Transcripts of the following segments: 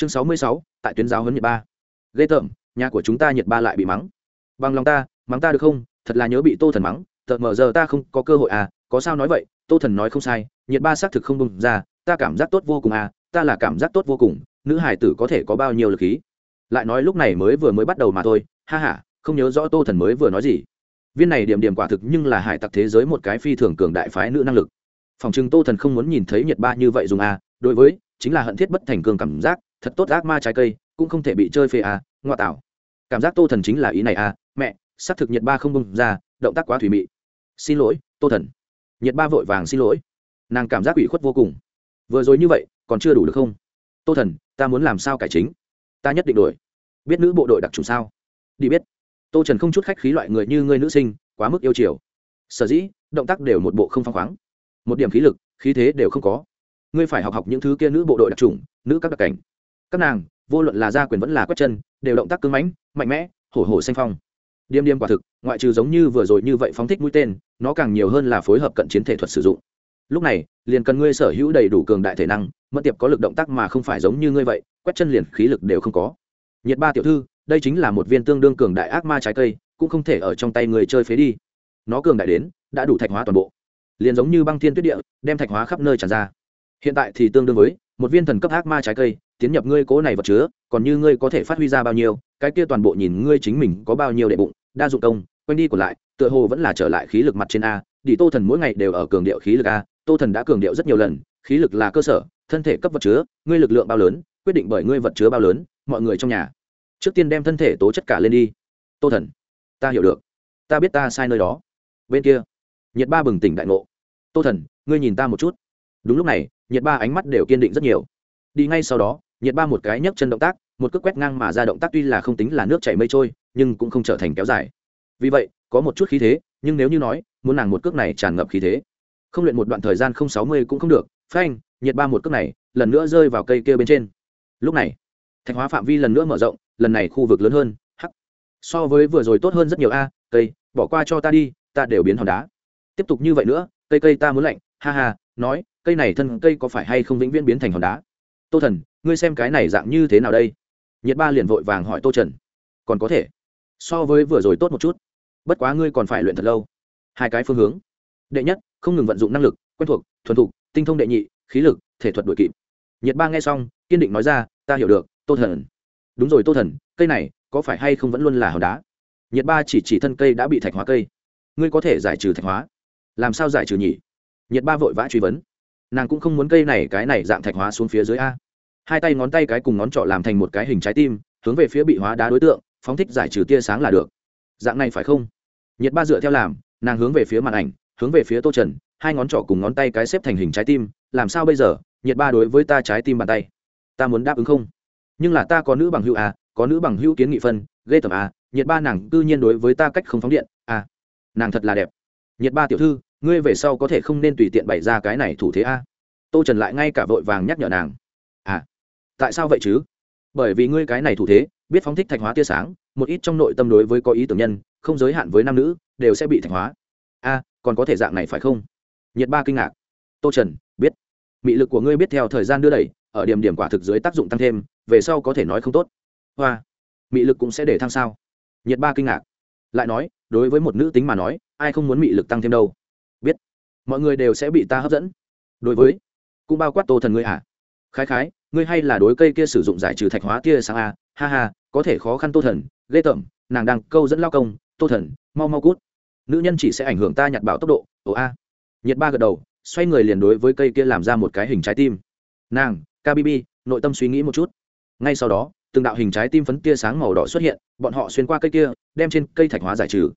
chương sáu mươi sáu, tại tuyến giáo huấn nhiệt ba. Ghê tởm, nhà của chúng ta nhiệt ba lại bị mắng. Bằng lòng ta, mắng ta được không? Thật là nhớ bị tô thần mắng. Tợt mở giờ ta không có cơ hội à có sao nói vậy? Tô thần nói không sai nhiệt ba xác thực không bùng ra, ta cảm giác tốt vô cùng à ta là cảm giác tốt vô cùng, nữ hải tử có thể có bao nhiêu lực khí? Lại nói lúc này mới vừa mới bắt đầu mà thôi, ha h a không nhớ rõ tô thần mới vừa nói gì. Viên này điểm điểm quả thực nhưng là hải tặc thế giới một cái phi thường cường đại phái nữ năng lực. Phòng chừng tô thần không muốn nhìn thấy nhiệt ba như vậy dùng à đối với chính là hận thiết bất thành cường cảm giác, thật tốt ác ma trái cây, cũng không thể bị chơi phê à ngoa tạo. Cảm giác tô thần chính là ý này à mẹ, xác thực nhiệt ba không bông ra, động tác quá thủy mị. Xin lỗi, tô thần. Nhiệt ba vội vàng xin lỗi. Nàng cảm giác ủy khuất vô cùng. Vừa rồi như vậy, còn chưa đủ được không? Tô thần, ta muốn làm sao cải chính? Ta nhất định đổi. Biết nữ bộ đội đặc trùng sao? Đi biết. Tô trần không chút khách khí loại người như ngươi nữ sinh, quá mức yêu chiều. Sở dĩ, động tác đều một bộ không phăng khoáng. Một điểm khí lực, khí thế đều không có ngươi phải học học những thứ kia nữ bộ đội đặc trùng, nữ các đặc cảnh. Các nàng, vô luận là gia quyền vẫn là quét chân, đều động tác cứng mãnh, mạnh mẽ, hổ hổ xanh phong. Điềm điềm quả thực, ngoại trừ giống như vừa rồi như vậy phóng thích mũi tên, nó càng nhiều hơn là phối hợp cận chiến thể thuật sử dụng. Lúc này, liền cần ngươi sở hữu đầy đủ cường đại thể năng mất tiệp có lực động tác mà không phải giống như ngươi vậy, quét chân liền khí lực đều không có. Nhiệt ba tiểu thư, đây chính là một viên tương đương cường đại ác ma trái cây, cũng không thể ở trong tay người chơi phế đi. Nó cường đại đến, đã đủ thạch hóa toàn bộ. Liền giống như băng thiên tuyết địa, đem thạch hóa khắp nơi tràn ra hiện tại thì tương đương với một viên thần cấp ác ma trái cây, tiến nhập ngươi cố này vật chứa, còn như ngươi có thể phát huy ra bao nhiêu, cái kia toàn bộ nhìn ngươi chính mình có bao nhiêu đệ bụng, đa dụng công, quanh đi còn lại, tựa hồ vẫn là trở lại khí lực mặt trên a, đi tô thần mỗi ngày đều ở cường điệu khí lực a, tô thần đã cường điệu rất nhiều lần, khí lực là cơ sở, thân thể cấp vật chứa, ngươi lực lượng bao lớn, quyết định bởi ngươi vật chứa bao lớn, mọi người trong nhà. Trước tiên đem thân thể tố chất cả lên đi. Tô thần, ta hiểu được. Ta biết ta sai nơi đó. Bên kia, nhiệt ba bừng tỉnh đại ngộ. Tô thần, ngươi nhìn ta một chút đúng lúc này nhiệt ba ánh mắt đều kiên định rất nhiều. Đi ngay sau đó nhiệt ba một cái nhấc chân động tác, một cước quét ngang mà ra động tác tuy là không tính là nước chảy mây trôi, nhưng cũng không trở thành kéo dài. Vì vậy, có một chút khí thế, nhưng nếu như nói, muốn nàng một cước này tràn ngập khí thế. Không luyện một đoạn thời gian không sáu mươi cũng không được. Phanh nhiệt ba một cước này, lần nữa rơi vào cây kia bên trên. Lúc này, thạch hóa phạm vi lần nữa mở rộng, lần này khu vực lớn hơn. Hắc. So với vừa rồi tốt hơn rất nhiều a, cây, bỏ qua cho ta đi, ta đều biến hòn đá. Tiếp tục như vậy nữa, cây cây ta muốn lạnh. Ha ha, nói cây này thân cây có phải hay không vĩnh viễn biến thành hòn đá? Tô thần, ngươi xem cái này dạng như thế nào đây? Nhiệt ba liền vội vàng hỏi tô trần. Còn có thể. So với vừa rồi tốt một chút. Bất quá ngươi còn phải luyện thật lâu. Hai cái phương hướng. Đệ nhất, không ngừng vận dụng năng lực, quen thuộc, thuần thục, tinh thông đệ nhị, khí lực, thể thuật đội kịp. Nhiệt ba nghe xong, kiên định nói ra, ta hiểu được, tô thần. Đúng rồi tô thần, cây này có phải hay không vẫn luôn là hòn đá? Nhiệt ba chỉ chỉ thân cây đã bị thạch hóa cây. Ngươi có thể giải trừ thạch hóa. Làm sao giải trừ nhỉ? Nhiệt ba vội vã truy vấn nàng cũng không muốn cây này, cái này dạng thạch hóa xuống phía dưới a. Hai tay ngón tay cái cùng ngón trỏ làm thành một cái hình trái tim, hướng về phía bị hóa đá đối tượng, phóng thích giải trừ tia sáng là được. Dạng này phải không? Nhiệt ba dựa theo làm, nàng hướng về phía màn ảnh, hướng về phía tô trần, hai ngón trỏ cùng ngón tay cái xếp thành hình trái tim, làm sao bây giờ? Nhiệt ba đối với ta trái tim bàn tay. Ta muốn đáp ứng không? Nhưng là ta có nữ bằng hữu à có nữ bằng hữu kiến nghị phân, ghê tởm à nhiệt ba nàng cư nhiên đối với ta cách không phóng điện à nàng thật là đẹp. Nhiệt ba tiểu thư ngươi về sau có thể không nên tùy tiện bày ra cái này thủ thế a. Tô trần lại ngay cả vội vàng nhắc nhở nàng. À tại sao vậy chứ? Bởi vì ngươi cái này thủ thế, biết phóng thích thạch hóa tia sáng, một ít trong nội tâm đối với có ý tưởng nhân, không giới hạn với nam nữ, đều sẽ bị thạch hóa. A, còn có thể dạng này phải không? Nhiệt ba kinh ngạc. Tô trần, biết. Mị lực của ngươi biết theo thời gian đưa đẩy, ở điểm điểm quả thực dưới tác dụng tăng thêm, về sau có thể nói không tốt. Hoa, mị lực cũng sẽ để thăng sao? Nhiệt ba kinh ngạc. Lại nói, đối với một nữ tính mà nói, ai không muốn mị lực tăng thêm đâu? Mọi người đều sẽ bị ta hấp dẫn. Đối với, cũng bao quát tô thần ngươi à. Khái khái, ngươi hay là đối cây kia sử dụng giải trừ thạch hóa tia sáng a ha ha, có thể khó khăn tô thần, ghê tởm, nàng đang câu dẫn lao công, tô thần, mau mau cút. Nữ nhân chỉ sẽ ảnh hưởng ta nhặt bảo tốc độ. Ồ a. Nhiệt ba gật đầu, xoay người liền đối với cây kia làm ra một cái hình trái tim. Nàng kbb nội tâm suy nghĩ một chút. Ngay sau đó, từng đạo hình trái tim phấn tia sáng màu đỏ xuất hiện, bọn họ xuyên qua cây kia, đem trên cây thạch hóa giải trừ.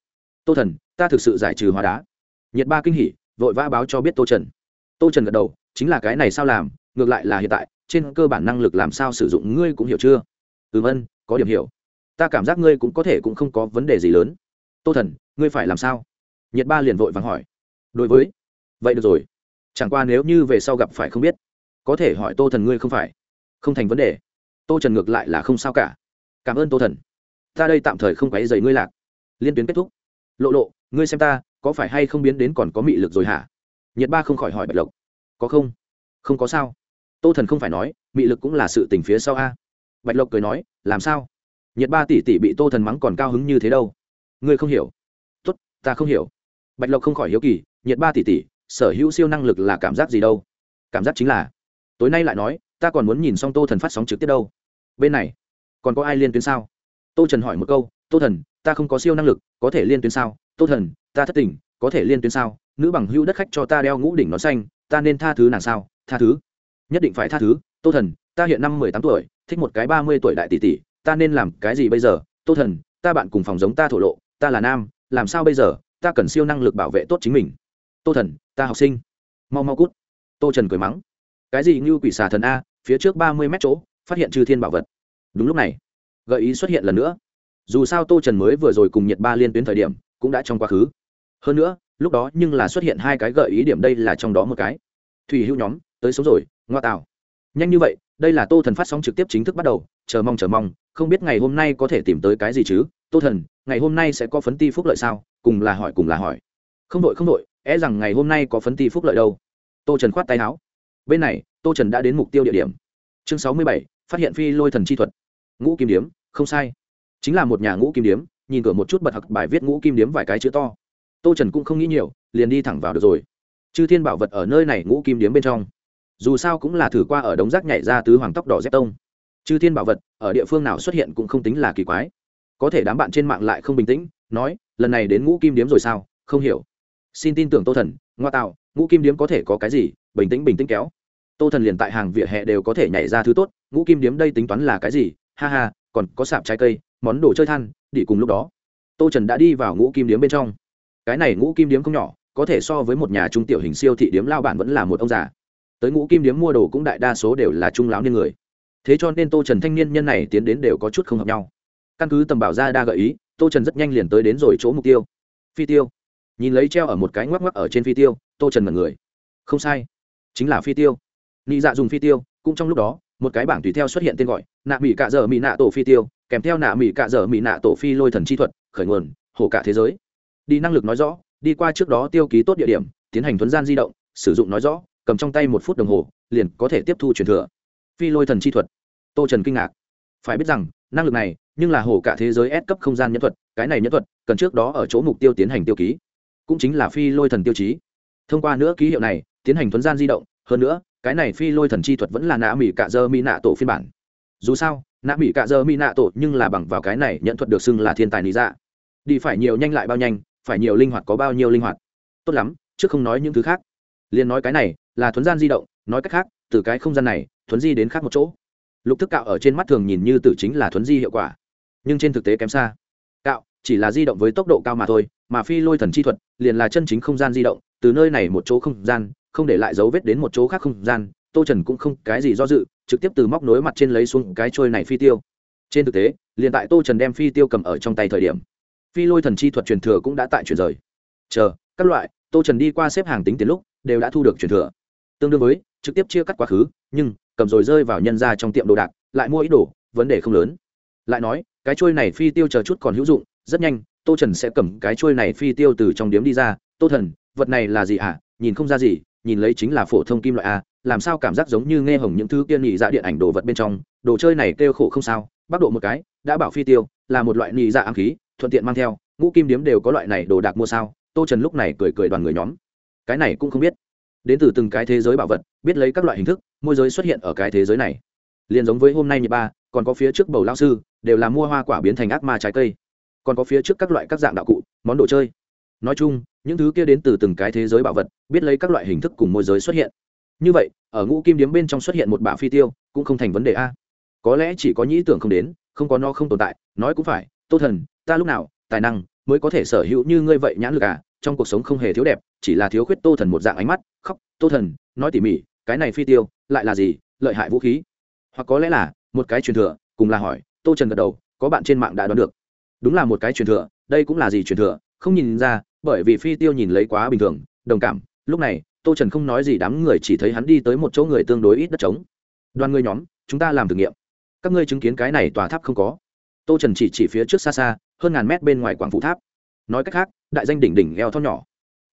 Tô thần, ta thực sự giải trừ hóa đá. Nhiệt ba kinh hỉ vội vã báo cho biết tô trần. Tô trần gật đầu, chính là cái này sao làm, ngược lại là hiện tại, trên cơ bản năng lực làm sao sử dụng ngươi cũng hiểu chưa? Ừm ân có điểm hiểu. Ta cảm giác ngươi cũng có thể cũng không có vấn đề gì lớn. Tô thần, ngươi phải làm sao? Nhiệt ba liền vội vàng hỏi. Đối với. Vậy được rồi. Chẳng qua nếu như về sau gặp phải không biết, có thể hỏi tô thần ngươi không phải. Không thành vấn đề. Tô trần ngược lại là không sao cả. Cảm ơn tô thần. Ta đây tạm thời không quáy dày ngươi lạc. Liên tuyến kết thúc. Lộ lộ, ngươi xem ta có phải hay không biến đến còn có mị lực rồi hả? Nhiệt ba không khỏi hỏi bạch lộc. Có không? Không có sao. Tô thần không phải nói, mị lực cũng là sự tình phía sau a. Bạch lộc cười nói, làm sao? Nhiệt ba tỷ tỷ bị tô thần mắng còn cao hứng như thế đâu. Ngươi không hiểu. Tốt, ta không hiểu. Bạch lộc không khỏi hiếu kỳ nhiệt ba tỷ tỷ, sở hữu siêu năng lực là cảm giác gì đâu? Cảm giác chính là, tối nay lại nói, ta còn muốn nhìn xong tô thần phát sóng trực tiếp đâu. Bên này, còn có ai liên tuyến sao? Tô trần hỏi một câu, tô thần, ta không có siêu năng lực, có thể liên tuyến sao? Tô thần ta thất tình, có thể liên tuyến sao? Nữ bằng hữu đất khách cho ta đeo ngũ đỉnh nón xanh, ta nên tha thứ nàng sao? Tha thứ. Nhất định phải tha thứ. Tô thần, ta hiện năm mười tám tuổi, thích một cái ba mươi tuổi đại tỷ tỷ, ta nên làm cái gì bây giờ? Tô thần, ta bạn cùng phòng giống ta thổ lộ, ta là nam, làm sao bây giờ? Ta cần siêu năng lực bảo vệ tốt chính mình. Tô thần, ta học sinh. Mau mau cút. Tô trần cười mắng. Cái gì như quỷ xà thần a, phía trước ba mươi mét chỗ, phát hiện chư thiên bảo vật. Đúng lúc này, gợi ý xuất hiện lần nữa. Dù sao tô trần mới vừa rồi cùng nhiệt ba liên tuyến thời điểm, cũng đã trong quá khứ hơn nữa, lúc đó nhưng là xuất hiện hai cái gợi ý điểm đây là trong đó một cái. Thủy hữu nhóm, tới sống rồi, ngoa tạo nhanh như vậy, đây là tô thần phát sóng trực tiếp chính thức bắt đầu, chờ mong chờ mong, không biết ngày hôm nay có thể tìm tới cái gì chứ? Tô thần, ngày hôm nay sẽ có phấn ti phúc lợi sao? Cùng là hỏi, cùng là hỏi. Không đội không đội é rằng ngày hôm nay có phấn ti phúc lợi đâu. Tô trần khoát tay áo. Bên này, tô trần đã đến mục tiêu địa điểm. Chương sáu mươi bảy, phát hiện phi lôi thần chi thuật. Ngũ kim điếm, không sai. Chính là một nhà ngũ kim điếm, nhìn cửa một chút bật hặc bài viết ngũ kim điếm vài cái chữ to tô trần cũng không nghĩ nhiều, liền đi thẳng vào được rồi. Chư thiên bảo vật ở nơi này ngũ kim điếm bên trong. Dù sao cũng là thử qua ở đống rác nhảy ra tứ hoàng tóc đỏ dép tông. Chư thiên bảo vật ở địa phương nào xuất hiện cũng không tính là kỳ quái. Có thể đám bạn trên mạng lại không bình tĩnh, nói, lần này đến ngũ kim điếm rồi sao? Không hiểu. Xin tin tưởng tô thần, ngoa tạo, ngũ kim điếm có thể có cái gì? Bình tĩnh bình tĩnh kéo. Tô thần liền tại hàng vỉa hè đều có thể nhảy ra thứ tốt, ngũ kim điếm đây tính toán là cái gì? Ha ha, còn có sạp trái cây, món đồ chơi than, đi cùng lúc đó. Tô trần đã đi vào ngũ kim điếm bên trong cái này ngũ kim điếm không nhỏ, có thể so với một nhà trung tiểu hình siêu thị điếm lao bản vẫn là một ông già. Tới ngũ kim điếm mua đồ cũng đại đa số đều là trung lão niên người. Thế cho nên tô trần thanh niên nhân này tiến đến đều có chút không hợp nhau. Căn cứ tầm bảo ra đa gợi ý, tô trần rất nhanh liền tới đến rồi chỗ mục tiêu. Phi tiêu. Nhìn lấy treo ở một cái ngoắc ngoắc ở trên phi tiêu, tô trần mật người không sai. Chính là phi tiêu. Nị dạ dùng phi tiêu, cũng trong lúc đó, một cái bảng tùy theo xuất hiện tên gọi, nạ mỹ cạ dở mỹ nạ tổ phi tiêu, kèm theo nạ mỹ cạ dở mỹ nạ tổ phi lôi thần chi thuật, khởi nguồn hổ cả thế giới đi năng lực nói rõ, đi qua trước đó tiêu ký tốt địa điểm, tiến hành thuấn gian di động, sử dụng nói rõ, cầm trong tay một phút đồng hồ, liền có thể tiếp thu truyền thừa. Phi lôi thần chi thuật. Tô trần kinh ngạc. Phải biết rằng, năng lực này, nhưng là hồ cả thế giới ép cấp không gian nhân thuật, cái này nhân thuật, cần trước đó ở chỗ mục tiêu tiến hành tiêu ký. Cũng chính là phi lôi thần tiêu chí. Thông qua nữa ký hiệu này, tiến hành thuấn gian di động, hơn nữa, cái này phi lôi thần chi thuật vẫn là nạ mỹ cạ dơ mỹ nạ tổ phiên bản. Dù sao nạ mỹ cạ dơ mỹ nạ tổ nhưng là bằng vào cái này nhận thuật được xưng là thiên tài lý dạ. Đi phải nhiều nhanh lại bao nhanh phải nhiều linh hoạt có bao nhiêu linh hoạt. Tốt lắm chứ không nói những thứ khác. Liền nói cái này, là thuấn gian di động, nói cách khác, từ cái không gian này, thuấn di đến khác một chỗ. Lục thức cạo ở trên mắt thường nhìn như tử chính là thuấn di hiệu quả, nhưng trên thực tế kém xa. Cạo, chỉ là di động với tốc độ cao mà thôi, mà phi lôi thần chi thuật, liền là chân chính không gian di động, từ nơi này một chỗ không gian, không để lại dấu vết đến một chỗ khác không gian, tô trần cũng không cái gì do dự, trực tiếp từ móc nối mặt trên lấy xuống cái trôi này phi tiêu. Trên thực tế, liền tại tô trần đem phi tiêu cầm ở trong tay thời điểm phi lôi thần chi thuật truyền thừa cũng đã tại chuyển rời. Chờ, các loại, tô trần đi qua xếp hàng tính tiền lúc, đều đã thu được truyền thừa. Tương đương với, trực tiếp chia cắt quá khứ, nhưng, cầm rồi rơi vào nhân ra trong tiệm đồ đạc, lại mua ít đồ, vấn đề không lớn. Lại nói, cái trôi này phi tiêu chờ chút còn hữu dụng, rất nhanh, tô trần sẽ cầm cái trôi này phi tiêu từ trong điếm đi ra. Tô thần, vật này là gì ạ? À? nhìn không ra gì, nhìn lấy chính là phổ thông kim loại a làm sao cảm giác giống như nghe hồng những thứ kia nhị dạ điện ảnh đồ vật bên trong. Đồ chơi này kêu khổ không sao bắc độ một cái, đã bảo phi tiêu, là một loại nhị dạ ám khí thuận tiện mang theo, ngũ kim điếm đều có loại này đồ đạc mua sao? Tô trần lúc này cười cười đoàn người nhóm. Cái này cũng không biết. Đến từ từng cái thế giới bảo vật, biết lấy các loại hình thức, môi giới xuất hiện ở cái thế giới này. Liền giống với hôm nay nhật ba, còn có phía trước bầu lao sư, đều là mua hoa quả biến thành ác ma trái cây. Còn có phía trước các loại các dạng đạo cụ, món đồ chơi. Nói chung, những thứ kia đến từ từng cái thế giới bảo vật, biết lấy các loại hình thức cùng môi giới xuất hiện. Như vậy, ở ngũ kim điếm bên trong xuất hiện một bả phi tiêu, cũng không thành vấn đề a. Có lẽ chỉ có nhĩ tưởng không đến, không có nó không tồn tại, nói cũng phải, tô thần ta lúc nào, tài năng mới có thể sở hữu như ngươi vậy nhãn lực à? Trong cuộc sống không hề thiếu đẹp, chỉ là thiếu khuyết tô thần một dạng ánh mắt. Khóc, tô thần, nói tỉ mỉ, cái này phi tiêu, lại là gì? Lợi hại vũ khí. Hoặc có lẽ là, một cái truyền thừa, cùng là hỏi, tô trần gật đầu, có bạn trên mạng đã đoán được. Đúng là một cái truyền thừa, đây cũng là gì truyền thừa? Không nhìn ra, bởi vì phi tiêu nhìn lấy quá bình thường, đồng cảm. Lúc này, tô trần không nói gì đám người chỉ thấy hắn đi tới một chỗ người tương đối ít đất trống. Đoàn người nhóm, chúng ta làm thử nghiệm. Các ngươi chứng kiến cái này tòa tháp không có. Tô trần chỉ chỉ phía trước xa xa hơn ngàn mét bên ngoài quảng phụ tháp. Nói cách khác, đại danh đỉnh đỉnh eo thon nhỏ.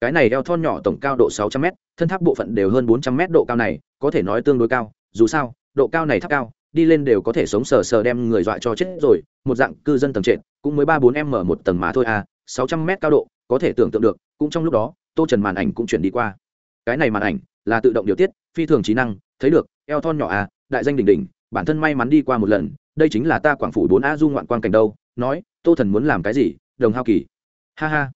Cái này eo thon nhỏ tổng cao độ sáu trăm m thân tháp bộ phận đều hơn bốn trăm m độ cao này, có thể nói tương đối cao, dù sao, độ cao này tháp cao, đi lên đều có thể sống sờ sờ đem người dọa cho chết rồi, một dạng cư dân tầng trệt, cũng mới ba bốn m một tầng mà thôi à sáu trăm mét cao độ, có thể tưởng tượng được, cũng trong lúc đó, tô trần màn ảnh cũng chuyển đi qua. Cái này màn ảnh là tự động điều tiết, phi thường trí năng, thấy được, eo thon nhỏ à đại danh đỉnh đỉnh, bản thân may mắn đi qua một lần, đây chính là ta quảng phủ bốn a du ngoạn quan cảnh đâu nói, tô thần muốn làm cái gì? Đồng hao kỳ. Ha ha.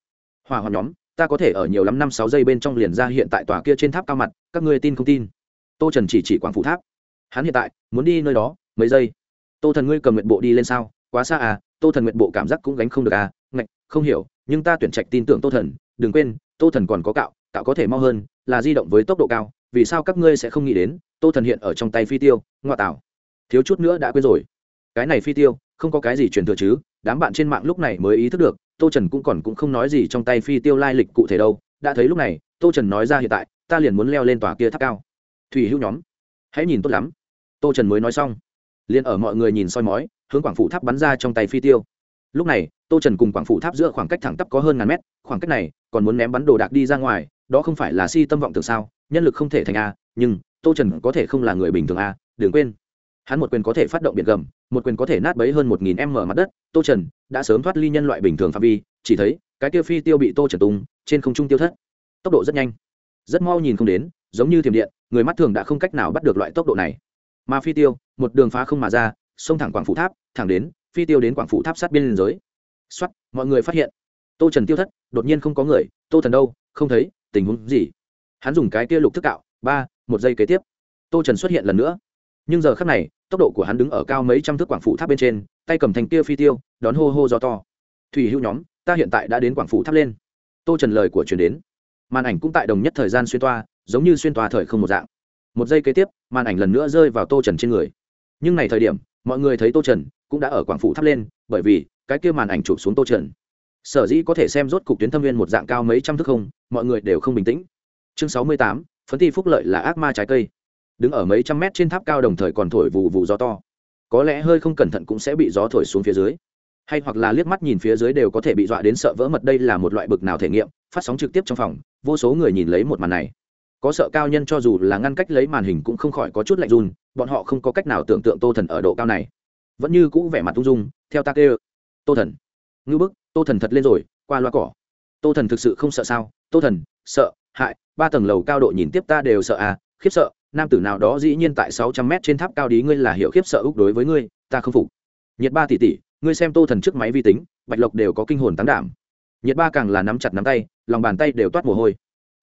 Hỏa hoạn nhóm, ta có thể ở nhiều lắm năm sáu giây bên trong liền ra hiện tại tòa kia trên tháp cao mặt, các ngươi tin không tin? Tô trần chỉ chỉ quảng phủ tháp. Hắn hiện tại muốn đi nơi đó, mấy giây? Tô thần ngươi cầm nguyện bộ đi lên sao? Quá xa à tô thần nguyện bộ cảm giác cũng gánh không được à ngạch, không hiểu, nhưng ta tuyển trạch tin tưởng tô thần, đừng quên, tô thần còn có cạo cạo có thể mau hơn, là di động với tốc độ cao, vì sao các ngươi sẽ không nghĩ đến, tô thần hiện ở trong tay phi tiêu ngoại tảo thiếu chút nữa đã quên rồi. Cái này phi tiêu, không có cái gì truyền thừa chứ đám bạn trên mạng lúc này mới ý thức được, tô trần cũng còn cũng không nói gì trong tay phi tiêu lai lịch cụ thể đâu. Đã thấy lúc này, tô trần nói ra hiện tại, ta liền muốn leo lên tòa kia tháp cao. Thủy hữu nhóm, hãy nhìn tốt lắm. Tô trần mới nói xong, liền ở mọi người nhìn soi mói, hướng quảng phủ tháp bắn ra trong tay phi tiêu. Lúc này, tô trần cùng quảng phủ tháp giữa khoảng cách thẳng tắp có hơn ngàn mét, khoảng cách này còn muốn ném bắn đồ đạc đi ra ngoài, đó không phải là si tâm vọng tưởng sao, nhân lực không thể thành a, nhưng tô trần có thể không là người bình thường a, đừng quên hắn một quyền có thể phát động biển gầm, một quyền có thể nát bấy hơn một nghìn m mặt đất. Tô trần đã sớm thoát ly nhân loại bình thường phạm vi, chỉ thấy cái tiêu phi tiêu bị tô trần tung, trên không trung tiêu thất. Tốc độ rất nhanh, rất mau nhìn không đến, giống như thiểm điện, người mắt thường đã không cách nào bắt được loại tốc độ này. Mà phi tiêu, một đường phá không mà ra, xông thẳng quảng phủ tháp, thẳng đến phi tiêu đến quảng phủ tháp sát biên giới. Xuất mọi người phát hiện, tô trần tiêu thất, đột nhiên không có người, tô thần đâu, không thấy, tình huống gì? Hắn dùng cái kia lục thức cạo, ba, một giây kế tiếp, tô trần xuất hiện lần nữa nhưng giờ khắc này, tốc độ của hắn đứng ở cao mấy trăm thước quảng phủ tháp bên trên, tay cầm thành kia phi tiêu, đón hô hô gió to. Thủy hữu nhóm, ta hiện tại đã đến quảng phủ tháp lên. Tô trần lời của truyền đến. Màn ảnh cũng tại đồng nhất thời gian xuyên toa, giống như xuyên toa thời không một dạng. Một giây kế tiếp, màn ảnh lần nữa rơi vào tô trần trên người. Nhưng này thời điểm, mọi người thấy tô trần cũng đã ở quảng phủ tháp lên, bởi vì cái kia màn ảnh chụp xuống tô trần. Sở dĩ có thể xem rốt cục tuyến thâm viên một dạng cao mấy trăm thước không, mọi người đều không bình tĩnh. Chương sáu mươi tám, phấn thi phúc lợi là ác ma trái cây đứng ở mấy trăm mét trên tháp cao đồng thời còn thổi vụ vụ gió to. Có lẽ hơi không cẩn thận cũng sẽ bị gió thổi xuống phía dưới. Hay hoặc là liếc mắt nhìn phía dưới đều có thể bị dọa đến sợ vỡ mật đây là một loại bực nào thể nghiệm, phát sóng trực tiếp trong phòng, vô số người nhìn lấy một màn này. Có sợ cao nhân cho dù là ngăn cách lấy màn hình cũng không khỏi có chút lạnh run, bọn họ không có cách nào tưởng tượng tô thần ở độ cao này. Vẫn như cũ vẻ mặt ung dung, theo ta kêu, tô thần. Ngư bức, tô thần thật lên rồi, qua loa cỏ. Tô thần thực sự không sợ sao? Tô thần, sợ, hại, ba tầng lầu cao độ nhìn tiếp ta đều sợ à khiếp sợ nam tử nào đó dĩ nhiên tại sáu trăm mét trên tháp cao đí ngươi là hiểu khiếp sợ úc đối với ngươi, ta không phục. Nhiệt ba tỷ tỷ, ngươi xem tô thần trước máy vi tính, bạch lộc đều có kinh hồn tán đảm. Nhiệt ba càng là nắm chặt nắm tay, lòng bàn tay đều toát mồ hôi.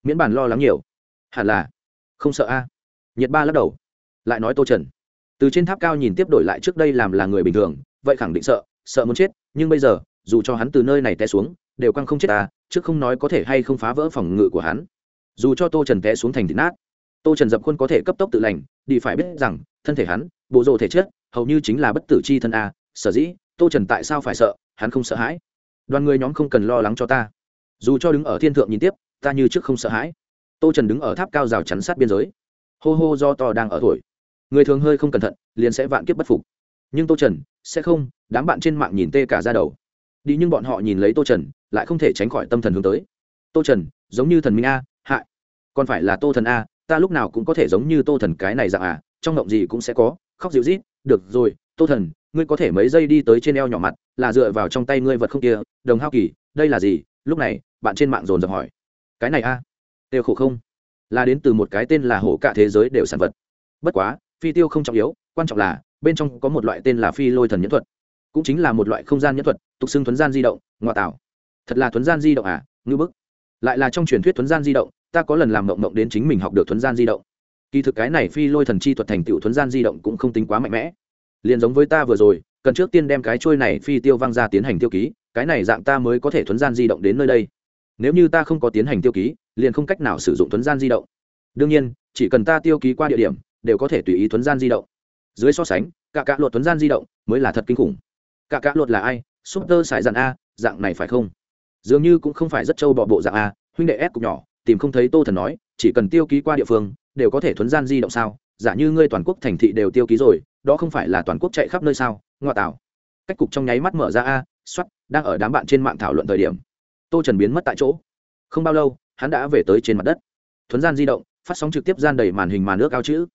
Miễn bàn lo lắng nhiều. Hẳn là. Không sợ a. Nhiệt ba lắc đầu. Lại nói tô trần. Từ trên tháp cao nhìn tiếp đổi lại trước đây làm là người bình thường, vậy khẳng định sợ sợ muốn chết, nhưng bây giờ, dù cho hắn từ nơi này té xuống, đều căng không chết ta trước không nói có thể hay không phá vỡ phòng ngự của hắn. Dù cho tô trần té xuống thành thịt nát tô trần dập khuôn có thể cấp tốc tự lành, đi phải biết rằng, thân thể hắn, bộ rộ thể chất, hầu như chính là bất tử c h i thân a, sở dĩ, tô trần tại sao phải sợ, hắn không sợ hãi. Đoàn người nhóm không cần lo lắng cho ta. Dù cho đứng ở thiên thượng nhìn tiếp, ta như trước không sợ hãi. Tô trần đứng ở tháp cao rào chắn sát biên giới. Hô hô do to đang ở thổi. Người thường hơi không cẩn thận, liền sẽ vạn kiếp bất phục. Nhưng tô trần, sẽ không, đám bạn trên mạng nhìn tê cả ra đầu. Đi nhưng bọn họ nhìn lấy tô trần, lại không thể tránh khỏi tâm thần hướng tới. Tô trần, giống như thần minh a, hại. Còn phải là tô thần a ta lúc nào cũng có thể giống như tô thần cái này dạng à trong ngộng gì cũng sẽ có, khóc dịu rít được rồi, tô thần, ngươi có thể mấy giây đi tới trên eo nhỏ mặt, là dựa vào trong tay ngươi vật không kia, đồng hao kỳ, đây là gì? Lúc này, bạn trên mạng dồn dập hỏi. Cái này à? a đều khổ không? Là đến từ một cái tên là hổ cả thế giới đều sản vật. Bất quá, phi tiêu không trọng yếu, quan trọng là, bên trong có một loại tên là phi lôi thần nhẫn thuật. Cũng chính là một loại không gian nhẫn thuật, tục xưng thuấn gian di động, ngoại tạo. Thật là thuấn gian di động à ngư bức. Lại là trong truyền thuyết thuấn gian di động ta có lần làm mộng mộng đến chính mình học được thuấn gian di động. Kỳ thực cái này phi lôi thần chi thuật thành tựu thuấn gian di động cũng không tính quá mạnh mẽ. Liền giống với ta vừa rồi, cần trước tiên đem cái trôi này phi tiêu văng ra tiến hành tiêu ký, cái này dạng ta mới có thể thuấn gian di động đến nơi đây. Nếu như ta không có tiến hành tiêu ký, liền không cách nào sử dụng thuấn gian di động. Đương nhiên, chỉ cần ta tiêu ký qua địa điểm, đều có thể tùy ý thuấn gian di động. Dưới so sánh, cả cả luật thuấn gian di động mới là thật kinh khủng. Cả cả luật là ai? Súp tơ sải a, dạng này phải không? Dường như cũng không phải rất trâu bọ bộ dạng a, huynh đệ ép cục nhỏ tìm không thấy tô thần nói, chỉ cần tiêu ký qua địa phương, đều có thể thuấn gian di động sao? Giả như ngươi toàn quốc thành thị đều tiêu ký rồi, đó không phải là toàn quốc chạy khắp nơi sao? Ngoại tảo cách cục trong nháy mắt mở ra a x đang ở đám bạn trên mạng thảo luận thời điểm. Tô trần biến mất tại chỗ. Không bao lâu, hắn đã về tới trên mặt đất. Thuấn gian di động, phát sóng trực tiếp gian đầy màn hình màn nước ao chữ.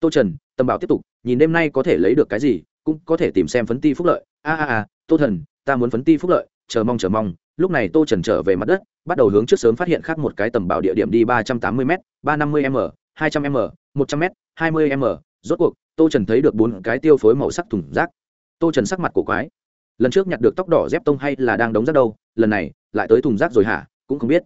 Tô trần, tâm bảo tiếp tục, nhìn đêm nay có thể lấy được cái gì, cũng có thể tìm xem phấn ti phúc lợi. A a a, tô thần, ta muốn phấn ti phúc lợi, chờ mong chờ mong lúc này tô trần trở về mặt đất, bắt đầu hướng trước sớm phát hiện khác một cái tầm bảo địa điểm đi ba trăm tám mươi m ba năm mươi m, hai trăm m, một trăm m hai mươi m. Rốt cuộc, tô trần thấy được bốn cái tiêu phối màu sắc thùng rác. Tô trần sắc mặt cổ quái. Lần trước nhặt được tóc đỏ dép tông hay là đang đóng rác đâu, lần này lại tới thùng rác rồi hả, cũng không biết.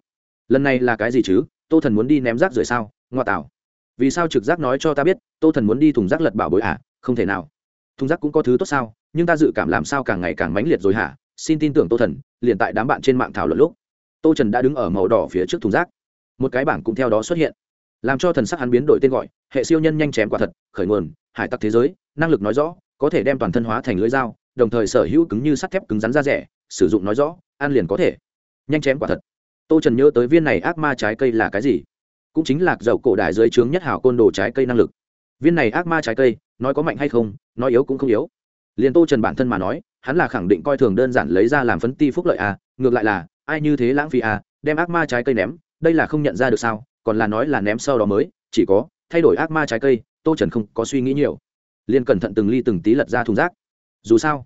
Lần này là cái gì chứ, tô thần muốn đi ném rác rồi sao, ngoa tạo. Vì sao trực giác nói cho ta biết, tô thần muốn đi thùng rác lật bảo bối hả không thể nào. Thùng rác cũng có thứ tốt sao, nhưng ta dự cảm làm sao càng ngày càng mãnh liệt rồi hả xin tin tưởng tô thần, liền tại đám bạn trên mạng thảo luận lúc, tô trần đã đứng ở màu đỏ phía trước thùng rác. Một cái bảng cũng theo đó xuất hiện, làm cho thần sắc hắn biến đổi tên gọi, hệ siêu nhân nhanh chém quả thật, khởi nguồn, hải tặc thế giới, năng lực nói rõ, có thể đem toàn thân hóa thành lưới dao, đồng thời sở hữu cứng như sắt thép cứng rắn ra rẻ, sử dụng nói rõ, ăn liền có thể. Nhanh chém quả thật. Tô trần nhớ tới viên này ác ma trái cây là cái gì? Cũng chính là dầu cổ đại dưới trướng nhất hảo côn đồ trái cây năng lực. Viên này ác ma trái cây, nói có mạnh hay không, nói yếu cũng không yếu. Liền tô trần bản thân mà nói hắn là khẳng định coi thường đơn giản lấy ra làm phấn ti phúc lợi à ngược lại là, ai như thế lãng phí à đem ác ma trái cây ném, đây là không nhận ra được sao, còn là nói là ném sau đó mới, chỉ có, thay đổi ác ma trái cây, tô trần không có suy nghĩ nhiều. Liền cẩn thận từng ly từng tí lật ra thùng rác. Dù sao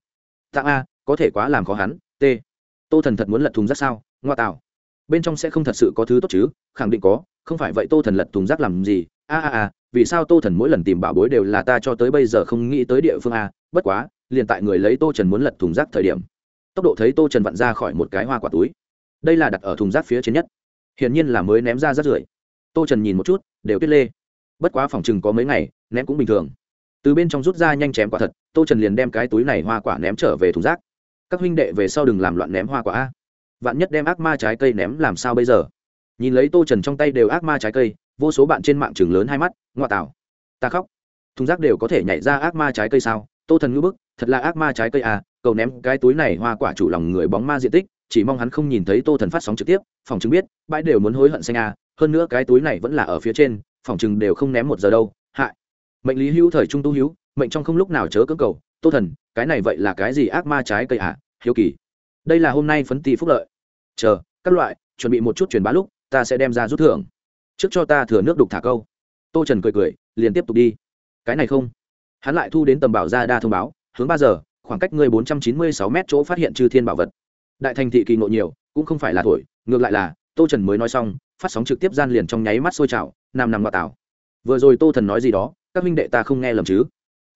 tặng a, có thể quá làm khó hắn, t. Tô thần thật muốn lật thùng rác sao, ngoa tạo. Bên trong sẽ không thật sự có thứ tốt chứ, khẳng định có, không phải vậy tô thần lật thùng rác làm gì, a a a vì sao tô thần mỗi lần tìm bảo bối đều là ta cho tới bây giờ không nghĩ tới địa phương a, bất quá, liền tại người lấy tô trần muốn lật thùng rác thời điểm, tốc độ thấy tô trần vặn ra khỏi một cái hoa quả túi. Đây là đặt ở thùng rác phía trên nhất. Hiển nhiên là mới ném ra rác rưởi. Tô trần nhìn một chút, đều tuyết lê. Bất quá phòng chừng có mấy ngày, ném cũng bình thường. Từ bên trong rút ra nhanh chém quả thật, tô trần liền đem cái túi này hoa quả ném trở về thùng rác. Các huynh đệ về sau đừng làm loạn ném hoa quả a. Vạn nhất đem ác ma trái cây ném làm sao bây giờ? Nhìn lấy tô trần trong tay đều ác ma trái cây vô số bạn trên mạng trường lớn hai mắt, ngoa tạo ta khóc. Thùng rác đều có thể nhảy ra ác ma trái cây sao? Tô thần ngữ bức, thật là ác ma trái cây à? Cầu ném cái túi này hoa quả chủ lòng người bóng ma diện tích, chỉ mong hắn không nhìn thấy tô thần phát sóng trực tiếp, phòng chứng biết, bãi đều muốn hối hận xanh à. Hơn nữa cái túi này vẫn là ở phía trên, phòng chừng đều không ném một giờ đâu. Hại mệnh lý hữu thời trung tu hữu, mệnh trong không lúc nào chớ cưỡng cầu. Tô thần, cái này vậy là cái gì ác ma trái cây à? Hiếu kỳ. Đây là hôm nay phấn tì phúc lợi. Chờ, các loại, chuẩn bị một chút truyền bá lúc, ta sẽ đem ra rút thưởng trước cho ta thừa nước đục thả câu. Tô trần cười cười, liền tiếp tục đi. Cái này không. Hắn lại thu đến tầm bảo ra đa thông báo, hướng ba giờ, khoảng cách ngươi bốn trăm chín mươi sáu mét chỗ phát hiện chư thiên bảo vật. Đại thành thị kỳ ngộ nhiều, cũng không phải là thổi, ngược lại là, tô trần mới nói xong, phát sóng trực tiếp gian liền trong nháy mắt sôi trào nằm nằm ngoại tảo. Vừa rồi tô thần nói gì đó, các minh đệ ta không nghe lầm chứ?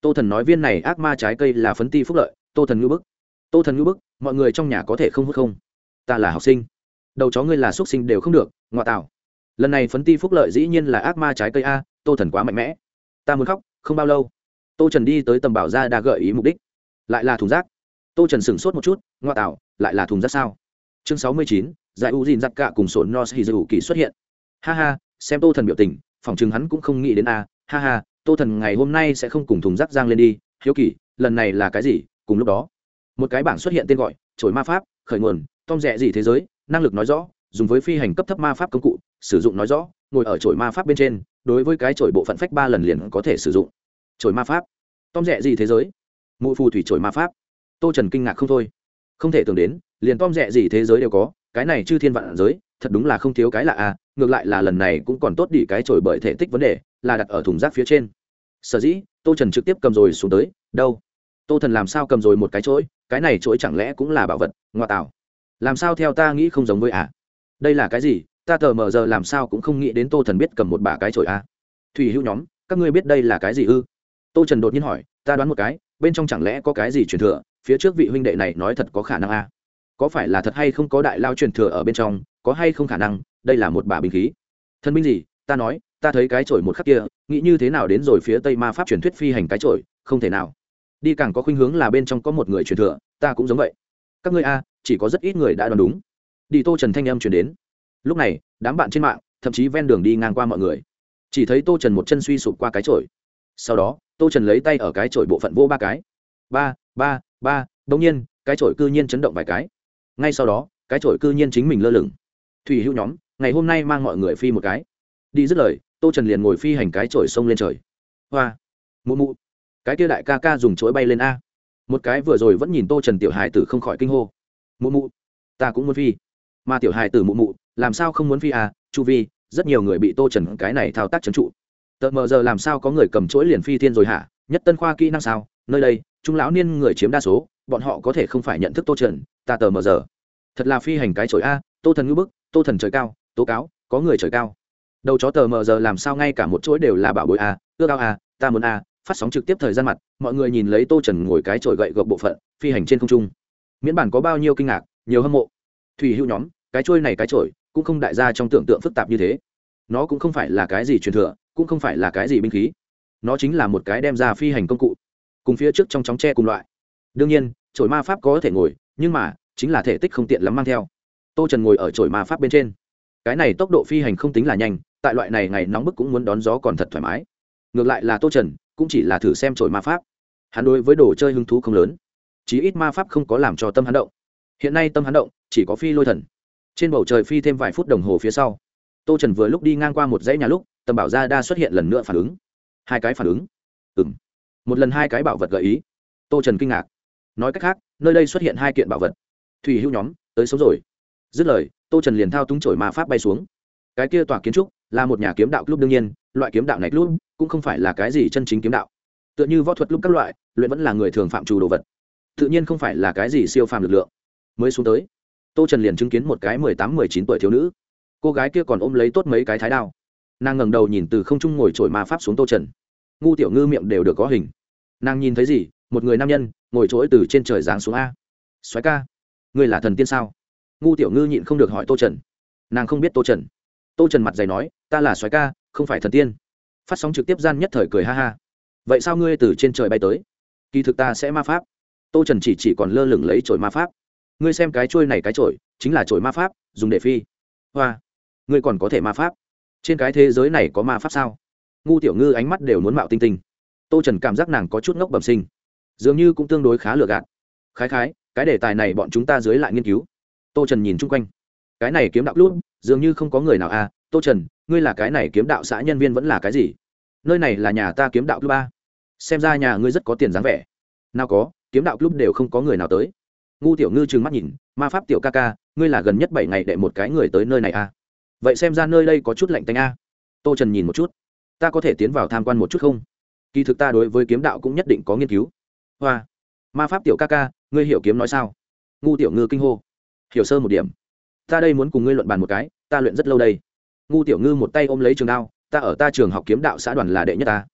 Tô thần nói viên này ác ma trái cây là phấn ti phúc lợi, tô thần ngữ bức. Tô thần ngữ bức, mọi người trong nhà có thể không hút không? Ta là học sinh. Đầu chó ngươi là x u ấ t sinh đều không được, ngoại tảo lần này phấn ti phúc lợi dĩ nhiên là ác ma trái cây a, tô thần quá mạnh mẽ. Ta muốn khóc, không bao lâu. Tô trần đi tới tầm bảo ra đã gợi ý mục đích. Lại là thùng rác. Tô trần sửng sốt một chút, ngoa tạo, lại là thùng rác sao? Chương sáu mươi chín, giải u dìn giặc cạ cùng sổ nos hi dù kỳ xuất hiện. Ha ha, xem tô thần biểu tình phỏng chừng hắn cũng không nghĩ đến a. Ha ha, tô thần ngày hôm nay sẽ không cùng thùng rác giang lên đi. Hiếu kỳ lần này là cái gì? Cùng lúc đó, một cái bảng xuất hiện tên gọi trổi ma pháp, khởi nguồn, tom rẻ gì thế giới, năng lực nói rõ dùng với phi hành cấp thấp ma pháp công cụ, sử dụng nói rõ, ngồi ở chổi ma pháp bên trên, đối với cái chổi bộ phận phách ba lần liền có thể sử dụng. Chổi ma pháp. Tom rẻ gì thế giới? Mụ phù thủy chổi ma pháp. Tô trần kinh ngạc không thôi. Không thể tưởng đến, liền tom rẻ gì thế giới đều có, cái này chư thiên vạn giới, thật đúng là không thiếu cái lạ à ngược lại là lần này cũng còn tốt đi cái chổi bởi thể tích vấn đề, là đặt ở thùng rác phía trên. Sở dĩ, tô trần trực tiếp cầm rồi xuống tới, đâu? Tô thần làm sao cầm rồi một cái chỗi cái này chỗi chẳng lẽ cũng là bảo vật ngoại tạo. Làm sao theo ta nghĩ không giống với à? Đây là cái gì? Ta tờ mờ giờ làm sao cũng không nghĩ đến tô thần biết cầm một bà cái chổi à thủy hữu nhóm, các ngươi biết đây là cái gì ư? Tô trần đột nhiên hỏi, ta đoán một cái, bên trong chẳng lẽ có cái gì truyền thừa? Phía trước vị huynh đệ này nói thật có khả năng à có phải là thật hay không có đại lao truyền thừa ở bên trong, có hay không khả năng, đây là một bà bình khí. Thân binh gì? Ta nói, ta thấy cái chổi một khắc kia, nghĩ như thế nào đến rồi phía tây ma pháp truyền thuyết phi hành cái chổi, không thể nào. Đi càng có khuynh hướng là bên trong có một người truyền thừa, ta cũng giống vậy. Các ngươi a, chỉ có rất ít người đã đoán đúng đi tô trần thanh âm chuyển đến. Lúc này, đám bạn trên mạng, thậm chí ven đường đi ngang qua mọi người. Chỉ thấy tô trần một chân suy sụp qua cái chổi. Sau đó, tô trần lấy tay ở cái chổi bộ phận vô ba cái. Ba ba ba đông nhiên, cái chổi cư nhiên chấn động vài cái. Ngay sau đó, cái chổi cư nhiên chính mình lơ lửng. Thủy hữu nhóm, ngày hôm nay mang mọi người phi một cái. Đi dứt lời, tô trần liền ngồi phi hành cái chổi sông lên trời. Hoa, mụ mụ. Cái kia đại ca ca dùng chối bay lên a. Một cái vừa rồi vẫn nhìn tô trần tiểu hải tử không khỏi kinh hô. Mụ mụ, ta cũng muốn phi mà tiểu hài tử mụ mụ, làm sao không muốn phi à chu vi, rất nhiều người bị tô trần cái này thao tác trấn trụ. Tợn mờ giờ làm sao có người cầm chuỗi liền phi thiên rồi hả? Nhất tân khoa kỹ năng sao? Nơi đây trung lão niên người chiếm đa số, bọn họ có thể không phải nhận thức tô trần, ta tờ mờ giờ. Thật là phi hành cái chổi a, tô thần ngữ bức, tô thần trời cao, tố cáo, có người trời cao. Đầu chó tờ mờ giờ làm sao ngay cả một chuỗi đều là bảo bối a, ước ao a, ta muốn a, phát sóng trực tiếp thời gian mặt, mọi người nhìn lấy tô trần ngồi cái chổi gậy gộc bộ phận, phi hành trên không trung. Miễn bản có bao nhiêu kinh ngạc, nhiều hâm mộ thủy hữu nhóm, cái trôi này cái trổi, cũng không đại gia trong tưởng tượng phức tạp như thế. Nó cũng không phải là cái gì truyền thừa, cũng không phải là cái gì binh khí. Nó chính là một cái đem ra phi hành công cụ, cùng phía trước trong chóng tre cùng loại. Đương nhiên, trổi ma pháp có thể ngồi, nhưng mà, chính là thể tích không tiện lắm mang theo. Tô trần ngồi ở trổi ma pháp bên trên. Cái này tốc độ phi hành không tính là nhanh, tại loại này ngày nóng bức cũng muốn đón gió còn thật thoải mái. Ngược lại là tô trần, cũng chỉ là thử xem trổi ma pháp. Hắn đối với đồ chơi hứng thú không lớn, chí ít ma pháp không có làm cho tâm hắn động. Hiện nay tâm hắn động chỉ có phi lôi thần. Trên bầu trời phi thêm vài phút đồng hồ phía sau, tô trần vừa lúc đi ngang qua một dãy nhà lúc, tầm bảo gia đa xuất hiện lần nữa phản ứng. Hai cái phản ứng. Ừng một lần hai cái bảo vật gợi ý. Tô trần kinh ngạc. Nói cách khác, nơi đây xuất hiện hai kiện bảo vật. Thủy hữu nhóm, tới sống rồi. Dứt lời, tô trần liền thao túng trổi ma pháp bay xuống. Cái kia tòa kiến trúc là một nhà kiếm đạo club đương nhiên, loại kiếm đạo này club cũng không phải là cái gì chân chính kiếm đạo. Tựa như võ thuật lúc các loại, luyện vẫn là người thường phạm trù đồ vật. Tự nhiên không phải là cái gì siêu phàm lực lượng. Mới xuống tới tô trần liền chứng kiến một cái mười tám mười chín tuổi thiếu nữ cô gái kia còn ôm lấy tốt mấy cái thái đao nàng ngẩng đầu nhìn từ không trung ngồi trổi ma pháp xuống tô trần ngu tiểu ngư miệng đều được có hình nàng nhìn thấy gì một người nam nhân ngồi trỗi từ trên trời giáng xuống a xoáy ca, ngươi là thần tiên sao? Ngu tiểu ngư nhịn không được hỏi tô trần. Nàng không biết tô trần. Tô trần mặt dày nói, ta là xoáy ca, không phải thần tiên. Phát sóng trực tiếp gian nhất thời cười ha ha. Vậy sao ngươi từ trên trời bay tới? Kỳ thực ta sẽ ma pháp. Tô trần chỉ chỉ còn lơ lửng lấy trổi ma pháp ngươi xem cái trôi này cái trổi chính là trổi ma pháp dùng để phi. Hoa ngươi còn có thể ma pháp. Trên cái thế giới này có ma pháp sao? Ngu tiểu ngư ánh mắt đều muốn mạo tinh tinh. Tô trần cảm giác nàng có chút ngốc bẩm sinh. Dường như cũng tương đối khá lừa gạt. Khái khái cái đề tài này bọn chúng ta dưới lại nghiên cứu. Tô trần nhìn chung quanh. Cái này kiếm đạo lút, dường như không có người nào à? Tô trần ngươi là cái này kiếm đạo xã nhân viên vẫn là cái gì? Nơi này là nhà ta kiếm đạo club ba xem ra nhà ngươi rất có tiền dáng vẻ. Nào có kiếm đạo club đều không có người nào tới ngu tiểu ngư trừng mắt nhìn, ma pháp tiểu ca ca, ngươi là gần nhất bảy ngày để một cái người tới nơi này à? Vậy xem ra nơi đây có chút lạnh tanh a. Tô trần nhìn một chút. Ta có thể tiến vào tham quan một chút không? Kỳ thực ta đối với kiếm đạo cũng nhất định có nghiên cứu. Hoa, ma pháp tiểu ca ca, ngươi hiểu kiếm nói sao? Ngu tiểu ngư kinh hô. Hiểu sơ một điểm. Ta đây muốn cùng ngươi luận bàn một cái, ta luyện rất lâu đây. Ngu tiểu ngư một tay ôm lấy trường đao. Ta ở ta trường học kiếm đạo xã đoàn là đệ nhất ta.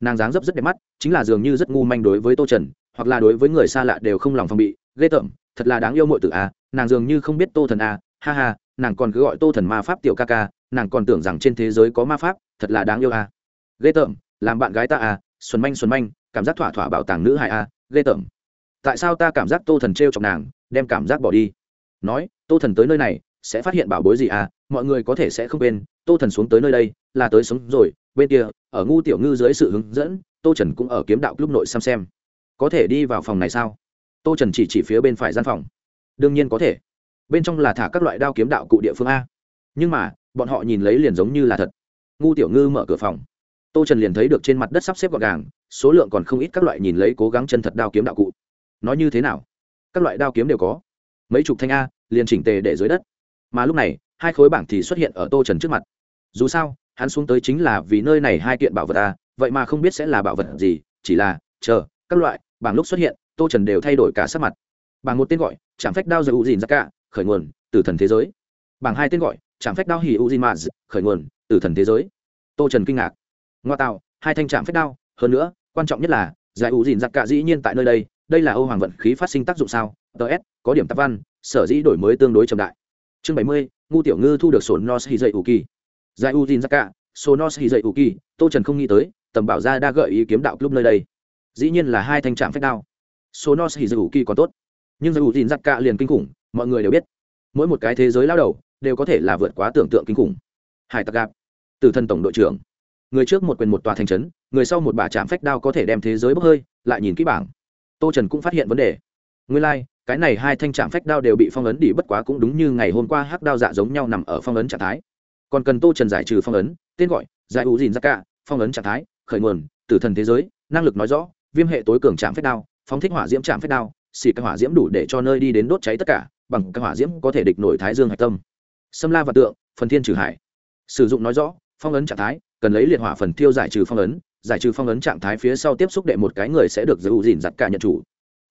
Nàng dáng dấp rất đẹp mắt, chính là dường như rất ngu manh đối với tô trần, hoặc là đối với người xa lạ đều không lòng phòng bị ghê tởm, thật là đáng yêu mội tử a nàng dường như không biết tô thần a ha ha, nàng còn cứ gọi tô thần ma pháp tiểu ca ca, nàng còn tưởng rằng trên thế giới có ma pháp, thật là đáng yêu a ghê tởm, làm bạn gái ta a xuân manh xuân manh, cảm giác thỏa thỏa bảo tàng nữ hại a ghê tởm. Tại sao ta cảm giác tô thần t r e o chọc nàng, đem cảm giác bỏ đi? Nói, tô thần tới nơi này, sẽ phát hiện bảo bối gì à mọi người có thể sẽ không quên, tô thần xuống tới nơi đây, là tới sống rồi, bên kia, ở ngu tiểu ngư dưới sự hướng dẫn, tô trần cũng ở kiếm đạo lúc nội xem xem. Có thể đi vào phòng này sao? Tô trần chỉ chỉ phía bên phải gian phòng. Đương nhiên có thể. Bên trong là thả các loại đao kiếm đạo cụ địa phương a. Nhưng mà, bọn họ nhìn lấy liền giống như là thật. Ngu tiểu ngư mở cửa phòng. Tô trần liền thấy được trên mặt đất sắp xếp gọn gàng, số lượng còn không ít các loại nhìn lấy cố gắng chân thật đao kiếm đạo cụ. Nói như thế nào? Các loại đao kiếm đều có. Mấy chục thanh a, liền chỉnh tề để dưới đất. Mà lúc này, hai khối bảng thì xuất hiện ở tô trần trước mặt. Dù sao, hắn xuống tới chính là vì nơi này hai kiện bảo vật a, vậy mà không biết sẽ là bảo vật gì, chỉ là, chờ, các loại, bảng lúc xuất hiện tô trần đều thay đổi cả sắc mặt bảng một tên gọi trạm phách đao giờ u dìn ra cả khởi nguồn từ thần thế giới bảng hai tên gọi trạm phách đao hỉ u dìn maz khởi nguồn từ thần thế giới tô trần kinh ngạc ngoa tạo hai thanh trạm phách đao hơn nữa quan trọng nhất là giải u dìn giặc cả dĩ nhiên tại nơi đây đây là ô hoàng vận khí phát sinh tác dụng sao ts có điểm tạp văn sở dĩ đổi mới tương đối chậm đại chương bảy mươi ngu tiểu ngư thu được sổ nos hi dậy u kỳ giải u dìn giặc cả sổ nos hi dậy u kỳ tô trần không nghĩ tới tầm bảo ra đa gợi ý kiếm đạo club nơi đây dĩ nhiên là hai thanh trạm phách đao số nos hì dù kỳ còn tốt. Nhưng dù dìn giặc cạ liền kinh khủng mọi người đều biết. Mỗi một cái thế giới lao đầu đều có thể là vượt quá tưởng tượng kinh khủng. Hải tặc gạp từ thân tổng đội trưởng. Người trước một quyền một tòa thành trấn người sau một bà chạm phách đao có thể đem thế giới bốc hơi lại nhìn kỹ bảng. Tô trần cũng phát hiện vấn đề. Nguyên lai、like, cái này hai thanh trạm phách đao đều bị phong ấn đi bất quá cũng đúng như ngày hôm qua hắc đao dạ giống nhau nằm ở phong ấn trạng thái. Còn cần tô trần giải trừ phong ấn tên gọi giải ủ dìn giặc cả phong ấn trạng thái khởi nguồn tử thần thế giới năng lực nói rõ viêm hệ tối cường trạm phách đao phóng thích hỏa diễm chạm phép đao, xì cái hỏa diễm đủ để cho nơi đi đến đốt cháy tất cả, bằng cái hỏa diễm có thể địch nổi thái dương hạch tâm. Xâm la và tượng, phần thiên trừ hải. Sử dụng nói rõ, phong ấn trạng thái, cần lấy liệt hỏa phần thiêu giải trừ phong ấn, giải trừ phong ấn trạng thái phía sau tiếp xúc đệ một cái người sẽ được giữ gìn giặt cả nhận chủ.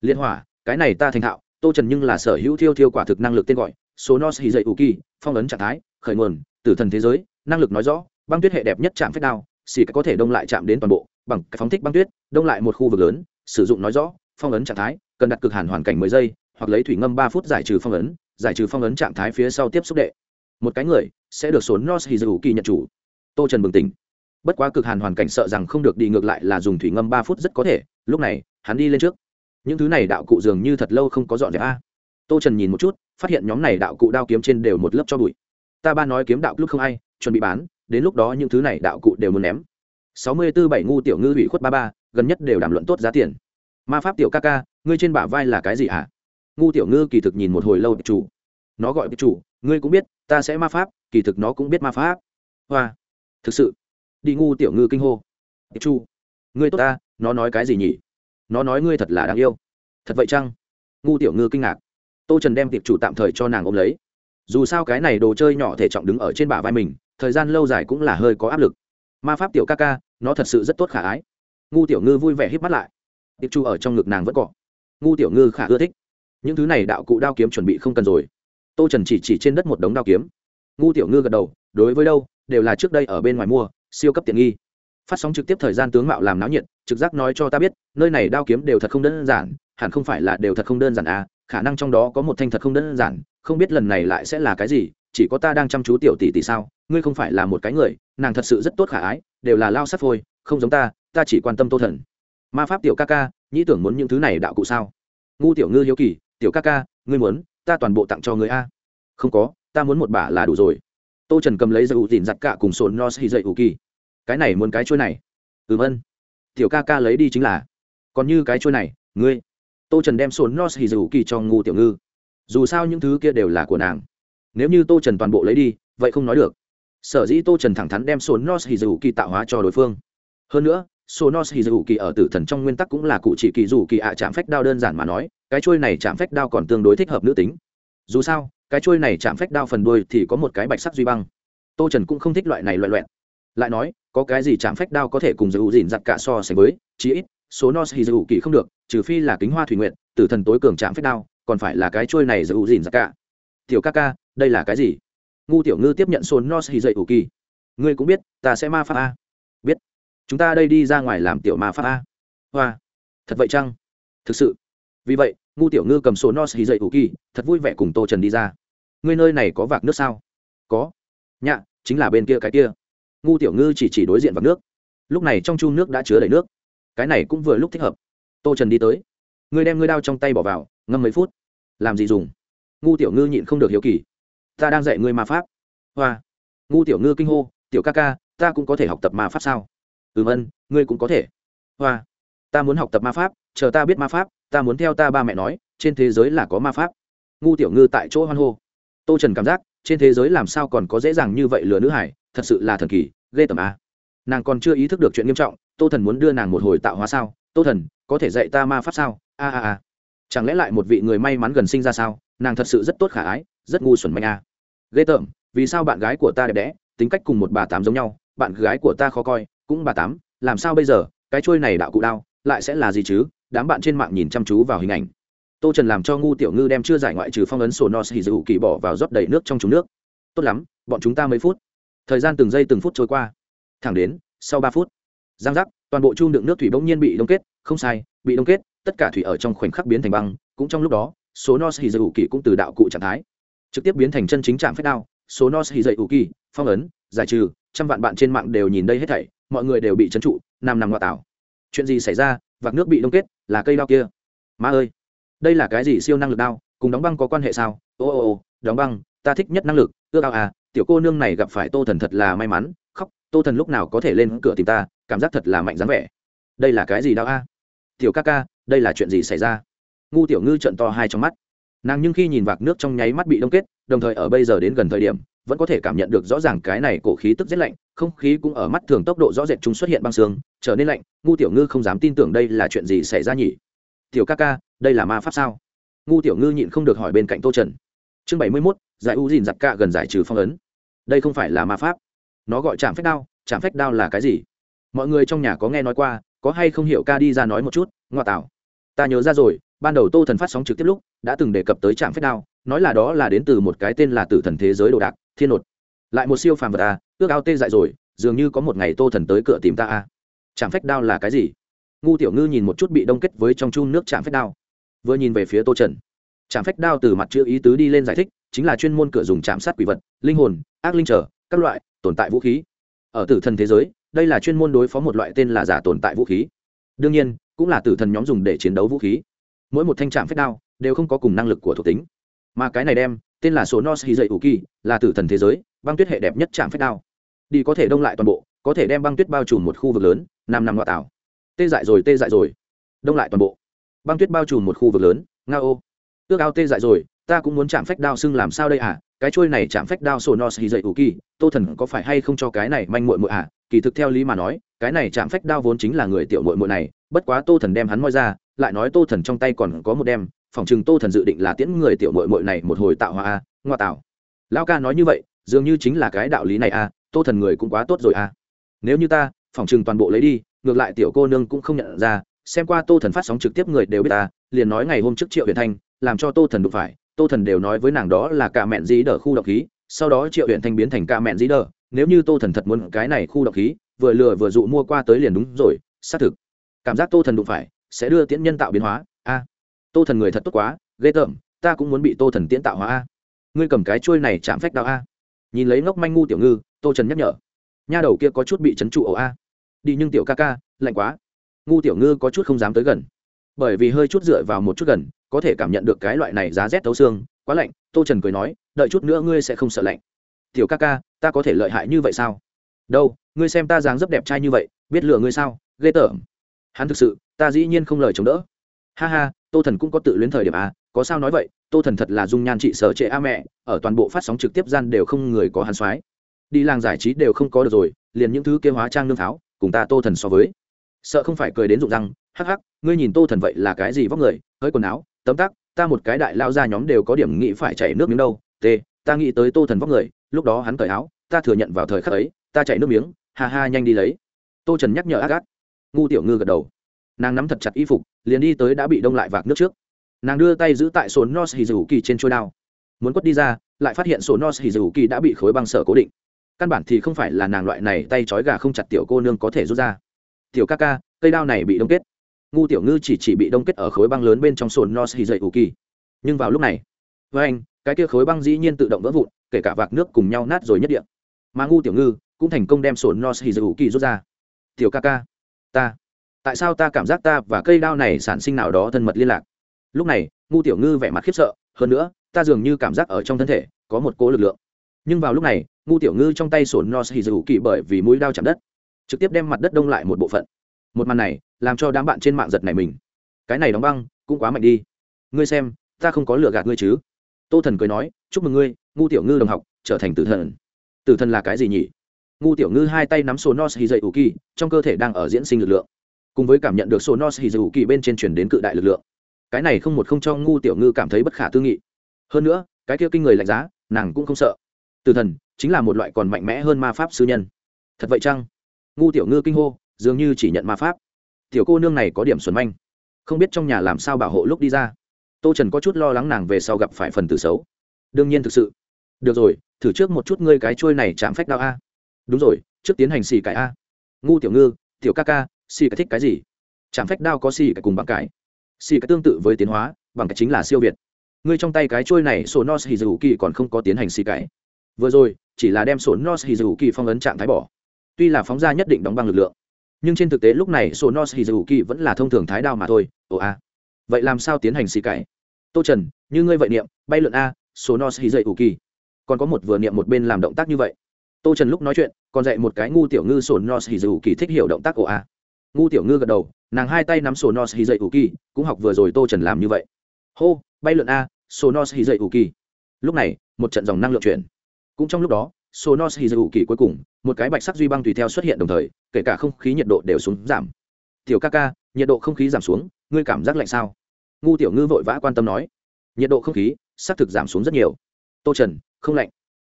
Liệt hỏa, cái này ta thành thạo, tô trần nhưng là sở hữu thiêu thiêu quả thực năng lực tên gọi, số nos hì dậy ủ kỳ, phong ấn trạng thái, khởi nguồn, tử thần thế giới, năng lực nói rõ, băng tuyết hệ đẹp nhất chạm phép đao, xì có thể đông lại chạm đến toàn bộ, bằng cái phóng thích băng tuyết, đông lại một khu vực lớn sử dụng nói rõ, phong ấn trạng thái, cần đặt cực hàn hoàn cảnh mười giây, hoặc lấy thủy ngâm ba phút giải trừ phong ấn, giải trừ phong ấn trạng thái phía sau tiếp xúc đệ. Một cái người sẽ được sốn nos hì kỳ nhận chủ. Tô trần bừng tỉnh. Bất quá cực hàn hoàn cảnh sợ rằng không được đi ngược lại là dùng thủy ngâm ba phút rất có thể, lúc này, hắn đi lên trước. Những thứ này đạo cụ dường như thật lâu không có dọn dẹp a. Tô trần nhìn một chút, phát hiện nhóm này đạo cụ đao kiếm trên đều một lớp cho bụi. Ta ba nói kiếm đạo lúc không ai, chuẩn bị bán, đến lúc đó những thứ này đạo cụ đều muốn ném. Sáu mươi tư bảy ngu tiểu ngư hủy khuất ba ba gần nhất đều đàm luận tốt giá tiền. Ma pháp tiểu ca ca ngươi trên bả vai là cái gì hả? Ngu tiểu ngư kỳ thực nhìn một hồi lâu chủ. Nó gọi chủ ngươi cũng biết ta sẽ ma pháp kỳ thực nó cũng biết ma pháp. Hoa. Thực sự. Đi ngu tiểu ngư kinh hô. Chủ, chu ngươi tốt ta nó nói cái gì nhỉ? Nó nói ngươi thật là đáng yêu. Thật vậy chăng? Ngu tiểu ngư kinh ngạc. Tô trần đem tiệp chủ tạm thời cho nàng ôm lấy. Dù sao cái này đồ chơi nhỏ thể trọng đứng ở trên bả vai mình thời gian lâu dài cũng là hơi có áp lực. Ma pháp tiểu ca ca nó thật sự rất tốt khả ái ngu tiểu ngư vui vẻ hít mắt lại. Tiệp chu ở trong ngực nàng vẫn cọ. Ngu tiểu ngư khả ưa thích. Những thứ này đạo cụ đao kiếm chuẩn bị không cần rồi. Tô trần chỉ chỉ trên đất một đống đao kiếm. Ngu tiểu ngư gật đầu, đối với đâu, đều là trước đây ở bên ngoài mua, siêu cấp tiện nghi. Phát sóng trực tiếp thời gian tướng mạo làm náo nhiệt, trực giác nói cho ta biết, nơi này đao kiếm đều thật không đơn giản, hẳn không phải là đều thật không đơn giản à khả năng trong đó có một thanh thật không đơn giản, không biết lần này lại sẽ là cái gì, chỉ có ta đang chăm chú tiểu tỷ tỷ sao, ngươi không phải là một cái người, nàng thật sự rất tốt khả ái, đều là lao sắt phôi, không giống ta ta chỉ quan tâm tô thần. Ma pháp tiểu ca ca, nhĩ tưởng muốn những thứ này đạo cụ sao? Ngu tiểu ngư hiếu kỳ, tiểu ca ca, ngươi muốn, ta toàn bộ tặng cho người a. Không có, ta muốn một bả là đủ rồi. Tô trần cầm lấy dây ủ dìn giặt cả cùng sồn nos hy dậy ủ kỳ. Cái này muốn cái chuôi này. Ừ vân tiểu ca ca lấy đi chính là. Còn như cái chuôi này, ngươi. Tô trần đem sồn nos hy dậy ủ kỳ cho ngu tiểu ngư. Dù sao những thứ kia đều là của nàng. Nếu như tô trần toàn bộ lấy đi, vậy không nói được. Sở dĩ tô trần thẳng thắn đem sồn nos hy dậy ủ kỳ tạo hóa cho đối phương. Hơn nữa Sonos kỳ ở tử thần trong nguyên tắc cũng là cụ chỉ kỳ dù kỳ ạ chạm phách đao đơn giản mà nói, cái chuôi này chạm phách đao còn tương đối thích hợp nữ tính. Dù sao, cái chuôi này chạm phách đao phần đuôi thì có một cái bạch sắc duy băng. Tô Trần cũng không thích loại này loại loẹn Lại nói, có cái gì chạm phách đao có thể cùng giữ gìn giặt cả so sánh với, chí ít, số Noshi dụ kỳ không được, trừ phi là kính hoa thủy nguyện, tử thần tối cường chạm phách đao, còn phải là cái chuôi này giữ gìn giặt cả. Tiểu ca ca, đây là cái gì? Ngu tiểu ngư tiếp nhận số Noshi dụ kỳ, Ngươi cũng biết, ta sẽ ma pháp a. Chúng ta đây đi ra ngoài làm tiểu ma pháp a. Hoa. Thật vậy chăng? Thực sự. Vì vậy, ngu tiểu ngư cầm sổ nos hì dậy ủ kỳ, thật vui vẻ cùng tô trần đi ra. Ngươi nơi này có vạc nước sao? Có. Nhạ, chính là bên kia cái kia. Ngu tiểu ngư chỉ chỉ đối diện vạc nước. Lúc này trong chu nước đã chứa đầy nước. Cái này cũng vừa lúc thích hợp. Tô trần đi tới. Ngươi đem ngươi đao trong tay bỏ vào, ngâm mấy phút. Làm gì dùng? Ngu tiểu ngư nhịn không được hiếu kỳ. Ta đang dạy ngươi ma pháp. Hoa. Ngu tiểu ngư kinh hô, tiểu ca ca, ta cũng có thể học tập ma pháp sao? Ừm ân, ngươi cũng có thể. Hoa. Ta muốn học tập ma pháp, chờ ta biết ma pháp, ta muốn theo ta ba mẹ nói, trên thế giới là có ma pháp. Ngu tiểu ngư tại chỗ hoan hô. Tô trần cảm giác, trên thế giới làm sao còn có dễ dàng như vậy lừa nữ hải, thật sự là thần kỳ, ghê tởm a. Nàng còn chưa ý thức được chuyện nghiêm trọng, tô thần muốn đưa nàng một hồi tạo hóa sao? Tô thần, có thể dạy ta ma pháp sao? A a a. Chẳng lẽ lại một vị người may mắn gần sinh ra sao? Nàng thật sự rất tốt khả ái, rất ngu xuẩn manh a. Ghê tởm, vì sao bạn gái của ta đẹp đẽ, tính cách cùng một bà tám giống nhau, bạn gái của ta khó coi cũng bà tám, làm sao bây giờ? Cái trôi này đạo cụ đao, lại sẽ là gì chứ? Đám bạn trên mạng nhìn chăm chú vào hình ảnh. Tô trần làm cho ngu tiểu ngư đem chưa giải ngoại trừ phong ấn sổ nos hì dụ kỳ bỏ vào rót đầy nước trong trúng nước. Tốt lắm, bọn chúng ta mấy phút. Thời gian từng giây từng phút trôi qua. Thẳng đến, sau ba phút, giang giác, toàn bộ chung đựng nước thủy bỗng nhiên bị đông kết. Không sai, bị đông kết, tất cả thủy ở trong khoảnh khắc biến thành băng. Cũng trong lúc đó số nos hì dụ kỳ cũng từ đạo cụ trạng thái, trực tiếp biến thành chân chính trạm phép đao. Số nos hì dụ kỳ, phong ấn, giải trừ, trăm vạn bạn trên mạng đều nhìn đây hết thảy mọi người đều bị trấn trụ nằm nằm ngoại tảo. Chuyện gì xảy ra? Vạc nước bị đông kết, là cây đao kia. Ma ơi! Đây là cái gì siêu năng lực đao? Cùng đóng băng có quan hệ sao? Ô ô ô, đóng băng, ta thích nhất năng lực, ước ao à tiểu cô nương này gặp phải tô thần thật là may mắn. Khóc, tô thần lúc nào có thể lên cửa tìm ta, cảm giác thật là mạnh dáng vẻ. Đây là cái gì đao a? Tiểu ca ca, đây là chuyện gì xảy ra? Ngu tiểu ngư trận to hai trong mắt. Nàng nhưng khi nhìn vạc nước trong nháy mắt bị đông kết, đồng thời ở bây giờ đến gần thời điểm vẫn có thể cảm nhận được rõ ràng cái này cổ khí tức rét lạnh, không khí cũng ở mắt thường tốc độ rõ rệt chúng xuất hiện băng xương, trở nên lạnh, ngu tiểu ngư không dám tin tưởng đây là chuyện gì xảy ra nhỉ? Tiểu ca ca, đây là ma pháp sao? Ngu tiểu ngư nhịn không được hỏi bên cạnh tô trần. Chương bảy mươi mốt, giải u dìn giặt ca gần giải trừ phong ấn. Đây không phải là ma pháp. Nó gọi chạm phách đao chạm phách đao là cái gì? Mọi người trong nhà có nghe nói qua, có hay không hiểu ca đi ra nói một chút, ngoa tạo. Ta nhớ ra rồi, ban đầu tô thần phát sóng trực tiếp lúc, đã từng đề cập tới trạm phách đao, nói là đó là đến từ một cái tên là tử thần thế giới đồ đạc thiên nột. Lại một siêu phàm vật à ước ao tê dại rồi, dường như có một ngày tô thần tới cửa tìm ta à. Trạm phách đao là cái gì? Ngu tiểu ngư nhìn một chút bị đông kết với trong chun nước trạm phách đao. Vừa nhìn về phía tô trần. Trạm phách đao từ mặt chữ ý tứ đi lên giải thích, chính là chuyên môn cửa dùng chạm sát quỷ vật, linh hồn, ác linh trở, các loại, tồn tại vũ khí. Ở tử thần thế giới, đây là chuyên môn đối phó một loại tên là giả tồn tại vũ khí. Đương nhiên, cũng là tử thần nhóm dùng để chiến đấu vũ khí. Mỗi một thanh trạm phách đao đều không có cùng năng lực của thuộc tính. Mà cái này đem tên là số nos hy dậy ủ kỳ là tử thần thế giới, băng tuyết hệ đẹp nhất trạm phách đao. Đi có thể đông lại toàn bộ, có thể đem băng tuyết bao trùm một khu vực lớn, năm năm ngoại tảo. Tê dại rồi, tê dại rồi. Đông lại toàn bộ. Băng tuyết bao trùm một khu vực lớn nga ô ước ao tê dại rồi, ta cũng muốn chạm phách đao xưng làm sao đây à? Cái trôi này chạm phách đao sổ nos hy dậy ủ kỳ tô thần có phải hay không cho cái này manh muội muội à? Kỳ thực theo lý mà nói, cái này chạm phách đao vốn chính là người tiểu muội muội này, bất quá tô thần đem hắn moi ra, lại nói tô thần trong tay còn có một đem phòng chừng tô thần dự định là tiễn người tiểu muội muội này một hồi tạo hoa a, ngoa tạo. Lao ca nói như vậy, dường như chính là cái đạo lý này a, tô thần người cũng quá tốt rồi a. Nếu như ta, phòng chừng toàn bộ lấy đi, ngược lại tiểu cô nương cũng không nhận ra, xem qua tô thần phát sóng trực tiếp người đều biết ta, liền nói ngày hôm trước triệu huyền thanh, làm cho tô thần đụng phải, tô thần đều nói với nàng đó là cả mẹn dí đờ khu độc khí, sau đó triệu huyền thanh biến thành cả mẹn dí đờ, nếu như tô thần thật muốn cái này khu độc khí, vừa lừa vừa dụ mua qua tới liền đúng rồi, xác thực. Cảm giác tô thần đụng phải, sẽ đưa tiễn nhân tạo biến hóa, a tô thần người thật tốt quá, ghê tởm, ta cũng muốn bị tô thần tiễn tạo hóa a. Ngươi cầm cái chuôi này chạm phách đạo a. Nhìn lấy ngốc manh ngu tiểu ngư, tô trần nhắc nhở. Nha đầu kia có chút bị trấn trụ ổ a. Đi nhưng tiểu ca ca, lạnh quá. Ngu tiểu ngư có chút không dám tới gần. Bởi vì hơi chút dựa vào một chút gần, có thể cảm nhận được cái loại này giá rét thấu xương, quá lạnh, tô trần cười nói, đợi chút nữa ngươi sẽ không sợ lạnh. Tiểu ca ca, ta có thể lợi hại như vậy sao? Đâu, ngươi xem ta dáng dấp đẹp trai như vậy, biết lừa ngươi sao? Ghê tởm. Hắn thực sự, ta dĩ nhiên không lời chống đỡ ha ha, tô thần cũng có tự luyến thời điểm à có sao nói vậy, tô thần thật là dung nhan trị sở trệ a mẹ, ở toàn bộ phát sóng trực tiếp gian đều không người có hàn soái đi làng giải trí đều không có được rồi, liền những thứ kêu hóa trang nương tháo, cùng ta tô thần so với. Sợ không phải cười đến rụng răng, hắc hắc, ngươi nhìn tô thần vậy là cái gì vóc người, hơi quần áo, tấm tắc, ta một cái đại lao ra nhóm đều có điểm nghĩ phải chảy nước miếng đâu t ta nghĩ tới tô thần vóc người, lúc đó hắn cởi áo, ta thừa nhận vào thời khắc ấy, ta chảy nước miếng, ha ha, nhanh đi lấy. Tô trần nhắc nhở ác ác. Ngu tiểu ngư gật đầu nàng nắm thật chặt y phục, liền đi tới đã bị đông lại vạc nước trước. Nàng đưa tay giữ tại sổ nos hì dù kỳ trên trôi đao. Muốn quất đi ra, lại phát hiện sổ nos hì dù kỳ đã bị khối băng sở cố định. Căn bản thì không phải là nàng loại này tay trói gà không chặt tiểu cô nương có thể rút ra. Tiểu ca ca, cây đao này bị đông kết. Ngu tiểu ngư chỉ chỉ bị đông kết ở khối băng lớn bên trong sồn nos hì dậy ủ kỳ nhưng vào lúc này, với anh, cái kia khối băng dĩ nhiên tự động vỡ vụn, kể cả vạc nước cùng nhau nát rồi nhất điện mà ngu tiểu ngư cũng thành công đem sồn nos hì dậy ủ kỳ rút ra. Tiểu ca ca, ta tại sao ta cảm giác ta và cây đao này sản sinh nào đó thân mật liên lạc? Lúc này, ngu tiểu ngư vẻ mặt khiếp sợ, hơn nữa, ta dường như cảm giác ở trong thân thể, có một cỗ lực lượng. Nhưng vào lúc này, ngu tiểu ngư trong tay sổn nos hì dù kỳ bởi vì mũi đao chạm đất, trực tiếp đem mặt đất đông lại một bộ phận. Một màn này, làm cho đám bạn trên mạng giật này mình. Cái này đóng băng, cũng quá mạnh đi. Ngươi xem, ta không có lừa gạt ngươi chứ? Tô thần cười nói, chúc mừng ngươi, ngu tiểu ngư đồng học, trở thành tử thần. Tử thần là cái gì nhỉ? Ngu tiểu ngư hai tay nắm sổ nos hì dậy ủ kỳ trong cơ thể đang ở diễn sinh lực lượng cùng với cảm nhận được sổ nos hì kỳ bên trên chuyển đến cự đại lực lượng. Cái này không một không cho ngu tiểu ngư cảm thấy bất khả tư nghị. Hơn nữa, cái kia kinh người lạnh giá, nàng cũng không sợ. Từ thần, chính là một loại còn mạnh mẽ hơn ma pháp sư nhân. Thật vậy chăng? Ngu tiểu ngư kinh hô, dường như chỉ nhận ma pháp. Tiểu cô nương này có điểm xuẩn manh. Không biết trong nhà làm sao bảo hộ lúc đi ra. Tô trần có chút lo lắng nàng về sau gặp phải phần tử xấu. Đương nhiên thực sự. Được rồi, thử trước một chút ngươi cái trôi này chạm phách đao a. Đúng rồi, trước tiến hành xì cải a. Ngu tiểu ngư, tiểu ca ca xì cái thích cái gì? Chạm phách đao có xì cái cùng bằng cải xì cái tương tự với tiến hóa, bằng cái chính là siêu việt. Ngươi trong tay cái trôi này sổ nos hizu kỳ còn không có tiến hành xì cái. vừa rồi, chỉ là đem sổ nos hizu kỳ phong ấn trạng thái bỏ. Tuy là phóng ra nhất định đóng băng lực lượng, nhưng trên thực tế lúc này sổ nos hizu kỳ vẫn là thông thường thái đao mà thôi. Ồ a. Vậy làm sao tiến hành xì cái? tô trần, như ngươi vậy niệm, bay lượn a, sổ nos hizu kỳ còn có một vừa niệm một bên làm động tác như vậy. Tô trần lúc nói chuyện, còn dạy một cái ngu tiểu ngư sổ nos hizu kỳ thích hiểu động tác ồ a ngu tiểu ngư gật đầu, nàng hai tay nắm sổ nos hì dậy ủ kỳ cũng học vừa rồi tô trần làm như vậy. Hô, bay lượn a sổ nos hì dậy ủ kỳ lúc này, một trận dòng năng lượng chuyển. Cũng trong lúc đó sổ nos hy dậy ủ kỳ cuối cùng, một cái bạch sắc duy băng tùy theo xuất hiện đồng thời, kể cả không khí nhiệt độ đều xuống giảm. Tiểu ca ca, nhiệt độ không khí giảm xuống, ngươi cảm giác lạnh sao? Ngu tiểu ngư vội vã quan tâm nói. Nhiệt độ không khí, xác thực giảm xuống rất nhiều. Tô trần, không lạnh.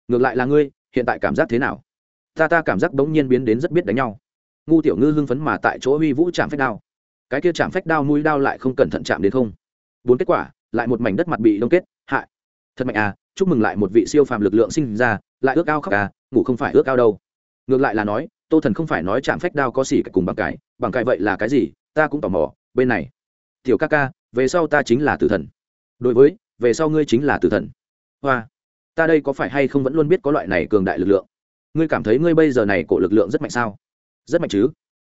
Ngược lại là ngươi, hiện tại cảm giác thế nào? Ta ta cảm giác bỗng nhiên biến đến rất biết đánh nhau ngu tiểu ngư hưng phấn mà tại chỗ huy vũ chạm phách đao. Cái kia chạm phách đao mũi đao lại không cẩn thận chạm đến không. Bốn kết quả, lại một mảnh đất mặt bị đông kết, hại. Thật mạnh à chúc mừng lại một vị siêu phàm lực lượng sinh ra, lại ước ao khóc à ngủ không phải ước ao đâu. Ngược lại là nói, tô thần không phải nói chạm phách đao có xỉ cùng bằng cái bằng cái vậy là cái gì, ta cũng tò mò, bên này. Tiểu ca ca, về sau ta chính là tử thần. Đối với, về sau ngươi chính là tử thần. Hoa, ta đây có phải hay không vẫn luôn biết có loại này cường đại lực lượng? Ngươi cảm thấy ngươi bây giờ này cổ lực lượng rất mạnh sao? Rất mạnh chứ?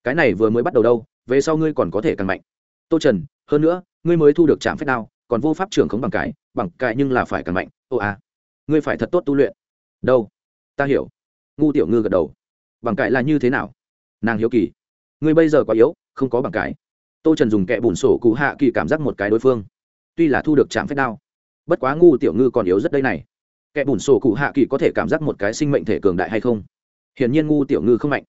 Cái này vừa mới bắt đầu đâu, về sau ngươi còn có thể càng mạnh. Tô trần, hơn nữa, ngươi mới thu được trạm phép nào còn vô pháp trưởng khống bằng cái bằng cái nhưng là phải càng mạnh. Ô à ngươi phải thật tốt tu luyện. Đâu? Ta hiểu. Ngu tiểu ngư gật đầu. Bằng cái là như thế nào? Nàng hiếu kỳ. Ngươi bây giờ quá yếu, không có bằng cái. Tô trần dùng kẹ bùn sổ cụ hạ kỳ cảm giác một cái đối phương. Tuy là thu được trạm phép đao, bất quá ngu tiểu ngư còn yếu rất đây này. Kẻ bùn sổ cụ hạ kỳ có thể cảm giác một cái sinh mệnh thể cường đại hay không? Hiển nhiên ngu tiểu ngư không mạnh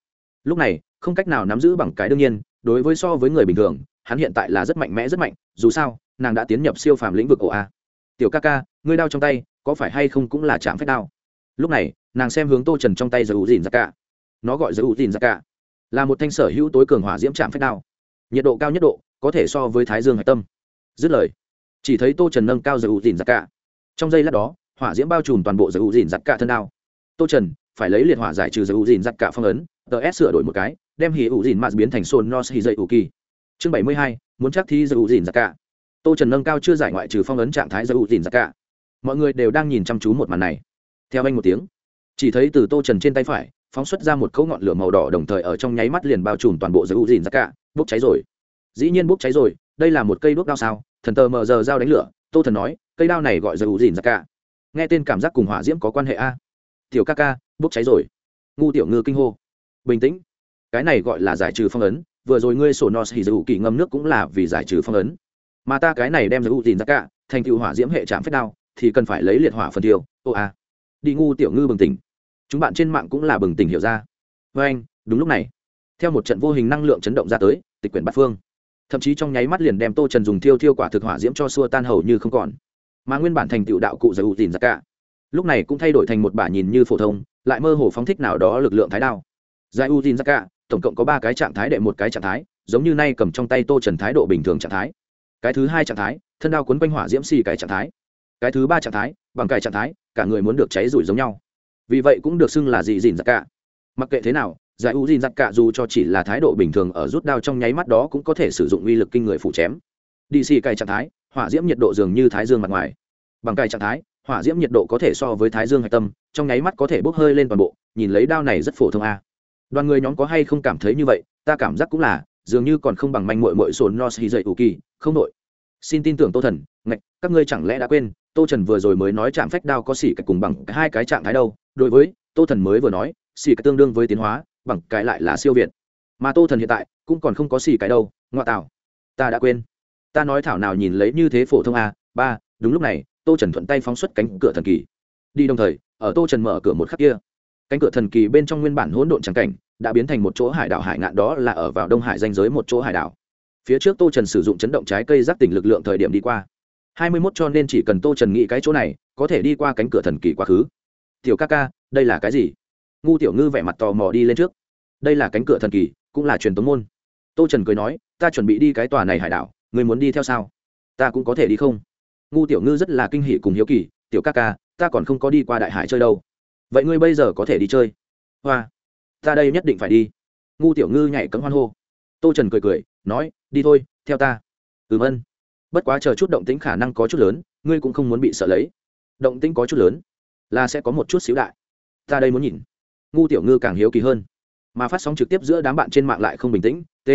lúc này, không cách nào nắm giữ bằng cái đương nhiên, đối với so với người bình thường, hắn hiện tại là rất mạnh mẽ, rất mạnh, dù sao, nàng đã tiến nhập siêu phàm lĩnh vực ổ a. Tiểu ca ca, ngươi đao trong tay, có phải hay không cũng là chạm phép đao? Lúc này, nàng xem hướng tô trần trong tay giới ủ dìn ra cả. Nó gọi giới ủ dìn ra cả. Là một thanh sở hữu tối cường hỏa diễm chạm phép đao. Nhiệt độ cao nhất độ, có thể so với thái dương hạch tâm. Dứt lời, chỉ thấy tô trần nâng cao giới ủ dìn ra cả. Trong giây lát đó, hỏa diễm bao trùm toàn bộ giới ủ dìn giặt cả thân đao. Tô trần, phải lấy liệt hỏa giải trừ giới ủ dìn giặt cả phong ấn tờ s sửa đổi một cái, đem hì ủ dìn mạt biến thành sôn nos hì dậy ủ kỳ. Chương bảy mươi hai, muốn chắc thi dậy ủ dìn ra cả tô trần nâng cao chưa giải ngoại trừ phong ấn trạng thái dậy ủ dìn ra cả mọi người đều đang nhìn chăm chú một màn này. Theo anh một tiếng, chỉ thấy từ tô trần trên tay phải, phóng xuất ra một cỗ ngọn lửa màu đỏ đồng thời ở trong nháy mắt liền bao trùm toàn bộ giới ủ dìn ra cả bốc cháy rồi. Dĩ nhiên bốc cháy rồi, đây là một cây đuốc đao sao? Thần tờ mờ giờ dao đánh lửa, tô thần nói, cây đao này gọi giới ủ dìn ra cả nghe tên cảm giác cùng hỏa diễm có quan hệ a. Tiểu ca ca, bốc cháy rồi. Ngu tiểu ngư kinh hô bình tĩnh. Cái này gọi là giải trừ phong ấn, vừa rồi ngươi sổ nos hì dù kỳ ngâm nước cũng là vì giải trừ phong ấn. Mà ta cái này đem giữ tìm ra cả, thành tựu hỏa diễm hệ trạm phép đao, thì cần phải lấy liệt hỏa phần tiêu. Ô a. Đi ngu tiểu ngư bừng tỉnh. Chúng bạn trên mạng cũng là bừng tỉnh hiểu ra. Với anh, đúng lúc này. Theo một trận vô hình năng lượng chấn động ra tới, tịch quyển bát phương. Thậm chí trong nháy mắt liền đem tô trần dùng thiêu thiêu quả thực hỏa diễm cho xua tan hầu như không còn. Mà nguyên bản thành tựu đạo cụ giải ủ tìm ra cả, lúc này cũng thay đổi thành một bả nhìn như phổ thông, lại mơ hồ phóng thích nào đó lực lượng thái đao giải u tin ra cả tổng cộng có ba cái trạng thái đệ một cái trạng thái, giống như nay cầm trong tay tô trần thái độ bình thường trạng thái. Cái thứ hai trạng thái, thân đao quấn quanh hỏa diễm xì cái trạng thái. Cái thứ ba trạng thái, bằng cải trạng thái, cả người muốn được cháy rủi giống nhau. Vì vậy cũng được xưng là dị dìn giặc cả mặc kệ thế nào, giải u dìn giặc cả dù cho chỉ là thái độ bình thường ở rút đao trong nháy mắt đó cũng có thể sử dụng uy lực kinh người phủ chém. Đi xì cái trạng thái, hỏa diễm nhiệt độ dường như thái dương mặt ngoài. Bằng cài trạng thái, hỏa diễm nhiệt độ có thể so với thái dương hạch tâm, trong nháy mắt có thể bốc hơi lên toàn bộ, nhìn lấy đao này rất phổ thông a đoàn người nhóm có hay không cảm thấy như vậy, ta cảm giác cũng là, dường như còn không bằng manh mội mội sồn nos hì dậy ủ kỳ, không nội. xin tin tưởng tô thần, ngạch, các ngươi chẳng lẽ đã quên, tô trần vừa rồi mới nói chạm phách đao có xỉ cách cùng bằng hai cái trạng thái đâu. Đối với, tô thần mới vừa nói xỉ cách tương đương với tiến hóa, bằng cái lại là siêu việt. Mà tô thần hiện tại, cũng còn không có xỉ cái đâu, ngoại tạo ta đã quên. Ta nói thảo nào nhìn lấy như thế phổ thông a ba, đúng lúc này, tô trần thuận tay phóng xuất cánh cửa thần kỳ. Đi đồng thời, ở tô trần mở cửa một khắc kia cánh cửa thần kỳ bên trong nguyên bản hỗn độn trắng cảnh đã biến thành một chỗ hải đảo hải ngạn đó là ở vào đông hải danh giới một chỗ hải đảo. Phía trước tô trần sử dụng chấn động trái cây giác tỉnh lực lượng thời điểm đi qua. Hai mươi mốt cho nên chỉ cần tô trần nghĩ cái chỗ này, có thể đi qua cánh cửa thần kỳ quá khứ. Tiểu ca ca, đây là cái gì? Ngu tiểu ngư vẻ mặt tò mò đi lên trước. Đây là cánh cửa thần kỳ, cũng là truyền tống môn. Tô trần cười nói, ta chuẩn bị đi cái tòa này hải đảo người muốn đi theo sao? Ta cũng có thể đi không? Ngu tiểu ngư rất là kinh hỷ cùng hiếu kỳ, tiểu ca ca, ta còn không có đi qua đại hải chơi đâu vậy ngươi bây giờ có thể đi chơi? Hoa. Ta đây nhất định phải đi. Ngu tiểu ngư nhảy cấm hoan hô. Tô trần cười cười, nói, đi thôi, theo ta. Ừm ân bất quá chờ chút động tĩnh khả năng có chút lớn, ngươi cũng không muốn bị sợ lấy. Động tĩnh có chút lớn, là sẽ có một chút xíu đại. Ta đây muốn nhìn. Ngu tiểu ngư càng hiếu kỳ hơn. Mà phát sóng trực tiếp giữa đám bạn trên mạng lại không bình tĩnh, t.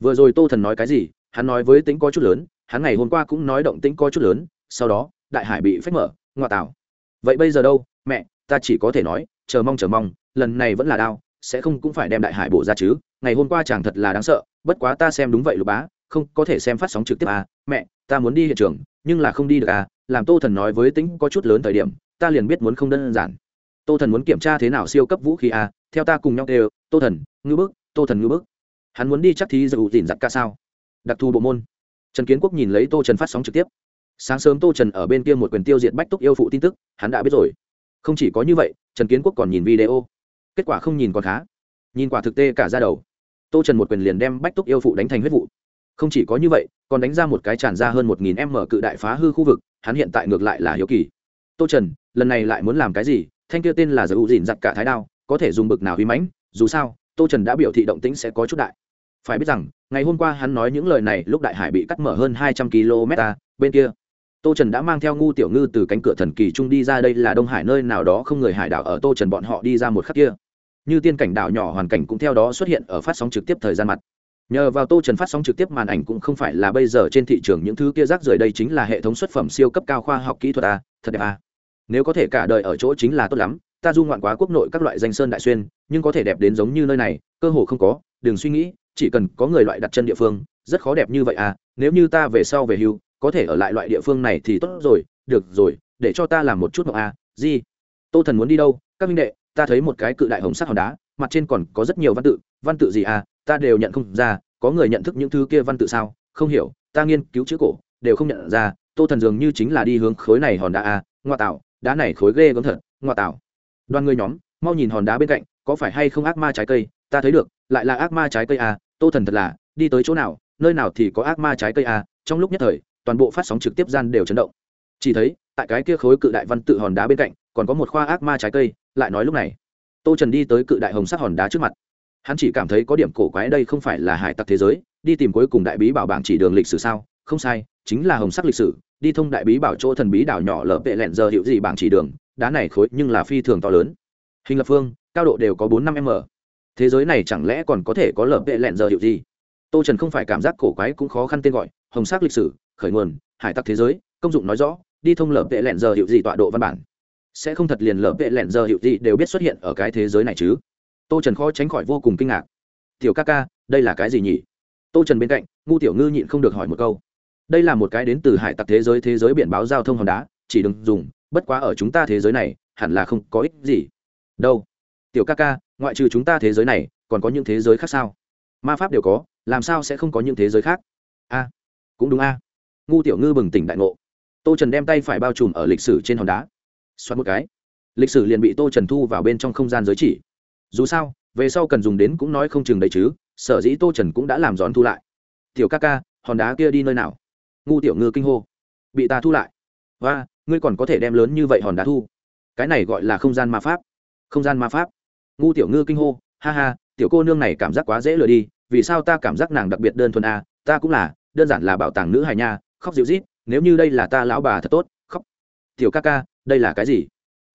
Vừa rồi tô thần nói cái gì, hắn nói với tính có chút lớn, hắn ngày hôm qua cũng nói động tĩnh có chút lớn, sau đó, đại hải bị phách mở ngoại tảo. Vậy bây giờ đâu, mẹ ta chỉ có thể nói, chờ mong chờ mong, lần này vẫn là đau sẽ không cũng phải đem đại hải bổ ra chứ. Ngày hôm qua chàng thật là đáng sợ, bất quá ta xem đúng vậy lục bá, không có thể xem phát sóng trực tiếp à. Mẹ, ta muốn đi hiện trường, nhưng là không đi được à. Làm tô thần nói với tính có chút lớn thời điểm, ta liền biết muốn không đơn giản. Tô thần muốn kiểm tra thế nào siêu cấp vũ khí à. Theo ta cùng nhau đều, tô thần ngư bức, tô thần ngư bức. Hắn muốn đi chắc thí dù dìn giặt ca sao? Đặc thù bộ môn. Trần kiến quốc nhìn lấy tô trần phát sóng trực tiếp. Sáng sớm tô trần ở bên kia một quyền tiêu diệt bách túc yêu phụ tin tức, hắn đã biết rồi không chỉ có như vậy, trần kiến quốc còn nhìn video. Kết quả không nhìn còn khá. Nhìn quả thực tê cả ra đầu. Tô trần một quyền liền đem bách túc yêu phụ đánh thành huyết vụ. Không chỉ có như vậy, còn đánh ra một cái tràn ra hơn một nghìn m cự đại phá hư khu vực, hắn hiện tại ngược lại là hiếu kỳ. Tô trần, lần này lại muốn làm cái gì? Thanh kia tên là giờ u dìn giặt cả thái đao, có thể dùng bực nào huy mãnh? Dù sao, tô trần đã biểu thị động tĩnh sẽ có chút đại. Phải biết rằng, ngày hôm qua hắn nói những lời này, lúc đại hải bị cắt mở hơn hai trăm km bên kia tô trần đã mang theo ngu tiểu ngư từ cánh cửa thần kỳ trung đi ra đây là đông hải nơi nào đó không người hải đảo ở tô trần bọn họ đi ra một khắc kia. Như tiên cảnh đảo nhỏ hoàn cảnh cũng theo đó xuất hiện ở phát sóng trực tiếp thời gian mặt. Nhờ vào tô trần phát sóng trực tiếp màn ảnh cũng không phải là bây giờ trên thị trường những thứ kia rác rưởi đây chính là hệ thống xuất phẩm siêu cấp cao khoa học kỹ thuật a, thật đẹp a. Nếu có thể cả đời ở chỗ chính là tốt lắm, ta du ngoạn quá quốc nội các loại danh sơn đại xuyên, nhưng có thể đẹp đến giống như nơi này, cơ hồ không có, đừng suy nghĩ, chỉ cần có người loại đặt chân địa phương, rất khó đẹp như vậy à nếu như ta về sau về hưu có thể ở lại loại địa phương này thì tốt rồi, được rồi, để cho ta làm một chút mộng à gì tô thần muốn đi đâu? Các minh đệ, ta thấy một cái cự đại hồng sắc hòn đá, mặt trên còn có rất nhiều văn tự. Văn tự gì à ta đều nhận không ra. Có người nhận thức những thứ kia văn tự sao? Không hiểu. Ta nghiên cứu chữ cổ, đều không nhận ra. Tô thần dường như chính là đi hướng khối này hòn đá à ngoa tạo, đá này khối ghê gớm thật. Ngoa tạo. Đoàn người nhóm, mau nhìn hòn đá bên cạnh, có phải hay không ác ma trái cây? Ta thấy được, lại là ác ma trái cây à tô thần thật là, đi tới chỗ nào, nơi nào thì có ác ma trái cây à trong lúc nhất thời toàn bộ phát sóng trực tiếp gian đều chấn động. Chỉ thấy, tại cái kia khối cự đại văn tự hòn đá bên cạnh, còn có một khoa ác ma trái cây, lại nói lúc này. Tô trần đi tới cự đại hồng sắc hòn đá trước mặt. Hắn chỉ cảm thấy có điểm cổ quái đây không phải là hải tặc thế giới, đi tìm cuối cùng đại bí bảo bảng chỉ đường lịch sử sao? Không sai, chính là hồng sắc lịch sử, đi thông đại bí bảo chỗ thần bí đảo nhỏ lở vệ lẹn giờ hiệu gì bảng chỉ đường, đá này khối nhưng là phi thường to lớn. Hình lập phương, cao độ đều có bốn năm m. Thế giới này chẳng lẽ còn có thể có lở vệ lẹn giờ hiệu gì? Tô trần không phải cảm giác cổ quái cũng khó khăn tên gọi, hồng sắc lịch sử khởi nguồn, hải tặc thế giới, công dụng nói rõ, đi thông lở vệ lẹn giờ hiệu gì tọa độ văn bản. Sẽ không thật liền lở vệ lẹn giờ hiệu gì đều biết xuất hiện ở cái thế giới này chứ. Tô trần khó tránh khỏi vô cùng kinh ngạc. Tiểu ca ca, đây là cái gì nhỉ? Tô trần bên cạnh, ngu tiểu ngư nhịn không được hỏi một câu. Đây là một cái đến từ hải tặc thế giới thế giới biển báo giao thông hòn đá, chỉ đừng dùng, bất quá ở chúng ta thế giới này, hẳn là không có ích gì. Đâu? Tiểu ca ca, ngoại trừ chúng ta thế giới này, còn có những thế giới khác sao? Ma pháp đều có, làm sao sẽ không có những thế giới khác? A, cũng đúng a ngu tiểu ngư bừng tỉnh đại ngộ. Tô trần đem tay phải bao trùm ở lịch sử trên hòn đá. Xoắn một cái, lịch sử liền bị tô trần thu vào bên trong không gian giới chỉ. Dù sao, về sau cần dùng đến cũng nói không chừng đấy chứ, sở dĩ tô trần cũng đã làm gión thu lại. Tiểu ca ca, hòn đá kia đi nơi nào? Ngu tiểu ngư kinh hô. Bị ta thu lại. Và ngươi còn có thể đem lớn như vậy hòn đá thu. Cái này gọi là không gian ma pháp. Không gian ma pháp. Ngu tiểu ngư kinh hô. Ha ha, tiểu cô nương này cảm giác quá dễ lừa đi, vì sao ta cảm giác nàng đặc biệt đơn thuần a à? ta cũng là, đơn giản là bảo tàng nữ hài nha khóc dịu rít, nếu như đây là ta lão bà thật tốt, khóc. Tiểu ca ca, đây là cái gì?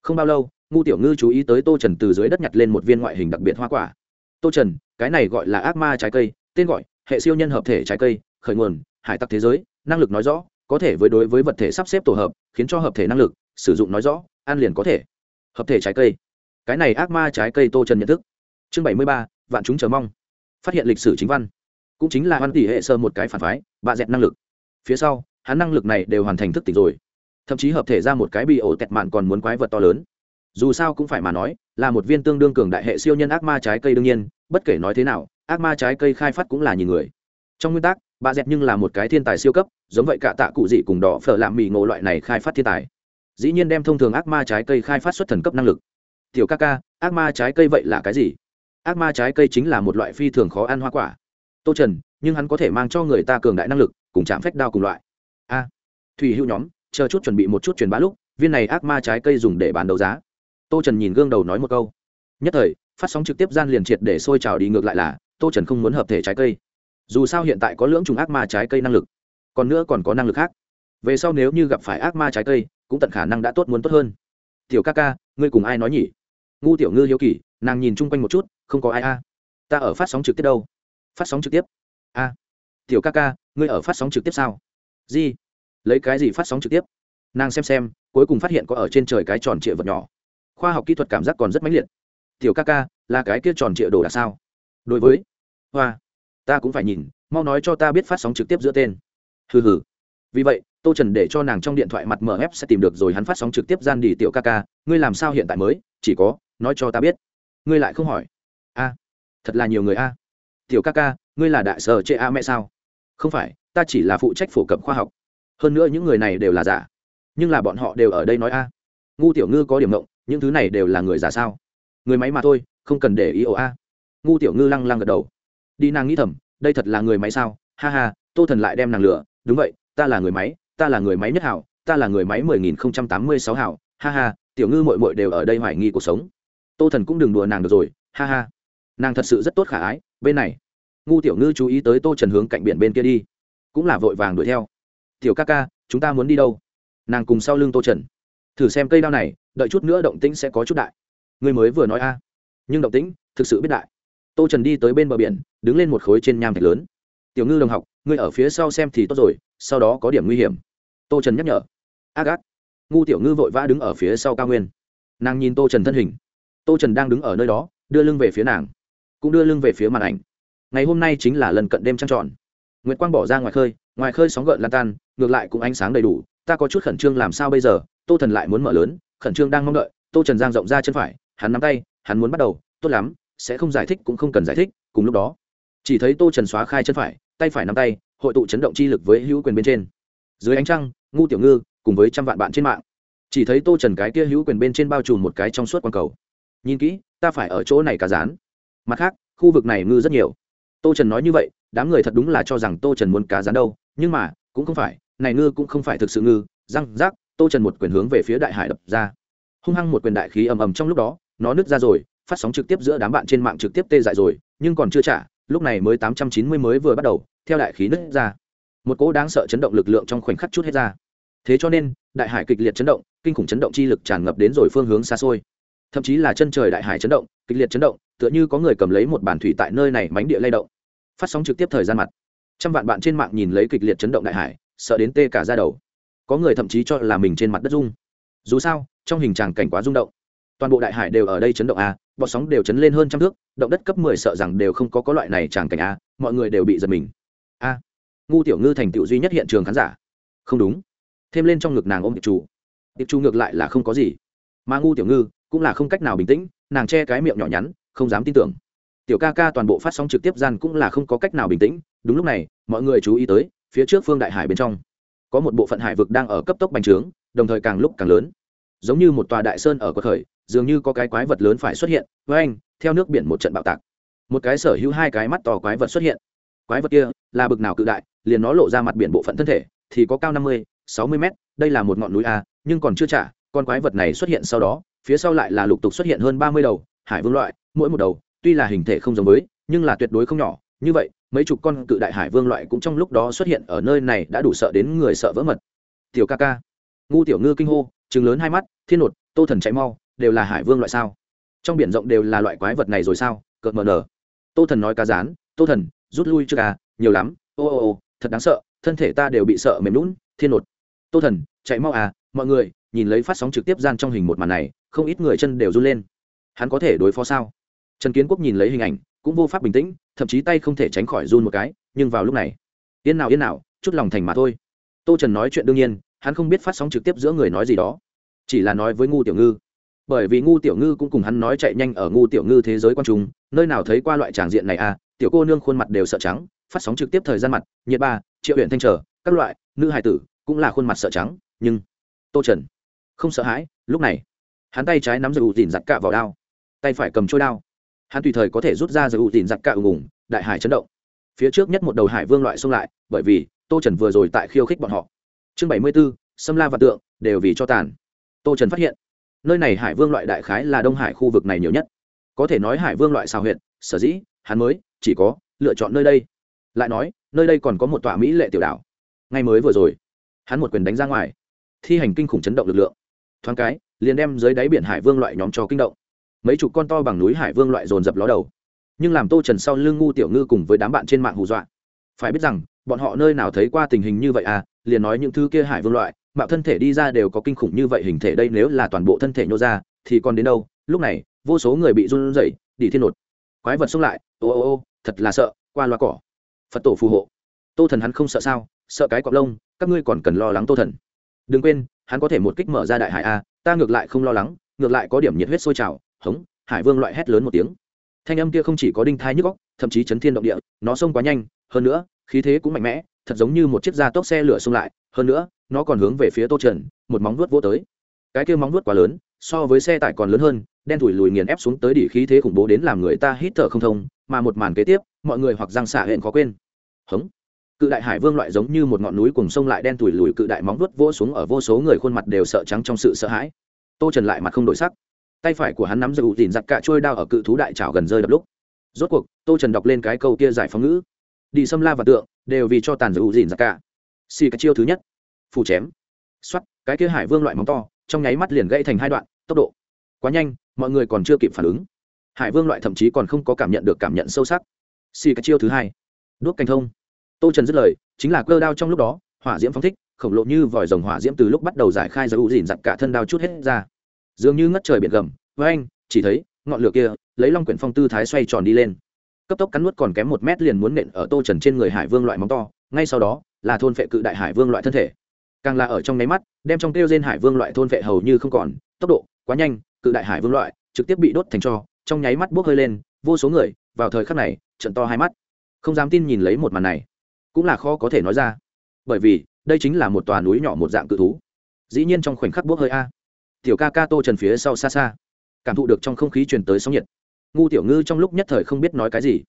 Không bao lâu, ngu tiểu ngư chú ý tới tô trần từ dưới đất nhặt lên một viên ngoại hình đặc biệt hoa quả. Tô trần, cái này gọi là ác ma trái cây, tên gọi, hệ siêu nhân hợp thể trái cây, khởi nguồn, hải tặc thế giới, năng lực nói rõ, có thể với đối với vật thể sắp xếp tổ hợp, khiến cho hợp thể năng lực, sử dụng nói rõ, ăn liền có thể. Hợp thể trái cây. Cái này ác ma trái cây tô trần nhận thức. Chương bảy mươi ba, vạn chúng chờ mong. Phát hiện lịch sử chính văn. Cũng chính là văn tỷ hệ sơ một cái phản phái, bạ dẹt năng lực phía sau, hắn năng lực này đều hoàn thành thức tỉnh rồi. Thậm chí hợp thể ra một cái bị ổ tẹt mạn còn muốn quái vật to lớn. Dù sao cũng phải mà nói, là một viên tương đương cường đại hệ siêu nhân ác ma trái cây đương nhiên, bất kể nói thế nào, ác ma trái cây khai phát cũng là nhìn người. Trong nguyên tắc, bà dẹt nhưng là một cái thiên tài siêu cấp, giống vậy cả tạ cụ dị cùng đỏ phở làm mì ngộ loại này khai phát thiên tài. Dĩ nhiên đem thông thường ác ma trái cây khai phát xuất thần cấp năng lực. Tiểu ca ca, ác ma trái cây vậy là cái gì? Ác ma trái cây chính là một loại phi thường khó ăn hoa quả. Tô trần nhưng hắn có thể mang cho người ta cường đại năng lực, cùng chạm phách đao cùng loại. A, thủy hữu nhóm, chờ chút chuẩn bị một chút truyền bá lúc, viên này ác ma trái cây dùng để bán đấu giá. Tô trần nhìn gương đầu nói một câu. Nhất thời, phát sóng trực tiếp gian liền triệt để sôi trào đi ngược lại là, tô trần không muốn hợp thể trái cây. Dù sao hiện tại có lưỡng trùng ác ma trái cây năng lực, còn nữa còn có năng lực khác. Về sau nếu như gặp phải ác ma trái cây, cũng tận khả năng đã tốt muốn tốt hơn. Tiểu ca ca, ngươi cùng ai nói nhỉ? Ngu tiểu ngư hiếu kỳ, nàng nhìn chung quanh một chút, không có ai a. Ta ở phát sóng trực tiếp đâu. Phát sóng trực tiếp tiểu ca ca, ngươi ở phát sóng trực tiếp sao? Gì lấy cái gì phát sóng trực tiếp? Nàng xem xem, cuối cùng phát hiện có ở trên trời cái tròn trịa vật nhỏ. Khoa học kỹ thuật cảm giác còn rất mãnh liệt. Tiểu ca ca, là cái kia tròn trịa đồ đạc sao? Đối với. Hoa, ta cũng phải nhìn, mau nói cho ta biết phát sóng trực tiếp giữa tên. Hừ hừ. Vì vậy, tô trần để cho nàng trong điện thoại mặt mf sẽ tìm được rồi hắn phát sóng trực tiếp gian đi tiểu ca ca, ngươi làm sao hiện tại mới, chỉ có, nói cho ta biết. Ngươi lại không hỏi. A, thật là nhiều người a. Tiểu ca ca, ngươi là đại sở chê a mẹ sao? Không phải, ta chỉ là phụ trách phổ cập khoa học. Hơn nữa những người này đều là giả. Nhưng là bọn họ đều ở đây nói a. Ngu tiểu ngư có điểm mộng những thứ này đều là người giả sao? Người máy mà thôi, không cần để ý ồ a. Ngu tiểu ngư lăng lăng gật đầu. Đi nàng nghĩ thầm, đây thật là người máy sao? Ha ha, tô thần lại đem nàng lửa đúng vậy, ta là người máy, ta là người máy nhất hảo, ta là người máy mười nghìn không trăm tám mươi sáu hảo. Ha ha, tiểu ngư mội mội đều ở đây hoài nghi cuộc sống. Tô thần cũng đừng đùa nàng được rồi, ha ha. Nàng thật sự rất tốt khả ái, bên này ngu tiểu ngư chú ý tới tô trần hướng cạnh biển bên kia đi, cũng là vội vàng đuổi theo. Tiểu ca ca, chúng ta muốn đi đâu? Nàng cùng sau lưng tô trần. Thử xem cây đao này, đợi chút nữa động tĩnh sẽ có chút đại. Người mới vừa nói a. Nhưng động tĩnh thực sự biết đại. Tô trần đi tới bên bờ biển, đứng lên một khối trên nham thạch lớn. Tiểu ngư đồng học, ngươi ở phía sau xem thì tốt rồi, sau đó có điểm nguy hiểm. Tô trần nhắc nhở. A gác. Ngu tiểu ngư vội vã đứng ở phía sau cao nguyên. Nàng nhìn tô trần thân hình. Tô trần đang đứng ở nơi đó, đưa lưng về phía nàng. Cũng đưa lưng về phía màn ảnh ngày hôm nay chính là lần cận đêm trăng tròn. Nguyệt quang bỏ ra ngoài khơi ngoài khơi sóng gợn lan tan, ngược lại cũng ánh sáng đầy đủ. Ta có chút khẩn trương làm sao bây giờ? Tô thần lại muốn mở lớn, khẩn trương đang mong đợi. Tô trần giang rộng ra chân phải, hắn nắm tay, hắn muốn bắt đầu. Tốt lắm, sẽ không giải thích cũng không cần giải thích. Cùng lúc đó, chỉ thấy tô trần xóa khai chân phải, tay phải nắm tay, hội tụ chấn động chi lực với hữu quyền bên trên. Dưới ánh trăng, ngu tiểu ngư cùng với trăm vạn bạn trên mạng. Chỉ thấy tô trần cái kia hữu quyền bên trên bao trùm một cái trong suốt quang cầu. Nhìn kỹ, ta phải ở chỗ này cá rán mặt khác, khu vực này ngư rất nhiều tô trần nói như vậy, đám người thật đúng là cho rằng tô trần muốn cá rán đâu, nhưng mà, cũng không phải, này ngư cũng không phải thực sự ngư, răng, rác, tô trần một quyền hướng về phía đại hải đập ra. Hung hăng một quyền đại khí ầm ầm trong lúc đó, nó nứt ra rồi, phát sóng trực tiếp giữa đám bạn trên mạng trực tiếp tê dại rồi, nhưng còn chưa trả, lúc này mới tám trăm chín mươi mới vừa bắt đầu, theo đại khí nứt ra. Một cỗ đáng sợ chấn động lực lượng trong khoảnh khắc chút hết ra. Thế cho nên, đại hải kịch liệt chấn động, kinh khủng chấn động chi lực tràn ngập đến rồi phương hướng xa xôi. Thậm chí là chân trời đại hải chấn động kịch liệt chấn động, tựa như có người cầm lấy một bản thủy tại nơi này mánh địa lay động. Phát sóng trực tiếp thời gian mặt. Trăm vạn bạn trên mạng nhìn lấy kịch liệt chấn động đại hải, sợ đến tê cả ra đầu. Có người thậm chí cho là mình trên mặt đất rung. Dù sao, trong hình tràng cảnh quá rung động. Toàn bộ đại hải đều ở đây chấn động a bọt sóng đều chấn lên hơn trăm thước, động đất cấp mười sợ rằng đều không có có loại này tràng cảnh a, mọi người đều bị giật mình. A. Ngu tiểu ngư thành tựu duy nhất hiện trường khán giả. Không đúng. Thêm lên trong ngực nàng ôm tiệp chủ tiệp chủ ngược lại là không có gì. Mà ngu tiểu ngư cũng là không cách nào bình tĩnh, nàng che cái miệng nhỏ nhắn, không dám tin tưởng. Tiểu ca ca toàn bộ phát sóng trực tiếp gian cũng là không có cách nào bình tĩnh, đúng lúc này, mọi người chú ý tới, phía trước phương đại hải bên trong, có một bộ phận hải vực đang ở cấp tốc bành trướng, đồng thời càng lúc càng lớn. Giống như một tòa đại sơn ở cuộc khởi, dường như có cái quái vật lớn phải xuất hiện với anh theo nước biển một trận bạo tạc. Một cái sở hữu hai cái mắt to quái vật xuất hiện. Quái vật kia là bực nào cự đại, liền nó lộ ra mặt biển bộ phận thân thể, thì có cao năm mươi, sáu mươi mét, đây là một ngọn núi a, nhưng còn chưa trả, con quái vật này xuất hiện sau đó phía sau lại là lục tục xuất hiện hơn ba mươi đầu, hải vương loại, mỗi một đầu, tuy là hình thể không giống với, nhưng là tuyệt đối không nhỏ. Như vậy, mấy chục con cự đại hải vương loại cũng trong lúc đó xuất hiện ở nơi này đã đủ sợ đến người sợ vỡ mật. Tiểu ca ca. Ngu tiểu ngư kinh hô chừng lớn hai mắt, thiên nột, tô thần chạy mau, đều là hải vương loại sao? Trong biển rộng đều là loại quái vật này rồi sao? Cợt mờ nở. Tô thần nói cá rán, tô thần, rút lui chưa à nhiều lắm, ô ô ô, thật đáng sợ, thân thể ta đều bị sợ mềm lún thiên nột. Tô thần, chạy mau à mọi người, nhìn lấy phát sóng trực tiếp gian trong hình một màn này không ít người chân đều run lên. Hắn có thể đối phó sao? Trần kiến quốc nhìn lấy hình ảnh, cũng vô pháp bình tĩnh, thậm chí tay không thể tránh khỏi run một cái, nhưng vào lúc này, yên nào yên nào, chút lòng thành mà thôi. Tô trần nói chuyện đương nhiên, hắn không biết phát sóng trực tiếp giữa người nói gì đó. Chỉ là nói với ngu tiểu ngư. Bởi vì ngu tiểu ngư cũng cùng hắn nói chạy nhanh ở ngu tiểu ngư thế giới quan trung, nơi nào thấy qua loại tràng diện này à tiểu cô nương khuôn mặt đều sợ trắng, phát sóng trực tiếp thời gian mặt, nhiệt ba, triệu huyện thanh trở, các loại, nữ hài tử, cũng là khuôn mặt sợ trắng, nhưng, tô trần, không sợ hãi, lúc này hắn tay trái nắm giữ ủ dìn giặt cạ vào đao, tay phải cầm trôi đao. Hắn tùy thời có thể rút ra giữ ủ dìn giặt cạ ùng ùng đại hải chấn động. Phía trước nhất một đầu hải vương loại xông lại, bởi vì tô trần vừa rồi tại khiêu khích bọn họ. Chương bảy mươi b ố sâm la và tượng, đều vì cho tàn. Tô trần phát hiện, nơi này hải vương loại đại khái là đông hải khu vực này nhiều nhất. Có thể nói hải vương loại xào huyện sở dĩ, hắn mới, chỉ có lựa chọn nơi đây. Lại nói, nơi đây còn có một tòa mỹ lệ tiểu đảo. Ngay mới vừa rồi, hắn một quyền đánh ra ngoài, thi hành kinh khủng chấn động lực lượng. Thoáng cái liền đem dưới đáy biển hải vương loại nhóm cho kinh động. Mấy chục con to bằng núi hải vương loại dồn dập ló đầu. Nhưng làm tô trần sau lưng ngu tiểu ngư cùng với đám bạn trên mạng hù dọa. Phải biết rằng, bọn họ nơi nào thấy qua tình hình như vậy à? Liền nói những thứ kia hải vương loại, mạo thân thể đi ra đều có kinh khủng như vậy hình thể đây nếu là toàn bộ thân thể nhô ra, thì còn đến đâu? Lúc này, vô số người bị run rẩy, đi thiên nột. Quái vật xông lại, ô ô ô, thật là sợ, qua loa cỏ. Phật tổ phù hộ. Tô thần hắn không sợ sao? Sợ cái cọp lông, các ngươi còn cần lo lắng tô thần. Đừng quên, hắn có thể một kích mở ra đại hải a ta ngược lại không lo lắng, ngược lại có điểm nhiệt huyết sôi trào, hống, hải vương loại hét lớn một tiếng. Thanh âm kia không chỉ có đinh thai nhức góc thậm chí chấn thiên động địa, nó xông quá nhanh, hơn nữa, khí thế cũng mạnh mẽ, thật giống như một chiếc da tốc xe lửa xông lại, hơn nữa, nó còn hướng về phía tô trần, một móng vuốt vô tới. Cái kia móng vuốt quá lớn, so với xe tải còn lớn hơn, đen thủi lùi nghiền ép xuống tới đỉ khí thế khủng bố đến làm người ta hít thở không thông, mà một màn kế tiếp, mọi người hoặc răng xả hẹn khó quên. Hống cự đại hải vương loại giống như một ngọn núi cùng sông lại đen tủi lùi cự đại móng vuốt vỗ xuống ở vô số người khuôn mặt đều sợ trắng trong sự sợ hãi. Tô trần lại mặt không đổi sắc. Tay phải của hắn nắm giữ dìn giặt cả trôi đao ở cự thú đại trào gần rơi đập lúc. Rốt cuộc, tô trần đọc lên cái câu kia giải phóng ngữ. Đi xâm la và tượng, đều vì cho tàn giữ dìn giặt cả xì cái chiêu thứ nhất. Phù chém. Xoắt cái kia hải vương loại móng to, trong nháy mắt liền gãy thành hai đoạn, tốc độ quá nhanh, mọi người còn chưa kịp phản ứng. Hải vương loại thậm chí còn không có cảm nhận được cảm nhận sâu sắc. Xì cái chiêu thứ hai. Đuốc canh thông tô trần dứt lời, chính là cơ đao trong lúc đó, hỏa diễm phóng thích, khổng lồ như vòi rồng hỏa diễm từ lúc bắt đầu giải khai ra u dìn dặn cả thân đao chút hết ra. Dường như ngất trời biển gầm, với anh, chỉ thấy, ngọn lửa kia, lấy long quyển phong tư thái xoay tròn đi lên. Cấp tốc cắn nuốt còn kém một mét liền muốn nện ở tô trần trên người hải vương loại móng to, ngay sau đó, là thôn phệ cự đại hải vương loại thân thể. Càng là ở trong nháy mắt, đem trong kêu trên hải vương loại thôn phệ hầu như không còn, tốc độ, quá nhanh, cự đại hải vương loại, trực tiếp bị đốt thành cho, trong nháy mắt bốc hơi lên, vô số người, vào thời khắc này, trận to hai mắt. Không dám tin nhìn lấy một màn này cũng là khó có thể nói ra. Bởi vì, đây chính là một tòa núi nhỏ một dạng cự thú. Dĩ nhiên trong khoảnh khắc bốc hơi a. Tiểu ca ca tô trần phía sau xa xa. Cảm thụ được trong không khí truyền tới sóng nhiệt. Ngu tiểu ngư trong lúc nhất thời không biết nói cái gì.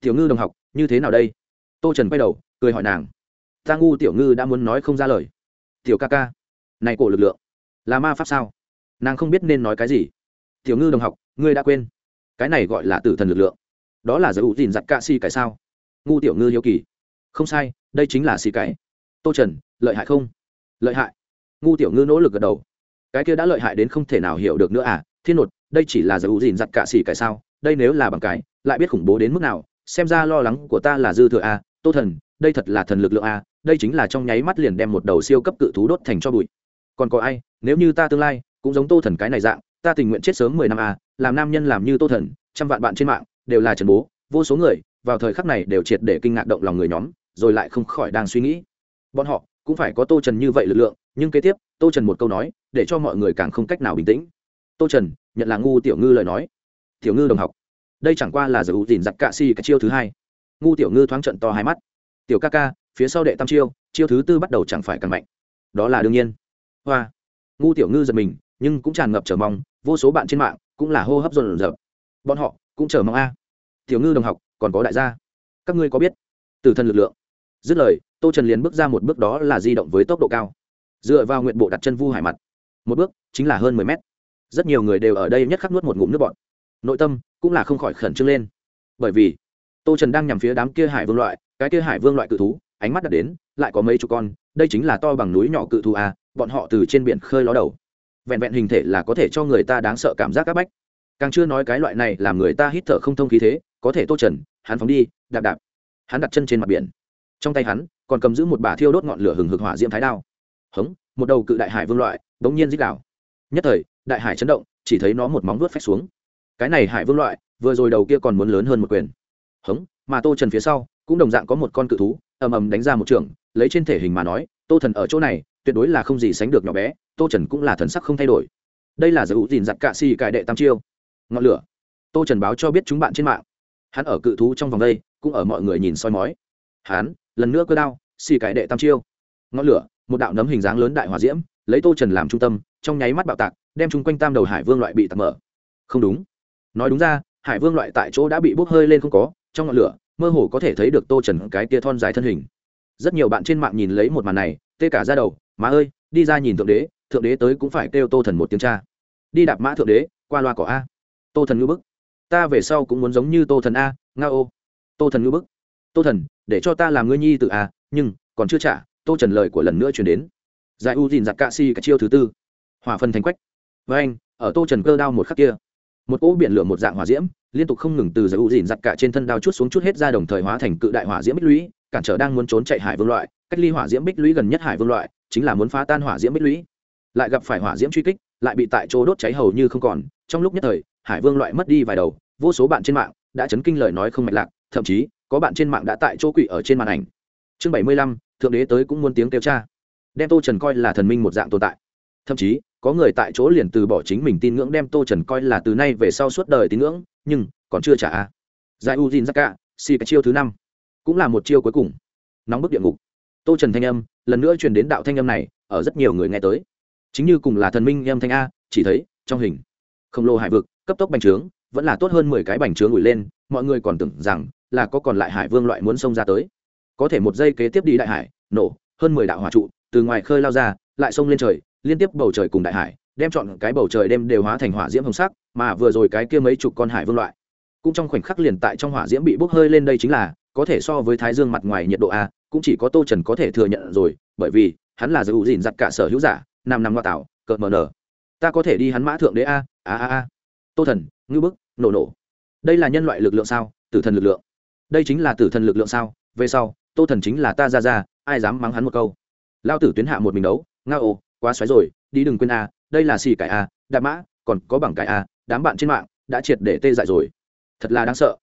Tiểu ngư đồng học, như thế nào đây? Tô trần quay đầu, cười hỏi nàng. Ta ngu tiểu ngư đã muốn nói không ra lời. Tiểu ca ca. Này cổ lực lượng, là ma pháp sao? Nàng không biết nên nói cái gì. Tiểu ngư đồng học, ngươi đã quên. Cái này gọi là tử thần lực lượng. Đó là giới hữu dìn giặt ca si cái sao? Ngu tiểu ngư hiếu kỳ không sai, đây chính là xì cái. Tô trần, lợi hại không? Lợi hại. Ngu tiểu ngư nỗ lực gật đầu. Cái kia đã lợi hại đến không thể nào hiểu được nữa à? Thiên nột, đây chỉ là dầu dìn giặt cả xì cái sao? Đây nếu là bằng cái, lại biết khủng bố đến mức nào? Xem ra lo lắng của ta là dư thừa à? Tô thần, đây thật là thần lực lượng à? Đây chính là trong nháy mắt liền đem một đầu siêu cấp cự thú đốt thành cho bụi. Còn có ai? Nếu như ta tương lai cũng giống tô thần cái này dạng, ta tình nguyện chết sớm mười năm à? Làm nam nhân làm như tô thần, trăm vạn bạn trên mạng đều là trần bố. Vô số người vào thời khắc này đều triệt để kinh ngạc động lòng người nhóm rồi lại không khỏi đang suy nghĩ. Bọn họ cũng phải có tô trần như vậy lực lượng, nhưng kế tiếp, tô trần một câu nói, để cho mọi người càng không cách nào bình tĩnh. Tô trần, nhận là ngu tiểu ngư lời nói. Tiểu ngư đồng học. Đây chẳng qua là giờ ưu dìn giặc cạ si cái chiêu thứ hai. Ngu tiểu ngư thoáng trận to hai mắt. Tiểu ca ca, phía sau đệ tam chiêu chiêu thứ tư bắt đầu chẳng phải càng mạnh. Đó là đương nhiên. Hoa. Ngu tiểu ngư giật mình, nhưng cũng tràn ngập chờ mong, vô số bạn trên mạng cũng là hô hấp dồn dập. Bọn họ cũng chờ mong a. Tiểu ngư đồng học, còn có đại gia. Các ngươi có biết từ thân lực lượng dứt lời, tô trần liền bước ra một bước đó là di động với tốc độ cao. Dựa vào nguyện bộ đặt chân vu hải mặt. Một bước, chính là hơn mười mét. Rất nhiều người đều ở đây nhất khắc nuốt một ngụm nước bọn nội tâm cũng là không khỏi khẩn trương lên. Bởi vì, tô trần đang nhằm phía đám kia hải vương loại, cái kia hải vương loại cự thú, ánh mắt đặt đến, lại có mấy chục con, đây chính là to bằng núi nhỏ cự thú à bọn họ từ trên biển khơi ló đầu. Vẹn vẹn hình thể là có thể cho người ta đáng sợ cảm giác áp bách. Càng chưa nói cái loại này làm người ta hít thở không thông khí thế, có thể tô trần, hắn phóng đi, đạp đạp. Hắn đặt chân trên mặt biển trong tay hắn, còn cầm giữ một bả thiêu đốt ngọn lửa hừng hực hỏa diễm thái đao. Hống, một đầu cự đại hải vương loại, bỗng nhiên dích đảo nhất thời, đại hải chấn động, chỉ thấy nó một móng vuốt phách xuống. Cái này hải vương loại, vừa rồi đầu kia còn muốn lớn hơn một quyền. Hống, mà tô trần phía sau, cũng đồng dạng có một con cự thú, ầm ầm đánh ra một trường, lấy trên thể hình mà nói, tô thần ở chỗ này, tuyệt đối là không gì sánh được nhỏ bé, tô trần cũng là thần sắc không thay đổi. Đây là giải hữu dìn giặt cạ xì cài đệ tam chiêu. Ngọn lửa. Tô trần báo cho biết chúng bạn trên mạng. Hắn ở cự thú trong vòng đây, cũng ở mọi người nhìn soi mói. Hắn lần nữa cơ đao, xì cải đệ tam chiêu. Ngọn lửa, một đạo nấm hình dáng lớn đại hòa diễm, lấy tô trần làm trung tâm, trong nháy mắt bạo tạc, đem chung quanh tam đầu hải vương loại bị tạc mở. Không đúng. Nói đúng ra, hải vương loại tại chỗ đã bị bốc hơi lên không có, trong ngọn lửa, mơ hồ có thể thấy được tô trần cái tia thon dài thân hình. Rất nhiều bạn trên mạng nhìn lấy một màn này, tê cả ra đầu, má ơi, đi ra nhìn thượng đế thượng đế tới cũng phải kêu tô thần một tiếng cha. Đi đạp mã thượng đế, qua loa cỏ a. Tô thần ngư bức. Ta về sau cũng muốn giống như tô thần a nga ô. Tô thần ngư bức. Tô thần để cho ta làm ngươi nhi tự à? nhưng, còn chưa trả, tô trần lời của lần nữa chuyển đến. Giải u dìn giặc cạ si cái chiêu thứ tư. Hỏa phân thành quách. Với anh, ở tô trần cơ đao một khắc kia, một cỗ biển lửa một dạng hỏa diễm, liên tục không ngừng từ giải u dìn giặc cạ trên thân đao chút xuống chút hết ra đồng thời hóa thành cự đại hỏa diễm bích lũy, cản trở đang muốn trốn chạy hải vương loại, cách ly hỏa diễm bích lũy gần nhất hải vương loại, chính là muốn phá tan hỏa diễm bích lũy. Lại gặp phải hỏa diễm truy kích, lại bị tại chỗ đốt cháy hầu như không còn, trong lúc nhất thời, hải vương loại mất đi vài đầu, vô số bạn trên mạng đã chấn kinh lời nói không mạch lạc, thậm chí có bạn trên mạng đã tại chỗ quỷ ở trên màn ảnh. Chương bảy mươi lăm, thượng đế tới cũng muốn tiếng kêu cha. Đem tô trần coi là thần minh một dạng tồn tại. Thậm chí, có người tại chỗ liền từ bỏ chính mình tin ngưỡng đem tô trần coi là từ nay về sau suốt đời tín ngưỡng, nhưng còn chưa trả a. giải u jin zaka si cái chiêu thứ năm, cũng là một chiêu cuối cùng. Nóng bức địa ngục. Tô trần thanh âm, lần nữa truyền đến đạo thanh âm này, ở rất nhiều người nghe tới. Chính như cùng là thần minh âm thanh a, chỉ thấy, trong hình, khổng lồ hải vực, cấp tốc bành trướng, vẫn là tốt hơn mười cái bành trướng ủi lên, mọi người còn tưởng rằng là có còn lại hải vương loại muốn xông ra tới. Có thể một giây kế tiếp đi đại hải, nổ, hơn mười đạo hỏa trụ, từ ngoài khơi lao ra, lại xông lên trời, liên tiếp bầu trời cùng đại hải, đem chọn cái bầu trời đêm đều hóa thành hỏa diễm hồng sắc, mà vừa rồi cái kia mấy chục con hải vương loại, cũng trong khoảnh khắc liền tại trong hỏa diễm bị bốc hơi lên đây chính là, có thể so với thái dương mặt ngoài nhiệt độ a, cũng chỉ có tô trần có thể thừa nhận rồi, bởi vì, hắn là giữ gìn giặt cả sở hữu giả, năm năm ngoa tạo, cợt mờ nở. Ta có thể đi hắn mã thượng đế a a a a. Tô thần, ngư bức, nổ nổ. Đây là nhân loại lực lượng sao? Tử thần lực lượng đây chính là tử thần lực lượng sao? Về sau, tô thần chính là ta ra ra, ai dám mắng hắn một câu? Lao tử tuyến hạ một mình đấu, nga ồ quá xoáy rồi, đi đừng quên a, đây là xì cải a đạp mã, còn có bằng cải a, đám bạn trên mạng đã triệt để tê dại rồi. Thật là đáng sợ.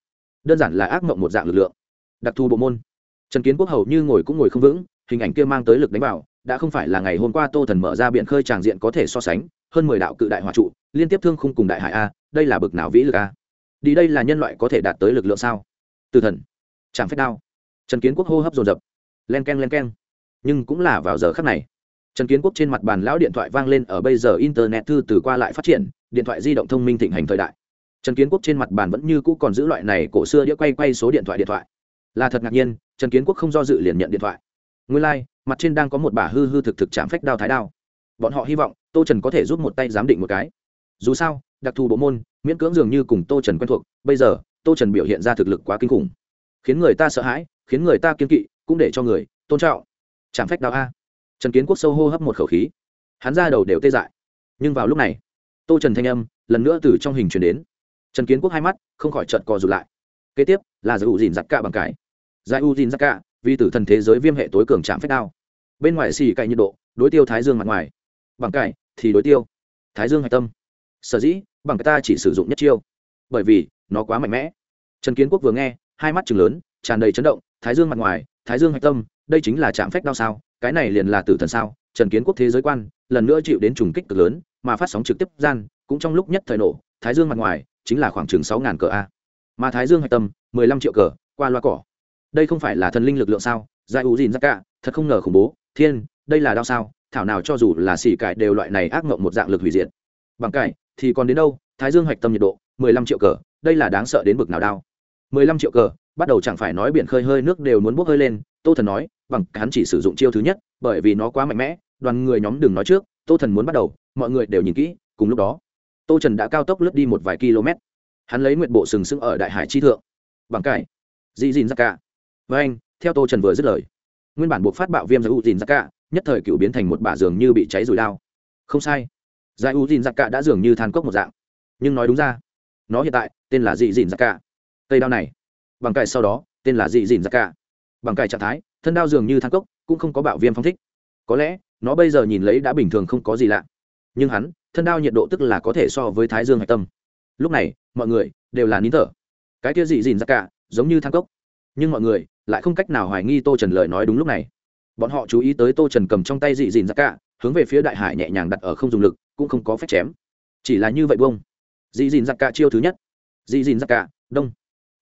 Đơn giản là ác mộng một dạng lực lượng. Đặc thù bộ môn. Trần kiến quốc hầu như ngồi cũng ngồi không vững, hình ảnh kia mang tới lực đánh vào, đã không phải là ngày hôm qua tô thần mở ra biện khơi tràng diện có thể so sánh, hơn mười đạo cự đại hòa trụ, liên tiếp thương khung cùng đại hải a, đây là bực nào vĩ lực a? Đi đây là nhân loại có thể đạt tới lực lượng sao? Từ thần. Chạm phép đao. Trần kiến quốc hô hấp dồn dập. Len k e n len k e n nhưng cũng là vào giờ khắc này. Trần kiến quốc trên mặt bàn lão điện thoại vang lên ở bây giờ internet thư từ qua lại phát triển điện thoại di động thông minh thịnh hành thời đại. Trần kiến quốc trên mặt bàn vẫn như cũ còn giữ loại này cổ xưa đĩa quay quay số điện thoại điện thoại. Là thật ngạc nhiên trần kiến quốc không do dự liền nhận điện thoại. Nguyên lai、like, mặt trên đang có một bà hư hư thực thực chạm phách đao thái đao. Bọn họ hy vọng tô trần có thể giúp một tay giám định một cái. Dù sao đặc thù bộ môn miễn cưỡng dường như cùng tô trần quen thuộc bây giờ tô trần biểu hiện ra thực lực quá kinh khủng. Khiến người ta sợ hãi, khiến người ta kiên kỵ, cũng để cho người tôn trọng. Chạm phách đạo a. Trần kiến quốc sâu hô hấp một khẩu khí. Hắn ra đầu đều tê dại. Nhưng vào lúc này, tô trần thanh âm lần nữa từ trong hình chuyển đến. Trần kiến quốc hai mắt không khỏi trợt cò rụt lại. Kế tiếp là giải u dìn giặc cạ bằng cái giải u dìn giặc cạ vì tử thần thế giới viêm hệ tối cường chạm phách đao. Bên ngoài xì cậy nhiệt độ, đối tiêu thái dương mặt ngoài. Bằng cải thì đối tiêu thái dương hạch tâm. Sở dĩ bằng ta chỉ sử dụng nhất chiêu. Bởi vì nó quá mạnh mẽ trần kiến quốc vừa nghe, hai mắt chừng lớn, tràn đầy chấn động, thái dương mặt ngoài, thái dương hạch tâm, đây chính là chạm phách đao sao? Cái này liền là tử thần sao? Trần kiến quốc thế giới quan, lần nữa chịu đến trùng kích cực lớn, mà phát sóng trực tiếp gian, cũng trong lúc nhất thời nổ, thái dương mặt ngoài, chính là khoảng chừng sáu ngàn cờ a. Mà thái dương hạch tâm, mười lăm triệu cờ, qua loa cỏ. Đây không phải là thần linh lực lượng sao? Giải u dìn ra cả thật không ngờ khủng bố. Thiên, đây là đau sao? Thảo nào cho dù là xỉ cải đều loại này ác mộng một dạng lực hủy diệt. Bằng cải, thì còn đến đâu? Thái dương hạch tâm nhiệt độ, mười lăm triệu cờ, đây là đáng sợ đến bực nào đau mười lăm triệu cờ, bắt đầu chẳng phải nói biển khơi hơi nước đều muốn bốc hơi lên, tô thần nói, bằng hắn chỉ sử dụng chiêu thứ nhất, bởi vì nó quá mạnh mẽ, đoàn người nhóm đừng nói trước, tô thần muốn bắt đầu, mọi người đều nhìn kỹ, cùng lúc đó, tô trần đã cao tốc lướt đi một vài km. Hắn lấy nguyện bộ sừng sững ở đại hải chi thượng. Bằng cải dị dìn ra cả. Với anh, theo tô trần vừa dứt lời, nguyên bản buộc phát bạo viêm giải u dìn ra cả, nhất thời cựu biến thành một bả giường như bị cháy rùi đao. Không sai giải u dìn ra cả đã dường như than cốc một dạng. Nhưng nói đúng ra, nó hiện tại tên là dị dìn ra cả cây đao này. Bằng cải sau đó, tên là dị dìn ra dạ cả. Bằng cải trạng thái, thân đao dường như thang cốc, cũng không có bạo viêm phong thích. Có lẽ, nó bây giờ nhìn lấy đã bình thường không có gì lạ. Nhưng hắn, thân đao nhiệt độ tức là có thể so với thái dương hạch tâm. Lúc này, mọi người đều là nín thở. Cái kia dị dìn ra dạ cả, giống như thang cốc. Nhưng mọi người lại không cách nào hoài nghi tô trần lời nói đúng lúc này. Bọn họ chú ý tới tô trần cầm trong tay dị dìn ra dạ cả, hướng về phía đại hải nhẹ nhàng đặt ở không dùng lực, cũng không có phép chém. Chỉ là như vậy bông dị dìn ra cả chiêu thứ nhất. Dị dìn ra cả, đông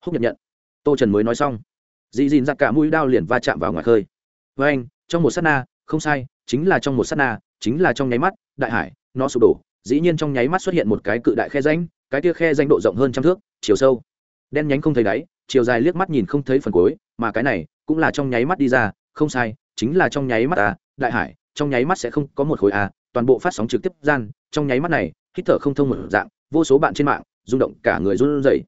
húc nhận nhận tô trần mới nói xong. Dị dìn ra cả mũi đao liền va chạm vào ngoài khơi. Với anh, trong một s á t na, không sai, chính là trong một s á t na, chính là trong nháy mắt, đại hải, nó sụp đổ. Dĩ nhiên trong nháy mắt xuất hiện một cái cự đại khe ránh cái kia khe danh độ rộng hơn trăm thước, chiều sâu. Đen nhánh không thấy đáy, chiều dài liếc mắt nhìn không thấy phần cuối, mà cái này cũng là trong nháy mắt đi ra. Không sai, chính là trong nháy mắt à đại hải, trong nháy mắt sẽ không có một khối à toàn bộ phát sóng trực tiếp gian, trong nháy mắt này, hít thở không thông một dạng, vô số bạn trên mạng rung động cả người run rẩy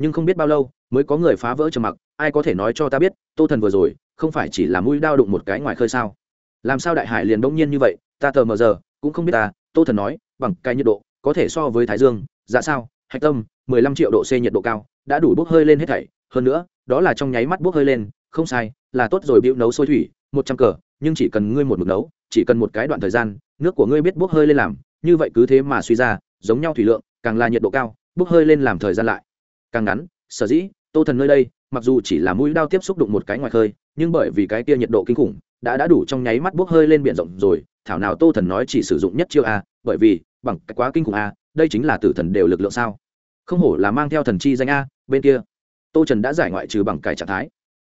nhưng không biết bao lâu mới có người phá vỡ trầm mặc, ai có thể nói cho ta biết, tô thần vừa rồi, không phải chỉ là mũi đao đụng một cái ngoài khơi sao? Làm sao đại hải liền đông nhiên như vậy, ta tờ mờ giờ, cũng không biết ta, tô thần nói, bằng cái nhiệt độ, có thể so với thái dương dạ sao, hạch tâm, mười lăm triệu độ c nhiệt độ cao, đã đủ bốc hơi lên hết thảy, hơn nữa, đó là trong nháy mắt bốc hơi lên, không sai, là tốt rồi bịu nấu sôi thủy, một trăm cờ, nhưng chỉ cần ngươi một mực nấu, chỉ cần một cái đoạn thời gian, nước của ngươi biết bốc hơi lên làm, như vậy cứ thế mà suy ra, giống nhau thủy lượng, càng là nhiệt độ cao, bốc hơi lên làm thời gian lại càng ngắn, sở dĩ, tô thần nơi đây, mặc dù chỉ là mũi đao tiếp xúc đụng một cái ngoài khơi, nhưng bởi vì cái kia nhiệt độ kinh khủng, đã đã đủ trong nháy mắt bốc hơi lên biển rộng rồi, thảo nào tô thần nói chỉ sử dụng nhất chiêu a, bởi vì, bằng cái quá kinh khủng a, đây chính là tử thần đều lực lượng sao? Không hổ là mang theo thần chi danh a, bên kia. Tô trần đã giải ngoại trừ bằng cải trạng thái.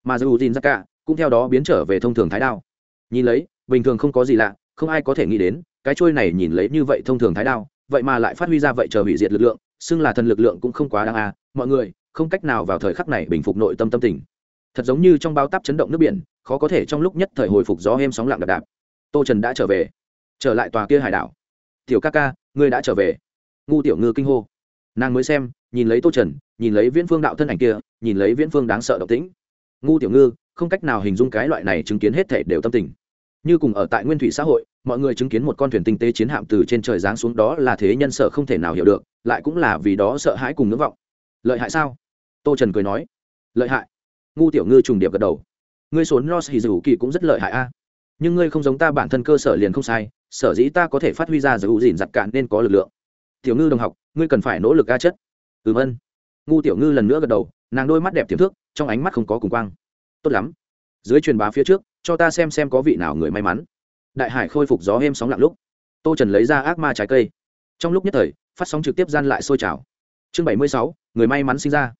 Mà dù tin ra cả cũng theo đó biến trở về thông thường thái đao. Nhìn lấy, bình thường không có gì lạ, không ai có thể nghĩ đến, cái trôi này nhìn lấy như vậy thông thường thái đao, vậy mà lại phát huy ra vậy chờ hủy diệt lực lượng, xưng là thần lực lượng cũng không quá đáng a mọi người, không cách nào vào thời khắc này bình phục nội tâm tâm tình. Thật giống như trong bao táp chấn động nước biển, khó có thể trong lúc nhất thời hồi phục gió êm sóng lặng đạp đạp. Tô trần đã trở về. Trở lại tòa kia hải đảo. Tiểu ca ca, ngươi đã trở về. Ngu tiểu ngư kinh hô. Nàng mới xem, nhìn lấy tô trần, nhìn lấy viễn phương đạo thân ảnh kia, nhìn lấy viễn phương đáng sợ độc tĩnh. Ngu tiểu ngư, không cách nào hình dung cái loại này chứng kiến hết thể đều tâm tình. Như cùng ở tại nguyên thủy xã hội, mọi người chứng kiến một con thuyền tinh tế chiến hạm từ trên trời giáng xuống, đó là thế nhân sợ không thể nào hiểu được, lại cũng là vì đó sợ hãi cùng ngưỡng vọng lợi hại sao? Tô trần cười nói, lợi hại. Ngu tiểu ngư trùng điệp gật đầu. Ngươi sốn nos hì dù kỳ cũng rất lợi hại a. Nhưng ngươi không giống ta bản thân cơ sở liền không sai, sở dĩ ta có thể phát huy ra dù dìn giặt cạn nên có lực lượng. Tiểu ngư đồng học, ngươi cần phải nỗ lực ca chất. Ừ vân. Ngu tiểu ngư lần nữa gật đầu, nàng đôi mắt đẹp tiềm thức, trong ánh mắt không có cùng quang. Tốt lắm. Dưới truyền bá phía trước, cho ta xem xem có vị nào người may mắn. Đại hải khôi phục gió êm sóng lặng lúc. Tô trần lấy ra ác ma trái cây. Trong lúc nhất thời, phát sóng trực tiếp gian lại sôi trào. Chương bảy mươi sáu người may mắn sinh ra.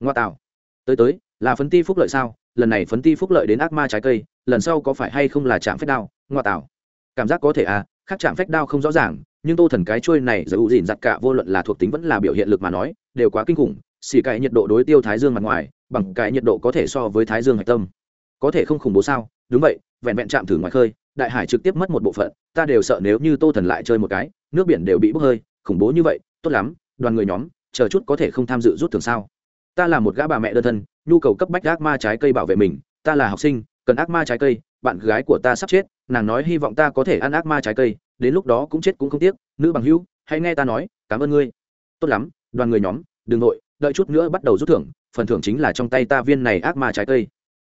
Ngoa tạo. Tới tới, là phấn ti phúc lợi sao? Lần này phấn ti phúc lợi đến ác ma trái cây, lần sau có phải hay không là chạm phách đao? Ngoa tạo. Cảm giác có thể à khác chạm phách đao không rõ ràng, nhưng tô thần cái trôi này giữ dìn giặt cả vô luận là thuộc tính vẫn là biểu hiện lực mà nói, đều quá kinh khủng, xì cải nhiệt độ đối tiêu thái dương mặt ngoài, bằng cái nhiệt độ có thể so với thái dương hạch tâm. Có thể không khủng bố sao? Đúng vậy, vẹn vẹn chạm thử ngoài khơi, đại hải trực tiếp mất một bộ phận, ta đều sợ nếu như tô thần lại chơi một cái, nước biển đều bị bốc hơi, khủng bố như vậy, tốt lắm, đoàn người nhóm chờ chút có thể không tham dự rút thường sao? Ta là một gã bà mẹ đơn thân, nhu cầu cấp bách ác ma trái cây bảo vệ mình, ta là học sinh, cần ác ma trái cây, bạn gái của ta sắp chết, nàng nói hy vọng ta có thể ăn ác ma trái cây, đến lúc đó cũng chết cũng không tiếc, nữ bằng hữu, hãy nghe ta nói, cảm ơn ngươi. Tốt lắm, đoàn người nhóm, đừng nội đợi chút nữa bắt đầu rút thưởng, phần thưởng chính là trong tay ta viên này ác ma trái cây.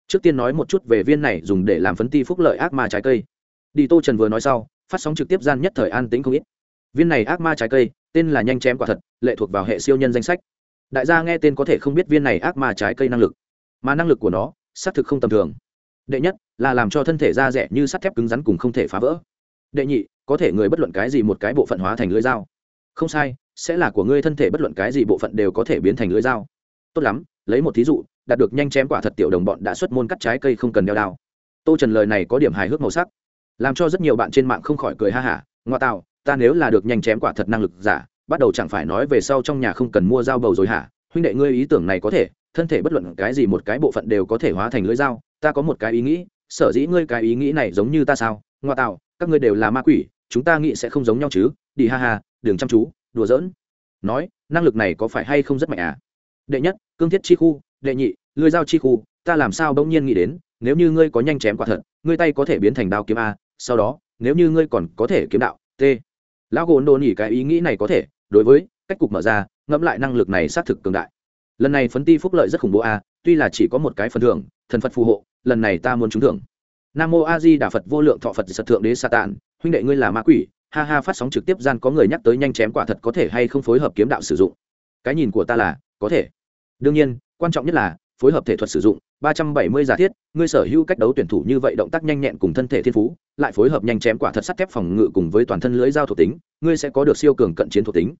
Trước tiên nói một chút về viên này dùng để làm phấn ti phúc lợi ác ma trái cây. Đi tô trần vừa nói sau, phát sóng trực tiếp gian nhất thời an tĩnh không ít. Viên này ác ma trái cây tên là nhanh chém quả thật, lệ thuộc vào hệ siêu nhân danh sách. Đại gia nghe tên có thể không biết viên này ác ma trái cây năng lực, mà năng lực của nó, xác thực không tầm thường. Đệ nhất, là làm cho thân thể da rẻ như sắt thép cứng rắn cùng không thể phá vỡ. Đệ nhị, có thể người bất luận cái gì một cái bộ phận hóa thành lưỡi dao. Không sai, sẽ là của ngươi thân thể bất luận cái gì bộ phận đều có thể biến thành lưỡi dao. Tốt lắm, lấy một thí dụ, đạt được nhanh chém quả thật tiểu đồng bọn đã xuất môn cắt trái cây không cần đeo đao. Tô trần lời này có điểm hài hước màu sắc, làm cho rất nhiều bạn trên mạng không khỏi cười ha hả, ngoa tạo ta nếu là được nhanh chém quả thật năng lực giả, bắt đầu chẳng phải nói về sau trong nhà không cần mua dao bầu rồi hả? Huynh đệ ngươi ý tưởng này có thể, thân thể bất luận cái gì một cái bộ phận đều có thể hóa thành lưỡi dao, ta có một cái ý nghĩ, sở dĩ ngươi cái ý nghĩ này giống như ta sao? Ngoa tạo, các ngươi đều là ma quỷ, chúng ta nghĩ sẽ không giống nhau chứ? Đi ha ha, đừng chăm chú, đùa giỡn. Nói, năng lực này có phải hay không rất mạnh à? Đệ nhất, cương thiết chi khu, đệ nhị, lưỡi dao chi khu, ta làm sao bỗng nhiên nghĩ đến, nếu như ngươi có nhanh chém quả thật, ngươi tay có thể biến thành đao kiếm a, sau đó, nếu như ngươi còn có thể kiếm đạo, t lão gồn đồ nhỉ cái ý nghĩ này có thể, đối với, cách cục mở ra, ngẫm lại năng lực này xác thực cường đại. Lần này phấn ti phúc lợi rất khủng bố a, tuy là chỉ có một cái phần thưởng, thần phật phù hộ, lần này ta muốn trúng thưởng. Nam mô a di đà phật, vô lượng thọ phật sật thượng đế sa tàn huynh đệ ngươi là ma quỷ, ha ha phát sóng trực tiếp gian có người nhắc tới nhanh chém quả thật có thể hay không phối hợp kiếm đạo sử dụng. Cái nhìn của ta là, có thể. Đương nhiên, quan trọng nhất là, phối hợp thể thuật sử dụng ba trăm bảy mươi giả thiết, ngươi sở hữu cách đấu tuyển thủ như vậy động tác nhanh nhẹn cùng thân thể thiên phú, lại phối hợp nhanh chém quả thật sắt thép phòng ngự cùng với toàn thân lưới giao thuộc tính, ngươi sẽ có được siêu cường cận chiến thuộc tính.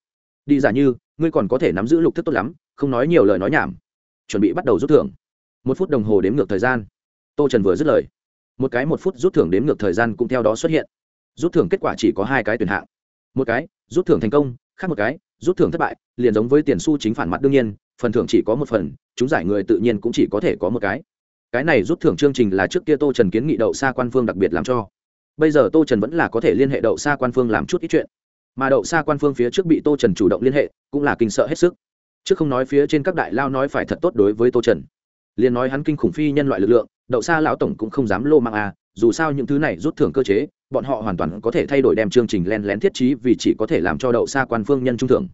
Đi giả như, ngươi còn có thể nắm giữ lục thức tốt lắm, không nói nhiều lời nói nhảm. Chuẩn bị bắt đầu rút thưởng. Một phút đồng hồ đếm ngược thời gian. Tô trần vừa dứt lời. Một cái một phút rút thưởng đếm ngược thời gian cũng theo đó xuất hiện. Rút thưởng kết quả chỉ có hai cái tuyển hạng. Một cái, rút thưởng thành công, khác một cái, rút thưởng thất bại, liền giống với tiền su chính phản mặt đương nhiên phần thưởng chỉ có một phần, chúng giải người tự nhiên cũng chỉ có thể có một cái. Cái này rút thưởng chương trình là trước kia tô trần kiến nghị đậu xa quan phương đặc biệt làm cho. Bây giờ tô trần vẫn là có thể liên hệ đậu xa quan phương làm chút ít chuyện. Mà đậu xa quan phương phía trước bị tô trần chủ động liên hệ, cũng là kinh sợ hết sức. Chứ không nói phía trên các đại lao nói phải thật tốt đối với tô trần. Liền nói hắn kinh khủng phi nhân loại lực lượng, đậu xa lão tổng cũng không dám lô mang à dù sao những thứ này rút thưởng cơ chế, bọn họ hoàn toàn có thể thay đổi đem chương trình len lén thiết trí vì chỉ có thể làm cho đậu xa quan phương nhân trung thưởng.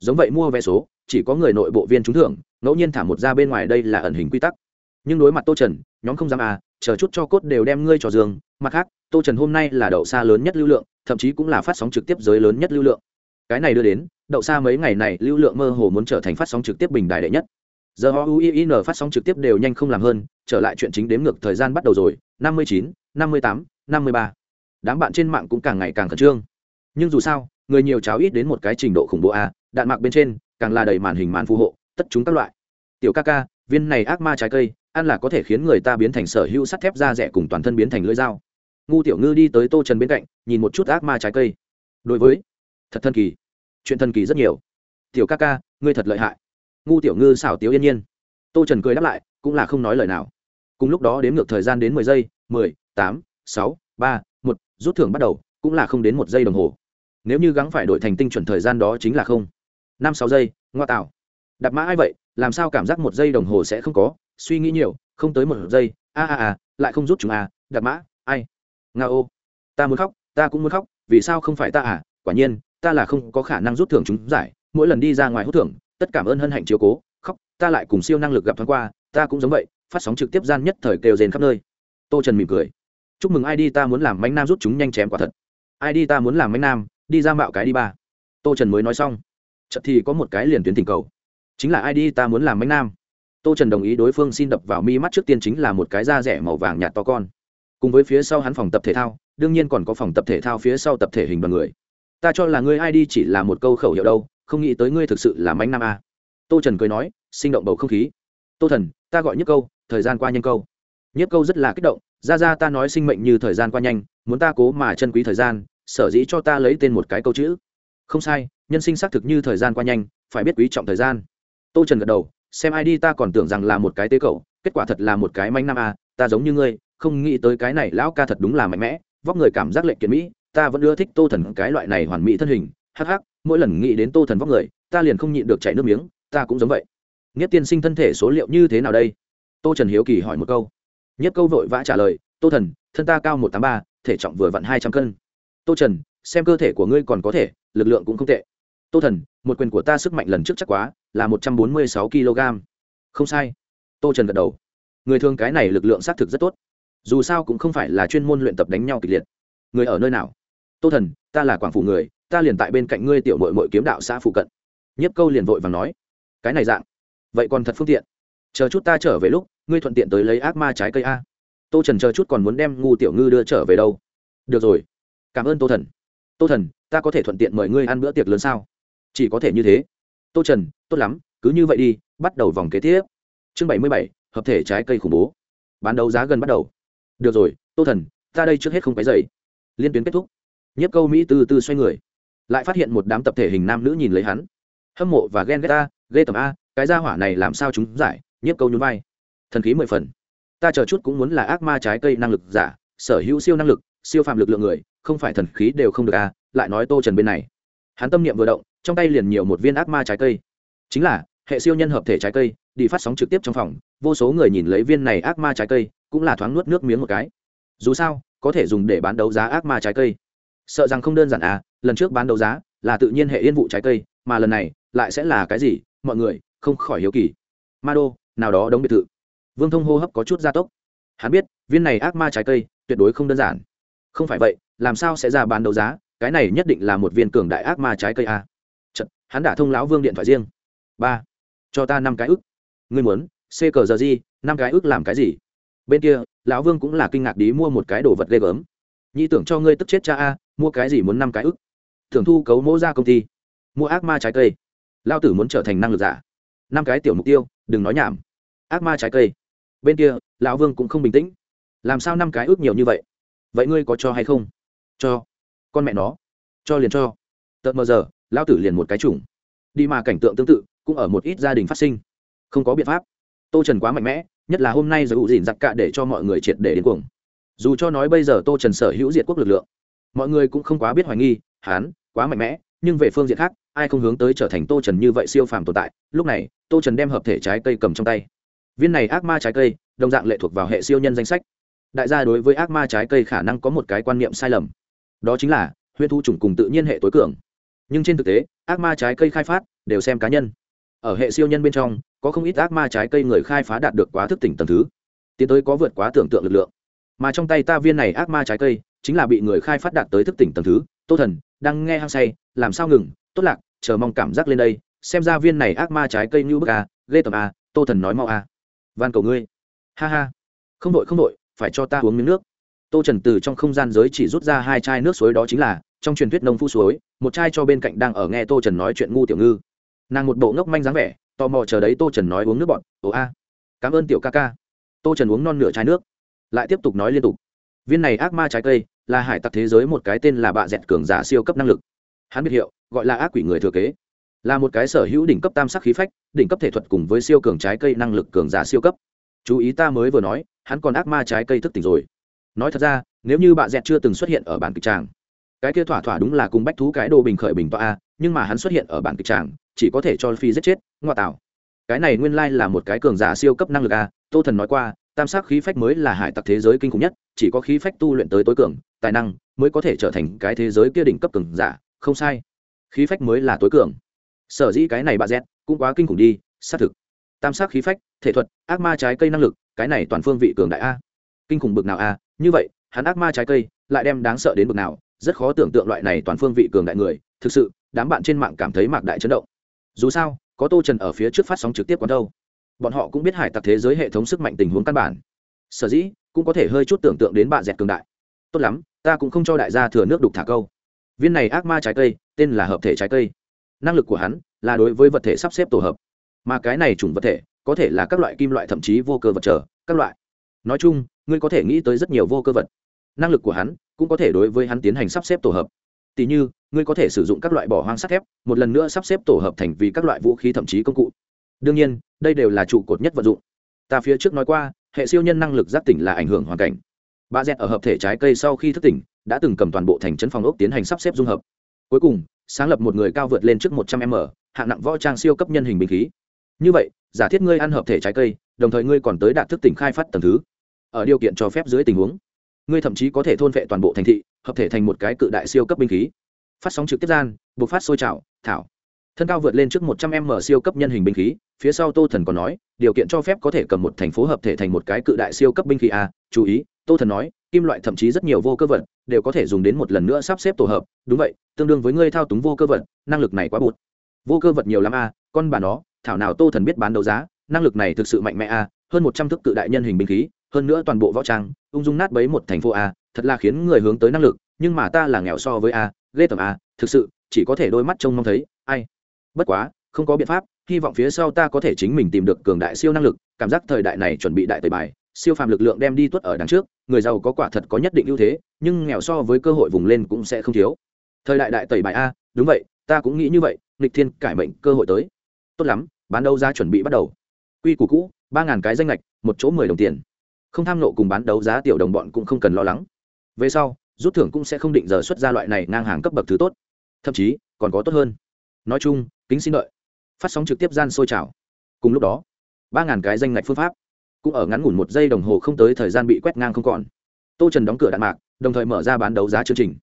Giống vậy mua vé số chỉ có người nội bộ viên trúng thưởng, ngẫu nhiên thả một ra bên ngoài đây là ẩn hình quy tắc. Nhưng đối mặt tô trần, nhóm không dám à chờ chút cho cốt đều đem ngươi cho giường. Mặt khác, tô trần hôm nay là đậu xa lớn nhất lưu lượng, thậm chí cũng là phát sóng trực tiếp giới lớn nhất lưu lượng. Cái này đưa đến, đậu xa mấy ngày này lưu lượng mơ hồ muốn trở thành phát sóng trực tiếp bình đại đệ nhất. Giờ họ uin phát sóng trực tiếp đều nhanh không làm hơn, trở lại chuyện chính đếm ngược thời gian bắt đầu rồi, năm mươi chín, năm mươi tám, năm mươi ba. Đám bạn trên mạng cũng càng ngày càng khẩn trương. Nhưng dù sao, người nhiều cháo ít đến một cái trình độ khủng bố a đạn mạc bên trên càng là đầy màn hình màn phù hộ, tất chúng các loại. Tiểu ca ca, viên này ác ma trái cây, ăn là có thể khiến người ta biến thành sở hữu sắt thép da rẻ cùng toàn thân biến thành lưỡi dao. Ngu tiểu ngư đi tới tô trần bên cạnh, nhìn một chút ác ma trái cây. Đối với, thật thần kỳ. Chuyện thần kỳ rất nhiều. Tiểu ca ca, ngươi thật lợi hại. Ngu tiểu ngư xảo tiếu yên nhiên. Tô trần cười đáp lại, cũng là không nói lời nào. Cùng lúc đó đếm ngược thời gian đến mười giây, mười, tám, sáu, ba, một, rút thưởng bắt đầu, cũng là không đến một giây đồng hồ. Nếu như gắng phải đổi thành tinh chuẩn thời gian đó chính là không năm sáu giây ngoa tạo. Đặt mã ai vậy? Làm sao cảm giác một giây đồng hồ sẽ không có? Suy nghĩ nhiều không tới một giây. A a a lại không rút chúng à, đặt mã ai? Nga ô. Ta muốn khóc ta cũng muốn khóc vì sao không phải ta à? Quả nhiên ta là không có khả năng rút thưởng chúng giải. Mỗi lần đi ra ngoài hút thưởng tất cảm ơn hân hạnh chiếu cố. Khóc ta lại cùng siêu năng lực gặp thoáng qua ta cũng giống vậy phát sóng trực tiếp gian nhất thời kêu rền khắp nơi. Tô trần mỉm cười. Chúc mừng ai đi ta muốn làm mánh nam rút chúng nhanh chém quả thật. Ai đi ta muốn làm mánh nam đi ra mạo cái đi ba. Tô trần mới nói xong chợt thì có một cái liền tuyến tình cầu. Chính là ai đi ta muốn làm mánh nam. Tô trần đồng ý đối phương xin đập vào mi mắt trước tiên chính là một cái da rẻ màu vàng nhạt to con. Cùng với phía sau hắn phòng tập thể thao, đương nhiên còn có phòng tập thể thao phía sau tập thể hình đoàn người. Ta cho là ngươi ai đi chỉ là một câu khẩu hiệu đâu, không nghĩ tới ngươi thực sự là mánh nam a. Tô trần cười nói, sinh động bầu không khí. Tô thần, ta gọi nhất câu, thời gian qua nhanh câu. Nhất câu rất là kích động, ra ra ta nói sinh mệnh như thời gian qua nhanh, muốn ta cố mà chân quý thời gian, sở dĩ cho ta lấy tên một cái câu chữ. Không sai nhân sinh xác thực như thời gian qua nhanh, phải biết quý trọng thời gian. Tô trần gật đầu, xem ai đi ta còn tưởng rằng là một cái tế cậu, kết quả thật là một cái manh nam a ta giống như ngươi, không nghĩ tới cái này lão ca thật đúng là mạnh mẽ, vóc người cảm giác lệnh kiến mỹ, ta vẫn ưa thích tô thần cái loại này hoàn mỹ thân hình, hắc hắc, mỗi lần nghĩ đến tô thần vóc người, ta liền không nhịn được chảy nước miếng, ta cũng giống vậy. Nhất tiên sinh thân thể số liệu như thế nào đây? Tô trần hiếu kỳ hỏi một câu. Nhất câu vội vã trả lời, tô thần, thân ta cao một t á m ba, thể trọng vừa vặn hai trăm cân. Tô trần, xem cơ thể của ngươi còn có thể, lực lượng cũng không tệ tô thần, một quyền của ta sức mạnh lần trước chắc quá, là một trăm bốn mươi sáu kg. Không sai. Tô trần gật đầu. Người thường cái này lực lượng xác thực rất tốt. Dù sao cũng không phải là chuyên môn luyện tập đánh nhau kịch liệt. Người ở nơi nào? Tô thần, ta là quảng phủ người, ta liền tại bên cạnh ngươi tiểu mội mội kiếm đạo xã phụ cận. Nhiếp câu liền vội và nói. Cái này dạng. Vậy còn thật phương tiện. Chờ chút ta trở về lúc, ngươi thuận tiện tới lấy ác ma trái cây a. Tô trần chờ chút còn muốn đem ngu tiểu ngư đưa trở về đâu. Được rồi. Cảm ơn tô thần. Tô thần, ta có thể thuận tiện mời ngươi ăn bữa tiệc lớn sao? Chỉ có thể như thế. Tô trần, tốt lắm, cứ như vậy đi, bắt đầu vòng kế tiếp. Chương bảy mươi bảy, hợp thể trái cây khủng bố. Bán đấu giá gần bắt đầu. Được rồi, tô thần, ta đây trước hết không cái dày. liên tuyến kết thúc. Nhất câu mỹ từ từ xoay người. Lại phát hiện một đám tập thể hình nam nữ nhìn lấy hắn. Hâm mộ và ghen ghét ta, ghê tầm a, cái gia hỏa này làm sao chúng giải? Nhất câu nhún vai. Thần khí mười phần. Ta chờ chút cũng muốn là ác ma trái cây năng lực giả, sở hữu siêu năng lực, siêu phạm lực lượng người, không phải thần khí đều không được a, lại nói tô trần bên này. Hắn tâm niệm vừa động trong tay liền nhiều một viên ác ma trái cây. Chính là, hệ siêu nhân hợp thể trái cây, đi phát sóng trực tiếp trong phòng, vô số người nhìn lấy viên này ác ma trái cây, cũng là thoáng nuốt nước miếng một cái. Dù sao, có thể dùng để bán đấu giá ác ma trái cây. Sợ rằng không đơn giản à lần trước bán đấu giá, là tự nhiên hệ yên vụ trái cây, mà lần này, lại sẽ là cái gì, mọi người, không khỏi hiếu kỳ. Ma đô, nào đó đóng biệt thự. Vương thông hô hấp có chút gia tốc. Hắn biết, viên này ác ma trái cây, tuyệt đối không đơn giản. Không phải vậy, làm sao sẽ ra bán đấu giá, cái này nhất định là một viên cường đại ác ma trái cây a hắn đã thông lão vương điện thoại riêng. Ba. Cho ta năm cái ức. Ngươi muốn, c cờ giờ gì, năm cái ức làm cái gì? Bên kia, lão vương cũng là kinh ngạc đi mua một cái đồ vật ghê gớm. Nhi tưởng cho ngươi tức chết cha a, mua cái gì muốn năm cái ức? Thường thu cấu mẫu ra công ty. Mua ác ma trái cây. Lao tử muốn trở thành năng lực giả. Năm cái tiểu mục tiêu, đừng nói nhảm. Ác ma trái cây. Bên kia, lão vương cũng không bình tĩnh. Làm sao năm cái ước nhiều như vậy? Vậy ngươi có cho hay không? Cho. Con mẹ nó. Cho liền cho. Tợt mờ giờ lão tử liền một cái chủng. Đi mà cảnh tượng tương tự, cũng ở một ít gia đình phát sinh. Không có biện pháp. Tô trần quá mạnh mẽ, nhất là hôm nay giới hữu dìn giặc cạ để cho mọi người triệt để đến cuồng. Dù cho nói bây giờ tô trần sở hữu diệt quốc lực lượng, mọi người cũng không quá biết hoài nghi hán quá mạnh mẽ, nhưng về phương diện khác, ai không hướng tới trở thành tô trần như vậy siêu phàm tồn tại. Lúc này, tô trần đem hợp thể trái cây cầm trong tay. Viên này ác ma trái cây, đồng dạng lệ thuộc vào hệ siêu nhân danh sách. Đại gia đối với ác ma trái cây khả năng có một cái quan niệm sai lầm. Đó chính là, huyễn thu chủng cùng tự nhiên hệ tối cường nhưng trên thực tế, ác ma trái cây khai phát đều xem cá nhân. Ở hệ siêu nhân bên trong, có không ít ác ma trái cây người khai phá đạt được quá thức tỉnh tầng thứ, tiến tới có vượt quá tưởng tượng lực lượng. Mà trong tay ta viên này ác ma trái cây, chính là bị người khai phát đạt tới thức tỉnh tầng thứ. Tô thần, đang nghe hăng say, làm sao ngừng? Tốt lạc, chờ mong cảm giác lên đây, xem ra viên này ác ma trái cây như bức a, ghê tầm a, tô thần nói mau a. Van cầu ngươi. Ha ha. Không đội không đội, phải cho ta uống miếng nước. Tô trần từ trong không gian giới chỉ rút ra hai chai nước suối đó chính là trong truyền thuyết nông phu suối, một chai cho bên cạnh đang ở nghe tô trần nói chuyện ngu tiểu ngư. Nàng một bộ ngốc manh dáng vẻ, tò mò chờ đấy tô trần nói uống nước bọn ồ a, cảm ơn tiểu ca ca. Tô trần uống non nửa chai nước, lại tiếp tục nói liên tục. Viên này ác ma trái cây là hải tặc thế giới một cái tên là bạ dẹt cường giả siêu cấp năng lực. Hắn biệt hiệu, gọi là ác quỷ người thừa kế. Là một cái sở hữu đỉnh cấp tam sắc khí phách, đỉnh cấp thể thuật cùng với siêu cường trái cây năng lực cường giả siêu cấp. Chú ý ta mới vừa nói, hắn còn ác ma trái cây thức tỉnh rồi. Nói thật ra, nếu như bạ dẹt chưa từng xuất hiện ở bản kịch tràng cái kia thỏa thỏa đúng là cùng bách thú cái đồ bình khởi bình tọa a, nhưng mà hắn xuất hiện ở bản kịch tràng, chỉ có thể cho phi giết chết ngoại tạo. Cái này nguyên lai là một cái cường giả siêu cấp năng lực a, tô thần nói qua, tam sắc khí phách mới là hải tặc thế giới kinh khủng nhất, chỉ có khí phách tu luyện tới tối cường, tài năng mới có thể trở thành cái thế giới kia đỉnh cấp cường giả, không sai. Khí phách mới là tối cường. Sở dĩ cái này bà z cũng quá kinh khủng đi, xác thực. Tam sắc khí phách, thể thuật, ác ma trái cây năng lực, cái này toàn phương vị cường đại a. Kinh khủng bực nào a, như vậy, hắn ác ma trái cây lại đem đáng sợ đến bực nào rất khó tưởng tượng loại này toàn phương vị cường đại người, thực sự, đám bạn trên mạng cảm thấy mạc đại chấn động. Dù sao, có tô trần ở phía trước phát sóng trực tiếp còn đâu. Bọn họ cũng biết hải tặc thế giới hệ thống sức mạnh tình huống căn bản. Sở dĩ, cũng có thể hơi chút tưởng tượng đến bạn dẹt cường đại. Tốt lắm, ta cũng không cho đại gia thừa nước đục thả câu. Viên này ác ma trái cây, tên là hợp thể trái cây. Năng lực của hắn, là đối với vật thể sắp xếp tổ hợp. Mà cái này chủng vật thể, có thể là các loại kim loại thậm chí vô cơ vật trở, các loại. Nói chung, ngươi có thể nghĩ tới rất nhiều vô cơ vật. Năng lực của hắn cũng có thể đối với hắn tiến hành sắp xếp tổ hợp. Tỷ như, ngươi có thể sử dụng các loại bỏ hoang sắt thép, một lần nữa sắp xếp tổ hợp thành vì các loại vũ khí thậm chí công cụ. Đương nhiên, đây đều là trụ cột nhất vận dụng. Ta phía trước nói qua, hệ siêu nhân năng lực giác tỉnh là ảnh hưởng hoàn cảnh. Ba z ở hợp thể trái cây sau khi thức tỉnh, đã từng cầm toàn bộ thành trấn phòng ốc tiến hành sắp xếp dung hợp. Cuối cùng, sáng lập một người cao vượt lên trước một trăm m, hạng nặng võ trang siêu cấp nhân hình binh khí. Như vậy, giả thiết ngươi ăn hợp thể trái cây, đồng thời ngươi còn tới đạt thức tỉnh khai phát tầng thứ. Ở điều kiện cho phép dưới tình huống ngươi thậm chí có thể thôn vệ toàn bộ thành thị, hợp thể thành một cái cự đại siêu cấp binh khí. Phát sóng trực tiếp gian buộc phát sôi trào, thảo. Thân cao vượt lên trước một trăm m siêu cấp nhân hình binh khí, phía sau tô thần còn nói, điều kiện cho phép có thể cầm một thành phố hợp thể thành một cái cự đại siêu cấp binh khí a chú ý, tô thần nói, kim loại thậm chí rất nhiều vô cơ vật, đều có thể dùng đến một lần nữa sắp xếp tổ hợp. Đúng vậy, tương đương với ngươi thao túng vô cơ vật, năng lực này quá bụt. Vô cơ vật nhiều lắm a con bà nó, thảo nào tô thần biết bán đấu giá, năng lực này thực sự mạnh mẽ a hơn một trăm thước cự đại nhân hình binh khí hơn nữa toàn bộ võ trang, ung dung nát bấy một thành phố a, thật là khiến người hướng tới năng lực, nhưng mà ta là nghèo so với a, ghê tởm a, thực sự, chỉ có thể đôi mắt trông mong thấy, ai? Bất quá, không có biện pháp, hy vọng phía sau ta có thể chính mình tìm được cường đại siêu năng lực, cảm giác thời đại này chuẩn bị đại tời bài, siêu phàm lực lượng đem đi tuất ở đằng trước, người giàu có quả thật có nhất định ưu thế, nhưng nghèo so với cơ hội vùng lên cũng sẽ không thiếu. Thời đại đại tẩy bài a, đúng vậy, ta cũng nghĩ như vậy, nghịch thiên cải mệnh cơ hội tới. Tốt lắm, bán đấu giá chuẩn bị bắt đầu. Quy củ cũ, ba ngàn cái danh lệch một chỗ mười đồng tiền không tham nộ cùng bán đấu giá tiểu đồng bọn cũng không cần lo lắng. Về sau, rút thưởng cũng sẽ không định giờ xuất ra loại này ngang hàng cấp bậc thứ tốt. Thậm chí, còn có tốt hơn. Nói chung, kính xin đợi. Phát sóng trực tiếp gian sôi trào. Cùng lúc đó, ba ngàn cái danh ngạch phương pháp. Cũng ở ngắn ngủn một giây đồng hồ không tới thời gian bị quét ngang không còn. Tô trần đóng cửa đạn mạc, đồng thời mở ra bán đấu giá chương trình.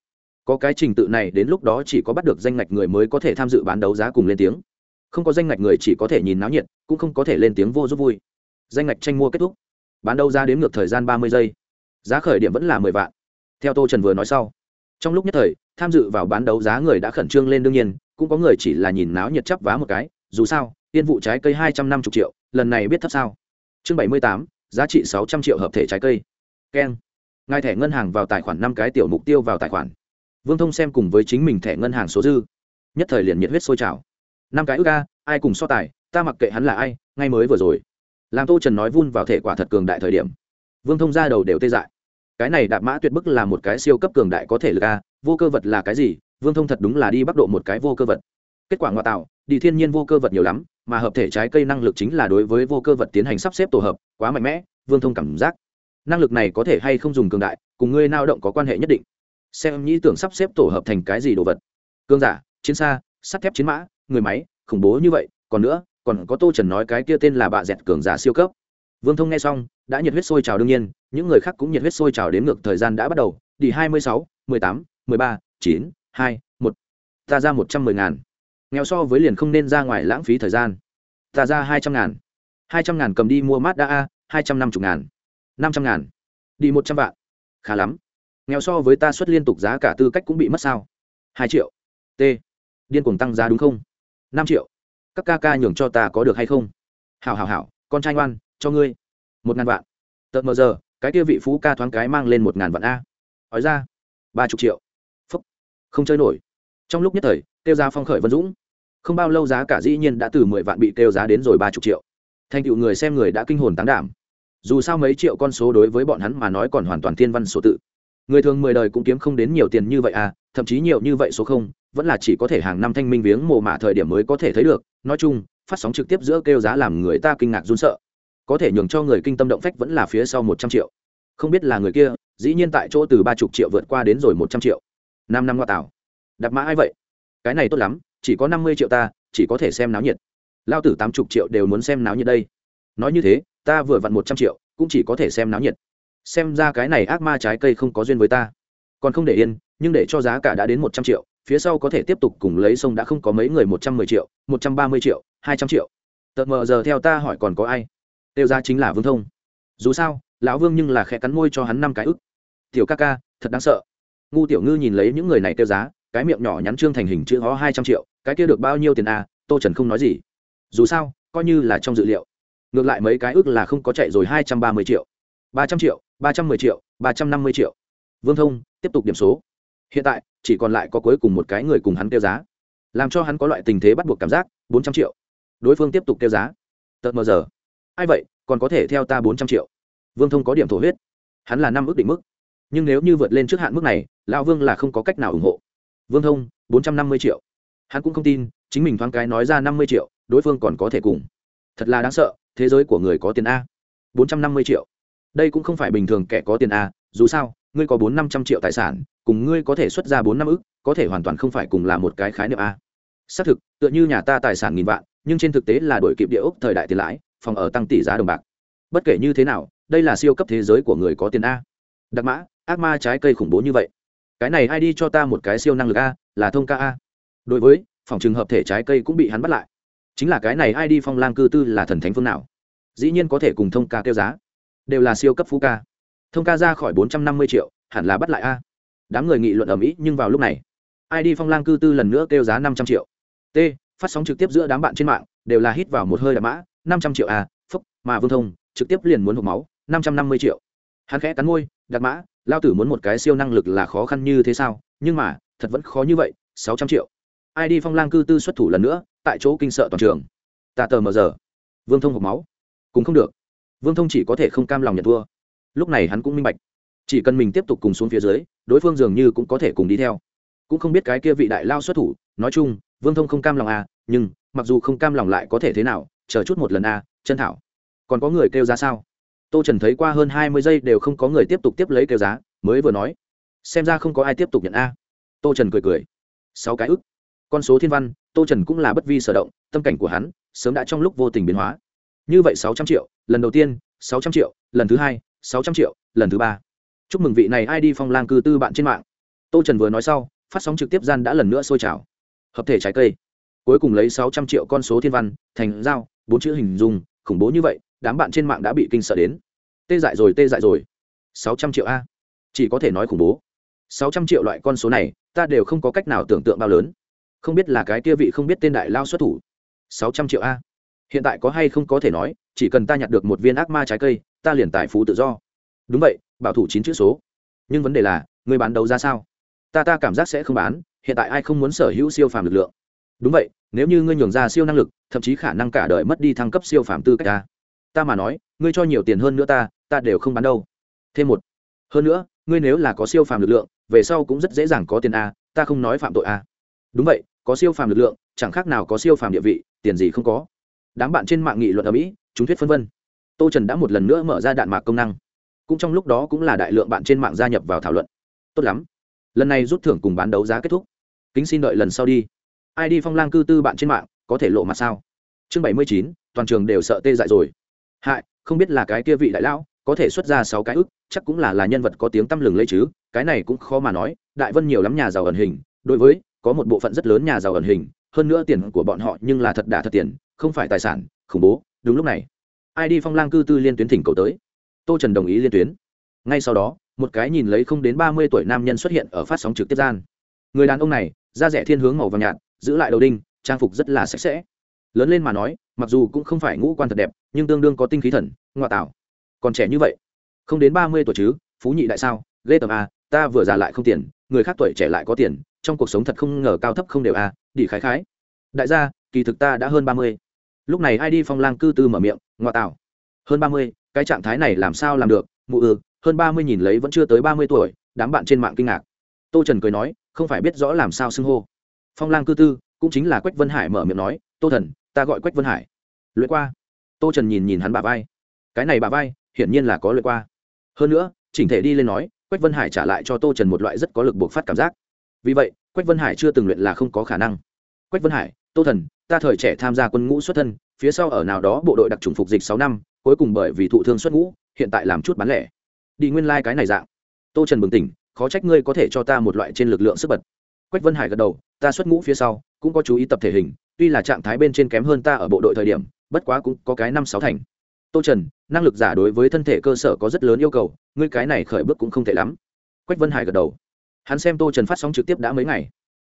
Có cái trình tự này đến lúc đó chỉ có bắt được danh ngạch người mới có thể tham dự bán đấu giá cùng lên tiếng. Không có danh ngạch người chỉ có thể nhìn náo nhiệt, cũng không có thể lên tiếng vô giúp vui. Danh ngạch tranh mua kết thúc bán đấu giá đến ngược thời gian ba mươi giây. Giá khởi điểm vẫn là mười vạn. Theo tô trần vừa nói sau, trong lúc nhất thời, tham dự vào bán đấu giá người đã khẩn trương lên đương nhiên, cũng có người chỉ là nhìn náo nhiệt chắp vá một cái, dù sao, tiên vụ trái cây hai trăm năm mươi triệu, lần này biết thấp sao. Chương bảy mươi tám, giá trị sáu trăm triệu hợp thể trái cây. Keng. Ngài thẻ ngân hàng vào tài khoản năm cái tiểu mục tiêu vào tài khoản. Vương thông xem cùng với chính mình thẻ ngân hàng số dư. Nhất thời liền nhiệt huyết sôi trào. Năm cái ước ca ai cùng so tài, ta mặc kệ hắn là ai, ngay mới vừa rồi làm tô trần nói vun vào thể quả thật cường đại thời điểm, vương thông ra đầu đều tê dại. Cái này đạp mã tuyệt bức là một cái siêu cấp cường đại có thể là a, vô cơ vật là cái gì? Vương thông thật đúng là đi bắc độ một cái vô cơ vật. Kết quả ngoại tạo, đi thiên nhiên vô cơ vật nhiều lắm, mà hợp thể trái cây năng lực chính là đối với vô cơ vật tiến hành sắp xếp tổ hợp, quá mạnh mẽ, vương thông cảm giác. Năng lực này có thể hay không dùng cường đại, cùng ngươi lao động có quan hệ nhất định. Xem nhĩ tưởng sắp xếp tổ hợp thành cái gì đồ vật. Cương giả, chiến xa, sắt thép chiến mã, người máy, khủng bố như vậy, còn nữa còn có tô trần nói cái kia tên là bạ dẹt cường giả siêu cấp. Vương thông nghe xong, đã nhiệt huyết sôi trào đương nhiên, những người khác cũng nhiệt huyết sôi trào đến ngược thời gian đã bắt đầu. Đi hai mươi sáu, mười tám, mười ba, chín, hai, một. Ta ra một trăm mười ngàn. Nghèo so với liền không nên ra ngoài lãng phí thời gian. Ta ra hai trăm ngàn. hai trăm ngàn cầm đi mua mát đã a, hai trăm năm mươi ngàn. năm trăm ngàn. Đi một trăm vạn. Khá lắm. Nghèo so với ta xuất liên tục giá cả tư cách cũng bị mất sao? hai triệu. T. Điên cuồng tăng giá đúng không? năm triệu các ca ca nhường cho ta có được hay không? Hảo hảo hảo, con trai ngoan, cho ngươi. Một ngàn vạn. Tợt mờ giờ, cái kia vị phú ca thoáng cái mang lên một ngàn vạn a. Ói ra. Ba chục triệu. Phúc. Không chơi nổi. Trong lúc nhất thời, kêu giá phong khởi vân dũng. Không bao lâu giá cả dĩ nhiên đã từ mười vạn bị kêu giá đến rồi ba chục triệu. Thành tựu người xem người đã kinh hồn tán đảm. Dù sao mấy triệu con số đối với bọn hắn mà nói còn hoàn toàn thiên văn số tự. Người thường mười đời cũng kiếm không đến nhiều tiền như vậy à thậm chí nhiều như vậy số không, vẫn là chỉ có thể hàng năm thanh minh viếng mồ mả thời điểm mới có thể thấy được. Nói chung, phát sóng trực tiếp giữa kêu giá làm người ta kinh ngạc run sợ. Có thể nhường cho người kinh tâm động phách vẫn là phía sau một trăm triệu. Không biết là người kia, dĩ nhiên tại chỗ từ ba chục triệu vượt qua đến rồi một trăm triệu. Năm năm ngoa tảo đặt mã ai vậy? Cái này tốt lắm, chỉ có năm mươi triệu ta, chỉ có thể xem náo nhiệt. Lao tử tám chục triệu đều muốn xem náo nhiệt đây. Nói như thế, ta vừa vặn một trăm triệu, cũng chỉ có thể xem náo nhiệt. Xem ra cái này ác ma trái cây không có duyên với ta. Còn không để yên nhưng để cho giá cả đã đến một trăm triệu, phía sau có thể tiếp tục cùng lấy sông đã không có mấy người một trăm mười triệu, một trăm ba mươi triệu, hai trăm triệu. Tợt mờ giờ theo ta hỏi còn có ai? Tiêu ra chính là vương thông. Dù sao, lão vương nhưng là khẽ cắn môi cho hắn năm cái ức. Tiểu ca ca, thật đáng sợ. Ngu tiểu ngư nhìn lấy những người này tiêu giá, cái miệng nhỏ nhắn trương thành hình chữ hó hai trăm triệu, cái kia được bao nhiêu tiền à tô trần không nói gì. Dù sao, coi như là trong dự liệu. Ngược lại mấy cái ước là không có chạy rồi hai trăm ba mươi triệu. ba trăm triệu, ba trăm mười triệu, ba trăm năm mươi triệu. Vương thông, tiếp tục điểm số hiện tại, chỉ còn lại có cuối cùng một cái người cùng hắn tiêu giá. Làm cho hắn có loại tình thế bắt buộc cảm giác, bốn trăm triệu. Đối phương tiếp tục tiêu giá. Tợt mờ giờ. Ai vậy, còn có thể theo ta bốn trăm triệu. Vương thông có điểm thổ huyết. Hắn là năm ước định mức. Nhưng nếu như vượt lên trước hạn mức này, lão vương là không có cách nào ủng hộ. Vương thông, bốn trăm năm mươi triệu. Hắn cũng không tin, chính mình thoáng cái nói ra năm mươi triệu, đối phương còn có thể cùng. Thật là đáng sợ, thế giới của người có tiền a. Bốn trăm năm mươi triệu. Đây cũng không phải bình thường kẻ có tiền a, dù sao ngươi có bốn năm trăm triệu tài sản, cùng ngươi có thể xuất ra bốn năm ức, có thể hoàn toàn không phải cùng là một cái khái niệm a. Xác thực, tựa như nhà ta tài sản nghìn vạn, nhưng trên thực tế là đổi kịp địa ốc thời đại tiền lãi, phòng ở tăng tỷ giá đồng bạc. Bất kể như thế nào, đây là siêu cấp thế giới của người có tiền a. Đặc mã, ác ma trái cây khủng bố như vậy. Cái này ai đi cho ta một cái siêu năng lực a, là thông ca a. Đối với, phòng trường hợp thể trái cây cũng bị hắn bắt lại. Chính là cái này ai đi phong lang cư tư là thần thánh phương nào? Dĩ nhiên có thể cùng thông ca tiêu giá. Đều là siêu cấp phú ca thông ca ra khỏi bốn trăm năm mươi triệu, hẳn là bắt lại a. Đám người nghị luận ở mỹ nhưng vào lúc này, ai đi phong lang cư tư lần nữa kêu giá năm trăm triệu. T, phát sóng trực tiếp giữa đám bạn trên mạng, đều là hít vào một hơi đạp mã, năm trăm triệu a phúc, mà vương thông, trực tiếp liền muốn hộp máu, năm trăm năm mươi triệu. Hắn khẽ cắn môi đặt mã, lao tử muốn một cái siêu năng lực là khó khăn như thế sao, nhưng mà, thật vẫn khó như vậy, sáu trăm triệu. Ai đi phong lang cư tư xuất thủ lần nữa, tại chỗ kinh sợ toàn trường. Ta tờ mờ giờ. Vương thông hộp máu. Cũng không được. Vương thông chỉ có thể không cam lòng nhận thua lúc này hắn cũng minh bạch. Chỉ cần mình tiếp tục cùng xuống phía dưới, đối phương dường như cũng có thể cùng đi theo. Cũng không biết cái kia vị đại lao xuất thủ, nói chung, vương thông không cam lòng à nhưng, mặc dù không cam lòng lại có thể thế nào, chờ chút một lần à chân thảo. Còn có người kêu giá sao? Tô trần thấy qua hơn hai mươi giây đều không có người tiếp tục tiếp lấy kêu giá, mới vừa nói, xem ra không có ai tiếp tục nhận a. Tô trần cười cười. Sáu cái ức. Con số thiên văn, tô trần cũng là bất vi sở động, tâm cảnh của hắn sớm đã trong lúc vô tình biến hóa. Như vậy sáu trăm triệu, lần đầu tiên, sáu trăm triệu, lần thứ hai sáu trăm triệu, lần thứ ba. Chúc mừng vị này ai đi phong lang cư tư bạn trên mạng. Tô trần vừa nói sau, phát sóng trực tiếp gian đã lần nữa sôi trào. Hợp thể trái cây. Cuối cùng lấy sáu trăm triệu con số thiên văn, thành dao bốn chữ hình dung, khủng bố như vậy, đám bạn trên mạng đã bị kinh sợ đến. Tê dại rồi, tê dại rồi. Sáu trăm triệu a. Chỉ có thể nói khủng bố. Sáu trăm triệu loại con số này, ta đều không có cách nào tưởng tượng bao lớn. Không biết là cái kia vị không biết tên đại lao xuất thủ. Sáu trăm triệu a. Hiện tại có hay không có thể nói chỉ cần ta nhặt được một viên ác ma trái cây, ta liền tài phú tự do. Đúng vậy, bảo thủ chín chữ số. Nhưng vấn đề là người bán đấu ra sao? Ta ta cảm giác sẽ không bán, hiện tại ai không muốn sở hữu siêu phàm lực lượng? Đúng vậy, nếu như ngươi nhường ra siêu năng lực, thậm chí khả năng cả đời mất đi thăng cấp siêu phàm tư cách ta. Ta mà nói, ngươi cho nhiều tiền hơn nữa ta ta đều không bán đâu. Thêm một. Hơn nữa, ngươi nếu là có siêu phàm lực lượng, về sau cũng rất dễ dàng có tiền a, ta không nói phạm tội a. Đúng vậy, có siêu phàm lực lượng, chẳng khác nào có siêu phàm địa vị, tiền gì không có. Đám bạn trên mạng nghị luận ở mỹ chúng thuyết phân vân. Tô trần đã một lần nữa mở ra đạn mạc công năng. Cũng trong lúc đó cũng là đại lượng bạn trên mạng gia nhập vào thảo luận. Tốt lắm. Lần này rút thưởng cùng bán đấu giá kết thúc. Kính xin đợi lần sau đi. Ai đi phong lang cư tư bạn trên mạng, có thể lộ mặt sao? Chương bảy mươi chín, toàn trường đều sợ tê dại rồi. Hại, không biết là cái kia vị đại lão, có thể xuất ra sáu cái ức, chắc cũng là là nhân vật có tiếng tăm lừng lấy chứ, cái này cũng khó mà nói, đại vân nhiều lắm nhà giàu ẩn hình, đối với, có một bộ phận rất lớn nhà giàu ẩn hình, hơn nữa tiền của bọn họ nhưng là thật đả thật tiền, không phải tài sản, khủng bố đúng lúc này, ai đi phong lang cư tư liên tuyến thỉnh cầu tới. Tô trần đồng ý liên tuyến. Ngay sau đó, một cái nhìn lấy không đến ba mươi tuổi nam nhân xuất hiện ở phát sóng trực tiếp gian. Người đàn ông này, da rẻ thiên hướng màu vàng nhạt, giữ lại đầu đinh, trang phục rất là sạch sẽ. Lớn lên mà nói, mặc dù cũng không phải ngũ quan thật đẹp, nhưng tương đương có tinh khí thần ngoại tảo. còn trẻ như vậy, không đến ba mươi tuổi chứ, phú nhị đại sao, ghê tầm a à, ta vừa già lại không tiền, người khác tuổi trẻ lại có tiền, trong cuộc sống thật không ngờ cao thấp không đều a đi khái khái. Đại gia, kỳ thực ta đã hơn ba mươi lúc này ai đi phong lang cư tư mở miệng ngoại tạo. Hơn ba mươi, cái trạng thái này làm sao làm được? Mụ ư, hơn ba mươi nhìn lấy vẫn chưa tới ba mươi tuổi, đám bạn trên mạng kinh ngạc. Tô trần cười nói, không phải biết rõ làm sao xưng hô. Phong lang cư tư, cũng chính là quách vân hải mở miệng nói, tô thần, ta gọi quách vân hải. Luyện qua. Tô trần nhìn nhìn hắn bà vai. Cái này bà vai, hiển nhiên là có luyện qua. Hơn nữa, chỉnh thể đi lên nói, quách vân hải trả lại cho tô trần một loại rất có lực buộc phát cảm giác. Vì vậy, quách vân hải chưa từng luyện là không có khả năng quách vân hải, tô thần, ta thời trẻ tham gia quân ngũ xuất thân, phía sau ở nào đó bộ đội đặc trùng phục dịch sáu năm, cuối cùng bởi vì thụ thương xuất ngũ, hiện tại làm chút bán lẻ. Đi nguyên lai、like、cái này dạng. Tô trần bừng tỉnh, khó trách ngươi có thể cho ta một loại trên lực lượng sức bật. Quách vân hải gật đầu, ta xuất ngũ phía sau, cũng có chú ý tập thể hình, tuy là trạng thái bên trên kém hơn ta ở bộ đội thời điểm, bất quá cũng có cái năm sáu thành. Tô trần, năng lực giả đối với thân thể cơ sở có rất lớn yêu cầu, ngươi cái này khởi bước cũng không t ệ lắm. Quách vân hải gật đầu. Hắn xem tô trần phát sóng trực tiếp đã mấy ngày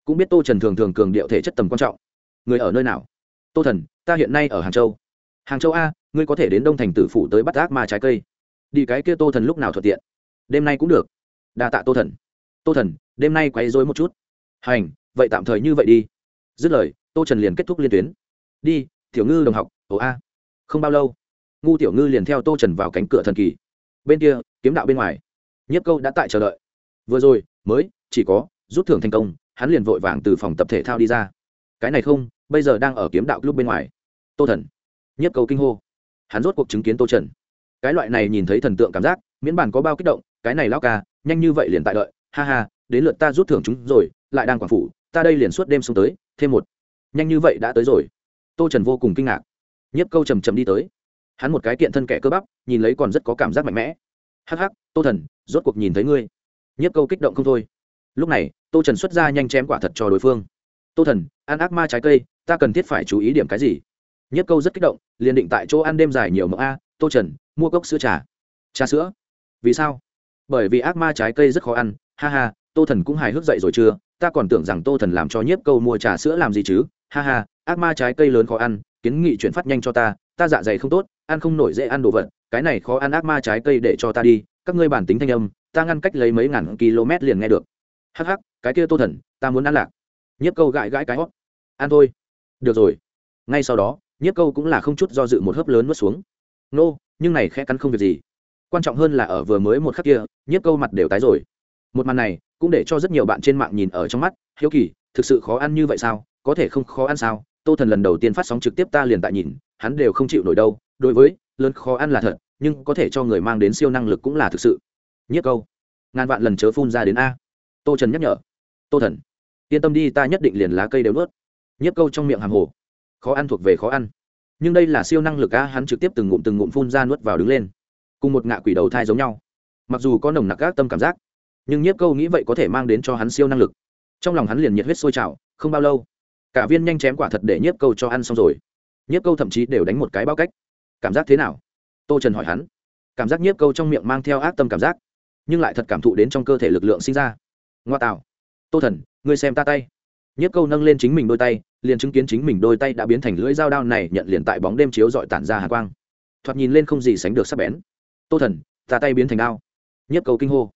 cũng biết tô trần thường thường cường điệu thể chất tầm quan trọng. Người ở nơi nào? Tô thần, ta hiện nay ở hàng châu. Hàng châu a, ngươi có thể đến đông thành tử phủ tới bắt ác ma trái cây. Đi cái kia tô thần lúc nào thuận tiện? Đêm nay cũng được. Đa tạ tô thần. Tô thần, đêm nay quay dối một chút. Hành, vậy tạm thời như vậy đi. Dứt lời, tô trần liền kết thúc liên tuyến. Đi, tiểu ngư đồng học, ồ a. Không bao lâu, ngu tiểu ngư liền theo tô trần vào cánh cửa thần kỳ. Bên kia, kiếm đạo bên ngoài. Nhiếp câu đã tại chờ đợi. Vừa rồi, mới, chỉ có, rút thưởng thành công hắn liền vội vàng từ phòng tập thể thao đi ra. Cái này không, bây giờ đang ở kiếm đạo lúc bên ngoài. Tô thần, nhất câu kinh hô. Hắn rốt cuộc chứng kiến tô trần. Cái loại này nhìn thấy thần tượng cảm giác, miễn bàn có bao kích động, cái này lao ca, nhanh như vậy liền tại đợi. Ha ha, đến lượt ta rút thưởng chúng rồi, lại đang quảng phủ ta đây liền suốt đêm xuống tới, thêm một. Nhanh như vậy đã tới rồi. Tô trần vô cùng kinh ngạc. Nhất câu trầm trầm đi tới. Hắn một cái kiện thân kẻ cơ bắp, nhìn lấy còn rất có cảm giác mạnh mẽ. Hắc hắc, tô thần, rốt cuộc nhìn thấy ngươi. Nhất câu kích động không thôi lúc này, tô trần xuất ra nhanh chém quả thật cho đối phương. Tô thần, ăn ác ma trái cây, ta cần thiết phải chú ý điểm cái gì? Nhất câu rất kích động, liền định tại chỗ ăn đêm dài nhiều mẫu a, tô trần, mua cốc sữa trà. Trà sữa? Vì sao? Bởi vì ác ma trái cây rất khó ăn. Ha ha, tô thần cũng hài hước dậy rồi chưa? Ta còn tưởng rằng tô thần làm cho nhiếp câu mua trà sữa làm gì chứ? Ha ha, ác ma trái cây lớn khó ăn, kiến nghị chuyển phát nhanh cho ta ta dạ dày không tốt, ăn không nổi dễ ăn đồ vật, cái này khó ăn ác ma trái cây để cho ta đi, các ngươi bản tính thanh âm, ta ngăn cách lấy mấy ngàn km liền nghe được hắc hắc, cái kia tô thần, ta muốn ăn lạc. Nhiếp câu gãi gãi cái hót. Ăn thôi. Được rồi. Ngay sau đó, nhiếp câu cũng là không chút do dự một hớp lớn nuốt xuống. Nô, nhưng này khẽ cắn không việc gì. Quan trọng hơn là ở vừa mới một khắc kia, nhiếp câu mặt đều tái rồi. Một màn này, cũng để cho rất nhiều bạn trên mạng nhìn ở trong mắt, hiếu kỳ, thực sự khó ăn như vậy sao? Có thể không khó ăn sao? Tô thần lần đầu tiên phát sóng trực tiếp ta liền tại nhìn, hắn đều không chịu nổi đâu. Đối với, lớn khó ăn là thật, nhưng có thể cho người mang đến siêu năng lực cũng là thực sự. Nhất câu, ngàn vạn lần chớ phun ra đến a tô trần nhắc nhở. Tô thần, yên tâm đi, ta nhất định liền lá cây đều nuốt. Nhất câu trong miệng hàng hồ. Khó ăn thuộc về khó ăn. Nhưng đây là siêu năng lực a hắn trực tiếp từng ngụm từng ngụm phun ra nuốt vào đứng lên. Cùng một ngạ quỷ đầu thai giống nhau. Mặc dù có nồng nặc các tâm cảm giác, nhưng nhiếp câu nghĩ vậy có thể mang đến cho hắn siêu năng lực. Trong lòng hắn liền nhiệt huyết sôi trào, không bao lâu, cả viên nhanh chém quả thật để nhiếp câu cho ăn xong rồi. Nhiếp câu thậm chí đều đánh một cái bao cách. Cảm giác thế nào? Tô trần hỏi hắn. Cảm giác nhiếp câu trong miệng mang theo ác tâm cảm giác, nhưng lại thật cảm thụ đến trong cơ thể lực lượng sinh ra ngoa tạo tô thần, ngươi xem ta tay. Nhiếp câu nâng lên chính mình đôi tay, liền chứng kiến chính mình đôi tay đã biến thành lưỡi dao đao này, nhận liền tại bóng đêm chiếu dọi tản ra hạ quang. Thoạt nhìn lên không gì sánh được sắc bén. Tô thần, ta tay biến thành đao. Nhiếp câu kinh hô.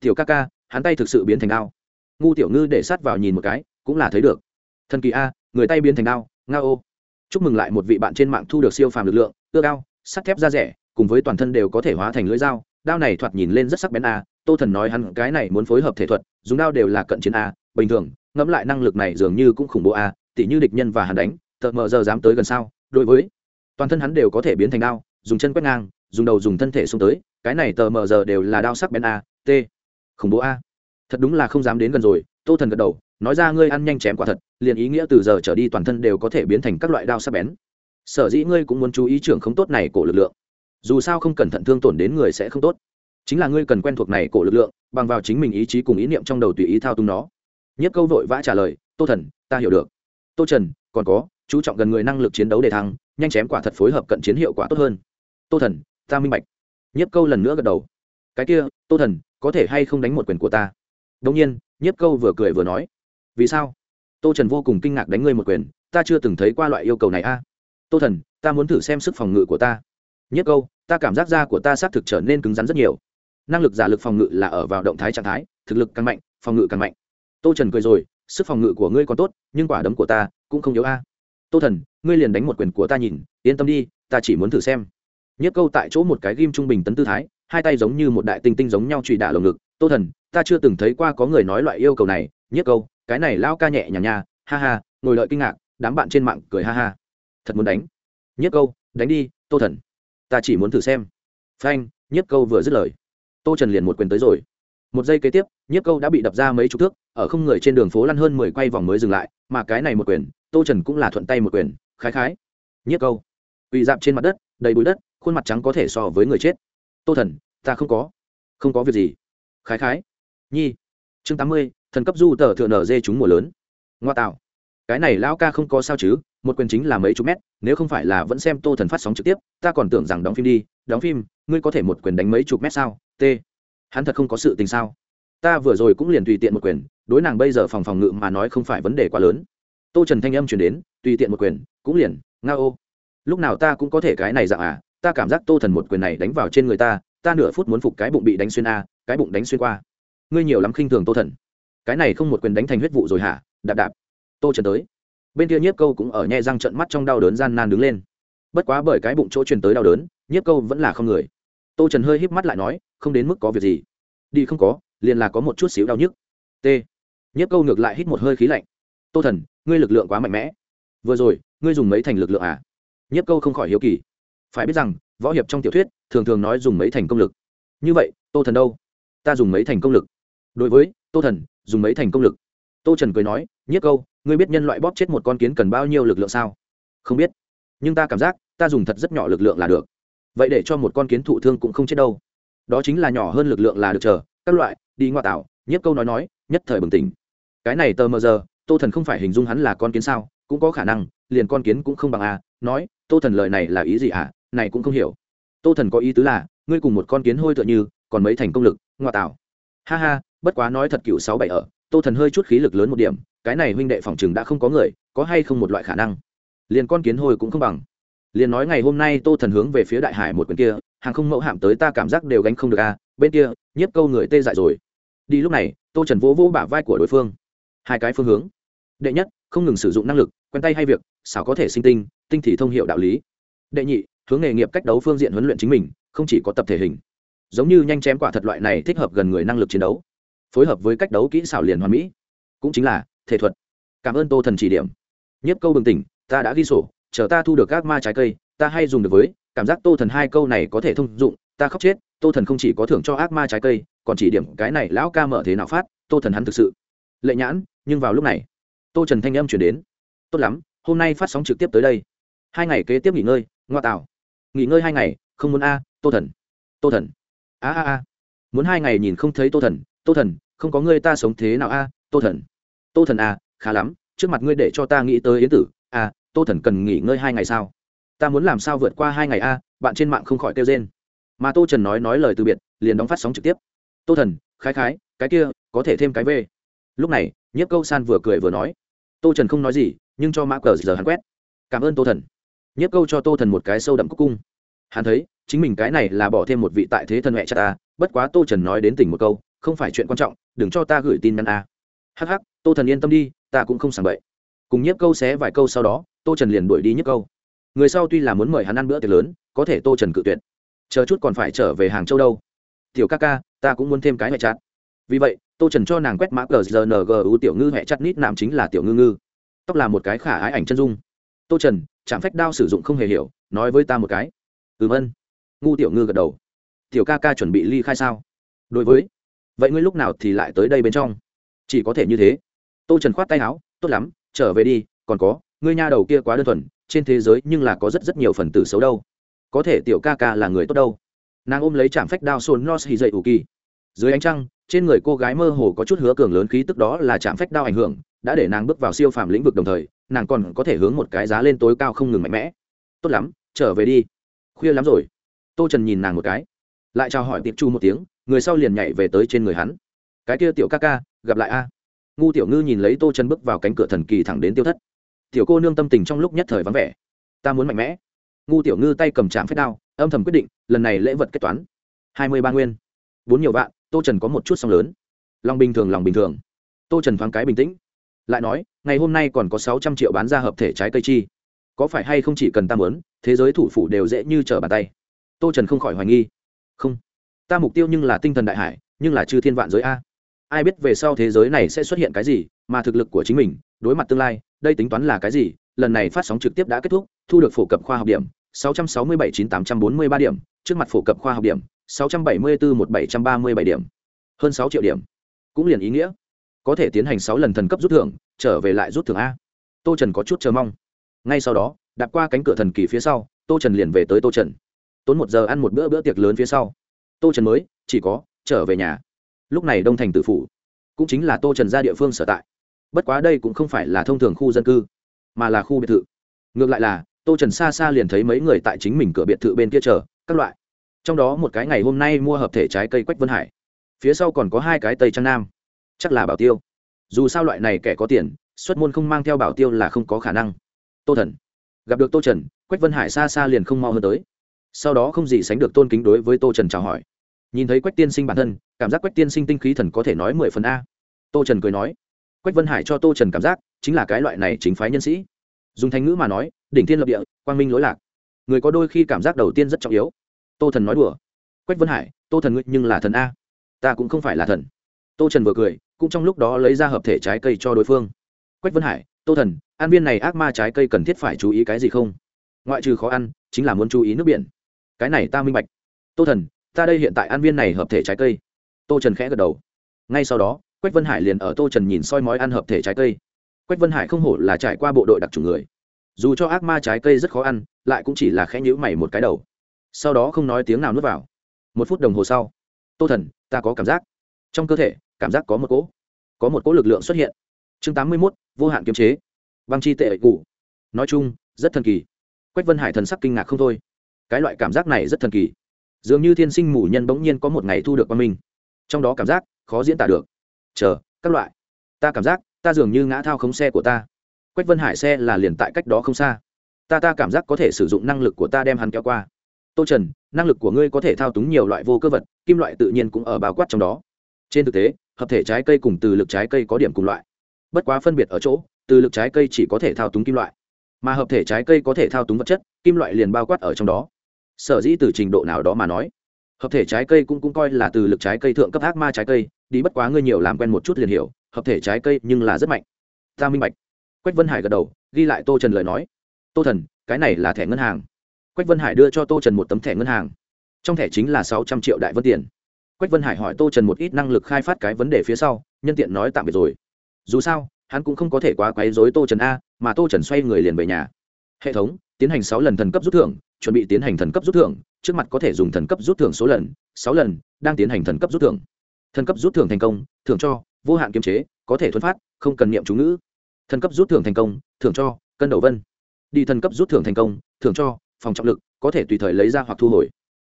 Tiểu ca ca, hắn tay thực sự biến thành đao. Ngu tiểu ngư để sát vào nhìn một cái, cũng là thấy được. Thần kỳ a, người tay biến thành đao, nga ô. Chúc mừng lại một vị bạn trên mạng thu được siêu phàm lực lượng ưa cao sắt thép da rẻ, cùng với toàn thân đều có thể hóa thành lưỡi dao. Đao này thoạt nhìn lên rất sắc bén a. Tô thần nói hắn cái này muốn phối hợp thể thuật dùng đao đều là cận chiến a, bình thường, ngẫm lại năng lực này dường như cũng khủng bố a, tỉ như địch nhân và hắn đánh tợt mờ giờ dám tới gần sao? Đối với toàn thân hắn đều có thể biến thành đao, dùng chân quét ngang, dùng đầu dùng thân thể xuống tới, cái này tờ mờ giờ đều là đao sắc bén a, t. Khủng bố a. Thật đúng là không dám đến gần rồi, tô thần gật đầu, nói ra ngươi ăn nhanh chém quả thật, liền ý nghĩa từ giờ trở đi toàn thân đều có thể biến thành các loại đao sắc bén. Sở dĩ ngươi cũng muốn chú ý trưởng không tốt này của lực lượng. Dù sao không cẩn thận thương tổn đến người sẽ không tốt chính là ngươi cần quen thuộc này của lực lượng, bằng vào chính mình ý chí cùng ý niệm trong đầu tùy ý thao túng nó. Nhất câu vội vã trả lời, tô thần, ta hiểu được. Tô trần, còn có, chú trọng gần người năng lực chiến đấu để thăng, nhanh chém quả thật phối hợp cận chiến hiệu quả tốt hơn. Tô thần, ta minh bạch. Nhất câu lần nữa gật đầu. Cái kia, tô thần, có thể hay không đánh một quyền của ta? Đông nhiên, nhất câu vừa cười vừa nói. Vì sao? Tô trần vô cùng kinh ngạc đánh ngươi một quyền, ta chưa từng thấy qua loại yêu cầu này a. Tô thần, ta muốn thử xem sức phòng ngự của ta. Nhất câu, ta cảm giác da của ta xác thực trở nên cứng rắn rất nhiều năng lực giả lực phòng ngự là ở vào động thái trạng thái, thực lực càng mạnh, phòng ngự càng mạnh. Tô trần cười rồi, sức phòng ngự của ngươi còn tốt, nhưng quả đấm của ta cũng không yếu a. Tô thần, ngươi liền đánh một quyền của ta nhìn, yên tâm đi, ta chỉ muốn thử xem. Nhất câu tại chỗ một cái ghim trung bình tấn tư thái, hai tay giống như một đại tinh tinh giống nhau trụy đả lồng ngực. Tô thần, ta chưa từng thấy qua có người nói loại yêu cầu này, nhất câu, cái này lao ca nhẹ nhàng nha, ha ha, ngồi lợi kinh ngạc, đám bạn trên mạng cười ha ha. Thật muốn đánh. Nhất câu, đánh đi, tô thần, ta chỉ muốn thử xem. Phanh, nhất câu vừa dứt lời tô trần liền một quyền tới rồi. Một giây kế tiếp nhất câu đã bị đập ra mấy chục thước, ở không người trên đường phố lăn hơn mười quay vòng mới dừng lại, mà cái này một quyền, tô trần cũng là thuận tay một quyền, khái khái. Nhất câu ủy dạp trên mặt đất, đầy bụi đất, khuôn mặt trắng có thể so với người chết. Tô thần, ta không có không có việc gì. Khái khái. Nhi, chương tám mươi, thần cấp du tờ thượng nở dê chúng mùa lớn. Ngoa tạo. Cái này lão ca không có sao chứ, một quyền chính là mấy chục mét, nếu không phải là vẫn xem tô thần phát sóng trực tiếp, ta còn tưởng rằng đóng phim đi, đóng phim ngươi có thể một quyền đánh mấy chục mét sao? T. Hắn thật không có sự tình sao? Ta vừa rồi cũng liền tùy tiện một quyền, đối nàng bây giờ phòng phòng ngự mà nói không phải vấn đề quá lớn. Tô trần thanh âm chuyển đến, tùy tiện một quyền, cũng liền, nga ô. Lúc nào ta cũng có thể cái này dạng à? Ta cảm giác tô thần một quyền này đánh vào trên người ta ta nửa phút muốn phục cái bụng bị đánh xuyên a, cái bụng đánh xuyên qua. Ngươi nhiều lắm khinh thường tô thần. Cái này không một quyền đánh thành huyết vụ rồi hả? Đạp đạp. Tô trần tới. Bên kia nhiếp câu cũng ở nhẹ răng trận mắt trong đau đớn gian nan đứng lên bất quá bởi cái bụng chỗ truyền tới đau đớn, nhiếp câu vẫn là không người. Tô trần hơi híp mắt lại nói, không đến mức có việc gì. Đi không có, liền là có một chút xíu đau nhức. T. Nhiếp câu ngược lại hít một hơi khí lạnh. Tô thần, ngươi lực lượng quá mạnh mẽ. Vừa rồi, ngươi dùng mấy thành lực lượng à? Nhiếp câu không khỏi hiếu kỳ. Phải biết rằng, võ hiệp trong tiểu thuyết, thường thường nói dùng mấy thành công lực. Như vậy, tô thần đâu? Ta dùng mấy thành công lực. Đối với, tô thần, dùng mấy thành công lực. Tô trần cười nói, nhiếp câu, ngươi biết nhân loại bóp chết một con kiến cần bao nhiêu lực lượng sao? Không biết nhưng ta cảm giác ta dùng thật rất nhỏ lực lượng là được. Vậy để cho một con kiến thụ thương cũng không chết đâu. Đó chính là nhỏ hơn lực lượng là được chờ. Các loại, đi ngoại tạo nhiếp câu nói nói, nhất thời bừng tỉnh. Cái này tờ mờ giờ, tô thần không phải hình dung hắn là con kiến sao, cũng có khả năng, liền con kiến cũng không bằng a. À. nói, tô thần lời này là ý gì ạ à? này cũng không hiểu. Tô thần có ý tứ là, ngươi cùng một con kiến hôi tựa như, còn mấy thành công lực, ngoại tạo ha ha, bất quá nói thật cựu sáu bảy ở, tô thần hơi chút khí lực lớn một điểm, cái này huynh đệ phòng chừng đã không có người, có hay không một loại khả năng? Liền con kiến hồi cũng không bằng. Liền nói ngày hôm nay tô thần hướng về phía đại hải một bên kia, hàng không mẫu hạm tới ta cảm giác đều gánh không được a à. bên kia, nhiếp câu người tê dại rồi. Đi lúc này, tô trần vỗ vỗ bả vai của đối phương. Hai cái phương hướng. Đệ nhất, không ngừng sử dụng năng lực, quen tay hay việc, xảo có thể sinh tinh tinh thì thông hiệu đạo lý. Đệ nhị, hướng nghề nghiệp cách đấu phương diện huấn luyện chính mình, không chỉ có tập thể hình. Giống như nhanh chém quả thật loại này thích hợp gần người năng lực chiến đấu. Phối hợp với cách đấu kỹ xảo liền hoàn mỹ. Cũng chính là thể thuật. Cảm ơn tô thần chỉ điểm. Nhất câu bừng tỉnh ta đã ghi sổ, chờ ta thu được các ma trái cây, ta hay dùng được với, cảm giác tô thần hai câu này có thể thông dụng, ta khóc chết, tô thần không chỉ có thưởng cho ác ma trái cây, còn chỉ điểm cái này lão ca mở thế nào phát, tô thần hắn thực sự. Lệ nhãn, nhưng vào lúc này, tô trần thanh âm chuyển đến. Tốt lắm, hôm nay phát sóng trực tiếp tới đây. Hai ngày kế tiếp nghỉ ngơi, ngoa tạo. Nghỉ ngơi hai ngày, không muốn a, tô thần. Tô thần. A a a. Muốn hai ngày nhìn không thấy tô thần tô thần, không có ngươi ta sống thế nào a, tô thần. Tô thần a khá lắm, trước mặt ngươi để cho ta nghĩ tới yến tử a tô thần cần nghỉ ngơi hai ngày sao? Ta muốn làm sao vượt qua hai ngày a, bạn trên mạng không khỏi kêu trên mà tô trần nói nói lời từ biệt, liền đóng phát sóng trực tiếp. Tô thần, khái khái, cái kia, có thể thêm cái v. Lúc này, nhiếp câu san vừa cười vừa nói. Tô trần không nói gì, nhưng cho mã cờ giờ hắn quét. Cảm ơn tô thần. Nhiếp câu cho tô thần một cái sâu đậm cúc cung. Hắn thấy, chính mình cái này là bỏ thêm một vị tại thế thân mẹ cha ta, bất quá tô trần nói đến tỉnh một câu, không phải chuyện quan trọng, đừng cho ta gửi tin nhắn a. Hắc hắc, tô thần yên tâm đi, ta cũng không sàng bậy cùng nhiếp câu xé vài câu sau đó, tô trần liền đuổi đi nhiếp câu. Người sau tuy là muốn mời hắn ăn bữa tiệc lớn, có thể tô trần cự tuyệt. Chờ chút còn phải trở về hàng châu đâu. Tiểu ca ca, ta cũng muốn thêm cái hệ chặt. Vì vậy, tô trần cho nàng quét mã gzng tiểu ngư hệ chặt nít nạm chính là tiểu ngư ngư. Tóc là một cái khả ái ảnh chân dung. Tô trần, chạm phách đao sử dụng không hề hiểu, nói với ta một cái. Ừ vân. Ngu tiểu ngư gật đầu. Tiểu ca ca chuẩn bị ly khai sao? Đối với. Vậy ngươi lúc nào thì lại tới đây bên trong? Chỉ có thể như thế. Tô trần khoát tay áo, tốt lắm trở về đi, còn có, ngươi nha đầu kia quá đơn thuần, trên thế giới nhưng là có rất rất nhiều phần tử xấu đâu. Có thể tiểu ca ca là người tốt đâu. Nàng ôm lấy trạm phách đao sồn nos hì dậy ủ kỳ. Dưới ánh trăng, trên người cô gái mơ hồ có chút hứa cường lớn khí tức đó là trạm phách đao ảnh hưởng, đã để nàng bước vào siêu phàm lĩnh vực đồng thời, nàng còn có thể hướng một cái giá lên tối cao không ngừng mạnh mẽ. Tốt lắm, trở về đi. Khuya lắm rồi. Tô trần nhìn nàng một cái, lại chào hỏi tiệp chu một tiếng, người sau liền nhảy về tới trên người hắn. Cái kia tiểu ca ca, gặp lại a ngu tiểu ngư nhìn lấy tô trần bước vào cánh cửa thần kỳ thẳng đến tiêu thất. Tiểu cô nương tâm tình trong lúc nhất thời vắng vẻ. Ta muốn mạnh mẽ. Ngu tiểu ngư tay cầm trạm phép đao, âm thầm quyết định, lần này lễ vật kết toán. Hai mươi ba nguyên. Bốn nhiều vạn, tô trần có một chút song lớn. Lòng bình thường, lòng bình thường. Tô trần thoáng cái bình tĩnh. Lại nói, ngày hôm nay còn có sáu trăm triệu bán ra hợp thể trái cây chi. Có phải hay không chỉ cần ta muốn, thế giới thủ phủ đều dễ như trở bàn tay? Tô trần không khỏi hoài nghi. Không. Ta mục tiêu nhưng là tinh thần đại hải, nhưng là chư thiên vạn giới a ai biết về sau thế giới này sẽ xuất hiện cái gì, mà thực lực của chính mình, đối mặt tương lai, đây tính toán là cái gì, lần này phát sóng trực tiếp đã kết thúc, thu được phổ cập khoa học điểm 667-9843 điểm, trước mặt phổ cập khoa học điểm 674-1737 điểm, hơn 6 triệu điểm. Cũng liền ý nghĩa, có thể tiến hành 6 lần thần cấp rút thưởng, trở về lại rút thưởng a. Tô trần có chút chờ mong. Ngay sau đó, đạp qua cánh cửa thần kỳ phía sau, tô trần liền về tới tô trần. Tốn một giờ ăn một bữa bữa tiệc lớn phía sau. Tô trần mới, chỉ có, trở về nhà lúc này đông thành tự phủ cũng chính là tô trần gia địa phương sở tại bất quá đây cũng không phải là thông thường khu dân cư mà là khu biệt thự ngược lại là tô trần xa xa liền thấy mấy người tại chính mình cửa biệt thự bên kia chờ các loại trong đó một cái ngày hôm nay mua hợp thể trái cây quách vân hải phía sau còn có hai cái tây trang nam chắc là bảo tiêu dù sao loại này kẻ có tiền xuất môn không mang theo bảo tiêu là không có khả năng tô thần gặp được tô trần quách vân hải xa xa liền không mau hơn tới sau đó không gì sánh được tôn kính đối với tô trần chào hỏi nhìn thấy quách tiên sinh bản thân, cảm giác quách tiên sinh tinh khí thần có thể nói mười phần a. Tô trần cười nói, quách vân hải cho tô trần cảm giác chính là cái loại này chính phái nhân sĩ. Dùng thanh ngữ mà nói, đỉnh thiên lập địa, quang minh lỗi lạc. Người có đôi khi cảm giác đầu tiên rất trọng yếu. Tô thần nói đùa, quách vân hải, tô thần ngươi nhưng là thần a. Ta cũng không phải là thần. Tô trần vừa cười, cũng trong lúc đó lấy ra hợp thể trái cây cho đối phương. Quách vân hải, tô thần ăn viên này ác ma trái cây cần thiết phải chú ý cái gì không? Ngoại trừ khó ăn, chính là muốn chú ý nước biển. Cái này ta minh bạch. Tô thần ta đây hiện tại ăn viên này hợp thể trái cây. Tô trần khẽ gật đầu. Ngay sau đó, quách vân hải liền ở tô trần nhìn soi mói ăn hợp thể trái cây. Quách vân hải không hổ là trải qua bộ đội đặc trùng người. Dù cho ác ma trái cây rất khó ăn, lại cũng chỉ là khẽ nhữ mày một cái đầu. Sau đó không nói tiếng nào nuốt vào. Một phút đồng hồ sau, tô thần, ta có cảm giác. Trong cơ thể, cảm giác có một cỗ, có một cỗ lực lượng xuất hiện. Chương tám mươi mốt, vô hạn kiềm chế. Băng chi tệ cụ nói chung, rất thần kỳ. Quách vân hải thần sắc kinh ngạc không thôi. Cái loại cảm giác này rất thần kỳ dường như thiên sinh mù nhân bỗng nhiên có một ngày thu được qua mình trong đó cảm giác khó diễn tả được. Chờ, các loại. Ta cảm giác, ta dường như ngã thao khống xe của ta. Quách vân hải xe là liền tại cách đó không xa. Ta ta cảm giác có thể sử dụng năng lực của ta đem hắn kéo qua. Tô trần, năng lực của ngươi có thể thao túng nhiều loại vô cơ vật, kim loại tự nhiên cũng ở bao quát trong đó. Trên thực tế, hợp thể trái cây cùng từ lực trái cây có điểm cùng loại. Bất quá phân biệt ở chỗ, từ lực trái cây chỉ có thể thao túng kim loại, mà hợp thể trái cây có thể thao túng vật chất, kim loại liền bao quát ở trong đó sở dĩ từ trình độ nào đó mà nói, hợp thể trái cây cũng cũng coi là từ lực trái cây thượng cấp ác ma trái cây, đi bất quá ngươi nhiều làm quen một chút liền hiểu, hợp thể trái cây nhưng là rất mạnh. Ta minh bạch. Quách vân hải gật đầu, ghi lại tô trần lời nói. Tô thần, cái này là thẻ ngân hàng. Quách vân hải đưa cho tô trần một tấm thẻ ngân hàng. Trong thẻ chính là sáu trăm triệu đại vân tiền. Quách vân hải hỏi tô trần một ít năng lực khai phát cái vấn đề phía sau, nhân tiện nói tạm biệt rồi. Dù sao, hắn cũng không có thể quá quấy dối tô trần a, mà tô trần xoay người liền về nhà. Hệ thống, tiến hành sáu lần thần cấp rút thưởng chuẩn bị tiến hành thần cấp rút thưởng, trước mặt có thể dùng thần cấp rút thưởng số lần, sáu lần, đang tiến hành thần cấp rút thưởng. Thần cấp rút thưởng thành công, thưởng cho, vô hạn kiềm chế, có thể thuấn phát, không cần niệm chú ngữ. Thần cấp rút thưởng thành công, thưởng cho, cân đầu vân. Đi thần cấp rút thưởng thành công, thưởng cho, phòng trọng lực, có thể tùy thời lấy ra hoặc thu hồi.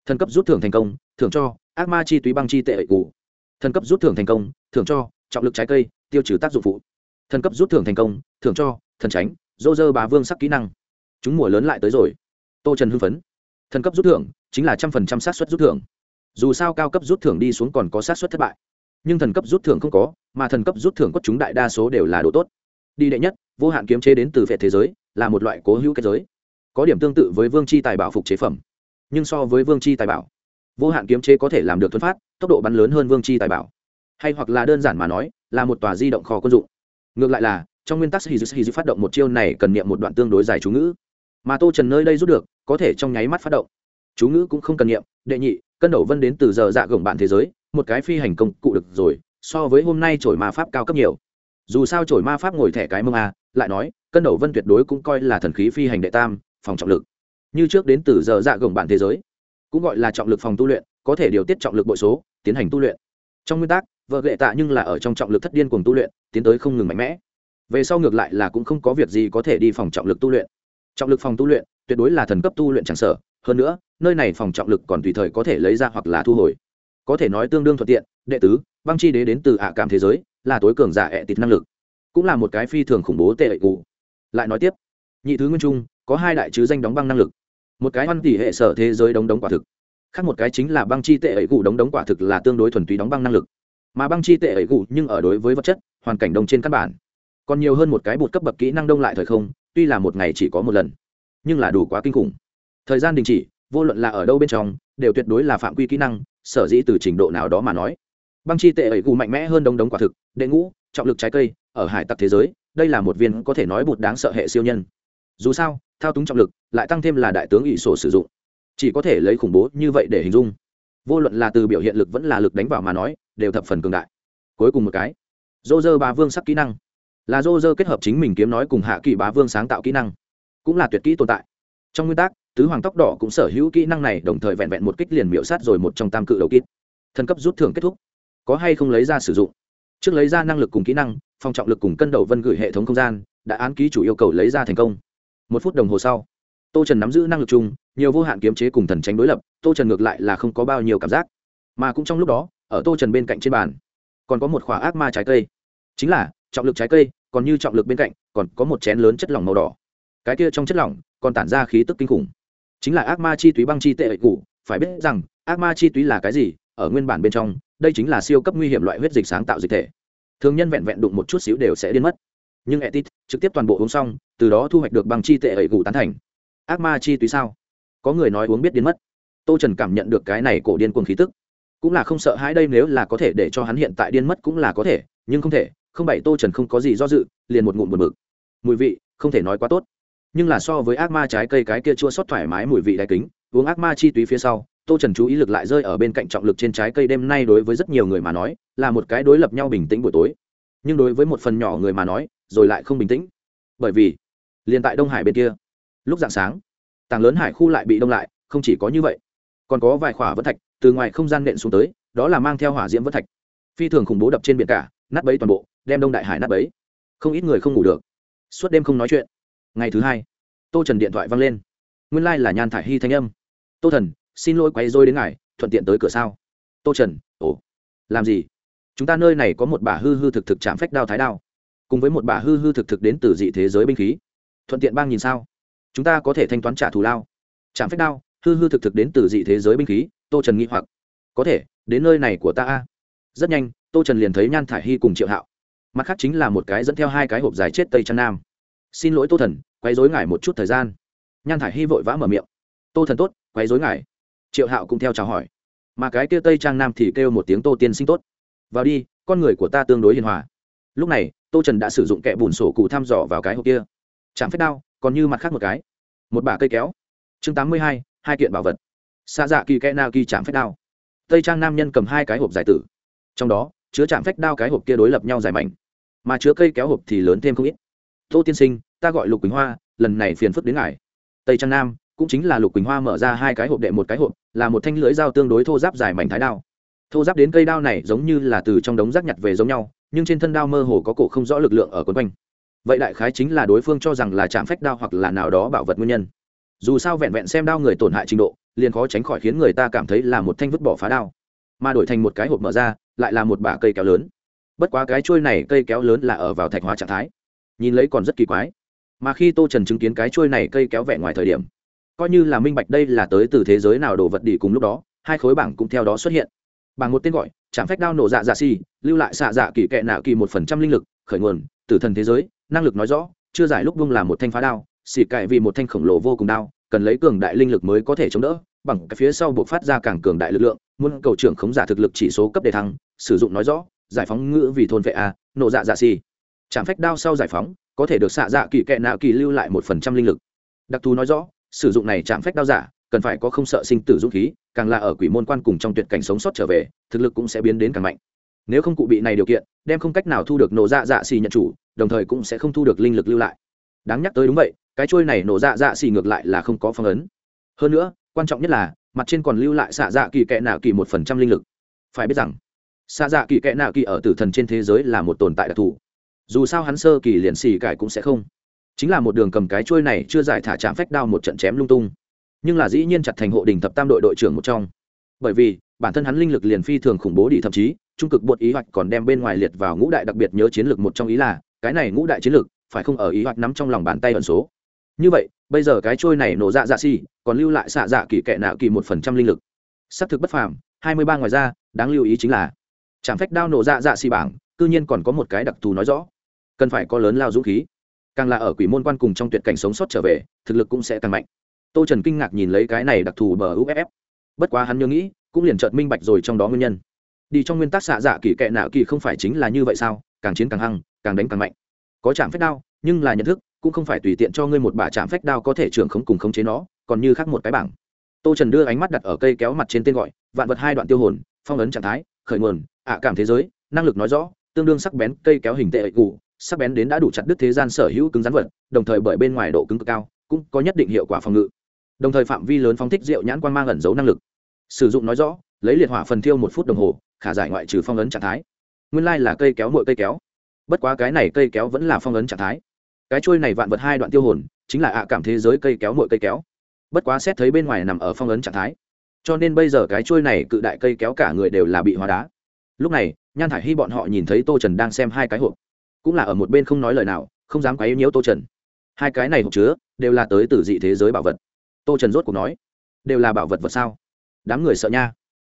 Thần cấp rút thưởng thành công, thưởng cho, ác ma chi túy băng chi tệ ẩy cụ. Thần cấp rút thưởng thành công, thưởng cho, trọng lực trái cây, tiêu trừ tác dụng phụ. Thần cấp rút thưởng thành công, thưởng cho, thần tránh, dô dơ bà vương sắc kỹ năng. Chúng mùa lớn lại tới rồi tô trần hưng phấn. Thần cấp rút thưởng chính là trăm phần trăm xác suất rút thưởng. Dù sao cao cấp rút thưởng đi xuống còn có xác suất thất bại. Nhưng thần cấp rút thưởng không có, mà thần cấp rút thưởng có chúng đại đa số đều là độ tốt. Đi đệ nhất, vô hạn kiếm chế đến từ vệ thế giới, là một loại cố hữu kết giới. Có điểm tương tự với vương c h i tài bảo phục chế phẩm. Nhưng so với vương c h i tài bảo, vô hạn kiếm chế có thể làm được thuấn phát, tốc độ bắn lớn hơn vương c h i tài bảo. Hay hoặc là đơn giản mà nói, là một tòa di động kho quân dụng. Ngược lại là, trong nguyên tắc hì dư phát động một chiêu này cần niệm một đoạn tương đối dài chú ngữ mà tô trần nơi đây rút được, có thể trong nháy mắt phát động. Chú ngữ cũng không cần niệm đệ nhị, cân đầu vân đến từ giờ dạ gồng bạn thế giới, một cái phi hành công cụ được rồi, so với hôm nay trổi ma pháp cao cấp nhiều. Dù sao trổi ma pháp ngồi thẻ cái mông a, lại nói, cân đầu vân tuyệt đối cũng coi là thần khí phi hành đệ tam, phòng trọng lực. Như trước đến từ giờ dạ gồng bạn thế giới, cũng gọi là trọng lực phòng tu luyện, có thể điều tiết trọng lực bội số, tiến hành tu luyện. Trong nguyên tắc, vợ gệ tạ nhưng là ở trong trọng lực thất điên cùng tu luyện, tiến tới không ngừng mạnh mẽ. Về sau ngược lại là cũng không có việc gì có thể đi phòng trọng lực tu luyện trọng lực phòng tu luyện, tuyệt đối là thần cấp tu luyện chẳng sở hơn nữa, nơi này phòng trọng lực còn tùy thời có thể lấy ra hoặc là thu hồi. Có thể nói tương đương thuận tiện, đệ tứ, băng chi đế đến từ ạ à cảm thế giới, là tối cường giả ẹ tịt năng lực. Cũng là một cái phi thường khủng bố tệ ệ cụ. Lại nói tiếp, nhị thứ nguyên trung, có hai đại chứ danh đóng băng năng lực. Một cái văn tỷ hệ sở thế giới đóng đóng quả thực, khác một cái chính là băng chi tệ ẩy cụ đóng đóng quả thực là tương đối thuần túy đóng băng năng lực. Mà băng chi tệ ẩy cụ nhưng ở đối với vật chất, hoàn cảnh đông trên căn bản. Còn nhiều hơn một cái bột cấp bậc kỹ năng đông lại thời không tuy là một ngày chỉ có một lần, nhưng là đủ quá kinh khủng. Thời gian đình chỉ, vô luận là ở đâu bên trong, đều tuyệt đối là phạm quy kỹ năng, sở dĩ từ trình độ nào đó mà nói. Băng chi tệ ẩy gù mạnh mẽ hơn Đông đống quả thực, đệ ngũ, trọng lực trái cây, ở hải tặc thế giới, đây là một viên có thể nói bụt đáng sợ hệ siêu nhân. Dù sao, thao túng trọng lực, lại tăng thêm là đại tướng ỷ sổ sử dụng. Chỉ có thể lấy khủng bố như vậy để hình dung. Vô luận là từ biểu hiện lực vẫn là lực đánh vào mà nói, đều thập phần cường đại. Cuối cùng một cái. Dô dơ bá vương sắc kỹ năng là dô dơ kết hợp chính mình kiếm nói cùng hạ kỳ bá vương sáng tạo kỹ năng, cũng là tuyệt kỹ tồn tại. Trong nguyên tắc, tứ hoàng tóc đỏ cũng sở hữu kỹ năng này, đồng thời vẹn vẹn một kích liền miễu sát rồi một trong tam cự đầu kít. Thân cấp rút thưởng kết thúc. Có hay không lấy ra sử dụng? Trước lấy ra năng lực cùng kỹ năng, phòng trọng lực cùng cân đầu vân gửi hệ thống không gian, đã án ký chủ yêu cầu lấy ra thành công. Một phút đồng hồ sau, tô trần nắm giữ năng lực chung, nhiều vô hạn kiếm chế cùng thần tránh đối lập, tô trần ngược lại là không có bao nhiêu cảm giác. Mà cũng trong lúc đó, ở tô trần bên cạnh trên bàn, còn có một khỏa ác ma trái cây. Chính là, trọng lực trái cây còn như trọng lực bên cạnh, còn có một chén lớn chất lỏng màu đỏ. Cái kia trong chất lỏng còn tản ra khí tức kinh khủng. Chính là ác ma chi túy băng chi tệ cũ phải biết rằng, ác ma chi túy là cái gì, ở nguyên bản bên trong, đây chính là siêu cấp nguy hiểm loại huyết dịch sáng tạo dịch thể. Thường nhân vẹn vẹn đụng một chút xíu đều sẽ điên mất. Nhưng etit trực tiếp toàn bộ uống xong, từ đó thu hoạch được băng chi tệ ẩy gù tán thành. Ác ma chi túy sao? Có người nói uống biết điên mất. Tô trần cảm nhận được cái này cổ điên cuồng khí tức. Cũng là không sợ hãi đây nếu là có thể để cho hắn hiện tại điên mất cũng là có thể, nhưng không thể không bảy tô trần không có gì do dự, liền một ngụm một mực mùi vị, không thể nói quá tốt. Nhưng là so với ác ma trái cây cái kia chua xót thoải mái mùi vị đáy kính, uống ác ma chi túy phía sau, tô trần chú ý lực lại rơi ở bên cạnh trọng lực trên trái cây đêm nay đối với rất nhiều người mà nói, là một cái đối lập nhau bình tĩnh buổi tối. Nhưng đối với một phần nhỏ người mà nói, rồi lại không bình tĩnh. Bởi vì, liền tại đông hải bên kia, lúc dạng sáng, tảng lớn hải khu lại bị đông lại, không chỉ có như vậy, còn có vài khỏa vân thạch từ ngoài không gian nện xuống tới, đó là mang theo hỏa diễm vân thạch. Phi thường khủng bố đập trên biển cả nát bấy toàn bộ, đem đông đại hải nát bấy. Không ít người không ngủ được. Suốt đêm không nói chuyện. Ngày thứ hai, tô trần điện thoại văng lên. Nguyên lai、like、là nhan thả i hy thanh âm. Tô thần, xin lỗi quay dôi đến ngài, thuận tiện tới cửa sao? Tô trần, ồ, làm gì? Chúng ta nơi này có một bà hư hư thực thực chạm phách đao thái đao. Cùng với một bà hư hư thực thực đến từ dị thế giới binh khí. Thuận tiện bang nhìn sao? Chúng ta có thể thanh toán trả thù lao. Chạm phách đao, hư hư thực thực đến từ dị thế giới binh khí, tô trần nghĩ hoặc. Có thể, đến nơi này của ta a. Rất nhanh tô trần liền thấy nhan thả i hy cùng triệu hạo. Mặt khác chính là một cái dẫn theo hai cái hộp dài chết tây trăn nam. Xin lỗi tô thần quay dối ngài một chút thời gian. Nhan thả i hy vội vã mở miệng. Tô thần tốt quay dối ngài. Triệu hạo cũng theo chào hỏi. Mà cái kia tây trang nam thì kêu một tiếng tô tiên sinh tốt. Vào đi, con người của ta tương đối hiền hòa. Lúc này, tô trần đã sử dụng kẹ bùn sổ cụ thăm dò vào cái hộp kia. Chạm phép đao, còn như mặt khác một cái. Một bả cây kéo. Chương tám mươi hai hai kiện bảo vật. Xa dạ kỳ kẽ na kỳ chạm phép đao. Tây trang nam nhân cầm hai cái hộp giải tử. Trong đó chứa chạm phách đao cái hộp kia đối lập nhau dài mảnh, mà chứa cây kéo hộp thì lớn thêm không ít. Tô tiên sinh, ta gọi lục quỳnh hoa, lần này phiền phức đến ngài. Tây trang nam, cũng chính là lục quỳnh hoa mở ra hai cái hộp đệ một cái hộp, là một thanh lưỡi dao tương đối thô giáp dài mảnh thái đao. Thô giáp đến cây đao này giống như là từ trong đống rác nhặt về giống nhau, nhưng trên thân đao mơ hồ có cổ không rõ lực lượng ở quấn quanh. Vậy đại khái chính là đối phương cho rằng là chạm phách đao hoặc là nào đó bảo vật nguyên nhân. Dù sao vẹn vẹn xem đao người tổn hại trình độ, liền khó tránh khỏi khiến người ta cảm thấy là một thanh vứt bỏ phá đao. Mà đổi thành một cái hộp mở ra lại là một bả cây kéo lớn. Bất quá cái chuôi này cây kéo lớn là ở vào thạch hóa trạng thái. Nhìn lấy còn rất kỳ quái. Mà khi tô trần chứng kiến cái chuôi này cây kéo vẻ ngoài thời điểm, coi như là minh bạch đây là tới từ thế giới nào đồ vật đi cùng lúc đó, hai khối bảng cũng theo đó xuất hiện. Bảng một tên gọi chạm phách đao nổ dạ dạ xì lưu lại xạ dạ kỳ kệ nạ kỳ một phần trăm linh lực, khởi nguồn tử thần thế giới, năng lực nói rõ, chưa giải lúc bung là một thanh phá đao xì cậy vì một thanh khổng lồ vô cùng đao, cần lấy cường đại linh lực mới có thể chống đỡ bằng cái phía sau buộc phát ra càng cường đại lực lượng, muốn cầu trưởng khống giả thực lực chỉ số cấp đề thăng, sử dụng nói rõ, giải phóng ngữ vì thôn vệ a nổ dạ dạ si chạm phách đao sau giải phóng, có thể được xạ dạ kỳ kệ nạo kỳ lưu lại một phần trăm linh lực. Đặc thù nói rõ, sử dụng này chạm phách đao giả, cần phải có không sợ sinh tử dũng khí, càng là ở quỷ môn quan cùng trong tuyệt cảnh sống sót trở về, thực lực cũng sẽ biến đến càng mạnh. Nếu không cụ bị này điều kiện, đem không cách nào thu được nổ dạ dạ xì nhận chủ, đồng thời cũng sẽ không thu được linh lực lưu lại. Đáng nhắc tới đúng vậy, cái trôi này nổ dạ dạ xì ngược lại là không có phong ấn. Hơn nữa quan trọng nhất là, mặt trên còn lưu lại xạ dạ kỳ kẽ nạ kỳ một phần trăm linh lực. Phải biết rằng, xạ dạ kỳ kẽ nạ kỳ ở tử thần trên thế giới là một tồn tại đặc thù. Dù sao hắn sơ kỳ liền xì cải cũng sẽ không. Chính là một đường cầm cái trôi này chưa giải thả chạm phách đao một trận chém lung tung. Nhưng là dĩ nhiên chặt thành hộ đình thập tam đội đội trưởng một trong. Bởi vì, bản thân hắn linh lực liền phi thường khủng bố đi, thậm chí, trung cực bột ý hoạch còn đem bên ngoài liệt vào ngũ đại đặc biệt nhớ chiến lược một trong ý là, cái này ngũ đại chiến lược phải không ở ý hoạch nắm trong lòng bàn tay ẩn số như vậy, bây giờ cái trôi này nổ dạ dạ xì, còn lưu lại xạ dạ kỳ kệ nạo kỳ một phần trăm linh lực. Xác thực bất phàm, hai mươi ba ngoài ra, đáng lưu ý chính là, trạm phách đao nổ dạ dạ xì bảng, cư nhiên còn có một cái đặc thù nói rõ. Cần phải có lớn lao dũng khí. Càng là ở quỷ môn quan cùng trong tuyệt cảnh sống sót trở về, thực lực cũng sẽ càng mạnh. Tô trần kinh ngạc nhìn lấy cái này đặc thù bờ uff bất quá hắn nhớ nghĩ, cũng liền chợt minh bạch rồi trong đó nguyên nhân. Đi trong nguyên tắc xạ dạ kỳ kệ nạo kỳ không phải chính là như vậy sao? Càng chiến càng hăng, càng đánh càng mạnh. Có chạm phách đao, nhưng là nhận thức cũng không phải tùy tiện cho ngươi một bả chạm phách đao có thể trưởng khống cùng khống chế nó, còn như khác một cái bảng. Tô trần đưa ánh mắt đặt ở cây kéo mặt trên tên gọi, vạn vật hai đoạn tiêu hồn, phong ấn trạng thái, khởi nguồn, ạ cảm thế giới, năng lực nói rõ, tương đương sắc bén cây kéo hình tệ ệ cụ sắc bén đến đã đủ chặt đứt thế gian sở hữu cứng rắn vật, đồng thời bởi bên ngoài độ cứng cực cao, cũng có nhất định hiệu quả phòng ngự. Đồng thời phạm vi lớn phóng thích rượu nhãn quan mang ẩn giấu năng lực. Sử dụng nói rõ, lấy liệt hỏa phần thiêu một phút đồng hồ, khả giải ngoại trừ phong ấn trạng thái. Nguyên lai là cây kéo mỗi cây kéo. Bất quá cái này cây kéo vẫn là phong ấn trạng thái cái trôi này vạn vật hai đoạn tiêu hồn, chính là ạ cảm thế giới cây kéo mỗi cây kéo. Bất quá xét thấy bên ngoài nằm ở phong ấn trạng thái. Cho nên bây giờ cái trôi này cự đại cây kéo cả người đều là bị hóa đá. Lúc này, nhan thải hy bọn họ nhìn thấy tô trần đang xem hai cái hộp. Cũng là ở một bên không nói lời nào, không dám quấy nhiễu tô trần. Hai cái này hộp chứa, đều là tới từ dị thế giới bảo vật. Tô trần rốt cuộc nói, đều là bảo vật vật sao? Đám người sợ nha.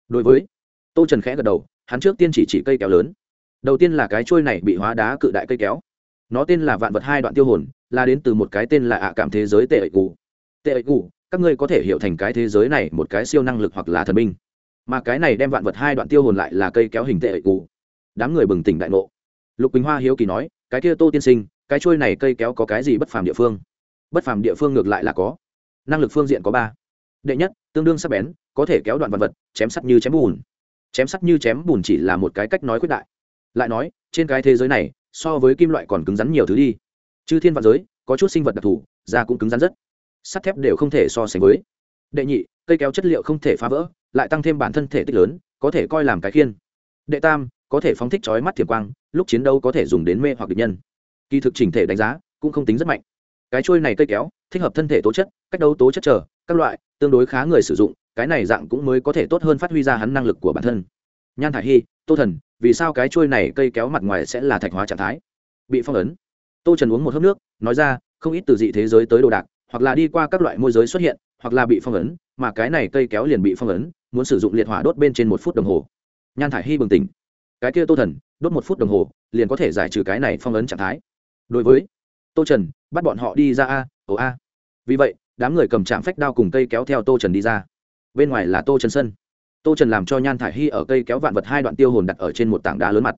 Đối với tô trần khẽ gật đầu, hắn trước tiên chỉ chỉ cây kéo lớn. Đầu tiên là cái trôi này bị hóa đá cự đại cây kéo nó tên là vạn vật hai đoạn tiêu hồn, là đến từ một cái tên là ạ cảm thế giới tệ ệ cụ tệ ệ cụ các ngươi có thể hiểu thành cái thế giới này một cái siêu năng lực hoặc là thần binh. Mà cái này đem vạn vật hai đoạn tiêu hồn lại là cây kéo hình tệ ệ cụ đám người bừng tỉnh đại ngộ. Lục bình hoa hiếu kỳ nói, cái kia tô tiên sinh, cái trôi này cây kéo có cái gì bất phàm địa phương? Bất phàm địa phương ngược lại là có. Năng lực phương diện có ba. Đệ nhất, tương đương sắc bén, có thể kéo đoạn vật vật, chém sắt như chém bùn. Chém sắt như chém bùn chỉ là một cái cách nói quyết đại lại nói, trên cái thế giới này, so với kim loại còn cứng rắn nhiều thứ đi. Chư thiên vạn giới, có chút sinh vật đặc thù, da cũng cứng rắn rất. Sắt thép đều không thể so sánh với. Đệ nhị, cây kéo chất liệu không thể phá vỡ, lại tăng thêm bản thân thể tích lớn, có thể coi làm cái khiên. Đệ tam, có thể phóng thích chói mắt thiểm quang, lúc chiến đấu có thể dùng đến mê hoặc địch nhân. Kỳ thực chỉnh thể đánh giá, cũng không tính rất mạnh. Cái trôi này cây kéo, thích hợp thân thể tố chất, cách đấu tố chất trở, các loại, tương đối khá người sử dụng, cái này dạng cũng mới có thể tốt hơn phát huy ra hắn năng lực của bản thân. Nhan thải hy, tô thần vì sao cái trôi này cây kéo mặt ngoài sẽ là thạch hóa trạng thái? Bị phong ấn. Tô trần uống một hớp nước, nói ra, không ít từ dị thế giới tới đồ đạc, hoặc là đi qua các loại môi giới xuất hiện, hoặc là bị phong ấn, mà cái này cây kéo liền bị phong ấn, muốn sử dụng liệt hỏa đốt bên trên một phút đồng hồ. Nhan thải hy bừng tỉnh. Cái kia tô thần, đốt một phút đồng hồ, liền có thể giải trừ cái này phong ấn trạng thái. Đối với tô trần, bắt bọn họ đi ra a, ồ a. Vì vậy, đám người cầm trạm phách đao cùng cây kéo theo tô trần đi ra. Bên ngoài là tô trần sân tô trần làm cho nhan thải hy ở cây kéo vạn vật hai đoạn tiêu hồn đặt ở trên một tảng đá lớn mặt.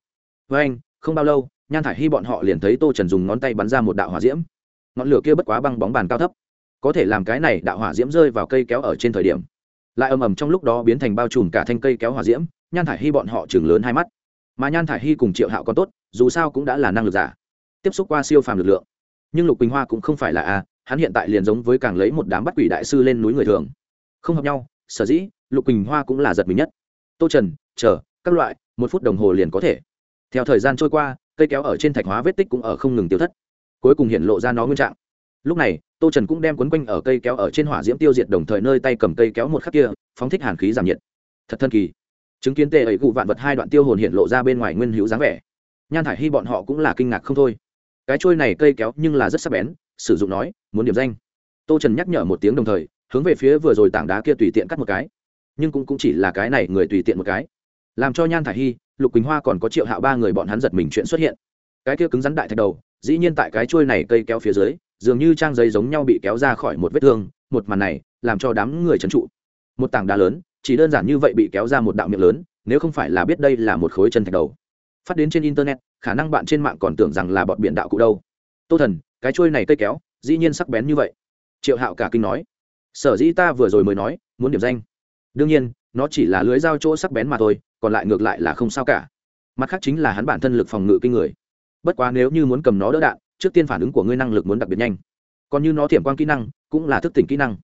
Với anh, không bao lâu, nhan thải hy bọn họ liền thấy tô trần dùng ngón tay bắn ra một đạo hỏa diễm. Ngọn lửa kia bất quá băng bóng bàn cao thấp. Có thể làm cái này đạo hỏa diễm rơi vào cây kéo ở trên thời điểm. Lại ầm ầm trong lúc đó biến thành bao trùm cả thanh cây kéo hỏa diễm, nhan thải hy bọn họ chừng lớn hai mắt. Mà nhan thải hy cùng triệu hạo còn tốt, dù sao cũng đã là năng lực giả. Tiếp xúc qua siêu phàm lực lượng. Nhưng lục quỳnh hoa cũng không phải là a, hắn hiện tại liền giống với càng lấy một đám bắt quỷ đại sư lên núi người thường. Không hợp nhau, sở dĩ lục quỳnh hoa cũng là giật mình nhất. Tô trần, chờ, các loại, một phút đồng hồ liền có thể. Theo thời gian trôi qua, cây kéo ở trên thạch hóa vết tích cũng ở không ngừng tiêu thất. Cuối cùng hiện lộ ra nó nguyên trạng. Lúc này, tô trần cũng đem quấn quanh ở cây kéo ở trên hỏa diễm tiêu diệt đồng thời nơi tay cầm cây kéo một khắc kia, phóng thích hàn khí giảm nhiệt. Thật thân kỳ. Chứng kiến tê ấy cụ vạn vật hai đoạn tiêu hồn hiện lộ ra bên ngoài nguyên hữu dáng vẻ. Nhan thải hy bọn họ cũng là kinh ngạc không thôi. Cái trôi này cây kéo nhưng là rất sắc bén, sử dụng nói, muốn điểm danh. Tô trần nhắc nhở một tiếng đồng thời, hướng về phía vừa rồi tảng đá kia tùy tiện cắt một cái nhưng cũng, cũng chỉ là cái này người tùy tiện một cái. Làm cho nhan thải hy lục quỳnh hoa còn có triệu hạo ba người bọn hắn giật mình chuyện xuất hiện. Cái kia cứng rắn đại thạch đầu dĩ nhiên tại cái trôi này cây kéo phía dưới dường như trang giấy giống nhau bị kéo ra khỏi một vết thương một màn này làm cho đám người trấn trụ. Một tảng đá lớn chỉ đơn giản như vậy bị kéo ra một đạo miệng lớn nếu không phải là biết đây là một khối chân thạch đầu. Phát đến trên internet khả năng bạn trên mạng còn tưởng rằng là bọn biển đạo cụ đâu. Tô thần cái trôi này cây kéo dĩ nhiên sắc bén như vậy. Triệu hạo cả kinh nói. Sở dĩ ta vừa rồi mới nói muốn điểm danh đương nhiên, nó chỉ là lưới dao chỗ sắc bén mà thôi, còn lại ngược lại là không sao cả. Mặt khác chính là hắn bản thân lực phòng ngự kinh người. Bất quá nếu như muốn cầm nó đỡ đạn, trước tiên phản ứng của ngươi năng lực muốn đặc biệt nhanh. Còn như nó thiểm quan kỹ năng, cũng là thức tỉnh kỹ năng.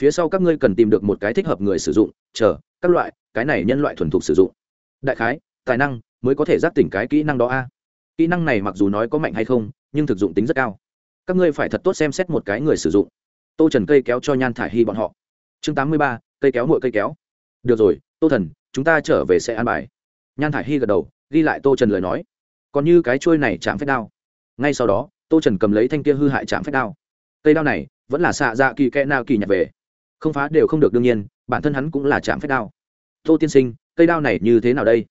Phía sau các ngươi cần tìm được một cái thích hợp người sử dụng, chờ, các loại, cái này nhân loại thuần thục sử dụng. Đại khái, tài năng mới có thể giác tỉnh cái kỹ năng đó a. Kỹ năng này mặc dù nói có mạnh hay không, nhưng thực dụng tính rất cao. Các ngươi phải thật tốt xem xét một cái người sử dụng. Tô trần cây kéo cho nhan thải hy bọn họ. Chương tám mươi ba cây kéo mỗi cây kéo. Được rồi, tô thần, chúng ta trở về sẽ an bài. Nhan thải hy gật đầu, ghi lại tô trần lời nói. Còn như cái trôi này chạm phép đao. Ngay sau đó, tô trần cầm lấy thanh kia hư hại chạm phép đao. Cây đao này vẫn là xạ dạ kỳ kẽ nào kỳ nhặt về. Không phá đều không được đương nhiên, bản thân hắn cũng là chạm phép đao. Tô tiên sinh, cây đao này như thế nào đây?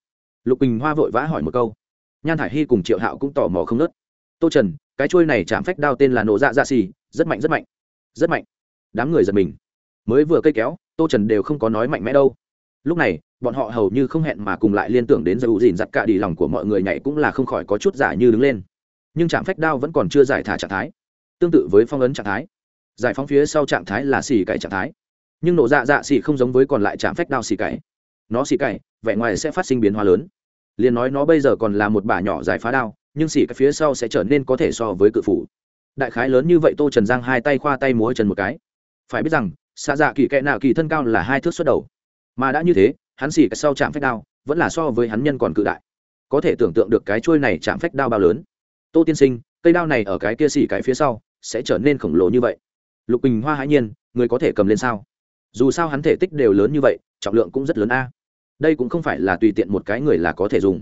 Lục bình hoa vội vã hỏi một câu. Nhan thải hy cùng triệu hạo cũng tò mò không nớt tô trần, cái trôi này chạm phách đao tên là nổ dạ dạ xì, rất mạnh rất mạnh rất mạnh. Đám người giật mình. Mới vừa cây kéo tô trần đều không có nói mạnh mẽ đâu. Lúc này bọn họ hầu như không hẹn mà cùng lại liên tưởng đến dầu dìn giặt cả đi lòng của mọi người nhảy cũng là không khỏi có chút giả như đứng lên. Nhưng trạm phách đao vẫn còn chưa giải thả trạng thái. Tương tự với phong ấn trạng thái. Giải phóng phía sau trạng thái là xì cậy trạng thái. Nhưng nổ dạ dạ xì không giống với còn lại trạm phách đao xì cậy. nó xì cậy, vẻ ngoài sẽ phát sinh biến hóa lớn. Liền nói nó bây giờ còn là một bả nhỏ giải phá đao nhưng xì cái phía sau sẽ trở nên có thể so với cự phủ. Đại khái lớn như vậy tô trần giang hai tay khoa tay múa chân một cái. Phải biết rằng xạ dạ kỳ kệ nạo kỳ thân cao là hai thước xuất đầu. Mà đã như thế, hắn xỉ cái sau chạm phách đao, vẫn là so với hắn nhân còn cự đại. Có thể tưởng tượng được cái trôi này chạm phách đao bao lớn. Tô tiên sinh, cây đao này ở cái kia xỉ cái phía sau, sẽ trở nên khổng lồ như vậy. Lục bình hoa hãi nhiên, người có thể cầm lên sao? Dù sao hắn thể tích đều lớn như vậy, trọng lượng cũng rất lớn a. Đây cũng không phải là tùy tiện một cái người là có thể dùng.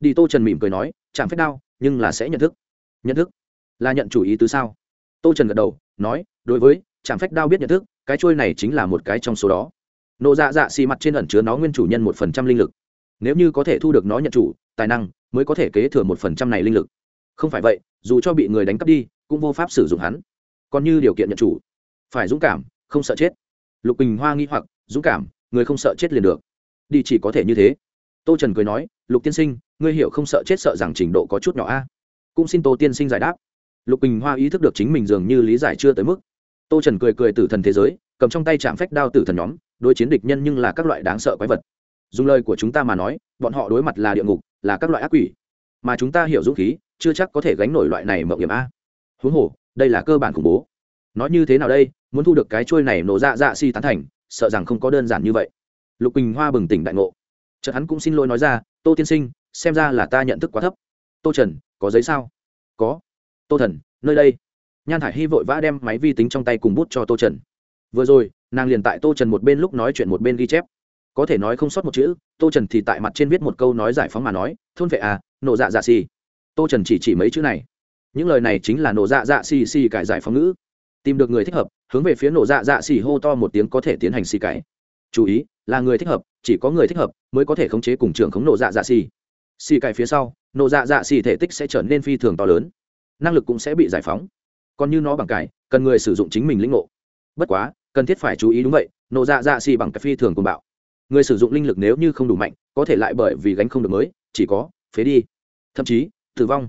Đi tô trần mỉm cười nói, chạm phách đao, nhưng là sẽ nhận thức. Nhận thức? Là nhận chủ ý tứ sao? Tô trần gật đầu, nói, đối với, chạm phách đao biết nhận thức cái trôi này chính là một cái trong số đó. Nộ dạ dạ xì mặt trên ẩn chứa nó nguyên chủ nhân một phần trăm linh lực. Nếu như có thể thu được nó nhận chủ, tài năng, mới có thể kế thừa một phần trăm này linh lực. Không phải vậy, dù cho bị người đánh cắp đi, cũng vô pháp sử dụng hắn. Còn như điều kiện nhận chủ. Phải dũng cảm, không sợ chết. Lục bình hoa nghĩ hoặc, dũng cảm, người không sợ chết liền được. Đi chỉ có thể như thế. Tô trần cười nói, lục tiên sinh, ngươi hiểu không sợ chết sợ rằng trình độ có chút nhỏ a? Cũng xin tô tiên sinh giải đáp. Lục bình hoa ý thức được chính mình dường như lý giải chưa tới mức tô trần cười cười tử thần thế giới, cầm trong tay chạm phách đao tử thần nhóm, đối chiến địch nhân nhưng là các loại đáng sợ quái vật. Dùng lời của chúng ta mà nói, bọn họ đối mặt là địa ngục, là các loại ác quỷ. Mà chúng ta hiểu dũng khí, chưa chắc có thể gánh nổi loại này mậu hiểm a. Huống hồ, đây là cơ bản khủng bố. Nói như thế nào đây, muốn thu được cái trôi này nổ dạ dạ si tán thành, sợ rằng không có đơn giản như vậy. Lục bình hoa bừng tỉnh đại ngộ. Chợt hắn cũng xin lỗi nói ra, tô tiên sinh, xem ra là ta nhận thức quá thấp. Tô trần, có giấy sao? Có. Tô thần, nơi đây nhan thải hy vội vã đem máy vi tính trong tay cùng bút cho tô trần. Vừa rồi, nàng liền tại tô trần một bên lúc nói chuyện một bên ghi chép. Có thể nói không sót một chữ, tô trần thì tại mặt trên viết một câu nói giải phóng mà nói, thôn vệ à nộ dạ dạ xì. Tô trần chỉ chỉ mấy chữ này. Những lời này chính là nộ dạ dạ xì xì cải giải phóng ngữ. Tìm được người thích hợp, hướng về phía nộ dạ dạ xì hô to một tiếng có thể tiến hành xì cải. Chú ý, là người thích hợp, chỉ có người thích hợp mới có thể khống chế cùng trường khống nộ dạ dạ xì. Xì cải phía sau nộ dạ dạ xì thể tích sẽ trở nên phi thường to lớn. Năng lực cũng sẽ bị giải phóng còn như nó bằng cải, cần người sử dụng chính mình lĩnh ngộ. Bất quá, cần thiết phải chú ý đúng vậy nộ dạ dạ xì bằng cái phi thường cùng bạo. Người sử dụng linh lực nếu như không đủ mạnh, có thể lại bởi vì gánh không được mới, chỉ có phế đi. Thậm chí, tử vong.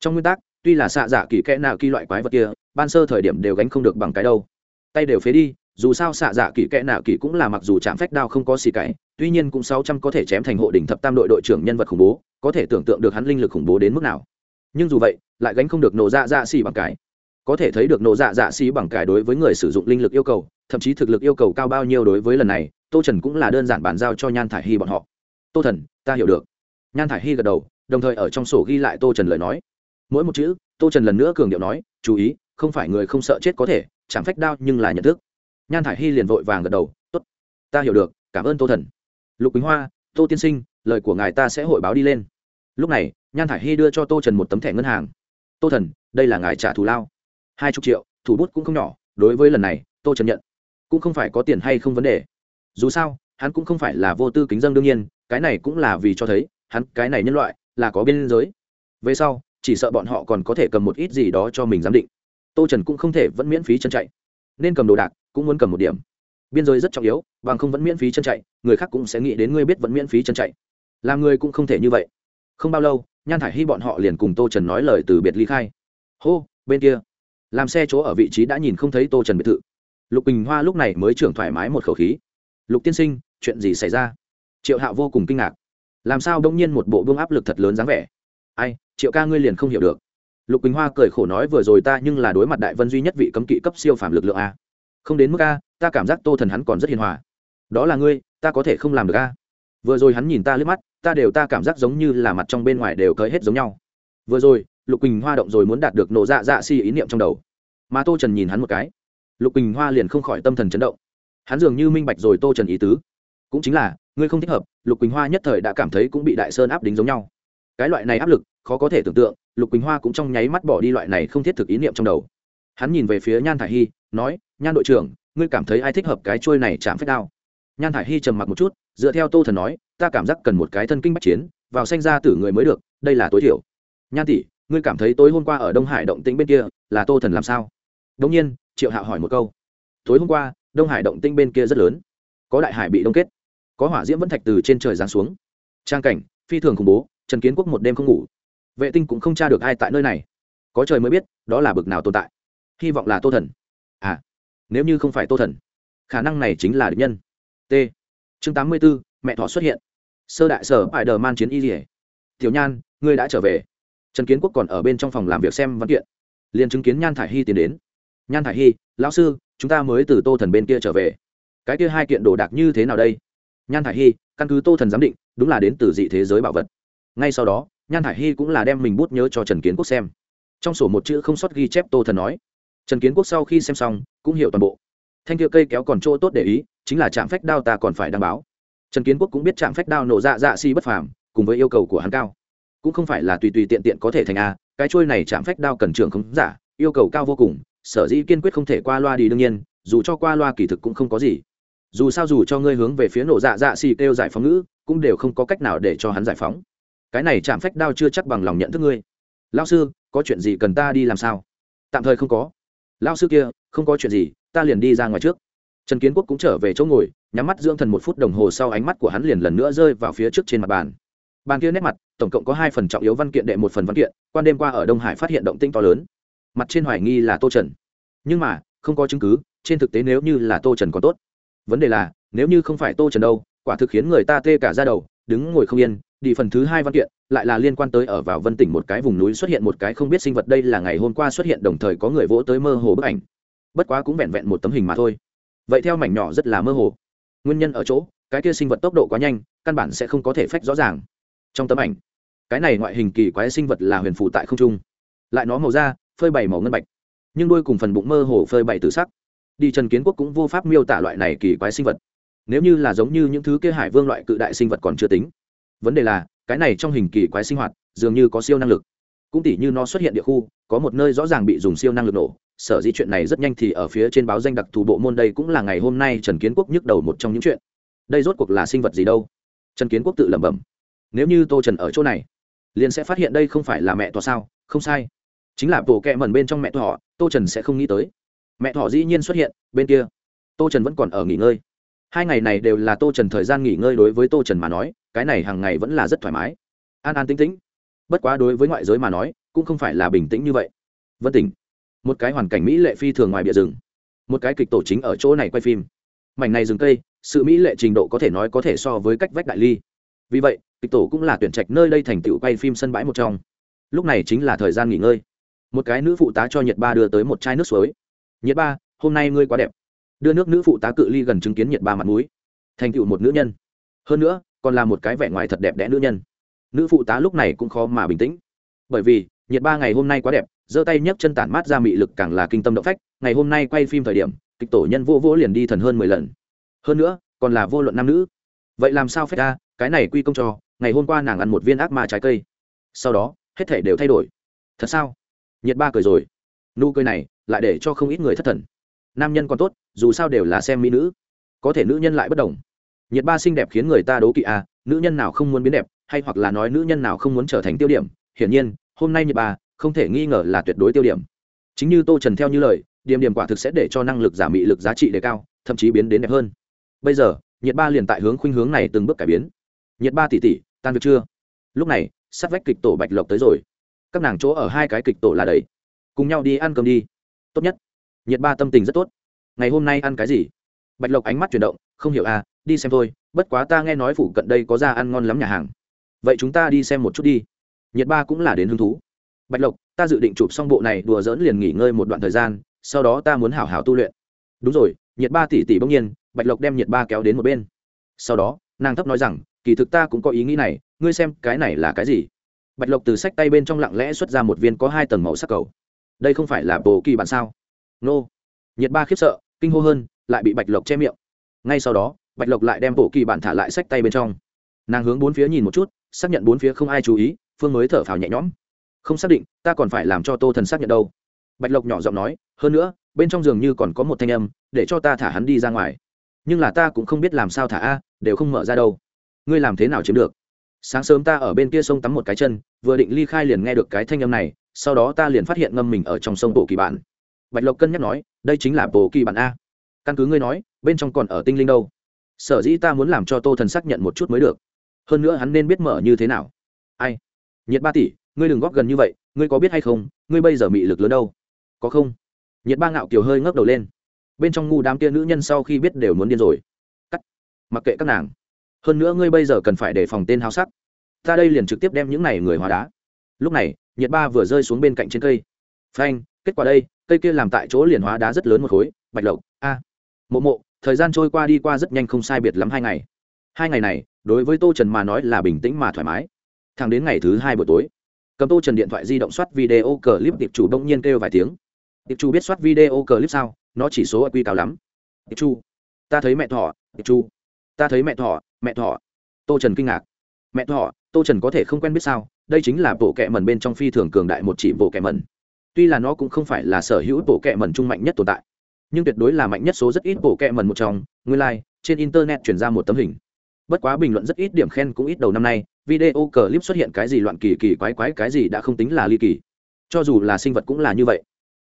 Trong nguyên tắc, tuy là xạ dạ kỳ kẽ nào kỳ loại quái vật kia, ban sơ thời điểm đều gánh không được bằng cái đâu. Tay đều phế đi, dù sao xạ dạ kỳ kẽ nào kỳ cũng là mặc dù chạm phách đao không có xì cái, tuy nhiên cũng sáu trăm có thể chém thành hộ đỉnh thập tam đội đội trưởng nhân vật khủng bố, có thể tưởng tượng được hắn linh lực khủng bố đến mức nào. Nhưng dù vậy, lại gánh không được nổ dạ dạ xì bằng cái có thể thấy được nộ dạ dạ xí bằng cải đối với người sử dụng linh lực yêu cầu, thậm chí thực lực yêu cầu cao bao nhiêu đối với lần này, tô trần cũng là đơn giản bàn giao cho nhan thải hy bọn họ. Tô thần, ta hiểu được. Nhan thải hy gật đầu, đồng thời ở trong sổ ghi lại tô trần lời nói. Mỗi một chữ, tô trần lần nữa cường điệu nói, chú ý, không phải người không sợ chết có thể, chẳng phách đao nhưng là nhận thức. Nhan thải hy liền vội vàng gật đầu t ố t ta hiểu được, cảm ơn tô thần. Lục quýnh hoa, tô tiên sinh, lời của ngài ta sẽ hội báo đi lên. Lúc này, nhan thải hy đưa cho tô trần một tấm thẻ ngân hàng. Tô thần, đây là ngài trả thù lao hai chục triệu, thủ bút cũng không nhỏ, đối với lần này, tô trần nhận, cũng không phải có tiền hay không vấn đề. Dù sao, hắn cũng không phải là vô tư kính dân đương nhiên, cái này cũng là vì cho thấy, hắn, cái này nhân loại, là có biên giới. Về sau, chỉ sợ bọn họ còn có thể cầm một ít gì đó cho mình giám định. Tô trần cũng không thể vẫn miễn phí chân chạy. Nên cầm đồ đạc, cũng muốn cầm một điểm. Biên giới rất trọng yếu, bằng không vẫn miễn phí chân chạy, người khác cũng sẽ nghĩ đến ngươi biết vẫn miễn phí chân chạy. Làm người cũng không thể như vậy. Không bao lâu, nhan thải hy bọn họ liền cùng tô trần nói lời từ biệt ly khai. Hô, bên kia làm xe chỗ ở vị trí đã nhìn không thấy tô trần biệt thự. Lục bình hoa lúc này mới trưởng thoải mái một khẩu khí. Lục tiên sinh, chuyện gì xảy ra? Triệu hạo vô cùng kinh ngạc. Làm sao đông nhiên một bộ buông áp lực thật lớn dáng vẻ? Ai, triệu ca ngươi liền không hiểu được. Lục quỳnh hoa cười khổ nói, vừa rồi ta nhưng là đối mặt đại vân duy nhất vị cấm kỵ cấp siêu phàm lực lượng a. Không đến mức a, ta cảm giác tô thần hắn còn rất hiền hòa. Đó là ngươi, ta có thể không làm được a. Vừa rồi hắn nhìn ta liếc mắt, ta đều ta cảm giác giống như là mặt trong bên ngoài đều cởi hết giống nhau. Vừa rồi lục quỳnh hoa động rồi muốn đạt được nổ dạ dạ si ý niệm trong đầu. Mà tô trần nhìn hắn một cái. Lục quỳnh hoa liền không khỏi tâm thần chấn động. Hắn dường như minh bạch rồi tô trần ý tứ. Cũng chính là, ngươi không thích hợp, lục quỳnh hoa nhất thời đã cảm thấy cũng bị đại sơn áp đính giống nhau. Cái loại này áp lực, khó có thể tưởng tượng, lục quỳnh hoa cũng trong nháy mắt bỏ đi loại này không thiết thực ý niệm trong đầu. Hắn nhìn về phía nhan thả i hy, nói, nhan đội trưởng, ngươi cảm thấy ai thích hợp cái trôi này chạm phép đao? Nhan thả i hy trầm mặc một chút, dựa theo tô thần nói, ta cảm giác cần một cái thân kinh bắc chiến, vào sanh ra tử người mới được, đây là tối thiểu. Nhan tỷ ngươi cảm thấy tối hôm qua ở đông hải động tĩnh bên kia là tô thần làm sao? Đông nhiên, triệu Hạo hỏi một câu. Tối hôm qua, đông hải động tĩnh bên kia rất lớn. Có đại hải bị đông kết. Có hỏa diễm vẫn thạch từ trên trời giáng xuống. Trang cảnh, phi thường khủng bố, trần kiến quốc một đêm không ngủ. Vệ tinh cũng không tra được ai tại nơi này. Có trời mới biết, đó là bực nào tồn tại. Hy vọng là tô thần. À nếu như không phải tô thần, khả năng này chính là địch nhân. T. Chương tám mươi b ố mẹ thọ xuất hiện. Sơ đại sở ải đờ man chiến y dỉa tiểu nhan, ngươi đã trở về trần kiến quốc còn ở bên trong phòng làm việc xem văn kiện. Liền chứng kiến nhan thả i hy tiến đến. Nhan thả i hy, lão sư, chúng ta mới từ tô thần bên kia trở về. Cái kia hai kiện đồ đạc như thế nào đây? Nhan thả i hy, căn cứ tô thần giám định, đúng là đến từ dị thế giới bảo vật. Ngay sau đó, nhan thả i hy cũng là đem mình bút nhớ cho trần kiến quốc xem. Trong sổ một chữ không sót ghi chép tô thần nói. Trần kiến quốc sau khi xem xong, cũng hiểu toàn bộ. Thanh kia cây kéo còn chỗ tốt để ý, chính là trạm phách đao ta còn phải đăng báo trần kiến quốc cũng biết trạm phách đao nổ dạ dạ si bất phàm, cùng với yêu cầu của hắn cao cũng không phải là tùy tùy tiện tiện có thể thành a, cái trôi này chạm phách đao cần trường không giả, yêu cầu cao vô cùng, sở dĩ kiên quyết không thể qua loa đi đương nhiên, dù cho qua loa kỳ thực cũng không có gì. Dù sao dù cho ngươi hướng về phía nổ dạ dạ xì kêu giải phóng ngữ, cũng đều không có cách nào để cho hắn giải phóng. Cái này chạm phách đao chưa chắc bằng lòng nhận thức ngươi. Lao sư, có chuyện gì cần ta đi làm sao? Tạm thời không có. Lao sư kia, không có chuyện gì, ta liền đi ra ngoài trước. Trần kiến quốc cũng trở về chỗ ngồi, nhắm mắt dưỡng thần một phút đồng hồ sau ánh mắt của hắn liền lần nữa rơi vào phía trước trên mặt bàn bàn kia nét mặt, tổng cộng có hai phần trọng yếu văn kiện đệ một phần văn kiện, quan đêm qua ở đông hải phát hiện động tinh to lớn. Mặt trên hoài nghi là tô trần. Nhưng mà, không có chứng cứ, trên thực tế nếu như là tô trần còn tốt. Vấn đề là, nếu như không phải tô trần đâu, quả thực khiến người ta tê cả ra đầu, đứng ngồi không yên, đi phần thứ hai văn kiện, lại là liên quan tới ở vào vân tỉnh một cái vùng núi xuất hiện một cái không biết sinh vật, đây là ngày hôm qua xuất hiện đồng thời có người vỗ tới mơ hồ bức ảnh. Bất quá cũng vẹn vẹn một tấm hình mà thôi. Vậy theo mảnh nhỏ rất là mơ hồ. Nguyên nhân ở chỗ, cái kia sinh vật tốc độ quá nhanh, căn bản sẽ không có thể phách rõ ràng trong tấm ảnh. Cái này ngoại hình kỳ quái sinh vật là huyền phụ tại không trung. Lại nó màu da, phơi bày màu ngân bạch. Nhưng đuôi cùng phần bụng mơ hồ phơi bày từ sắc. Đi trần kiến quốc cũng vô pháp miêu tả loại này kỳ quái sinh vật. Nếu như là giống như những thứ kia hải vương loại cự đại sinh vật còn chưa tính. Vấn đề là, cái này trong hình kỳ quái sinh hoạt, dường như có siêu năng lực. Cũng tỉ như nó xuất hiện địa khu, có một nơi rõ ràng bị dùng siêu năng lực nổ. Sở dĩ chuyện này rất nhanh thì ở phía trên báo danh đặc thù bộ môn đây cũng là ngày hôm nay trần kiến quốc nhức đầu một trong những chuyện. Đây rốt cuộc là sinh vật gì đâu? Trần kiến quốc tự lẩm bẩm nếu như tô trần ở chỗ này, liền sẽ phát hiện đây không phải là mẹ thọ sao? Không sai. Chính là bộ kẹ mẩn bên trong mẹ thọ tô trần sẽ không nghĩ tới. Mẹ thọ dĩ nhiên xuất hiện bên kia. Tô trần vẫn còn ở nghỉ ngơi. Hai ngày này đều là tô trần thời gian nghỉ ngơi đối với tô trần mà nói, cái này hàng ngày vẫn là rất thoải mái. An an tĩnh tĩnh. Bất quá đối với ngoại giới mà nói, cũng không phải là bình tĩnh như vậy. Vân tỉnh. Một cái hoàn cảnh mỹ lệ phi thường ngoài bìa rừng. Một cái kịch tổ chính ở chỗ này quay phim. Mảnh này rừng cây, sự mỹ lệ trình độ có thể nói có thể so với cách vách đại ly. Vì vậy kịch tổ cũng là tuyển trạch nơi đây thành tựu quay phim sân bãi một trong. Lúc này chính là thời gian nghỉ ngơi. Một cái nữ phụ tá cho nhiệt ba đưa tới một chai nước suối. Nhiệt ba, hôm nay ngươi quá đẹp. Đưa nước nữ phụ tá cự ly gần chứng kiến nhiệt ba mặt mũi. Thành tựu một nữ nhân. Hơn nữa, còn là một cái vẻ ngoài thật đẹp đẽ nữ nhân. Nữ phụ tá lúc này cũng khó mà bình tĩnh. Bởi vì nhiệt ba ngày hôm nay quá đẹp, giơ tay nhấc chân tản mát ra mị lực càng là kinh tâm động phách. Ngày hôm nay quay phim thời điểm, kịch tổ nhân vô vô liền đi thần hơn mười lần. Hơn nữa, còn là vô luận nam nữ. Vậy làm sao phép ta cái này quy công cho ngày hôm qua nàng ăn một viên ác ma trái cây. Sau đó, hết thể đều thay đổi. Thật sao? Nhiệt ba cười rồi. Nụ cười này lại để cho không ít người thất thần. Nam nhân còn tốt, dù sao đều là xem mỹ nữ. Có thể nữ nhân lại bất đồng. Nhiệt ba xinh đẹp khiến người ta đố kỵ à nữ nhân nào không muốn biến đẹp, hay hoặc là nói nữ nhân nào không muốn trở thành tiêu điểm. Hiển nhiên, hôm nay nhiệt ba không thể nghi ngờ là tuyệt đối tiêu điểm. Chính như tô trần theo như lời, điểm điểm quả thực sẽ để cho năng lực giả mị lực giá trị đề cao, thậm chí biến đến đẹp hơn. Bây giờ, nhiệt ba liền tại hướng khuynh hướng này từng bước cải biến. Nhiệt ba tỷ tỷ tan việc chưa? Lúc này, sát vách kịch tổ bạch lộc tới rồi. Các nàng chỗ ở hai cái kịch tổ là đầy. Cùng nhau đi ăn cơm đi. Tốt nhất. Nhiệt ba tâm tình rất tốt. Ngày hôm nay ăn cái gì? Bạch lộc ánh mắt chuyển động, không hiểu à đi xem thôi, bất quá ta nghe nói phủ cận đây có ra ăn ngon lắm nhà hàng. Vậy chúng ta đi xem một chút đi. Nhiệt ba cũng là đến hứng thú. Bạch lộc, ta dự định chụp xong bộ này đùa dỡn liền nghỉ ngơi một đoạn thời gian, sau đó ta muốn hảo hảo tu luyện. Đúng rồi, nhiệt ba tỷ tỷ bỗng nhiên, bạch lộc đem nhiệt ba kéo đến một bên. Sau đó, nàng thấp nói rằng kỳ thực ta cũng có ý nghĩ này, ngươi xem, cái này là cái gì? Bạch lộc từ sách tay bên trong lặng lẽ xuất ra một viên có hai tầng màu sắc cầu. Đây không phải là bồ kỳ bản sao? Nô. Nhiệt ba khiếp sợ, kinh hô hơn, lại bị bạch lộc che miệng. Ngay sau đó, bạch lộc lại đem bộ kỳ bản thả lại sách tay bên trong. Nàng hướng bốn phía nhìn một chút, xác nhận bốn phía không ai chú ý, phương mới thở phào nhẹ nhõm. Không xác định, ta còn phải làm cho tô thần xác nhận đâu. Bạch lộc nhỏ giọng nói, hơn nữa, bên trong giường như còn có một thanh âm, để cho ta thả hắn đi ra ngoài. Nhưng là ta cũng không biết làm sao thả a, đều không mở ra đâu ngươi làm thế nào chiếm được? Sáng sớm ta ở bên kia sông tắm một cái chân, vừa định ly khai liền nghe được cái thanh âm này, sau đó ta liền phát hiện ngâm mình ở trong sông bộ kỳ bản bạch lộc cân nhắc nói, đây chính là bộ kỳ bản a. Căn cứ ngươi nói, bên trong còn ở tinh linh đâu? Sở dĩ ta muốn làm cho tô thần xác nhận một chút mới được. Hơn nữa hắn nên biết mở như thế nào. Ai? Nhiệt ba tỷ, ngươi đừng góp gần như vậy, ngươi có biết hay không, ngươi bây giờ mị lực lớn đâu? Có không? Nhiệt ba ngạo kiều hơi ngấp đầu lên. Bên trong ngu đám kia nữ nhân sau khi biết đều muốn điên rồi. Cắt. Mặc kệ các nàng hơn nữa ngươi bây giờ cần phải đề phòng tên háo sắc. Ta đây liền trực tiếp đem những này người hóa đá. Lúc này, nhiệt ba vừa rơi xuống bên cạnh trên cây. Phanh, kết quả đây, cây kia làm tại chỗ liền hóa đá rất lớn một khối, bạch lộc, a. Mộ mộ, thời gian trôi qua đi qua rất nhanh không sai biệt lắm hai ngày. Hai ngày này, đối với tô trần mà nói là bình tĩnh mà thoải mái. Thẳng đến ngày thứ hai buổi tối, cầm tô trần điện thoại di động soát video clip, tiệp chủ bỗng nhiên kêu vài tiếng. Tiệp chủ biết soát video clip sao? Nó chỉ số quy cao lắm. Tiệp chu, ta thấy mẹ thọ tiệp chu ta thấy mẹ thọ mẹ thọ. Tô trần kinh ngạc. Mẹ thọ tô trần có thể không quen biết sao? Đây chính là bộ kệ mẩn bên trong phi thường cường đại một chỉ bộ kệ mẩn. Tuy là nó cũng không phải là sở hữu bộ kệ mẩn trung mạnh nhất tồn tại nhưng tuyệt đối là mạnh nhất số rất ít bộ kệ mẩn một trong. Nguyên lai、like, trên internet chuyển ra một tấm hình. Bất quá bình luận rất ít điểm khen cũng ít đầu năm nay video clip xuất hiện cái gì loạn kỳ kỳ quái quái cái gì đã không tính là ly kỳ. Cho dù là sinh vật cũng là như vậy.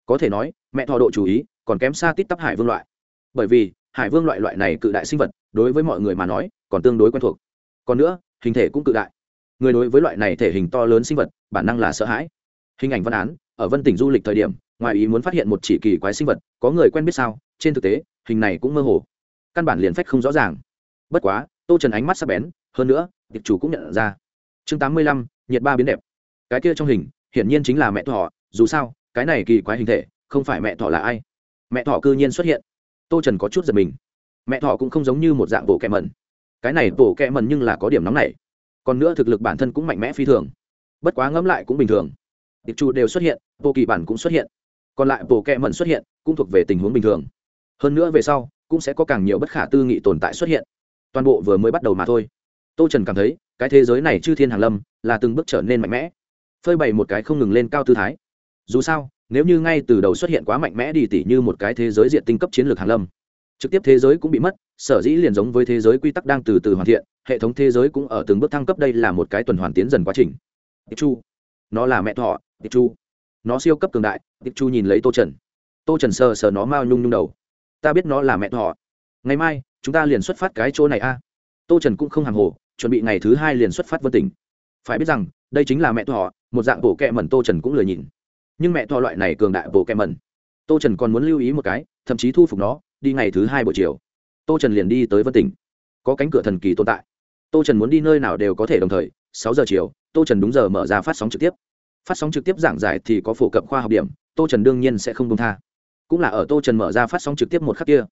Có thể nói mẹ thọ độ chú ý còn kém xa tít tắp hải vương loại. Bởi vì hải vương loại loại này cự đại sinh vật đối với mọi người mà nói, còn tương đối quen thuộc. Còn nữa, hình thể cũng cự đại. Người đối với loại này thể hình to lớn sinh vật, bản năng là sợ hãi. Hình ảnh văn án, ở vân tỉnh du lịch thời điểm, ngoài ý muốn phát hiện một chỉ kỳ quái sinh vật, có người quen biết sao? Trên thực tế, hình này cũng mơ hồ. Căn bản liền phách không rõ ràng. Bất quá, tô trần ánh mắt sắp bén, hơn nữa, tiệp chủ cũng nhận ra. Chương tám mươi lăm, nhiệt ba biến đẹp. Cái kia trong hình, hiển nhiên chính là mẹ thọ dù sao, cái này kỳ quái hình thể, không phải mẹ thọ là ai? Mẹ thọ cư nhiên xuất hiện. Tô trần có chút giật mình mẹ thọ cũng không giống như một dạng bộ kẹ mẩn. Cái này bộ kẹ mẩn nhưng là có điểm nóng này. Còn nữa thực lực bản thân cũng mạnh mẽ phi thường. Bất quá ngẫm lại cũng bình thường. Tiệp chu đều xuất hiện bộ kỳ bản cũng xuất hiện. Còn lại bộ kẹ mẩn xuất hiện, cũng thuộc về tình huống bình thường. Hơn nữa về sau, cũng sẽ có càng nhiều bất khả tư nghị tồn tại xuất hiện. Toàn bộ vừa mới bắt đầu mà thôi. Tô trần cảm thấy, cái thế giới này chư thiên hàng lâm, là từng bước trở nên mạnh mẽ. Phơi bày một cái không ngừng lên cao tư thái. Dù sao, nếu như ngay từ đầu xuất hiện quá mạnh mẽ đi tỉ như một cái thế giới diện tinh cấp chiến lược hàng lâm trực tiếp thế giới cũng bị mất, sở dĩ liền giống với thế giới quy tắc đang từ từ hoàn thiện, hệ thống thế giới cũng ở từng bước thăng cấp đây là một cái tuần hoàn tiến dần quá trình. Tiệp chu nó là mẹ thọ tiệp chu nó siêu cấp cường đại tiệp chu nhìn lấy tô trần. Tô trần sờ sờ nó mao nhung nhung đầu. Ta biết nó là mẹ thọ. Ngày mai, chúng ta liền xuất phát cái chỗ này a. Tô trần cũng không hàng hồ, chuẩn bị ngày thứ hai liền xuất phát vân tỉnh. Phải biết rằng, đây chính là mẹ thọ, một dạng bộ kẹ mẩn tô trần cũng lười nhìn. Nhưng mẹ thọ loại này cường đại bộ kẹ mẩn. Tô trần còn muốn lưu ý một cái, thậm chí thu phục nó đi ngày thứ hai buổi chiều. Tô trần liền đi tới vân tỉnh. Có cánh cửa thần kỳ tồn tại. Tô trần muốn đi nơi nào đều có thể đồng thời, sáu giờ chiều, tô trần đúng giờ mở ra phát sóng trực tiếp. Phát sóng trực tiếp giảng giải thì có phổ cập khoa học điểm, tô trần đương nhiên sẽ không công tha. Cũng là ở tô trần mở ra phát sóng trực tiếp một khắc kia.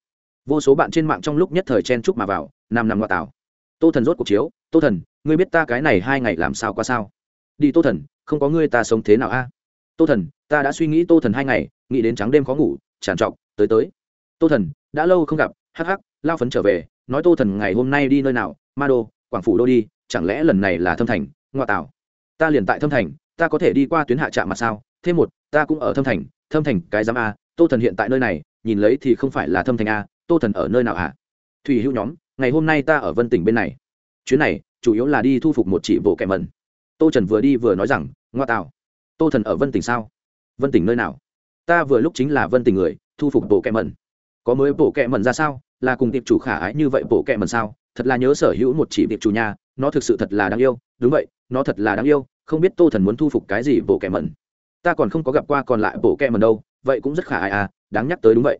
Vô số bạn trên mạng trong lúc nhất thời chen chúc mà vào nằm nằm ngoại tảo. Tô thần rốt cuộc chiếu, tô thần, ngươi biết ta cái này hai ngày làm sao qua sao? Đi tô thần, không có ngươi ta sống thế nào a? Tô thần, ta đã suy nghĩ tô thần hai ngày, nghĩ đến trắng đêm khó ngủ tràn trọc, tới tới. Tô thần đã lâu không gặp, hắc hắc, lao phấn trở về, nói tô thần ngày hôm nay đi nơi nào? Ma đô, quảng phủ đô đi, chẳng lẽ lần này là thâm thành? Ngoại tảo, ta liền tại thâm thành, ta có thể đi qua tuyến hạ trạm mà sao? Thêm một, ta cũng ở thâm thành thâm thành cái giám a, tô thần hiện tại nơi này, nhìn lấy thì không phải là thâm thành a, tô thần ở nơi nào hả? Thủy hữu nhóm, ngày hôm nay ta ở vân tỉnh bên này. Chuyến này, chủ yếu là đi thu phục một chị vỗ kẻ mần tô trần vừa đi vừa nói rằng, ngoa tạo tô thần ở vân tỉnh sao? Vân tỉnh nơi nào? Ta vừa lúc chính là vân tỉnh người, thu phục bộ kẻ mần có mới bộ kẹ mần ra sao? Là cùng tiệp chủ khả ái như vậy bộ kẹ mần sao? Thật là nhớ sở hữu một chỉ tiệp chủ nhà nó thực sự thật là đáng yêu. Đúng vậy, nó thật là đáng yêu, không biết tô thần muốn thu phục cái gì bộ kẹ mần ta còn không có gặp qua còn lại bộ kẹ mần đâu, vậy cũng rất khả ái à đáng nhắc tới đúng vậy.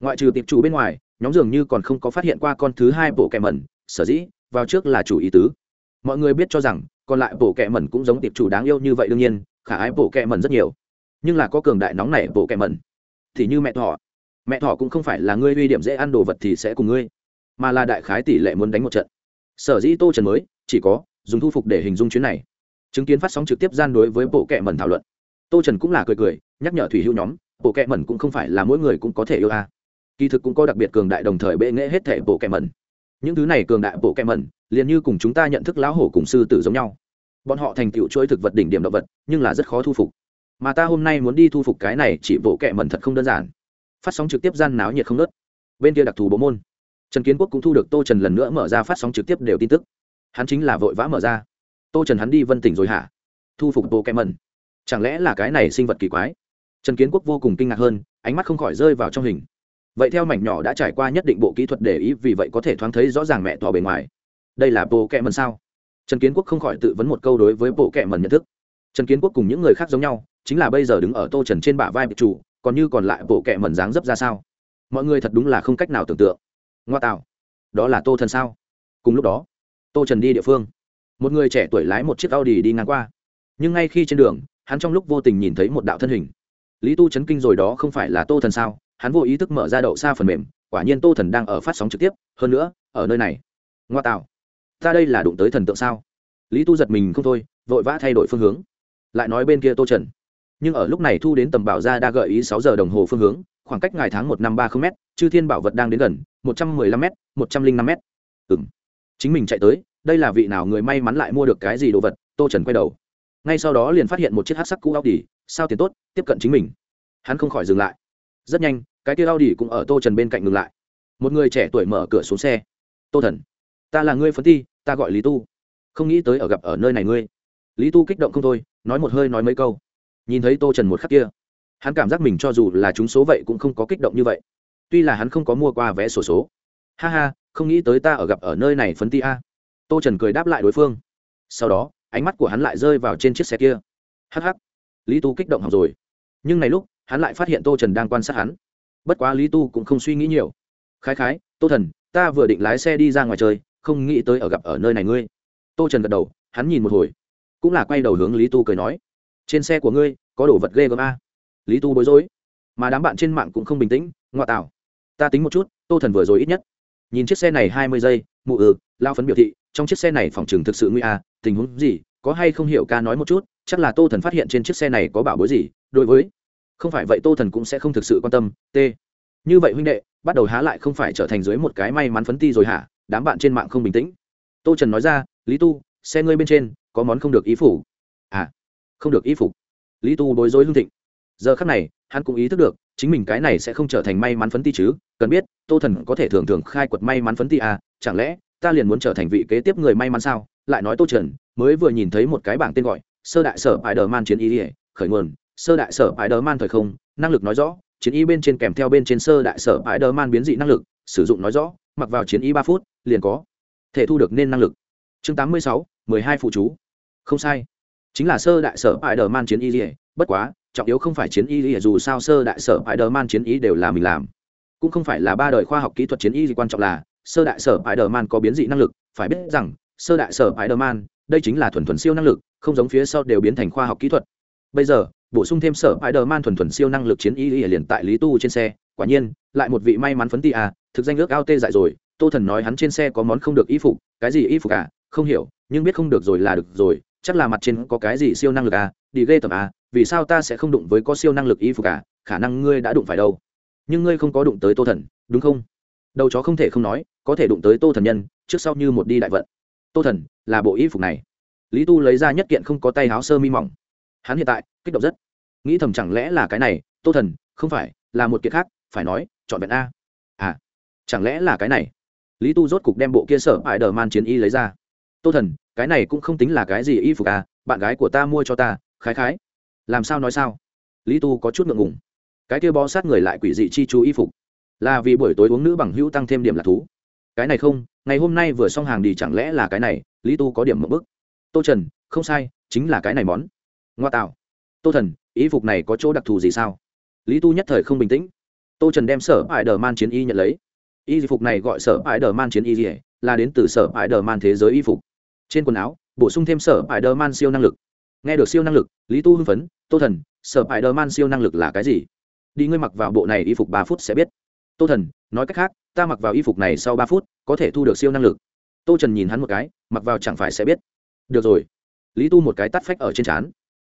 Ngoại trừ tiệp chủ bên ngoài, nhóm dường như còn không có phát hiện qua con thứ hai bộ kẹ mẩn. Sở dĩ, vào trước là chủ ý tứ. Mọi người biết cho rằng, còn lại bộ kẹ mẩn cũng giống tiệp chủ đáng yêu như vậy đương nhiên, khả ái bộ kẹ mẩn rất nhiều. Nhưng là có cường đại nóng này bộ kẹ mẩn. Thì như mẹ thọ mẹ thỏ cũng không phải là ngươi uy điểm dễ ăn đồ vật thì sẽ cùng ngươi, mà là đại khái tỷ lệ muốn đánh một trận. Sở dĩ tô trần mới, chỉ có dùng thu phục để hình dung chuyến này. Chứng kiến phát sóng trực tiếp gian đối với bộ kệ mẩn thảo luận. Tô trần cũng là cười cười, nhắc nhở thủy hữu nhóm, bộ kệ mẩn cũng không phải là mỗi người cũng có thể yêu a. À kỳ thực cũng có đặc biệt cường đại đồng thời bệ nghệ hết thể bộ kệ mẩn. Những thứ này cường đại bộ kệ mẩn, liền như cùng chúng ta nhận thức lão hổ cùng sư tử giống nhau. Bọn họ thành tựu chuỗi thực vật đỉnh điểm động vật, nhưng là rất khó thu phục. Mà ta hôm nay muốn đi thu phục cái này chỉ bộ kệ mẩn thật không đơn giản phát sóng trực tiếp gian náo nhiệt không nớt bên kia đặc thù bộ môn. Trần kiến quốc cũng thu được tô trần lần nữa mở ra phát sóng trực tiếp đều tin tức. Hắn chính là vội vã mở ra. Tô trần hắn đi vân tỉnh rồi hả? Thu phục bộ kẹ mẩn. Chẳng lẽ là cái này sinh vật kỳ quái? Trần kiến quốc vô cùng kinh ngạc hơn, ánh mắt không khỏi rơi vào trong hình. Vậy theo mảnh nhỏ đã trải qua nhất định bộ kỹ thuật để ý, vì vậy có thể thoáng thấy rõ ràng mẹ tỏ bề ngoài. Đây là bộ kẹ mần sao? Trần kiến quốc không khỏi tự vấn một câu đối với bộ kẹ mần nhận thức. Trần kiến quốc cùng những người khác giống nhau, chính là bây giờ đứng ở tô trần trên bả vai bị chủ còn như còn lại bộ kệ mẩn dáng dấp ra sao? Mọi người thật đúng là không cách nào tưởng tượng. Ngoa tạo, đó là tô thần sao? Cùng lúc đó, tô trần đi địa phương. Một người trẻ tuổi lái một chiếc audi đi ngang qua. Nhưng ngay khi trên đường, hắn trong lúc vô tình nhìn thấy một đạo thân hình. Lý tu chấn kinh rồi đó không phải là tô thần sao? Hắn vô ý thức mở ra đậu xa phần mềm, quả nhiên tô thần đang ở phát sóng trực tiếp. Hơn nữa, ở nơi này. Ngoa tạo, ta đây là đụng tới thần tượng sao? Lý tu giật mình không thôi, vội vã thay đổi phương hướng. Lại nói bên kia tô trần nhưng ở lúc này thu đến tầm bảo ra đa gợi ý sáu giờ đồng hồ phương hướng khoảng cách ngày tháng một năm ba không m chư thiên bảo vật đang đến gần một trăm mười lăm m một trăm linh năm m ừng chính mình chạy tới đây là vị nào người may mắn lại mua được cái gì đồ vật tô trần quay đầu. Ngay sau đó liền phát hiện một chiếc hát sắc cũ Audi, sao tiền tốt tiếp cận chính mình. Hắn không khỏi dừng lại. Rất nhanh cái kia Audi cũng ở tô trần bên cạnh ngừng lại. Một người trẻ tuổi mở cửa xuống xe. Tô thần ta là ngươi phấn ti ta gọi lý tu. Không nghĩ tới ở gặp ở nơi này ngươi. Lý tu kích động không thôi nói một hơi nói mấy câu nhìn thấy tô trần một khắc kia hắn cảm giác mình cho dù là chúng số vậy cũng không có kích động như vậy. Tuy là hắn không có mua qua vé sổ số, số ha ha không nghĩ tới ta ở gặp ở nơi này phấn ti a. Tô trần cười đáp lại đối phương. Sau đó ánh mắt của hắn lại rơi vào trên chiếc xe kia. Hh lý tu kích động học rồi. Nhưng này lúc hắn lại phát hiện tô trần đang quan sát hắn. Bất quá lý tu cũng không suy nghĩ nhiều. Khái khái tô thần ta vừa định lái xe đi ra ngoài chơi không nghĩ tới ở gặp ở nơi này ngươi. Tô trần gật đầu hắn nhìn một hồi cũng là quay đầu hướng lý tu cười nói trên xe của ngươi, có đồ vật ghê gớm a. Lý tu bối rối. Mà đám bạn trên mạng cũng không bình tĩnh ngoại tảo. ta tính một chút, tô thần vừa rồi ít nhất. Nhìn chiếc xe này hai mươi giây, mụ ừ lao phấn biểu thị, trong chiếc xe này phòng chừng thực sự nguy à tình huống gì, có hay không hiểu ca nói một chút, chắc là tô thần phát hiện trên chiếc xe này có bảo bối gì, đối với. Không phải vậy tô thần cũng sẽ không thực sự quan tâm, t. Như vậy huynh đệ, bắt đầu há lại không phải trở thành dưới một cái may mắn phấn ti rồi hả? Đám bạn trên mạng không bình tĩnh. Tô trần nói ra, lý tu, xe ngươi bên trên, có món không được ý phủ. À không được ý phục. Lý tu bối rối hương thịnh. Giờ khắc này, hắn cũng ý thức được, chính mình cái này sẽ không trở thành may mắn phấn ti chứ, cần biết, tô thần có thể thường thường khai quật may mắn phấn ti à chẳng lẽ, ta liền muốn trở thành vị kế tiếp người may mắn sao? Lại nói tô trần, mới vừa nhìn thấy một cái bảng tên gọi, sơ đại sở ải đờ man chiến y ỉa khởi nguồn, sơ đại sở ải đờ man thời không, năng lực nói rõ, chiến y bên trên kèm theo bên trên sơ đại sở ải đờ man biến dị năng lực, sử dụng nói rõ, mặc vào chiến y ba phút, liền có thể thu được nên năng lực. Chương tám mươi sáu, mười hai phụ chú. Không sai chính là sơ đại sở ải đờ man chiến y ỉa bất quá trọng yếu không phải chiến y ỉa dù sao sơ đại sở ải đờ man chiến y đều là mình làm cũng không phải là ba đời khoa học kỹ thuật chiến y gì quan trọng là sơ đại sở Spider-Man có biến dị năng lực, phải biết rằng, sơ đại sở Spider-Man, đây chính là thuần thuần siêu năng lực, không giống phía sau đều biến thành khoa học kỹ thuật. Bây giờ, bổ sung thêm sở Spider-Man thuần thuần siêu năng lực chiến y liền tại Lý Tu trên xe, quả nhiên, lại một vị may mắn phấn ti à, thực danh ước ao tê dại rồi, Tô Thần nói hắn trên xe có món không được y phục, cái gì y phục à, không hiểu, nhưng biết không được rồi là được rồi, chắc là mặt trên có cái gì siêu năng lực à, đi ghê tầm à, vì sao ta sẽ không đụng với có siêu năng lực y phục à, khả năng ngươi đã đụng phải đâu. Nhưng ngươi không có đụng tới Tô Thần, đúng không? đầu chó không thể không nói có thể đụng tới tô thần nhân trước sau như một đi đại vận. Tô thần là bộ y phục này. Lý tu lấy ra nhất kiện không có tay áo sơ mi mỏng. Hắn hiện tại kích động rất. Nghĩ thầm chẳng lẽ là cái này tô thần không phải là một kiện khác phải nói chọn vẹn a. À chẳng lẽ là cái này? Lý tu rốt cục đem bộ kia sở ải đờ man chiến y lấy ra. Tô thần cái này cũng không tính là cái gì y phục à bạn gái của ta mua cho ta, khái khái. Làm sao nói sao? Lý tu có chút ngượng ngùng. Cái kia bó sát người lại quỷ dị chi chú y phục. Là vì buổi tối uống nữ bằng hữu tăng thêm điểm lạc thú. Cái này không, ngày hôm nay vừa xong hàng đi chẳng lẽ là cái này, lý tu có điểm một bức. Tô trần, không sai, chính là cái này món. Ngoa tạo. Tô thần, y phục này có chỗ đặc thù gì sao? Lý tu nhất thời không bình tĩnh. Tô trần đem sở ải đờ man chiến y nhận lấy. Y phục này gọi sở ải đờ man chiến y gì là đến từ sở ải đờ man thế giới y phục trên quần áo, bổ sung thêm sở bài đơ man siêu năng lực. Nghe được siêu năng lực, lý tu hưng phấn, tô thần sở bài đơ man siêu năng lực là cái gì? Đi, ngươi mặc vào bộ này y phục ba phút sẽ biết. Tô thần, nói cách khác, ta mặc vào y phục này sau ba phút có thể thu được siêu năng lực. Tô trần nhìn hắn một cái, mặc vào chẳng phải sẽ biết. Được rồi. Lý tu một cái tắt phách ở trên trán.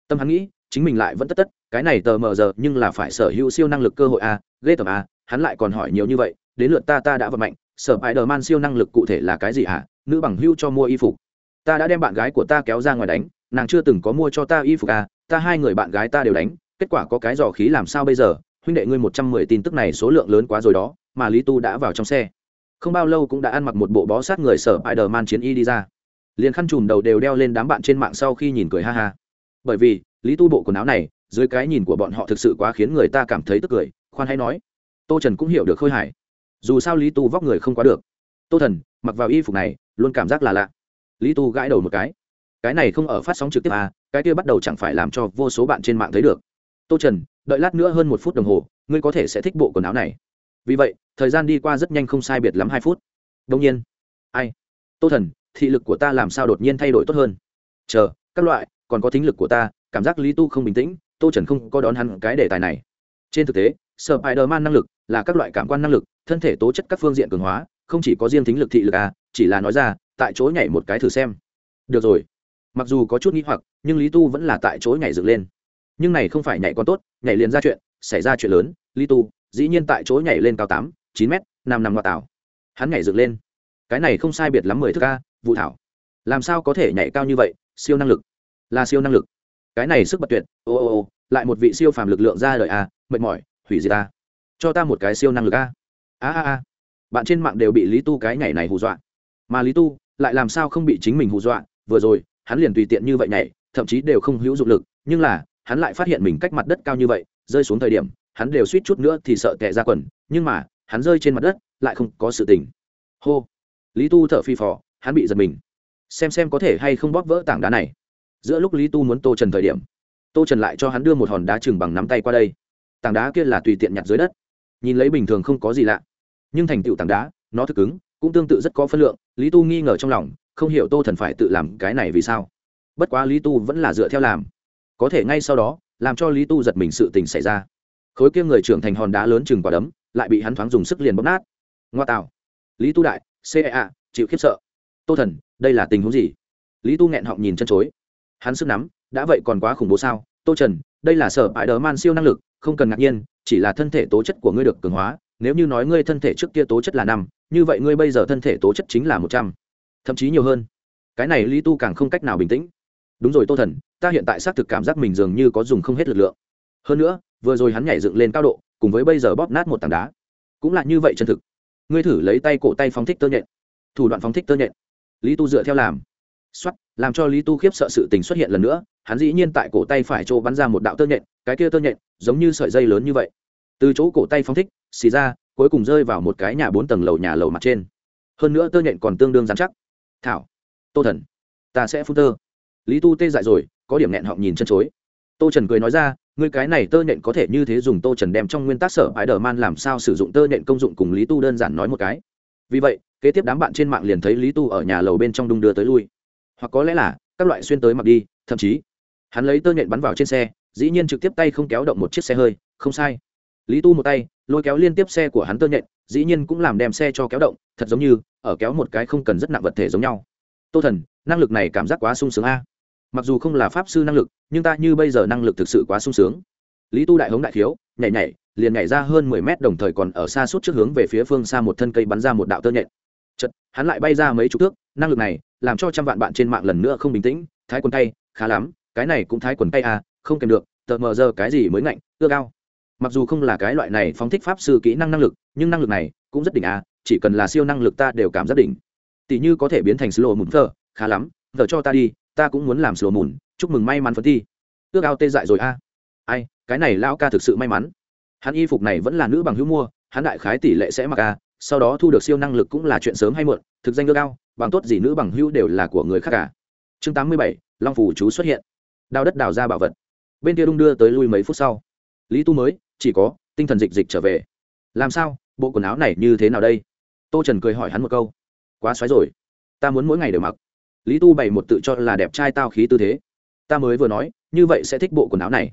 Tâm hắn nghĩ, chính mình lại vẫn tất tất, cái này tờ mờ giờ nhưng là phải sở hữu siêu năng lực cơ hội a, ghê tởm a, hắn lại còn hỏi nhiều như vậy, đến lượt ta ta đã vận mạnh, sở bài đờ man siêu năng lực cụ thể là cái gì hả? Nữ bằng hưu cho mua y phục ta đã đem bạn gái của ta kéo ra ngoài đánh, nàng chưa từng có mua cho ta y phục à ta hai người bạn gái ta đều đánh, kết quả có cái dò khí làm sao bây giờ? Huynh đệ ngươi một trăm mười tin tức này số lượng lớn quá rồi đó, mà lý tu đã vào trong xe. Không bao lâu cũng đã ăn mặc một bộ bó sát người sở bại đờ man chiến y đi ra. Liền khăn chùm đầu đều đeo lên đám bạn trên mạng sau khi nhìn cười ha ha. Bởi vì, lý tu bộ quần áo này, dưới cái nhìn của bọn họ thực sự quá khiến người ta cảm thấy tức cười, khoan hay nói. Tô trần cũng hiểu được khôi hài. Dù sao lý tu vóc người không quá được. Tô thần, mặc vào y phục này, luôn cảm giác là lạ lý tu gãi đầu một cái. Cái này không ở phát sóng trực tiếp à cái kia bắt đầu chẳng phải làm cho vô số bạn trên mạng thấy được. Tô trần, đợi lát nữa hơn một phút đồng hồ, ngươi có thể sẽ thích bộ quần áo này. Vì vậy, thời gian đi qua rất nhanh không sai biệt lắm hai phút. Đông nhiên, ai? Tô thần, thị lực của ta làm sao đột nhiên thay đổi tốt hơn? Chờ, các loại, còn có thính lực của ta, cảm giác lý tu không bình tĩnh, tô trần không có đón hắn cái đề tài này. Trên thực tế sợ bài đờ man năng lực là các loại cảm quan năng lực, thân thể tố chất các phương diện cường hóa, không chỉ có riêng thính lực thị lực à chỉ là nói ra tại chỗ nhảy một cái thử xem. Được rồi. Mặc dù có chút nghi hoặc nhưng lý tu vẫn là tại chỗ nhảy dựng lên. Nhưng này không phải nhảy con tốt nhảy liền ra chuyện xảy ra chuyện lớn lý tu dĩ nhiên tại chỗ nhảy lên cao tám chín mét nằm nằm ngoại tảo. Hắn nhảy dựng lên. Cái này không sai biệt lắm mười thước ca vụ thảo. Làm sao có thể nhảy cao như vậy siêu năng lực? Là siêu năng lực. Cái này sức bật tuyệt ô ô ô lại một vị siêu phàm lực lượng ra đời a à, mệt mỏi hủy diệt a cho ta một cái siêu năng lực a. A a a. Bạn trên mạng đều bị lý tu cái nhảy này hù dọa. Mà lý tu lại làm sao không bị chính mình hù dọa? Vừa rồi, hắn liền tùy tiện như vậy nhảy, thậm chí đều không hữu dụng lực, nhưng là, hắn lại phát hiện mình cách mặt đất cao như vậy, rơi xuống thời điểm, hắn đều suýt chút nữa thì sợ tệ ra quần, nhưng mà, hắn rơi trên mặt đất, lại không có sự tình. Hô! Lý tu thở phi phò, hắn bị giật mình. Xem xem có thể hay không bóp vỡ tảng đá này. Giữa lúc lý tu muốn tô trần thời điểm, tô trần lại cho hắn đưa một hòn đá chừng bằng nắm tay qua đây. Tảng đá kia là tùy tiện nhặt dưới đất. Nhìn lấy bình thường không có gì lạ, nhưng thành tựu tảng đá, nó thực cứng cũng tương tự rất có phân lượng, lý tu nghi ngờ trong lòng, không hiểu tô thần phải tự làm cái này vì sao. Bất quá lý tu vẫn là dựa theo làm. Có thể ngay sau đó, làm cho lý tu giật mình sự tình xảy ra. Khối kia người trưởng thành hòn đá lớn chừng quả đấm, lại bị hắn thoáng dùng sức liền bóp nát. Ngoa tạo. Lý tu đại cea chịu khiếp sợ. Tô thần, đây là tình huống gì? Lý tu nghẹn họng nhìn chân chối. Hắn sức nắm, đã vậy còn quá khủng bố sao? Tô trần, đây là sở bãi đờ man siêu năng lực, không cần ngạc nhiên, chỉ là thân thể tố chất của ngươi được cường hóa, nếu như nói ngươi thân thể trước kia tố chất là năm như vậy ngươi bây giờ thân thể tố chất chính là một trăm, thậm chí nhiều hơn. Cái này lý tu càng không cách nào bình tĩnh. Đúng rồi tô thần, ta hiện tại xác thực cảm giác mình dường như có dùng không hết lực lượng. Hơn nữa, vừa rồi hắn nhảy dựng lên cao độ, cùng với bây giờ bóp nát một tảng đá, cũng là như vậy chân thực. Ngươi thử lấy tay cổ tay phóng thích tơ nhện, thủ đoạn phóng thích tơ nhện. Lý tu dựa theo làm. Xuất làm cho lý tu khiếp sợ sự tình xuất hiện lần nữa, hắn dĩ nhiên tại cổ tay phải chỗ bắn ra một đạo tơ nhện, cái kia tơ nhện giống như sợi dây lớn như vậy. Từ chỗ cổ tay phóng thích, xì ra cuối cùng rơi vào một cái nhà bốn tầng lầu nhà lầu mặt trên. Hơn nữa tơ nhện còn tương đương dán chắc. Thảo, tô thần, ta sẽ phun tơ. Lý tu tê dại rồi, có điểm nghẹn họng nhìn chân chối. Tô trần cười nói ra, ngươi cái này tơ nhện có thể như thế dùng tô trần đem trong nguyên tắc sở bãi đờ man làm sao sử dụng tơ nhện công dụng cùng lý tu đơn giản nói một cái. Vì vậy, kế tiếp đám bạn trên mạng liền thấy lý tu ở nhà lầu bên trong đung đưa tới lui. Hoặc có lẽ là, các loại xuyên tới mặc đi, thậm chí, hắn lấy tơ nhện bắn vào trên xe, dĩ nhiên trực tiếp tay không kéo động một chiếc xe hơi, không sai lý tu một tay, lôi kéo liên tiếp xe của hắn tơ nhện, dĩ nhiên cũng làm đem xe cho kéo động, thật giống như, ở kéo một cái không cần rất nặng vật thể giống nhau. Tô thần, năng lực này cảm giác quá sung sướng a. Mặc dù không là pháp sư năng lực, nhưng ta như bây giờ năng lực thực sự quá sung sướng. Lý tu đại hống đại thiếu, nhảy nhảy, liền nhảy ra hơn mười mét đồng thời còn ở xa suốt trước hướng về phía phương xa một thân cây bắn ra một đạo tơ nhện. Chật hắn lại bay ra mấy chục thước, năng lực này làm cho trăm vạn bạn trên mạng lần nữa không bình tĩnh, thái quần tay, khá lắm, cái này cũng thái quần tay à không kèm được, tờ mờ giờ cái gì mới ngạnh, ưa cao mặc dù không là cái loại này phóng thích pháp sư kỹ năng năng lực, nhưng năng lực này cũng rất đỉnh à chỉ cần là siêu năng lực ta đều cảm giác đỉnh. Tỷ như có thể biến thành slow mùn thờ khá lắm thờ cho ta đi, ta cũng muốn làm slow mùn chúc mừng may mắn phân thi ước ao tê dại rồi a. À. ai, cái này lão ca thực sự may mắn. Hắn y phục này vẫn là nữ bằng hữu mua, hắn đại khái tỷ lệ sẽ mặc a, sau đó thu được siêu năng lực cũng là chuyện sớm hay muộn, thực danh ước ao, bằng tốt gì nữ bằng hữu đều là của người khác cả. Chương tám mươi bảy, long phủ chú xuất hiện. Đào đất đào ra bảo vật. Bên kia đung đưa tới lui mấy phút sau. Lý tu mới chỉ có, tinh thần dịch dịch trở về. Làm sao? Bộ quần áo này như thế nào đây? Tô trần cười hỏi hắn một câu. Quá xoáy rồi. Ta muốn mỗi ngày đều mặc. Lý tu bày một tự cho là đẹp trai tao khí tư thế. Ta mới vừa nói, như vậy sẽ thích bộ quần áo này.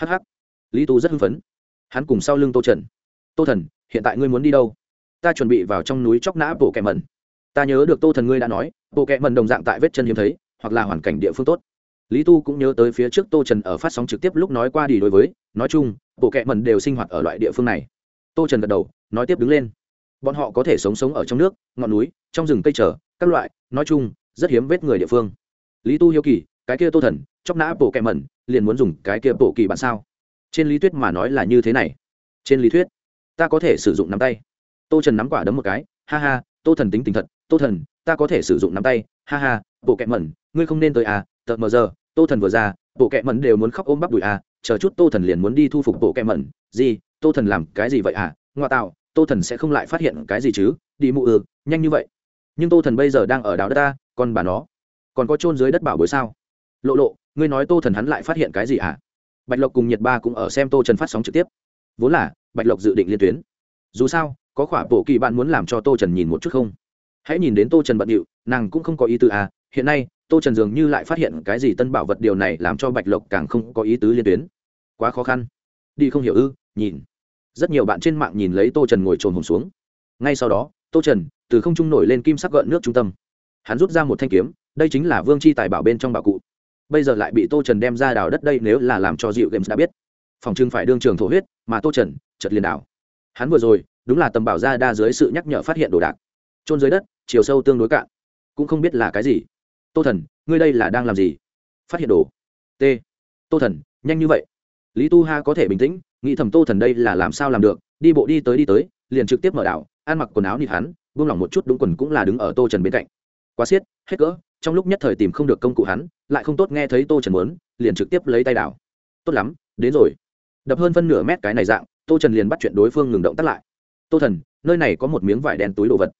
Hh lý tu rất hưng phấn. Hắn cùng sau lưng tô trần. Tô thần, hiện tại ngươi muốn đi đâu? Ta chuẩn bị vào trong núi chóc nã bộ kẹ mần ta nhớ được tô thần ngươi đã nói, bộ kẹ mần đồng dạng tại vết chân hiếm thấy, hoặc là hoàn cảnh địa phương tốt. Lý tu cũng nhớ tới phía trước tô trần ở phát sóng trực tiếp lúc nói qua đi đối với. Nói chung bộ kệ mần đều sinh hoạt ở loại địa phương này. Tô trần gật đầu, nói tiếp đứng lên. Bọn họ có thể sống sống ở trong nước, ngọn núi, trong rừng cây trở các loại, nói chung, rất hiếm vết người địa phương. Lý tu hiếu kỳ, cái kia tô thần, chóc nã bộ kẹ mẩn, liền muốn dùng cái kia bộ kỳ bản sao? Trên lý thuyết mà nói là như thế này. Trên lý thuyết, ta có thể sử dụng nắm tay. Tô trần nắm quả đấm một cái, ha ha, tô thần tính tình thật, tô thần, ta có thể sử dụng nắm tay, ha ha, bộ kẹ mẩn, ngươi không nên tới à tợt mờ giờ, tô thần vừa ra, bộ kẹ mẩn đều muốn khóc ôm bắp đùi à chờ chút tô thần liền muốn đi thu phục bộ kẹ mẩn. Gì, tô thần làm cái gì vậy à ngoa tạo, tô thần sẽ không lại phát hiện cái gì chứ? Đi mụ ừ nhanh như vậy. Nhưng tô thần bây giờ đang ở đảo đất ta, còn bà nó, còn có chôn dưới đất bảo bối sao? Lộ lộ, ngươi nói tô thần hắn lại phát hiện cái gì à bạch lộc cùng nhiệt ba cũng ở xem tô trần phát sóng trực tiếp. Vốn là, bạch lộc dự định liên tuyến. Dù sao, có khỏa bộ kỳ bạn muốn làm cho tô trần nhìn một chút không? Hãy nhìn đến tô trần bận điệu, nàng cũng không có ý tư à hiện nay tô trần dường như lại phát hiện cái gì tân bảo vật điều này làm cho bạch lộc càng không có ý tứ liên tuyến. Quá khó khăn. Đi không hiểu ư, nhìn. Rất nhiều bạn trên mạng nhìn lấy tô trần ngồi trồn hồn xuống. Ngay sau đó, tô trần, từ không trung nổi lên kim sắc gợn nước trung tâm. Hắn rút ra một thanh kiếm, đây chính là vương c h i tài bảo bên trong bảo cụ. Bây giờ lại bị tô trần đem ra đào đất đây nếu là làm cho dịu games đã biết. Phòng trưng phải đương trường thổ huyết, mà tô trần chật liền đảo. Hắn vừa rồi, đúng là tầm bảo ra đa dưới sự nhắc nhở phát hiện đồ đạc. Trôn dưới đất, chiều sâu tương đối cạn. Cũng không biết là cái gì tô thần, ngươi đây là đang làm gì? Phát hiện đồ. T. Tô thần, nhanh như vậy. Lý tu ha có thể bình tĩnh, nghĩ thầm tô thần đây là làm sao làm được, đi bộ đi tới đi tới, liền trực tiếp mở đảo, ăn mặc quần áo nịt hắn, buông lỏng một chút đúng quần cũng là đứng ở tô trần bên cạnh. Quá xiết, hết cỡ, trong lúc nhất thời tìm không được công cụ hắn, lại không tốt nghe thấy tô trần muốn, liền trực tiếp lấy tay đảo. Tốt lắm, đến rồi. Đập hơn phân nửa mét cái này dạng, tô trần liền bắt chuyện đối phương ngừng động tắt lại. Tô thần, nơi này có một miếng vải đen túi đồ vật.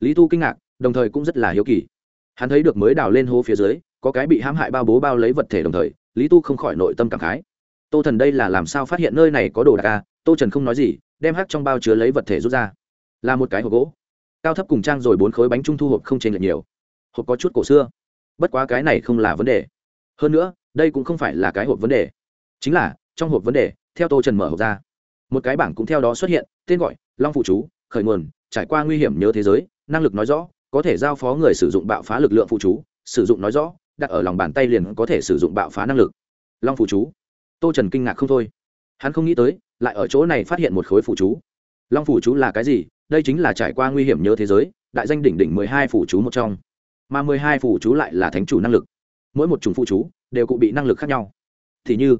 Lý tu kinh ngạc, đồng thời cũng rất là hiếu kỳ hắn thấy được mới đào lên hố phía dưới, có cái bị hãm hại bao bố bao lấy vật thể đồng thời, lý tu không khỏi nội tâm cảm khái. Tô thần đây là làm sao phát hiện nơi này có đồ đạc ca tô trần không nói gì, đem hắc trong bao chứa lấy vật thể rút ra. Là một cái hộp gỗ. Cao thấp cùng trang rồi bốn khối bánh trung thu hộp không chênh lệch nhiều. Hộp có chút cổ xưa. Bất quá cái này không là vấn đề. Hơn nữa, đây cũng không phải là cái hộp vấn đề. Chính là, trong hộp vấn đề, theo tô trần mở hộp ra, một cái bảng cũng theo đó xuất hiện, tên gọi, long phụ chú, khởi nguồn, trải qua nguy hiểm nhớ thế giới, năng lực nói rõ có thể giao phó người sử dụng bạo phá lực lượng phụ chú, sử dụng nói rõ, đặt ở lòng bàn tay liền có thể sử dụng bạo phá năng lực. Long phụ chú. Tô trần kinh ngạc không thôi. Hắn không nghĩ tới, lại ở chỗ này phát hiện một khối phụ chú. Long phụ chú là cái gì? Đây chính là trải qua nguy hiểm nhớ thế giới, đại danh đỉnh đỉnh mười hai phụ chú một trong. Mà mười hai phụ chú lại là thánh chủ năng lực. Mỗi một chủng phụ chú đều cụ bị năng lực khác nhau. Thì như,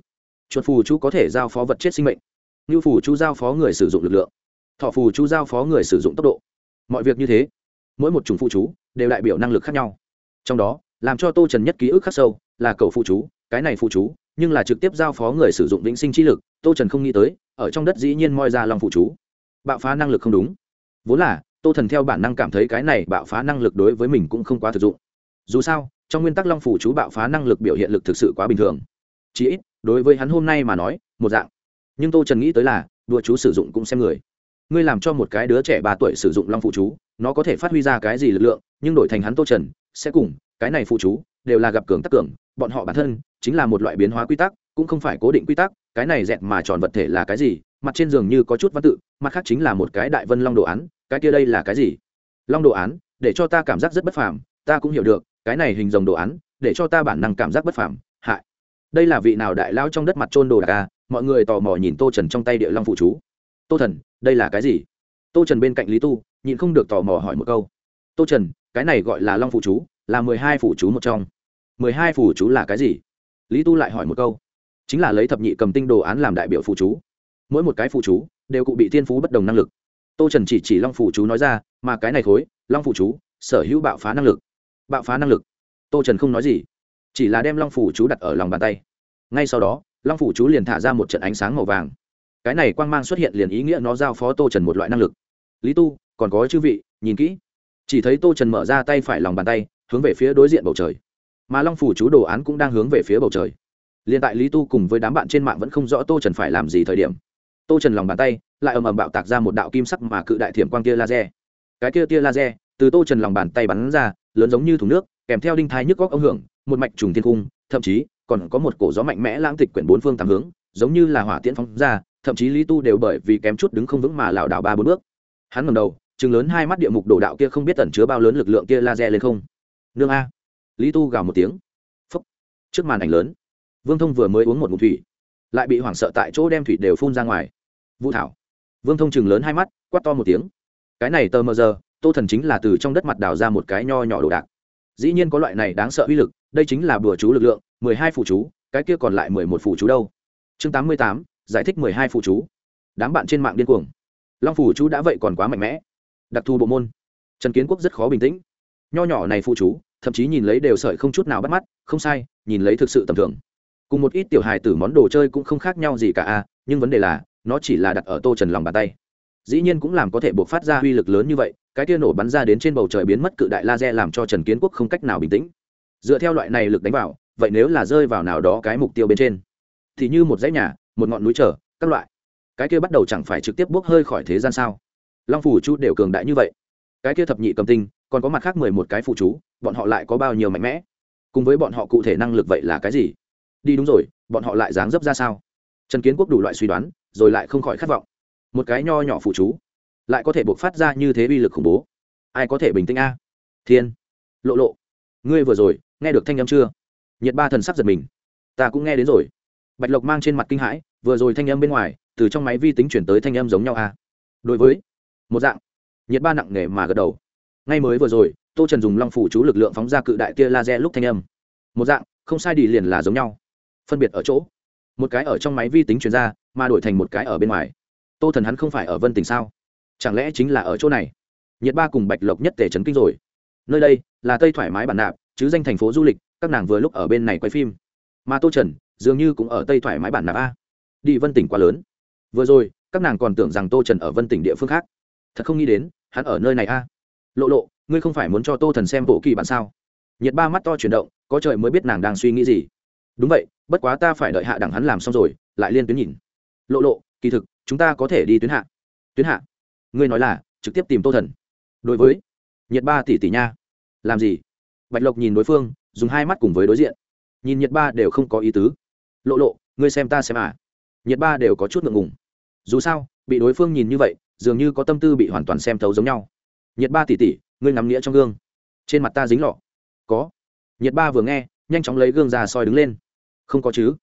chuột phù chú có thể giao phó vật chết sinh mệnh. Như phù chú giao phó người sử dụng lực lượng. Thọ phù chú giao phó người sử dụng tốc độ. Mọi việc như thế mỗi một chủng phụ chú đều đại biểu năng lực khác nhau. Trong đó, làm cho tô trần nhất ký ức khắc sâu là cầu phụ chú, cái này phụ chú, nhưng là trực tiếp giao phó người sử dụng vĩnh sinh trí lực, tô trần không nghĩ tới, ở trong đất dĩ nhiên moi ra lòng phụ chú. Bạo phá năng lực không đúng. Vốn là, tô thần theo bản năng cảm thấy cái này bạo phá năng lực đối với mình cũng không quá thực dụng. Dù sao, trong nguyên tắc long phủ chú bạo phá năng lực biểu hiện lực thực sự quá bình thường. Chí ít, đối với hắn hôm nay mà nói, một dạng. Nhưng tô trần nghĩ tới là, đùa chú sử dụng cũng xem người. Ngươi làm cho một cái đứa trẻ ba tuổi sử dụng long phụ chú nó có thể phát huy ra cái gì lực lượng, nhưng đổi thành hắn tô trần, sẽ cùng, cái này phụ chú, đều là gặp cường tắc cường, bọn họ bản thân, chính là một loại biến hóa quy tắc, cũng không phải cố định quy tắc, cái này dẹt mà tròn vật thể là cái gì, mặt trên giường như có chút văn tự, mặt khác chính là một cái đại vân long đồ án, cái kia đây là cái gì? Long đồ án, để cho ta cảm giác rất bất phàm, ta cũng hiểu được, cái này hình dòng đồ án, để cho ta bản năng cảm giác bất phàm, hại. Đây là vị nào đại lao trong đất mặt trôn đồ đạc à? Mọi người tò mò nhìn tô trần trong tay địa long phụ chú. Tô thần, đây là cái gì? Tô trần bên cạnh lý tu nhịn không được tò mò hỏi một câu. Tô trần, cái này gọi là long phụ chú, là mười hai phụ chú một trong. Mười hai phụ chú là cái gì? Lý tu lại hỏi một câu. Chính là lấy thập nhị cầm tinh đồ án làm đại biểu phụ chú. Mỗi một cái phụ chú đều cụ bị thiên phú bất đồng năng lực. Tô trần chỉ chỉ long phụ chú nói ra, mà cái này khối, long phụ chú, sở hữu bạo phá năng lực. Bạo phá năng lực. Tô trần không nói gì, chỉ là đem long phủ chú đặt ở lòng bàn tay. Ngay sau đó, long phủ chú liền thả ra một trận ánh sáng màu vàng. Cái này quang mang xuất hiện liền ý nghĩa nó giao phó tô trần một loại năng lực. Lý tu còn có chư vị, nhìn kỹ. Chỉ thấy tô trần mở ra tay phải lòng bàn tay, hướng về phía đối diện bầu trời. Mà long phủ chú đồ án cũng đang hướng về phía bầu trời. Liền tại lý tu cùng với đám bạn trên mạng vẫn không rõ tô trần phải làm gì thời điểm, tô trần lòng bàn tay lại ầm ầm bạo tạc ra một đạo kim sắc mà cự đại thiểm quang tia laser. Cái kia tia laser từ tô trần lòng bàn tay bắn ra, lớn giống như thùng nước, kèm theo đinh thái nhức góc ông hưởng, một mạch trùng thiên cung thậm chí còn có một cổ gió mạnh mẽ lãng tịch quyển bốn phương tám hướng, giống như là hỏa tiễn phóng ra, thậm chí lý tu đều bởi vì kém chút đứng không vững mà lảo đảo ba bốn bước. Hắn ngầm đầu chừng lớn hai mắt địa mục đổ đạo kia không biết tẩn chứa bao lớn lực lượng kia laser lên không. Nương a. Lý tu gào một tiếng. Phúc. Trước màn ảnh lớn. Vương thông vừa mới uống một ngụm thủy, lại bị hoảng sợ tại chỗ đem thủy đều phun ra ngoài. Vũ thảo. Vương thông chừng lớn hai mắt, quát to một tiếng. Cái này tờ mờ giờ, tô thần chính là từ trong đất mặt đào ra một cái nho nhỏ đồ đạc. Dĩ nhiên có loại này đáng sợ uy lực, đây chính là bừa chú lực lượng, mười hai phụ chú, cái kia còn lại mười một phụ chú đâu. Chương tám mươi tám, giải thích mười hai phụ chú. Đám bạn trên mạng điên cuồng. Long phủ chú đã vậy còn quá mạnh mẽ đặc thù bộ môn. Trần kiến quốc rất khó bình tĩnh. Nho nhỏ này phụ chú, thậm chí nhìn lấy đều sợi không chút nào bắt mắt, không sai, nhìn lấy thực sự tầm thường. Cùng một ít tiểu hài tử món đồ chơi cũng không khác nhau gì cả a, nhưng vấn đề là, nó chỉ là đặt ở tô trần lòng bàn tay. Dĩ nhiên cũng làm có thể buộc phát ra uy lực lớn như vậy, cái kia nổ bắn ra đến trên bầu trời biến mất cự đại laser làm cho trần kiến quốc không cách nào bình tĩnh. Dựa theo loại này lực đánh vào, vậy nếu là rơi vào nào đó cái mục tiêu bên trên, thì như một dãy nhà, một ngọn núi trở các loại. Cái kia bắt đầu chẳng phải trực tiếp bốc hơi khỏi thế gian sao? Long phủ chú đều cường đại như vậy. Cái kia thập nhị cầm tinh, còn có mặt khác mười một cái phụ chú, bọn họ lại có bao nhiêu mạnh mẽ? Cùng với bọn họ cụ thể năng lực vậy là cái gì? Đi đúng rồi, bọn họ lại dáng dấp ra sao? Trần kiến quốc đủ loại suy đoán, rồi lại không khỏi khát vọng. Một cái nho nhỏ phụ chú, lại có thể buộc phát ra như thế uy lực khủng bố. Ai có thể bình tĩnh a? Thiên, lộ lộ, ngươi vừa rồi, nghe được thanh âm chưa? Nhiệt ba thần sắc giật mình. Ta cũng nghe đến rồi. Bạch lộc mang trên mặt kinh hãi, vừa rồi thanh âm bên ngoài, từ trong máy vi tính chuyển tới thanh âm giống nhau a. Đối với một dạng. Nhiệt ba nặng nề mà gật đầu. Ngay mới vừa rồi, tô trần dùng long phủ chú lực lượng phóng ra cự đại tia laser lúc thanh âm. Một dạng, không sai đi liền là giống nhau. Phân biệt ở chỗ. Một cái ở trong máy vi tính chuyển ra, mà đổi thành một cái ở bên ngoài. Tô thần hắn không phải ở vân tỉnh sao? Chẳng lẽ chính là ở chỗ này? Nhiệt ba cùng bạch lộc nhất tể trấn kinh rồi. Nơi đây là tây thoải mái bản nạp, chứ danh thành phố du lịch, các nàng vừa lúc ở bên này quay phim. Mà tô trần dường như cũng ở tây thoải mái bản nạp a. Đi vân tỉnh quá lớn. Vừa rồi, các nàng còn tưởng rằng tô trần ở vân tỉnh địa phương khác thật không nghĩ đến, hắn ở nơi này a. Lộ lộ, ngươi không phải muốn cho tô thần xem bộ kỳ bản sao? Nhiệt ba mắt to chuyển động, có trời mới biết nàng đang suy nghĩ gì. Đúng vậy, bất quá ta phải đợi hạ đẳng hắn làm xong rồi, lại liên tuyến nhìn. Lộ lộ, kỳ thực, chúng ta có thể đi tuyến hạ. Tuyến hạ? Ngươi nói là, trực tiếp tìm tô thần. Đối với nhiệt ba tỷ tỷ nha. Làm gì? Bạch lộc nhìn đối phương, dùng hai mắt cùng với đối diện. Nhìn nhiệt ba đều không có ý tứ. Lộ lộ, ngươi xem ta xem à. Nhiệt ba đều có chút ngượng ngùng. Dù sao, bị đối phương nhìn như vậy dường như có tâm tư bị hoàn toàn xem thấu giống nhau. Nhiệt ba tỷ tỷ ngươi ngắm nghĩa trong gương. Trên mặt ta dính lọ. Có. Nhiệt ba vừa nghe, nhanh chóng lấy gương ra soi đứng lên. Không có chứ.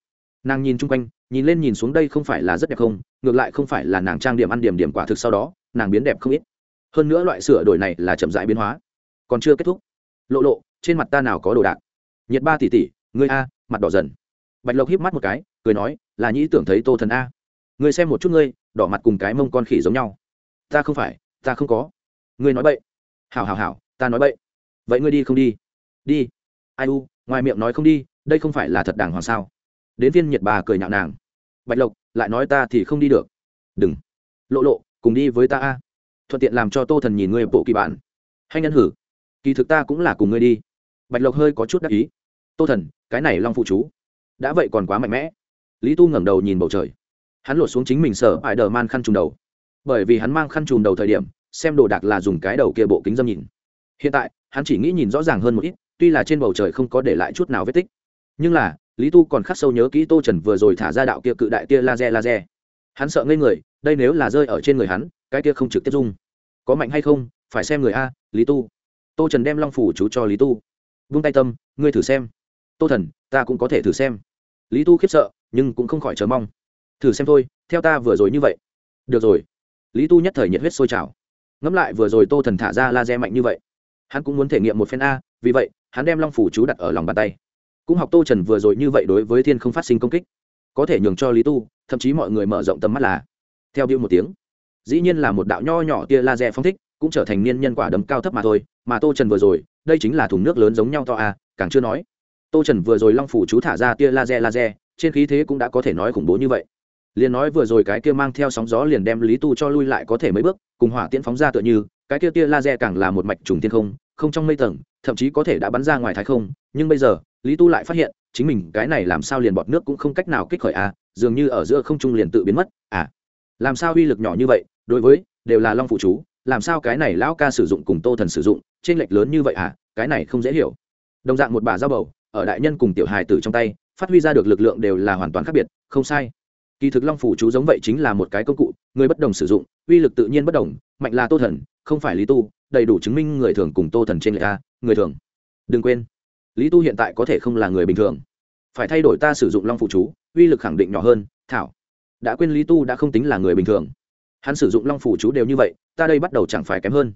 Nàng nhìn chung quanh, nhìn lên nhìn xuống đây không phải là rất đẹp không, ngược lại không phải là nàng trang điểm ăn điểm điểm quả thực sau đó, nàng biến đẹp không ít. Hơn nữa loại sửa đổi này là chậm rãi biến hóa. Còn chưa kết thúc. Lộ lộ, trên mặt ta nào có đồ đạc? Nhiệt ba tỷ tỷ ngươi a, mặt đỏ dần. Bạch lộc híp mắt một cái, cười nói, là nhĩ tưởng thấy tô thần a. Ngươi xem một chút ngươi, đỏ mặt cùng cái mông con khỉ giống nhau ta không phải, ta không có. Ngươi nói bậy. Hảo hảo hảo, ta nói bậy. Vậy ngươi đi không đi? Đi. Ai u, ngoài miệng nói không đi, đây không phải là thật đàng hoàng sao? Đến viên nhiệt bà cười nhạo nàng. Bạch lộc, lại nói ta thì không đi được. Đừng. Lộ lộ, cùng đi với ta a. Thuận tiện làm cho tô thần nhìn ngươi bộ kỳ bản. Hay nhân hử. Kỳ thực ta cũng là cùng ngươi đi. Bạch lộc hơi có chút đắc ý. Tô thần, cái này long phụ chú. Đã vậy còn quá mạnh mẽ. Lý tu ngẩng đầu nhìn bầu trời. Hắn lột xuống chính mình sở ải đờ man khăn trùng đầu bởi vì hắn mang khăn trùm đầu thời điểm, xem đồ đạc là dùng cái đầu kia bộ kính dâm nhìn. Hiện tại, hắn chỉ nghĩ nhìn rõ ràng hơn một ít, tuy là trên bầu trời không có để lại chút nào vết tích. Nhưng là, lý tu còn khắc sâu nhớ kỹ tô trần vừa rồi thả ra đạo kia cự đại tia laser laser. Hắn sợ ngây người, đây nếu là rơi ở trên người hắn, cái kia không trực tiếp dung có mạnh hay không, phải xem người a, lý tu. Tô trần đem long phủ chú cho lý tu. Vung tay tâm, ngươi thử xem. Tô thần, ta cũng có thể thử xem. Lý tu khiếp sợ, nhưng cũng không khỏi chờ mong. Thử xem thôi, theo ta vừa rồi như vậy. Được rồi lý tu nhất thời nhiệt huyết sôi trào. Ngẫm lại vừa rồi tô thần thả ra laser mạnh như vậy, hắn cũng muốn thể nghiệm một phen a, vì vậy, hắn đem long phủ chú đặt ở lòng bàn tay. Cũng học tô trần vừa rồi như vậy đối với thiên không phát sinh công kích, có thể nhường cho lý tu, thậm chí mọi người mở rộng tầm mắt là, theo điệu một tiếng, dĩ nhiên là một đạo nho nhỏ tia laser phong thích, cũng trở thành niên nhân quả đấm cao thấp mà thôi, mà tô trần vừa rồi, đây chính là thùng nước lớn giống nhau to a, càng chưa nói. Tô trần vừa rồi long phủ chú thả ra tia laser laser, trên khí thế cũng đã có thể nói khủng bố như vậy liền nói vừa rồi cái kia mang theo sóng gió liền đem lý tu cho lui lại có thể mấy bước, cùng hỏa tiễn phóng ra tựa như, cái kia tia laser càng là một mạch trùng thiên không không trong mây tầng, thậm chí có thể đã bắn ra ngoài thái không, nhưng bây giờ, lý tu lại phát hiện, chính mình cái này làm sao liền bọt nước cũng không cách nào kích khởi à dường như ở giữa không trung liền tự biến mất à. Làm sao uy lực nhỏ như vậy, đối với, đều là long phụ chú, làm sao cái này lão ca sử dụng cùng tô thần sử dụng trên lệch lớn như vậy à cái này không dễ hiểu. Đồng dạng một bà dao bầu, ở đại nhân cùng tiểu hài tử trong tay, phát huy ra được lực lượng đều là hoàn toàn khác biệt, không sai kỳ thực long phủ chú giống vậy chính là một cái công cụ, người bất đồng sử dụng, uy lực tự nhiên bất đồng, mạnh là tô thần, không phải lý tu, đầy đủ chứng minh người thường cùng tô thần trên lệ a, người thường. Đừng quên, lý tu hiện tại có thể không là người bình thường. Phải thay đổi ta sử dụng long phụ chú, uy lực khẳng định nhỏ hơn, thảo. Đã quên lý tu đã không tính là người bình thường. Hắn sử dụng long phủ chú đều như vậy, ta đây bắt đầu chẳng phải kém hơn.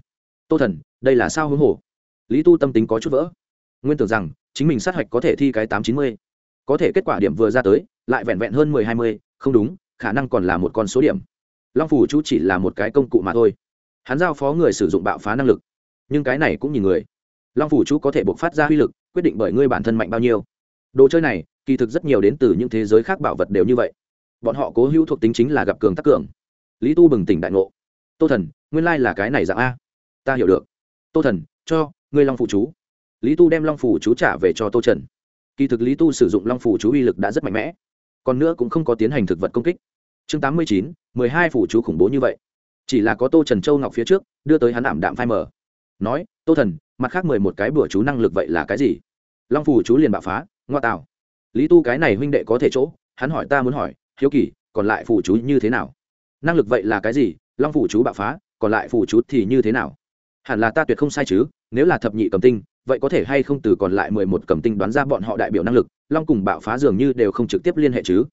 Tô thần, đây là sao hướng hồ? Lý tu tâm tính có chút vỡ. Nguyên tưởng rằng, chính mình sát hạch có thể thi cái tám chín mươi. Có thể kết quả điểm vừa ra tới, lại vẹn vẹn hơn mười hai mươi không đúng, khả năng còn là một con số điểm. Long phủ chú chỉ là một cái công cụ mà thôi. Hắn giao phó người sử dụng bạo phá năng lực. Nhưng cái này cũng nhìn người. Long phủ chú có thể buộc phát ra uy lực, quyết định bởi ngươi bản thân mạnh bao nhiêu. Đồ chơi này, kỳ thực rất nhiều đến từ những thế giới khác bảo vật đều như vậy. Bọn họ cố hữu thuộc tính chính là gặp cường tắc cường. Lý tu bừng tỉnh đại ngộ. Tô thần, nguyên lai là cái này dạng a. Ta hiểu được. Tô thần, cho, ngươi long phủ chú. Lý tu đem long phủ chú trả về cho tô trần. Kỳ thực lý tu sử dụng long phủ chú uy lực đã rất mạnh mẽ còn nữa cũng không có tiến hành thực vật công kích. Chương tám mươi chín, mười hai phủ chú khủng bố như vậy. Chỉ là có tô trần châu ngọc phía trước, đưa tới hắn ảm đạm phai mờ. Nói, tô thần, mặt khác mười một cái bữa chú năng lực vậy là cái gì? Long phủ chú liền bạo phá, ngoa tạo. Lý tu cái này huynh đệ có thể chỗ? Hắn hỏi ta muốn hỏi, hiếu kỳ, còn lại phủ chú như thế nào? Năng lực vậy là cái gì? Long phủ chú bạo phá, còn lại phủ chú thì như thế nào? Hẳn là ta tuyệt không sai chứ, nếu là thập nhị cầm tinh vậy có thể hay không từ còn lại mười một cầm tinh đoán ra bọn họ đại biểu năng lực, long cùng bạo phá dường như đều không trực tiếp liên hệ chứ?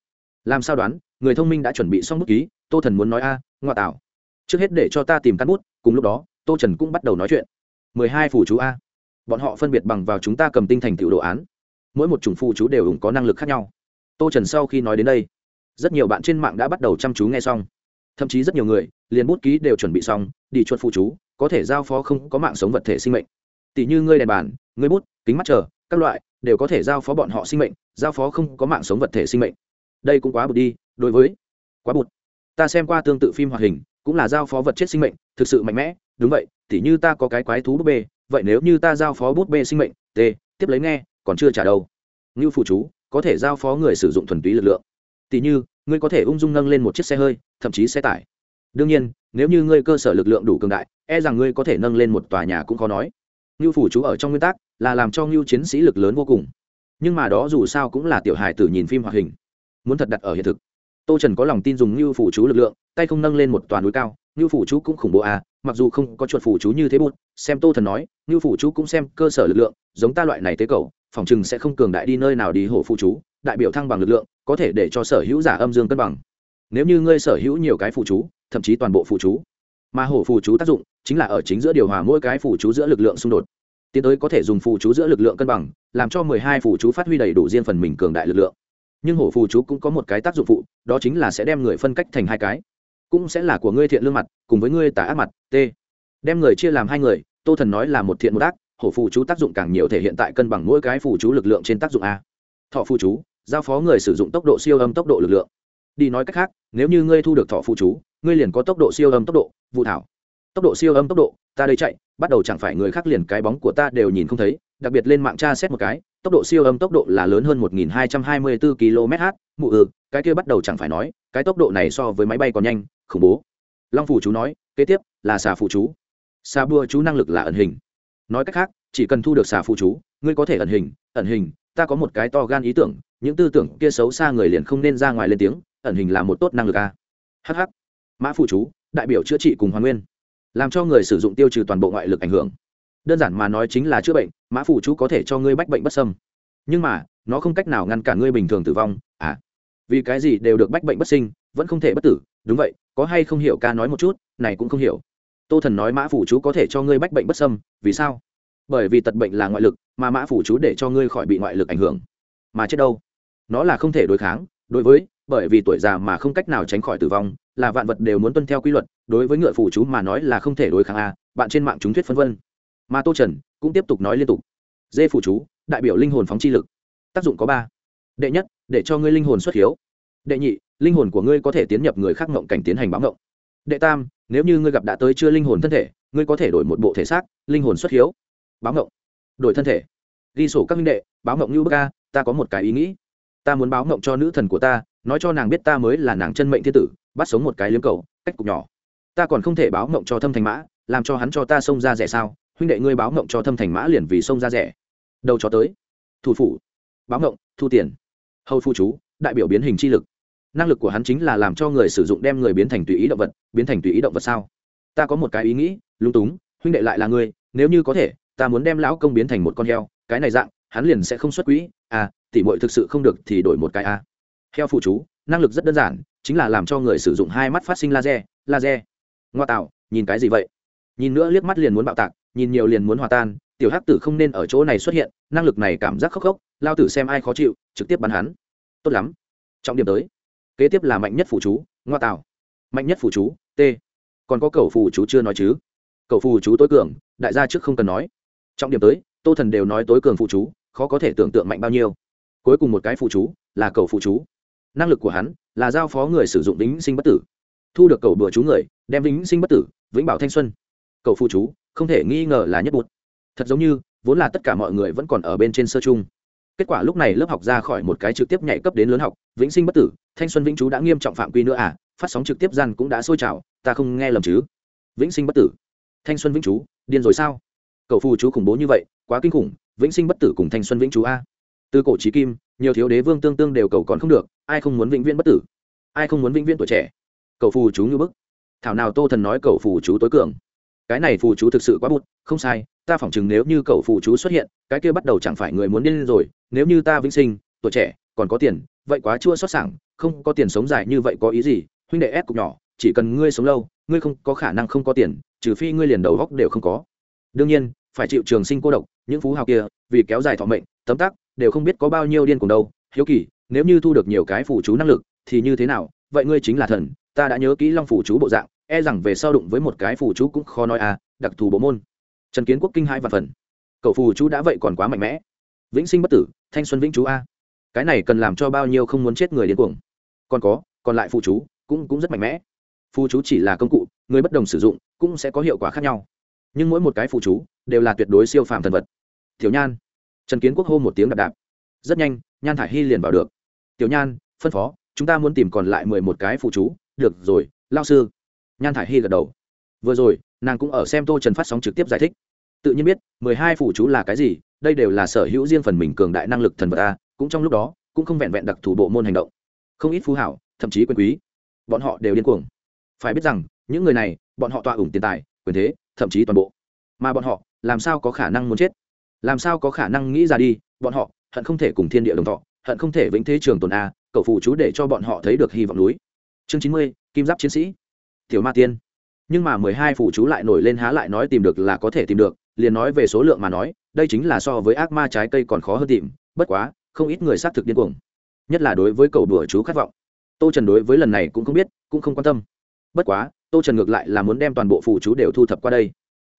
Làm sao đoán, người thông minh đã chuẩn bị xong bút ký, tô thần muốn nói a ngoại tảo trước hết để cho ta tìm căn bút, cùng lúc đó, tô trần cũng bắt đầu nói chuyện. mười hai phù chú a. Bọn họ phân biệt bằng vào chúng ta cầm tinh thành tựu đồ án. Mỗi một chủng phù chú đều ủng có năng lực khác nhau. Tô trần sau khi nói đến đây, rất nhiều bạn trên mạng đã bắt đầu chăm chú nghe xong. Thậm chí rất nhiều người, liền bút ký đều chuẩn bị xong, đi chuột phù chú, có thể giao phó không có mạng sống vật thể sinh mệnh tỷ như ngươi đèn bàn, ngươi bút, kính mắt chờ, các loại, đều có thể giao phó bọn họ sinh mệnh, giao phó không có mạng sống vật thể sinh mệnh. Đây cũng quá bụt đi, đối với, quá bụt. Ta xem qua tương tự phim hoạt hình, cũng là giao phó vật chất sinh mệnh, thực sự mạnh mẽ, đúng vậy, tỉ như ta có cái quái thú bút bê, vậy nếu như ta giao phó bút bê sinh mệnh, t, tiếp lấy nghe, còn chưa trả đâu. Như phụ chú, có thể giao phó người sử dụng thuần túy lực lượng. Tỉ như, ngươi có thể ung dung nâng lên một chiếc xe hơi, thậm chí xe tải. Đương nhiên, nếu như ngươi cơ sở lực lượng đủ cường đại e rằng ngươi có thể nâng lên một tòa nhà cũng khó nói ngưu phủ chú ở trong nguyên tắc là làm cho ngưu chiến sĩ lực lớn vô cùng. Nhưng mà đó dù sao cũng là tiểu hài tử nhìn phim hoạt hình. Muốn thật đặt ở hiện thực. Tô trần có lòng tin dùng ngưu phủ chú lực lượng tay không nâng lên một toàn núi cao. Ngưu phủ chú cũng khủng bố à mặc dù không có chuột phủ chú như thế bột, xem tô thần nói ngưu phủ chú cũng xem cơ sở lực lượng giống ta loại này tế cầu phòng chừng sẽ không cường đại đi nơi nào đi hổ phụ chú đại biểu thăng bằng lực lượng có thể để cho sở hữu giả âm dương cân bằng. Nếu như ngươi sở hữu nhiều cái phụ chú thậm chí toàn bộ phụ chú mà hổ phụ chú tác dụng chính là ở chính giữa điều hòa mỗi cái phù chú giữa lực lượng xung đột. Tiến tới có thể dùng phù chú giữa lực lượng cân bằng, làm cho mười hai phù chú phát huy đầy đủ riêng phần mình cường đại lực lượng. Nhưng hổ phù chú cũng có một cái tác dụng phụ, đó chính là sẽ đem người phân cách thành hai cái. Cũng sẽ là của ngươi thiện lương mặt, cùng với ngươi tả ác mặt t đem người chia làm hai người, tô thần nói là một thiện một ác, hổ phù chú tác dụng càng nhiều thể hiện tại cân bằng mỗi cái phù chú lực lượng trên tác dụng a. Thọ phù chú, giao phó người sử dụng tốc độ siêu âm tốc độ lực lượng. Đi nói cách khác, nếu như ngươi thu được thọ phù chú, ngươi liền có tốc độ siêu âm tốc độ, vụ thảo tốc độ siêu âm tốc độ, ta đây chạy, bắt đầu chẳng phải người khác liền cái bóng của ta đều nhìn không thấy, đặc biệt lên mạng tra xét một cái, tốc độ siêu âm tốc độ là lớn hơn 1224 km/h mụ ừ cái kia bắt đầu chẳng phải nói, cái tốc độ này so với máy bay còn nhanh, khủng bố. Long phủ chú nói, kế tiếp là xà phụ chú. Xà bua chú năng lực là ẩn hình. Nói cách khác, chỉ cần thu được xà phụ chú, ngươi có thể ẩn hình ẩn hình, ta có một cái to gan ý tưởng, những tư tưởng kia xấu xa người liền không nên ra ngoài lên tiếng, ẩn hình là một tốt năng lực a. Hh mã phụ chú, đại biểu chữa trị cùng hoàn nguyên làm cho người sử dụng tiêu trừ toàn bộ ngoại lực ảnh hưởng. Đơn giản mà nói chính là chữa bệnh, mã phụ chú có thể cho ngươi bách bệnh bất sâm nhưng mà, nó không cách nào ngăn cản ngươi bình thường tử vong à? Vì cái gì đều được bách bệnh bất sinh, vẫn không thể bất tử, đúng vậy, có hay không hiểu ca nói một chút, này cũng không hiểu. Tô thần nói mã phủ chú có thể cho ngươi bách bệnh bất sâm vì sao? Bởi vì tật bệnh là ngoại lực, mà mã phủ chú để cho ngươi khỏi bị ngoại lực ảnh hưởng. Mà chết đâu? Nó là không thể đối kháng, đối với bởi vì tuổi già mà không cách nào tránh khỏi tử vong, là vạn vật đều muốn tuân theo quy luật, đối với ngựa phủ chú mà nói là không thể đối kháng a, bạn trên mạng chúng thuyết phân vân. Mà tô trần cũng tiếp tục nói liên tục. Dê phủ chú, đại biểu linh hồn phóng chi lực. Tác dụng có ba. Đệ nhất, để cho ngươi linh hồn xuất hiếu. Đệ nhị, linh hồn của ngươi có thể tiến nhập người khác ngộng cảnh tiến hành báo ngộng. Đệ tam, nếu như ngươi gặp đã tới chưa linh hồn thân thể, ngươi có thể đổi một bộ thể xác, linh hồn xuất hiếu. Báo ngộng. Đổi thân thể. Ghi sổ các minh đệ, báo ngộng như bức ta có một cái ý nghĩ. Ta muốn báo ngộng cho nữ thần của ta nói cho nàng biết ta mới là nàng chân mệnh thiên tử bắt sống một cái liếm cầu cách cục nhỏ. Ta còn không thể báo mộng cho thâm thành mã làm cho hắn cho ta xông ra rẻ sao? Huynh đệ ngươi báo mộng cho thâm thành mã liền vì xông ra rẻ. Đầu cho tới. Thủ phủ. Báo mộng, thu tiền. Hầu phu chú đại biểu biến hình chi lực. Năng lực của hắn chính là làm cho người sử dụng đem người biến thành tùy ý động vật biến thành tùy ý động vật sao? Ta có một cái ý nghĩ lung túng huynh đệ lại là ngươi nếu như có thể ta muốn đem lão công biến thành một con heo cái này dạng hắn liền sẽ không xuất quỹ. À tỉ mội thực sự không được thì đổi một cái a. à heo phụ chú, năng lực rất đơn giản, chính là làm cho người sử dụng hai mắt phát sinh laser laser. Ngoa tạo, nhìn cái gì vậy? Nhìn nữa liếc mắt liền muốn bạo tạc, nhìn nhiều liền muốn hòa tan, tiểu hắc tử không nên ở chỗ này xuất hiện, năng lực này cảm giác khốc khốc, lao tử xem ai khó chịu, trực tiếp bắn hắn. Tốt lắm. Trọng điểm tới. Kế tiếp là mạnh nhất phụ chú, ngoa tạo. Mạnh nhất phụ chú, t. Còn có cầu phù chú chưa nói chứ? Cầu phù chú tối cường, đại gia trước không cần nói. Trọng điểm tới, tô thần đều nói tối cường phụ chú, khó có thể tưởng tượng mạnh bao nhiêu. Cuối cùng một cái phụ chú là cầu phụ chú năng lực của hắn là giao phó người sử dụng đính sinh bất tử. Thu được cầu bừa chú người, đem vĩnh sinh bất tử, vĩnh bảo thanh xuân. Cầu phụ chú, không thể nghi ngờ là nhất bút. Thật giống như, vốn là tất cả mọi người vẫn còn ở bên trên sơ chung. Kết quả lúc này lớp học ra khỏi một cái trực tiếp nhảy cấp đến lớn học, vĩnh sinh bất tử, thanh xuân vĩnh chú đã nghiêm trọng phạm quy nữa à phát sóng trực tiếp gian cũng đã sôi trào, ta không nghe lầm chứ? Vĩnh sinh bất tử, thanh xuân vĩnh chú, điên rồi sao? Cậu phù chú khủng bố như vậy, quá kinh khủng, vĩnh sinh bất tử cùng thanh xuân vĩnh chú a. Từ cổ trí kim nhiều thiếu đế vương tương tương đều cầu còn không được, ai không muốn vĩnh viễn bất tử? Ai không muốn vĩnh viễn tuổi trẻ? Cầu phù chú như bức. Thảo nào tô thần nói cầu phù chú tối cường. Cái này phù chú thực sự quá bụt, không sai, ta phỏng chừng nếu như cầu phù chú xuất hiện, cái kia bắt đầu chẳng phải người muốn điên rồi, nếu như ta vĩnh sinh, tuổi trẻ, còn có tiền, vậy quá chua xót sảng, không có tiền sống dài như vậy có ý gì? Huynh đệ ép cục nhỏ, chỉ cần ngươi sống lâu, ngươi không có khả năng không có tiền, trừ phi ngươi liền đầu góc đều không có. Đương nhiên, phải chịu trường sinh cô độc, những phú hào kia, vì kéo dài thọ mệnh, tấm tắc đều không biết có bao nhiêu điên cùng đâu. Hiếu kỳ, nếu như thu được nhiều cái phụ chú năng lực, thì như thế nào? Vậy ngươi chính là thần, ta đã nhớ kỹ long phụ chú bộ dạng e rằng về sau đụng với một cái phụ chú cũng khó nói à đặc thù bộ môn. Trần kiến quốc kinh hai và phần. Cậu phù chú đã vậy còn quá mạnh mẽ. Vĩnh sinh bất tử, thanh xuân vĩnh chú a. Cái này cần làm cho bao nhiêu không muốn chết người điên cuồng. Còn có, còn lại phù chú cũng cũng rất mạnh mẽ. Phù chú chỉ là công cụ, người bất đồng sử dụng cũng sẽ có hiệu quả khác nhau. Nhưng mỗi một cái phù chú đều là tuyệt đối siêu phàm thần vật. Tiểu nhan trần kiến quốc hô một tiếng đạp đạp. Rất nhanh, nhan thả hy liền vào được. Tiểu nhan, phân phó, chúng ta muốn tìm còn lại mười một cái phụ chú. Được rồi lao sư. Nhan thả hy gật đầu. Vừa rồi, nàng cũng ở xem tô trần phát sóng trực tiếp giải thích. Tự nhiên biết, mười hai phụ chú là cái gì, đây đều là sở hữu riêng phần mình cường đại năng lực thần vật a, cũng trong lúc đó, cũng không vẹn vẹn đặc thủ bộ môn hành động. Không ít phú hảo, thậm chí quyền quý, bọn họ đều điên cuồng. Phải biết rằng, những người này, bọn họ tọa ủng tiền tài, quyền thế, thậm chí toàn bộ. Mà bọn họ, làm sao có khả năng muốn chết? Làm sao có khả năng nghĩ ra đi, bọn họ hận không thể cùng thiên địa đồng thọ, hận không thể vĩnh thế trường tồn a, cậu phụ chú để cho bọn họ thấy được hy vọng núi. Chương chín mươi, kim giáp chiến sĩ. Tiểu ma tiên. Nhưng mà mười hai phụ chú lại nổi lên há lại nói tìm được là có thể tìm được, liền nói về số lượng mà nói, đây chính là so với ác ma trái cây còn khó hơn tìm, bất quá, không ít người xác thực điên cuồng. Nhất là đối với cầu đùa chú khát vọng. Tô trần đối với lần này cũng không biết, cũng không quan tâm. Bất quá, tô trần ngược lại là muốn đem toàn bộ phụ chú đều thu thập qua đây.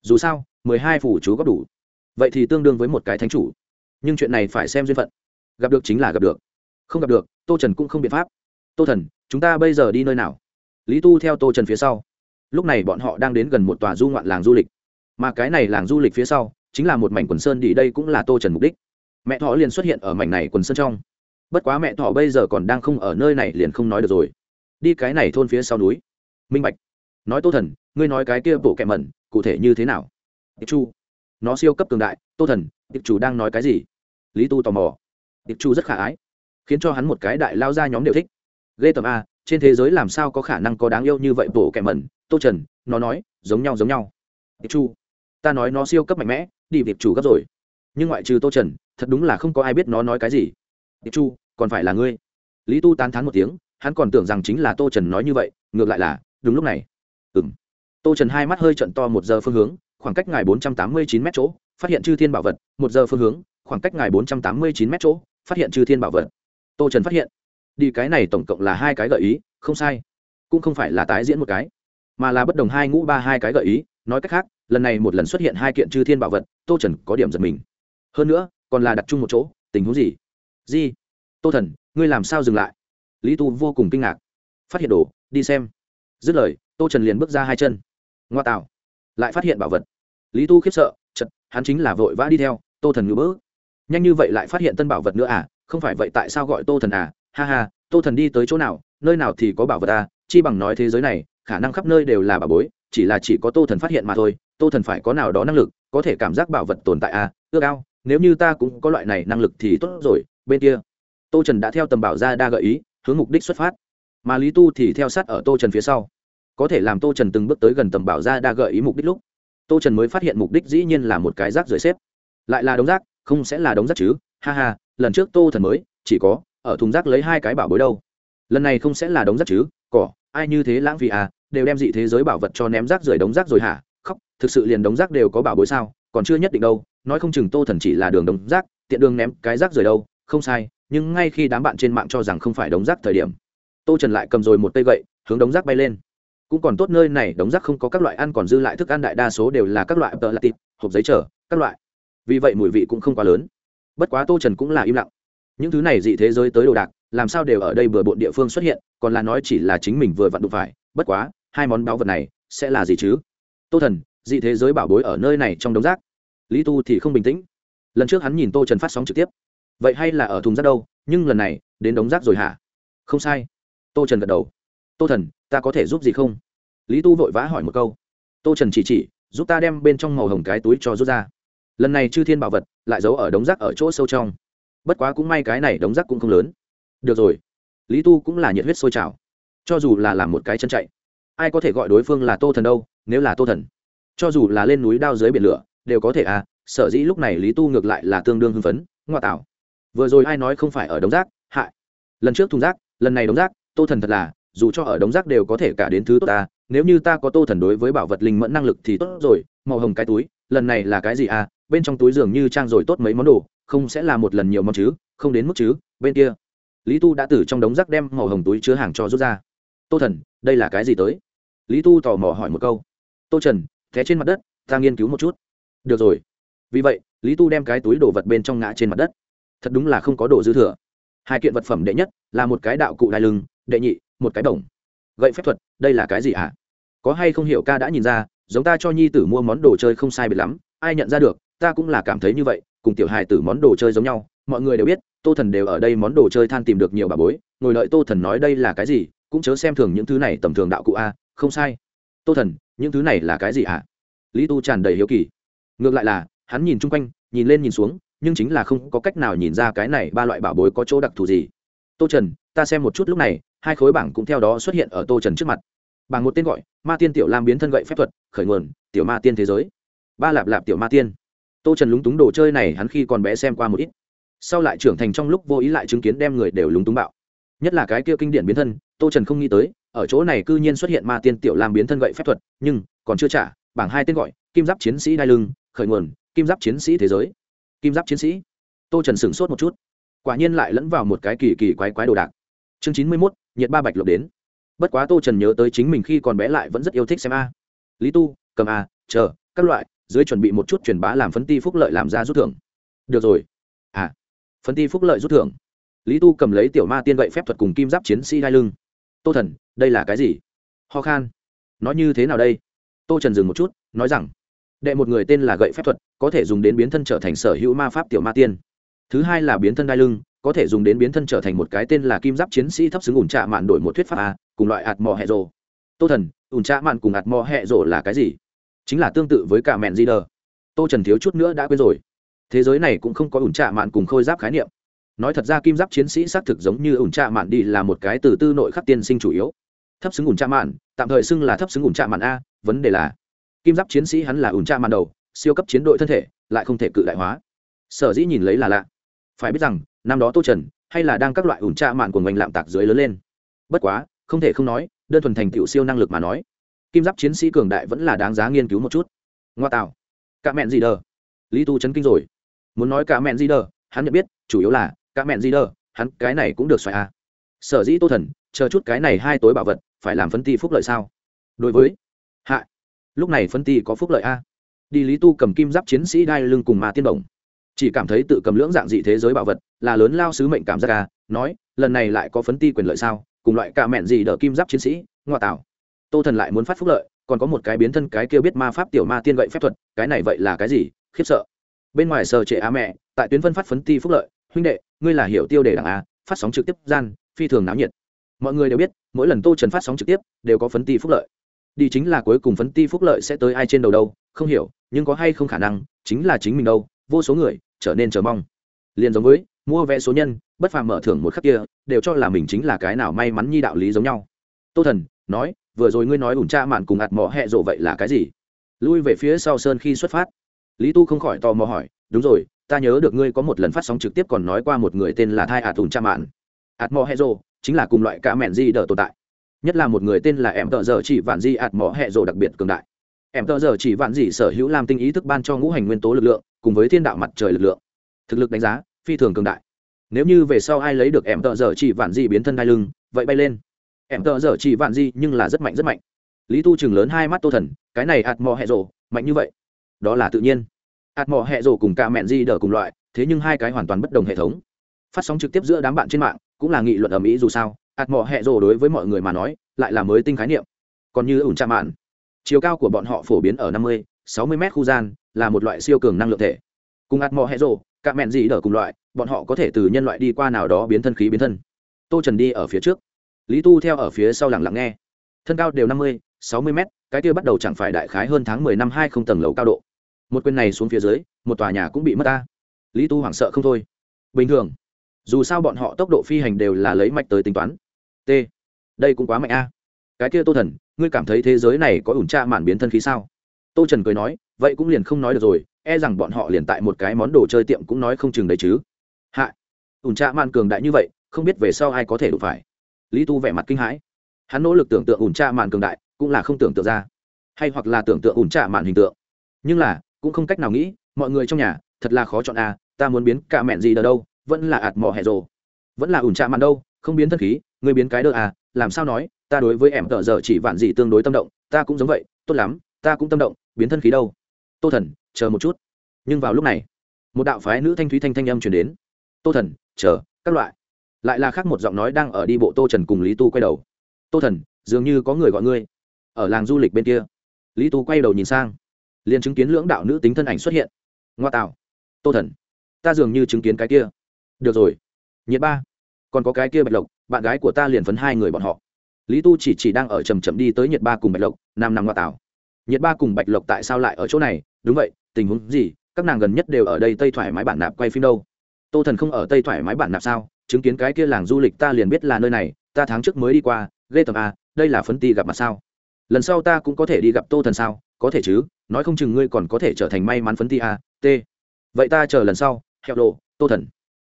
Dù sao, mười hai phụ chú góp đủ vậy thì tương đương với một cái thánh chủ. Nhưng chuyện này phải xem duyên phận. Gặp được chính là gặp được. Không gặp được, tô trần cũng không biện pháp. Tô thần, chúng ta bây giờ đi nơi nào? Lý tu theo tô trần phía sau. Lúc này bọn họ đang đến gần một tòa du ngoạn làng du lịch. Mà cái này làng du lịch phía sau, chính là một mảnh quần sơn đi đây cũng là tô trần mục đích. Mẹ thọ liền xuất hiện ở mảnh này quần sơn trong. Bất quá mẹ thọ bây giờ còn đang không ở nơi này liền không nói được rồi. Đi cái này thôn phía sau núi. Minh bạch. Nói tô thần, ngươi nói cái kia bộ kẹ mẩn, cụ thể như thế nào? Chu nó siêu cấp cường đại tô thần tiệp chủ đang nói cái gì? Lý tu tò mò. Tiệp chủ rất khả ái khiến cho hắn một cái đại lao ra nhóm đều thích. Ghê tầm a trên thế giới làm sao có khả năng có đáng yêu như vậy bổ kẻ mẩn. Tô trần nó nói giống nhau giống nhau. Tiệp chủ, ta nói nó siêu cấp mạnh mẽ đi tiệp chủ gấp rồi. Nhưng ngoại trừ tô trần thật đúng là không có ai biết nó nói cái gì. Tiệp chủ, còn phải là ngươi. Lý tu tán thán một tiếng hắn còn tưởng rằng chính là tô trần nói như vậy ngược lại là đúng lúc này. Ừng tô trần hai mắt hơi trận to một giờ phương hướng khoảng cách ngài bốn trăm tám mươi chín m chỗ, phát hiện chư thiên bảo vật, một giờ phương hướng, khoảng cách ngài bốn trăm tám mươi chín m chỗ, phát hiện chư thiên bảo vật. Tô trần phát hiện, đi cái này tổng cộng là hai cái gợi ý, không sai. Cũng không phải là tái diễn một cái, mà là bất đồng hai ngũ ba hai cái gợi ý. Nói cách khác, lần này một lần xuất hiện hai kiện chư thiên bảo vật, tô trần có điểm giật mình. Hơn nữa, còn là đặt chung một chỗ, tình huống gì? Gì tô thần, ngươi làm sao dừng lại? Lý tu vô cùng kinh ngạc. Phát hiện đồ, đi xem. Dứt lời, tô trần liền bước ra hai chân. Ngoa tạo. Lại phát hiện bảo vật lý tu khiếp sợ chật hắn chính là vội vã đi theo, tô thần ngữ bỡ nhanh như vậy lại phát hiện tân bảo vật nữa à? Không phải vậy tại sao gọi tô thần à? Ha ha, tô thần đi tới chỗ nào, nơi nào thì có bảo vật à? Chi bằng nói thế giới này, khả năng khắp nơi đều là bảo bối, chỉ là chỉ có tô thần phát hiện mà thôi. Tô thần phải có nào đó năng lực, có thể cảm giác bảo vật tồn tại à? Ước ao, nếu như ta cũng có loại này năng lực thì tốt rồi. Bên kia, tô trần đã theo tầm bảo ra đa gợi ý, hướng mục đích xuất phát. Mà lý tu thì theo sát ở tô trần phía sau. Có thể làm tô trần từng bước tới gần tầm bảo ra đa gợi ý mục đích lúc tô trần mới phát hiện mục đích dĩ nhiên là một cái rác rưởi xếp. Lại là đống rác, không sẽ là đống rác chứ, ha ha, lần trước tô thần mới, chỉ có, ở thùng rác lấy hai cái bảo bối đâu. Lần này không sẽ là đống rác chứ, cỏ, ai như thế lãng phí à đều đem dị thế giới bảo vật cho ném rác rưởi đống rác rồi hả? Khóc, thực sự liền đống rác đều có bảo bối sao, còn chưa nhất định đâu, nói không chừng tô thần chỉ là đường đống rác, tiện đường ném cái rác rưởi đâu, không sai, nhưng ngay khi đám bạn trên mạng cho rằng không phải đống rác thời điểm, tô trần lại cầm rồi một cây gậy, hướng đống rác bay lên cũng còn tốt nơi này đống rác không có các loại ăn còn dư lại thức ăn đại đa số đều là các loại tợ lạ tịt, hộp giấy trở các loại. Vì vậy mùi vị cũng không quá lớn. Bất quá tô trần cũng là im lặng. Những thứ này dị thế giới tới đồ đạc, làm sao đều ở đây bừa bộn địa phương xuất hiện, còn là nói chỉ là chính mình vừa vặn đụng phải, bất quá, hai món báu vật này sẽ là gì chứ? Tô thần, dị thế giới bảo bối ở nơi này trong đống rác. Lý tu thì không bình tĩnh. Lần trước hắn nhìn tô trần phát sóng trực tiếp. Vậy hay là ở thùng rác đâu, nhưng lần này, đến đống rác rồi hả? Không sai. Tô trần gật đầu. Tô thần, ta có thể giúp gì không? Lý tu vội vã hỏi một câu. Tô trần chỉ chỉ, giúp ta đem bên trong màu hồng cái túi cho rút ra. Lần này chư thiên bảo vật lại giấu ở đống rác ở chỗ sâu trong. Bất quá cũng may cái này đống rác cũng không lớn. Được rồi. Lý tu cũng là nhiệt huyết sôi trào. Cho dù là làm một cái chân chạy, ai có thể gọi đối phương là tô thần đâu, nếu là tô thần. Cho dù là lên núi đao dưới biển lửa, đều có thể à sở dĩ lúc này lý tu ngược lại là tương đương hưng phấn, ngoa tạo. Vừa rồi ai nói không phải ở đống rác, hại. Lần trước thùng rác, lần này đống rác, tô thần thật là dù cho ở đống rác đều có thể cả đến thứ tốt ta, nếu như ta có tô thần đối với bảo vật linh mẫn năng lực thì tốt rồi, màu hồng cái túi, lần này là cái gì à bên trong túi dường như trang rồi tốt mấy món đồ, không sẽ là một lần nhiều món chứ, không đến mức chứ, bên kia. Lý tu đã từ trong đống rác đem màu hồng túi chứa hàng cho rút ra. Tô thần, đây là cái gì tới? Lý tu tò mò hỏi một câu. Tô trần thế trên mặt đất, ta nghiên cứu một chút. Được rồi. Vì vậy, lý tu đem cái túi đồ vật bên trong ngã trên mặt đất. Thật đúng là không có đồ dư thừa. Hai kiện vật phẩm đệ nhất là một cái đạo cụ đai lưng, đệ nhị một cái đồng, gậy phép thuật đây là cái gì ạ à? có hay không hiểu ca đã nhìn ra giống ta cho nhi tử mua món đồ chơi không sai biệt lắm ai nhận ra được ta cũng là cảm thấy như vậy cùng tiểu hài tử món đồ chơi giống nhau mọi người đều biết tô thần đều ở đây món đồ chơi than tìm được nhiều bà bối ngồi đợi tô thần nói đây là cái gì cũng chớ xem thường những thứ này tầm thường đạo cụ a không sai tô thần những thứ này là cái gì à? lý tu tràn đầy hiếu kỳ ngược lại là hắn nhìn chung quanh nhìn lên nhìn xuống nhưng chính là không có cách nào nhìn ra cái này ba loại bảo bối có chỗ đặc thù gì tô trần ta xem một chút lúc này hai khối bảng cũng theo đó xuất hiện ở tô trần trước mặt. Bảng một tên gọi, ma tiên tiểu lam biến thân gậy phép thuật, khởi nguồn, tiểu ma tiên thế giới. Ba lạp lạp tiểu ma tiên. Tô trần lúng túng đồ chơi này hắn khi còn bé xem qua một ít. Sau lại trưởng thành trong lúc vô ý lại chứng kiến đem người đều lúng túng bạo. Nhất là cái kia kinh điển biến thân, tô trần không nghĩ tới, ở chỗ này cư nhiên xuất hiện ma tiên tiểu lam biến thân gậy phép thuật, nhưng, còn chưa trả, bảng hai tên gọi, kim giáp chiến sĩ đai lưng, khởi nguồn, kim giáp chiến sĩ thế giới. Kim giáp chiến sĩ. Tô trần sửng sốt một chút. Quả nhiên lại lẫn vào một cái kỳ kỳ quái quái đồ đạc. Chương chín mươi mốt nhiệt ba bạch lộc đến. Bất quá tô trần nhớ tới chính mình khi còn bé lại vẫn rất yêu thích xem a. Lý tu, cầm a, chờ, các loại, dưới chuẩn bị một chút truyền bá làm phấn ti phúc lợi làm ra rút thưởng. Được rồi. À phấn ti phúc lợi rút thưởng. Lý tu cầm lấy tiểu ma tiên gậy phép thuật cùng kim giáp chiến sĩ đai lưng. Tô thần, đây là cái gì? Ho khan. Nói như thế nào đây? Tô trần dừng một chút, nói rằng, đệ một người tên là gậy phép thuật, có thể dùng đến biến thân trở thành sở hữu ma pháp tiểu ma tiên. Thứ hai là biến thân đai lưng có thể dùng đến biến thân trở thành một cái tên là kim giáp chiến sĩ thấp xứng ủn trạ mạn đổi một thuyết pháp a, cùng loại ạt mò hẹ rồ. Tô thần, ủn trạ mạn cùng ạt mò hẹ rồ là cái gì? Chính là tương tự với cả mẹn di đờ tô trần thiếu chút nữa đã quên rồi. Thế giới này cũng không có ủn trạ mạn cùng khôi giáp khái niệm. Nói thật ra kim giáp chiến sĩ xác thực giống như ủn trạ mạn đi là một cái từ tư nội khắc tiên sinh chủ yếu. Thấp xứng ủn trạ mạn, tạm thời xưng là thấp xứng ủn trạ mạn a, vấn đề là kim giáp chiến sĩ hắn là ủn trạ mạn đầu, siêu cấp chiến đội thân thể, lại không thể cự đại hóa. Sở dĩ nhìn lấy là lạ. Phải biết rằng năm đó tô trần hay là đang các loại ủn trạ mạn của ngành lạm tạc dưới lớn lên. Bất quá, không thể không nói, đơn thuần thành tựu siêu năng lực mà nói, kim giáp chiến sĩ cường đại vẫn là đáng giá nghiên cứu một chút. Ngoa tạo. Cả mẹn gì đờ. Lý tu chấn kinh rồi. Muốn nói cả mẹn gì đờ, hắn nhận biết, chủ yếu là, cả mẹn gì đờ, hắn cái này cũng được xoài à. sở dĩ tô thần, chờ chút cái này hai tối bảo vật, phải làm phân ti phúc lợi sao? Đối với, hạ, lúc này phân ti có phúc lợi a. Đi lý tu cầm kim giáp chiến sĩ đai lưng cùng ma tiên bổng chỉ cảm thấy tự cầm lưỡng dạng dị thế giới bảo vật là lớn lao sứ mệnh cảm giác ca nói, lần này lại có phấn ti quyền lợi sao, cùng loại cả mẹn gì đỡ kim giáp chiến sĩ ngoại tảo tô thần lại muốn phát phúc lợi, còn có một cái biến thân cái kêu biết ma pháp tiểu ma tiên gậy phép thuật, cái này vậy là cái gì, khiếp sợ. Bên ngoài sờ trệ á mẹ, tại tuyến phân phát phấn ti phúc lợi, huynh đệ, ngươi là hiểu tiêu đề đảng a phát sóng trực tiếp gian, phi thường náo nhiệt. Mọi người đều biết, mỗi lần tô trần phát sóng trực tiếp, đều có phấn ti phúc lợi. Đi chính là cuối cùng phấn ti phúc lợi sẽ tới ai trên đầu đâu, không hiểu, nhưng có hay không khả năng, chính là chính mình đâu, vô số người trở nên chờ mong. Liền giống với, mua vé số nhân, bất phàm mở thưởng một khắc kia, đều cho là mình chính là cái nào may mắn nhi đạo lý giống nhau. Tô thần, nói, vừa rồi ngươi nói ủn cha mạn cùng ạt mỏ hẹ rộ vậy là cái gì? Lui về phía sau sơn khi xuất phát. Lý tu không khỏi tò mò hỏi, đúng rồi, ta nhớ được ngươi có một lần phát sóng trực tiếp còn nói qua một người tên là thai ạt ủn cha mạn. Ạt mỏ hẹ rộ, chính là cùng loại cả mẹn di đờ tồn tại. Nhất là một người tên là em tợ giờ chỉ vạn di ạt mỏ hẹ rộ đặc biệt cường đại em tờ giờ chỉ vạn dị sở hữu làm tinh ý thức ban cho ngũ hành nguyên tố lực lượng, cùng với thiên đạo mặt trời lực lượng. Thực lực đánh giá, phi thường cường đại. Nếu như về sau ai lấy được em tờ giờ chỉ vạn dị biến thân đai lưng, vậy bay lên. Em tờ giờ chỉ vạn dị nhưng là rất mạnh rất mạnh. Lý tu chừng lớn hai mắt tô thần, cái này ạt mò hẹ rồ, mạnh như vậy. Đó là tự nhiên. Ạt mò hẹ rồ cùng ca mẹn di đờ cùng loại, thế nhưng hai cái hoàn toàn bất đồng hệ thống. Phát sóng trực tiếp giữa đám bạn trên mạng, cũng là nghị luận ở mỹ dù sao, ạt mò hẹ rồ đối với mọi người mà nói, lại là mới tinh khái niệm. Còn như ủn trạm mạn chiều cao của bọn họ phổ biến ở năm mươi, sáu mươi m khu gian, là một loại siêu cường năng lượng thể. Cùng ạt mò hẹ rồ, cả mẹn gì đỡ cùng loại, bọn họ có thể từ nhân loại đi qua nào đó biến thân khí biến thân. Tô trần đi ở phía trước. Lý tu theo ở phía sau lặng lặng nghe. Thân cao đều năm mươi, sáu mươi m cái kia bắt đầu chẳng phải đại khái hơn tháng mười năm hai không tầng lầu cao độ. Một quyền này xuống phía dưới, một tòa nhà cũng bị mất ta. Lý tu hoảng sợ không thôi. Bình thường, dù sao bọn họ tốc độ phi hành đều là lấy mạch tới tính toán. T, đây cũng quá mạnh a cái kia tô thần, ngươi cảm thấy thế giới này có ủn tra mạn biến thân khí sao? Tô trần cười nói, vậy cũng liền không nói được rồi e rằng bọn họ liền tại một cái món đồ chơi tiệm cũng nói không chừng đấy chứ. Hạ, ủn tra mạn cường đại như vậy, không biết về sau ai có thể đụng phải. Lý tu vẻ mặt kinh hãi. Hắn nỗ lực tưởng tượng ủn tra mạn cường đại, cũng là không tưởng tượng ra. Hay hoặc là tưởng tượng ủn tra mạn hình tượng. Nhưng là, cũng không cách nào nghĩ, mọi người trong nhà, thật là khó chọn à? ta muốn biến cả mẹn gì đờ đâu, vẫn là ạt mò hẹ rồ. Vẫn là ủn tra mạn đâu, không biến thân khí người biến cái đơ à làm sao nói ta đối với em tợ giờ chỉ vạn gì tương đối tâm động, ta cũng giống vậy, tốt lắm, ta cũng tâm động, biến thân khí đâu. Tô thần, chờ một chút. Nhưng vào lúc này, một đạo phái nữ thanh thúy thanh thanh âm chuyển đến. Tô thần, chờ, các loại. Lại là khác một giọng nói đang ở đi bộ tô trần cùng lý tu quay đầu. Tô thần, dường như có người gọi ngươi. Ở làng du lịch bên kia. Lý tu quay đầu nhìn sang. Liền chứng kiến lưỡng đạo nữ tính thân ảnh xuất hiện. Ngoa tạo. Tô thần, ta dường như chứng kiến cái kia. Được rồi. Nhiệt ba. Còn có cái kia bạch lộc, bạn gái của ta liền phấn hai người bọn họ lý tu chỉ chỉ đang ở chầm chậm đi tới nhiệt ba cùng bạch lộc, nam nằm Ngoại tảo. Nhiệt ba cùng bạch lộc tại sao lại ở chỗ này? Đúng vậy, tình huống gì? Các nàng gần nhất đều ở đây, tây thoải mái bản nạp quay phim đâu? Tô thần không ở tây thoải mái bản nạp sao? Chứng kiến cái kia làng du lịch ta liền biết là nơi này, ta tháng trước mới đi qua, ghê tầm a à, đây là phấn ti gặp mặt sao? Lần sau ta cũng có thể đi gặp tô thần sao? Có thể chứ, nói không chừng ngươi còn có thể trở thành may mắn phấn ti a t. Vậy ta chờ lần sau heo lộ, tô thần.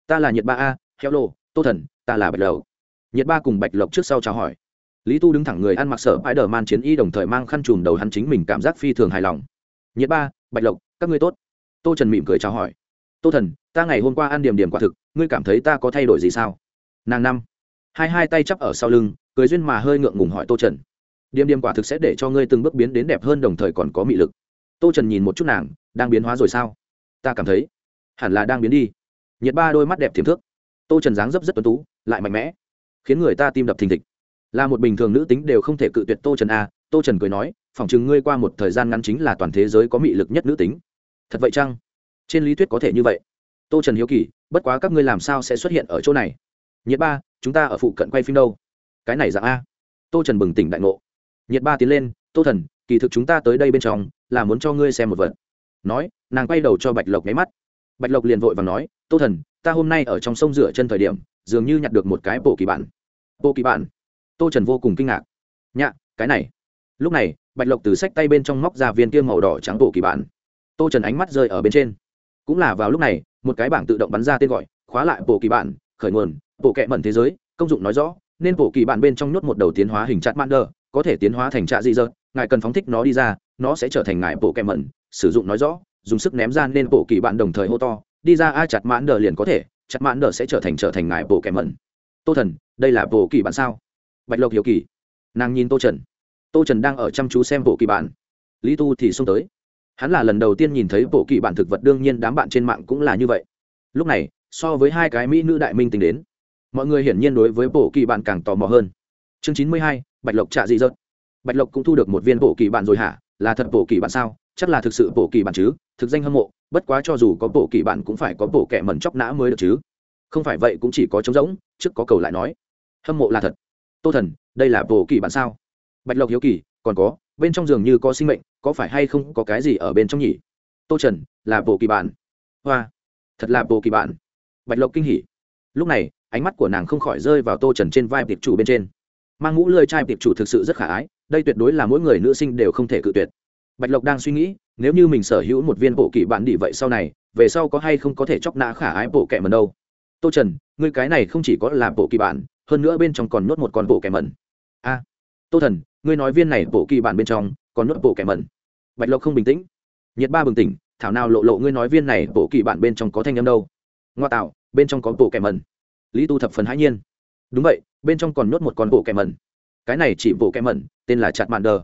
Ta là nhiệt ba a heo lộ, tô thần, ta là bạch lộc. Nhiệt ba cùng bạch lộc trước sau chào hỏi lý tu đứng thẳng người ăn mặc sở bãi đờ man chiến y đồng thời mang khăn trùm đầu hắn chính mình cảm giác phi thường hài lòng. Nhiệt ba, bạch lộc, các ngươi tốt. Tô trần mỉm cười chào hỏi. Tô thần, ta ngày hôm qua ăn điểm điểm quả thực, ngươi cảm thấy ta có thay đổi gì sao? Nàng năm, hai hai tay chắp ở sau lưng, cười duyên mà hơi ngượng ngùng hỏi tô trần. Điểm điểm quả thực sẽ để cho ngươi từng bước biến đến đẹp hơn đồng thời còn có mị lực. Tô trần nhìn một chút nàng, đang biến hóa rồi sao? Ta cảm thấy, hẳn là đang biến đi. Nhiệt ba đôi mắt đẹp tiềm thước. Tô trần dáng dấp rất tuấn tú, lại mạnh mẽ, khiến người ta tim đập thình thịch là một bình thường nữ tính đều không thể cự tuyệt tô trần a. Tô trần cười nói, phỏng chừng ngươi qua một thời gian ngắn chính là toàn thế giới có mị lực nhất nữ tính. Thật vậy chăng? Trên lý thuyết có thể như vậy. Tô trần hiếu kỳ, bất quá các ngươi làm sao sẽ xuất hiện ở chỗ này? Nhiệt ba, chúng ta ở phụ cận quay phim đâu? Cái này dạng a. Tô trần bừng tỉnh đại ngộ. Nhiệt ba tiến lên, tô thần, kỳ thực chúng ta tới đây bên trong là muốn cho ngươi xem một vật. Nói, nàng quay đầu cho bạch lộc nháy mắt. Bạch lộc liền vội và nói, tô thần, ta hôm nay ở trong sông rửa chân thời điểm, dường như nhặt được một cái bộ kỳ bản. Bộ kỳ bản? Tô trần vô cùng kinh ngạc. Nhạ, cái này. Lúc này, bạch lộc từ sách tay bên trong móc ra viên kia màu đỏ trắng bộ kỳ bản. Tô trần ánh mắt rơi ở bên trên. Cũng là vào lúc này, một cái bảng tự động bắn ra tên gọi, khóa lại bộ kỳ bản, khởi nguồn, bộ kệ mẩn thế giới. Công dụng nói rõ, nên bộ kỳ bản bên trong nhốt một đầu tiến hóa hình chặt man đờ, có thể tiến hóa thành trạ dị dơ ngài cần phóng thích nó đi ra, nó sẽ trở thành ngài bộ kệ mẩn. Sử dụng nói rõ, dùng sức ném ra nên bộ kỳ bản đồng thời hô to, đi ra ai chặt mãn đờ liền có thể, chặt mãn đờ sẽ trở thành trở thành ngài bộ kệ mẩn. Tô thần, đây là bộ kỳ bản sao? Bạch lộc hiểu kỳ. Nàng nhìn tô trần. Tô trần đang ở chăm chú xem bộ kỳ bản. lý tu thì xông tới. Hắn là lần đầu tiên nhìn thấy bộ kỳ bản thực vật, đương nhiên đám bạn trên mạng cũng là như vậy. Lúc này, so với hai cái mỹ nữ đại minh tính đến, mọi người hiển nhiên đối với bộ kỳ bản càng tò mò hơn. Chương chín mươi hai, bạch lộc trạ dị dợt bạch lộc cũng thu được một viên bộ kỳ bản rồi hả? Là thật bộ kỳ bản sao? Chắc là thực sự bộ kỳ bản chứ? Thực danh hâm mộ, bất quá cho dù có bộ kỳ bản cũng phải có bộ kẻ mẩn chóc nã mới được chứ. Không phải vậy cũng chỉ có trống rỗng, trước có cầu lại nói. Hâm mộ là thật tô thần, đây là bộ kỳ bản sao? Bạch lộc hiếu kỳ, còn có, bên trong giường như có sinh mệnh, có phải hay không có cái gì ở bên trong nhỉ? Tô trần, là bộ kỳ bản hoa, thật là bộ kỳ bản bạch lộc kinh hỉ. Lúc này, ánh mắt của nàng không khỏi rơi vào tô trần trên vai tiệp chủ bên trên. Mang mũ lơi trai tiệp chủ thực sự rất khả ái, đây tuyệt đối là mỗi người nữ sinh đều không thể cự tuyệt. Bạch lộc đang suy nghĩ, nếu như mình sở hữu một viên bộ kỳ bản đỉ vậy sau này, về sau có hay không có thể chóc nã khả ái bộ kẻ mần đâu? Tô trần, ngươi cái này không chỉ có là bộ kỳ bản hơn nữa bên trong còn nhốt một con bộ kẻ mẩn. A, tô thần, ngươi nói viên này bộ kỳ bản bên trong còn nhốt bộ kẻ mẩn. Bạch lộc không bình tĩnh. Nhiệt ba bừng tỉnh, thảo nào lộ lộ ngươi nói viên này bộ kỳ bản bên trong có thanh âm đâu? Ngoa tạo, bên trong có bộ kẻ mẩn. Lý tu thập phần hãi nhiên. Đúng vậy, bên trong còn nhốt một con bộ kẻ mẩn. Cái này chỉ bộ kẻ mẩn, tên là chặt mạn đờ.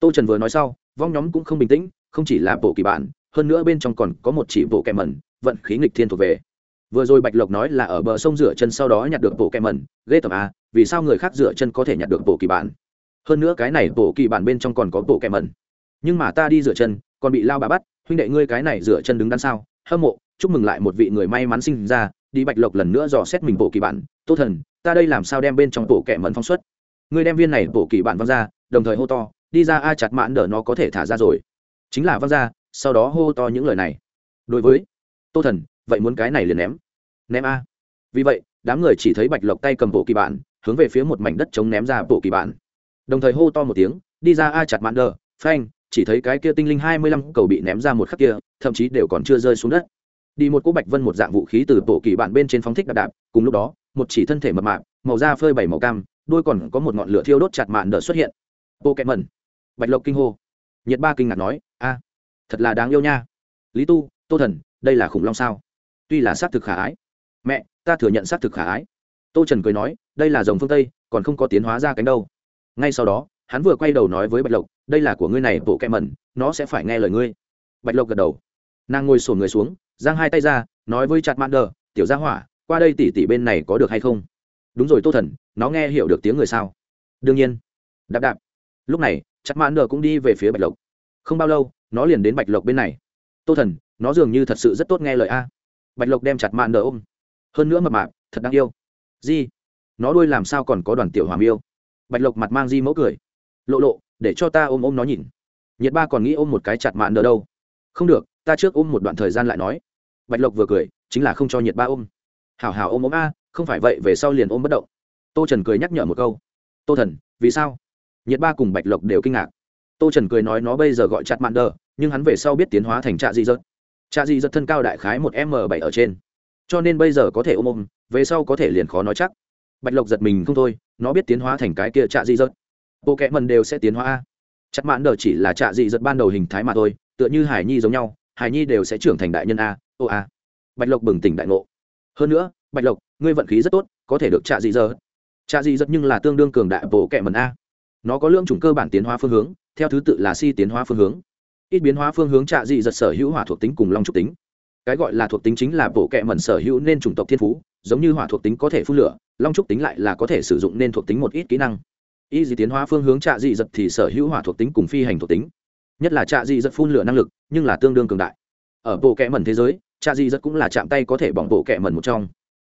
Tô trần vừa nói sau, vong nhóm cũng không bình tĩnh, không chỉ là bộ kỳ bản, hơn nữa bên trong còn có một chỉ bộ kẻ mẩn, vận khí nghịch thiên thuộc về vừa rồi bạch lộc nói là ở bờ sông rửa chân sau đó nhặt được bộ kẹ mẩn, ghê tởm a vì sao người khác rửa chân có thể nhặt được bộ kỳ bản? Hơn nữa cái này bộ kỳ bản bên trong còn có bộ kẹ mẩn. Nhưng mà ta đi rửa chân, còn bị lao bà bắt, huynh đệ ngươi cái này rửa chân đứng đằng sau hâm mộ, chúc mừng lại một vị người may mắn sinh ra, đi bạch lộc lần nữa dò xét mình bộ kỳ bản. Tô thần, ta đây làm sao đem bên trong bộ kẹ mẩn phong suất ngươi đem viên này bộ kỳ bản văng ra, đồng thời hô to, đi ra a chặt mãn đỡ nó có thể thả ra rồi. Chính là văng ra, sau đó hô to những lời này. Đối với tô thần vậy muốn cái này liền ném. Ném a. Vì vậy, đám người chỉ thấy bạch lộc tay cầm bộ kỳ bản, hướng về phía một mảnh đất chống ném ra bộ kỳ bản. Đồng thời hô to một tiếng, đi ra a chặt mạn đờ, phanh, chỉ thấy cái kia tinh linh hai mươi lăm cầu bị ném ra một khắc kia, thậm chí đều còn chưa rơi xuống đất. Đi một cỗ bạch vân một dạng vũ khí từ bộ kỳ bản bên trên phóng thích đạp đạp, cùng lúc đó, một chỉ thân thể mập mạp, màu da phơi bảy màu cam đuôi còn có một ngọn lửa thiêu đốt chặt mạn đỡ xuất hiện. Bộ kẹt mẩn. Bạch lộc kinh hô. Nhiệt ba kinh ngạc nói, a, thật là đáng yêu nha. Lý tu, tô thần, đây là khủng long sao? Tuy là xác thực khả ái. Mẹ, ta thừa nhận xác thực khả ái. Tô trần cười nói, đây là dòng phương tây, còn không có tiến hóa ra cánh đâu. Ngay sau đó, hắn vừa quay đầu nói với bạch lộc, đây là của ngươi này, bộ kẹ mẩn, nó sẽ phải nghe lời ngươi. Bạch lộc gật đầu. Nàng ngồi sổn người xuống, giang hai tay ra, nói với chặt mạn đờ, tiểu gia hỏa, qua đây tỉ tỉ bên này có được hay không? Đúng rồi, tô thần, nó nghe hiểu được tiếng người sao? Đương nhiên. Đạp đạp. Lúc này, chặt mạn đờ cũng đi về phía bạch lộc. Không bao lâu, nó liền đến bạch lộc bên này. Tô thần, nó dường như thật sự rất tốt nghe lời a bạch lộc đem chặt mạn đỡ ôm. Hơn nữa mập mạp, thật đáng yêu. Di, nó đuôi làm sao còn có đoàn tiểu hoàng yêu bạch lộc mặt mang di mẫu cười. Lộ lộ, để cho ta ôm ôm nó nhìn. Nhiệt ba còn nghĩ ôm một cái chặt mạn đỡ đâu. Không được, ta trước ôm một đoạn thời gian lại nói. Bạch lộc vừa cười, chính là không cho nhiệt ba ôm. Hảo hảo ôm ôm a, không phải vậy về sau liền ôm bất động. Tô trần cười nhắc nhở một câu. Tô thần, vì sao? Nhiệt ba cùng bạch lộc đều kinh ngạc. Tô trần cười nói nó bây giờ gọi chặt mạn đờ, nhưng hắn về sau biết tiến hóa thành trạ dị dợt cha di dật thân cao đại khái một m bảy ở trên. Cho nên bây giờ có thể ôm ôm, về sau có thể liền khó nói chắc. Bạch lộc giật mình không thôi, nó biết tiến hóa thành cái kia cha di dật bộ kẽ mần đều sẽ tiến hóa chắc mãn mạn đờ chỉ là cha di dật ban đầu hình thái mà thôi, tựa như hải nhi giống nhau, hải nhi đều sẽ trưởng thành đại nhân a, ô a. Bạch lộc bừng tỉnh đại ngộ. Hơn nữa, bạch lộc, ngươi vận khí rất tốt, có thể được trạ dị dật trạ dị dật nhưng là tương đương cường đại bộ kẽ mần a. Nó có lương chủng cơ bản tiến hóa phương hướng, theo thứ tự là si tiến hóa phương hướng ít biến hóa phương hướng trạ dị giật sở hữu hỏa thuộc tính cùng long trúc tính. Cái gọi là thuộc tính chính là bộ kệ mẩn sở hữu nên chủng tộc thiên phú, giống như hỏa thuộc tính có thể phun lửa, long trúc tính lại là có thể sử dụng nên thuộc tính một ít kỹ năng. Y dị tiến hóa phương hướng trạ dị giật thì sở hữu hỏa thuộc tính cùng phi hành thuộc tính. Nhất là trạ dị giật phun lửa năng lực, nhưng là tương đương cường đại. Ở bộ kệ mẩn thế giới, trạ dị giật cũng là chạm tay có thể bỏng bộ kệ mẩn một trong.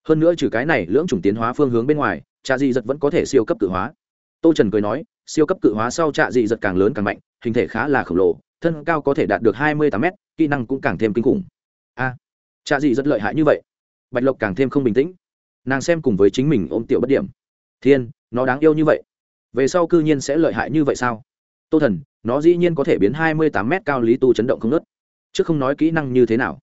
Hơn nữa trừ cái này lưỡng chủng tiến hóa phương hướng bên ngoài, trạ dị giật vẫn có thể siêu cấp tự hóa. Tô trần cười nói, siêu cấp cự hóa sau trạ dị giật càng lớn càng mạnh, hình thể khá là khổng lồ thân cao có thể đạt được hai mươi tám m kỹ năng cũng càng thêm kinh khủng. A à, trạ dị rất lợi hại như vậy. Bạch lộc càng thêm không bình tĩnh. Nàng xem cùng với chính mình ôm tiểu bất điểm. Thiên nó đáng yêu như vậy. Về sau cư nhiên sẽ lợi hại như vậy sao? Tô thần nó dĩ nhiên có thể biến hai mươi tám m cao lý tu chấn động không nớt chứ không nói kỹ năng như thế nào.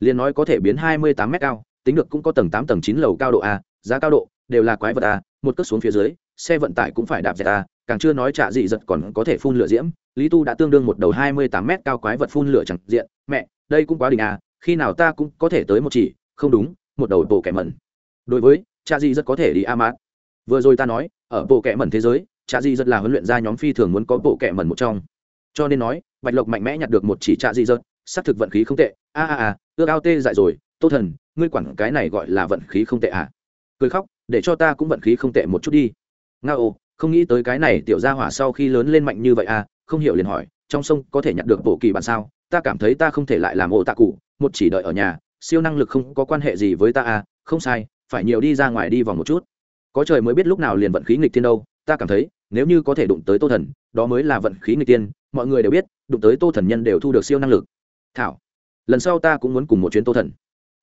Liền nói có thể biến hai mươi tám m cao tính được cũng có tầng tám tầng chín lầu cao độ a giá cao độ đều là quái vật a một cất xuống phía dưới xe vận tải cũng phải đạp dẹt a càng chưa nói trạ dị giật còn có thể phun lửa diễm lý tu đã tương đương một đầu hai mươi tám mét cao quái vật phun lửa chẳng diện. Mẹ, đây cũng quá đỉnh à khi nào ta cũng có thể tới một chỉ. Không đúng, một đầu bộ kẻ mẩn. Đối với, cha dị rất có thể đi a mát. Vừa rồi ta nói, ở bộ kẻ mẩn thế giới, cha dị rất là huấn luyện ra nhóm phi thường muốn có bộ kẻ mẩn một trong. Cho nên nói, bạch lộc mạnh mẽ nhặt được một chỉ trạ dị giật xác thực vận khí không tệ. A a a, ước ao tê dại rồi. Tô thần, ngươi quản cái này gọi là vận khí không tệ à? Cười khóc, để cho ta cũng vận khí không tệ một chút đi. Nga ô không nghĩ tới cái này tiểu gia hỏa sau khi lớn lên mạnh như vậy à? Không hiểu liền hỏi, trong sông có thể nhận được bộ kỳ bản sao? Ta cảm thấy ta không thể lại làm ổ tạ cụ, một chỉ đợi ở nhà, siêu năng lực không có quan hệ gì với ta à không sai, phải nhiều đi ra ngoài đi vòng một chút. Có trời mới biết lúc nào liền vận khí nghịch thiên đâu, ta cảm thấy, nếu như có thể đụng tới tô thần, đó mới là vận khí nghịch tiên mọi người đều biết, đụng tới tô thần nhân đều thu được siêu năng lực. Thảo, lần sau ta cũng muốn cùng một chuyến tô thần.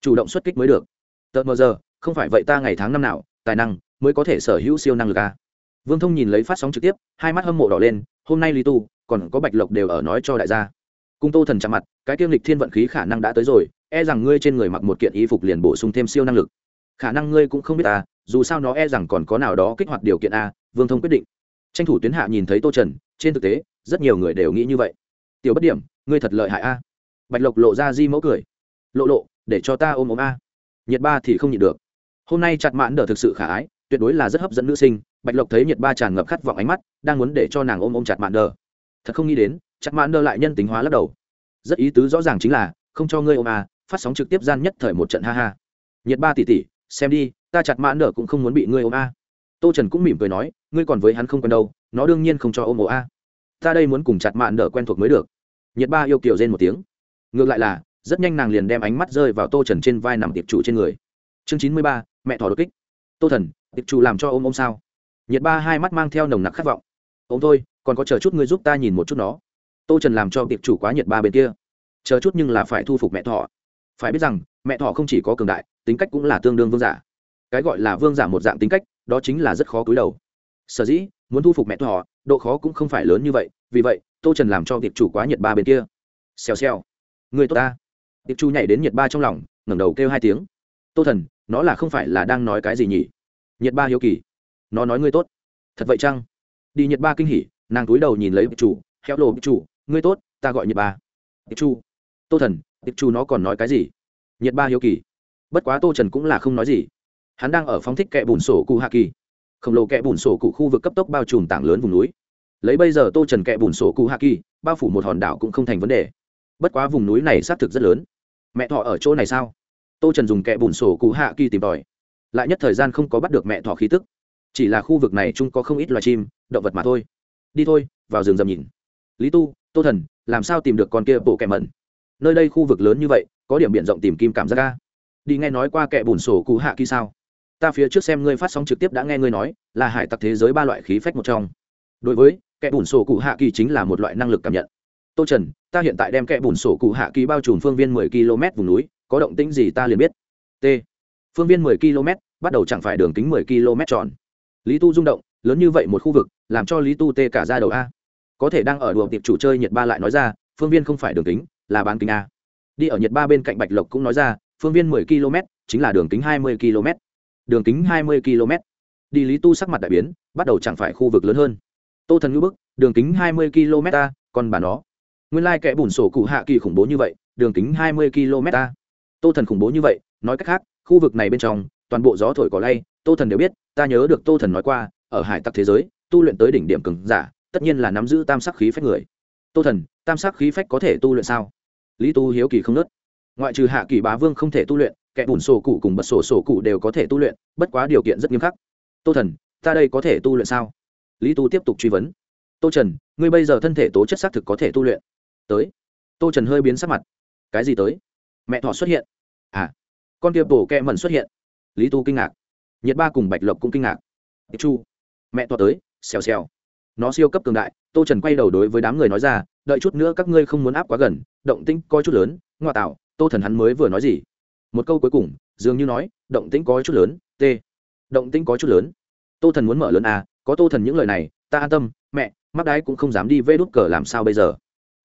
Chủ động xuất kích mới được. Tợt mờ giờ, không phải vậy ta ngày tháng năm nào, tài năng mới có thể sở hữu siêu năng lực à? Vương thông nhìn lấy phát sóng trực tiếp, hai mắt hâm mộ đỏ lên, hôm nay lý tu, còn có bạch lộc đều ở nói cho đại gia. Cung tô thần chạm mặt, cái tiêm lịch thiên vận khí khả năng đã tới rồi e rằng ngươi trên người mặc một kiện y phục liền bổ sung thêm siêu năng lực. Khả năng ngươi cũng không biết à dù sao nó e rằng còn có nào đó kích hoạt điều kiện a vương thông quyết định. Tranh thủ tuyến hạ nhìn thấy tô trần, trên thực tế, rất nhiều người đều nghĩ như vậy. Tiểu bất điểm, ngươi thật lợi hại a bạch lộc lộ ra di mẫu cười. Lộ lộ, để cho ta ôm ôm a. Nhiệt ba thì không nhịn được. Hôm nay chặt mãn đờ thực sự khả ái tuyệt đối là rất hấp dẫn nữ sinh, bạch lộc thấy nhiệt ba tràn ngập khát vọng ánh mắt, đang muốn để cho nàng ôm ôm chặt mạn đờ. Thật không nghĩ đến, chặt mạn đờ lại nhân tính hóa lắc đầu. Rất ý tứ rõ ràng chính là, không cho ngươi ôm à phát sóng trực tiếp gian nhất thời một trận ha ha. Nhiệt ba tỷ tỷ, xem đi, ta chặt mạn đờ cũng không muốn bị ngươi ôm a tô trần cũng mỉm cười nói, ngươi còn với hắn không quen đâu, nó đương nhiên không cho ôm ồ a à. ta đây muốn cùng chặt mạn đờ quen thuộc mới được. Nhiệt ba yêu kiểu rên một tiếng. Ngược lại là, rất nhanh nàng liền đem ánh mắt rơi vào tô trần trên vai nằm tiệp chủ trên người. Chương chín mươi ba, mẹ thỏ đột kích. Tô thần tiệp chủ làm cho ôm ôm sao? Nhiệt ba hai mắt mang theo nồng nặc khát vọng. Ôm thôi, còn có chờ chút ngươi giúp ta nhìn một chút nó. Tô trần làm cho tiệp chủ quá nhiệt ba bên kia. Chờ chút nhưng là phải thu phục mẹ thọ. phải biết rằng, mẹ thọ không chỉ có cường đại, tính cách cũng là tương đương vương giả. Cái gọi là vương giả một dạng tính cách, đó chính là rất khó cúi đầu. Sở dĩ, muốn thu phục mẹ thọ, độ khó cũng không phải lớn như vậy, vì vậy, tô trần làm cho tiệp chủ quá nhiệt ba bên kia. Xèo xèo. Người tốt ta. Tiệp chủ nhảy đến nhiệt ba trong lòng, ngẩng đầu kêu hai tiếng. Tô thần, nó là không phải là đang nói cái gì nhỉ? Nhiệt ba hiếu kỳ. Nó nói ngươi tốt. Thật vậy chăng? Đi nhiệt ba kinh hỉ, nàng túi đầu nhìn lấy tiệp chủ khéo lộ tiệp chủ ngươi tốt, ta gọi nhiệt ba. Tiệp chủ tô thần tiệp chủ nó còn nói cái gì? Nhiệt ba hiếu kỳ. Bất quá tô trần cũng là không nói gì. Hắn đang ở phóng thích kẹ bùn sổ cụ hạ kỳ. Khổng lồ kẹ bùn sổ cụ khu vực cấp tốc bao trùm tảng lớn vùng núi. Lấy bây giờ tô trần kẹ bùn sổ cụ hạ kỳ, bao phủ một hòn đảo cũng không thành vấn đề. Bất quá vùng núi này xác thực rất lớn. Mẹ thọ ở chỗ này sao? Tô trần dùng kẹ bùn sổ cụ hạ kỳ tìm tòi lại nhất thời gian không có bắt được mẹ thỏ khí tức. Chỉ là khu vực này chung có không ít loài chim, động vật mà thôi. Đi thôi, vào rừng rầm nhìn. Lý tu, tô thần, làm sao tìm được con kia bộ kẻ mẩn? Nơi đây khu vực lớn như vậy, có điểm b i ể n rộng tìm kim cảm giác ca đi nghe nói qua kẹ bùn sổ cụ hạ kỳ sao? Ta phía trước xem ngươi phát sóng trực tiếp đã nghe ngươi nói, là hải tặc thế giới ba loại khí phách một trong. Đối với, kẻ bùn sổ cụ hạ kỳ chính là một loại năng lực cảm nhận. Tô trần, ta hiện tại đem kẻ bùn sổ cụ hạ kỳ bao trùm phương viên mười km vùng núi, có động tĩnh gì ta liền biết. T phương viên mười km, bắt đầu chẳng phải đường kính mười km tròn. Lý tu rung động, lớn như vậy một khu vực, làm cho lý tu tê cả ra đầu a. Có thể đang ở đùa tiệp chủ chơi nhiệt ba lại nói ra, phương viên không phải đường kính, là bán kính a. Đi ở nhiệt ba bên cạnh bạch lộc cũng nói ra, phương viên mười km, chính là đường kính hai mươi km. Đường kính hai mươi km. Đi lý tu sắc mặt đại biến, bắt đầu chẳng phải khu vực lớn hơn. Tô thần ngữ bức, đường kính hai mươi km ta còn bà nó. Nguyên lai kẻ bùn sổ cụ hạ kỳ khủng bố như vậy, đường kính hai mươi km ta tô thần khủng bố như vậy, nói cách khác khu vực này bên trong, toàn bộ gió thổi cỏ lay, tô thần đều biết, ta nhớ được tô thần nói qua, ở hải tặc thế giới, tu luyện tới đỉnh điểm cứng giả, tất nhiên là nắm giữ tam sắc khí phách người. Tô thần, tam sắc khí phách có thể tu luyện sao? Lý tu hiếu kỳ không nớt. Ngoại trừ hạ kỳ bá vương không thể tu luyện, kẻ bùn sổ cụ cùng bật sổ sổ cụ đều có thể tu luyện, bất quá điều kiện rất nghiêm khắc. Tô thần, ta đây có thể tu luyện sao? Lý tu tiếp tục truy vấn. Tô trần, ngươi bây giờ thân thể tố chất xác thực có thể tu luyện. Tới. Tô trần hơi biến sắc mặt. Cái gì tới? Mẹ thọ xuất hiện. À con kia bổ kẹ mẩn xuất hiện. Lý tu kinh ngạc. Nhiệt ba cùng bạch lộc cũng kinh ngạc. Tiệp chu, mẹ to tới, xèo xèo. Nó siêu cấp cường đại, tô trần quay đầu đối với đám người nói ra, đợi chút nữa các ngươi không muốn áp quá gần, động tĩnh coi chút lớn ngoại tạo, tô thần hắn mới vừa nói gì? Một câu cuối cùng, dường như nói, động tĩnh có chút lớn, t. Động tĩnh có chút lớn. Tô thần muốn mở lớn à có tô thần những lời này, ta an tâm, mẹ, mắt đái cũng không dám đi vê đút cờ làm sao bây giờ?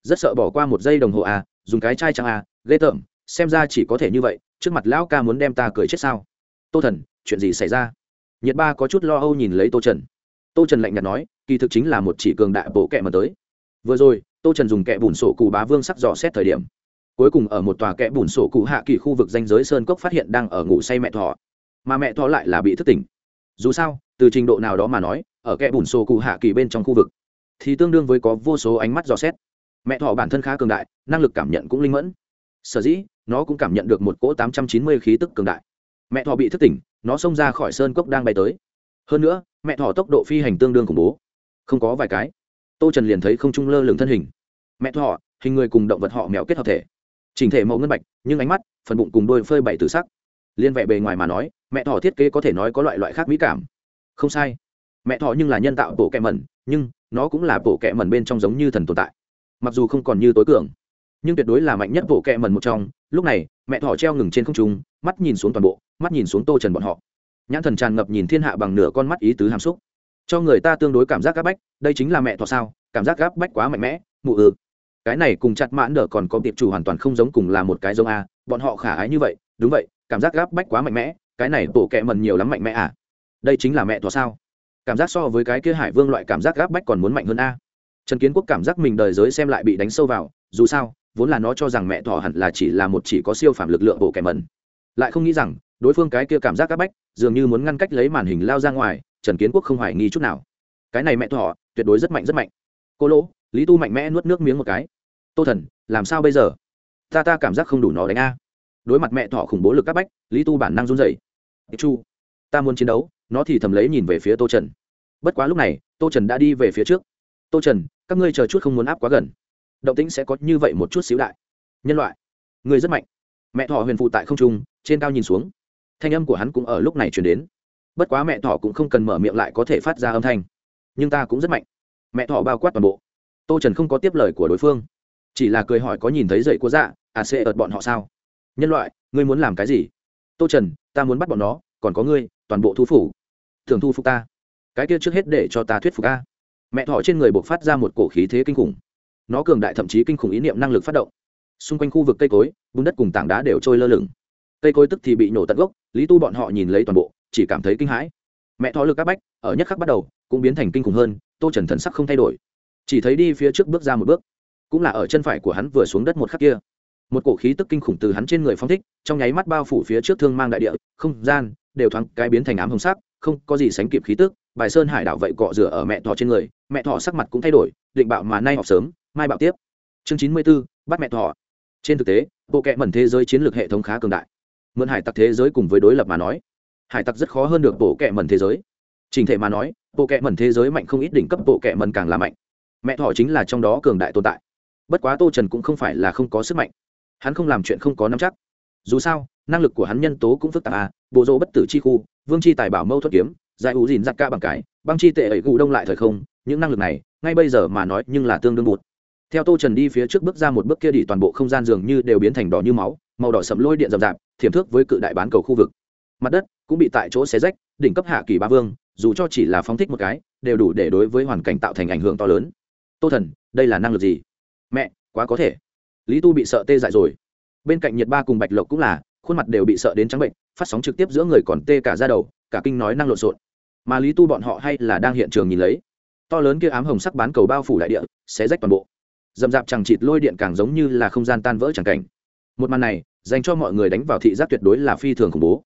Rất sợ bỏ qua một giây đồng hồ à dùng cái chai trắng à ghê tởm, xem ra chỉ có thể như vậy trước mặt lão ca muốn đem ta cười chết sao? Tô thần, chuyện gì xảy ra? Nhiệt ba có chút lo âu nhìn lấy tô trần. Tô trần lạnh nhạt nói, kỳ thực chính là một chỉ cường đại bộ kẹ mà tới. Vừa rồi, tô trần dùng kẹ bùn sổ cụ bá vương sắc dò xét thời điểm. Cuối cùng ở một tòa kẽ bùn sổ cụ hạ kỳ khu vực danh giới sơn cốc phát hiện đang ở ngủ say mẹ thọ mà mẹ thọ lại là bị thức tỉnh. Dù sao, từ trình độ nào đó mà nói, ở kẽ bùn sổ cụ hạ kỳ bên trong khu vực, thì tương đương với có vô số ánh mắt dò xét. Mẹ thọ bản thân khá cường đại, năng lực cảm nhận cũng linh mẫn sở dĩ, nó cũng cảm nhận được một cỗ tám trăm chín mươi khí tức cường đại. Mẹ thỏ bị thức tỉnh, nó xông ra khỏi sơn cốc đang bay tới. Hơn nữa, mẹ thỏ tốc độ phi hành tương đương khủng bố. Không có vài cái, tô trần liền thấy không trung lơ lửng thân hình. Mẹ thỏ, hình người cùng động vật họ mèo kết hợp thể. Chỉnh thể mẫu ngân bạch, nhưng ánh mắt, phần bụng cùng đôi phơi bảy từ sắc. Liên vẻ bề ngoài mà nói, mẹ thỏ thiết kế có thể nói có loại loại khác mỹ cảm. Không sai. Mẹ thỏ nhưng là nhân tạo bộ kẹ mẩn, nhưng nó cũng là bộ kẹ mẩn bên trong giống như thần tồn tại. Mặc dù không còn như tối cường nhưng tuyệt đối là mạnh nhất bộ kẹ mần một trong. Lúc này, mẹ thỏ treo ngừng trên không trung, mắt nhìn xuống toàn bộ, mắt nhìn xuống tô trần bọn họ. Nhãn thần tràn ngập nhìn thiên hạ bằng nửa con mắt ý tứ hàm xúc. Cho người ta tương đối cảm giác gáp bách, đây chính là mẹ thỏ sao, cảm giác gáp bách quá mạnh mẽ, mụ ừ cái này cùng chặt mãn nở còn có tiệp chủ hoàn toàn không giống cùng là một cái giống a, bọn họ khả ái như vậy, đúng vậy, cảm giác gáp bách quá mạnh mẽ, cái này bổ kẹ mần nhiều lắm mạnh mẽ à. Đây chính là mẹ thọ sao. Cảm giác so với cái kia hải vương loại cảm giác gáp bách còn muốn mạnh hơn a. Trần kiến quốc cảm giác mình đời giới xem lại bị đánh sâu vào, dù sao vốn là nó cho rằng mẹ thỏ hẳn là chỉ là một chỉ có siêu phạm lực lượng bộ kẻ mẩn, lại không nghĩ rằng đối phương cái kia cảm giác áp bách dường như muốn ngăn cách lấy màn hình lao ra ngoài trần kiến quốc không hoài nghi chút nào. Cái này mẹ thỏ tuyệt đối rất mạnh rất mạnh. Cô lỗ lý tu mạnh mẽ nuốt nước miếng một cái. Tô thần làm sao bây giờ? Ta ta cảm giác không đủ nó đánh a. Đối mặt mẹ thỏ khủng bố lực áp bách lý tu bản năng run dậy chu ta muốn chiến đấu nó thì thầm lấy nhìn về phía tô trần. Bất quá lúc này tô trần đã đi về phía trước. Tô trần các ngươi chờ chút không muốn áp quá gần động tĩnh sẽ có như vậy một chút xíu đại. Nhân loại, người rất mạnh. Mẹ thỏ huyền phụ tại không trung, trên cao nhìn xuống. Thanh âm của hắn cũng ở lúc này chuyển đến. Bất quá mẹ thỏ cũng không cần mở miệng lại có thể phát ra âm thanh. Nhưng ta cũng rất mạnh. Mẹ thỏ bao quát toàn bộ. Tô trần không có tiếp lời của đối phương. Chỉ là cười hỏi có nhìn thấy dậy của dạ à sẽ ợt bọn họ sao? Nhân loại, ngươi muốn làm cái gì? Tô trần, ta muốn bắt bọn nó, còn có ngươi, toàn bộ thu phủ. Thường thu phục ta. Cái kia trước hết để cho ta thuyết phục ta mẹ thỏ trên người buộc phát ra một cổ khí thế kinh khủng nó cường đại thậm chí kinh khủng ý niệm năng lực phát động. Xung quanh khu vực cây cối, bùn đất cùng tảng đá đều trôi lơ lửng. Cây cối tức thì bị nổ tận gốc, lý tu bọn họ nhìn lấy toàn bộ, chỉ cảm thấy kinh hãi. Mẹ thỏ lực áp bách, ở nhất khắc bắt đầu, cũng biến thành kinh khủng hơn, tô trần thần sắc không thay đổi. Chỉ thấy đi phía trước bước ra một bước, cũng là ở chân phải của hắn vừa xuống đất một khắc kia. Một cổ khí tức kinh khủng từ hắn trên người phong thích, trong nháy mắt bao phủ phía trước thương mang đại địa, không gian đều thoáng cái biến thành ám hồng sắc, không có gì sánh kịp khí tức, bài sơn hải đảo vậy cọ rửa ở mẹ thỏ trên người, mẹ thỏ sắc mặt cũng thay đổi, định bạo mà nay họp sớm mai bạo tiếp. Chương chín mươi b ố bắt mẹ thỏ. Trên thực tế, bộ kệ mẩn thế giới chiến lược hệ thống khá cường đại. Mượn hải tặc thế giới cùng với đối lập mà nói, hải tặc rất khó hơn được bộ kệ mẩn thế giới. Trình thể mà nói, bộ kệ mẩn thế giới mạnh không ít đỉnh cấp bộ kệ mẩn càng là mạnh. Mẹ thỏ chính là trong đó cường đại tồn tại. Bất quá tô trần cũng không phải là không có sức mạnh. Hắn không làm chuyện không có nắm chắc. Dù sao, năng lực của hắn nhân tố cũng phức tạp à bộ rỗ bất tử chi khu, vương chi tài bảo mâu thuật kiếm, giải ủ dìn giặc ca bằng cái, băng chi tệ ẩy gù đông lại thời không, những năng lực này, ngay bây giờ mà nói nhưng là tương đương bụt theo tô trần đi phía trước bước ra một bước kia đi, toàn bộ không gian dường như đều biến thành đỏ như máu, màu đỏ sậm lôi điện rậm rạp, thiểm thước với cự đại bán cầu khu vực. Mặt đất cũng bị tại chỗ xé rách, đỉnh cấp hạ kỳ ba vương, dù cho chỉ là phóng thích một cái, đều đủ để đối với hoàn cảnh tạo thành ảnh hưởng to lớn. Tô thần, đây là năng lực gì? Mẹ, quá có thể. Lý tu bị sợ tê dại rồi. Bên cạnh nhiệt ba cùng bạch lộc cũng là, khuôn mặt đều bị sợ đến trắng bệnh, phát sóng trực tiếp giữa người còn tê cả ra đầu, cả kinh nói năng lộn xộn. Mà lý tu bọn họ hay là đang hiện trường nhìn lấy. To lớn kia ám hồng sắc bán cầu bao phủ đại địa, xé rách toàn bộ dầm dạp chẳng chịt lôi điện càng giống như là không gian tan vỡ chẳng cảnh. Một màn này, dành cho mọi người đánh vào thị giác tuyệt đối là phi thường khủng bố.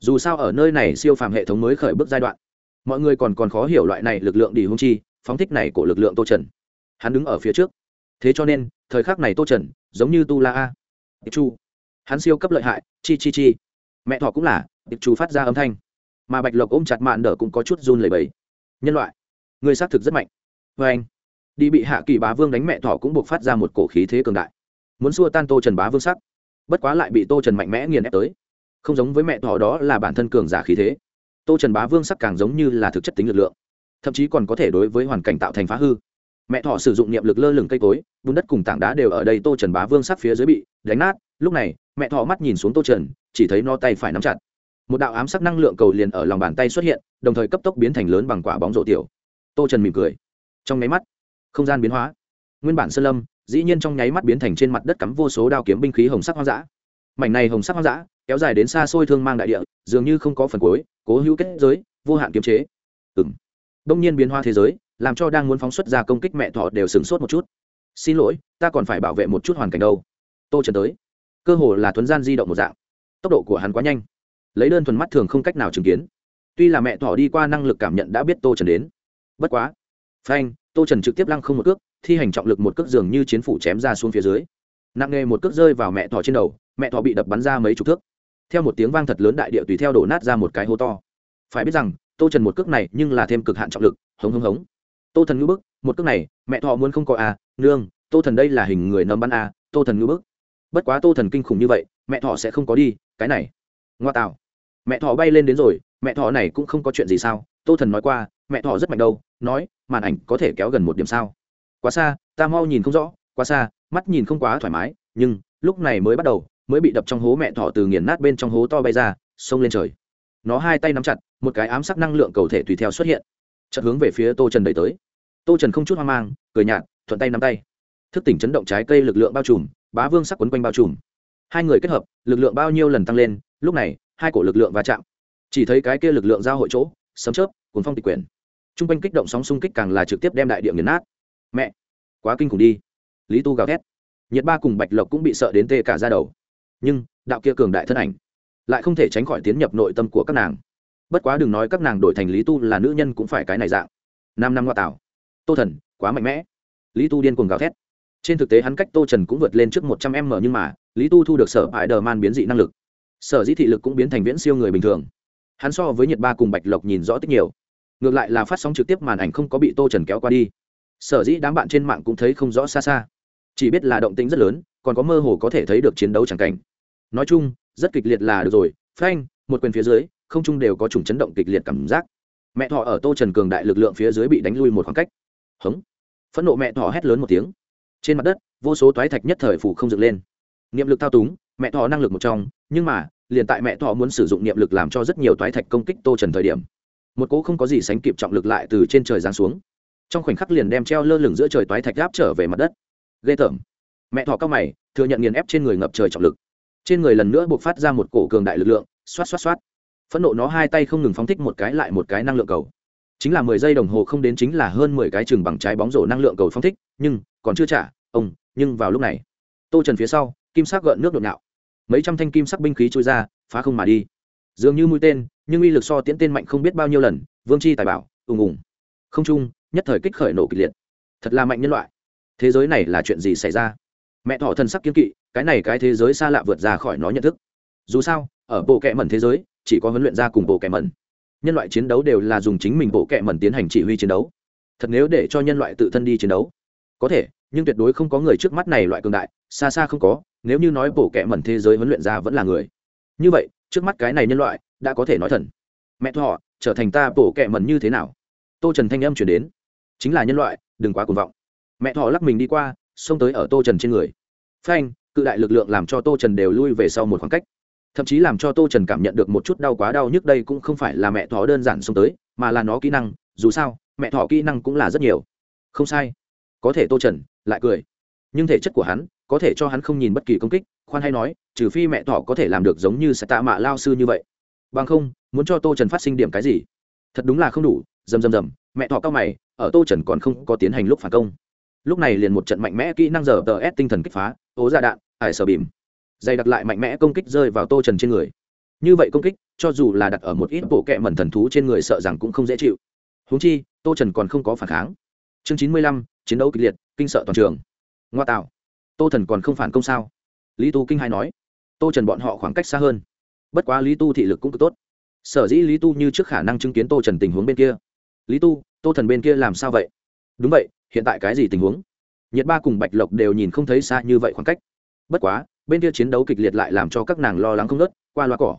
Dù sao ở nơi này siêu phàm hệ thống mới khởi bước giai đoạn, mọi người còn còn khó hiểu loại này lực lượng đi hung chi, phóng thích này của lực lượng tô trần. Hắn đứng ở phía trước. Thế cho nên, thời khắc này tô trần giống như tu la a. Chu hắn siêu cấp lợi hại, chi chi chi. Mẹ thọ cũng là tiệp chu phát ra âm thanh. Mà bạch lộc ôm chặt mạn đỡ cũng có chút run lẩy bẩy. Nhân loại, người xác thực rất mạnh. Vê anh đi bị hạ kỳ bá vương đánh mẹ thỏ cũng buộc phát ra một cổ khí thế cường đại. Muốn xua tan tô trần bá vương sắc, bất quá lại bị tô trần mạnh mẽ nghiền ép tới. Không giống với mẹ thỏ đó là bản thân cường giả khí thế. Tô trần bá vương sắc càng giống như là thực chất tính lực lượng, thậm chí còn có thể đối với hoàn cảnh tạo thành phá hư. Mẹ thỏ sử dụng niệm lực lơ lửng cây cối, bùn đất cùng tảng đá đều ở đây tô trần bá vương sắc phía dưới bị đánh nát. Lúc này, mẹ thỏ mắt nhìn xuống tô trần, chỉ thấy no tay phải nắm chặt. Một đạo ám sắc năng lượng cầu liền ở lòng bàn tay xuất hiện, đồng thời cấp tốc biến thành lớn bằng quả bóng rổ tiểu. Tô trần mỉm cười. Trong nháy mắt không gian biến hóa. Nguyên bản sơn lâm, dĩ nhiên trong nháy mắt biến thành trên mặt đất cắm vô số đao kiếm binh khí hồng sắc hoang dã. Mảnh này hồng sắc hoang dã, kéo dài đến xa xôi thương mang đại địa, dường như không có phần cuối, cố hữu kết giới, vô hạn kiếm chế. Ừng đông nhiên biến hoa thế giới, làm cho đang muốn phóng xuất ra công kích mẹ thọ đều sửng sốt một chút. Xin lỗi, ta còn phải bảo vệ một chút hoàn cảnh đâu. Tô trần tới. Cơ hồ là thuấn gian di động một dạng. Tốc độ của hắn quá nhanh. Lấy đơn thuần mắt thường không cách nào chứng kiến. Tuy là mẹ thỏ đi qua năng lực cảm nhận đã biết tô trần đến. Bất quá. Phanh tô trần trực tiếp lăng không một cước, thi hành trọng lực một cước dường như chiến phủ chém ra xuống phía dưới. Nặng nghề một cước rơi vào mẹ thỏ trên đầu, mẹ thỏ bị đập bắn ra mấy chục thước. Theo một tiếng vang thật lớn đại địa tùy theo đổ nát ra một cái hố to. Phải biết rằng, tô trần một cước này nhưng là thêm cực hạn trọng lực, hống hống hống. Tô thần ngữ bức, một cước này, mẹ thọ muốn không có à nương, tô thần đây là hình người nấm bắn à tô thần ngữ bức. Bất quá tô thần kinh khủng như vậy, mẹ thọ sẽ không có đi, cái này. Ngoa tạo. Mẹ thọ bay lên đến rồi, mẹ thọ này cũng không có chuyện gì sao? Tô thần nói qua, mẹ thọ rất mạnh đâu nói, màn ảnh có thể kéo gần một điểm sao? Quá xa, ta mau nhìn không rõ, quá xa, mắt nhìn không quá thoải mái, nhưng lúc này mới bắt đầu, mới bị đập trong hố mẹ thỏ từ nghiền nát bên trong hố to bay ra, xông lên trời. Nó hai tay nắm chặt, một cái ám sắc năng lượng cầu thể tùy theo xuất hiện. Chợt hướng về phía tô trần đẩy tới. Tô trần không chút hoang mang, cười nhạt, thuận tay nắm tay. Thức tỉnh chấn động trái cây lực lượng bao trùm, bá vương sắc quấn quanh bao trùm. Hai người kết hợp, lực lượng bao nhiêu lần tăng lên, lúc này, hai cổ lực lượng va chạm. Chỉ thấy cái kia lực lượng giao hội chỗ, sấm chớp, cuốn phong tịch quyển t r u n g quanh kích động sóng xung kích càng là trực tiếp đem đại địa nghiền nát. Mẹ! Quá kinh khủng đi. Lý tu gào thét. Nhiệt ba cùng bạch lộc cũng bị sợ đến tê cả ra đầu. Nhưng, đạo kia cường đại thân ảnh lại không thể tránh khỏi tiến nhập nội tâm của các nàng. Bất quá đừng nói các nàng đổi thành lý tu là nữ nhân cũng phải cái này dạng. Năm năm ngoa tạo tô thần, quá mạnh mẽ. Lý tu điên cuồng gào thét. Trên thực tế hắn cách tô trần cũng vượt lên trước một trăm m nhưng mà, lý tu thu được sở hại đờ man biến dị năng lực. Sở dĩ thị lực cũng biến thành viễn siêu người bình thường. Hắn so với nhiệt ba cùng bạch lộc nhìn rõ tích nhiều ngược lại là phát sóng trực tiếp màn ảnh không có bị tô trần kéo qua đi sở dĩ đám bạn trên mạng cũng thấy không rõ xa xa chỉ biết là động tĩnh rất lớn còn có mơ hồ có thể thấy được chiến đấu c h ẳ n g cảnh nói chung rất kịch liệt là được rồi phanh một quyền phía dưới không chung đều có chủng chấn động kịch liệt cảm giác mẹ thọ ở tô trần cường đại lực lượng phía dưới bị đánh lui một khoảng cách hống phẫn nộ mẹ thọ hét lớn một tiếng trên mặt đất vô số toái thạch nhất thời phủ không dựng lên niệm lực thao túng mẹ thọ năng lực một trong nhưng mà liền tại mẹ thọ muốn sử dụng niệm lực làm cho rất nhiều toái thạch công kích tô trần thời điểm một cỗ không có gì sánh kịp trọng lực lại từ trên trời giáng xuống. Trong khoảnh khắc liền đem treo lơ lửng giữa trời toái thạch gáp trở về mặt đất. Ghê tởm. Mẹ thọ cao mày, thừa nhận nghiền ép trên người ngập trời trọng lực. Trên người lần nữa buộc phát ra một cổ cường đại lực lượng, xoát xoát xoát. Phẫn nộ nó hai tay không ngừng phóng thích một cái lại một cái năng lượng cầu. Chính là mười giây đồng hồ không đến chính là hơn mười cái chừng bằng trái bóng rổ năng lượng cầu phóng thích, nhưng còn chưa trả, ông, nhưng vào lúc này, tô trần phía sau, kim sắc gợn nước đột nạo mấy trăm thanh kim sắc binh khí trôi ra, phá không mà đi. Dường như mũi tên nhưng uy lực so tiễn tên mạnh không biết bao nhiêu lần, vương chi tài bảo, ùng ùng. Không trung nhất thời kích khởi nổ kịch liệt. Thật là mạnh nhân loại. Thế giới này là chuyện gì xảy ra? Mẹ thọ thần sắc kiên kỵ, cái này cái thế giới xa lạ vượt ra khỏi nó nhận thức. Dù sao, ở bộ kệ mẩn thế giới, chỉ có huấn luyện ra cùng bộ kệ mẩn. Nhân loại chiến đấu đều là dùng chính mình bộ kệ mẩn tiến hành chỉ huy chiến đấu. Thật nếu để cho nhân loại tự thân đi chiến đấu, có thể, nhưng tuyệt đối không có người trước mắt này loại cường đại, xa xa không có, nếu như nói bộ kệ mẩn thế giới huấn luyện ra vẫn là người. Như vậy, trước mắt cái này nhân loại đã có thể nói thần. Mẹ thọ, trở thành ta bổ kẹ mẩn như thế nào? Tô trần thanh âm chuyển đến. Chính là nhân loại, đừng quá cuồng vọng. Mẹ thọ lắc mình đi qua, xông tới ở tô trần trên người. Phanh, cự đại lực lượng làm cho tô trần đều lui về sau một khoảng cách. Thậm chí làm cho tô trần cảm nhận được một chút đau quá đau nhức đây cũng không phải là mẹ thọ đơn giản xông tới, mà là nó kỹ năng, dù sao, mẹ thọ kỹ năng cũng là rất nhiều. Không sai. Có thể tô trần lại cười. Nhưng thể chất của hắn, có thể cho hắn không nhìn bất kỳ công kích, khoan hay nói, trừ phi mẹ thọ có thể làm được giống như sẽ tạ mạ lao sư như vậy bằng không, muốn cho tô trần phát sinh điểm cái gì? Thật đúng là không đủ, rầm rầm rầm, mẹ thọ cao mày, ở tô trần còn không có tiến hành lúc phản công. Lúc này liền một trận mạnh mẽ kỹ năng giờ tờ ép tinh thần kích phá, ố ra đạn, ải sở bìm. Dày đặt lại mạnh mẽ công kích rơi vào tô trần trên người. Như vậy công kích, cho dù là đặt ở một ít bộ kẹ mẩn thần thú trên người sợ rằng cũng không dễ chịu. Húng chi, tô trần còn không có phản kháng. Chương chín mươi lăm, chiến đấu kịch liệt, kinh sợ toàn trường. Ngoa tạo. Tô thần còn không phản công sao? Lý tu kinh hai nói. Tô trần bọn họ khoảng cách xa hơn bất quá lý tu thị lực cũng cực tốt. Sở dĩ lý tu như trước khả năng chứng kiến tô trần tình huống bên kia. Lý tu, tô thần bên kia làm sao vậy? Đúng vậy, hiện tại cái gì tình huống? Nhiệt ba cùng bạch lộc đều nhìn không thấy xa như vậy khoảng cách. Bất quá, bên kia chiến đấu kịch liệt lại làm cho các nàng lo lắng không nớt qua loa cỏ.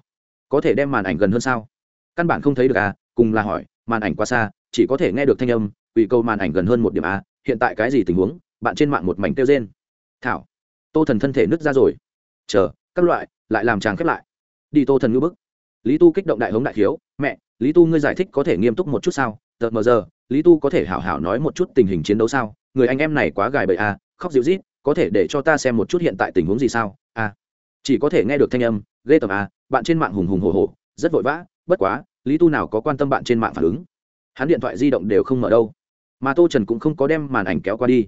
Có thể đem màn ảnh gần hơn sao? Căn bản không thấy được à cùng là hỏi, màn ảnh quá xa, chỉ có thể nghe được thanh âm ủy câu màn ảnh gần hơn một điểm à hiện tại cái gì tình huống? Bạn trên mạng một mảnh kêu rên. Thảo, tô thần thân thể nứt ra rồi. Chờ, các loại, lại làm chàng khép lại đi tô thần ngữ bức. Lý tu kích động đại hống đại khiếu, mẹ, lý tu ngươi giải thích có thể nghiêm túc một chút sao? Tợt mờ giờ, lý tu có thể hảo hảo nói một chút tình hình chiến đấu sao? Người anh em này quá gài bậy à khóc dịu rít có thể để cho ta xem một chút hiện tại tình huống gì sao? À chỉ có thể nghe được thanh âm, ghê tởm à bạn trên mạng hùng hùng hồ hồ rất vội vã, bất quá, lý tu nào có quan tâm bạn trên mạng phản ứng? Hắn điện thoại di động đều không mở đâu. Mà tô trần cũng không có đem màn ảnh kéo qua đi.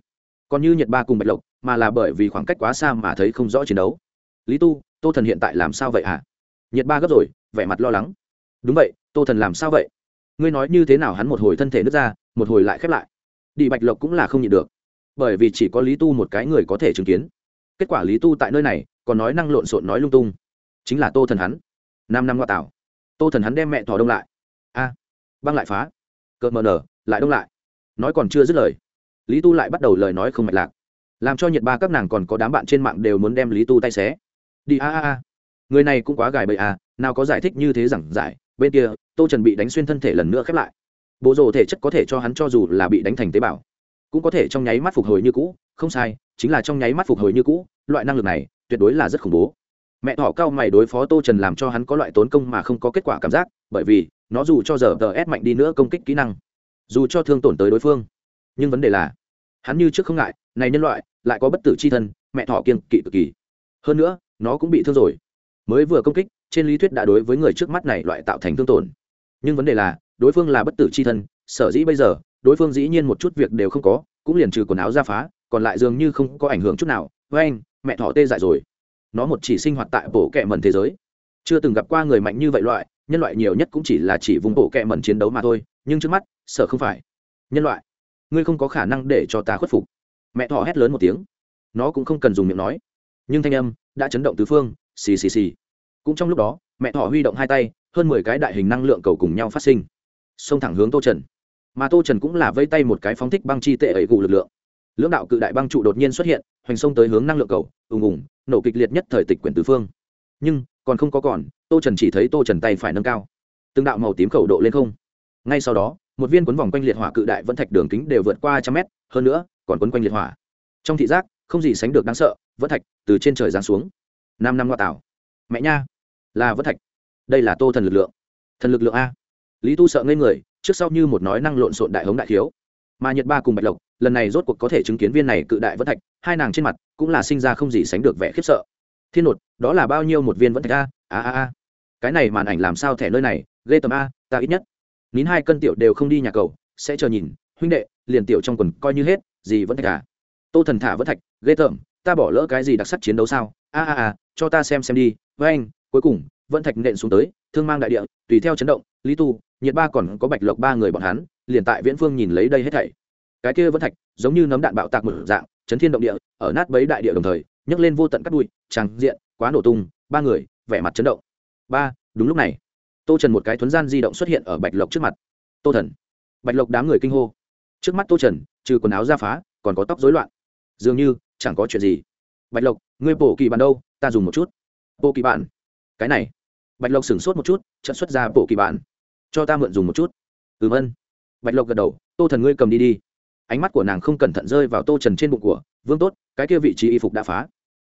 Còn như nhật ba cùng bạch lộc, mà là bởi vì khoảng cách quá xa mà thấy không rõ chiến đấu. Lý tu, tô thần hiện tại làm sao vậy à? Nhiệt ba gấp rồi, vẻ mặt lo lắng. Đúng vậy, tô thần làm sao vậy? Ngươi nói như thế nào hắn một hồi thân thể nứt ra, một hồi lại khép lại. Đi bạch lộc cũng là không nhịn được. Bởi vì chỉ có lý tu một cái người có thể chứng kiến. Kết quả lý tu tại nơi này, còn nói năng lộn xộn nói lung tung. Chính là tô thần hắn. Năm năm ngoại tảo. Tô thần hắn đem mẹ thỏ đông lại. A, băng lại phá. Cợt mờ nở, lại đông lại. Nói còn chưa dứt lời, lý tu lại bắt đầu lời nói không mạch lạc. Làm cho nhiệt ba các nàng còn có đám bạn trên mạng đều muốn đem lý tu tay xé. Đi, a a a người này cũng quá gài bậy à nào có giải thích như thế rằng giải, bên kia, tô trần bị đánh xuyên thân thể lần nữa khép lại. Bộ rồ thể chất có thể cho hắn cho dù là bị đánh thành tế bào, cũng có thể trong nháy mắt phục hồi như cũ, không sai, chính là trong nháy mắt phục hồi như cũ, loại năng lực này tuyệt đối là rất khủng bố. Mẹ thỏ cao mày đối phó tô trần làm cho hắn có loại tốn công mà không có kết quả cảm giác, bởi vì, nó dù cho giờ tờ ép mạnh đi nữa công kích kỹ năng, dù cho thương tổn tới đối phương, nhưng vấn đề là, hắn như trước không ngại, này nhân loại lại có bất tử c h i thân, mẹ thỏ kiên kỵ cực kỳ. Hơn nữa, nó cũng bị thương rồi mới vừa công kích, trên lý thuyết đã đối với người trước mắt này loại tạo thành thương tổn. Nhưng vấn đề là, đối phương là bất tử c h i thân, sở dĩ bây giờ, đối phương dĩ nhiên một chút việc đều không có, cũng liền trừ quần áo ra phá, còn lại dường như không có ảnh hưởng chút nào. Với anh, mẹ thỏ tê dại rồi. Nó một chỉ sinh hoạt tại bộ kẹ mần thế giới. Chưa từng gặp qua người mạnh như vậy loại, nhân loại nhiều nhất cũng chỉ là chỉ vùng bộ kẹ mần chiến đấu mà thôi, nhưng trước mắt sở không phải. Nhân loại, ngươi không có khả năng để cho ta khuất phục. Mẹ thỏ hét lớn một tiếng. Nó cũng không cần dùng miệng nói. Nhưng thanh âm đã chấn động tứ phương xì xì xì cũng trong lúc đó, mẹ thỏ huy động hai tay, hơn mười cái đại hình năng lượng cầu cùng nhau phát sinh. Xông thẳng hướng tô trần. Mà tô trần cũng là vây tay một cái phóng thích băng chi tệ ẩy gù lực lượng. Lưỡng đạo cự đại băng trụ đột nhiên xuất hiện, hoành xông tới hướng năng lượng cầu, ùng ùng, nổ kịch liệt nhất thời tịch quyển tứ phương. Nhưng, còn không có còn, tô trần chỉ thấy tô trần tay phải nâng cao. Từng đạo màu tím khẩu độ lên không. Ngay sau đó, một viên quấn vòng quanh liệt hỏa cự đại vẫn thạch đường kính đều vượt qua trăm mét, hơn nữa, còn quấn quanh liệt hỏa. Trong thị giác, không gì sánh được đáng sợ, vẫn thạch từ trên trời giáng xuống năm năm ngoại tảo. Mẹ nha. Là vẫn thạch. Đây là tô thần lực lượng. Thần lực lượng a. Lý tu sợ ngây người, trước sau như một nói năng lộn xộn đại hống đại thiếu. Mà nhật ba cùng bạch lộc, lần này rốt cuộc có thể chứng kiến viên này cự đại vẫn thạch, hai nàng trên mặt cũng là sinh ra không gì sánh được vẻ khiếp sợ. Thiên nột, đó là bao nhiêu một viên vẫn thạch a? A a a. Cái này màn ảnh làm sao thẻ nơi này? Ghê tầm a, ta ít nhất. Nín hai cân tiểu đều không đi nhà cầu, sẽ chờ nhìn. Huynh đệ, liền tiểu trong quần coi như hết, gì vẫn thạch à? Tô thần thả vẫn thạch, ghê tởm ta bỏ lỡ cái gì đặc sắc chiến đấu sao? A a a cho ta xem xem đi. Với anh cuối cùng vẫn thạch nện xuống tới thương mang đại địa tùy theo chấn động lý tu nhiệt ba còn có bạch lộc ba người bọn hắn liền tại viễn phương nhìn lấy đây hết thảy. Cái kia vẫn thạch giống như nấm đạn bạo tạc một dạng chấn thiên động địa ở nát bấy đại địa đồng thời nhấc lên vô tận cắt bụi, tràng diện quá nổ tung ba người vẻ mặt chấn động. Ba đúng lúc này tô trần một cái thuấn gian di động xuất hiện ở bạch lộc trước mặt. Tô thần. Bạch lộc đám người kinh hô. Trước mắt tô trần trừ quần áo ra phá còn có tóc rối loạn. Dường như chẳng có chuyện gì. Bạch lộc, ngươi bổ kỳ bản đâu? Ta dùng một chút. Bộ kỳ bản cái này. Bạch lộc sửng sốt một chút trận xuất ra bộ kỳ bản cho ta mượn dùng một chút. Ừm ân. Bạch lộc gật đầu, tô thần ngươi cầm đi đi. Ánh mắt của nàng không cẩn thận rơi vào tô trần trên bụng của, vương tốt, cái kia vị trí y phục đã phá.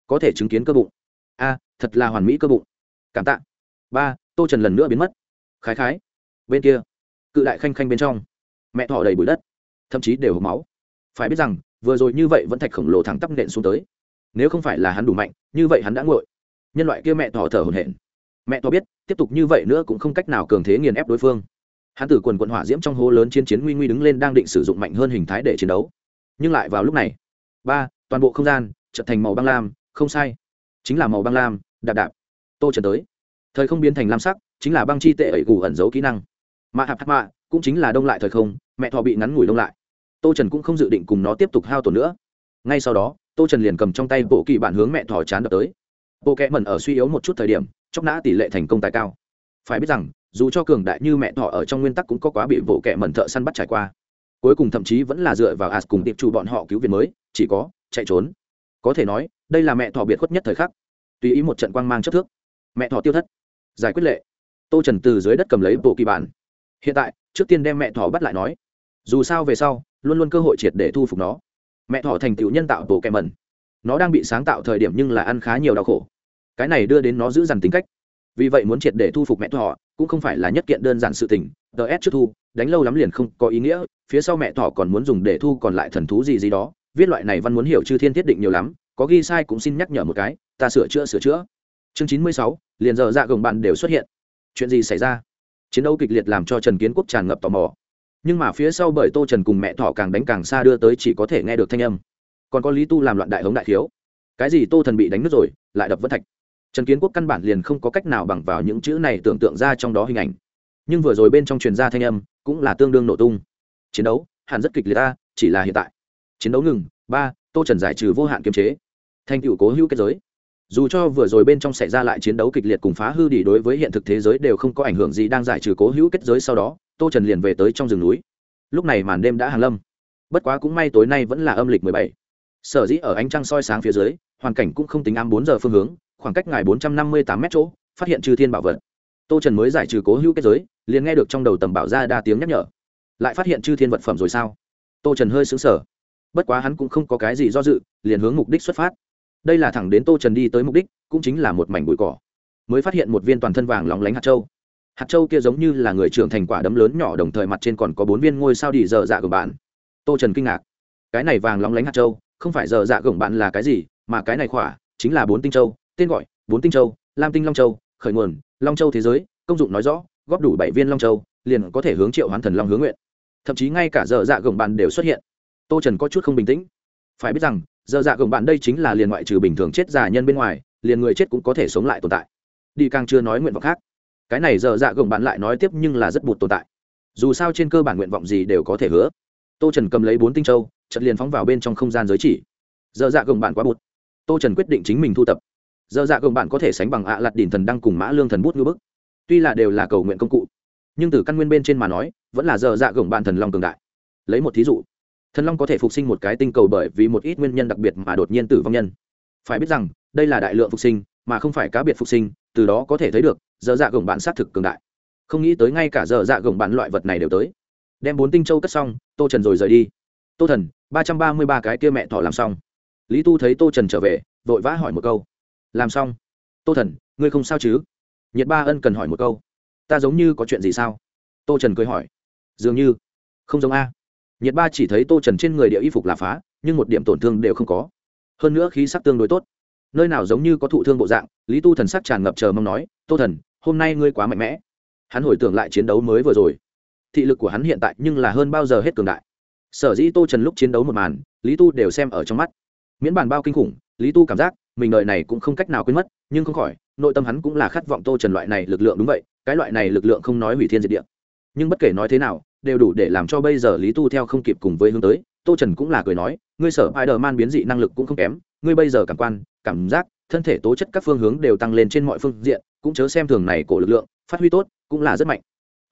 Có thể chứng kiến cơ bụng. A, thật là hoàn mỹ cơ bụng. Cảm tạ. Ba, tô trần lần nữa biến mất. Khái khái. Bên kia, cự đại khanh khanh bên trong, mẹ thỏ đầy bụi đất, thậm chí đều hộp máu. Phải biết rằng vừa rồi như vậy vẫn thạch khổng lồ thẳng tắp nện xuống tới. Nếu không phải là hắn đủ mạnh, như vậy hắn đã nguội. Nhân loại kia mẹ thỏ thở hổn hển. Mẹ thỏ biết, tiếp tục như vậy nữa cũng không cách nào cường thế nghiền ép đối phương. Hắn từ quần quận hỏa diễm trong hố lớn chiến chiến nguy nguy đứng lên đang định sử dụng mạnh hơn hình thái để chiến đấu. Nhưng lại vào lúc này. Ba, toàn bộ không gian trở thành màu băng lam, không sai. Chính là màu băng lam, đạp đạp. Tô trần tới. Thời không biến thành lam sắc, chính là băng chi tệ ẩy gù ẩn giấu kỹ năng. Mạ hạp mạ, cũng chính là đông lại thời không, mẹ thọ bị ngắn ngủi đông lại tô trần cũng không dự định cùng nó tiếp tục hao tổn nữa. Ngay sau đó, tô trần liền cầm trong tay bộ kỳ bản hướng mẹ thỏ chán đập tới. Bộ kẽ mẩn ở suy yếu một chút thời điểm chóc nã tỷ lệ thành công tài cao. Phải biết rằng, dù cho cường đại như mẹ thỏ ở trong nguyên tắc cũng có quá bị bộ kẽ mẩn thợ săn bắt trải qua. Cuối cùng thậm chí vẫn là dựa vào as cùng tiệp chủ bọn họ cứu viện mới, chỉ có chạy trốn. Có thể nói, đây là mẹ thỏ biệt khuất nhất thời khắc. Tùy ý một trận quang mang chất thước, mẹ thỏ tiêu thất. Giải quyết lệ. Tô trần từ dưới đất cầm lấy bộ kỳ bản. Hiện tại, trước tiên đem mẹ thỏ bắt lại nói. Dù sao về sau luôn luôn cơ hội triệt để thu phục nó. Mẹ thỏ thành tựu nhân tạo bộ kẹ mẩn. Nó đang bị sáng tạo thời điểm nhưng là ăn khá nhiều đau khổ. Cái này đưa đến nó giữ dằn tính cách. Vì vậy muốn triệt để thu phục mẹ thỏ cũng không phải là nhất kiện đơn giản sự tình. Ts trước thu, đánh lâu lắm liền không có ý nghĩa. Phía sau mẹ thỏ còn muốn dùng để thu còn lại thần thú gì gì đó. Viết loại này văn muốn hiểu chư thiên thiết định nhiều lắm. Có ghi sai cũng xin nhắc nhở một cái, ta sửa chữa sửa chữa. Chương chín mươi sáu, liền giờ dạ gồng bạn đều xuất hiện. Chuyện gì xảy ra? Chiến đấu kịch liệt làm cho trần kiến quốc tràn ngập tò mò nhưng mà phía sau bởi tô trần cùng mẹ thỏ càng đánh càng xa đưa tới chỉ có thể nghe được thanh âm. Còn có lý tu làm loạn đại hống đại thiếu. Cái gì tô thần bị đánh nước rồi, lại đập vân thạch. Trần kiến quốc căn bản liền không có cách nào bằng vào những chữ này tưởng tượng ra trong đó hình ảnh. Nhưng vừa rồi bên trong truyền ra thanh âm, cũng là tương đương nổ tung. Chiến đấu, hẳn rất kịch liệt ta chỉ là hiện tại. Chiến đấu ngừng, ba, tô trần giải trừ vô hạn kiềm chế. Thành tựu cố hữu kết giới. Dù cho vừa rồi bên trong xảy ra lại chiến đấu kịch liệt cùng phá hư đi đối với hiện thực thế giới đều không có ảnh hưởng gì đang giải trừ cố hữu kết giới sau đó tô trần liền về tới trong rừng núi. Lúc này màn đêm đã hàng lâm. Bất quá cũng may tối nay vẫn là âm lịch mười bảy. Sở dĩ ở ánh trăng soi sáng phía dưới, hoàn cảnh cũng không tính ám bốn giờ phương hướng, khoảng cách ngài bốn trăm năm mươi tám mét chỗ, phát hiện trừ thiên bảo vật. Tô trần mới giải trừ cố hữu kết giới, liền nghe được trong đầu tầm bảo ra đa tiếng nhắc nhở. Lại phát hiện chư thiên vật phẩm rồi sao? Tô trần hơi xứng sở bất quá hắn cũng không có cái gì do dự, liền hướng mục đích xuất phát. Đây là thẳng đến tô trần đi tới mục đích, cũng chính là một mảnh bụi cỏ. Mới phát hiện một viên toàn thân vàng lóng lánh hạt châu hạt châu kia giống như là người trưởng thành quả đấm lớn nhỏ, đồng thời mặt trên còn có bốn viên ngôi sao đi dở dạ gồng bạn. Tô trần kinh ngạc. Cái này vàng lóng lánh hạt châu, không phải dở dạ gồng bạn là cái gì, mà cái này khỏa chính là bốn tinh châu, tên gọi, bốn tinh châu, lam tinh long châu, khởi nguồn, long châu thế giới, công dụng nói rõ, góp đủ bảy viên long châu, liền có thể hướng triệu hoán thần long hướng nguyện. Thậm chí ngay cả dở dạ gồng bạn đều xuất hiện. Tô trần có chút không bình tĩnh. Phải biết rằng, dở dạ gồng bạn đây chính là liền ngoại trừ bình thường chết già nhân bên ngoài, liền người chết cũng có thể sống lại tồn tại. Đi càng chưa nói nguyện vọng khác cái này giờ dạ gồng bạn lại nói tiếp nhưng là rất bụt tồn tại. Dù sao trên cơ bản nguyện vọng gì đều có thể hứa. Tô trần cầm lấy bốn tinh châu chật liền phóng vào bên trong không gian giới chỉ. Giờ dạ gồng bạn quá bụt. Tô trần quyết định chính mình thu tập. Giờ dạ gồng bạn có thể sánh bằng ạ à lặt đỉnh thần đăng cùng mã lương thần bút ngư bức. Tuy là đều là cầu nguyện công cụ, nhưng từ căn nguyên bên trên mà nói, vẫn là giờ dạ gồng bạn thần long cường đại. Lấy một thí dụ, thần long có thể phục sinh một cái tinh cầu bởi vì một ít nguyên nhân đặc biệt mà đột nhiên tử vong nhân. Phải biết rằng, đây là đại lượng phục sinh, mà không phải cá biệt phục sinh, từ đó có thể thấy được giờ dạ gồng bạn xác thực cường đại. Không nghĩ tới ngay cả giờ dạ gồng bạn loại vật này đều tới. Đem bốn tinh châu cất xong, tô trần rồi rời đi. Tô thần, ba trăm ba mươi ba cái kia mẹ thọ làm xong. Lý tu thấy tô trần trở về, vội vã hỏi một câu. Làm xong. Tô thần, ngươi không sao chứ? Nhiệt ba ân cần hỏi một câu. Ta giống như có chuyện gì sao? Tô trần cười hỏi. Dường như. Không giống a. Nhiệt ba chỉ thấy tô trần trên người địa y phục là phá, nhưng một điểm tổn thương đều không có. Hơn nữa khí sắc tương đối tốt. Nơi nào giống như có thụ thương bộ dạng, lý tu thần sắc tràn ngập chờ mong nói, tô thần hôm nay ngươi quá mạnh mẽ. Hắn hồi tưởng lại chiến đấu mới vừa rồi. Thị lực của hắn hiện tại nhưng là hơn bao giờ hết cường đại. Sở dĩ tô trần lúc chiến đấu một màn, lý tu đều xem ở trong mắt. Miễn bàn bao kinh khủng, lý tu cảm giác mình đợi này cũng không cách nào quên mất, nhưng không khỏi, nội tâm hắn cũng là khát vọng tô trần loại này lực lượng đúng vậy, cái loại này lực lượng không nói hủy thiên diệt địa. Nhưng bất kể nói thế nào, đều đủ để làm cho bây giờ lý tu theo không kịp cùng với hướng tới, tô trần cũng là cười nói, ngươi sở ai đờ man biến dị năng lực cũng không kém, ngươi bây giờ cảm quan, cảm giác thân thể tố chất các phương hướng đều tăng lên trên mọi phương diện cũng chớ xem thường này cổ lực lượng, phát huy tốt cũng là rất mạnh.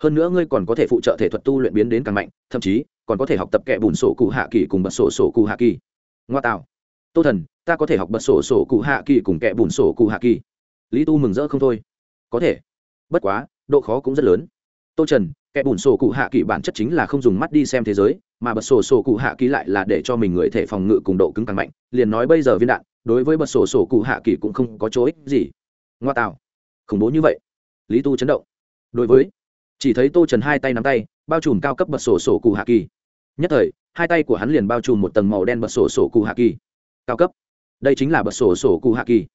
Hơn nữa ngươi còn có thể phụ trợ thể thuật tu luyện biến đến càng mạnh, thậm chí còn có thể học tập kẻ bùn sổ cụ hạ kỳ cùng bật sổ sổ cụ hạ kỳ. Ngoa tạo. Tô thần, ta có thể học bật sổ sổ cụ hạ kỳ cùng kẻ bùn sổ cụ hạ kỳ. Lý tu mừng rỡ không thôi. Có thể. Bất quá, độ khó cũng rất lớn. Tô trần, kẻ bùn sổ cụ hạ kỳ bản chất chính là không dùng mắt đi xem thế giới, mà bật sổ sổ cụ hạ kỳ lại là để cho mình người thể phòng ngự cùng độ cứng càng mạnh. Liền nói bây giờ viên đạn, đối với bật sổ sổ cụ hạ kỳ cũng không có chỗ ích gì. Ngoa tạo khủng bố như vậy. Lý tu chấn động. Đối với, chỉ thấy tô trần hai tay nắm tay, bao trùm cao cấp bật sổ sổ cụ hạ kỳ. Nhất thời, hai tay của hắn liền bao trùm một tầng màu đen bật sổ sổ cụ hạ kỳ. Cao cấp. Đây chính là bật sổ sổ cụ hạ kỳ.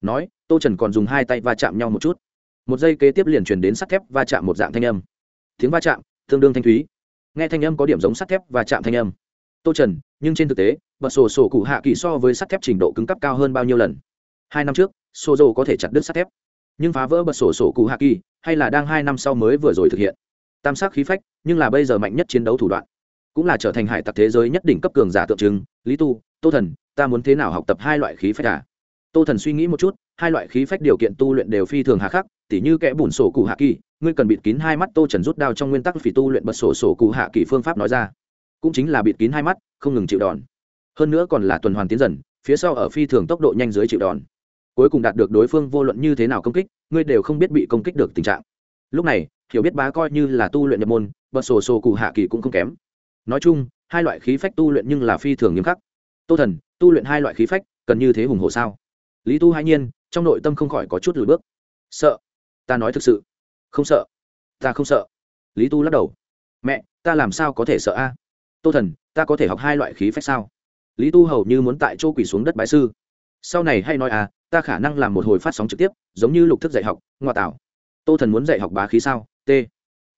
Nói, tô trần còn dùng hai tay va chạm nhau một chút. Một giây kế tiếp liền truyền đến sắt thép va chạm một dạng thanh âm. Tiếng va chạm, tương đương thanh thúy. Nghe thanh âm có điểm giống sắt thép và chạm thanh âm. Tô trần, nhưng trên thực tế, bật sổ sổ cụ hạ kỳ so với sắt thép trình độ cứng cấp cao hơn bao nhiêu lần? Hai năm trước sô dô có thể chặt đứt sắt thép nhưng phá vỡ bật sổ sổ cụ hạ kỳ hay là đang hai năm sau mới vừa rồi thực hiện. Tam sắc khí phách, nhưng là bây giờ mạnh nhất chiến đấu thủ đoạn. Cũng là trở thành hải tặc thế giới nhất đỉnh cấp cường giả tượng trưng. Lý tu, tô thần, ta muốn thế nào học tập hai loại khí phách cả à? tô thần suy nghĩ một chút, hai loại khí phách điều kiện tu luyện đều phi thường hà khắc, tỉ như kẽ bùn sổ cụ hạ kỳ ngươi cần bịt kín hai mắt tô trần rút đao trong nguyên tắc phỉ tu luyện bật sổ sổ cụ hạ kỳ phương pháp nói ra. Cũng chính là bịt kín hai mắt, không ngừng chịu đòn. Hơn nữa còn là tuần hoàn tiến dần, phía sau ở phi thường tốc độ nhanh dưới chịu đòn cuối cùng đạt được đối phương vô luận như thế nào công kích, ngươi đều không biết bị công kích được tình trạng. Lúc này, hiểu biết bá coi như là tu luyện nhập môn, bật sổ sổ cụ hạ kỳ cũng không kém. Nói chung, hai loại khí phách tu luyện nhưng là phi thường nghiêm khắc. Tô thần, tu luyện hai loại khí phách, cần như thế hùng hồ sao? Lý tu hai nhiên, trong nội tâm không khỏi có chút lùi bước. Sợ. Ta nói thực sự. Không sợ. Ta không sợ. Lý tu lắc đầu. Mẹ, ta làm sao có thể sợ a? Tô thần, ta có thể học hai loại khí phách sao? Lý tu hầu như muốn tại chỗ quỳ xuống đất bái sư. Sau này hay nói à ta khả năng làm một hồi phát sóng trực tiếp, giống như lục thức dạy học, ngoại tảo tô thần muốn dạy học bá khí sao? T.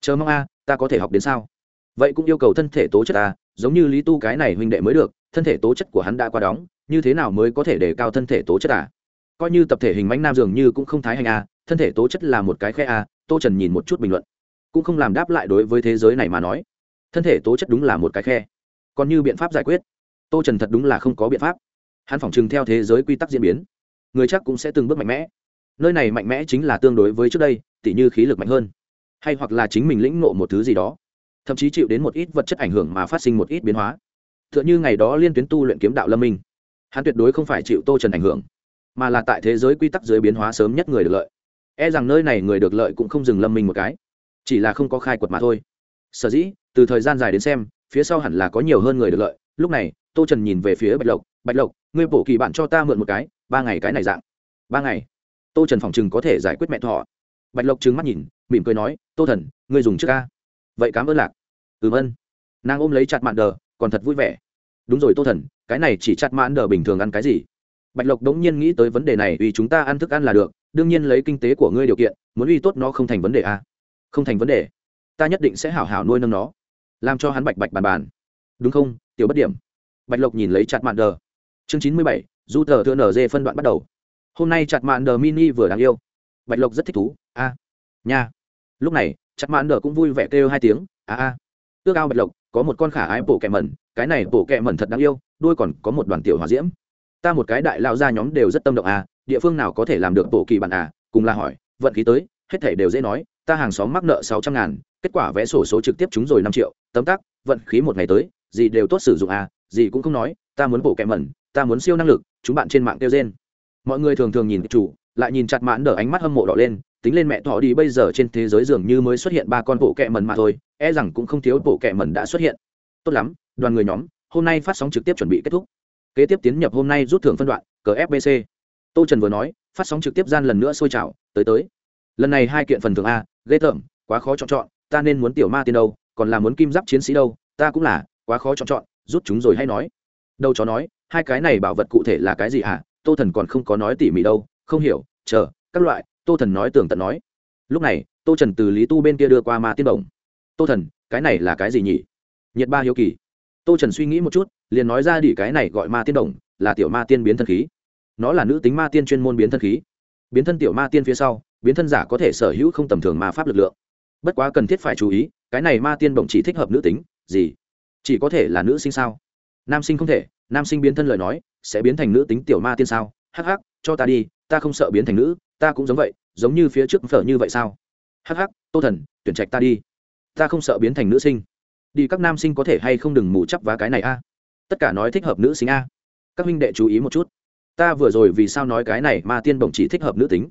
Chờ mong a, ta có thể học đến sao? Vậy cũng yêu cầu thân thể tố chất ta giống như lý tu cái này huynh đệ mới được, thân thể tố chất của hắn đã qua đóng, như thế nào mới có thể để cao thân thể tố chất à coi như tập thể hình mánh nam dường như cũng không thái hành a, thân thể tố chất là một cái khe a, tô trần nhìn một chút bình luận. Cũng không làm đáp lại đối với thế giới này mà nói. Thân thể tố chất đúng là một cái khe. Còn như biện pháp giải quyết, tô trần thật đúng là không có biện pháp. Hắn phỏng chừng theo thế giới quy tắc diễn biến người chắc cũng sẽ từng bước mạnh mẽ. Nơi này mạnh mẽ chính là tương đối với trước đây, tỉ như khí lực mạnh hơn, hay hoặc là chính mình lĩnh ngộ một thứ gì đó. Thậm chí chịu đến một ít vật chất ảnh hưởng mà phát sinh một ít biến hóa. T h ư ợ n h ư ngày đó liên tuyến tu luyện kiếm đạo lâm minh, hắn tuyệt đối không phải chịu tô trần ảnh hưởng, mà là tại thế giới quy tắc dưới biến hóa sớm nhất người được lợi. E rằng nơi này người được lợi cũng không dừng lâm minh một cái, chỉ là không có khai quật mà thôi. Sở dĩ, từ thời gian dài đến xem, phía sau hẳn là có nhiều hơn người được lợi, lúc này tô trần nhìn về phía bạch lộc bạch lộc, ngươi bổ kỳ bạn cho ta mượn một cái, ba ngày cái này dạng. Ba ngày? Tô trần phòng chừng có thể giải quyết mẹ thọ. Bạch lộc trừng mắt nhìn, mỉm cười nói, tô thần, ngươi dùng trước ca. Vậy cám ơn lạc. Ừm ân nàng ôm lấy chặt mạn đờ, còn thật vui vẻ. Đúng rồi tô thần, cái này chỉ chặt mạn đờ bình thường ăn cái gì? Bạch lộc đống nhiên nghĩ tới vấn đề này, vì chúng ta ăn thức ăn là được, đương nhiên lấy kinh tế của ngươi điều kiện, muốn uy tốt nó không thành vấn đề à. không thành vấn đề. Ta nhất định sẽ hảo hảo nuôi nâng nó, làm cho hắn bạch bạch bàn bàn. Đúng không, tiểu bất điểm bạch lộc nhìn lấy chặt mạn đờ. Chương chín mươi bảy, du tờ thưa nz phân đoạn bắt đầu. Hôm nay chặt mạn đờ mini vừa đáng yêu. Bạch lộc rất thích thú. A, nha. Lúc này, chặt mạn đờ cũng vui vẻ kêu hai tiếng. A a. Ước ao bạch lộc, có một con khả ái bổ kẹ mẩn. Cái này bổ kẹ mẩn thật đáng yêu đuôi còn có một đoàn tiểu hòa diễm. Ta một cái đại lao ra nhóm đều rất tâm động à địa phương nào có thể làm được bổ kỳ bạn à cùng là hỏi, vận khí tới, hết thể đều dễ nói, ta hàng xóm mắc nợ sáu trăm ngàn, kết quả vẽ sổ số trực tiếp chúng rồi năm triệu, tấm tắc, vận khí một ngày tới, gì đều tốt sử dụng à gì cũng không nói, ta muốn bộ kẹ mẩn, ta muốn siêu năng lực, chúng bạn trên mạng kêu trên mọi người thường thường nhìn chủ, lại nhìn chặt mãn đỡ ánh mắt hâm mộ đỏ lên, tính lên mẹ thọ đi, bây giờ trên thế giới dường như mới xuất hiện ba con bộ kẹ mẩn mà thôi e rằng cũng không thiếu bộ kẹ mẩn đã xuất hiện. Tốt lắm, đoàn người nhóm, hôm nay phát sóng trực tiếp chuẩn bị kết thúc. Kế tiếp tiến nhập hôm nay rút thưởng phân đoạn cờ fbc tô trần vừa nói, phát sóng trực tiếp gian lần nữa sôi trào, tới tới. Lần này hai kiện phần thưởng a, ghê tởm, quá khó chọn chọn, ta nên muốn tiểu ma tiên đâu, còn là muốn kim giáp chiến sĩ đâu, ta cũng là, quá khó chọn chọn rút chúng rồi hay nói? Đâu chó nói, hai cái này bảo vật cụ thể là cái gì hả? Tô thần còn không có nói tỉ mỉ đâu, không hiểu, chờ, các loại, tô thần nói tường tận nói. Lúc này, tô trần từ lý tu bên kia đưa qua ma tiên bổng. Tô thần, cái này là cái gì nhỉ? Nhiệt ba hiếu kỳ. Tô trần suy nghĩ một chút, liền nói ra đỉ cái này gọi ma tiên đồng là tiểu ma tiên biến thân khí. Nó là nữ tính ma tiên chuyên môn biến thân khí. Biến thân tiểu ma tiên phía sau, biến thân giả có thể sở hữu không tầm thường ma pháp lực lượng. Bất quá cần thiết phải chú ý, cái này ma tiên bổng chỉ thích hợp nữ tính, gì? Chỉ có thể là nữ sinh sao? Nam sinh không thể, nam sinh biến thân lời nói, sẽ biến thành nữ tính tiểu ma tiên sao? Hắc hắc, cho ta đi, ta không sợ biến thành nữ, ta cũng giống vậy, giống như phía trước phở như vậy sao? Hắc hắc, tô thần, tuyển trạch ta đi. Ta không sợ biến thành nữ sinh. Đi các nam sinh có thể hay không đừng mù chắp vá cái này a? Tất cả nói thích hợp nữ sinh a. Các huynh đệ chú ý một chút. Ta vừa rồi vì sao nói cái này ma tiên bổng chỉ thích hợp nữ tính?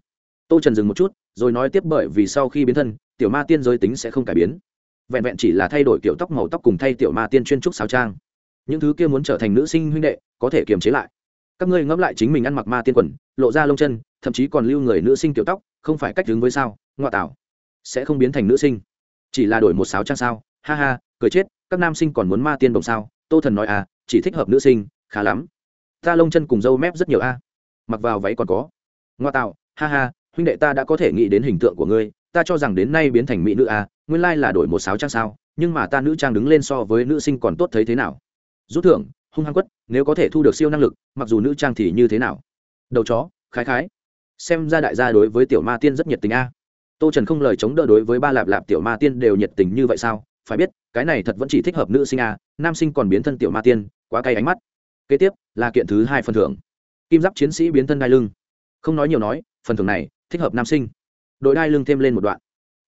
Tô trần dừng một chút, rồi nói tiếp bởi vì sau khi biến thân, tiểu ma tiên giới tính sẽ không cải biến vẹn vẹn chỉ là thay đổi kiểu tóc màu tóc cùng thay tiểu ma tiên chuyên trúc sáo trang. Những thứ kia muốn trở thành nữ sinh huynh đệ, có thể kiềm chế lại. Các ngươi ngẫm lại chính mình ăn mặc ma tiên quần, lộ ra lông chân, thậm chí còn lưu người nữ sinh kiểu tóc, không phải cách đứng với sao ngoại tảo sẽ không biến thành nữ sinh. Chỉ là đổi một sáo trang sao? Ha ha, cười chết, các nam sinh còn muốn ma tiên đồng sao? Tô thần nói à chỉ thích hợp nữ sinh, khá lắm. Ta lông chân cùng dâu mép rất nhiều a. Mặc vào váy còn có. Ngoa tạo, ha ha, huynh đệ ta đã có thể nghĩ đến hình tượng của ngươi, ta cho rằng đến nay biến thành mỹ nữ a nguyên lai là đổi một sáo trang sao, nhưng mà ta nữ trang đứng lên so với nữ sinh còn tốt thấy thế nào? Rút thưởng, hung hăng quất, nếu có thể thu được siêu năng lực, mặc dù nữ trang thì như thế nào? Đầu chó, khái khái. Xem ra đại gia đối với tiểu ma tiên rất nhiệt tình a. Tô trần không lời chống đỡ đối với ba lạp lạp tiểu ma tiên đều nhiệt tình như vậy sao? Phải biết, cái này thật vẫn chỉ thích hợp nữ sinh a, nam sinh còn biến thân tiểu ma tiên, quá cay ánh mắt. Kế tiếp, là kiện thứ hai phần thưởng. Kim giáp chiến sĩ biến thân đai lưng. Không nói nhiều nói, phần thưởng này thích hợp nam sinh. Đội đai lưng thêm lên một đoạn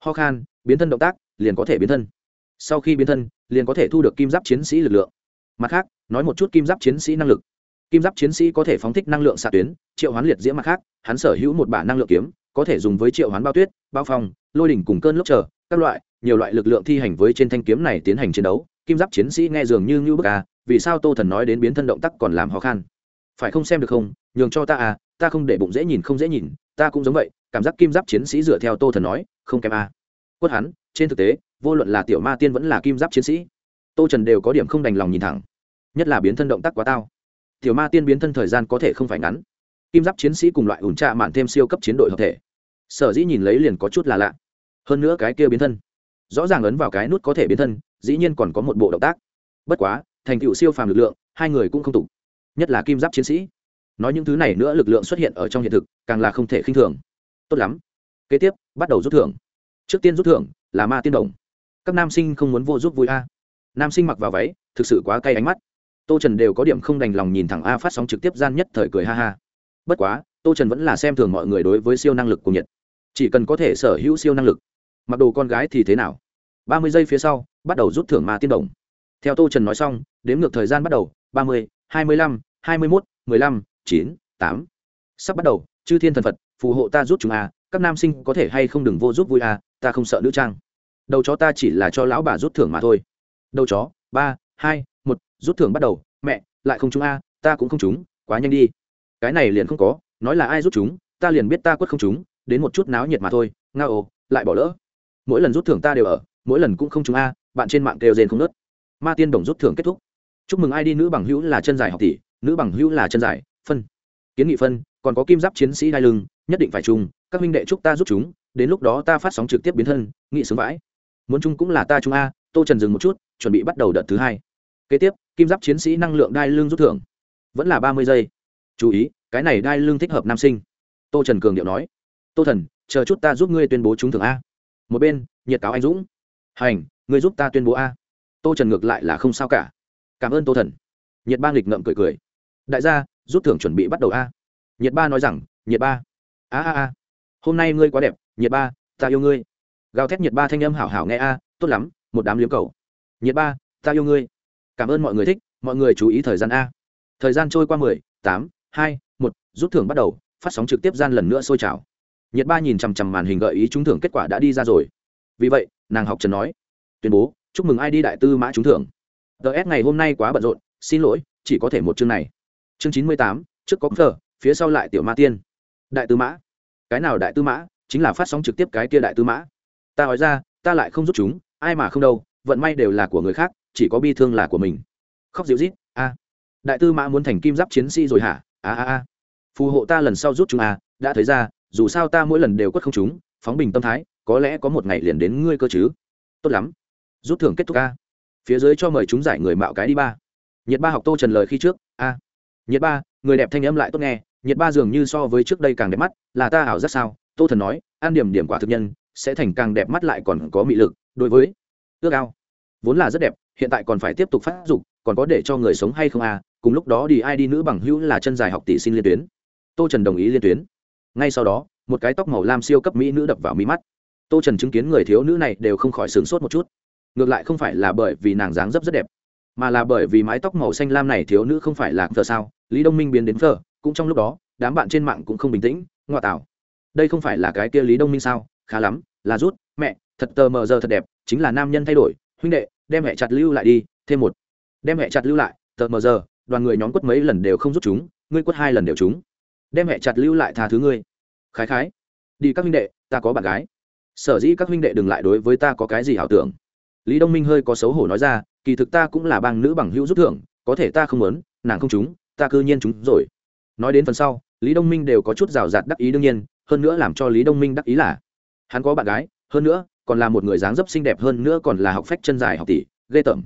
ho khan, biến thân động tác, liền có thể biến thân. Sau khi biến thân, liền có thể thu được kim giáp chiến sĩ lực lượng. Mặt khác, nói một chút kim giáp chiến sĩ năng lực. Kim giáp chiến sĩ có thể phóng thích năng lượng xạ tuyến, triệu hoán liệt diễm mặt khác, hắn sở hữu một bả năng lượng kiếm, có thể dùng với triệu hoán bao tuyết, bao phong, lôi đỉnh cùng cơn lốc chờ, các loại, nhiều loại lực lượng thi hành với trên thanh kiếm này tiến hành chiến đấu. Kim giáp chiến sĩ nghe dường như ngưu bức à vì sao tô thần nói đến biến thân động tác còn làm khó khăn phải không xem được không? Nhường cho ta à ta không để bụng dễ nhìn không dễ nhìn, ta cũng giống vậy cảm giác kim giáp chiến sĩ dựa theo tô thần nói, không kém à. quất hắn, trên thực tế, vô luận là tiểu ma tiên vẫn là kim giáp chiến sĩ, tô trần đều có điểm không đành lòng nhìn thẳng. Nhất là biến thân động tác quá tao. Tiểu ma tiên biến thân thời gian có thể không phải ngắn. Kim giáp chiến sĩ cùng loại ủn trạ mạn thêm siêu cấp chiến đội hợp thể. Sở dĩ nhìn lấy liền có chút là lạ. Hơn nữa cái kia biến thân, rõ ràng ấn vào cái nút có thể biến thân, dĩ nhiên còn có một bộ động tác. Bất quá, thành tựu siêu phàm lực lượng, hai người cũng không tục nhất là kim giáp chiến sĩ. Nói những thứ này nữa lực lượng xuất hiện ở trong hiện thực, càng là không thể khinh thường tốt lắm. Kế tiếp, bắt đầu rút thưởng. Trước tiên rút thưởng là ma tiên đồng. Các nam sinh không muốn vô giúp vui a. Nam sinh mặc vào váy, thực sự quá cay ánh mắt. Tô trần đều có điểm không đành lòng nhìn thẳng a phát sóng trực tiếp gian nhất thời cười ha ha. Bất quá, tô trần vẫn là xem thường mọi người đối với siêu năng lực của nhiệt chỉ cần có thể sở hữu siêu năng lực, mặc đồ con gái thì thế nào? Ba mươi giây phía sau, bắt đầu rút thưởng ma tiên đồng. Theo tô trần nói xong, đếm ngược thời gian bắt đầu, ba mươi, hai mươi lăm, hai mươi mốt, mười lăm, chín, tám. Sắp bắt đầu chư thiên thần phật, phù hộ ta giúp chúng a, các nam sinh có thể hay không đừng vô giúp vui a, ta không sợ nữ trang. Đầu chó ta chỉ là cho lão bà rút thưởng mà thôi. Đầu chó, ba, hai, một, rút thưởng bắt đầu, mẹ, lại không chúng a, ta cũng không chúng, quá nhanh đi. Cái này liền không có, nói là ai rút chúng, ta liền biết ta quất không chúng, đến một chút náo nhiệt mà thôi nga ồ lại bỏ lỡ. Mỗi lần rút thưởng ta đều ở, mỗi lần cũng không chúng a, bạn trên mạng kêu rên không nớt ma tiên đồng rút thưởng kết thúc. Chúc mừng ai đi, nữ bằng hữu là chân dài học tỷ, nữ bằng hữu là chân dài, phân. Kiến nghị phân còn có kim giáp chiến sĩ đai lưng, nhất định phải chung, các huynh đệ chúc ta giúp chúng, đến lúc đó ta phát sóng trực tiếp biến thân, nghị sướng vãi. Muốn chung cũng là ta chung a, tô trần dừng một chút, chuẩn bị bắt đầu đợt thứ hai. Kế tiếp, kim giáp chiến sĩ năng lượng đai lưng rút thưởng. Vẫn là ba mươi giây. Chú ý, cái này đai lưng thích hợp nam sinh. Tô trần cường điệu nói. Tô thần, chờ chút ta giúp ngươi tuyên bố trúng thưởng a. Một bên, nhiệt cáo anh dũng. Hành, ngươi giúp ta tuyên bố a. Tô trần ngược lại là không sao cả. Cảm ơn tô thần. Nhiệt ba nghịch ngậm cười cười. Đại gia, rút thưởng chuẩn bị bắt đầu a nhiệt ba nói rằng, nhiệt ba. A a a. Hôm nay ngươi quá đẹp, nhiệt ba, ta yêu ngươi. Gào thét nhiệt ba thanh âm hảo hảo nghe, a, tốt lắm, một đám liếm cầu. Nhiệt ba, ta yêu ngươi. Cảm ơn mọi người thích, mọi người chú ý thời gian a. Thời gian trôi qua mười, tám, hai, một, rút thưởng bắt đầu, phát sóng trực tiếp gian lần nữa sôi trào. Nhiệt ba nhìn chằm chằm màn hình gợi ý trúng thưởng kết quả đã đi ra rồi. Vì vậy, nàng học trần nói, tuyên bố, chúc mừng ai đi đại tư mã trúng thưởng. Ts ngày hôm nay quá bận rộn, xin lỗi, chỉ có thể một chương này. Chương chín mươi tám, trước có cờ phía sau lại tiểu ma tiên. Đại tư mã. Cái nào đại tư mã? Chính là phát sóng trực tiếp cái kia đại tư mã. Ta nói ra, ta lại không giúp chúng, ai mà không đâu, vận may đều là của người khác, chỉ có bi thương là của mình. Khóc dịu rít, a. Đại tư mã muốn thành kim giáp chiến sĩ rồi hả? A a a. Phù hộ ta lần sau rút chúng a đã thấy ra, dù sao ta mỗi lần đều quất không chúng, phóng bình tâm thái, có lẽ có một ngày liền đến ngươi cơ chứ. Tốt lắm. Rút thưởng kết thúc a. Phía dưới cho mời chúng giải người mạo cái đi ba. Nhiệt ba học tô trần lời khi trước, a. Nhiệt ba, người đẹp thanh âm lại tốt nghe nhiệt ba dường như so với trước đây càng đẹp mắt, là ta ảo rất sao? Tô thần nói an điểm điểm quả thực nhân, sẽ thành càng đẹp mắt lại còn có mị lực, đối với ước ao. Vốn là rất đẹp, hiện tại còn phải tiếp tục phát dục, còn có để cho người sống hay không à? Cùng lúc đó đi ai đi nữ bằng hữu là chân dài học tỷ xin liên tuyến. Tô trần đồng ý liên tuyến. Ngay sau đó, một cái tóc màu lam siêu cấp mỹ nữ đập vào mỹ mắt. Tô trần chứng kiến người thiếu nữ này đều không khỏi sướng sốt một chút. Ngược lại không phải là bởi vì nàng dáng dấp rất đẹp, mà là bởi vì mái tóc màu xanh lam này thiếu nữ không phải là phờ sao? Lý đông minh biến đến phờ cũng trong lúc đó, đám bạn trên mạng cũng không bình tĩnh ngoại tảo đây không phải là cái kia lý đông minh sao? Khá lắm, là rút, mẹ, thật tờ mờ giờ thật đẹp, chính là nam nhân thay đổi, huynh đệ, đem mẹ chặt lưu lại đi, thêm một. Đem mẹ chặt lưu lại, tờ mờ giờ, đoàn người nhóm quất mấy lần đều không rút chúng, ngươi quất hai lần đều chúng. Đem mẹ chặt lưu lại tha thứ ngươi. Khái khái. Đi các huynh đệ, ta có bạn gái. Sở dĩ các huynh đệ đừng lại đối với ta có cái gì ảo tưởng. Lý đông minh hơi có xấu hổ nói ra, kỳ thực ta cũng là bang nữ bằng hữu rút thưởng, có thể ta không muốn, nàng không chúng, ta cư nhiên chúng rồi nói đến phần sau, lý đông minh đều có chút rào rạt đắc ý đương nhiên, hơn nữa làm cho lý đông minh đắc ý là, hắn có bạn gái, hơn nữa, còn là một người dáng dấp xinh đẹp, hơn nữa còn là học phách chân dài học tỷ, ghê tởm.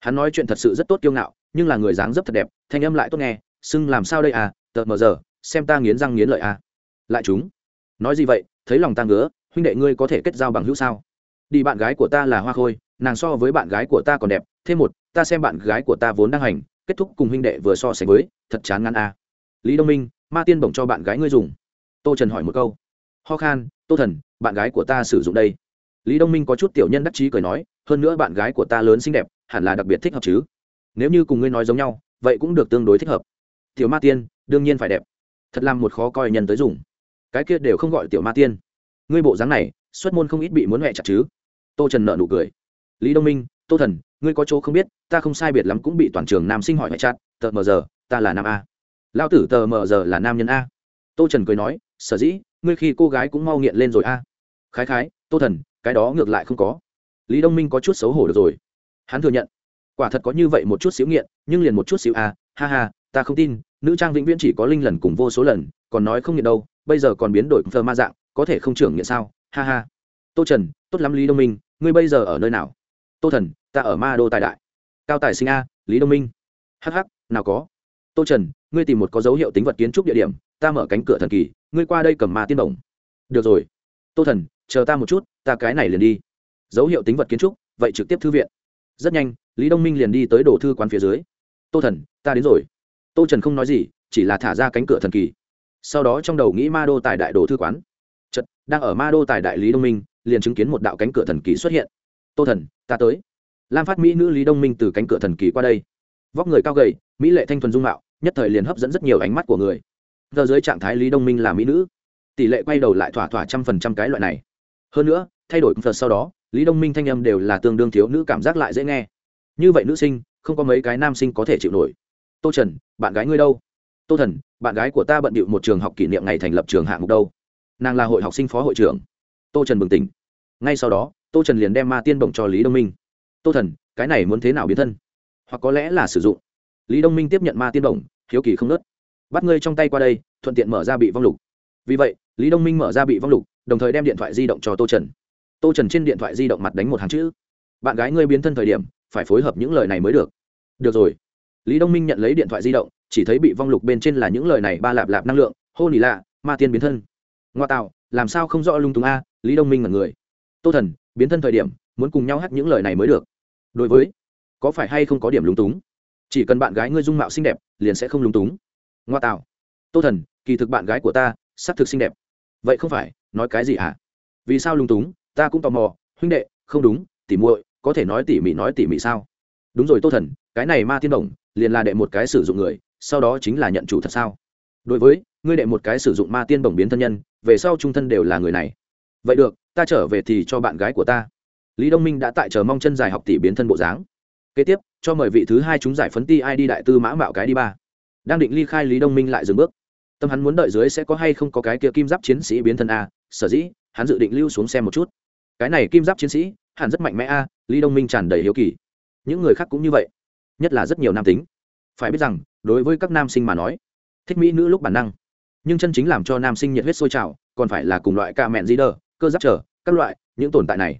Hắn nói chuyện thật sự rất tốt kiêu ngạo, nhưng là người dáng dấp thật đẹp, thanh âm lại tốt nghe sưng làm sao đây à tợt mờ giờ, xem ta nghiến răng nghiến lợi à. Lại chúng, nói gì vậy, thấy lòng ta ngứa, huynh đệ ngươi có thể kết giao bằng hữu sao? Đi bạn gái của ta là hoa khôi, nàng so với bạn gái của ta còn đẹp, thêm một, ta xem bạn gái của ta vốn đang hành, kết thúc cùng huynh đệ vừa so sánh với, thật chán ngăn à lý đông minh ma tiên bổng cho bạn gái ngươi dùng tô trần hỏi một câu ho khan tô thần bạn gái của ta sử dụng đây lý đông minh có chút tiểu nhân đắc chí cười nói hơn nữa bạn gái của ta lớn xinh đẹp hẳn là đặc biệt thích hợp chứ nếu như cùng ngươi nói giống nhau vậy cũng được tương đối thích hợp tiểu ma tiên đương nhiên phải đẹp thật làm một khó coi nhân tới dùng cái kia đều không gọi tiểu ma tiên ngươi bộ dáng này xuất môn không ít bị muốn mẹ chặt chứ tô trần nợ nụ cười lý đông minh tô thần ngươi có chỗ không biết ta không sai biệt lắm cũng bị toàn trường nam sinh hỏi mẹ chặt Tợt mờ giờ ta là nam a lao tử tờ mờ giờ là nam nhân a. Tô trần cười nói, sở dĩ, ngươi khi cô gái cũng mau nghiện lên rồi a. Khái khái, tô thần, cái đó ngược lại không có. Lý đông minh có chút xấu hổ được rồi. Hắn thừa nhận, quả thật có như vậy một chút xíu nghiện, nhưng liền một chút xíu a, ha ha, ta không tin, nữ trang vĩnh viễn chỉ có linh lần cùng vô số lần, còn nói không nghiện đâu, bây giờ còn biến đổi thơ ma dạng, có thể không trưởng nghiện sao? Ha ha. Tô trần, tốt lắm lý đông minh, ngươi bây giờ ở nơi nào? Tô thần, ta ở ma đô tài đại. Cao tài sinh a, lý đông minh. Hh nào có tô trần, ngươi tìm một có dấu hiệu tính vật kiến trúc địa điểm, ta mở cánh cửa thần kỳ, ngươi qua đây cầm ma tiên đồng được rồi. Tô thần, chờ ta một chút, ta cái này liền đi. Dấu hiệu tính vật kiến trúc, vậy trực tiếp thư viện. Rất nhanh, lý đông minh liền đi tới đồ thư quán phía dưới. Tô thần, ta đến rồi. Tô trần không nói gì, chỉ là thả ra cánh cửa thần kỳ. Sau đó trong đầu nghĩ ma đô tại đại đồ thư quán. Chật đang ở ma đô tại đại lý đông minh, liền chứng kiến một đạo cánh cửa thần kỳ xuất hiện. Tô thần, ta tới. Lam phát mỹ nữ lý đông minh từ cánh cửa thần kỳ qua đây. Vóc người cao gầy, mỹ lệ thanh thuần dung mạo nhất thời liền hấp dẫn rất nhiều ánh mắt của người. Giờ dưới trạng thái lý đông minh là mỹ nữ, tỷ lệ quay đầu lại thỏa thỏa trăm phần trăm cái loại này. Hơn nữa, thay đổi phật sau đó, lý đông minh thanh âm đều là tương đương thiếu nữ cảm giác lại dễ nghe. Như vậy nữ sinh, không có mấy cái nam sinh có thể chịu nổi. Tô trần, bạn gái ngươi đâu? Tô thần, bạn gái của ta bận bịu một trường học kỷ niệm ngày thành lập trường hạng mục đâu? Nàng là hội học sinh phó hội trưởng. Tô trần bừng tỉnh. Ngay sau đó, tô trần liền đem ma tiên bổng cho lý đông minh. Tô thần, cái này muốn thế nào biến thân? Hoặc có lẽ là sử dụng lý đông minh tiếp nhận ma tiên đồng, hiếu kỳ không nớt. Bắt ngươi trong tay qua đây, thuận tiện mở ra bị vong lục. Vì vậy, lý đông minh mở ra bị vong lục, đồng thời đem điện thoại di động cho tô trần. Tô trần trên điện thoại di động mặt đánh một hàng chữ. Bạn gái ngươi biến thân thời điểm, phải phối hợp những lời này mới được. Được rồi. Lý đông minh nhận lấy điện thoại di động, chỉ thấy bị vong lục bên trên là những lời này ba lạp lạp năng lượng, hô nỉ lạ, ma tiên biến thân. Ngoa tạo, làm sao không rõ lung túng a, lý đông minh là người. Tô thần, biến thân thời điểm, muốn cùng nhau hát những lời này mới được. Đối với, có phải hay không có điểm lúng túng? Chỉ cần bạn gái ngươi dung mạo xinh đẹp, liền sẽ không lúng túng. Ngoa tạo. Tô thần, kỳ thực bạn gái của ta s ắ c thực xinh đẹp. Vậy không phải, nói cái gì hả? Vì sao lúng túng? Ta cũng tò mò. Huynh đệ, không đúng, tỉ muội, có thể nói tỉ mỉ nói tỉ mỉ sao? Đúng rồi tô thần, cái này ma thiên đồng, liền là đệ một cái sử dụng người, sau đó chính là nhận chủ thật sao? Đối với, ngươi đệ một cái sử dụng ma tiên bổng biến thân nhân, về sau trung thân đều là người này. Vậy được, ta trở về thì cho bạn gái của ta. Lý đông minh đã tại chờ mong chân dài học tỷ biến thân bộ dáng. Kế tiếp cho mời vị thứ hai chúng giải phấn ti ai đi đại tư mã mạo cái đi ba. Đang định ly khai lý đông minh lại dừng bước. Tâm hắn muốn đợi dưới sẽ có hay không có cái kia kim giáp chiến sĩ biến thân a, sở dĩ, hắn dự định lưu xuống xem một chút. Cái này kim giáp chiến sĩ, hẳn rất mạnh mẽ a, lý đông minh tràn đầy hiếu kỳ. Những người khác cũng như vậy, nhất là rất nhiều nam tính. Phải biết rằng, đối với các nam sinh mà nói, thích mỹ nữ lúc bản năng. Nhưng chân chính làm cho nam sinh nhiệt huyết sôi trào, còn phải là cùng loại ca mẹn di đờ cơ giáp trở, các loại, những tồn tại này.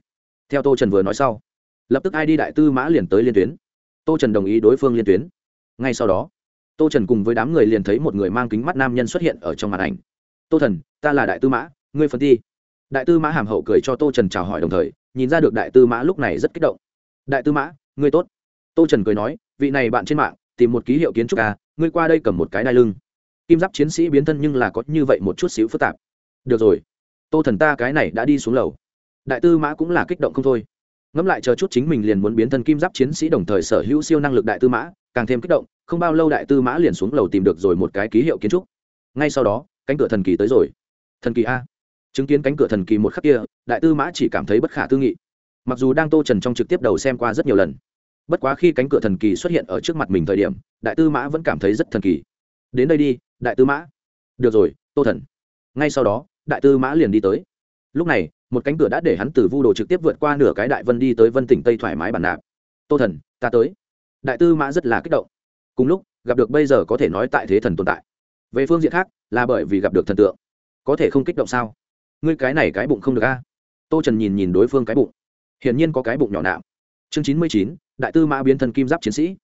Theo tô trần vừa nói sau, lập tức ai đi đại tư mã liền tới liên tuyến tô trần đồng ý đối phương liên tuyến. Ngay sau đó, tô trần cùng với đám người liền thấy một người mang kính mắt nam nhân xuất hiện ở trong màn ảnh. Tô thần, ta là đại tư mã, ngươi phân thi. đại tư mã hàm hậu cười cho tô trần chào hỏi đồng thời, nhìn ra được đại tư mã lúc này rất kích động. Đại tư mã, ngươi tốt. Tô trần cười nói, vị này bạn trên mạng, tìm một ký hiệu kiến trúc à ngươi qua đây cầm một cái đai lưng. Kim giáp chiến sĩ biến thân nhưng là có như vậy một chút xíu phức tạp. Được rồi, tô thần ta cái này đã đi xuống lầu. Đại tư mã cũng là kích động không thôi ngẫm lại chờ chút chính mình liền muốn biến thân kim giáp chiến sĩ đồng thời sở hữu siêu năng lực đại tư mã, càng thêm kích động, không bao lâu đại tư mã liền xuống lầu tìm được rồi một cái ký hiệu kiến trúc. Ngay sau đó, cánh cửa thần kỳ tới rồi. Thần kỳ a. Chứng kiến cánh cửa thần kỳ một khắc kia, đại tư mã chỉ cảm thấy bất khả tư nghị. Mặc dù đang tô trần trong trực tiếp đầu xem qua rất nhiều lần, bất quá khi cánh cửa thần kỳ xuất hiện ở trước mặt mình thời điểm, đại tư mã vẫn cảm thấy rất thần kỳ. Đến đây đi, đại tư mã. Được rồi, tô thần. Ngay sau đó, đại tư mã liền đi tới. Lúc này một cánh cửa đã để hắn từ vu đồ trực tiếp vượt qua nửa cái đại vân đi tới vân tỉnh tây thoải mái bản nạp. Tô thần, ta tới. Đại tư mã rất là kích động. Cùng lúc, gặp được bây giờ có thể nói tại thế thần tồn tại. Về phương diện khác, là bởi vì gặp được thần tượng. Có thể không kích động sao? Ngươi cái này cái bụng không được a. Tô trần nhìn nhìn đối phương cái bụng. Hiển nhiên có cái bụng nhỏ nạm. Chương chín mươi chín, đại tư mã biến thân kim giáp chiến sĩ.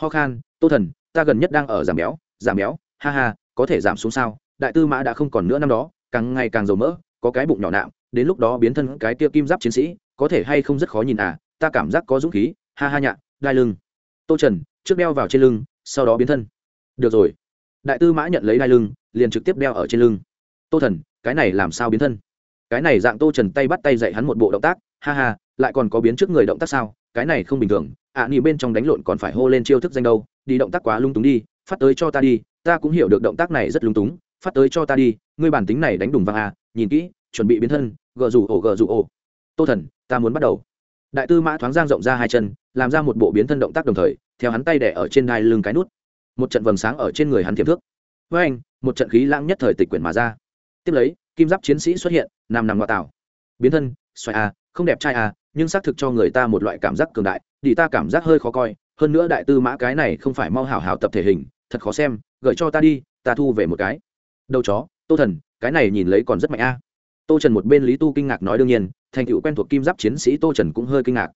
Ho khan, tô thần, ta gần nhất đang ở giảm béo giảm béo, ha ha, có thể giảm xuống sao? Đại tư mã đã không còn nữa năm đó, càng ngày càng dầu mỡ, có cái bụng nhỏ nạm đến lúc đó biến thân cái kia kim giáp chiến sĩ có thể hay không rất khó nhìn à ta cảm giác có dũng khí ha ha nhạ đai lưng. Tô trần trước đeo vào trên lưng sau đó biến thân. Được rồi. Đại tư mã nhận lấy đai lưng liền trực tiếp đeo ở trên lưng. Tô thần cái này làm sao biến thân? Cái này dạng tô trần tay bắt tay dạy hắn một bộ động tác ha ha lại còn có biến trước người động tác sao? Cái này không bình thường. Ạ à, bên trong đánh lộn còn phải hô lên chiêu thức danh đâu. Đi động tác quá lung túng đi phát tới cho ta đi ta cũng hiểu được động tác này rất lung túng phát tới cho ta đi ngươi bản tính này đánh đùng vang à nhìn kỹ chuẩn bị biến thân, gờ rủ ổ, gờ rủ ổ. Tô thần, ta muốn bắt đầu. Đại tư mã thoáng giang rộng ra hai chân, làm ra một bộ biến thân động tác đồng thời, theo hắn tay đẻ ở trên đai lưng cái nút. Một trận vầng sáng ở trên người hắn tiềm thước. Với anh, một trận khí lãng nhất thời tịch quyển mà ra. Tiếp lấy, kim giáp chiến sĩ xuất hiện nằm nằm ngoại tảo biến thân, xoài à không đẹp trai à nhưng xác thực cho người ta một loại cảm giác cường đại đi ta cảm giác hơi khó coi. Hơn nữa đại tư mã cái này không phải mau hảo hảo tập thể hình, thật khó xem gợi cho ta đi, ta thu về một cái. Đầu chó, tô thần, cái này nhìn lấy còn rất mạnh a tô trần một bên lý tu kinh ngạc nói đương nhiên, thành tựu quen thuộc kim giáp chiến sĩ tô trần cũng hơi kinh ngạc.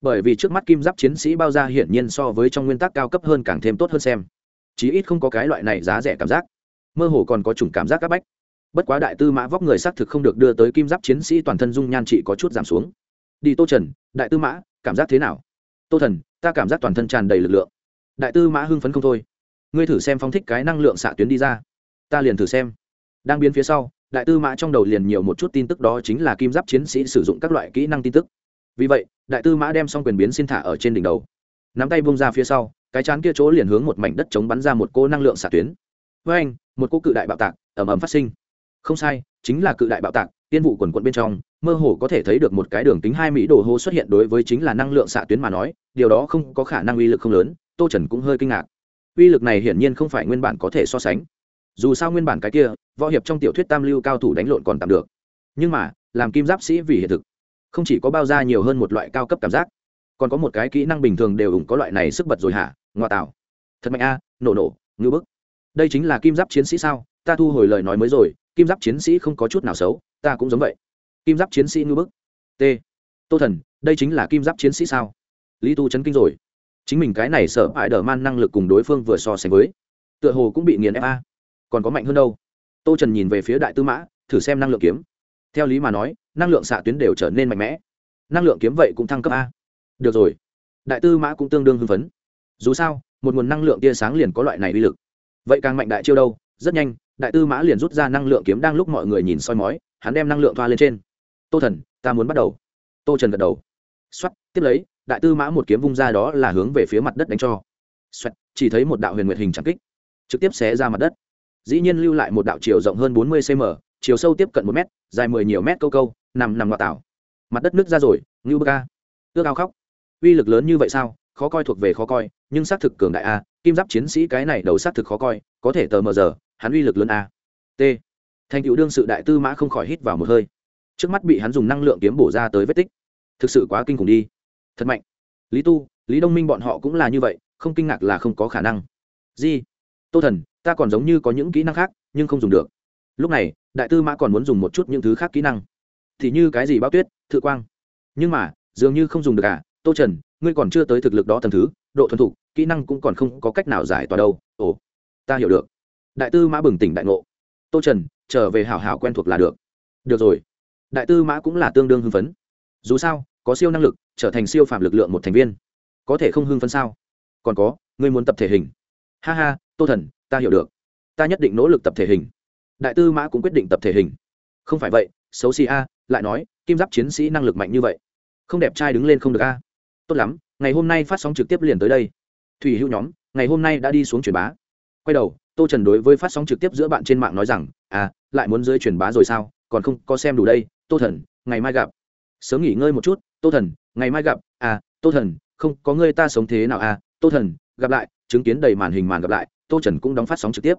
Bởi vì trước mắt kim giáp chiến sĩ bao ra hiển nhiên so với trong nguyên tắc cao cấp hơn càng thêm tốt hơn xem. Chí ít không có cái loại này giá rẻ cảm giác. Mơ hồ còn có chủng cảm giác áp bách. Bất quá đại tư mã vóc người xác thực không được đưa tới kim giáp chiến sĩ toàn thân dung nhan trị có chút giảm xuống. Đi tô trần, đại tư mã, cảm giác thế nào? Tô thần, ta cảm giác toàn thân tràn đầy lực lượng. Đại tư mã hưng phấn không thôi. Ngươi thử xem phong thích cái năng lượng xạ tuyến đi ra. Ta liền thử xem. Đang biến phía sau đại tư mã trong đầu liền nhiều một chút tin tức đó chính là kim giáp chiến sĩ sử dụng các loại kỹ năng tin tức. Vì vậy, đại tư mã đem xong quyền biến xin thả ở trên đỉnh đầu. Nắm tay bông ra phía sau, cái chán kia chỗ liền hướng một mảnh đất chống bắn ra một cô năng lượng xạ tuyến. Với anh, một cô cự đại bạo tạc ẩm ẩm phát sinh. Không sai, chính là cự đại bạo tạc, tiên vụ quần quận bên trong, mơ hồ có thể thấy được một cái đường tính hai mỹ đồ hô xuất hiện đối với chính là năng lượng xạ tuyến mà nói, điều đó không có khả năng uy lực không lớn, tô trần cũng hơi kinh ngạc. Uy lực này hiển nhiên không phải nguyên bản có thể so sánh dù sao nguyên bản cái kia, võ hiệp trong tiểu thuyết tam lưu cao thủ đánh lộn còn tạm được. Nhưng mà, làm kim giáp sĩ vì hiện thực, không chỉ có bao ra nhiều hơn một loại cao cấp cảm giác, còn có một cái kỹ năng bình thường đều ủng có loại này sức bật rồi hả? Ngoa tạo. Thật mạnh a, nổ nổ ngư bức. Đây chính là kim giáp chiến sĩ sao? Ta thu hồi lời nói mới rồi, kim giáp chiến sĩ không có chút nào xấu, ta cũng giống vậy. Kim giáp chiến sĩ ngư bức. T. Tô thần, đây chính là kim giáp chiến sĩ sao? Lý tu chấn kinh rồi. Chính mình cái này sợ hại đờ man năng lực cùng đối phương vừa so sánh với, tựa hồ cũng bị nghiền ép a còn có mạnh hơn đâu. Tô trần nhìn về phía đại tư mã, thử xem năng lượng kiếm. Theo lý mà nói, năng lượng xạ tuyến đều trở nên mạnh mẽ. Năng lượng kiếm vậy cũng thăng cấp a. Được rồi. Đại tư mã cũng tương đương hưng phấn. Dù sao, một nguồn năng lượng tia sáng liền có loại này uy lực. Vậy càng mạnh đại chiêu đâu? Rất nhanh, đại tư mã liền rút ra năng lượng kiếm đang lúc mọi người nhìn soi mói, hắn đem năng lượng thoa lên trên. Tô thần, ta muốn bắt đầu. Tô trần gật đầu. Xoắt tiếp lấy, đại tư mã một kiếm vung ra đó là hướng về phía mặt đất đánh cho. Xoắt chỉ thấy một đạo huyền nguyệt hình trắng kích, trực tiếp xé ra mặt đất dĩ nhiên lưu lại một đạo chiều rộng hơn bốn mươi cm chiều sâu tiếp cận một m dài mười nhiều mét câu câu, nằm nằm ngoại tảo. Mặt đất nứt ra rồi, ngưu bơ ca. Ước ao khóc. Uy lực lớn như vậy sao? Khó coi thuộc về khó coi, nhưng xác thực cường đại a. Kim giáp chiến sĩ cái này đầu xác thực khó coi, có thể tờ mờ giờ, hắn uy lực lớn a. T. Thành cựu đương sự đại tư mã không khỏi hít vào một hơi. Trước mắt bị hắn dùng năng lượng kiếm bổ ra tới vết tích. Thực sự quá kinh khủng đi. Thật mạnh. Lý tu, lý đông minh bọn họ cũng là như vậy, không kinh ngạc là không có khả năng. Gì? Tô thần, ta còn giống như có những kỹ năng khác, nhưng không dùng được. Lúc này, đại tư mã còn muốn dùng một chút những thứ khác kỹ năng. Thì như cái gì bao tuyết, thự quang. Nhưng mà, dường như không dùng được cả tô trần, ngươi còn chưa tới thực lực đó tầm thứ, độ thuần thục, kỹ năng cũng còn không có cách nào giải tỏa đâu. Ồ, ta hiểu được. Đại tư mã bừng tỉnh đại ngộ. Tô trần, trở về hảo hảo quen thuộc là được. Được rồi. Đại tư mã cũng là tương đương hưng phấn. Dù sao, có siêu năng lực, trở thành siêu phạm lực lượng một thành viên. Có thể không hưng phấn sao? Còn có, ngươi muốn tập thể hình. Ha ha tô thần, ta hiểu được. Ta nhất định nỗ lực tập thể hình. Đại tư mã cũng quyết định tập thể hình. Không phải vậy, xấu xì a, lại nói, kim giáp chiến sĩ năng lực mạnh như vậy. Không đẹp trai đứng lên không được a. Tốt lắm, ngày hôm nay phát sóng trực tiếp liền tới đây. Thủy hữu nhóm, ngày hôm nay đã đi xuống truyền bá. Quay đầu, tô trần đối với phát sóng trực tiếp giữa bạn trên mạng nói rằng à lại muốn dưới truyền bá rồi sao? Còn không có xem đủ đây, tô thần, ngày mai gặp. Sớm nghỉ ngơi một chút, tô thần, ngày mai gặp. À tô thần, không, có ngươi ta sống thế nào à? Tô thần, gặp lại, chứng kiến đầy màn hình màn gặp lại tô trần cũng đóng phát sóng trực tiếp.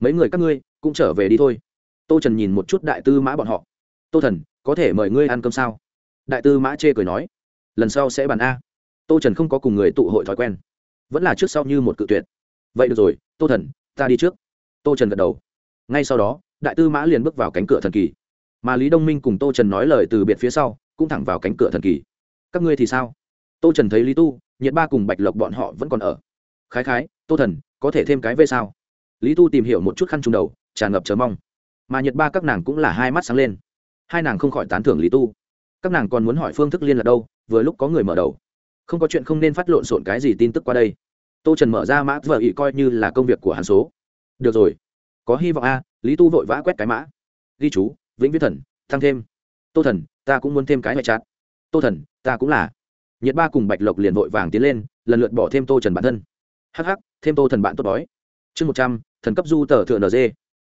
Mấy người các ngươi cũng trở về đi thôi. Tô trần nhìn một chút đại tư mã bọn họ. Tô thần, có thể mời ngươi ăn cơm sao? Đại tư mã chê cười nói. Lần sau sẽ bàn a. Tô trần không có cùng người tụ hội thói quen. Vẫn là trước sau như một cự tuyệt. Vậy được rồi, tô thần, ta đi trước. Tô trần gật đầu. Ngay sau đó, đại tư mã liền bước vào cánh cửa thần kỳ. Mà lý đông minh cùng tô trần nói lời từ biệt phía sau, cũng thẳng vào cánh cửa thần kỳ. Các ngươi thì sao? Tô trần thấy lý tu, nhiệt ba cùng bạch lộc bọn họ vẫn còn ở. Khái khái, tô thần có thể thêm cái về sao? Lý tu tìm hiểu một chút khăn trùng đầu, tràn ngập chờ mong. Mà nhiệt ba các nàng cũng là hai mắt sáng lên. Hai nàng không khỏi tán thưởng lý tu. Các nàng còn muốn hỏi phương thức liên lạc đâu, vừa lúc có người mở đầu. Không có chuyện không nên phát lộn xộn cái gì tin tức qua đây. Tô trần mở ra mã vợ ý coi như là công việc của hắn số. Được rồi. Có hy vọng a, lý tu vội vã quét cái mã. Ghi chú, vĩnh viết thần, thăng thêm. Tô thần, ta cũng muốn thêm cái ngoại chát. Tô thần, ta cũng là. Nhiệt ba cùng bạch lộc liền vội vàng tiến lên, lần lượt bỏ thêm tô trần bản thân hh thêm tô thần bạn tốt đói. Chương một trăm, thần cấp du tờ thượng nd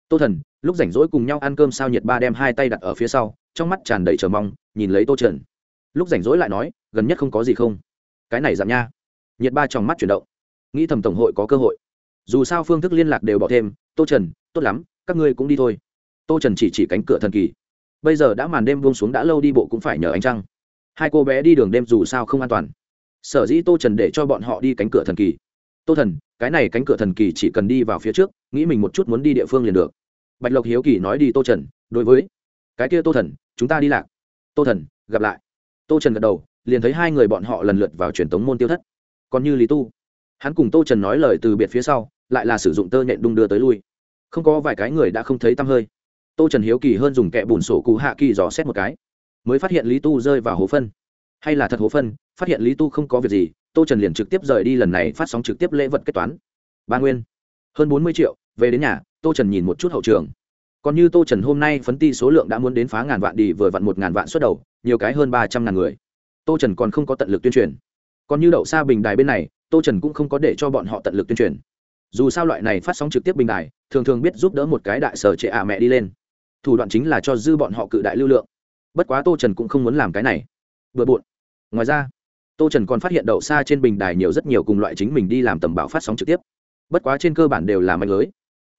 tô thần, lúc rảnh rỗi cùng nhau ăn cơm sao nhiệt ba đem hai tay đặt ở phía sau, trong mắt tràn đầy trờ mong, nhìn lấy tô trần. Lúc rảnh rỗi lại nói, gần nhất không có gì không? Cái này giảm nha. Nhiệt ba trong mắt chuyển động. Nghĩ thầm tổng hội có cơ hội. Dù sao phương thức liên lạc đều bỏ thêm, tô trần, tốt lắm, các ngươi cũng đi thôi. Tô trần chỉ chỉ cánh cửa thần kỳ. Bây giờ đã màn đêm buông xuống đã lâu đi bộ cũng phải nhờ ánh trăng. Hai cô bé đi đường đêm dù sao không an toàn. Sở dĩ tô trần để cho bọn họ đi cánh cửa thần kỳ tô thần, cái này cánh cửa thần kỳ chỉ cần đi vào phía trước, nghĩ mình một chút muốn đi địa phương liền được. Bạch lộc hiếu kỳ nói đi tô trần, đối với, cái kia tô thần, chúng ta đi lạc. Tô thần, gặp lại. Tô trần gật đầu, liền thấy hai người bọn họ lần lượt vào truyền tống môn tiêu thất. Còn như lý tu, hắn cùng tô trần nói lời từ biệt phía sau, lại là sử dụng tơ nhện đung đưa tới lui. Không có vài cái người đã không thấy tăm hơi. Tô trần hiếu kỳ hơn dùng kẹ bùn sổ cụ hạ kỳ dò xét một cái. Mới phát hiện lý tu rơi vào hố phân. Hay là thật hố phân, phát hiện lý tu không có việc gì tô trần liền trực tiếp rời đi lần này phát sóng trực tiếp lễ vật kết toán. Ba nguyên. Hơn bốn mươi triệu, về đến nhà, tô trần nhìn một chút hậu trường. Còn như tô trần hôm nay phấn ti số lượng đã muốn đến phá ngàn vạn đi, vừa vặn một ngàn vạn xuất đầu, nhiều cái hơn ba trăm ngàn người. Tô trần còn không có tận lực tuyên truyền. Còn như đậu xa bình đài bên này, tô trần cũng không có để cho bọn họ tận lực tuyên truyền. Dù sao loại này phát sóng trực tiếp bình đài, thường thường biết giúp đỡ một cái đại sở trệ ạ mẹ đi lên. Thủ đoạn chính là cho dư bọn họ cự đại lưu lượng. Bất quá tô trần cũng không muốn làm cái này. Bừa bộn. Ngoài ra tô trần còn phát hiện đậu xa trên bình đài nhiều rất nhiều cùng loại chính mình đi làm tầm bảo phát sóng trực tiếp. Bất quá trên cơ bản đều là mạnh lưới.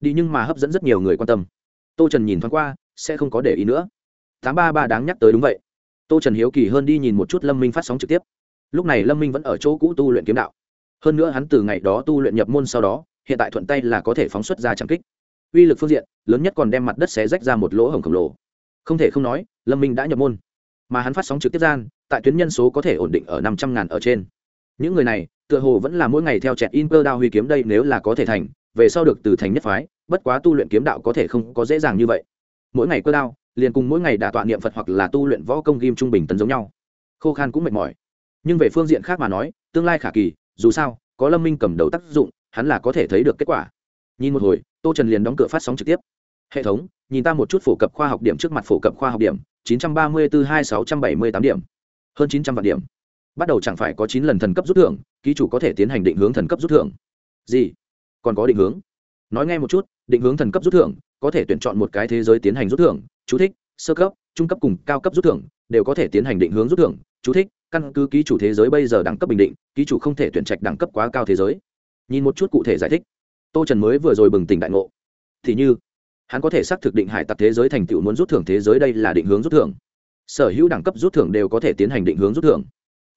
Đi nhưng mà hấp dẫn rất nhiều người quan tâm. Tô trần nhìn thoáng qua, sẽ không có để ý nữa. tám ba ba đáng nhắc tới đúng vậy. Tô trần hiếu kỳ hơn đi nhìn một chút lâm minh phát sóng trực tiếp. Lúc này lâm minh vẫn ở chỗ cũ tu luyện kiếm đạo. Hơn nữa hắn từ ngày đó tu luyện nhập môn sau đó, hiện tại thuận tay là có thể phóng xuất ra trảm kích. Uy lực phương diện, lớn nhất còn đem mặt đất xé rách ra một lỗ hổng khổng lồ. Không thể không nói, lâm minh đã nhập môn mà hắn phát sóng trực tiếp gian, tại tuyến nhân số có thể ổn định ở năm trăm ngàn ở trên. Những người này, tựa hồ vẫn là mỗi ngày theo chẹt in cơ đao huy kiếm đây nếu là có thể thành, về sau được từ thành nhất phái, bất quá tu luyện kiếm đạo có thể không có dễ dàng như vậy. Mỗi ngày cơ đao, liền cùng mỗi ngày đà tọa niệm phật hoặc là tu luyện võ công ghim trung bình tấn giống nhau. Khô khan cũng mệt mỏi. Nhưng về phương diện khác mà nói, tương lai khả kỳ, dù sao, có lâm minh cầm đầu tác dụng, hắn là có thể thấy được kết quả. Nhìn một hồi, tô trần liền đóng cửa phát sóng trực tiếp hệ thống, nhìn ta một chút phổ cập khoa học điểm trước mặt phổ cập khoa học điểm, chín trăm ba mươi bốn hai sáu trăm bảy mươi tám điểm. Hơn chín trăm vạn điểm. Bắt đầu chẳng phải có chín lần thần cấp rút thưởng, ký chủ có thể tiến hành định hướng thần cấp rút thưởng. Gì? Còn có định hướng? Nói nghe một chút, định hướng thần cấp rút thưởng, có thể tuyển chọn một cái thế giới tiến hành rút thưởng, chú thích, sơ cấp, trung cấp cùng cao cấp rút thưởng, đều có thể tiến hành định hướng rút thưởng, chú thích, căn cứ ký chủ thế giới bây giờ đẳng cấp bình định, ký chủ không thể tuyển trạch đẳng cấp quá cao thế giới. Nhìn một chút cụ thể giải thích. Tô trần mới vừa rồi bừng tỉnh đại ngộ. Thì như hắn có thể xác thực định hải tặc thế giới thành tựu muốn rút thưởng thế giới đây là định hướng rút thưởng. Sở hữu đẳng cấp rút thưởng đều có thể tiến hành định hướng rút thưởng.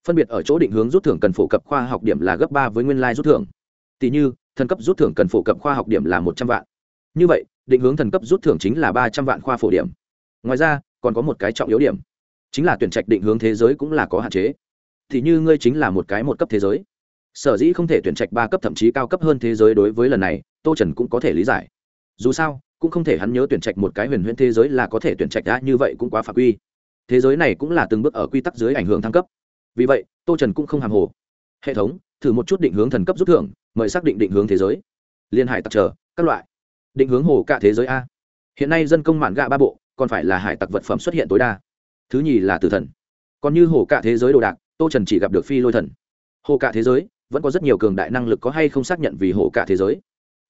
Phân biệt ở chỗ định hướng rút thưởng cần phổ cập khoa học điểm là gấp ba với nguyên lai rút thưởng. Tỷ như, thần cấp rút thưởng cần phổ cập khoa học điểm là một trăm vạn. Như vậy, định hướng thần cấp rút thưởng chính là ba trăm vạn khoa phổ điểm. Ngoài ra, còn có một cái trọng yếu điểm, chính là tuyển trạch định hướng thế giới cũng là có hạn chế. Thì như ngươi chính là một cái một cấp thế giới. Sở dĩ không thể tuyển trạch ba cấp thậm chí cao cấp hơn thế giới đối với lần này, tô trần cũng có thể lý giải. Dù sao cũng không thể hắn nhớ tuyển trạch một cái huyền huyễn thế giới là có thể tuyển trạch đã như vậy cũng quá phạm quy. Thế giới này cũng là từng bước ở quy tắc dưới ảnh hưởng thăng cấp. Vì vậy, tô trần cũng không hàm hồ. Hệ thống, thử một chút định hướng thần cấp rút thưởng, mời xác định định hướng thế giới. Liên hải tặc trở các loại. Định hướng hồ cả thế giới a. Hiện nay dân công mạn gạ ba bộ, còn phải là hải tặc vật phẩm xuất hiện tối đa. Thứ nhì là tử thần. Còn như hồ cả thế giới đồ đạc, tô trần chỉ gặp được phi lôi thần. Hồ cả thế giới, vẫn có rất nhiều cường đại năng lực có hay không xác nhận vì hồ cả thế giới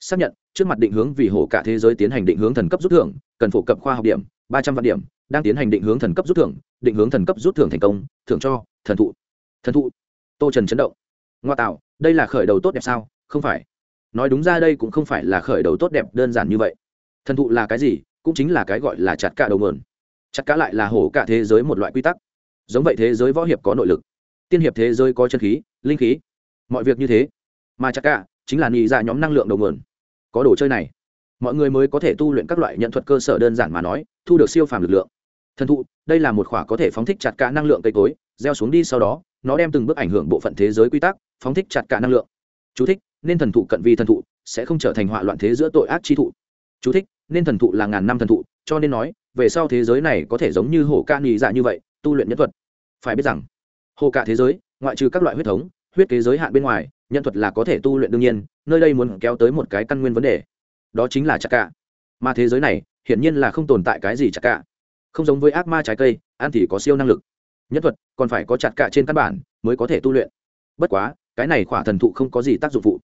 xác nhận, trước mặt định hướng vì hồ cả thế giới tiến hành định hướng thần cấp rút thưởng, cần phổ cập khoa học điểm, ba trăm vạn điểm, đang tiến hành định hướng thần cấp rút thưởng, định hướng thần cấp rút thưởng thành công, thưởng cho, thần thụ. Thần thụ. Tô trần chấn động. Ngoa tạo, đây là khởi đầu tốt đẹp sao? Không phải. Nói đúng ra đây cũng không phải là khởi đầu tốt đẹp đơn giản như vậy. Thần thụ là cái gì? Cũng chính là cái gọi là chặt cả đầu mườn chặt cả lại là hổ cả thế giới một loại quy tắc. Giống vậy thế giới võ hiệp có nội lực. Tiên hiệp thế giới có chân khí, linh khí. Mọi việc như thế. Mà chặt cả chính là nghĩ ra dạ nhóm năng lượng đầu mườn có đồ chơi này. Mọi người mới có thể tu luyện các loại nhận thuật cơ sở đơn giản mà nói thu được siêu phàm lực lượng. Thần thụ đây là một khỏa có thể phóng thích chặt cả năng lượng cây cối gieo xuống đi sau đó nó đem từng bước ảnh hưởng bộ phận thế giới quy tắc phóng thích chặt cả năng lượng. Chú thích, nên thần thụ cận vi thần thụ sẽ không trở thành họa loạn thế giữa tội ác chi thụ. Chú thích, nên thần thụ là ngàn năm thần thụ cho nên nói về sau thế giới này có thể giống như hồ ca nghỉ dạ như vậy tu luyện nhân thuật. Phải biết rằng hồ cả thế giới ngoại trừ các loại huyết thống huyết kế giới hạn bên ngoài nhân thuật là có thể tu luyện đương nhiên, nơi đây muốn kéo tới một cái căn nguyên vấn đề. Đó chính là chặt cả mà thế giới này, hiển nhiên là không tồn tại cái gì chặt cả không giống với ác ma trái cây, ăn thì có siêu năng lực. Nhất thuật, còn phải có chặt cả trên căn bản, mới có thể tu luyện. Bất quá, cái này khỏa thần thụ không có gì tác dụng phụ.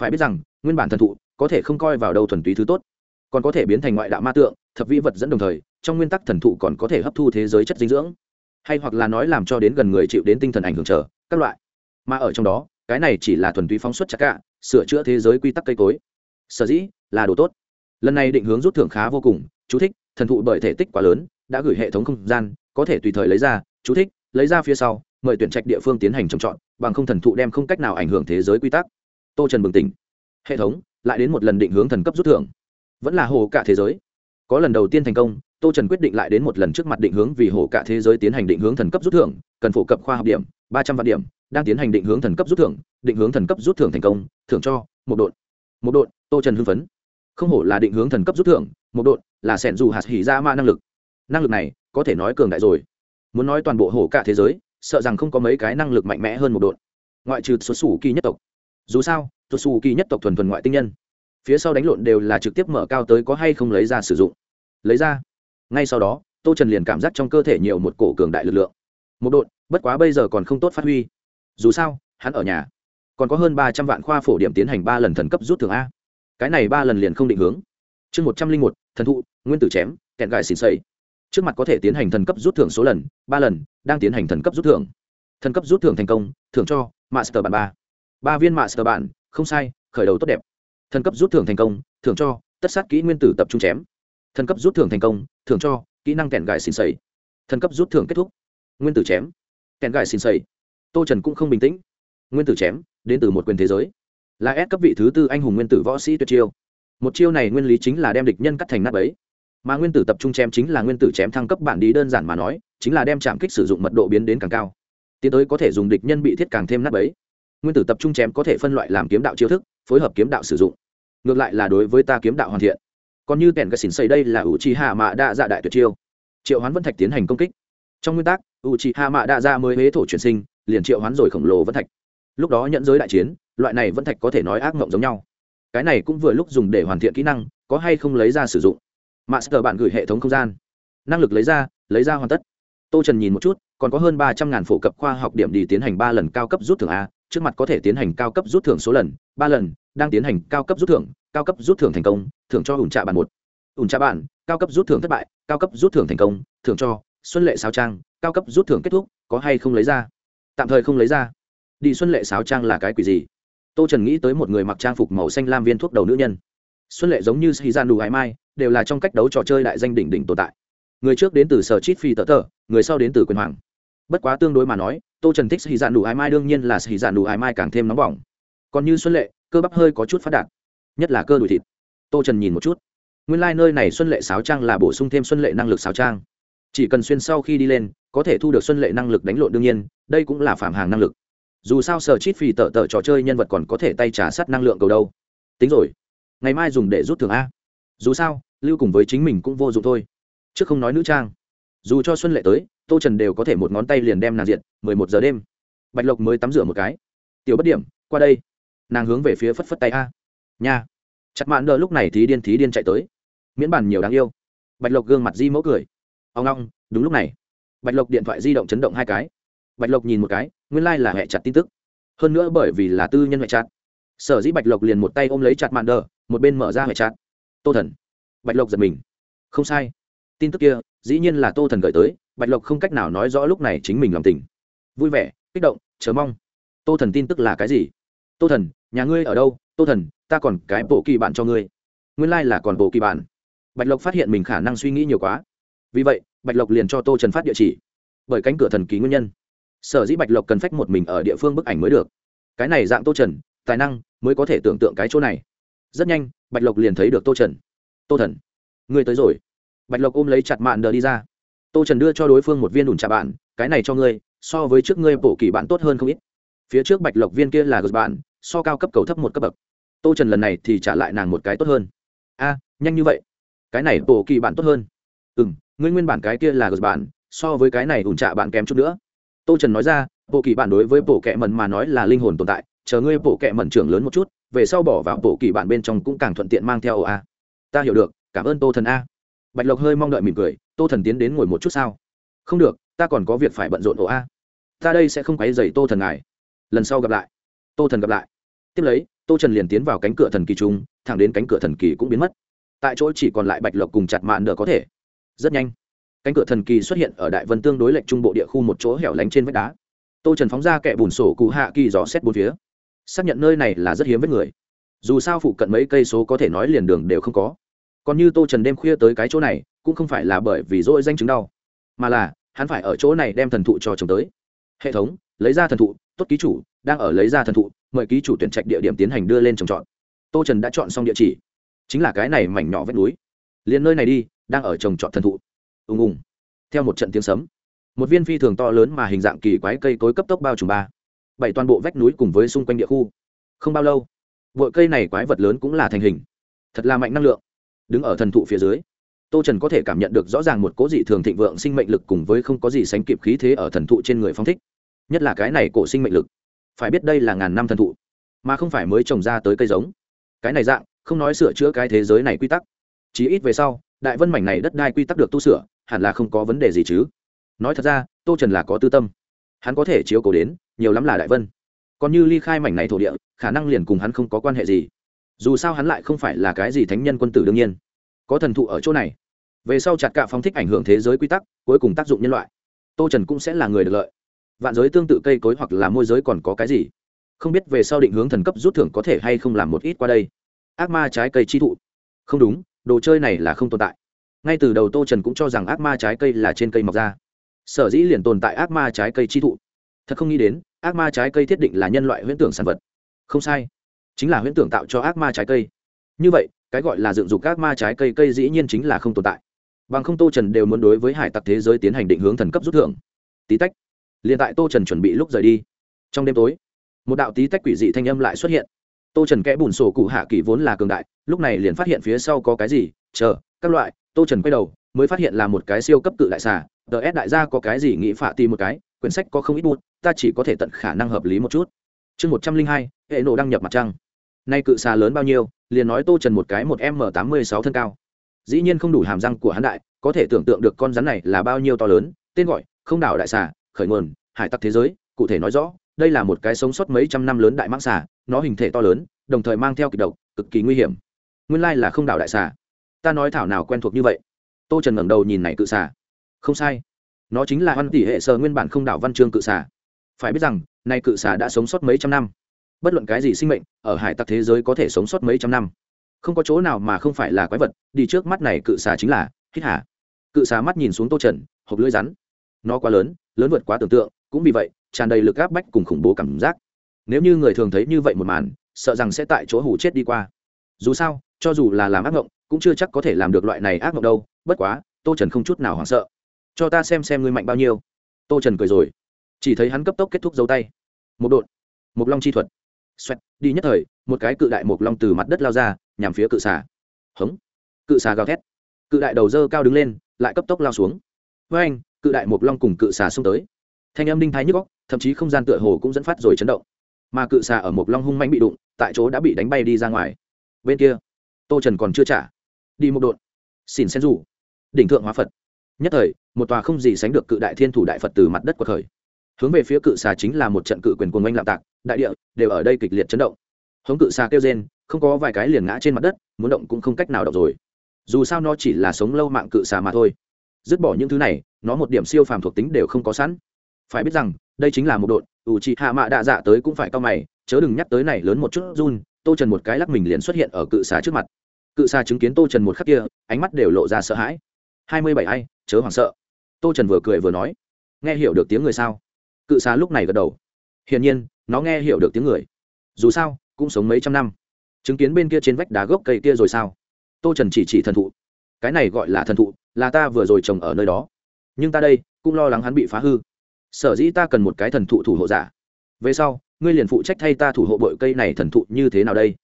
Phải biết rằng, nguyên bản thần thụ, có thể không coi vào đâu thuần túy thứ tốt. Còn có thể biến thành ngoại đạo ma tượng, thập vĩ vật dẫn đồng thời, trong nguyên tắc thần thụ còn có thể hấp thu thế giới chất dinh dưỡng. Hay hoặc là nói làm cho đến gần người chịu đến tinh thần ảnh hưởng trở các loại. Mà ở trong đó cái này chỉ là thuần túy phóng xuất chặt cả, sửa chữa thế giới quy tắc cây cối. Sở dĩ, là đồ tốt. Lần này định hướng rút thưởng khá vô cùng, chú thích, thần thụ bởi thể tích quá lớn, đã gửi hệ thống không gian, có thể tùy thời lấy ra, chú thích, lấy ra phía sau, mời tuyển trạch địa phương tiến hành trồng trọt, bằng không thần thụ đem không cách nào ảnh hưởng thế giới quy tắc. Tô trần bừng tỉnh. Hệ thống, lại đến một lần định hướng thần cấp rút thưởng. Vẫn là hồ cả thế giới. Có lần đầu tiên thành công, tô trần quyết định lại đến một lần trước mặt định hướng vì hồ cả thế giới tiến hành định hướng thần cấp rút thưởng, cần phổ cập khoa học điểm, ba trăm vạn điểm đang tiến hành định hướng thần cấp rút thưởng, định hướng thần cấp rút thưởng thành công, thưởng cho, một đội một đội tô trần hưng phấn. Không hổ là định hướng thần cấp rút thưởng, một đội là sẻn dù hạt hỉ ra ma năng lực. Năng lực này có thể nói cường đại rồi. Muốn nói toàn bộ hồ cả thế giới, sợ rằng không có mấy cái năng lực mạnh mẽ hơn một đội ngoại trừ xuất xù kỳ nhất tộc. Dù sao, xuất xù kỳ nhất tộc thuần thuần ngoại tinh nhân. Phía sau đánh lộn đều là trực tiếp mở cao tới có hay không lấy ra sử dụng. Lấy ra. Ngay sau đó, tô trần liền cảm giác trong cơ thể nhiều một cổ cường đại lực lượng. Một đội bất quá bây giờ còn không tốt phát huy dù sao, hắn ở nhà. Còn có hơn ba trăm vạn khoa phổ điểm tiến hành ba lần thần cấp rút thường a. Cái này ba lần liền không định hướng. Chương một trăm linh một, thần thụ, nguyên tử chém, kẹn gài xịn xây trước mặt có thể tiến hành thần cấp rút thưởng số lần, ba lần, đang tiến hành thần cấp rút thưởng. Thần cấp rút thưởng thành công, thưởng cho master bản ba. Ba viên master bản, không sai, khởi đầu tốt đẹp. Thần cấp rút thưởng thành công, thưởng cho tất sát kỹ nguyên tử tập trung chém. Thần cấp rút thưởng thành công, thưởng cho kỹ năng kẹn gài xịn xây thần cấp rút thưởng kết thúc, nguyên tử chém. Kẹn gài xịn xây tô trần cũng không bình tĩnh. nguyên tử chém, đến từ một quyền thế giới. là ép cấp vị thứ tư anh hùng nguyên tử võ sĩ tuyệt chiêu. một chiêu này nguyên lý chính là đem địch nhân cắt thành nát ấy mà nguyên tử tập trung chém chính là nguyên tử chém thăng cấp bản đi đơn giản mà nói, chính là đem chạm kích sử dụng mật độ biến đến càng cao. tiến tới có thể dùng địch nhân bị thiết càng thêm nát ấy nguyên tử tập trung chém có thể phân loại làm kiếm đạo chiêu thức, phối hợp kiếm đạo sử dụng. ngược lại là đối với ta kiếm đạo hoàn thiện. còn như kèn cái xỉn xây đây là ủ trì hạ mạ đa dạ đại tuyệt chiêu. triệu hoán vân thạch tiến hành công kích. trong nguyên tắc ủ trì hạ mạ đa dạ mới huế thổ chuyển sinh liền triệu hoán rồi khổng lồ vân thạch. Lúc đó nhận giới đại chiến, loại này vân thạch có thể nói ác mộng giống nhau. Cái này cũng vừa lúc dùng để hoàn thiện kỹ năng, có hay không lấy ra sử dụng. Master bạn gửi hệ thống không gian. Năng lực lấy ra lấy ra hoàn tất. Tô trần nhìn một chút, còn có hơn ba trăm ngàn phổ cập khoa học điểm đi tiến hành ba lần cao cấp rút thưởng a, trước mặt có thể tiến hành cao cấp rút thưởng số lần, ba lần, đang tiến hành cao cấp rút thưởng, cao cấp rút thưởng thành công, thưởng cho ủn trạ bản một. Ủn trạ bản cao cấp rút thưởng thất bại, cao cấp rút thưởng thành công, thưởng cho xuân lệ Sao trang, cao cấp rút thưởng kết thúc, có hay không lấy ra? Tạm thời không lấy ra. Đi xuân lệ sáo trang là cái quỷ gì? Tô trần nghĩ tới một người mặc trang phục màu xanh lam viên thuốc đầu nữ nhân. Xuân lệ giống như sĩ gian đủ hải mai, đều là trong cách đấu trò chơi đại danh đỉnh đỉnh tồn tại. Người trước đến từ sở chít phi tờ tờ, người sau đến từ quyền hoàng. Bất quá tương đối mà nói, tô trần thích sĩ Gian đủ hải mai đương nhiên là sĩ Gian đủ hải mai càng thêm nóng bỏng. Còn như xuân lệ, cơ bắp hơi có chút phát đạt, nhất là cơ đùi thịt. Tô trần nhìn một chút. Nguyên lai、like、nơi này xuân lệ sáo trang là bổ sung thêm xuân lệ năng lực sáo trang. Chỉ cần xuyên sau khi đi lên có thể thu được xuân lệ năng lực đánh lộn đương nhiên, đây cũng là phạm hàng năng lực. Dù sao sở chít phi tờ tờ trò chơi nhân vật còn có thể tay trả sát năng lượng cầu đâu. Tính rồi. Ngày mai dùng để rút thường a. Dù sao, lưu cùng với chính mình cũng vô dụng thôi. Chứ không nói nữ trang. Dù cho xuân lệ tới, tô trần đều có thể một ngón tay liền đem nàng diện mười một giờ đêm. Bạch lộc mới tắm rửa một cái. Tiểu bất điểm, qua đây. Nàng hướng về phía phất phất tay a. Nha. Chặt mạn đờ lúc này thì điên thí điên chạy tới. Miễn bản nhiều đáng yêu. Bạch lộc gương mặt di mẫu cười. Ông long đúng lúc này bạch lộc điện thoại di động chấn động hai cái. Bạch lộc nhìn một cái, nguyên lai、like、là hẹ chặt tin tức. Hơn nữa bởi vì là tư nhân hẹ chặt. Sở dĩ bạch lộc liền một tay ôm lấy chặt mạn đờ, một bên mở ra hẹ chặt. Tô thần. Bạch lộc giật mình. Không sai. Tin tức kia, dĩ nhiên là tô thần gửi tới, bạch lộc không cách nào nói rõ lúc này chính mình lòng tình. Vui vẻ, kích động, chờ mong. Tô thần tin tức là cái gì? Tô thần, nhà ngươi ở đâu? Tô thần, ta còn cái bộ kỳ bạn cho ngươi. Nguyên lai、like、là còn bộ kỳ bạn. Bạch lộc phát hiện mình khả năng suy nghĩ nhiều quá. Vì vậy bạch lộc liền cho tô trần phát địa chỉ. Bởi cánh cửa thần ký nguyên nhân. Sở dĩ bạch lộc cần phách một mình ở địa phương bức ảnh mới được. Cái này dạng tô trần, tài năng mới có thể tưởng tượng cái chỗ này. Rất nhanh, bạch lộc liền thấy được tô trần. Tô thần, ngươi tới rồi. Bạch lộc ôm lấy chặt mạn đờ đi ra. Tô trần đưa cho đối phương một viên đùn trà bạn, cái này cho ngươi, so với trước ngươi bổ kỳ bạn tốt hơn không ít. Phía trước bạch lộc viên kia là gật bạn, so cao cấp cầu thấp một cấp bậc. Tô trần lần này thì trả lại nàng một cái tốt hơn. A, nhanh như vậy. Cái này bổ kỳ bạn tốt hơn. Ừ m ngươi nguyên bản cái kia là gật bản, so với cái này ủn trạ bạn kém chút nữa. Tô trần nói ra bộ kỳ bản đối với bộ kệ mần mà nói là linh hồn tồn tại chờ ngươi bộ kệ mần trưởng lớn một chút về sau bỏ vào bộ kỳ bản bên trong cũng càng thuận tiện mang theo ồ a. Ta hiểu được cảm ơn tô thần a. Bạch lộc hơi mong đợi mỉm cười tô thần tiến đến ngồi một chút sao? Không được ta còn có việc phải bận rộn ồ a. Ta đây sẽ không quấy dày tô thần ngài. Lần sau gặp lại. Tô thần gặp lại. Tiếp lấy tô trần liền tiến vào cánh cửa thần kỳ trung thẳng đến cánh cửa thần kỳ cũng biến mất. Tại chỗ chỉ còn lại bạch lộc cùng chặt mạn nợ có thể rất nhanh. Cánh cửa thần kỳ xuất hiện ở đại vân tương đối lệnh trung bộ địa khu một chỗ hẻo lánh trên vách đá. Tô trần phóng ra kẻ bùn sổ cụ hạ kỳ dò xét bốn phía. Xác nhận nơi này là rất hiếm với người. Dù sao phụ cận mấy cây số có thể nói liền đường đều không có. Còn như tô trần đêm khuya tới cái chỗ này, cũng không phải là bởi vì dỗi danh chứng đau, mà là hắn phải ở chỗ này đem thần thụ cho chồng tới. Hệ thống, lấy ra thần thụ, tốt ký chủ, đang ở lấy ra thần thụ, mời ký chủ tuyển trạch địa điểm tiến hành đưa lên trồng trọt. Tô trần đã chọn xong địa chỉ. Chính là cái này mảnh nhỏ vách núi liền nơi này đi, đang ở trồng trọt thần thụ. Ùng ùng. Theo một trận tiếng sấm, một viên phi thường to lớn mà hình dạng kỳ quái cây cối cấp tốc bao trùm ba. Bảy toàn bộ vách núi cùng với xung quanh địa khu. Không bao lâu vội cây này quái vật lớn cũng là thành hình. Thật là mạnh năng lượng. Đứng ở thần thụ phía dưới, tô trần có thể cảm nhận được rõ ràng một cố dị thường thịnh vượng sinh mệnh lực cùng với không có gì sánh kịp khí thế ở thần thụ trên người phong thích. Nhất là cái này cổ sinh mệnh lực. Phải biết đây là ngàn năm thần thụ, mà không phải mới trồng ra tới cây giống. Cái này dạng, không nói sửa chữa cái thế giới này quy tắc chí ít về sau, đại vân mảnh này đất đai quy tắc được tu sửa, hẳn là không có vấn đề gì chứ. Nói thật ra, tô trần là có tư tâm. Hắn có thể chiếu cầu đến, nhiều lắm là đại vân. Còn như ly khai mảnh này thổ địa, khả năng liền cùng hắn không có quan hệ gì. Dù sao hắn lại không phải là cái gì thánh nhân quân tử đương nhiên. Có thần thụ ở chỗ này. Về sau chặt cạ phong thích ảnh hưởng thế giới quy tắc, cuối cùng tác dụng nhân loại. Tô trần cũng sẽ là người được lợi. Vạn giới tương tự cây cối hoặc là môi giới còn có cái gì? Không biết về sau định hướng thần cấp rút thưởng có thể hay không làm một ít qua đây. Ác ma trái cây chi thụ. Không đúng đồ chơi này là không tồn tại. Ngay từ đầu tô trần cũng cho rằng ác ma trái cây là trên cây mọc ra. Sở dĩ liền tồn tại ác ma trái cây chi thụ. Thật không nghĩ đến, ác ma trái cây thiết định là nhân loại huyễn tưởng sản vật. Không sai, chính là huyễn tưởng tạo cho ác ma trái cây. Như vậy, cái gọi là dựng dục ác ma trái cây cây dĩ nhiên chính là không tồn tại. Bằng không tô trần đều muốn đối với hải tặc thế giới tiến hành định hướng thần cấp rút thưởng. Tí tách, liền tại tô trần chuẩn bị lúc rời đi. Trong đêm tối, một đạo tí tách quỷ dị thanh âm lại xuất hiện tô trần kẽ bùn sổ cụ hạ kỳ vốn là cường đại, lúc này liền phát hiện phía sau có cái gì, chờ, các loại, tô trần quay đầu, mới phát hiện là một cái siêu cấp cự đại xà, tờ s đại gia có cái gì nghĩ phạ tìm một cái, quyển sách có không ít bút, ta chỉ có thể tận khả năng hợp lý một chút. Chương một trăm linh hai, hệ nổ đăng nhập mặt trăng. Nay cự xà lớn bao nhiêu, liền nói tô trần một cái một m tám mươi sáu thân cao. Dĩ nhiên không đủ hàm răng của hắn đại, có thể tưởng tượng được con rắn này là bao nhiêu to lớn, tên gọi, không đảo đại xà, khởi nguồn, hải tặc thế giới, cụ thể nói rõ đây là một cái sống sót mấy trăm năm lớn đại mãng xà, nó hình thể to lớn, đồng thời mang theo kịch độc, cực kỳ nguy hiểm. Nguyên lai là không đảo đại xà. Ta nói thảo nào quen thuộc như vậy? Tô trần ngẩng đầu nhìn này cự xà. Không sai. Nó chính là văn tỷ hệ sơ nguyên bản không đảo văn chương cự xà. Phải biết rằng, nay cự xà đã sống sót mấy trăm năm. Bất luận cái gì sinh mệnh, ở hải tặc thế giới có thể sống sót mấy trăm năm. Không có chỗ nào mà không phải là quái vật, đi trước mắt này cự xà chính là, hít hả cự xà mắt nhìn xuống tô trần, hộp lưỡi rắn. Nó quá lớn lớn vượt quá tưởng tượng, cũng vì vậy tràn đầy lực áp bách cùng khủng bố cảm giác. Nếu như người thường thấy như vậy một màn, sợ rằng sẽ tại chỗ hủ chết đi qua. Dù sao, cho dù là làm ác mộng, cũng chưa chắc có thể làm được loại này ác mộng đâu, bất quá, tô trần không chút nào hoảng sợ. Cho ta xem xem ngươi mạnh bao nhiêu. Tô trần cười rồi. Chỉ thấy hắn cấp tốc kết thúc dấu tay. Một đột một long chi thuật. Xoẹt, đi nhất thời, một cái cự đại một long từ mặt đất lao ra, nhằm phía cự xà. Hống. Cự xà gào thét. Cự đại đầu dơ cao đứng lên, lại cấp tốc lao xuống. Với anh cự đại một long cùng cự xà xông tới thanh âm đinh thái nhức góc thậm chí không gian tựa hồ cũng dẫn phát rồi chấn động. Mà cự xà ở một long hung manh bị đụng, tại chỗ đã bị đánh bay đi ra ngoài. Bên kia, tô trần còn chưa trả. Đi một đột xin sen rủ. Đỉnh thượng hóa phật. Nhất thời, một tòa không gì sánh được cự đại thiên thủ đại phật từ mặt đất của khởi. Hướng về phía cự xà chính là một trận cự quyền quân oanh lạm tạc, đại địa đều ở đây kịch liệt chấn động. Hống cự xà kêu rên, không có vài cái liền ngã trên mặt đất, muốn động cũng không cách nào động rồi. Dù sao nó chỉ là sống lâu mạng cự xà mà thôi. Dứt bỏ những thứ này, nó một điểm siêu phàm thuộc tính đều không có sẵn phải biết rằng, đây chính là một đội. ủ trị hạ mạ đạ dạ tới cũng phải cao mày, chớ đừng nhắc tới này lớn một chút run, tô trần một cái lắc mình liền xuất hiện ở cự xà trước mặt. Cự xà chứng kiến tô trần một khắc kia, ánh mắt đều lộ ra sợ hãi. Hai mươi bảy ai, chớ hoảng sợ. Tô trần vừa cười vừa nói, nghe hiểu được tiếng người sao? Cự xà lúc này gật đầu. Hiển nhiên, nó nghe hiểu được tiếng người. Dù sao, cũng sống mấy trăm năm. Chứng kiến bên kia trên vách đá gốc cây kia rồi sao? Tô trần chỉ chỉ thần thụ. Cái này gọi là thần thụ, là ta vừa rồi trồng ở nơi đó. Nhưng ta đây, cũng lo lắng hắn bị phá hư sở dĩ ta cần một cái thần thụ thủ hộ giả. Về sau, ngươi liền phụ trách thay ta thủ hộ bội cây này thần thụ như thế nào đây?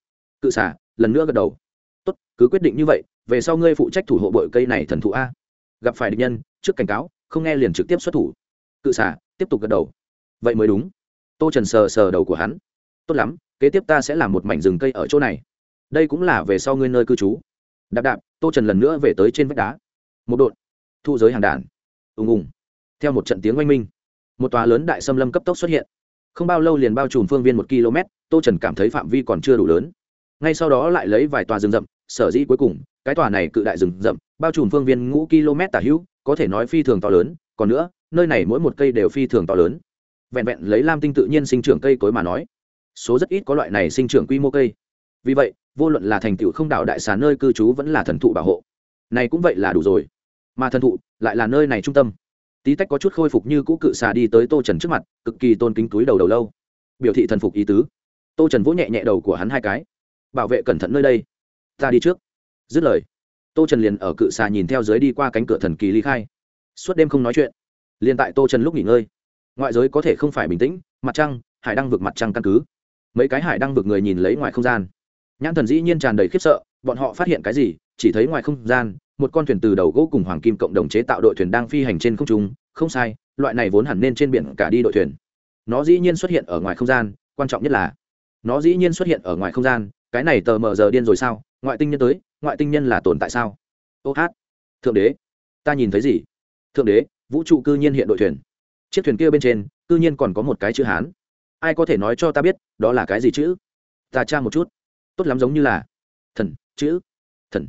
Cự xả lần nữa gật đầu. Tốt, cứ quyết định như vậy, về sau ngươi phụ trách thủ hộ bội cây này thần thụ a. Gặp phải địch nhân, trước cảnh cáo, không nghe liền trực tiếp xuất thủ. Cự xả tiếp tục gật đầu. Vậy mới đúng. Tô trần sờ sờ đầu của hắn. Tốt lắm, kế tiếp ta sẽ làm một mảnh rừng cây ở chỗ này. Đây cũng là về sau ngươi nơi cư trú. Đạp đạp, tô trần lần nữa về tới trên vách đá. Một đội thu giới hàng đàn. Ùng ùng. Theo một trận tiếng oanh minh một tòa lớn đại xâm lâm cấp tốc xuất hiện. Không bao lâu liền bao trùm phương viên một km, tô trần cảm thấy phạm vi còn chưa đủ lớn. Ngay sau đó lại lấy vài tòa rừng rậm, sở dĩ cuối cùng, cái tòa này cự đại rừng rậm, bao trùm phương viên ngũ km tả hữu, có thể nói phi thường to lớn, còn nữa, nơi này mỗi một cây đều phi thường to lớn. Vẹn vẹn lấy lam tinh tự nhiên sinh trưởng cây cối mà nói, số rất ít có loại này sinh trưởng quy mô cây. Vì vậy, vô luận là thành tựu không đảo đại xà nơi cư trú vẫn là thần thụ bảo hộ. Này cũng vậy là đủ rồi. Mà thần thụ lại là nơi này trung tâm tí tách có chút khôi phục như cũ cự xà đi tới tô trần trước mặt, cực kỳ tôn kính túi đầu đầu lâu. Biểu thị thần phục ý tứ. Tô trần vỗ nhẹ nhẹ đầu của hắn hai cái. Bảo vệ cẩn thận nơi đây. Ta đi trước. Dứt lời, tô trần liền ở cự xà nhìn theo dưới đi qua cánh cửa thần kỳ ly khai. Suốt đêm không nói chuyện. Liền tại tô trần lúc nghỉ ngơi. Ngoại giới có thể không phải bình tĩnh, mặt trăng, hải đăng vực mặt trăng căn cứ. Mấy cái hải đăng vực người nhìn lấy ngoài không gian. Nhãn thần dĩ nhiên tràn đầy khiếp sợ, bọn họ phát hiện cái gì, chỉ thấy ngoài không gian một con thuyền từ đầu gỗ cùng hoàng kim cộng đồng chế tạo đội thuyền đang phi hành trên không trung. Không sai, loại này vốn hẳn nên trên biển cả đi đội thuyền. Nó dĩ nhiên xuất hiện ở ngoài không gian, quan trọng nhất là, nó dĩ nhiên xuất hiện ở ngoài không gian. Cái này tờ mờ giờ điên rồi sao? Ngoại tinh nhân tới, ngoại tinh nhân là tồn tại sao? Ô hát, thượng đế, ta nhìn thấy gì? Thượng đế, vũ trụ cư nhiên hiện đội thuyền. Chiếc thuyền kia bên trên, cư nhiên còn có một cái chữ hán. Ai có thể nói cho ta biết, đó là cái gì chữ? Ta tra một chút. Tốt lắm giống như là, thần, chữ, thần.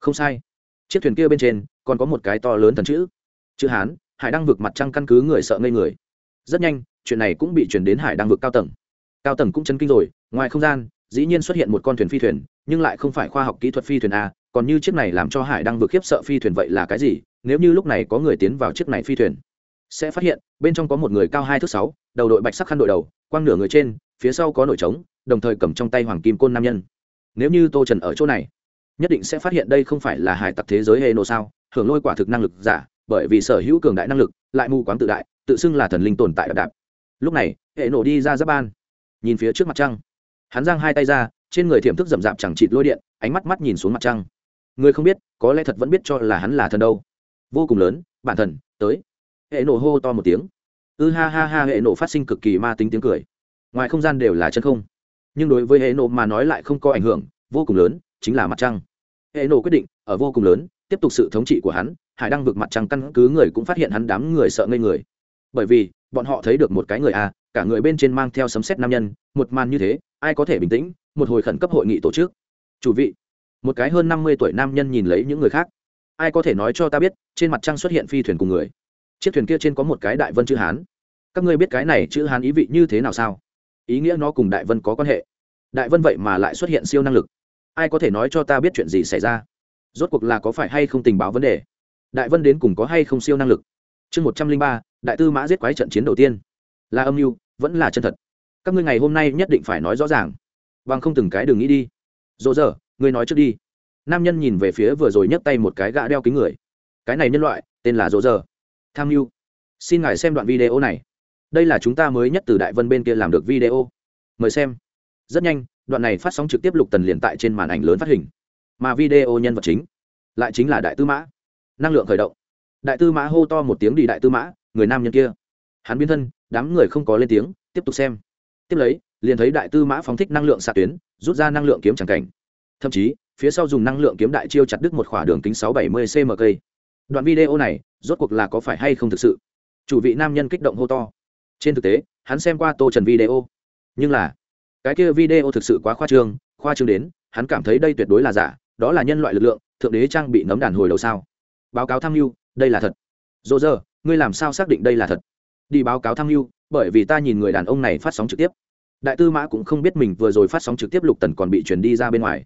Không sai chiếc thuyền kia bên trên còn có một cái to lớn thần chữ. Chữ hán, hải đăng vực mặt trăng căn cứ người sợ ngây người. Rất nhanh, chuyện này cũng bị chuyển đến hải đăng vực cao tầng. Cao tầng cũng chấn kinh rồi, ngoài không gian, dĩ nhiên xuất hiện một con thuyền phi thuyền, nhưng lại không phải khoa học kỹ thuật phi thuyền a, còn như chiếc này làm cho hải đăng vực khiếp sợ phi thuyền vậy là cái gì? Nếu như lúc này có người tiến vào chiếc này phi thuyền, sẽ phát hiện bên trong có một người cao hai thước sáu, đầu đội bạch sắc khăn đội đầu, quang nửa người trên, phía sau có nổi trống, đồng thời cầm trong tay hoàng kim côn nam nhân. Nếu như tô trần ở chỗ này nhất định sẽ phát hiện đây không phải là hải tặc thế giới hệ nổ sao? Hưởng lôi quả thực năng lực giả, bởi vì sở hữu cường đại năng lực, lại mù quáng tự đại, tự xưng là thần linh tồn tại đạp đạp. Lúc này hệ nổ đi ra giáp ban, nhìn phía trước mặt trăng. Hắn giang hai tay ra, trên người thiểm thức rậm rạp chẳng chịt lôi điện, ánh mắt mắt nhìn xuống mặt trăng. Người không biết, có lẽ thật vẫn biết cho là hắn là thần đâu. Vô cùng lớn, bản thần, tới. Hệ nổ hô to một tiếng. Ư ha ha ha hệ nổ phát sinh cực kỳ ma tính tiếng cười. Ngoài không gian đều là chân không. Nhưng đối với hệ nộ mà nói lại không có ảnh hưởng, vô cùng lớn chính là mặt trăng. Hệ nổ quyết định, ở vô cùng lớn, tiếp tục sự thống trị của hắn, hải đăng vực mặt trăng căn cứ người cũng phát hiện hắn đám người sợ ngây người. Bởi vì, bọn họ thấy được một cái người a, cả người bên trên mang theo sấm sét nam nhân, một màn như thế, ai có thể bình tĩnh, một hồi khẩn cấp hội nghị tổ chức. Chủ vị, một cái hơn năm mươi tuổi nam nhân nhìn lấy những người khác. Ai có thể nói cho ta biết, trên mặt trăng xuất hiện phi thuyền cùng người? Chiếc thuyền kia trên có một cái đại vân chữ hán. Các ngươi biết cái này chữ hán ý vị như thế nào sao? Ý nghĩa nó cùng đại vân có quan hệ. Đại vân vậy mà lại xuất hiện siêu năng lực ai có thể nói cho ta biết chuyện gì xảy ra? Rốt cuộc là có phải hay không tình báo vấn đề? Đại vân đến cùng có hay không siêu năng lực? Chương một trăm linh ba, đại tư mã giết quái trận chiến đầu tiên. Là âm mưu, vẫn là chân thật? Các ngươi ngày hôm nay nhất định phải nói rõ ràng. Bằng không từng cái đừng nghĩ đi. Dỗ dở, ngươi nói trước đi. Nam nhân nhìn về phía vừa rồi nhấc tay một cái gã đeo kính người. Cái này nhân loại, tên là dỗ dở. Tham mưu. Xin ngài xem đoạn video này. Đây là chúng ta mới nhất từ đại vân bên kia làm được video. Mời xem. Rất nhanh đoạn này phát sóng trực tiếp lục tần liền tại trên màn ảnh lớn phát hình. Mà video nhân vật chính lại chính là đại tư mã. Năng lượng khởi động. Đại tư mã hô to một tiếng đi đại tư mã, người nam nhân kia. Hắn biến thân, đám người không có lên tiếng, tiếp tục xem. Tiếp lấy, liền thấy đại tư mã phóng thích năng lượng xạ tuyến, rút ra năng lượng kiếm tràng cảnh. Thậm chí, phía sau dùng năng lượng kiếm đại chiêu chặt đứt một khỏa đường kính sáu bảy mươi cm cây. Đoạn video này, rốt cuộc là có phải hay không thực sự? Chủ vị nam nhân kích động hô to. Trên thực tế, hắn xem qua tô trần video. Nhưng là cái kia video thực sự quá khoa trương khoa trương đến, hắn cảm thấy đây tuyệt đối là giả, đó là nhân loại lực lượng, thượng đế trang bị nấm đàn hồi đầu sao? Báo cáo tham mưu, đây là thật. Dỗ dơ, ngươi làm sao xác định đây là thật? Đi báo cáo tham mưu, bởi vì ta nhìn người đàn ông này phát sóng trực tiếp. Đại tư mã cũng không biết mình vừa rồi phát sóng trực tiếp lục tần còn bị truyền đi ra bên ngoài.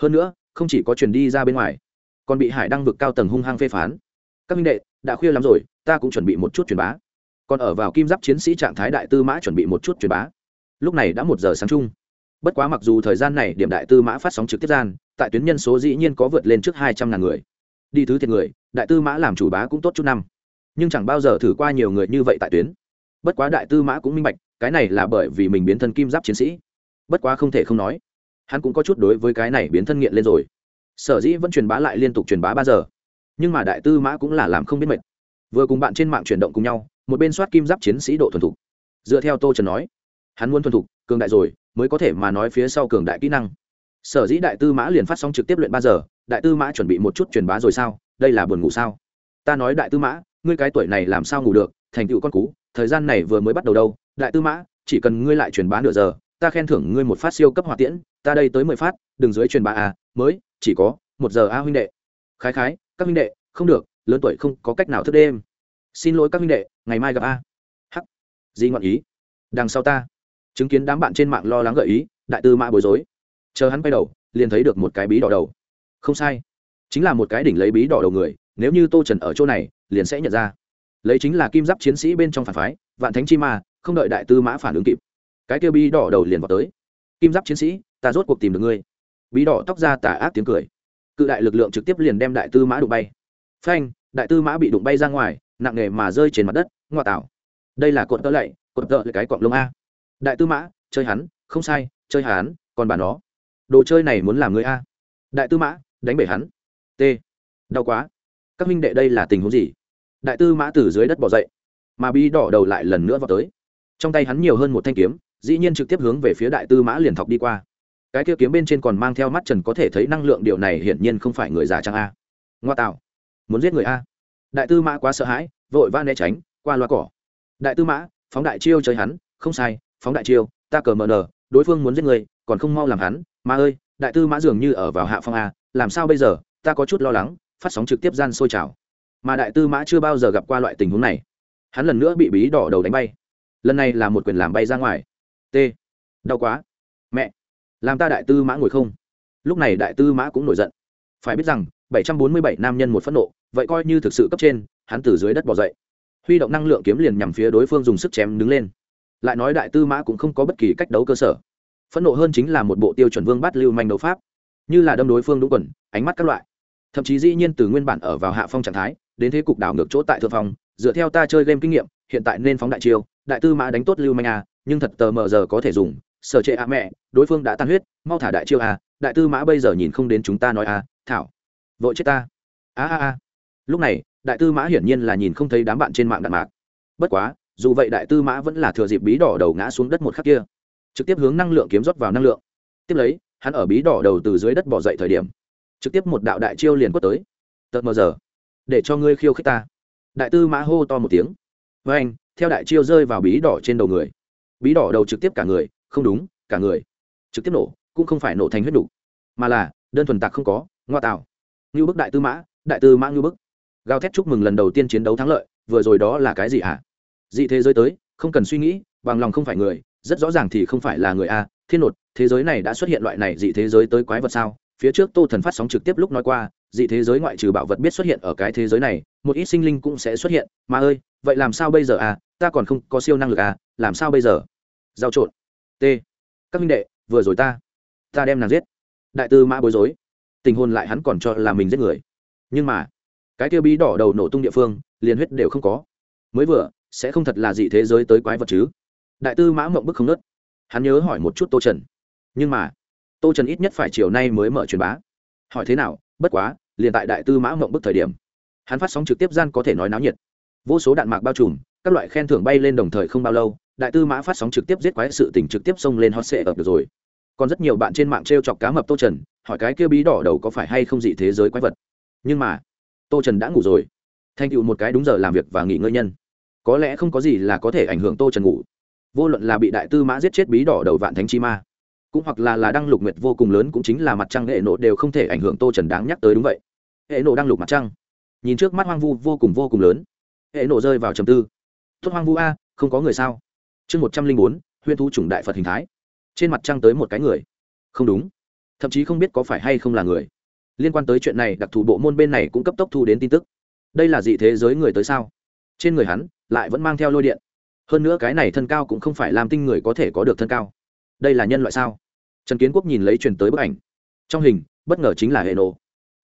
Hơn nữa, không chỉ có truyền đi ra bên ngoài, còn bị hải đăng vực cao tầng hung hăng phê phán. Các minh đệ, đã khuya lắm rồi, ta cũng chuẩn bị một chút truyền bá. Còn ở vào kim giáp chiến sĩ trạng thái đại tư mã chuẩn bị một chút truyền bá lúc này đã một giờ sáng chung. Bất quá mặc dù thời gian này điểm đại tư mã phát sóng trực tiếp gian, tại tuyến nhân số dĩ nhiên có vượt lên trước hai trăm ngàn người. Đi thứ thiệt người, đại tư mã làm chủ bá cũng tốt chút năm. Nhưng chẳng bao giờ thử qua nhiều người như vậy tại tuyến. Bất quá đại tư mã cũng minh bạch, cái này là bởi vì mình biến thân kim giáp chiến sĩ. Bất quá không thể không nói, hắn cũng có chút đối với cái này biến thân nghiện lên rồi. Sở dĩ vẫn truyền bá lại liên tục truyền bá ba giờ. Nhưng mà đại tư mã cũng là làm không biết mệt. Vừa cùng bạn trên mạng chuyển động cùng nhau, một bên soát kim giáp chiến sĩ độ thuần thục. Dựa theo tô trần nói hắn muốn thuần thục, cường đại rồi, mới có thể mà nói phía sau cường đại kỹ năng. Sở dĩ đại tư mã liền phát xong trực tiếp luyện ba giờ, đại tư mã chuẩn bị một chút truyền bá rồi sao? Đây là buồn ngủ sao? Ta nói đại tư mã, ngươi cái tuổi này làm sao ngủ được? Thành tựu con cú, thời gian này vừa mới bắt đầu đâu? Đại tư mã, chỉ cần ngươi lại truyền bá nửa giờ, ta khen thưởng ngươi một phát siêu cấp hỏa tiễn, ta đây tới mười phát, đừng dưới truyền bá a mới, chỉ có một giờ a huynh đệ. Khái khái, các huynh đệ, không được, lớn tuổi không có cách nào thức đêm. Xin lỗi các huynh đệ, ngày mai gặp a. Hắc. Di ngọn ý. Đằng sau ta chứng kiến đám bạn trên mạng lo lắng gợi ý, đại tư mã bối rối. Chờ hắn quay đầu, liền thấy được một cái bí đỏ đầu. Không sai, chính là một cái đỉnh lấy bí đỏ đầu người, nếu như tô trần ở chỗ này, liền sẽ nhận ra. Lấy chính là kim giáp chiến sĩ bên trong phản phái, vạn thánh chi ma, không đợi đại tư mã phản ứng kịp, cái kêu bí đỏ đầu liền vào tới. Kim giáp chiến sĩ, ta rốt cuộc tìm được ngươi. Bí đỏ tóc ra tả ác tiếng cười. Cự đại lực lượng trực tiếp liền đem đại tư mã đụng bay. Phanh, đại tư mã bị đụng bay ra ngoài, nặng nề mà rơi trên mặt đất ngoại tảo đây là cột tơ lạy, cột tơ cái cọng lông a đại tư mã, chơi hắn, không sai, chơi hắn còn bà nó. Đồ chơi này muốn làm người a. Đại tư mã, đánh bể hắn. T. Đau quá. Các minh đệ đây là tình huống gì? Đại tư mã từ dưới đất bỏ dậy. Mà bi đỏ đầu lại lần nữa vào tới. Trong tay hắn nhiều hơn một thanh kiếm, dĩ nhiên trực tiếp hướng về phía đại tư mã liền thọc đi qua. Cái kia kiếm bên trên còn mang theo mắt trần có thể thấy năng lượng điều này hiển nhiên không phải người già trang a. Ngoa tạo. Muốn giết người a. Đại tư mã quá sợ hãi, vội va né tránh, qua loa cỏ. Đại tư mã, phóng đại chiêu chơi hắn, không sai phóng đại chiêu, ta cờ mờ nờ, đối phương muốn giết người, còn không mau làm hắn, mà ơi, đại tư mã dường như ở vào hạ phong a, làm sao bây giờ, ta có chút lo lắng, phát sóng trực tiếp gian sôi trào. Mà đại tư mã chưa bao giờ gặp qua loại tình huống này. Hắn lần nữa bị bí đỏ đầu đánh bay. Lần này là một quyền làm bay ra ngoài. T. Đau quá. Mẹ. Làm ta đại tư mã ngồi không? Lúc này đại tư mã cũng nổi giận. Phải biết rằng 747 nam nhân một phẫn nộ, vậy coi như thực sự cấp trên, hắn từ dưới đất bỏ dậy. Huy động năng lượng kiếm liền nhằm phía đối phương dùng sức chém đứng lên lại nói đại tư mã cũng không có bất kỳ cách đấu cơ sở. Phẫn nộ hơn chính là một bộ tiêu chuẩn vương bắt lưu manh đấu pháp. Như là đâm đối phương đúng quần, ánh mắt các loại. Thậm chí dĩ nhiên từ nguyên bản ở vào hạ phong trạng thái, đến thế cục đảo ngược chỗ tại thượng phong, dựa theo ta chơi game kinh nghiệm, hiện tại nên phóng đại chiêu, đại tư mã đánh tốt lưu manh a nhưng thật tờ mờ giờ có thể dùng, sở trệ a mẹ, đối phương đã tan huyết, mau thả đại chiêu a đại tư mã bây giờ nhìn không đến chúng ta nói a thảo, vội chết ta. A a a. Lúc này, đại tư mã hiển nhiên là nhìn không thấy đám bạn trên mạng đạn mạc. Bất quá dù vậy đại tư mã vẫn là thừa dịp bí đỏ đầu ngã xuống đất một khắc kia, trực tiếp hướng năng lượng kiếm rót vào năng lượng. Tiếp lấy, hắn ở bí đỏ đầu từ dưới đất bỏ dậy thời điểm, trực tiếp một đạo đại chiêu liền quất tới. Tật mờ giờ, để cho ngươi khiêu khích ta. Đại tư mã hô to một tiếng. Với anh theo đại chiêu rơi vào bí đỏ trên đầu người. Bí đỏ đầu trực tiếp cả người, không đúng, cả người. Trực tiếp nổ, cũng không phải nổ thành huyết đủ, mà là, đơn thuần tạc không có, ngoa tạo. Như bức đại tư mã, đại tư mã như bức. Gào thét chúc mừng lần đầu tiên chiến đấu thắng lợi, vừa rồi đó là cái gì hả? Dị thế giới tới, không cần suy nghĩ, bằng lòng không phải người, rất rõ ràng thì không phải là người a, thiên nột, thế giới này đã xuất hiện loại này dị thế giới tới quái vật sao? Phía trước tô thần phát sóng trực tiếp lúc nói qua, dị thế giới ngoại trừ bảo vật biết xuất hiện ở cái thế giới này, một ít sinh linh cũng sẽ xuất hiện. Mà ơi, vậy làm sao bây giờ à ta còn không có siêu năng lực à làm sao bây giờ? Giao trộn. T. Các minh đệ, vừa rồi ta ta đem nàng giết. Đại tư mã bối rối. Tình hôn lại hắn còn cho là mình giết người. Nhưng mà, cái tiêu bí đỏ đầu nổ tung địa phương, liền huyết đều không có. Mới vừa sẽ không thật là dị thế giới tới quái vật chứ? Đại tư mã mộng bức không nớt. Hắn nhớ hỏi một chút tô trần. Nhưng mà, tô trần ít nhất phải chiều nay mới mở truyền bá. Hỏi thế nào, bất quá, liền tại đại tư mã mộng bức thời điểm, hắn phát sóng trực tiếp gian có thể nói náo nhiệt. Vô số đạn mạc bao trùm, các loại khen thưởng bay lên đồng thời không bao lâu, đại tư mã phát sóng trực tiếp giết quái sự tình trực tiếp xông lên hot sệ ập được rồi. Còn rất nhiều bạn trên mạng t r e o chọc cá mập tô trần, hỏi cái kia bí đỏ đầu có phải hay không dị thế giới quái vật. Nhưng mà, tô trần đã ngủ rồi. Thành tựu một cái đúng giờ làm việc và nghỉ ngơi nhân có lẽ không có gì là có thể ảnh hưởng tô trần ngủ. Vô luận là bị đại tư mã giết chết bí đỏ đầu vạn thánh chi ma, cũng hoặc là là đăng lục nguyệt vô cùng lớn cũng chính là mặt trăng hệ nộ đều không thể ảnh hưởng tô trần đáng nhắc tới đúng vậy. Hệ nộ đăng lục mặt trăng. Nhìn trước mắt hoang vu vô cùng vô cùng lớn. Hệ nộ rơi vào trầm tư. Tốt hoang vu a, không có người sao? Chương một trăm linh bốn, huyên thu chủng đại phật hình thái. Trên mặt trăng tới một cái người. Không đúng. Thậm chí không biết có phải hay không là người. Liên quan tới chuyện này, đặc thù bộ môn bên này cũng cấp tốc thu đến tin tức. Đây là dị thế giới người tới sao? Trên người hắn lại vẫn mang theo lôi điện. Hơn nữa cái này thân cao cũng không phải làm tinh người có thể có được thân cao. Đây là nhân loại sao? Trần kiến quốc nhìn lấy truyền tới bức ảnh. Trong hình, bất ngờ chính là hệ nổ.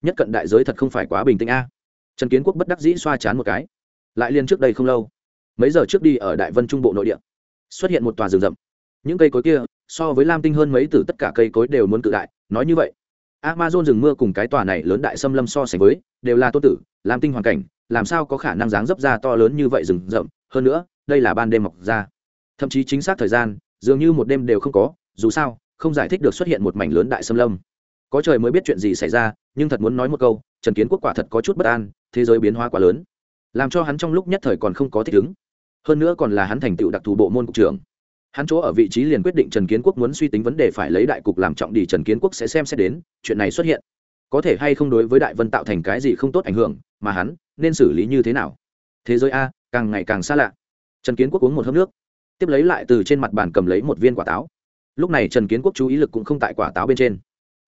Nhất cận đại giới thật không phải quá bình tĩnh a. Trần kiến quốc bất đắc dĩ xoa chán một cái. Lại liên trước đây không lâu, mấy giờ trước đi ở đại vân trung bộ nội địa, xuất hiện một tòa rừng rậm. Những cây cối kia, so với lam tinh hơn mấy từ tất cả cây cối đều muốn cự đại, nói như vậy. Amazon rừng mưa cùng cái tòa này lớn đại xâm lâm so sánh với, đều là tô tử, lam tinh hoàn cảnh làm sao có khả năng dáng dấp ra to lớn như vậy rừng rậm? Hơn nữa, đây là ban đêm mọc ra. Thậm chí chính xác thời gian, dường như một đêm đều không có, dù sao, không giải thích được xuất hiện một mảnh lớn đại xâm lâm. Có trời mới biết chuyện gì xảy ra, nhưng thật muốn nói một câu, trần kiến quốc quả thật có chút bất an, thế giới biến hóa quá lớn. Làm cho hắn trong lúc nhất thời còn không có thích ứng. Hơn nữa còn là hắn thành tựu đặc thù bộ môn cục trưởng. Hắn chỗ ở vị trí liền quyết định trần kiến quốc muốn suy tính vấn đề phải lấy đại cục làm trọng đi, trần kiến quốc sẽ xem xét đến chuyện này xuất hiện. Có thể hay không đối với đại vân tạo thành cái gì không tốt ảnh hưởng, mà hắn nên xử lý như thế nào? Thế giới a, càng ngày càng xa lạ. Trần kiến quốc uống một hớp nước, tiếp lấy lại từ trên mặt bàn cầm lấy một viên quả táo. Lúc này trần kiến quốc chú ý lực cũng không tại quả táo bên trên.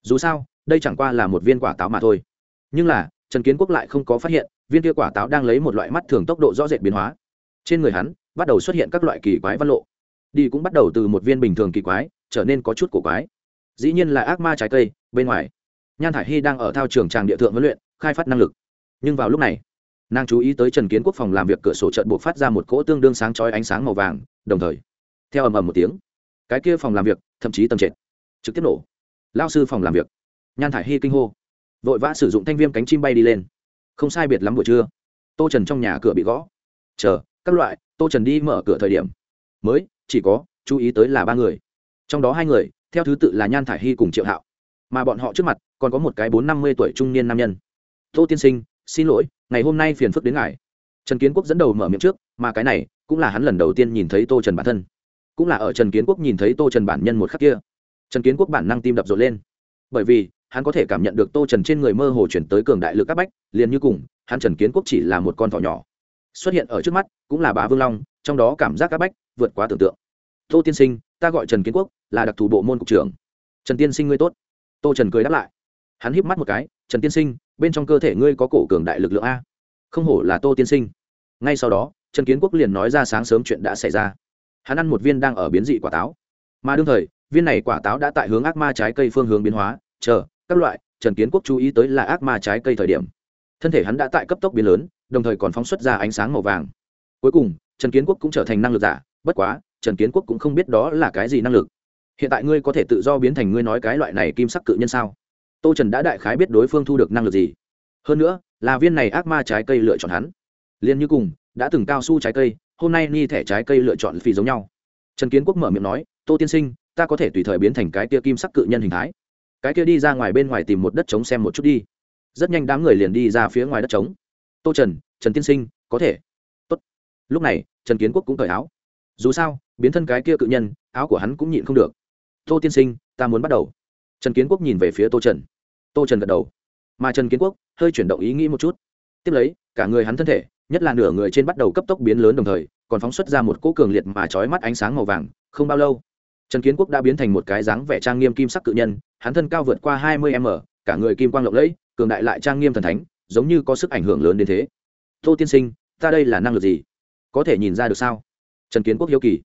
Dù sao, đây chẳng qua là một viên quả táo mà thôi. Nhưng là, trần kiến quốc lại không có phát hiện, viên kia quả táo đang lấy một loại mắt thường tốc độ rõ rệt biến hóa. Trên người hắn, bắt đầu xuất hiện các loại kỳ quái văn lộ. Đi cũng bắt đầu từ một viên bình thường kỳ quái, trở nên có chút cổ quái. Dĩ nhiên là ác ma trái cây, bên ngoài. Nhan thả i hy đang ở thao trường tràng địa thượng huấn luyện, khai phát năng lực. Nhưng vào lúc này nàng chú ý tới trần kiến quốc phòng làm việc cửa sổ trận buộc phát ra một cỗ tương đương sáng chói ánh sáng màu vàng, đồng thời, theo ầm ầm một tiếng, cái kia phòng làm việc thậm chí tầm trệt, trực tiếp nổ. Lao sư phòng làm việc, nhan Thải hy kinh hô, vội vã sử dụng thanh viêm cánh chim bay đi lên. Không sai biệt lắm buổi trưa, tô trần trong nhà cửa bị gõ. Chờ, các loại, tô trần đi mở cửa thời điểm, mới, chỉ có, chú ý tới là ba người. Trong đó hai người, theo thứ tự là nhan Thải hy cùng triệu hạo. Mà bọn họ trước mặt, còn có một cái bốn năm mươi tuổi trung niên nam nhân. Tô tiên sinh xin lỗi, ngày hôm nay phiền phức đến ngài. Trần kiến quốc dẫn đầu mở miệng trước, mà cái này cũng là hắn lần đầu tiên nhìn thấy tô trần bản thân. Cũng là ở trần kiến quốc nhìn thấy tô trần bản nhân một khắc kia. Trần kiến quốc bản năng tim đập rộn lên. Bởi vì, hắn có thể cảm nhận được tô trần trên người mơ hồ chuyển tới cường đại lực các bách, liền như cùng, hắn trần kiến quốc chỉ là một con thỏ nhỏ. Xuất hiện ở trước mắt, cũng là bá vương long, trong đó cảm giác các bách vượt quá tưởng tượng. Tô tiên sinh, ta gọi trần kiến quốc, là đặc thù bộ môn cục trưởng. Trần tiên sinh ngươi tốt. Tô trần cười đáp lại. Hắn híp mắt một cái, trần tiên sinh bên trong cơ thể ngươi có cổ cường đại lực lượng a? Không hổ là tô tiên sinh. Ngay sau đó, trần kiến quốc liền nói ra sáng sớm chuyện đã xảy ra. Hắn ăn một viên đang ở biến dị quả táo. Mà đương thời, viên này quả táo đã tại hướng ác ma trái cây phương hướng biến hóa. Chờ, các loại, trần kiến quốc chú ý tới là ác ma trái cây thời điểm. Thân thể hắn đã tại cấp tốc biến lớn, đồng thời còn phóng xuất ra ánh sáng màu vàng. Cuối cùng, trần kiến quốc cũng trở thành năng lực giả. Bất quá, trần kiến quốc cũng không biết đó là cái gì năng lực. Hiện tại ngươi có thể tự do biến thành ngươi nói cái loại này kim sắc cự nhân sao? Tô trần đã đại khái biết đối phương thu được năng lực gì. Hơn nữa, là viên này ác ma trái cây lựa chọn hắn. Liền như cùng, đã từng cao su trái cây, hôm nay ni thẻ trái cây lựa chọn phì giống nhau. Trần kiến quốc mở miệng nói, tô tiên sinh, ta có thể tùy thời biến thành cái tia kim sắc cự nhân hình thái. Cái kia đi ra ngoài bên ngoài tìm một đất trống xem một chút đi. Rất nhanh đám người liền đi ra phía ngoài đất trống. Tô trần trần tiên sinh, có thể. Tốt. lúc này, trần kiến quốc cũng cởi áo. Dù sao, biến thân cái kia cự nhân, áo của hắn cũng nhịn không được. Tô tiên sinh, ta muốn bắt đầu trần kiến quốc nhìn về phía tô trần. Tô trần gật đầu. Mà trần kiến quốc hơi chuyển động ý nghĩ một chút. Tiếp lấy, cả người hắn thân thể, nhất là nửa người trên bắt đầu cấp tốc biến lớn đồng thời, còn phóng xuất ra một cỗ cường liệt mà trói mắt ánh sáng màu vàng, không bao lâu, trần kiến quốc đã biến thành một cái dáng vẻ trang nghiêm kim sắc cự nhân, hắn thân cao vượt qua hai mươi m, cả người kim quang lộng lẫy, cường đại lại trang nghiêm thần thánh, giống như có sức ảnh hưởng lớn đến thế. Tô tiên sinh, ta đây là năng lực gì? Có thể nhìn ra được sao? Trần kiến quốc hiếu kỳ.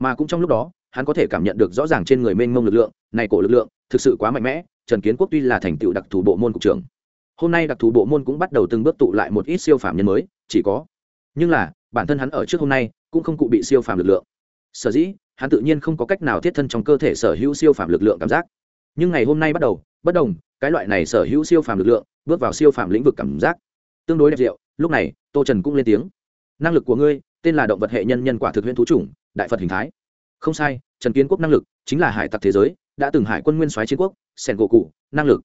Mà cũng trong lúc đó, hắn có thể cảm nhận được rõ ràng trên người mênh mông lực lượng, này cổ lực lượng thực sự quá mạnh mẽ, trần kiến quốc tuy là thành tựu đặc thù bộ môn cục trưởng, hôm nay đặc thù bộ môn cũng bắt đầu từng bước tụ lại một ít siêu phạm nhân mới, chỉ có. Nhưng là, bản thân hắn ở trước hôm nay cũng không cụ bị siêu phạm lực lượng. Sở dĩ, hắn tự nhiên không có cách nào thiết thân trong cơ thể sở hữu siêu phạm lực lượng cảm giác. Nhưng ngày hôm nay bắt đầu, bất đồng, cái loại này sở hữu siêu phạm lực lượng, bước vào siêu phạm lĩnh vực cảm giác. Tương đối đẹp diệu, lúc này, tô trần cũng lên tiếng. Năng lực của ngươi, tên là động vật hệ nhân nhân quả thực huyễn thú chủng, đại phật hình thái. Không sai, trần kiến quốc năng lực chính là hải tặc thế giới đã từng hải quân nguyên soái chiến quốc, sẻn gỗ cụ, năng lực,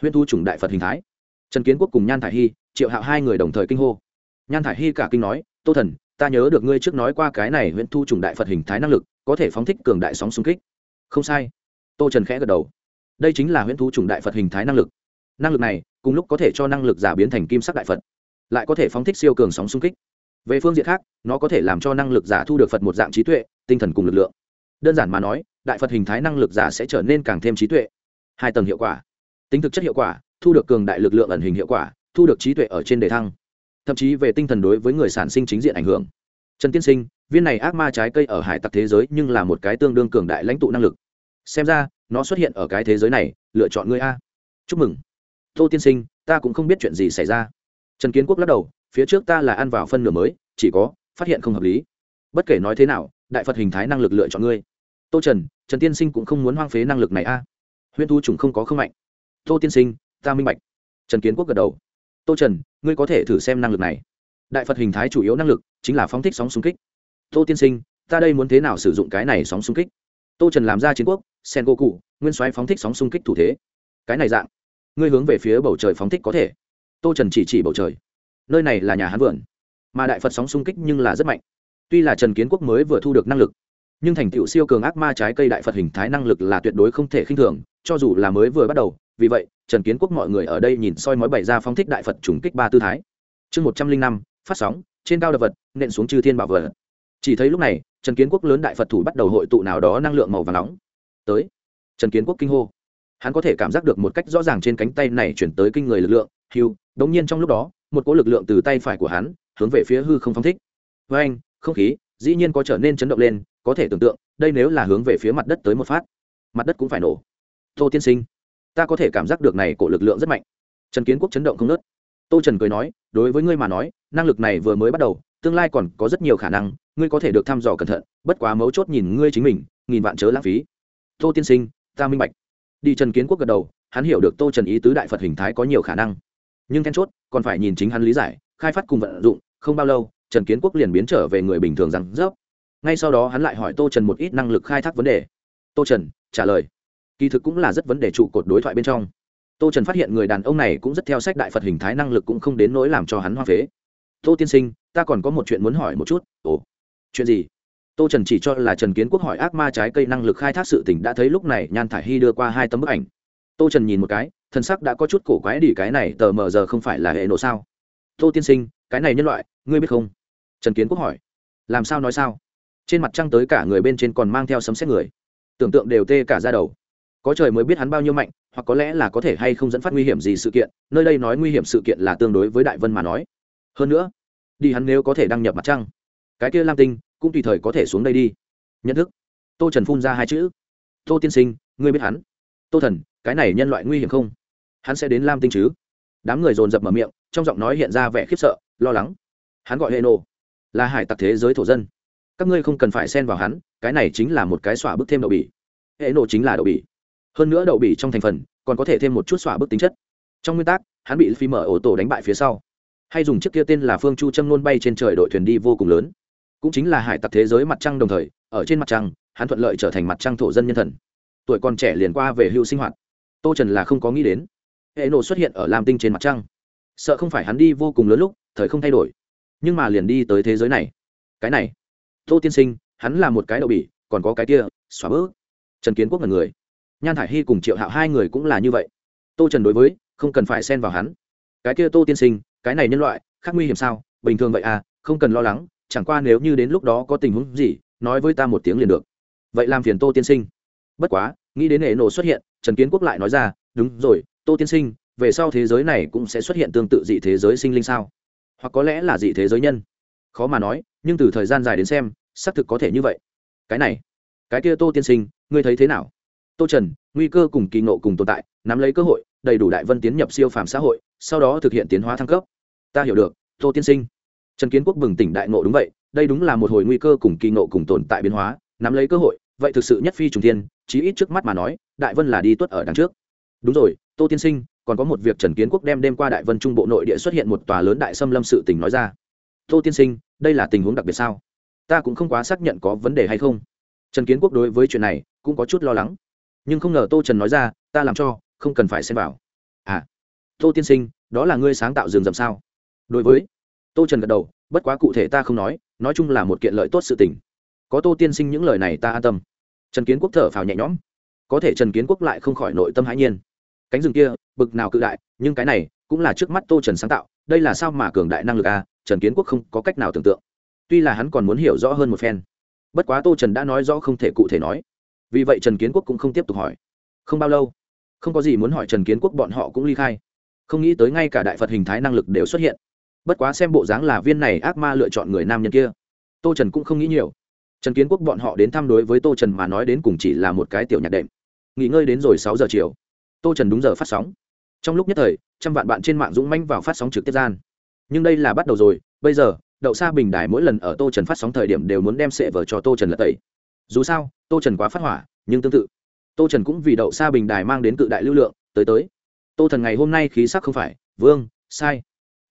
huyễn thu chủng đại phật hình thái. Trần kiến quốc cùng nhan thải hy, triệu hạo hai người đồng thời kinh hô. Nhan thải hy cả kinh nói, tô thần, ta nhớ được ngươi trước nói qua cái này huyễn thu chủng đại phật hình thái năng lực, có thể phóng thích cường đại sóng xung kích. Không sai. Tô trần khẽ gật đầu. Đây chính là huyễn thu chủng đại phật hình thái năng lực. Năng lực này, cùng lúc có thể cho năng lực giả biến thành kim sắc đại phật, lại có thể phóng thích siêu cường sóng xung kích. Về phương diện khác, nó có thể làm cho năng lực giả thu được phật một dạng trí tuệ, tinh thần cùng lực lượng. Đơn giản mà nói đại phật hình thái năng lực giả sẽ trở nên càng thêm trí tuệ. Hai tầng hiệu quả. Tính thực chất hiệu quả, thu được cường đại lực lượng ẩn hình hiệu quả, thu được trí tuệ ở trên đề thăng. Thậm chí về tinh thần đối với người sản sinh chính diện ảnh hưởng. Trần tiên sinh, viên này ác ma trái cây ở hải tặc thế giới nhưng là một cái tương đương cường đại lãnh tụ năng lực. Xem ra, nó xuất hiện ở cái thế giới này, lựa chọn ngươi a. Chúc mừng. Tô tiên sinh, ta cũng không biết chuyện gì xảy ra. Trần kiến quốc lắc đầu, phía trước ta là ăn vào phân nửa mới, chỉ có, phát hiện không hợp lý. Bất kể nói thế nào, đại phật hình thái năng lực lựa chọn ngươi tô trần trần tiên sinh cũng không muốn hoang phế năng lực này a. À. huyễn thu trùng không có không mạnh. Tô tiên sinh, ta minh bạch. Trần kiến quốc gật đầu. Tô trần, ngươi có thể thử xem năng lực này. Đại phật hình thái chủ yếu năng lực chính là phóng thích sóng xung kích. Tô tiên sinh, ta đây muốn thế nào sử dụng cái này sóng xung kích? Tô trần làm ra chiến quốc, sen cô cụ nguyên soái phóng thích sóng xung kích thủ thế. Cái này dạng, ngươi hướng về phía bầu trời phóng thích có thể. Tô trần chỉ chỉ bầu trời. Nơi này là nhà hán vườn, mà đại phật sóng xung kích nhưng là rất mạnh. Tuy là trần kiến quốc mới vừa thu được năng lực nhưng thành tựu siêu cường ác ma trái cây đại phật hình thái năng lực là tuyệt đối không thể khinh thường, cho dù là mới vừa bắt đầu. Vì vậy, trần kiến quốc mọi người ở đây nhìn soi mói bày ra phong thích đại phật trùng kích ba tư thái. Chương một trăm linh năm, phát sóng, trên cao đập vật, nện xuống chư thiên bảo vật. Chỉ thấy lúc này, trần kiến quốc lớn đại phật thủ bắt đầu hội tụ nào đó năng lượng màu và nóng. Tới, trần kiến quốc kinh hô. Hắn có thể cảm giác được một cách rõ ràng trên cánh tay này chuyển tới kinh người lực lượng hiu đống nhiên trong lúc đó, một cỗ lực lượng từ tay phải của hắn hướng về phía hư không phong thích. Với anh không khí, dĩ nhiên có trở nên chấn động lên có thể tưởng tượng, đây nếu là hướng về phía mặt đất tới một phát, mặt đất cũng phải nổ. Tô tiên sinh, ta có thể cảm giác được này cổ lực lượng rất mạnh. Trần kiến quốc chấn động không nớt tô trần cười nói, đối với ngươi mà nói, năng lực này vừa mới bắt đầu, tương lai còn có rất nhiều khả năng, ngươi có thể được thăm dò cẩn thận, bất quá mấu chốt nhìn ngươi chính mình, nghìn vạn chớ lãng phí. Tô tiên sinh, ta minh bạch. Đi trần kiến quốc gật đầu, hắn hiểu được tô trần ý tứ đại phật hình thái có nhiều khả năng. Nhưng then chốt, còn phải nhìn chính hắn lý giải, khai phát cùng vận dụng, không bao lâu, trần kiến quốc liền biến trở về người bình thường rằng, dốc ngay sau đó hắn lại hỏi tô trần một ít năng lực khai thác vấn đề. Tô trần, trả lời. Kỳ thực cũng là rất vấn đề trụ cột đối thoại bên trong. Tô trần phát hiện người đàn ông này cũng rất theo sách đại phật hình thái năng lực cũng không đến nỗi làm cho hắn hoa phế. Tô tiên sinh, ta còn có một chuyện muốn hỏi một chút. Ồ, chuyện gì? Tô trần chỉ cho là trần kiến quốc hỏi ác ma trái cây năng lực khai thác sự tỉnh đã thấy lúc này nhan thả i hy đưa qua hai tấm bức ảnh. Tô trần nhìn một cái, thân sắc đã có chút cổ quái đỉ cái này tờ mờ giờ không phải là hệ nộ sao? Tô tiên sinh, cái này nhân loại, ngươi biết không? Trần kiến quốc hỏi. Làm sao nói sao? Trên mặt trăng tới cả người bên trên còn mang theo sấm xét người. Tưởng tượng đều tê cả ra đầu. Có trời mới biết hắn bao nhiêu mạnh, hoặc có lẽ là có thể hay không dẫn phát nguy hiểm gì sự kiện, nơi đây nói nguy hiểm sự kiện là tương đối với đại vân mà nói. Hơn nữa, đi hắn nếu có thể đăng nhập mặt trăng, cái kia lam tinh cũng tùy thời có thể xuống đây đi. Nhận thức. Tô trần phun ra hai chữ. Tô tiên sinh, ngươi biết hắn. Tô thần, cái này nhân loại nguy hiểm không? Hắn sẽ đến lam tinh chứ? Đám người dồn dập mở miệng, trong giọng nói hiện ra vẻ khiếp sợ, lo lắng. Hắn gọi hệ nộ là hải tặc thế giới thổ dân các ngươi không cần phải xen vào hắn, cái này chính là một cái xỏa bức thêm đậu bỉ hệ nổ chính là đậu bỉ hơn nữa đậu bỉ trong thành phần, còn có thể thêm một chút xỏa bức tính chất. Trong nguyên tắc, hắn bị phi mở ổ tổ đánh bại phía sau. Hay dùng chiếc kia tên là phương chu châm nôn bay trên trời đội thuyền đi vô cùng lớn. Cũng chính là hải tặc thế giới mặt trăng đồng thời, ở trên mặt trăng, hắn thuận lợi trở thành mặt trăng thổ dân nhân thần. Tuổi còn trẻ liền qua về hưu sinh hoạt. Tô trần là không có nghĩ đến, hệ nổ xuất hiện ở lam tinh trên mặt trăng. Sợ không phải hắn đi vô cùng lớn lúc, thời không thay đổi. Nhưng mà liền đi tới thế giới này. Cái này tô tiên sinh, hắn là một cái đậu bỉ, còn có cái kia, xóa bớt. trần kiến quốc là người. Nhan thải hy cùng triệu hạo hai người cũng là như vậy. Tô trần đối với, không cần phải xen vào hắn. Cái kia tô tiên sinh, cái này nhân loại, khác nguy hiểm sao? Bình thường vậy à không cần lo lắng, chẳng qua nếu như đến lúc đó có tình huống gì, nói với ta một tiếng liền được. Vậy làm phiền tô tiên sinh. Bất quá, nghĩ đến hệ nổ xuất hiện, trần kiến quốc lại nói ra, đúng rồi, tô tiên sinh, về sau thế giới này cũng sẽ xuất hiện tương tự dị thế giới sinh linh sao? Hoặc có lẽ là dị thế giới nhân? Khó mà nói, nhưng từ thời gian dài đến xem xác thực có thể như vậy. Cái này, cái kia tô tiên sinh, ngươi thấy thế nào? Tô trần, nguy cơ cùng kỳ nộ cùng tồn tại, nắm lấy cơ hội, đầy đủ đại vân tiến nhập siêu phàm xã hội, sau đó thực hiện tiến hóa thăng cấp. Ta hiểu được, tô tiên sinh. Trần kiến quốc bừng tỉnh đại nộ đúng vậy, đây đúng là một hồi nguy cơ cùng kỳ nộ cùng tồn tại biến hóa, nắm lấy cơ hội, vậy thực sự nhất phi trùng thiên, chí ít trước mắt mà nói, đại vân là đi tuất ở đằng trước. Đúng rồi, tô tiên sinh, còn có một việc trần kiến quốc đem đêm qua đại vân trung bộ nội địa xuất hiện một tòa lớn đại xâm lâm sự tình nói ra. Tô tiên sinh, đây là tình huống đặc biệt sao? Ta cũng không quá xác nhận có vấn đề hay không. Trần kiến quốc đối với chuyện này cũng có chút lo lắng. Nhưng không ngờ tô trần nói ra, ta làm cho, không cần phải xem vào. À tô tiên sinh, đó là ngươi sáng tạo rừng rậm sao? Đối với tô trần gật đầu, bất quá cụ thể ta không nói nói chung là một kiện lợi tốt sự tình. Có tô tiên sinh những lời này ta an tâm. Trần kiến quốc thở phào nhẹ nhõm. Có thể trần kiến quốc lại không khỏi nội tâm hãi nhiên. Cánh rừng kia, bực nào cự đại, nhưng cái này cũng là trước mắt tô trần sáng tạo, đây là sao mà cường đại năng lực à? Trần kiến quốc không có cách nào tưởng tượng tuy là hắn còn muốn hiểu rõ hơn một phen. Bất quá tô trần đã nói rõ không thể cụ thể nói. Vì vậy trần kiến quốc cũng không tiếp tục hỏi. Không bao lâu, không có gì muốn hỏi trần kiến quốc, bọn họ cũng ly khai. Không nghĩ tới ngay cả đại phật hình thái năng lực đều xuất hiện. Bất quá xem bộ dáng là viên này ác ma lựa chọn người nam nhân kia, tô trần cũng không nghĩ nhiều. Trần kiến quốc bọn họ đến thăm đối với tô trần mà nói đến cùng chỉ là một cái tiểu nhạc đệm. Nghỉ ngơi đến rồi sáu giờ chiều. Tô trần đúng giờ phát sóng. Trong lúc nhất thời, trăm vạn bạn trên mạng dũng manh vào phát sóng trực tiếp gian. Nhưng đây là bắt đầu rồi, bây giờ đậu xa bình đài mỗi lần ở tô trần phát sóng thời điểm đều muốn đem sệ vở cho tô trần lật tẩy. Dù sao, tô trần quá phát hỏa, nhưng tương tự. Tô trần cũng vì đậu xa bình đài mang đến cự đại lưu lượng, tới tới. Tô thần ngày hôm nay khí sắc không phải, vương, sai.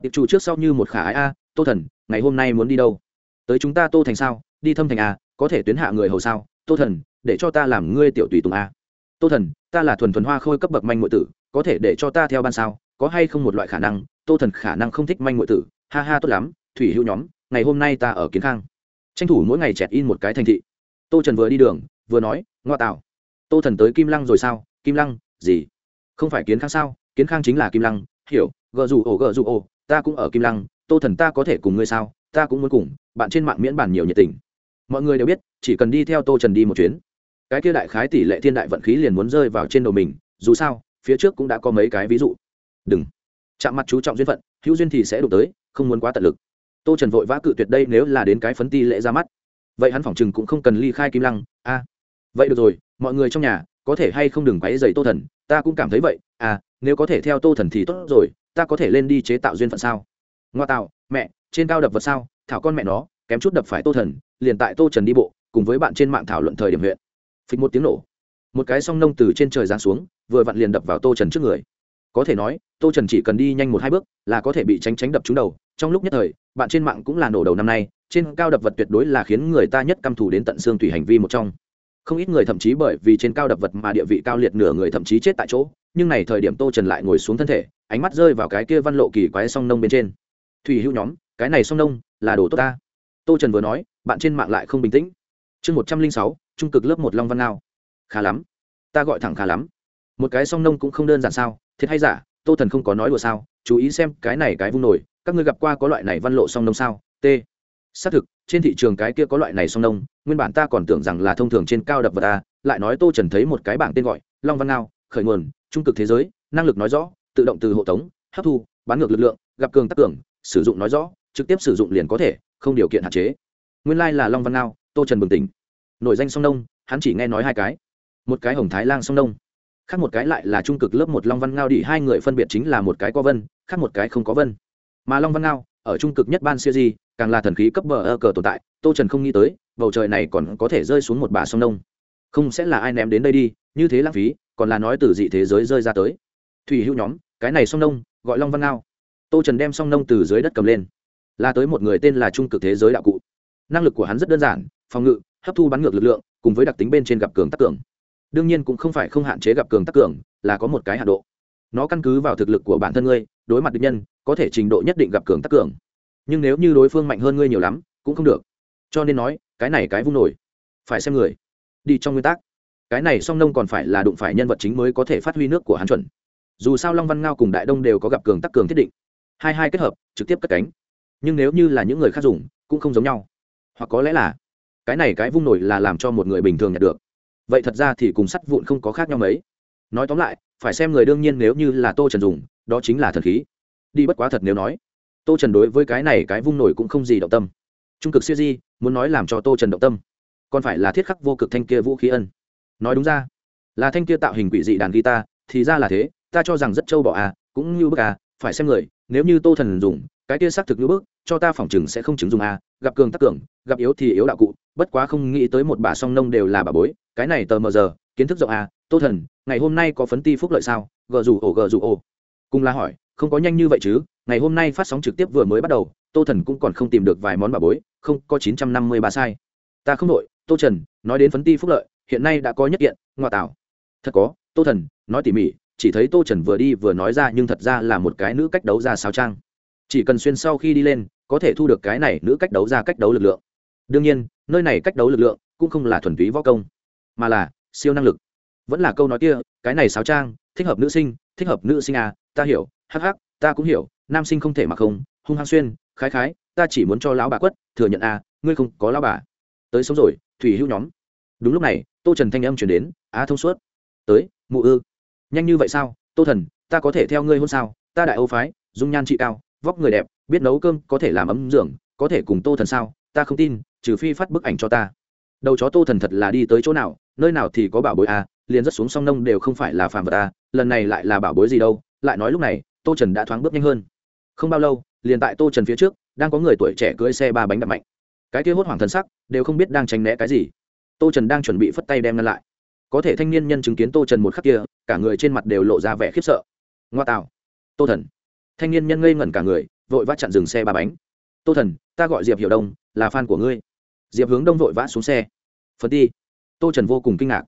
Tiệp chủ trước sau như một khả ái a, tô thần, ngày hôm nay muốn đi đâu? Tới chúng ta tô thành sao? Đi thâm thành a có thể tuyến hạ người hầu sao? Tô thần, để cho ta làm ngươi tiểu tùy tùng a. Tô thần, ta là thuần thuần hoa khôi cấp bậc manh ngụy tử, có thể để cho ta theo ban sao? Có hay không một loại khả năng? Tô thần khả năng không thích manh ngụy tử. Ha ha, tốt lắm thủy hữu nhóm, ngày hôm nay ta ở kiến khang. Tranh thủ mỗi ngày chẹt in một cái thành thị. Tô trần vừa đi đường, vừa nói, ngoa tạo. Tô thần tới kim lăng rồi sao? Kim lăng, gì? Không phải kiến khang sao? Kiến khang chính là kim lăng. Hiểu gợ dù ổ gợ dù ổ, ta cũng ở kim lăng. Tô thần ta có thể cùng ngươi sao? Ta cũng muốn cùng, bạn trên mạng miễn bản nhiều nhiệt tình. Mọi người đều biết, chỉ cần đi theo tô trần đi một chuyến. Cái kia đại khái tỷ lệ thiên đại vận khí liền muốn rơi vào trên đầu mình, dù sao, phía trước cũng đã có mấy cái ví dụ. Đừng. Chạm mặt chú trọng duyên phận, hữu duyên thì sẽ đụng tới, không muốn quá tận lực tô trần vội vã cự tuyệt đây nếu là đến cái phấn ti lệ ra mắt. Vậy hắn phỏng chừng cũng không cần ly khai kim lăng a vậy được rồi, mọi người trong nhà, có thể hay không đừng quáy dày tô thần, ta cũng cảm thấy vậy à nếu có thể theo tô thần thì tốt rồi, ta có thể lên đi chế tạo duyên phận sao? Ngoa tạo, mẹ, trên cao đập vật sao? Thảo con mẹ nó, kém chút đập phải tô thần, liền tại tô trần đi bộ, cùng với bạn trên mạng thảo luận thời điểm huyện. Phịch một tiếng nổ. Một cái song nông từ trên trời giáng xuống, vừa vặn liền đập vào tô trần trước người. Có thể nói tô trần chỉ cần đi nhanh một hai bước là có thể bị tránh tránh đập trúng đầu. Trong lúc nhất thời, bạn trên mạng cũng là nổ đầu năm nay, trên cao đập vật tuyệt đối là khiến người ta nhất căm thù đến tận xương tùy hành vi một trong. Không ít người thậm chí bởi vì trên cao đập vật mà địa vị cao liệt nửa người thậm chí chết tại chỗ, nhưng này thời điểm tô trần lại ngồi xuống thân thể, ánh mắt rơi vào cái kia văn lộ kỳ quái song nông bên trên. Thủy hữu nhóm, cái này song nông là đồ tốt ta. Tô trần vừa nói, bạn trên mạng lại không bình tĩnh. Chương một trăm linh sáu, trung cực lớp một long văn nào khá lắm. Ta gọi thẳng khá lắm. Một cái song nông cũng không đơn giản sao, thiệt hay giả tô thần không có nói đùa sao, chú ý xem cái này cái vung nổi các ngươi gặp qua có loại này văn lộ song nông sao? T. Xác thực, trên thị trường cái kia có loại này song nông, nguyên bản ta còn tưởng rằng là thông thường trên cao đập vật ta, lại nói tô trần thấy một cái bảng tên gọi, long văn ngao, khởi nguồn, trung cực thế giới, năng lực nói rõ, tự động từ hộ tống, hấp thu, bán ngược lực lượng, gặp cường tắc cường sử dụng nói rõ, trực tiếp sử dụng liền có thể, không điều kiện hạn chế. Nguyên lai、like、là long văn ngao, tô trần bừng tỉnh. Nổi danh song nông, hắn chỉ nghe nói hai cái. Một cái hồng thái lang song nông khác một cái lại là trung cực lớp một long văn ngao đi, hai người phân biệt chính là một cái có vân, khác một cái không có vân. Mà long văn ngao, ở trung cực nhất ban siêu di, càng là thần khí cấp bờ ơ cờ tồn tại, tô trần không nghĩ tới, bầu trời này còn có thể rơi xuống một bà sông nông. Không sẽ là ai ném đến đây đi, như thế lãng phí, còn là nói từ dị thế giới rơi ra tới. Thủy hữu nhóm, cái này sông nông, gọi long văn ngao. Tô trần đem sông nông từ dưới đất cầm lên. Là tới một người tên là trung cực thế giới đạo cụ. Năng lực của hắn rất đơn giản, phòng ngự, hấp thu bắn ngược lực lượng, cùng với đặc tính bên trên gặp cường tắc cường đương nhiên cũng không phải không hạn chế gặp cường tắc cường, là có một cái hạ độ. Nó căn cứ vào thực lực của bản thân ngươi, đối mặt địch nhân, có thể trình độ nhất định gặp cường tắc cường. Nhưng nếu như đối phương mạnh hơn ngươi nhiều lắm, cũng không được. Cho nên nói, cái này cái vung nổi. Phải xem người. Đi trong nguyên tắc. Cái này song nông còn phải là đụng phải nhân vật chính mới có thể phát huy nước của hắn chuẩn. Dù sao long văn ngao cùng đại đông đều có gặp cường tắc cường thiết định. Hai hai kết hợp, trực tiếp cất cánh. Nhưng nếu như là những người khác dùng, cũng không giống nhau. Hoặc có lẽ là, cái này cái vung nổi là làm cho một người bình thường nhận được vậy thật ra thì cùng sắt vụn không có khác nhau mấy. Nói tóm lại, phải xem người đương nhiên nếu như là tô trần dùng, đó chính là thần khí. Đi bất quá thật nếu nói, tô trần đối với cái này cái vung nổi cũng không gì động tâm. Trung cực siêu di, muốn nói làm cho tô trần động tâm, còn phải là thiết khắc vô cực thanh kia vũ khí ân. Nói đúng ra, là thanh kia tạo hình quỷ dị đàn guitar, thì ra là thế, ta cho rằng rất trâu bọ à cũng như bức à phải xem người, nếu như tô thần dùng, cái kia xác thực như bức, cho ta phỏng chừng sẽ không chứng dùng à gặp cường tắc cường, gặp yếu thì yếu đạo cụ, bất quá không nghĩ tới một bà song nông đều là bà bối cái này tờ mờ giờ, kiến thức rộng à tô thần, ngày hôm nay có phấn ti phúc lợi sao? Gờ rủ ổ gờ rủ ổ. Cùng là hỏi, không có nhanh như vậy chứ, ngày hôm nay phát sóng trực tiếp vừa mới bắt đầu, tô thần cũng còn không tìm được vài món bà bối, không, có chín trăm năm mươi ba sai. Ta không đội tô trần, nói đến phấn ti phúc lợi, hiện nay đã có nhất kiện, ngoại tảo. Thật có, tô thần, nói tỉ mỉ, chỉ thấy tô trần vừa đi vừa nói ra nhưng thật ra là một cái nữ cách đấu ra sao trang. Chỉ cần xuyên sau khi đi lên, có thể thu được cái này nữ cách đấu ra cách đấu lực lượng. Đương nhiên, nơi này cách đấu lực lượng cũng không là thuần túy võ công mà là, siêu năng lực. Vẫn là câu nói kia, cái này sáo trang, thích hợp nữ sinh, thích hợp nữ sinh à ta hiểu, hắc hắc, ta cũng hiểu, nam sinh không thể mặc không, hung hăng xuyên, khái khái, ta chỉ muốn cho lão bà quất, thừa nhận à ngươi không có lão bà. Tới sống rồi, thủy hữu nhóm. Đúng lúc này, tô trần thanh âm chuyển đến, á thông suốt. Tới, mụ ư. Nhanh như vậy sao? Tô thần, ta có thể theo ngươi hôn sao? Ta đại âu phái, dung nhan trị cao, vóc người đẹp, biết nấu cơm, có thể làm ấm dưỡng có thể cùng tô thần sao? Ta không tin, trừ phi phát bức ảnh cho ta. Đầu chó tô thần thật là đi tới chỗ nào nơi nào thì có bảo bối à, liền rất xuống song nông đều không phải là phàm vật à, lần này lại là bảo bối gì đâu lại nói lúc này tô trần đã thoáng bước nhanh hơn. Không bao lâu liền tại tô trần phía trước đang có người tuổi trẻ cưỡi xe ba bánh đập mạnh. Cái kia hốt hoảng thân sắc đều không biết đang tránh né cái gì. Tô trần đang chuẩn bị phất tay đem ngăn lại. Có thể thanh niên nhân chứng kiến tô trần một khắc kia cả người trên mặt đều lộ ra vẻ khiếp sợ. Ngoa tạo. Tô thần. Thanh niên nhân ngây ngẩn cả người vội vã chặn dừng xe ba bánh. Tô thần ta gọi diệp hiểu đông là fan của ngươi. Diệp hướng đông vội vã xuống xe. Phấn ti tô trần vô cùng kinh ngạc.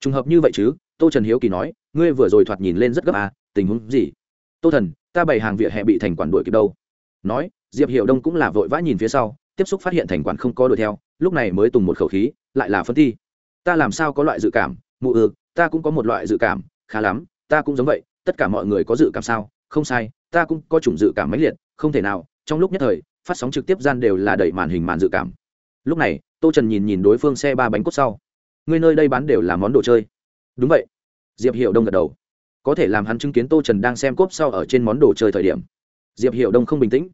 Trùng hợp như vậy chứ, tô trần hiếu kỳ nói, ngươi vừa rồi thoạt nhìn lên rất gấp à tình huống gì? Tô thần, ta bày hàng vỉa hè bị thành quản đuổi kịp đâu. Nói, diệp hiệu đông cũng là vội vã nhìn phía sau, tiếp xúc phát hiện thành quản không có đuổi theo, lúc này mới tùng một khẩu khí, lại là phân thi. Ta làm sao có loại dự cảm? Mụ ừ ta cũng có một loại dự cảm, khá lắm, ta cũng giống vậy, tất cả mọi người có dự cảm sao? Không sai, ta cũng có chủng dự cảm mãnh liệt, không thể nào, trong lúc nhất thời, phát sóng trực tiếp gian đều là đẩy màn hình màn dự cảm. Lúc này, tô trần nhìn nhìn đối phương xe ba bánh cốt sau ngươi nơi đây bán đều là món đồ chơi. Đúng vậy. Diệp hiệu đông gật đầu. Có thể làm hắn chứng kiến tô trần đang xem cốp sau ở trên món đồ chơi thời điểm. Diệp hiệu đông không bình tĩnh.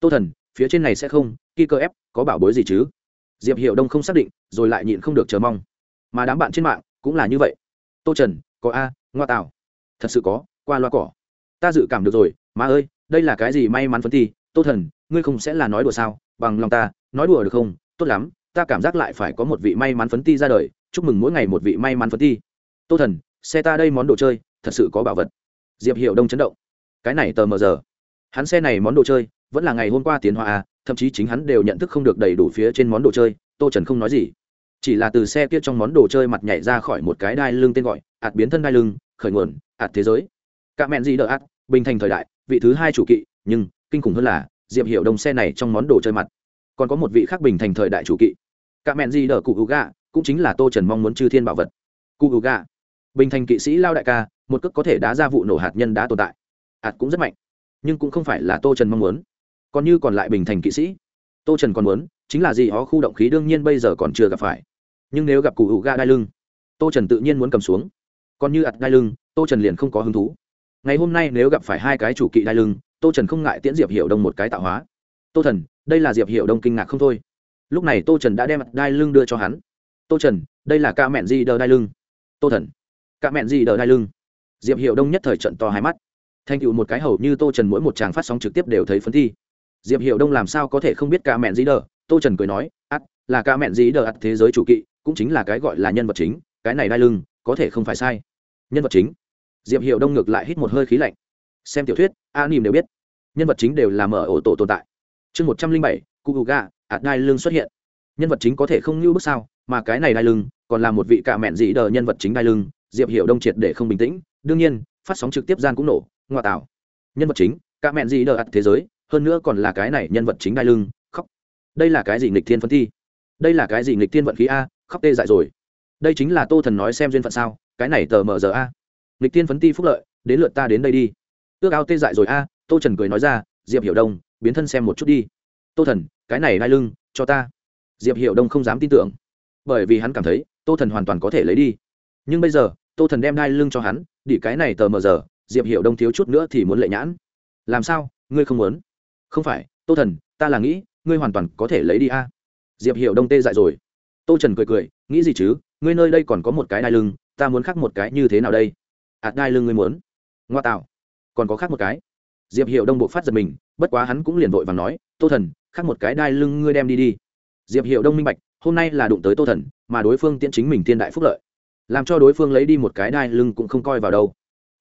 Tô thần, phía trên này sẽ không khi cơ ép, có bảo bối gì chứ? Diệp hiệu đông không xác định, rồi lại nhịn không được chờ mong. Mà đám bạn trên mạng cũng là như vậy. Tô trần, có a, ngoa tạo thật sự có, qua loa cỏ. Ta dự cảm được rồi mà ơi, đây là cái gì may mắn phấn thi? Tô thần, ngươi không sẽ là nói đùa sao? Bằng lòng ta, nói đùa được không? Tốt lắm, ta cảm giác lại phải có một vị may mắn phấn ti ra đời chúc mừng mỗi ngày một vị may mắn phấn thi tô thần, xe ta đây món đồ chơi, thật sự có bảo vật. Diệp hiệu đông chấn động. Cái này tờ mờ giờ. Hắn xe này món đồ chơi, vẫn là ngày hôm qua tiến hóa à thậm chí chính hắn đều nhận thức không được đầy đủ phía trên món đồ chơi, tô trần không nói gì. Chỉ là từ xe kia trong món đồ chơi mặt nhảy ra khỏi một cái đai lưng tên gọi, ạt biến thân đai lưng, khởi nguồn, ạt thế giới. C mẹn gì đỡ ạt, bình thành thời đại, vị thứ hai chủ kỵ, nhưng, kinh khủng hơn là, diệp hiệu đông xe này trong món đồ chơi mặt. Còn có một vị khác bình thành thời đại chủ kỵ. C mẹn gì đỡ cụ gù gà cũng chính là tô trần mong muốn chư thiên bảo vật. Cụ gù gà. Bình thành kỵ sĩ lao đại ca, một cước có thể đá ra vụ nổ hạt nhân đã tồn tại. Hạt cũng rất mạnh, nhưng cũng không phải là tô trần mong muốn. Còn như còn lại bình thành kỵ sĩ, tô trần còn muốn, chính là gì, ó khu động khí đương nhiên bây giờ còn chưa gặp phải. Nhưng nếu gặp cụ hữu ga đai lưng, tô trần tự nhiên muốn cầm xuống. Còn như ạt đai lưng, tô trần liền không có hứng thú. Ngày hôm nay nếu gặp phải hai cái chủ kỵ đai lưng, tô trần không ngại tiễn diệp hiệu đông một cái tạo hóa. Tô thần, đây là diệp hiệu đông kinh ngạc không thôi. Lúc này tô trần đã đem đai lưng đưa cho hắn tô trần, đây là ca mẹn di đờ đai lưng. Tô thần. Ca mẹn di đờ đai lưng. Diệp hiệu đông nhất thời trận to hai mắt. Thành tựu một cái hầu như tô trần mỗi một tràng phát sóng trực tiếp đều thấy phấn thi. Diệp hiệu đông làm sao có thể không biết ca mẹn di đờ? Tô trần cười nói ắt là ca mẹn di đờ ắt thế giới chủ kỵ, cũng chính là cái gọi là nhân vật chính, cái này đai lưng, có thể không phải sai. Nhân vật chính? Diệp hiệu đông ngược lại hít một hơi khí lạnh. Xem tiểu thuyết, a nìm đều biết. Nhân vật chính đều là mở ổ tổ tồn tại. Chương một trăm linh bảy cụ gà ạt đai lưng xuất hiện nhân vật chính có thể không như bước sao, mà cái này đai lưng, còn là một vị cạ mẹn dị đờ nhân vật chính đai lưng, diệp Hiểu đông triệt để không bình tĩnh, đương nhiên, phát sóng trực tiếp gian cũng nổ, ngoa tạo. Nhân vật chính cạ mẹn dị đờ ạt thế giới, hơn nữa còn là cái này nhân vật chính đai lưng, khóc. Đây là cái gì nghịch thiên phân thi? Đây là cái gì nghịch thiên vận khí a, khóc tê dại rồi. Đây chính là tô thần nói xem duyên phận sao, cái này tờ mờ giờ a. Nghịch thiên phấn ti phúc lợi, đến lượt ta đến đây đi. Ước ao tê dại rồi a, tô trần cười nói ra, diệp hiểu đông, biến thân xem một chút đi. Tô thần, cái này đai lưng, cho ta diệp Hiệu đông không dám tin tưởng. Bởi vì hắn cảm thấy, tô thần hoàn toàn có thể lấy đi. Nhưng bây giờ, tô thần đem đai lưng cho hắn, đỉ cái này tờ mờ giờ, diệp Hiệu đông thiếu chút nữa thì muốn lệ nhãn. Làm sao, ngươi không muốn? Không phải, tô thần, ta là nghĩ, ngươi hoàn toàn có thể lấy đi a. Diệp Hiệu đông tê dại rồi. Tô trần cười cười, nghĩ gì chứ, ngươi nơi đây còn có một cái đai lưng, ta muốn khác một cái như thế nào đây? Ạt đai lưng ngươi muốn. Ngoa tạo. Còn có khác một cái. Diệp hiệu đông bộ phát giật mình, bất quá hắn cũng liền vội và nói, tô thần khác một cái đai lưng ngươi đem đi đi diệp hiệu đông minh bạch, hôm nay là đụng tới tô thần, mà đối phương tiễn chính mình thiên đại phúc lợi. Làm cho đối phương lấy đi một cái đai lưng cũng không coi vào đâu.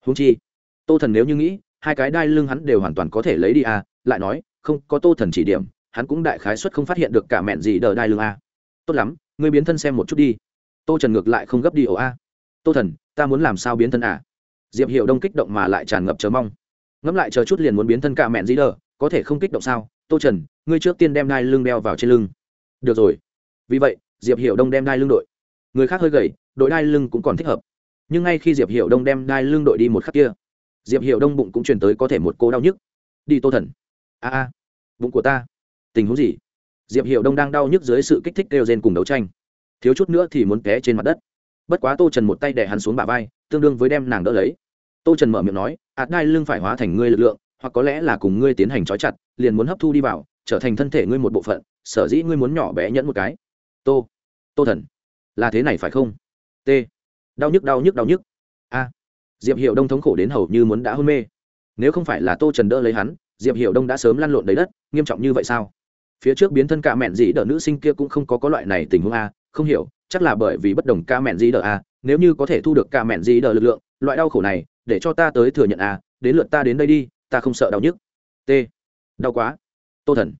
Húng chi, tô thần nếu như nghĩ, hai cái đai lưng hắn đều hoàn toàn có thể lấy đi à lại nói, không, có tô thần chỉ điểm, hắn cũng đại khái suất không phát hiện được cả mẹn gì đờ đai lưng à. tốt lắm, ngươi biến thân xem một chút đi. Tô trần ngược lại không gấp đi ổ a tô thần, ta muốn làm sao biến thân à? Diệp hiệu đông kích động mà lại tràn ngập chờ mong. Ngẫm lại chờ chút liền muốn biến thân cả mẹn gì đờ, có thể không kích động sao? Tô trần ngươi trước tiên đem đai lưng đeo vào trên lưng được rồi. Vì vậy, diệp hiệu đông đem đai lưng đội. Người khác hơi gầy, đội đai lưng cũng còn thích hợp. Nhưng ngay khi diệp hiệu đông đem đai lưng đội đi một khắc kia, diệp hiệu đông bụng cũng truyền tới có thể một cô đau nhức. Đi, tô thần. A a. Bụng của ta. Tình huống gì? Diệp hiệu đông đang đau nhức dưới sự kích thích kêu gen cùng đấu tranh. Thiếu chút nữa thì muốn té trên mặt đất. Bất quá tô trần một tay đẻ hắn xuống bả vai, tương đương với đem nàng đỡ lấy. Tô trần mở miệng nói, ạt đai lưng phải hóa thành ngươi lực lượng, hoặc có lẽ là cùng ngươi tiến hành trói chặt, liền muốn hấp thu đi vào trở thành thân thể ngươi một bộ phận, sở dĩ ngươi muốn nhỏ bé nhẫn một cái. Tô tô thần, là thế này phải không? T, đau nhức đau nhức đau nhức. A, diệp hiệu đông thống khổ đến hầu như muốn đã hôn mê. Nếu không phải là tô trần đỡ lấy hắn, diệp hiệu đông đã sớm lăn lộn đầy đất, nghiêm trọng như vậy sao? Phía trước biến thân ca mẹn dĩ đỡ nữ sinh kia cũng không có có loại này tình huống a, không hiểu, chắc là bởi vì bất đồng ca mẹn dĩ đỡ a, nếu như có thể thu được ca mẹn dĩ đỡ lực lượng, loại đau khổ này, để cho ta tới thừa nhận a, đến lượt ta đến đây đi, ta không sợ đau nhức. T, đau quá tô thần.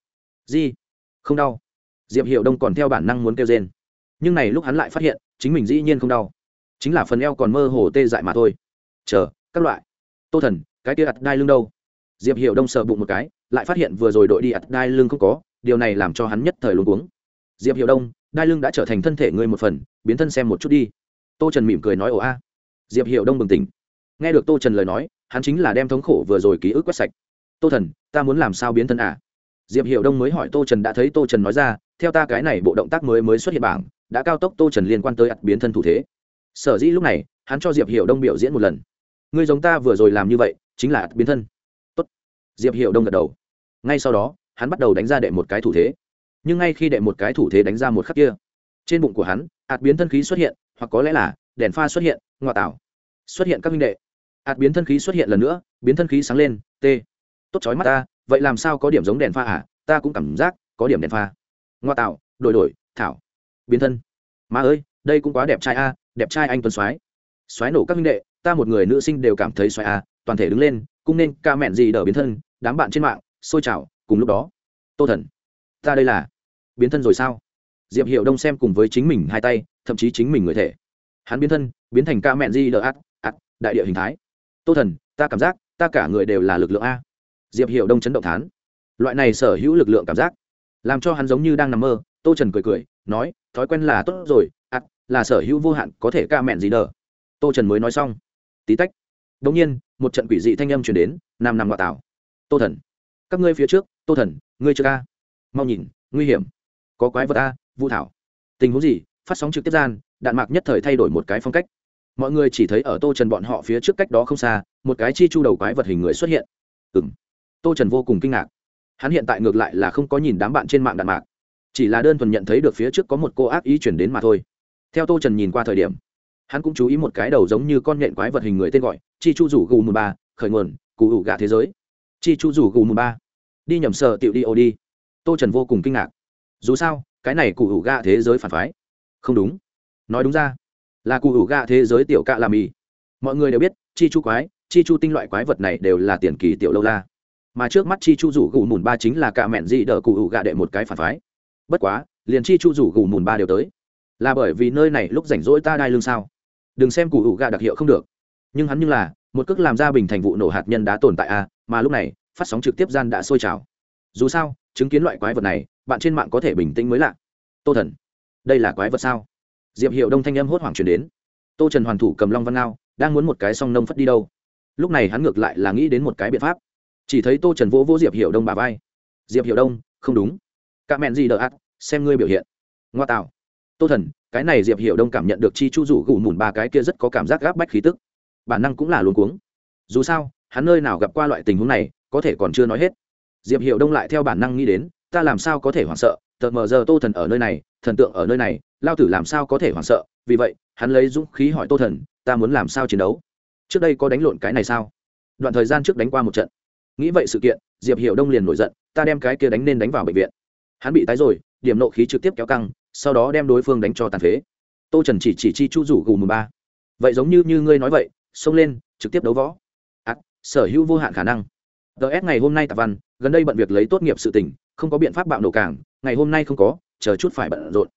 Di. Không đau. Diệp hiệu đông còn theo bản năng muốn kêu trên nhưng này lúc hắn lại phát hiện, chính mình dĩ nhiên không đau. Chính là phần eo còn mơ hồ tê dại mà thôi. Chờ, các loại. Tô thần, cái kia ặt đai lưng đâu? Diệp hiệu đông sợ bụng một cái, lại phát hiện vừa rồi đội đi ặt đai lưng không có, điều này làm cho hắn nhất thời luôn cuống. Diệp hiệu đông, đai lưng đã trở thành thân thể ngươi một phần, biến thân xem một chút đi. Tô trần mỉm cười nói, ồ a. Diệp hiệu đông bừng tỉnh. Nghe được tô trần lời nói, hắn chính là đem thống khổ vừa rồi ký ức quét sạch. Tô thần, ta muốn làm sao biến thân à? Diệp hiệu đông mới hỏi tô trần đã thấy tô trần nói ra, theo ta cái này bộ động tác mới mới xuất hiện bảng, đã cao tốc tô trần liên quan tới ặt biến thân thủ thế. Sở dĩ lúc này, hắn cho diệp hiệu đông biểu diễn một lần. Ngươi giống ta vừa rồi làm như vậy, chính là ặt biến thân. Tốt. diệp hiệu đông gật đầu. Ngay sau đó, hắn bắt đầu đánh ra đệ một cái thủ thế. Nhưng ngay khi đệ một cái thủ thế đánh ra một khắc kia, trên bụng của hắn, ạt biến thân khí xuất hiện, hoặc có lẽ là, đèn pha xuất hiện, ngoại tảo. Xuất hiện các minh đệ. Ạt biến thân khí xuất hiện lần nữa, biến thân khí sáng lên, t. Tốt chói mắt ta vậy làm sao có điểm giống đèn pha à? Ta cũng cảm giác có điểm đèn pha. Ngoa tạo, đổi đổi, thảo. Biến thân. Má ơi, đây cũng quá đẹp trai a, đẹp trai anh tuấn soái. Soái nổ các minh đệ, ta một người nữ sinh đều cảm thấy soái a à, toàn thể đứng lên, cũng nên ca mẹn gì đỡ biến thân, đám bạn trên mạng, xôi chảo, cùng lúc đó. Tô thần, ta đây là biến thân rồi sao? Diệp hiệu đông xem cùng với chính mình hai tay, thậm chí chính mình người thể. Hắn biến thân, biến thành ca mẹn gì đỡ ắt ắt đại địa hình thái. Tô thần, ta cảm giác ta cả người đều là lực lượng a diệp hiệu đông chấn động thán. Loại này sở hữu lực lượng cảm giác, làm cho hắn giống như đang nằm mơ, tô trần cười cười, nói, thói quen là tốt rồi ắt là sở hữu vô hạn, có thể ca mẹn gì đờ. Tô trần mới nói xong. Tí tách đ ỗ n g nhiên, một trận quỷ dị thanh âm chuyển đến nằm nằm ngoại tảo. Tô thần, các ngươi phía trước, tô thần, ngươi chưa ca mau nhìn, nguy hiểm. Có quái vật a, vũ thảo. Tình huống gì, phát sóng trực tiếp gian, đạn mạc nhất thời thay đổi một cái phong cách. Mọi người chỉ thấy ở tô trần bọn họ phía trước cách đó không xa, một cái chi chu đầu quái vật hình người xuất hiện. Ừ tô trần vô cùng kinh ngạc. Hắn hiện tại ngược lại là không có nhìn đám bạn trên mạng đạn mạc, chỉ là đơn thuần nhận thấy được phía trước có một cô ác ý chuyển đến mà thôi. Theo tô trần nhìn qua thời điểm, hắn cũng chú ý một cái đầu giống như con nhện quái vật hình người tên gọi, chi chu rủ gù mùa ba, khởi nguồn cụ hủ gà thế giới. Chi chu rủ gù mùa ba. Đi nhầm sợ tiệu đi ô đi. Tô trần vô cùng kinh ngạc. Dù sao, cái này cụ hủ gà thế giới phản phái. Không đúng. Nói đúng ra, là cụ hủ gà thế giới tiểu cạ làm mì. Mọi người đều biết, chi chu quái, chi chu tinh loại quái vật này đều là tiền kỳ tiểu lâu la mà trước mắt chi chu rủ gù mùn ba chính là cả mẹn di đỡ cụ ủ gạ đệ một cái phản phái. Bất quá liền chi chu rủ gù mùn ba đều tới. Là bởi vì nơi này lúc rảnh rỗi ta đai lương sao? Đừng xem cụ ủ gạ đặc hiệu không được. Nhưng hắn như là một cước làm ra bình thành vụ nổ hạt nhân đã tồn tại a à, mà lúc này phát sóng trực tiếp gian đã sôi trào. Dù sao chứng kiến loại quái vật này bạn trên mạng có thể bình tĩnh mới lạ. Tô thần đây là quái vật sao? Diệp hiệu đông thanh âm hốt hoảng chuyển đến. Tô trần hoàn thủ cầm long văn ngao đang muốn một cái song nông phất đi đâu. Lúc này hắn ngược lại là nghĩ đến một cái biện pháp chỉ thấy tô trần vỗ vỗ diệp hiểu đông bà vai. Diệp hiểu đông, không đúng. C ả mẹn gì đờ ác xem ngươi biểu hiện. Ngoa tạo. Tô thần, cái này diệp hiểu đông cảm nhận được chi chu rủ gù mùn ba cái kia rất có cảm giác gáp bách khí tức. Bản năng cũng là luống cuống. Dù sao, hắn nơi nào gặp qua loại tình huống này, có thể còn chưa nói hết. Diệp hiểu đông lại theo bản năng nghĩ đến, ta làm sao có thể hoảng sợ, tờ mờ giờ tô thần ở nơi này, thần tượng ở nơi này, lao tử làm sao có thể hoảng sợ, vì vậy, hắn lấy dũng khí hỏi tô thần, ta muốn làm sao chiến đấu? Trước đây có đánh lộn cái này sao? Đoạn thời gian trước đánh qua một trận nghĩ vậy sự kiện diệp Hiểu đông liền nổi giận ta đem cái kia đánh nên đánh vào bệnh viện. Hắn bị tái rồi điểm nộ khí trực tiếp kéo căng sau đó đem đối phương đánh cho tàn phế. Tô trần chỉ chỉ chi chu rủ gù mười ba. Vậy giống như như ngươi nói vậy xông lên trực tiếp đấu võ. À, sở hữu vô hạn khả năng. Ts ngày hôm nay tạp văn gần đây bận việc lấy tốt nghiệp sự tình không có biện pháp bạo nổ cảng ngày hôm nay không có chờ chút phải bận rộn.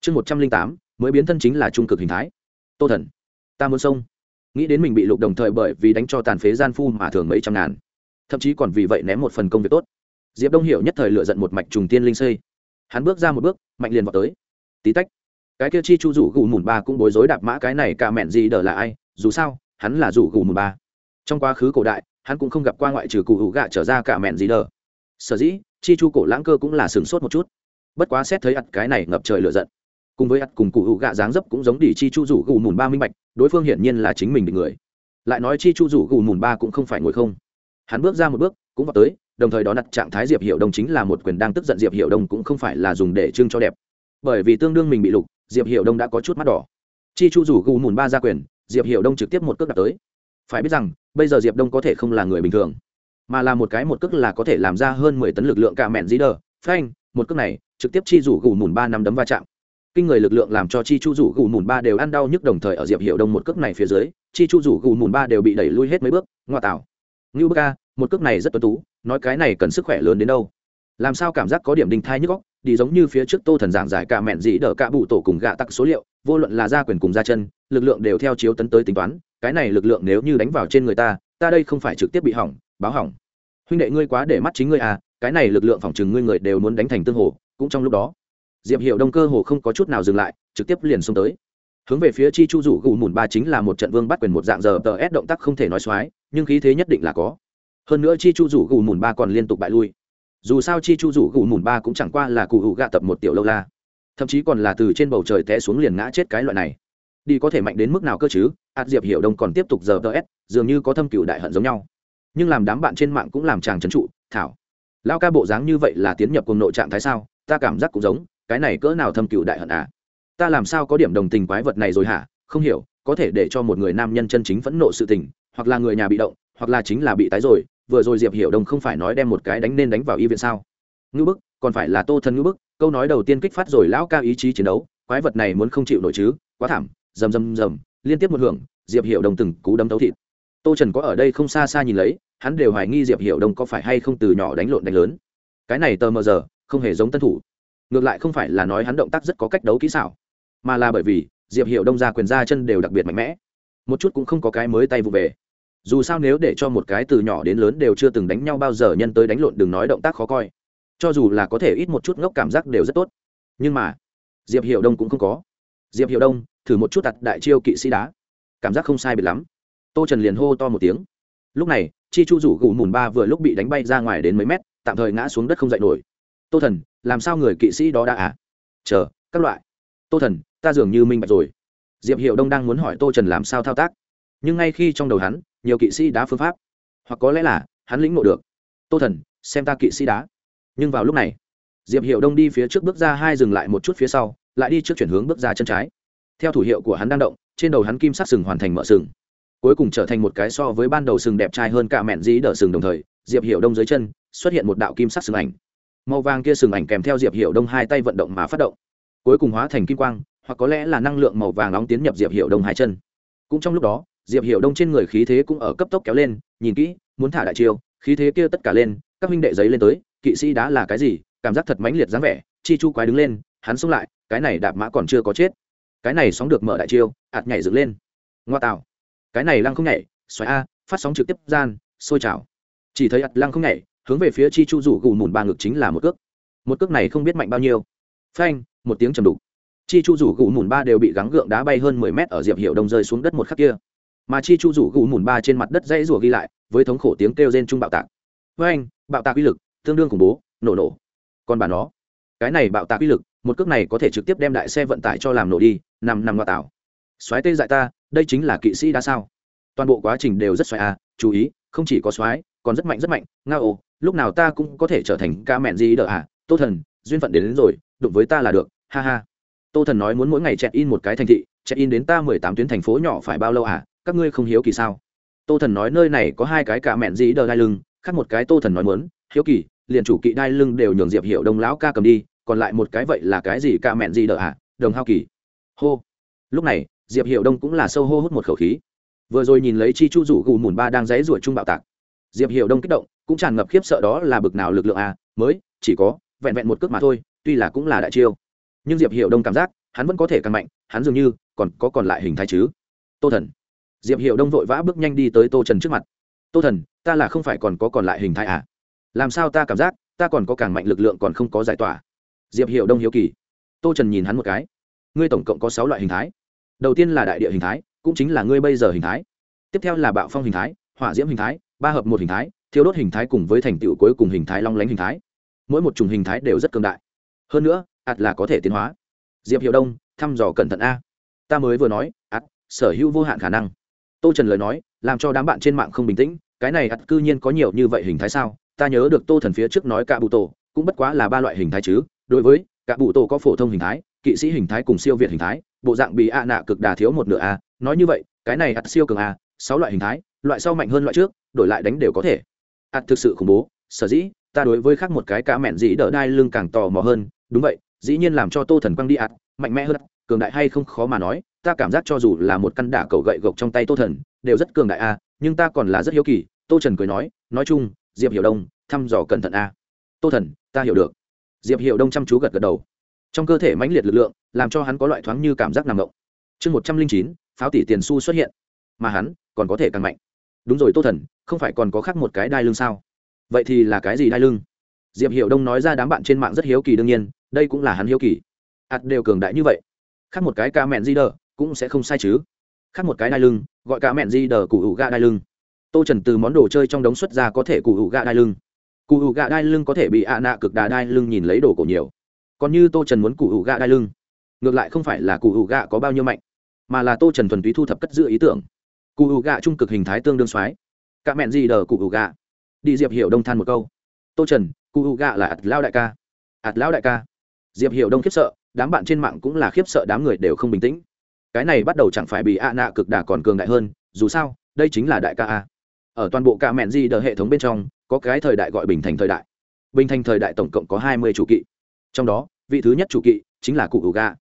Chương một trăm linh tám mới biến thân chính là trung cực hình thái. Tô thần ta muốn sông nghĩ đến mình bị lục đồng thời bởi vì đánh cho tàn phế gian phu mà thường mấy trăm ngàn thậm chí còn vì vậy ném một phần công việc tốt. Diệp đông hiểu nhất thời lựa giận một mạch trùng tiên linh xây. Hắn bước ra một bước, mạnh liền vào tới. Tí tách, cái kia chi chu rủ gù mùn ba cũng bối rối đạp mã cái này cả mẹn gì đờ là ai, dù sao, hắn là rủ gù mùn ba. Trong quá khứ cổ đại, hắn cũng không gặp qua ngoại trừ cụ hữu gạ trở ra cả mẹn gì đờ sở dĩ, chi chu cổ lãng cơ cũng là sửng sốt một chút. Bất quá xét thấy ặt cái này ngập trời lựa giận, cùng với ặt cùng cụ hữu gạ dáng dấp cũng giống đi chi chu rủ gù mùn ba minh bạch, đối phương hiển nhiên là chính mình định người. Lại nói chi chu rủ gù mùn ba cũng không phải ngồi không hắn bước ra một bước, cũng vào tới, đồng thời đó đặt trạng thái diệp hiệu đông chính là một quyền đang tức giận diệp hiệu đông cũng không phải là dùng để trưng cho đẹp. Bởi vì tương đương mình bị lục, diệp hiệu đông đã có chút mắt đỏ. Chi chu rủ gù mùn ba ra quyền, diệp hiệu đông trực tiếp một cước đặt tới. Phải biết rằng, bây giờ diệp đông có thể không là người bình thường, mà là một cái một cước là có thể làm ra hơn mười tấn lực lượng cả mẹn dí đờ phanh, một cước này, trực tiếp chi rủ gù mùn ba năm đấm va chạm. Kinh người lực lượng làm cho chi chu rủ gù mùn ba đều ăn đau nhức đồng thời ở diệp hiệu đông một cước này phía dưới, chi chu rủ gù mùn ba đều bị đẩy lui hết mấy bước, ngoa tạo ngưu bức ca một cước này rất tuân tú, nói cái này cần sức khỏe lớn đến đâu? Làm sao cảm giác có điểm đình thai nhức góc đi giống như phía trước tô thần giảng giải cả mẹn dĩ đỡ cả bụ tổ cùng gạ tặc số liệu, vô luận là ra quyền cùng ra chân, lực lượng đều theo chiếu tấn tới tính toán, cái này lực lượng nếu như đánh vào trên người ta ta đây không phải trực tiếp bị hỏng, báo hỏng. Huynh đệ ngươi quá để mắt chính ngươi à cái này lực lượng phòng chừng ngươi người đều muốn đánh thành tương hồ, cũng trong lúc đó. Diệp hiệu đông cơ hồ không có chút nào dừng lại, trực tiếp liền xông tới hướng về phía chi chu rủ gù mùn ba chính là một trận vương bắt quyền một dạng giờ tờ ép động tác không thể nói xoái, nhưng khí thế nhất định là có. Hơn nữa chi chu rủ gù mùn ba còn liên tục bại lui. Dù sao chi chu rủ gù mùn ba cũng chẳng qua là cụ hụ gạ tập một tiểu lâu la. Thậm chí còn là từ trên bầu trời té xuống liền ngã chết cái loại này. Đi có thể mạnh đến mức nào cơ chứ? Ạt diệp hiểu đông còn tiếp tục giờ tờ ts dường như có thâm cựu đại hận giống nhau. Nhưng làm đám bạn trên mạng cũng làm chàng trấn trụ, thảo. Lao ca bộ dáng như vậy là tiến nhập cùng nội trạng thái sao? Ta cảm giác cũng giống, cái này cỡ nào thâm cựu đại hận à? Ta làm sao có điểm đồng tình quái vật này rồi hả? Không hiểu, có thể để cho một người nam nhân chân chính phẫn nộ sự tình, hoặc là người nhà bị động, hoặc là chính là bị tái rồi. Vừa rồi diệp hiểu đông không phải nói đem một cái đánh nên đánh vào y viện sao? Ngư bức, còn phải là tô thân ngư bức, câu nói đầu tiên kích phát rồi lão ca ý chí chiến đấu, quái vật này muốn không chịu nổi chứ, quá thảm, rầm rầm rầm, liên tiếp một hưởng, diệp hiểu đông từng cú đấm tấu thịt. Tô trần có ở đây không xa xa nhìn lấy, hắn đều hoài nghi diệp hiểu đông có phải hay không từ nhỏ đánh lộn đánh lớn. Cái này tờ mờ giờ, không hề giống tân thủ. Ngược lại không phải là nói hắn động tác rất có cách đấu kỹ xảo mà là bởi vì diệp Hiệu đông ra quyền ra chân đều đặc biệt mạnh mẽ một chút cũng không có cái mới tay vụ về dù sao nếu để cho một cái từ nhỏ đến lớn đều chưa từng đánh nhau bao giờ nhân tới đánh lộn đừng nói động tác khó coi cho dù là có thể ít một chút ngốc cảm giác đều rất tốt nhưng mà diệp hiệu đông cũng không có diệp hiệu đông thử một chút đặt đại chiêu kỵ sĩ đá cảm giác không sai biệt lắm tô trần liền hô to một tiếng lúc này chi chu rủ gù mùn ba vừa lúc bị đánh bay ra ngoài đến mấy mét tạm thời ngã xuống đất không dậy nổi tô thần làm sao người kỵ sĩ đó đã à? chờ các loại tô thần, ta dường như minh bạch rồi. Diệp hiệu đông đang muốn hỏi tô trần làm sao thao tác. Nhưng ngay khi trong đầu hắn, nhiều kỵ sĩ đá phương pháp. Hoặc có lẽ là, hắn lĩnh ngộ được. Tô thần, xem ta kỵ sĩ đá. Nhưng vào lúc này, diệp hiệu đông đi phía trước bước ra hai dừng lại một chút phía sau, lại đi trước chuyển hướng bước ra chân trái. Theo thủ hiệu của hắn đang động, trên đầu hắn kim sắc sừng hoàn thành mở sừng. Cuối cùng trở thành một cái so với ban đầu sừng đẹp trai hơn cả mẹn dí đỡ sừng đồng thời, diệp hiệu đông dưới chân xuất hiện một đạo kim sắc sừng ảnh. Màu vàng kia sừng ảnh kèm theo diệp hiệu đông hai tay vận động mà phát động cuối cùng hóa thành kim quang, hoặc có lẽ là năng lượng màu vàng nóng tiến nhập diệp hiệu đông hai chân. Cũng trong lúc đó, diệp Hiệu đông trên người khí thế cũng ở cấp tốc kéo lên, nhìn kỹ, muốn thả đại chiêu, khí thế kia tất cả lên, các huynh đệ giấy lên tới, kỵ sĩ đá là cái gì, cảm giác thật mãnh liệt dáng vẻ, chi chu quái đứng lên, hắn xông lại, cái này đạp mã còn chưa có chết. Cái này sóng được mở đại chiêu, ạt nhảy dựng lên. Ngoa tạo. Cái này lăng không nhảy, xoáy a, phát sóng trực tiếp gian, sôi trào. Chỉ thấy ạt lăng không nhảy, hướng về phía chi chu rủ gù mùn ba ngực chính là một cước. Một cước này không biết mạnh bao nhiêu. Phanh một tiếng trầm đục. Chi chu rủ gù mùn ba đều bị gắng gượng đá bay hơn mười mét ở diệp hiệu đông rơi xuống đất một khắc kia. Mà chi chu rủ gù mùn ba trên mặt đất dãy rủa ghi lại với thống khổ tiếng kêu rên trung bạo tạc. Với anh bạo tạc uy lực tương đương khủng bố nổ nổ. Còn bà nó cái này bạo tạc uy lực một cước này có thể trực tiếp đem đại xe vận tải cho làm nổ đi nằm nằm ngoại tảo. Xoáy tê dại ta đây chính là kỵ sĩ đã sao? Toàn bộ quá trình đều rất xoáy à chú ý không chỉ có xoáy còn rất mạnh rất mạnh. Nga ồ lúc nào ta cũng có thể trở thành ca mẹn gì đỡ à? Tô thần duyên phận đến, đến rồi đụng với ta là được ha ha. Tô thần nói muốn mỗi ngày check in một cái thành thị, check in đến ta mười tám tuyến thành phố nhỏ phải bao lâu à? Các ngươi không hiếu kỳ sao? Tô thần nói nơi này có hai cái cả mẹn gì đờ đai lưng, khác một cái tô thần nói muốn, hiếu kỳ, liền chủ kỵ đai lưng đều nhường diệp hiệu đông lão ca cầm đi, còn lại một cái vậy là cái gì cả mẹn gì đờ à? Đồng hao kỳ. Hô. Lúc này, diệp hiệu đông cũng là sâu hô hút một khẩu khí. Vừa rồi nhìn lấy chi chu rủ gù mùn ba đang dãy ruột chung bạo tạc. Diệp hiệu đông kích động, cũng tràn ngập khiếp sợ đó là bực nào lực lượng à? Mới, chỉ có vẹn vẹn một cước mà thôi, tuy là cũng là đại chiêu nhưng diệp hiệu đông cảm giác hắn vẫn có thể càng mạnh, hắn dường như còn có còn lại hình thái chứ. Tô thần. Diệp hiệu đông vội vã bước nhanh đi tới tô trần trước mặt. Tô thần, ta là không phải còn có còn lại hình thái à? Làm sao ta cảm giác ta còn có càng mạnh lực lượng còn không có giải tỏa? Diệp hiệu đông hiếu kỳ. Tô trần nhìn hắn một cái. Ngươi tổng cộng có sáu loại hình thái. Đầu tiên là đại địa hình thái, cũng chính là ngươi bây giờ hình thái. Tiếp theo là bạo phong hình thái, hỏa diễm hình thái, ba hợp một hình thái, thiêu đốt hình thái cùng với thành tựu cuối cùng hình thái long lánh hình thái. Mỗi một chủng hình thái đều rất cường đại. Hơn nữa ạt là có thể tiến hóa. Diệp hiệu đông, thăm dò cẩn thận a. Ta mới vừa nói, ạt, sở hữu vô hạn khả năng. Tô trần lời nói, làm cho đám bạn trên mạng không bình tĩnh, cái này ạt cư nhiên có nhiều như vậy hình thái sao? Ta nhớ được tô thần phía trước nói cả bụ tổ, cũng bất quá là ba loại hình thái chứ. Đối với cả bụ tổ có phổ thông hình thái, kỵ sĩ hình thái cùng siêu việt hình thái, bộ dạng bị a nạ cực đà thiếu một nửa a. Nói như vậy, cái này ạt siêu cường a, sáu loại hình thái, loại sau mạnh hơn loại trước, đổi lại đánh đều có thể. Ạt thực sự khủng bố, sở dĩ, ta đối với khác một cái cá mẹn dĩ đỡ đai lưng càng tò mò hơn, đúng vậy dĩ nhiên làm cho tô thần quang đi ạt mạnh mẽ hơn cường đại hay không khó mà nói, ta cảm giác cho dù là một căn đả cầu gậy gộc trong tay tô thần, đều rất cường đại a nhưng ta còn là rất hiếu kỳ, tô trần cười nói nói chung, diệp hiểu đông, thăm dò cẩn thận a tô thần, ta hiểu được. Diệp hiểu đông chăm chú gật gật đầu. Trong cơ thể mãnh liệt lực lượng, làm cho hắn có loại thoáng như cảm giác nằm ngộng. Chương một trăm linh chín, pháo tỷ tiền su xuất hiện. Mà hắn, còn có thể càng mạnh. Đúng rồi tô thần, không phải còn có khác một cái đai lưng sao? Vậy thì là cái gì đai lưng? Diệp hiệu đông nói ra đám bạn trên mạng rất hiếu kỳ đương nhiên đây cũng là hắn hiếu kỳ. Ạt đều cường đại như vậy, khác một cái ca mẹn di đờ cũng sẽ không sai chứ. Khác một cái đai lưng, gọi ca mẹn di đờ cụ hữu gạ đai lưng. Tô trần từ món đồ chơi trong đống xuất ra có thể cụ hữu gạ đai lưng. Cụ hữu gạ đai lưng có thể bị ạ nạ cực đà đai lưng nhìn lấy đồ cổ nhiều. Còn như tô trần muốn cụ hữu gạ đai lưng, ngược lại không phải là cụ hữu gạ có bao nhiêu mạnh, mà là tô trần thuần túy thu thập cất giữ ý tưởng. Cụ hữu gạ trung cực hình thái tương đương soái cả mẹn gì đờ cụ hữu gạ. Đi diệp hiểu đông than một câu. Tô trần cụ hữu gạ là ạt lao đại ca. Ạt lao đại ca diệp hiểu đông khiếp sợ, đám bạn trên mạng cũng là khiếp sợ đám người đều không bình tĩnh. Cái này bắt đầu chẳng phải bị ạ nạ cực đà còn cường đại hơn, dù sao, đây chính là đại ca a. Ở toàn bộ cả mẹn di đờ hệ thống bên trong, có cái thời đại gọi bình thành thời đại. Bình thành thời đại tổng cộng có hai mươi chủ kỵ. Trong đó, vị thứ nhất chủ kỵ chính là cụ hữu gạ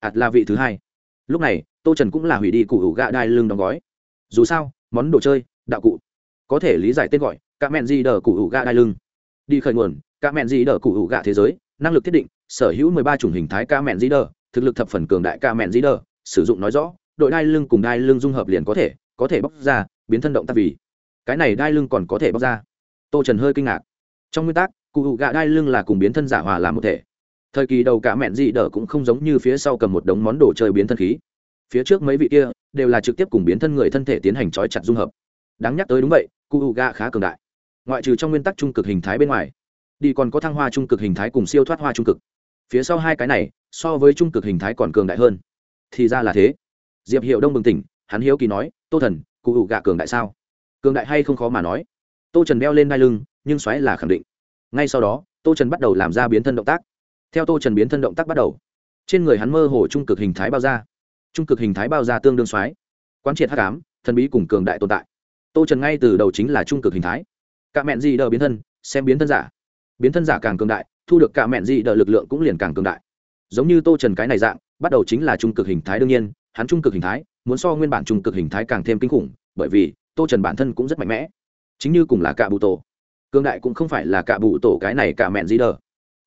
ạt là vị thứ hai. Lúc này, tô trần cũng là hủy đi cụ hữu gạ đai lưng đóng gói. Dù sao, món đồ chơi, đạo cụ, có thể lý giải tên gọi, cả mẹn di đờ cụ hữu gạ đai lưng. Đi khởi nguồn, cả mẹn di đờ cụ hữu gạ thế giới, năng lực thiết định sở hữu mười ba chủng hình thái ca mẹn di đờ thực lực thập phần cường đại ca mẹn di đờ sử dụng nói rõ, đội đai lưng cùng đai lưng dung hợp liền có thể có thể bóc ra, biến thân động tác vì. Cái này đai lưng còn có thể bóc ra. Tô trần hơi kinh ngạc. Trong nguyên tắc, cụ hữu gạ đai lưng là cùng biến thân giả hòa làm một thể. Thời kỳ đầu cả mẹn dị đờ cũng không giống như phía sau cầm một đống món đồ chơi biến thân khí. Phía trước mấy vị kia đều là trực tiếp cùng biến thân người thân thể tiến hành trói chặt dung hợp. Đáng nhắc tới đúng vậy, cụ hữu gạ khá cường đại. Ngoại trừ trong nguyên tắc trung cực hình thái bên ngoài, đi còn có thăng hoa trung cực hình thái cùng siêu thoát hoa trung cực phía sau hai cái này, so với trung cực hình thái còn cường đại hơn. Thì ra là thế. Diệp hiệu đông bừng tỉnh, hắn hiếu kỳ nói, tô thần, cụ hữu gạ cường đại sao? Cường đại hay không khó mà nói. Tô trần đeo lên đai lưng, nhưng xoáy là khẳng định. Ngay sau đó, tô trần bắt đầu làm ra biến thân động tác. Theo tô trần biến thân động tác bắt đầu, trên người hắn mơ hồ trung cực hình thái bao da trung cực hình thái bao da tương đương xoáy. Quán triệt h tám thần bí cùng cường đại tồn tại. Tô trần ngay từ đầu chính là trung cực hình thái. Cả mẹn gì đờ biến thân, xem biến thân giả. Biến thân giả càng cường đại thu được cả mẹn gì đờ lực lượng cũng liền càng cường đại. Giống như tô trần cái này dạng, bắt đầu chính là trung cực hình thái đương nhiên, hắn trung cực hình thái, muốn so nguyên bản trung cực hình thái càng thêm kinh khủng, bởi vì tô trần bản thân cũng rất mạnh mẽ. Chính như cùng là cả bụ tổ. Cường đại cũng không phải là cả bụ tổ cái này cả mẹn gì đờ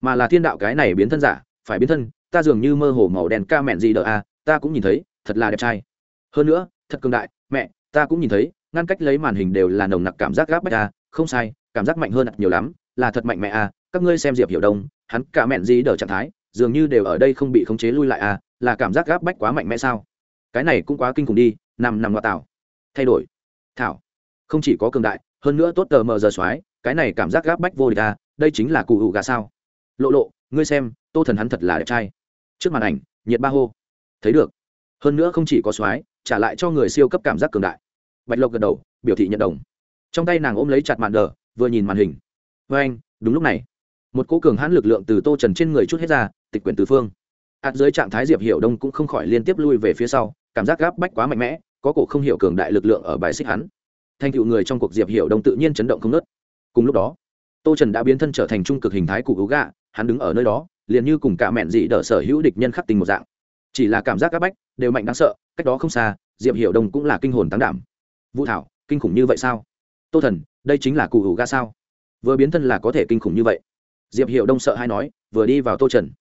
mà là thiên đạo cái này biến thân giả, phải biến thân, ta dường như mơ hồ màu đen ca mẹn gì đờ a à, ta cũng nhìn thấy, thật là đẹp trai. Hơn nữa, thật cường đại, mẹ, ta cũng nhìn thấy, ngăn cách lấy màn hình đều là nồng nặc cảm giác gáp bách a không sai, cảm giác mạnh hơn nhiều lắm, là thật mạnh mẽ a các ngươi xem diệp hiểu đông, hắn cả mẹn gì đờ trạng thái, dường như đều ở đây không bị khống chế lui lại à là cảm giác gáp bách quá mạnh mẽ sao? Cái này cũng quá kinh khủng đi, nằm nằm ngoại tạo thay đổi. Thảo. Không chỉ có cường đại, hơn nữa tốt tờ mờ giờ soái, cái này cảm giác gáp bách vô địch à đây chính là cụ hụ gà sao? Lộ lộ, ngươi xem, tô thần hắn thật là đẹp trai. Trước màn ảnh, nhiệt ba hô. Thấy được. Hơn nữa không chỉ có soái, trả lại cho người siêu cấp cảm giác cường đại. Bạch lộc gật đầu, biểu thị nhận đồng. Trong tay nàng ôm lấy chặt màn đờ, vừa nhìn màn hình. Với anh đúng lúc này một cỗ cường hãn lực lượng từ tô trần trên người chút hết ra, tịch quyển tứ phương. Hạt dưới trạng thái diệp hiệu đông cũng không khỏi liên tiếp lui về phía sau, cảm giác gáp bách quá mạnh mẽ, có cổ không hiểu cường đại lực lượng ở bài xích hắn. Thành cựu người trong cuộc diệp hiệu đông tự nhiên chấn động không nớt cùng lúc đó, tô trần đã biến thân trở thành trung cực hình thái cụ ú gạ, hắn đứng ở nơi đó, liền như cùng cả mẹn dị đỡ sở hữu địch nhân khắc tình một dạng. Chỉ là cảm giác gáp bách, đều mạnh đáng sợ, cách đó không xa, diệp hiệu đông cũng là kinh hồn tán đảm. Vũ thảo, kinh khủng như vậy sao? Tô thần, đây chính là cụ hữu ga sao? Vừa biến thân là có thể kinh khủng như vậy diệp hiệu đông sợ hay nói, vừa đi vào tô trần.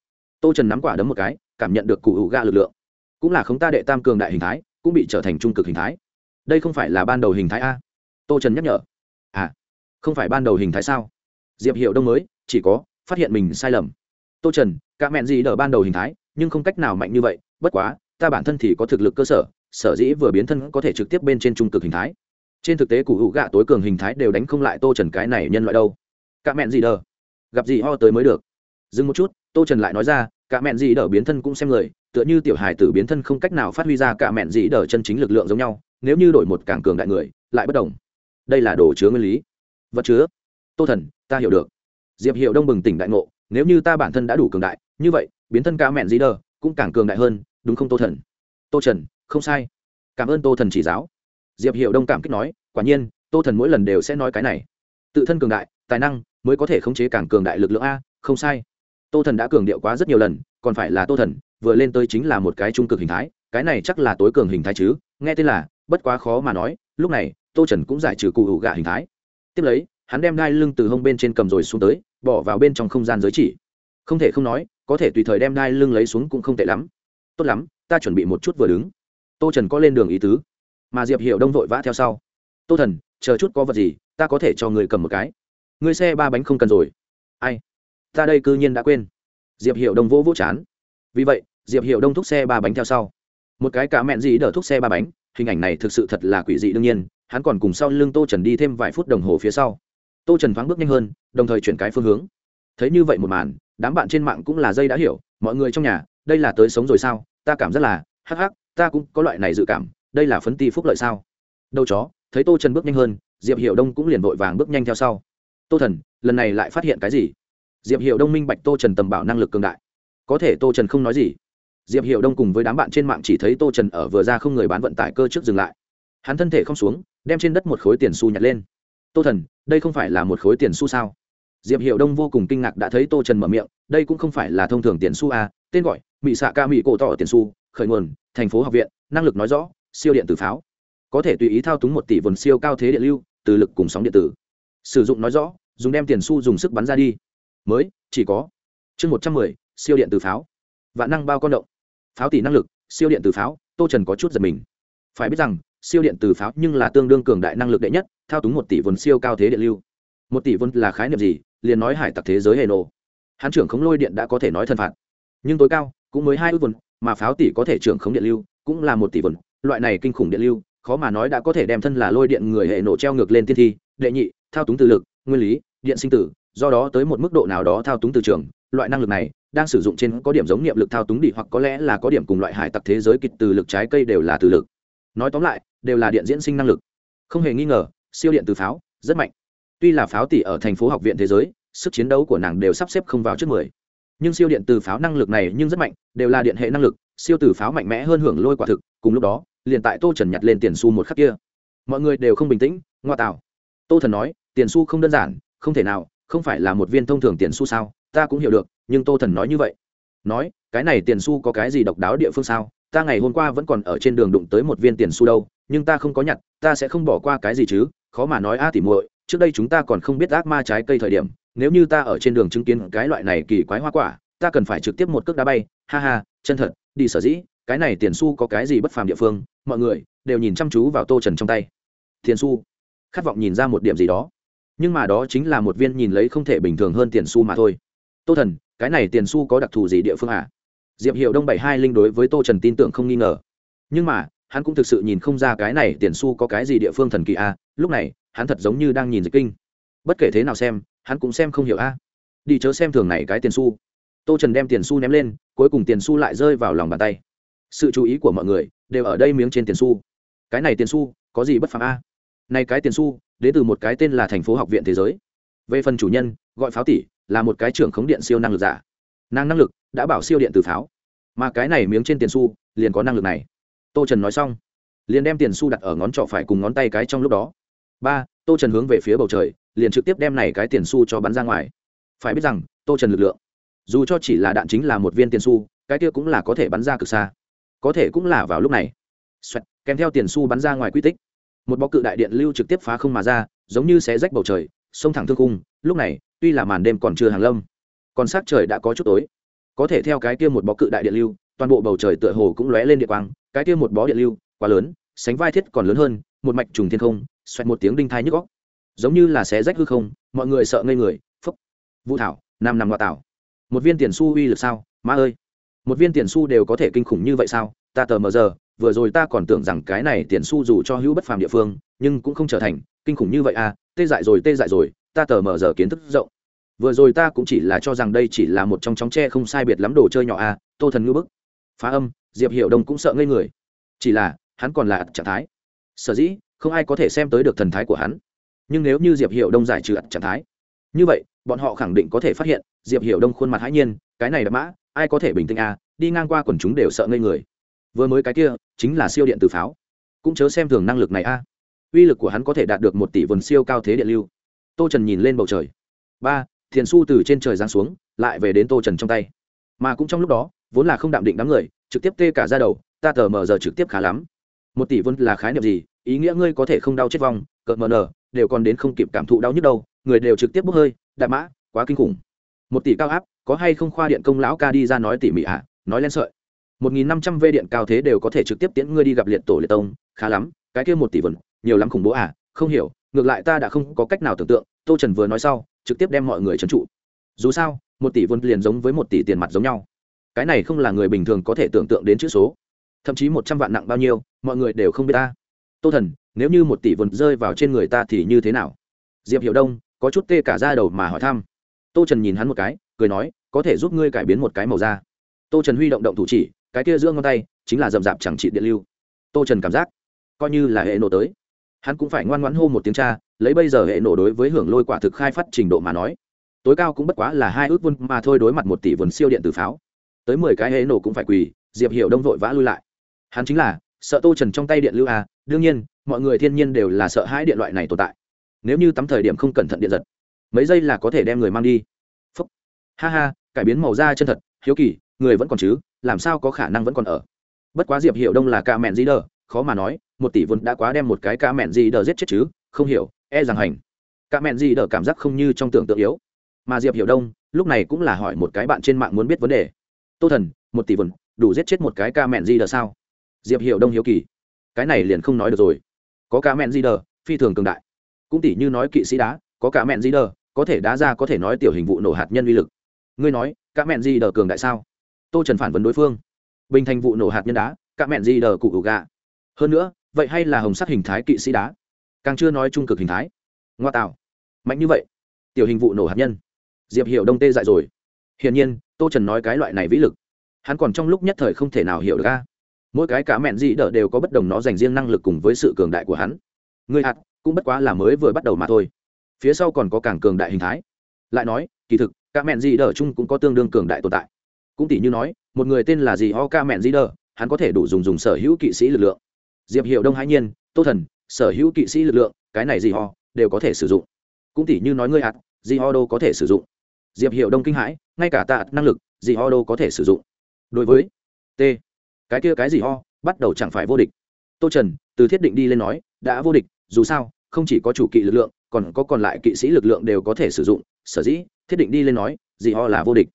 Tô trần nắm quả đấm một cái, cảm nhận được cụ hữu ga lực lượng. Cũng là khống ta đệ tam cường đại hình thái, cũng bị trở thành trung cực hình thái. Đây không phải là ban đầu hình thái a. Tô trần nhắc nhở. À không phải ban đầu hình thái sao? Diệp hiệu đông mới, chỉ có, phát hiện mình sai lầm. Tô trần, cả mẹn gì đỡ ban đầu hình thái, nhưng không cách nào mạnh như vậy, bất quá, ta bản thân thì có thực lực cơ sở sở dĩ vừa biến thân có thể trực tiếp bên trên trung cực hình thái. Trên thực tế cụ hữu gạ tối cường hình thái đều đánh không lại tô trần cái này nhân loại đâu. Cả mẹn gì đờ gặp gì ho tới mới được. Dừng một chút, tô trần lại nói ra, cả mẹn gì đỡ biến thân cũng xem người, tựa như tiểu hài tử biến thân không cách nào phát huy ra cả mẹn gì đỡ chân chính lực lượng giống nhau, nếu như đổi một càng cường đại người, lại bất đồng. Đây là đồ chứa nguyên lý. Vật chứa. Tô thần, ta hiểu được. Diệp hiệu đông bừng tỉnh đại ngộ, nếu như ta bản thân đã đủ cường đại, như vậy, biến thân cả mẹn gì đờ cũng càng cường đại hơn, đúng không tô thần? Tô trần, không sai. Cảm ơn tô thần chỉ giáo. Diệp hiệu đông cảm kích nói, quả nhiên, tô thần mỗi lần đều sẽ nói cái này. Tự thân cường đại, tài năng mới có thể khống chế càng cường đại lực lượng a, không sai. Tô thần đã cường điệu quá rất nhiều lần, còn phải là tô thần, vừa lên tới chính là một cái trung cực hình thái, cái này chắc là tối cường hình thái chứ, nghe tên là, bất quá khó mà nói, lúc này, tô trần cũng giải trừ cụ hữu gạ hình thái. Tiếp lấy, hắn đem đai lưng từ hông bên trên cầm rồi xuống tới, bỏ vào bên trong không gian giới chỉ. Không thể không nói, có thể tùy thời đem đai lưng lấy xuống cũng không tệ lắm. Tốt lắm, ta chuẩn bị một chút vừa đứng. Tô trần có lên đường ý tứ. Mà diệp hiệu đông vội vã theo sau. Tô thần, chờ chút có vật gì, ta có thể cho người cầm một cái người xe ba bánh không cần rồi. Ai? Ta đây cư nhiên đã quên. Diệp hiệu đông vỗ vỗ chán. Vì vậy, diệp hiệu đông thúc xe ba bánh theo sau. Một cái cả mẹn gì đỡ thúc xe ba bánh, hình ảnh này thực sự thật là quỷ dị đương nhiên, hắn còn cùng sau lưng tô trần đi thêm vài phút đồng hồ phía sau. Tô trần thoáng bước nhanh hơn, đồng thời chuyển cái phương hướng. Thấy như vậy một màn, đám bạn trên mạng cũng là dây đã hiểu, mọi người trong nhà, đây là tới sống rồi sao? Ta cảm rất là, hắc hắc, ta cũng có loại này dự cảm, đây là phấn ti phúc lợi sao? Đâu chó, thấy tô trần bước nhanh hơn, diệp hiệu đông cũng liền vội vàng bước nhanh theo sau tô thần, lần này lại phát hiện cái gì? Diệp hiệu đông minh bạch tô trần tầm bảo năng lực cường đại. Có thể tô trần không nói gì. Diệp hiệu đông cùng với đám bạn trên mạng chỉ thấy tô trần ở vừa ra không người bán vận tải cơ trước dừng lại. Hắn thân thể không xuống, đem trên đất một khối tiền xu nhặt lên. Tô thần, đây không phải là một khối tiền xu sao? Diệp hiệu đông vô cùng kinh ngạc đã thấy tô trần mở miệng, đây cũng không phải là thông thường tiền xu a tên gọi mỹ xạ ca mỹ cổ tỏ tiền xu, khởi nguồn, thành phố học viện, năng lực nói rõ, siêu điện tử pháo. Có thể tùy ý thao túng một tỷ vườn siêu cao thế điện lưu, từ lực cùng sóng điện tử. Sử dụng nói rõ dùng đem tiền xu dùng sức bắn ra đi. Mới, chỉ có chương một trăm mười, siêu điện từ pháo. Vạn năng bao con động. Pháo tỷ năng lực, siêu điện từ pháo, tô trần có chút giật mình. Phải biết rằng, siêu điện từ pháo nhưng là tương đương cường đại năng lực đệ nhất, thao túng một tỷ vốn siêu cao thế điện lưu. Một tỷ vốn là khái niệm gì? Liền nói hải tặc thế giới hệ nổ hán trưởng khống lôi điện đã có thể nói thân phạt. Nhưng tối cao, cũng mới hai ước vốn, mà pháo tỷ có thể trưởng khống điện lưu, cũng là một tỷ vốn. Loại này kinh khủng điện lưu, khó mà nói đã có thể đem thân là lôi điện người hệ nổ treo ngược lên tiên thi, đệ nhị, thao túng từ lực nguyên lý, điện sinh tử, do đó tới một mức độ nào đó thao túng từ trường, loại năng lực này đang sử dụng trên có điểm giống niệm lực thao túng đi hoặc có lẽ là có điểm cùng loại hải tặc thế giới kịch từ lực trái cây đều là từ lực. Nói tóm lại, đều là điện diễn sinh năng lực. Không hề nghi ngờ, siêu điện từ pháo, rất mạnh. Tuy là pháo tỷ ở thành phố học viện thế giới, sức chiến đấu của nàng đều sắp xếp không vào trước mười. Nhưng siêu điện từ pháo năng lực này nhưng rất mạnh, đều là điện hệ năng lực, siêu từ pháo mạnh mẽ hơn hưởng lôi quả thực. Cùng lúc đó, liền tại tô trần nhặt lên tiền xu một khắc kia. Mọi người đều không bình tĩnh, ngoa tạo tô thần nói, tiền xu không đơn giản, không thể nào, không phải là một viên thông thường tiền xu sao? Ta cũng hiểu được, nhưng tô thần nói như vậy. Nói, cái này tiền xu có cái gì độc đáo địa phương sao? Ta ngày hôm qua vẫn còn ở trên đường đụng tới một viên tiền xu đâu, nhưng ta không có nhặt, ta sẽ không bỏ qua cái gì chứ? Khó mà nói a à tỉ muội, trước đây chúng ta còn không biết ác ma trái cây thời điểm, nếu như ta ở trên đường chứng kiến cái loại này kỳ quái hoa quả, ta cần phải trực tiếp một cước đá bay. Ha ha, chân thật, đi sở dĩ, cái này tiền su có cái gì bất phàm địa phương, mọi người đều nhìn chăm chú vào tô trần trong tay. Tiền su khát vọng nhìn ra một điểm gì đó. Nhưng mà đó chính là một viên nhìn lấy không thể bình thường hơn tiền su mà thôi. Tô thần, cái này tiền su có đặc thù gì địa phương à? Diệp hiệu đông bảy hai linh đối với tô trần tin tưởng không nghi ngờ. Nhưng mà, hắn cũng thực sự nhìn không ra cái này tiền su có cái gì địa phương thần kỳ à? lúc này, hắn thật giống như đang nhìn dịch kinh. Bất kể thế nào xem, hắn cũng xem không hiểu a đi chớ xem thường này cái tiền su tô trần đem tiền su ném lên, cuối cùng tiền su lại rơi vào lòng bàn tay. Sự chú ý của mọi người đều ở đây miếng trên tiền su cái này tiền su có gì bất phạm a à? Này cái tiền xu đến từ một cái tên là thành phố học viện thế giới. Về phần chủ nhân gọi pháo tỷ là một cái trưởng khống điện siêu năng lực giả. Năng năng lực đã bảo siêu điện từ pháo. Mà cái này miếng trên tiền xu liền có năng lực này. Tô trần nói xong liền đem tiền xu đặt ở ngón trỏ phải cùng ngón tay cái trong lúc đó. Ba tô trần hướng về phía bầu trời liền trực tiếp đem này cái tiền xu cho bắn ra ngoài. Phải biết rằng tô trần lực lượng dù cho chỉ là đạn chính là một viên tiền xu, cái kia cũng là có thể bắn ra cực xa. Có thể cũng là vào lúc này. Xoẹt, kèm theo tiền xu bắn ra ngoài quy tích một bó cự đại điện lưu trực tiếp phá không mà ra, giống như xé rách bầu trời, sông thẳng thương cung lúc này, tuy là màn đêm còn chưa hàng lâm, còn sát trời đã có chút tối. Có thể theo cái kia một bó cự đại điện lưu, toàn bộ bầu trời tựa hồ cũng lóe lên địa quang, cái kia một bó điện lưu, quá lớn, sánh vai thiết còn lớn hơn, một mạch trùng thiên không, xoẹt một tiếng đinh thai nhức góc giống như là xé rách hư không, mọi người sợ ngây người phúc vũ thảo, nam nằm ngoại tảo. Một viên tiền su uy lực sao? Má ơi. Một viên tiền su đều có thể kinh khủng như vậy sao? Ta tờ mờ giờ vừa rồi ta còn tưởng rằng cái này tiền su dù cho hữu bất phàm địa phương, nhưng cũng không trở thành, kinh khủng như vậy à tê dại rồi, tê dại rồi, ta tờ mở giờ kiến thức rộng. Vừa rồi ta cũng chỉ là cho rằng đây chỉ là một trong chóng tre không sai biệt lắm đồ chơi nhỏ à tô thần ngư bức. Phá âm, diệp hiệu đông cũng sợ ngây người. Chỉ là, hắn còn là trạng thái. Sở dĩ, không ai có thể xem tới được thần thái của hắn. Nhưng nếu như diệp hiệu đông giải trừ trạng thái, như vậy, bọn họ khẳng định có thể phát hiện, diệp hiệu đông khuôn mặt hãi nhiên, cái này đã mã, ai có thể bình tĩnh à đi ngang qua quần chúng đều sợ ngây người vừa mới cái kia chính là siêu điện từ pháo. Cũng chớ xem thường năng lực này a. Uy lực của hắn có thể đạt được một tỷ vườn siêu cao thế điện lưu. Tô trần nhìn lên bầu trời. Ba thiền su từ trên trời giáng xuống lại về đến tô trần trong tay. Mà cũng trong lúc đó vốn là không đạm định đám người trực tiếp tê cả ra đầu ta tờ mờ giờ trực tiếp khá lắm. Một tỷ vân là khái niệm gì? Ý nghĩa ngươi có thể không đau chết vong cợt mờ nở đều còn đến không kịp cảm thụ đau nhức đâu người đều trực tiếp bốc hơi đạp mã quá kinh khủng. Một tỷ cao áp có hay không khoa điện công lão ca đi ra nói tỉ mỉ ạ à, nói lên sợi một nghìn năm trăm v điện cao thế đều có thể trực tiếp tiễn ngươi đi gặp liệt tổ liệt tông, khá lắm, cái kia một tỷ vần, nhiều lắm khủng bố à không hiểu, ngược lại ta đã không có cách nào tưởng tượng, tô trần vừa nói sau, trực tiếp đem mọi người trấn trụ. Dù sao, một tỷ vân liền giống với một tỷ tiền mặt giống nhau. Cái này không là người bình thường có thể tưởng tượng đến chữ số. Thậm chí một trăm vạn nặng bao nhiêu, mọi người đều không biết ta. Tô thần, nếu như một tỷ vân rơi vào trên người ta thì như thế nào? Diệp hiệu đông, có chút tê cả ra đầu mà hỏi thăm. Tô trần nhìn hắn một cái, cười nói, có thể giúp ngươi cải biến một cái màu da. Tô trần huy động động thủ chỉ cái kia giữa ngón tay chính là rậm rạp chẳng trị điện lưu. Tô trần cảm giác coi như là hệ nổ tới. Hắn cũng phải ngoan ngoãn hô một tiếng cha, lấy bây giờ hệ nổ đối với hưởng lôi quả thực khai phát trình độ mà nói. Tối cao cũng bất quá là hai ước vun mà thôi đối mặt một tỷ vườn siêu điện từ pháo. Tới mười cái hệ nổ cũng phải quỳ, diệp hiệu đông vội vã lui lại. Hắn chính là, sợ tô trần trong tay điện lưu à? đương nhiên, mọi người thiên nhiên đều là sợ hãi điện loại này tồn tại. Nếu như tắm thời điểm không cẩn thận điện giật, mấy giây là có thể đem người mang đi. Phúc. Ha ha, cải biến màu da chân thật, hiếu kỳ, người vẫn còn chứ? Làm sao có khả năng vẫn còn ở? Bất quá diệp hiệu đông là ca mẹn di đờ, khó mà nói, một tỷ vốn đã quá đem một cái ca mẹn di đờ giết chết chứ, không hiểu e rằng hành. Ca mẹn di đờ cảm giác không như trong tưởng tượng yếu. Mà diệp hiệu đông, lúc này cũng là hỏi một cái bạn trên mạng muốn biết vấn đề. Tô thần, một tỷ vốn, đủ giết chết một cái ca mẹn di đờ sao? Diệp hiệu đông hiếu kỳ. Cái này liền không nói được rồi. Có ca mẹn di đờ, phi thường cường đại. Cũng tỷ như nói kỵ sĩ đá, có ca mẹn di đờ, có thể đá ra có thể nói tiểu hình vụ nổ hạt nhân uy lực. Ngươi nói ca mẹn di đờ cường đại sao? Tô trần phản vấn đối phương bình thành vụ nổ hạt nhân đá cả mẹn di đờ cụ ủ gà. hơn nữa vậy hay là hồng sắc hình thái kỵ sĩ đá càng chưa nói trung cực hình thái ngoa tạo mạnh như vậy tiểu hình vụ nổ hạt nhân diệp hiểu đông tê dại rồi hiển nhiên tô trần nói cái loại này vĩ lực hắn còn trong lúc nhất thời không thể nào hiểu được ca mỗi cái cả mẹn dị đờ đều có bất đồng nó dành riêng năng lực cùng với sự cường đại của hắn người hạt cũng bất quá là mới vừa bắt đầu mà thôi phía sau còn có càng cường đại hình thái lại nói kỳ thực cả mẹn dị đờ chung cũng có tương đương cường đại tồn tại cũng tỷ như nói, một người tên là gì ho ca mẹn di đờ hắn có thể đủ dùng dùng sở hữu kỵ sĩ lực lượng. Diệp hiệu đông hãi nhiên, tô thần, sở hữu kỵ sĩ lực lượng, cái này gì ho, đều có thể sử dụng. Cũng tỷ như nói ngươi hạt, gì ho đô có thể sử dụng. Diệp hiệu đông kinh hãi, ngay cả tạ năng lực, gì ho đô có thể sử dụng. Đối với t, cái kia cái gì ho, bắt đầu chẳng phải vô địch. Tô trần, từ thiết định đi lên nói, đã vô địch, dù sao, không chỉ có chủ kỵ lực lượng, còn có còn lại kỵ sĩ lực lượng đều có thể sử dụng. Sở dĩ, thiết định đi lên nói, gì ho là vô địch.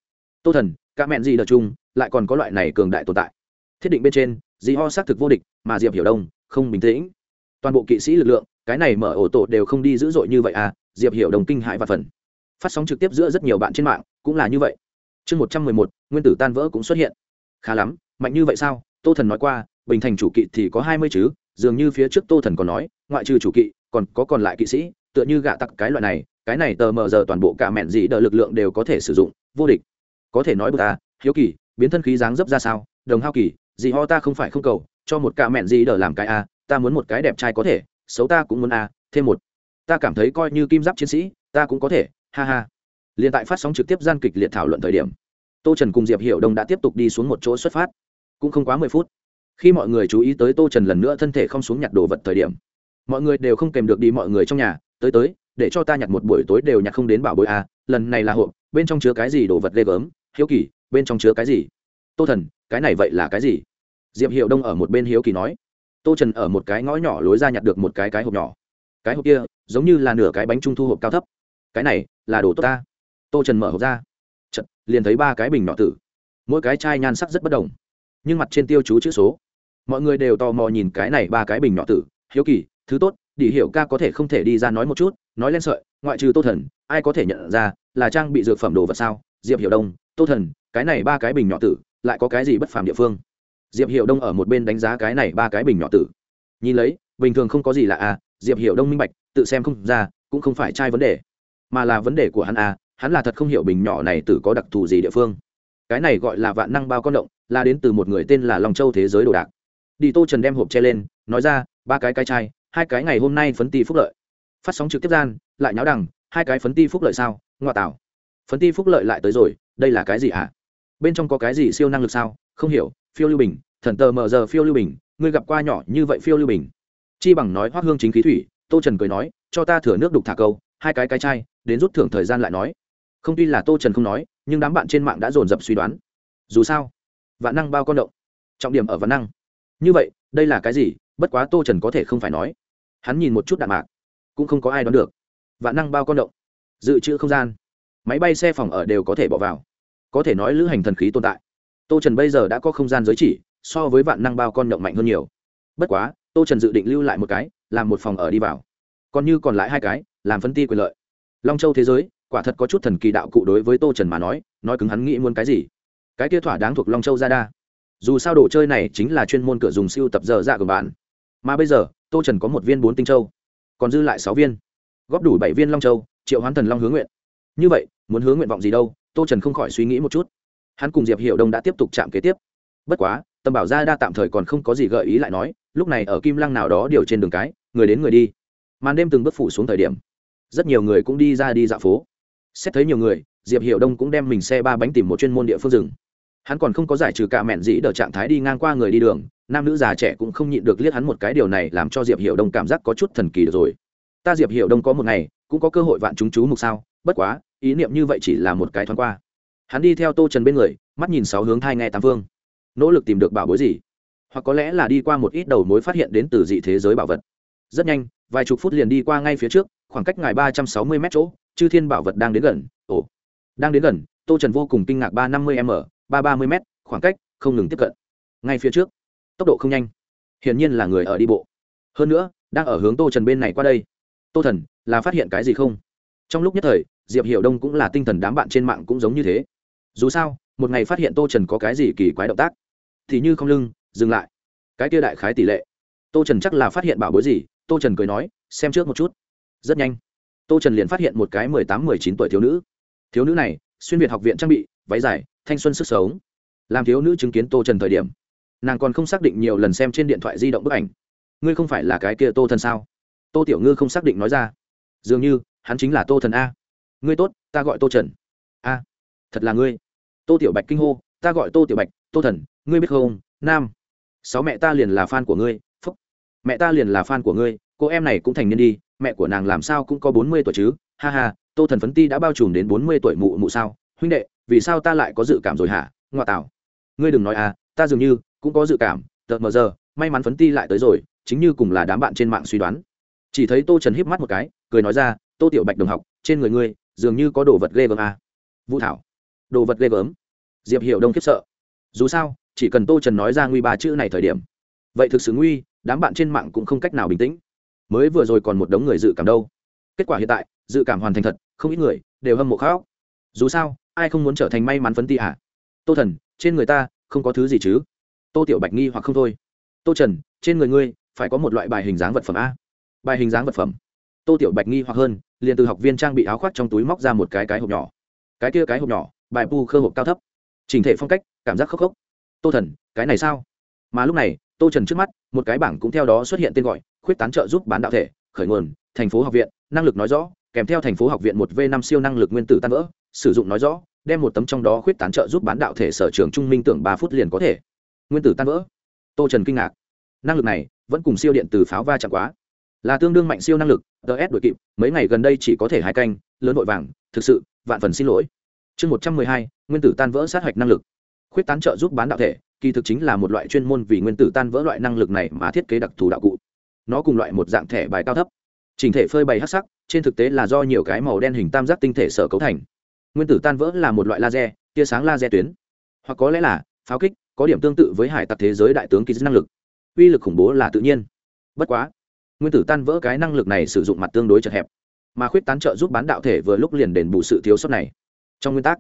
Tô thần cả mẹn gì đờ chung, lại còn có loại này cường đại tồn tại. Thiết định bên trên dì ho xác thực vô địch, mà diệp hiểu đông, không bình tĩnh. Toàn bộ kỵ sĩ lực lượng, cái này mở ổ tổ đều không đi dữ dội như vậy à diệp hiểu đồng kinh hại và phần phát sóng trực tiếp giữa rất nhiều bạn trên mạng, cũng là như vậy. Chương một trăm mười một, nguyên tử tan vỡ cũng xuất hiện. Khá lắm, mạnh như vậy sao? Tô thần nói qua, bình thành chủ kỵ thì có hai mươi chứ, dường như phía trước tô thần còn nói, ngoại trừ chủ kỵ, còn có còn lại kỵ sĩ, tựa như gạ tặc cái loại này, cái này tờ mờ giờ toàn bộ cả mẹn gì đỡ lực lượng đều có thể sử dụng, vô địch có thể nói bờ ta, hiếu kỳ, biến thân khí dáng dấp ra sao? Đồng hao kỳ, gì ho ta không phải không cầu, cho một cả mẹn gì đỡ làm cái a, ta muốn một cái đẹp trai có thể, xấu ta cũng muốn a, thêm một. Ta cảm thấy coi như kim giáp chiến sĩ, ta cũng có thể, ha ha. Liền tại phát sóng trực tiếp gian kịch liệt thảo luận thời điểm, tô trần cùng diệp hiểu đông đã tiếp tục đi xuống một chỗ xuất phát. Cũng không quá mười phút. Khi mọi người chú ý tới tô trần lần nữa thân thể không xuống nhặt đồ vật thời điểm, mọi người đều không kèm được đi mọi người trong nhà, tới tới, để cho ta nhặt một buổi tối đều nhặt không đến bảo bối a, lần này là hộp, bên trong chứa cái gì đồ vật ghê gớm hiếu kỳ bên trong chứa cái gì? Tô thần cái này vậy là cái gì? Diệp hiệu đông ở một bên hiếu kỳ nói. Tô trần ở một cái ngõ nhỏ lối ra nhặt được một cái cái hộp nhỏ. Cái hộp kia giống như là nửa cái bánh trung thu hộp cao thấp. Cái này là đồ tốt ta. Tô trần mở hộp ra. Chật, liền thấy ba cái bình nhỏ tử. Mỗi cái chai nhan sắc rất bất đồng nhưng mặt trên tiêu chú chữ số. Mọi người đều tò mò nhìn cái này ba cái bình nhỏ tử. Hiếu kỳ thứ tốt đi hiểu ca có thể không thể đi ra nói một chút nói lên sợi ngoại trừ tô thần ai có thể nhận ra là trang bị dược phẩm đồ vật sao? Diệp hiểu đông tô thần, cái này ba cái bình nhỏ tử, lại có cái gì bất phàm địa phương? Diệp Hiệu đông ở một bên đánh giá cái này ba cái bình nhỏ tử. Nhìn lấy, bình thường không có gì lạ à diệp Hiệu đông minh bạch, tự xem không ra, cũng không phải trai vấn đề, mà là vấn đề của hắn à hắn là thật không hiểu bình nhỏ này tử có đặc thù gì địa phương. Cái này gọi là vạn năng bao con động, là đến từ một người tên là long châu thế giới đồ đạc. Đi tô trần đem hộp che lên, nói ra, ba cái cái chai, hai cái ngày hôm nay phấn ti phúc lợi. Phát sóng trực tiếp gian, lại nháo đằng, hai cái phấn ti phúc lợi sao ngoại tảo. Phấn ti phúc lợi lại tới rồi đây là cái gì à? bên trong có cái gì siêu năng lực sao? Không hiểu. Phiêu lưu bình, thần tờ mờ giờ phiêu lưu bình, ngươi gặp qua nhỏ như vậy phiêu lưu bình? Chi bằng nói hoác hương chính khí thủy, tô trần cười nói, cho ta thửa nước đục thả câu, hai cái cái chai, đến rút thưởng thời gian lại nói. Không tuy là tô trần không nói, nhưng đám bạn trên mạng đã dồn dập suy đoán. Dù sao, vạn năng bao con động. Trọng điểm ở vạn năng. Như vậy, đây là cái gì? Bất quá tô trần có thể không phải nói. Hắn nhìn một chút đạn mạc, cũng không có ai đoán được. Vạn năng bao con động. Dự trữ không gian. Máy bay xe phòng ở đều có thể bỏ vào có thể nói lữ hành thần khí tồn tại. Tô trần bây giờ đã có không gian giới chỉ, so với vạn năng bao con động mạnh hơn nhiều. Bất quá, tô trần dự định lưu lại một cái, làm một phòng ở đi vào. Còn như còn lại hai cái, làm phân ti quyền lợi. Long châu thế giới, quả thật có chút thần kỳ đạo cụ đối với tô trần mà nói nói cứng hắn nghĩ muốn cái gì. Cái kia thỏa đáng thuộc long châu ra đa. Dù sao đồ chơi này chính là chuyên môn cửa dùng siêu tập dở dạ của bạn. Mà bây giờ, tô trần có một viên bốn tinh châu, còn dư lại sáu viên. Góp đủ bảy viên long châu, triệu hoán thần long hướng nguyện. Như vậy, muốn hướng nguyện vọng gì đâu? Tô trần không khỏi suy nghĩ một chút. Hắn cùng diệp hiệu đông đã tiếp tục chạm kế tiếp. Bất quá, tầm bảo gia đa tạm thời còn không có gì gợi ý lại nói, lúc này ở kim lăng nào đó điều trên đường cái, người đến người đi. Màn đêm từng bước phủ xuống thời điểm. Rất nhiều người cũng đi ra đi dạo phố. Xét thấy nhiều người, diệp hiệu đông cũng đem mình xe ba bánh tìm một chuyên môn địa phương rừng hắn còn không có giải trừ cả mẹn dĩ đờ trạng thái đi ngang qua người đi đường, nam nữ già trẻ cũng không nhịn được liếc hắn một cái điều này làm cho diệp hiệu đông cảm giác có chút thần kỳ được rồi. Ta diệp hiệu đông có một ngày, cũng có cơ hội vạn chúng chú mục sao, bất quá ý niệm như vậy chỉ là một cái thoáng qua. Hắn đi theo tô trần bên người, mắt nhìn sáu hướng thai nghe tám phương. Nỗ lực tìm được bảo bối gì? Hoặc có lẽ là đi qua một ít đầu mối phát hiện đến từ dị thế giới bảo vật. Rất nhanh, vài chục phút liền đi qua ngay phía trước, khoảng cách ngài ba trăm sáu mươi mét chỗ, chư thiên bảo vật đang đến gần. Ồ, đang đến gần, tô trần vô cùng kinh ngạc ba năm mươi m, ba ba mươi m khoảng cách không ngừng tiếp cận. Ngay phía trước, tốc độ không nhanh. Hiển nhiên là người ở đi bộ. Hơn nữa, đang ở hướng tô trần bên này qua đây. Tô thần, là phát hiện cái gì không? Trong lúc nhất thời, diệp hiệu đông cũng là tinh thần đám bạn trên mạng cũng giống như thế. Dù sao, một ngày phát hiện tô trần có cái gì kỳ quái động tác, thì như không lưng, dừng lại. Cái kia đại khái tỷ lệ. Tô trần chắc là phát hiện bảo bối gì, tô trần cười nói, xem trước một chút. Rất nhanh. Tô trần liền phát hiện một cái mười tám, mười chín tuổi thiếu nữ. Thiếu nữ này, xuyên việt học viện trang bị, váy dài, thanh xuân sức sống. Làm thiếu nữ chứng kiến tô trần thời điểm, nàng còn không xác định nhiều lần xem trên điện thoại di động bức ảnh. Ngươi không phải là cái kia tô thần sao? Tô tiểu ngư không xác định nói ra. Dường như hắn chính là tô thần a. Ngươi tốt, ta gọi tô trần. A, thật là ngươi. Tô tiểu bạch kinh hô, ta gọi tô tiểu bạch, tô thần, ngươi biết không, nam. Sáu mẹ ta liền là fan của ngươi, phúc. Mẹ ta liền là fan của ngươi, cô em này cũng thành niên đi, mẹ của nàng làm sao cũng có bốn mươi tuổi chứ, ha ha, tô thần phấn ti đã bao trùm đến bốn mươi tuổi mụ mụ sao? Huynh đệ, vì sao ta lại có dự cảm rồi hả? Ngoại tảo ngươi đừng nói à ta dường như cũng có dự cảm tợt mờ giờ, may mắn phấn ti lại tới rồi, chính như cùng là đám bạn trên mạng suy đoán. Chỉ thấy tô trần híp mắt một cái, cười nói ra tô tiểu bạch đồng học, trên người ngươi, dường như có đồ vật ghê gớm à. vũ thảo. Đồ vật ghê gớm? Diệp hiểu đông khiếp sợ. Dù sao, chỉ cần tô trần nói ra nguy ba chữ này thời điểm, vậy thực sự nguy, đám bạn trên mạng cũng không cách nào bình tĩnh. Mới vừa rồi còn một đống người dự cảm đâu. Kết quả hiện tại, dự cảm hoàn thành thật, không ít người đều hâm mộ khóc dù sao, ai không muốn trở thành may mắn phấn ti à tô thần, trên người ta không có thứ gì chứ? Tô tiểu bạch nghi hoặc không thôi. Tô trần, trên người ngươi phải có một loại bài hình dáng vật phẩm a. Bài hình dáng vật phẩm. Tô tiểu bạch nghi hoặc hơn liền từ học viên trang bị áo khoác trong túi móc ra một cái cái hộp nhỏ. Cái kia cái hộp nhỏ, bài pu khơ hộp cao thấp. Trình thể phong cách, cảm giác khốc khốc. Tô thần, cái này sao? Mà lúc này, tô trần trước mắt, một cái bảng cũng theo đó xuất hiện tên gọi, khuyết tán trợ giúp bán đạo thể, khởi nguồn, thành phố học viện, năng lực nói rõ, kèm theo thành phố học viện một v năm siêu năng lực nguyên tử tan vỡ, sử dụng nói rõ, đem một tấm trong đó khuyết tán trợ giúp bán đạo thể sở trường trung minh tưởng ba phút liền có thể. Nguyên tử tan vỡ. Tô trần kinh ngạc. Năng lực này, vẫn cùng siêu điện từ pháo va chạm quá là tương đương mạnh siêu năng lực ts đội kịp, mấy ngày gần đây chỉ có thể hai canh, lớn vội vàng, thực sự, vạn phần xin lỗi. Chương một trăm mười hai, nguyên tử tan vỡ sát hạch năng lực. Khuyết tán trợ giúp bán đạo thể, kỳ thực chính là một loại chuyên môn vì nguyên tử tan vỡ loại năng lực này mà thiết kế đặc thù đạo cụ. Nó cùng loại một dạng thẻ bài cao thấp. Trình thể phơi bày hắc sắc, trên thực tế là do nhiều cái màu đen hình tam giác tinh thể sở cấu thành. Nguyên tử tan vỡ là một loại laser, tia sáng laser tuyến. Hoặc có lẽ là, pháo kích, có điểm tương tự với hải tặc thế giới đại tướng kỳ năng lực. Uy lực khủng bố là tự nhiên. Bất quá nguyên tử tan vỡ cái năng lực này sử dụng mặt tương đối chật hẹp, mà khuyết tán trợ giúp bán đạo thể vừa lúc liền đền bù sự thiếu sót này. Trong nguyên tắc,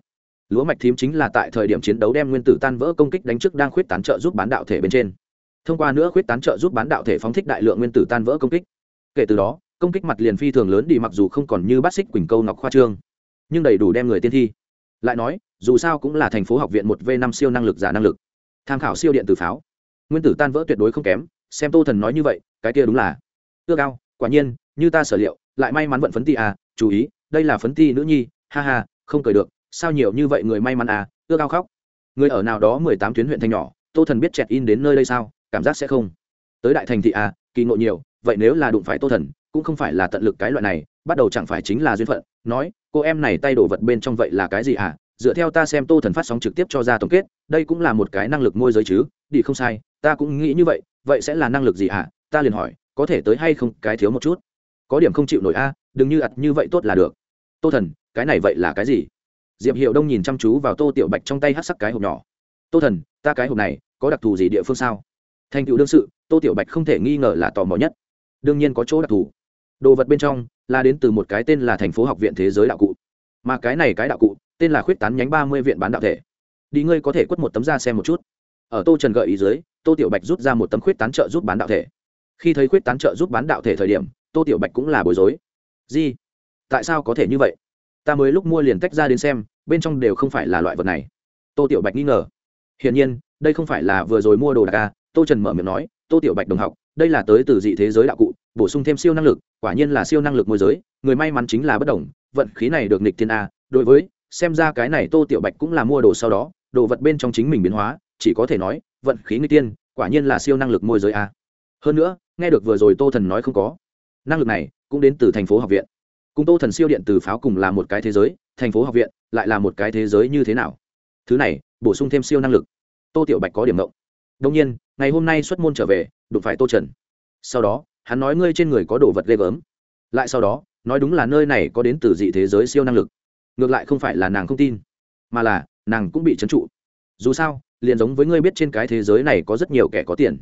lúa mạch thím chính là tại thời điểm chiến đấu đem nguyên tử tan vỡ công kích đánh trước đang khuyết tán trợ giúp bán đạo thể bên trên. Thông qua nữa khuyết tán trợ giúp bán đạo thể phóng thích đại lượng nguyên tử tan vỡ công kích. Kể từ đó, công kích mặt liền phi thường lớn đi mặc dù không còn như bát xích quỳnh câu nọc khoa trương, nhưng đầy đủ đem người tiên thi. Lại nói, dù sao cũng là thành phố học viện một v năm siêu năng lực giả năng lực. Tham khảo siêu điện từ pháo. Nguyên tử tan vỡ tuyệt đối không kém, xem tô thần nói như vậy, cái kia đúng là ưa cao quả nhiên, như ta sở liệu, lại may mắn vận phấn ti à chú ý, đây là phấn ti nữ nhi, ha ha, không cười được, sao nhiều như vậy người may mắn à ưa cao khóc. Người ở nào đó mười tám tuyến huyện thành nhỏ, tô thần biết chẹt in đến nơi đây sao, cảm giác sẽ không. Tới đại thành thị à kỳ ngộ nhiều, vậy nếu là đụng phải tô thần, cũng không phải là tận lực cái loại này, bắt đầu chẳng phải chính là duyên phận, nói, cô em này tay đổ vật bên trong vậy là cái gì à dựa theo ta xem tô thần phát sóng trực tiếp cho ra tổng kết, đây cũng là một cái năng lực môi giới chứ, đi không sai, ta cũng nghĩ như vậy vậy sẽ là năng lực gì à ta liền hỏi có thể tới hay không, cái thiếu một chút. Có điểm không chịu nổi a, đừng như ặt như vậy tốt là được. Tô thần, cái này vậy là cái gì? Diệp hiệu đông nhìn chăm chú vào tô tiểu bạch trong tay hát sắc cái hộp nhỏ. Tô thần, ta cái hộp này có đặc thù gì địa phương sao? Thành tựu đương sự, tô tiểu bạch không thể nghi ngờ là tò mò nhất. Đương nhiên có chỗ đặc thù. Đồ vật bên trong là đến từ một cái tên là thành phố học viện thế giới đạo cụ. Mà cái này cái đạo cụ, tên là khuyết tán nhánh ba mươi viện bán đạo thể. Đi ngươi có thể quất một tấm ra xem một chút. Ở tô trần gợi ý dưới, tô tiểu bạch rút ra một tấm khuyết tán trợ giúp bán đạo thể khi thấy khuyết tán trợ giúp bán đạo thể thời điểm, tô tiểu bạch cũng là bối rối. Gì tại sao có thể như vậy? Ta mới lúc mua liền tách ra đến xem, bên trong đều không phải là loại vật này. Tô tiểu bạch nghi ngờ. Hiển nhiên, đây không phải là vừa rồi mua đồ đạc ca tô trần mở miệng nói. Tô tiểu bạch đồng học, đây là tới từ dị thế giới đạo cụ, bổ sung thêm siêu năng lực, quả nhiên là siêu năng lực môi giới, người may mắn chính là bất đồng, vận khí này được nịch thiên a đối với, xem ra cái này tô tiểu bạch cũng là mua đồ sau đó, đồ vật bên trong chính mình biến hóa, chỉ có thể nói, vận khí người tiên quả nhiên là siêu năng lực môi giới a hơn nữa nghe được vừa rồi tô thần nói không có. Năng lực này cũng đến từ thành phố học viện. Cùng tô thần siêu điện từ pháo cùng là một cái thế giới, thành phố học viện lại là một cái thế giới như thế nào? Thứ này, bổ sung thêm siêu năng lực. Tô tiểu bạch có điểm mộng đông nhiên, ngày hôm nay xuất môn trở về, đụng phải tô trần. Sau đó, hắn nói ngươi trên người có đồ vật ghê gớm. Lại sau đó, nói đúng là nơi này có đến từ dị thế giới siêu năng lực. Ngược lại không phải là nàng không tin, mà là nàng cũng bị trấn trụ. Dù sao, liền giống với ngươi biết trên cái thế giới này có rất nhiều kẻ có tiền.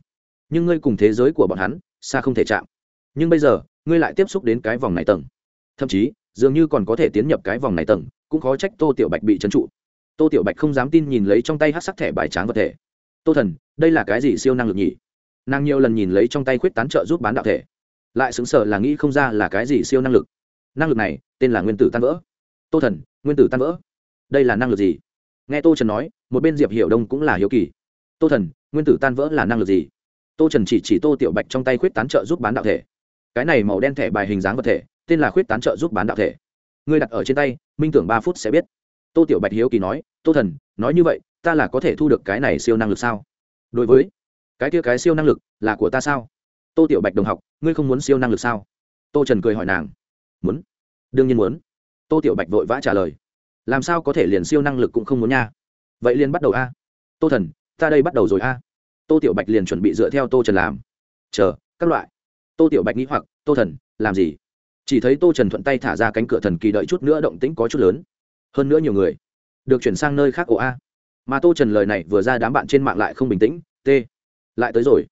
Nhưng ngươi cùng thế giới của bọn hắn xa không thể chạm. Nhưng bây giờ, ngươi lại tiếp xúc đến cái vòng này tầng. Thậm chí, dường như còn có thể tiến nhập cái vòng này tầng, cũng khó trách tô tiểu bạch bị trấn trụ. Tô tiểu bạch không dám tin nhìn lấy trong tay hát sắc thẻ bài tráng vật thể. Tô thần, đây là cái gì siêu năng lực nhỉ? Nàng nhiều lần nhìn lấy trong tay khuyết tán trợ giúp bán đạo thể. Lại xứng sở là nghĩ không ra là cái gì siêu năng lực. Năng lực này, tên là nguyên tử tan vỡ. Tô thần, nguyên tử tan vỡ? Đây là năng lực gì? Nghe tô trần nói, một bên diệp hiểu đông cũng là hiếu kỳ. Tô thần, nguyên tử tan vỡ là năng lực gì? Tô trần chỉ chỉ tô tiểu bạch trong tay khuyết tán trợ giúp bán đạo thể. Cái này màu đen thẻ bài hình dáng vật thể, tên là khuyết tán trợ giúp bán đạo thể. Ngươi đặt ở trên tay, minh tưởng ba phút sẽ biết. Tô tiểu bạch hiếu kỳ nói, tô thần, nói như vậy, ta là có thể thu được cái này siêu năng lực sao? Đối với, cái kia cái siêu năng lực là của ta sao? Tô tiểu bạch đồng học, ngươi không muốn siêu năng lực sao? Tô trần cười hỏi nàng, muốn. Đương nhiên muốn. Tô tiểu bạch vội vã trả lời, làm sao có thể liền siêu năng lực cũng không muốn nha? Vậy liền bắt đầu a. Tô thần, ta đây bắt đầu rồi a tô tiểu bạch liền chuẩn bị dựa theo tô trần làm. Chờ, các loại. Tô tiểu bạch nghĩ hoặc, tô thần, làm gì? Chỉ thấy tô trần thuận tay thả ra cánh cửa thần kỳ đợi chút nữa động tĩnh có chút lớn. Hơn nữa nhiều người. Được chuyển sang nơi khác ổ a. Mà tô trần lời này vừa ra đám bạn trên mạng lại không bình tĩnh. T, lại tới rồi.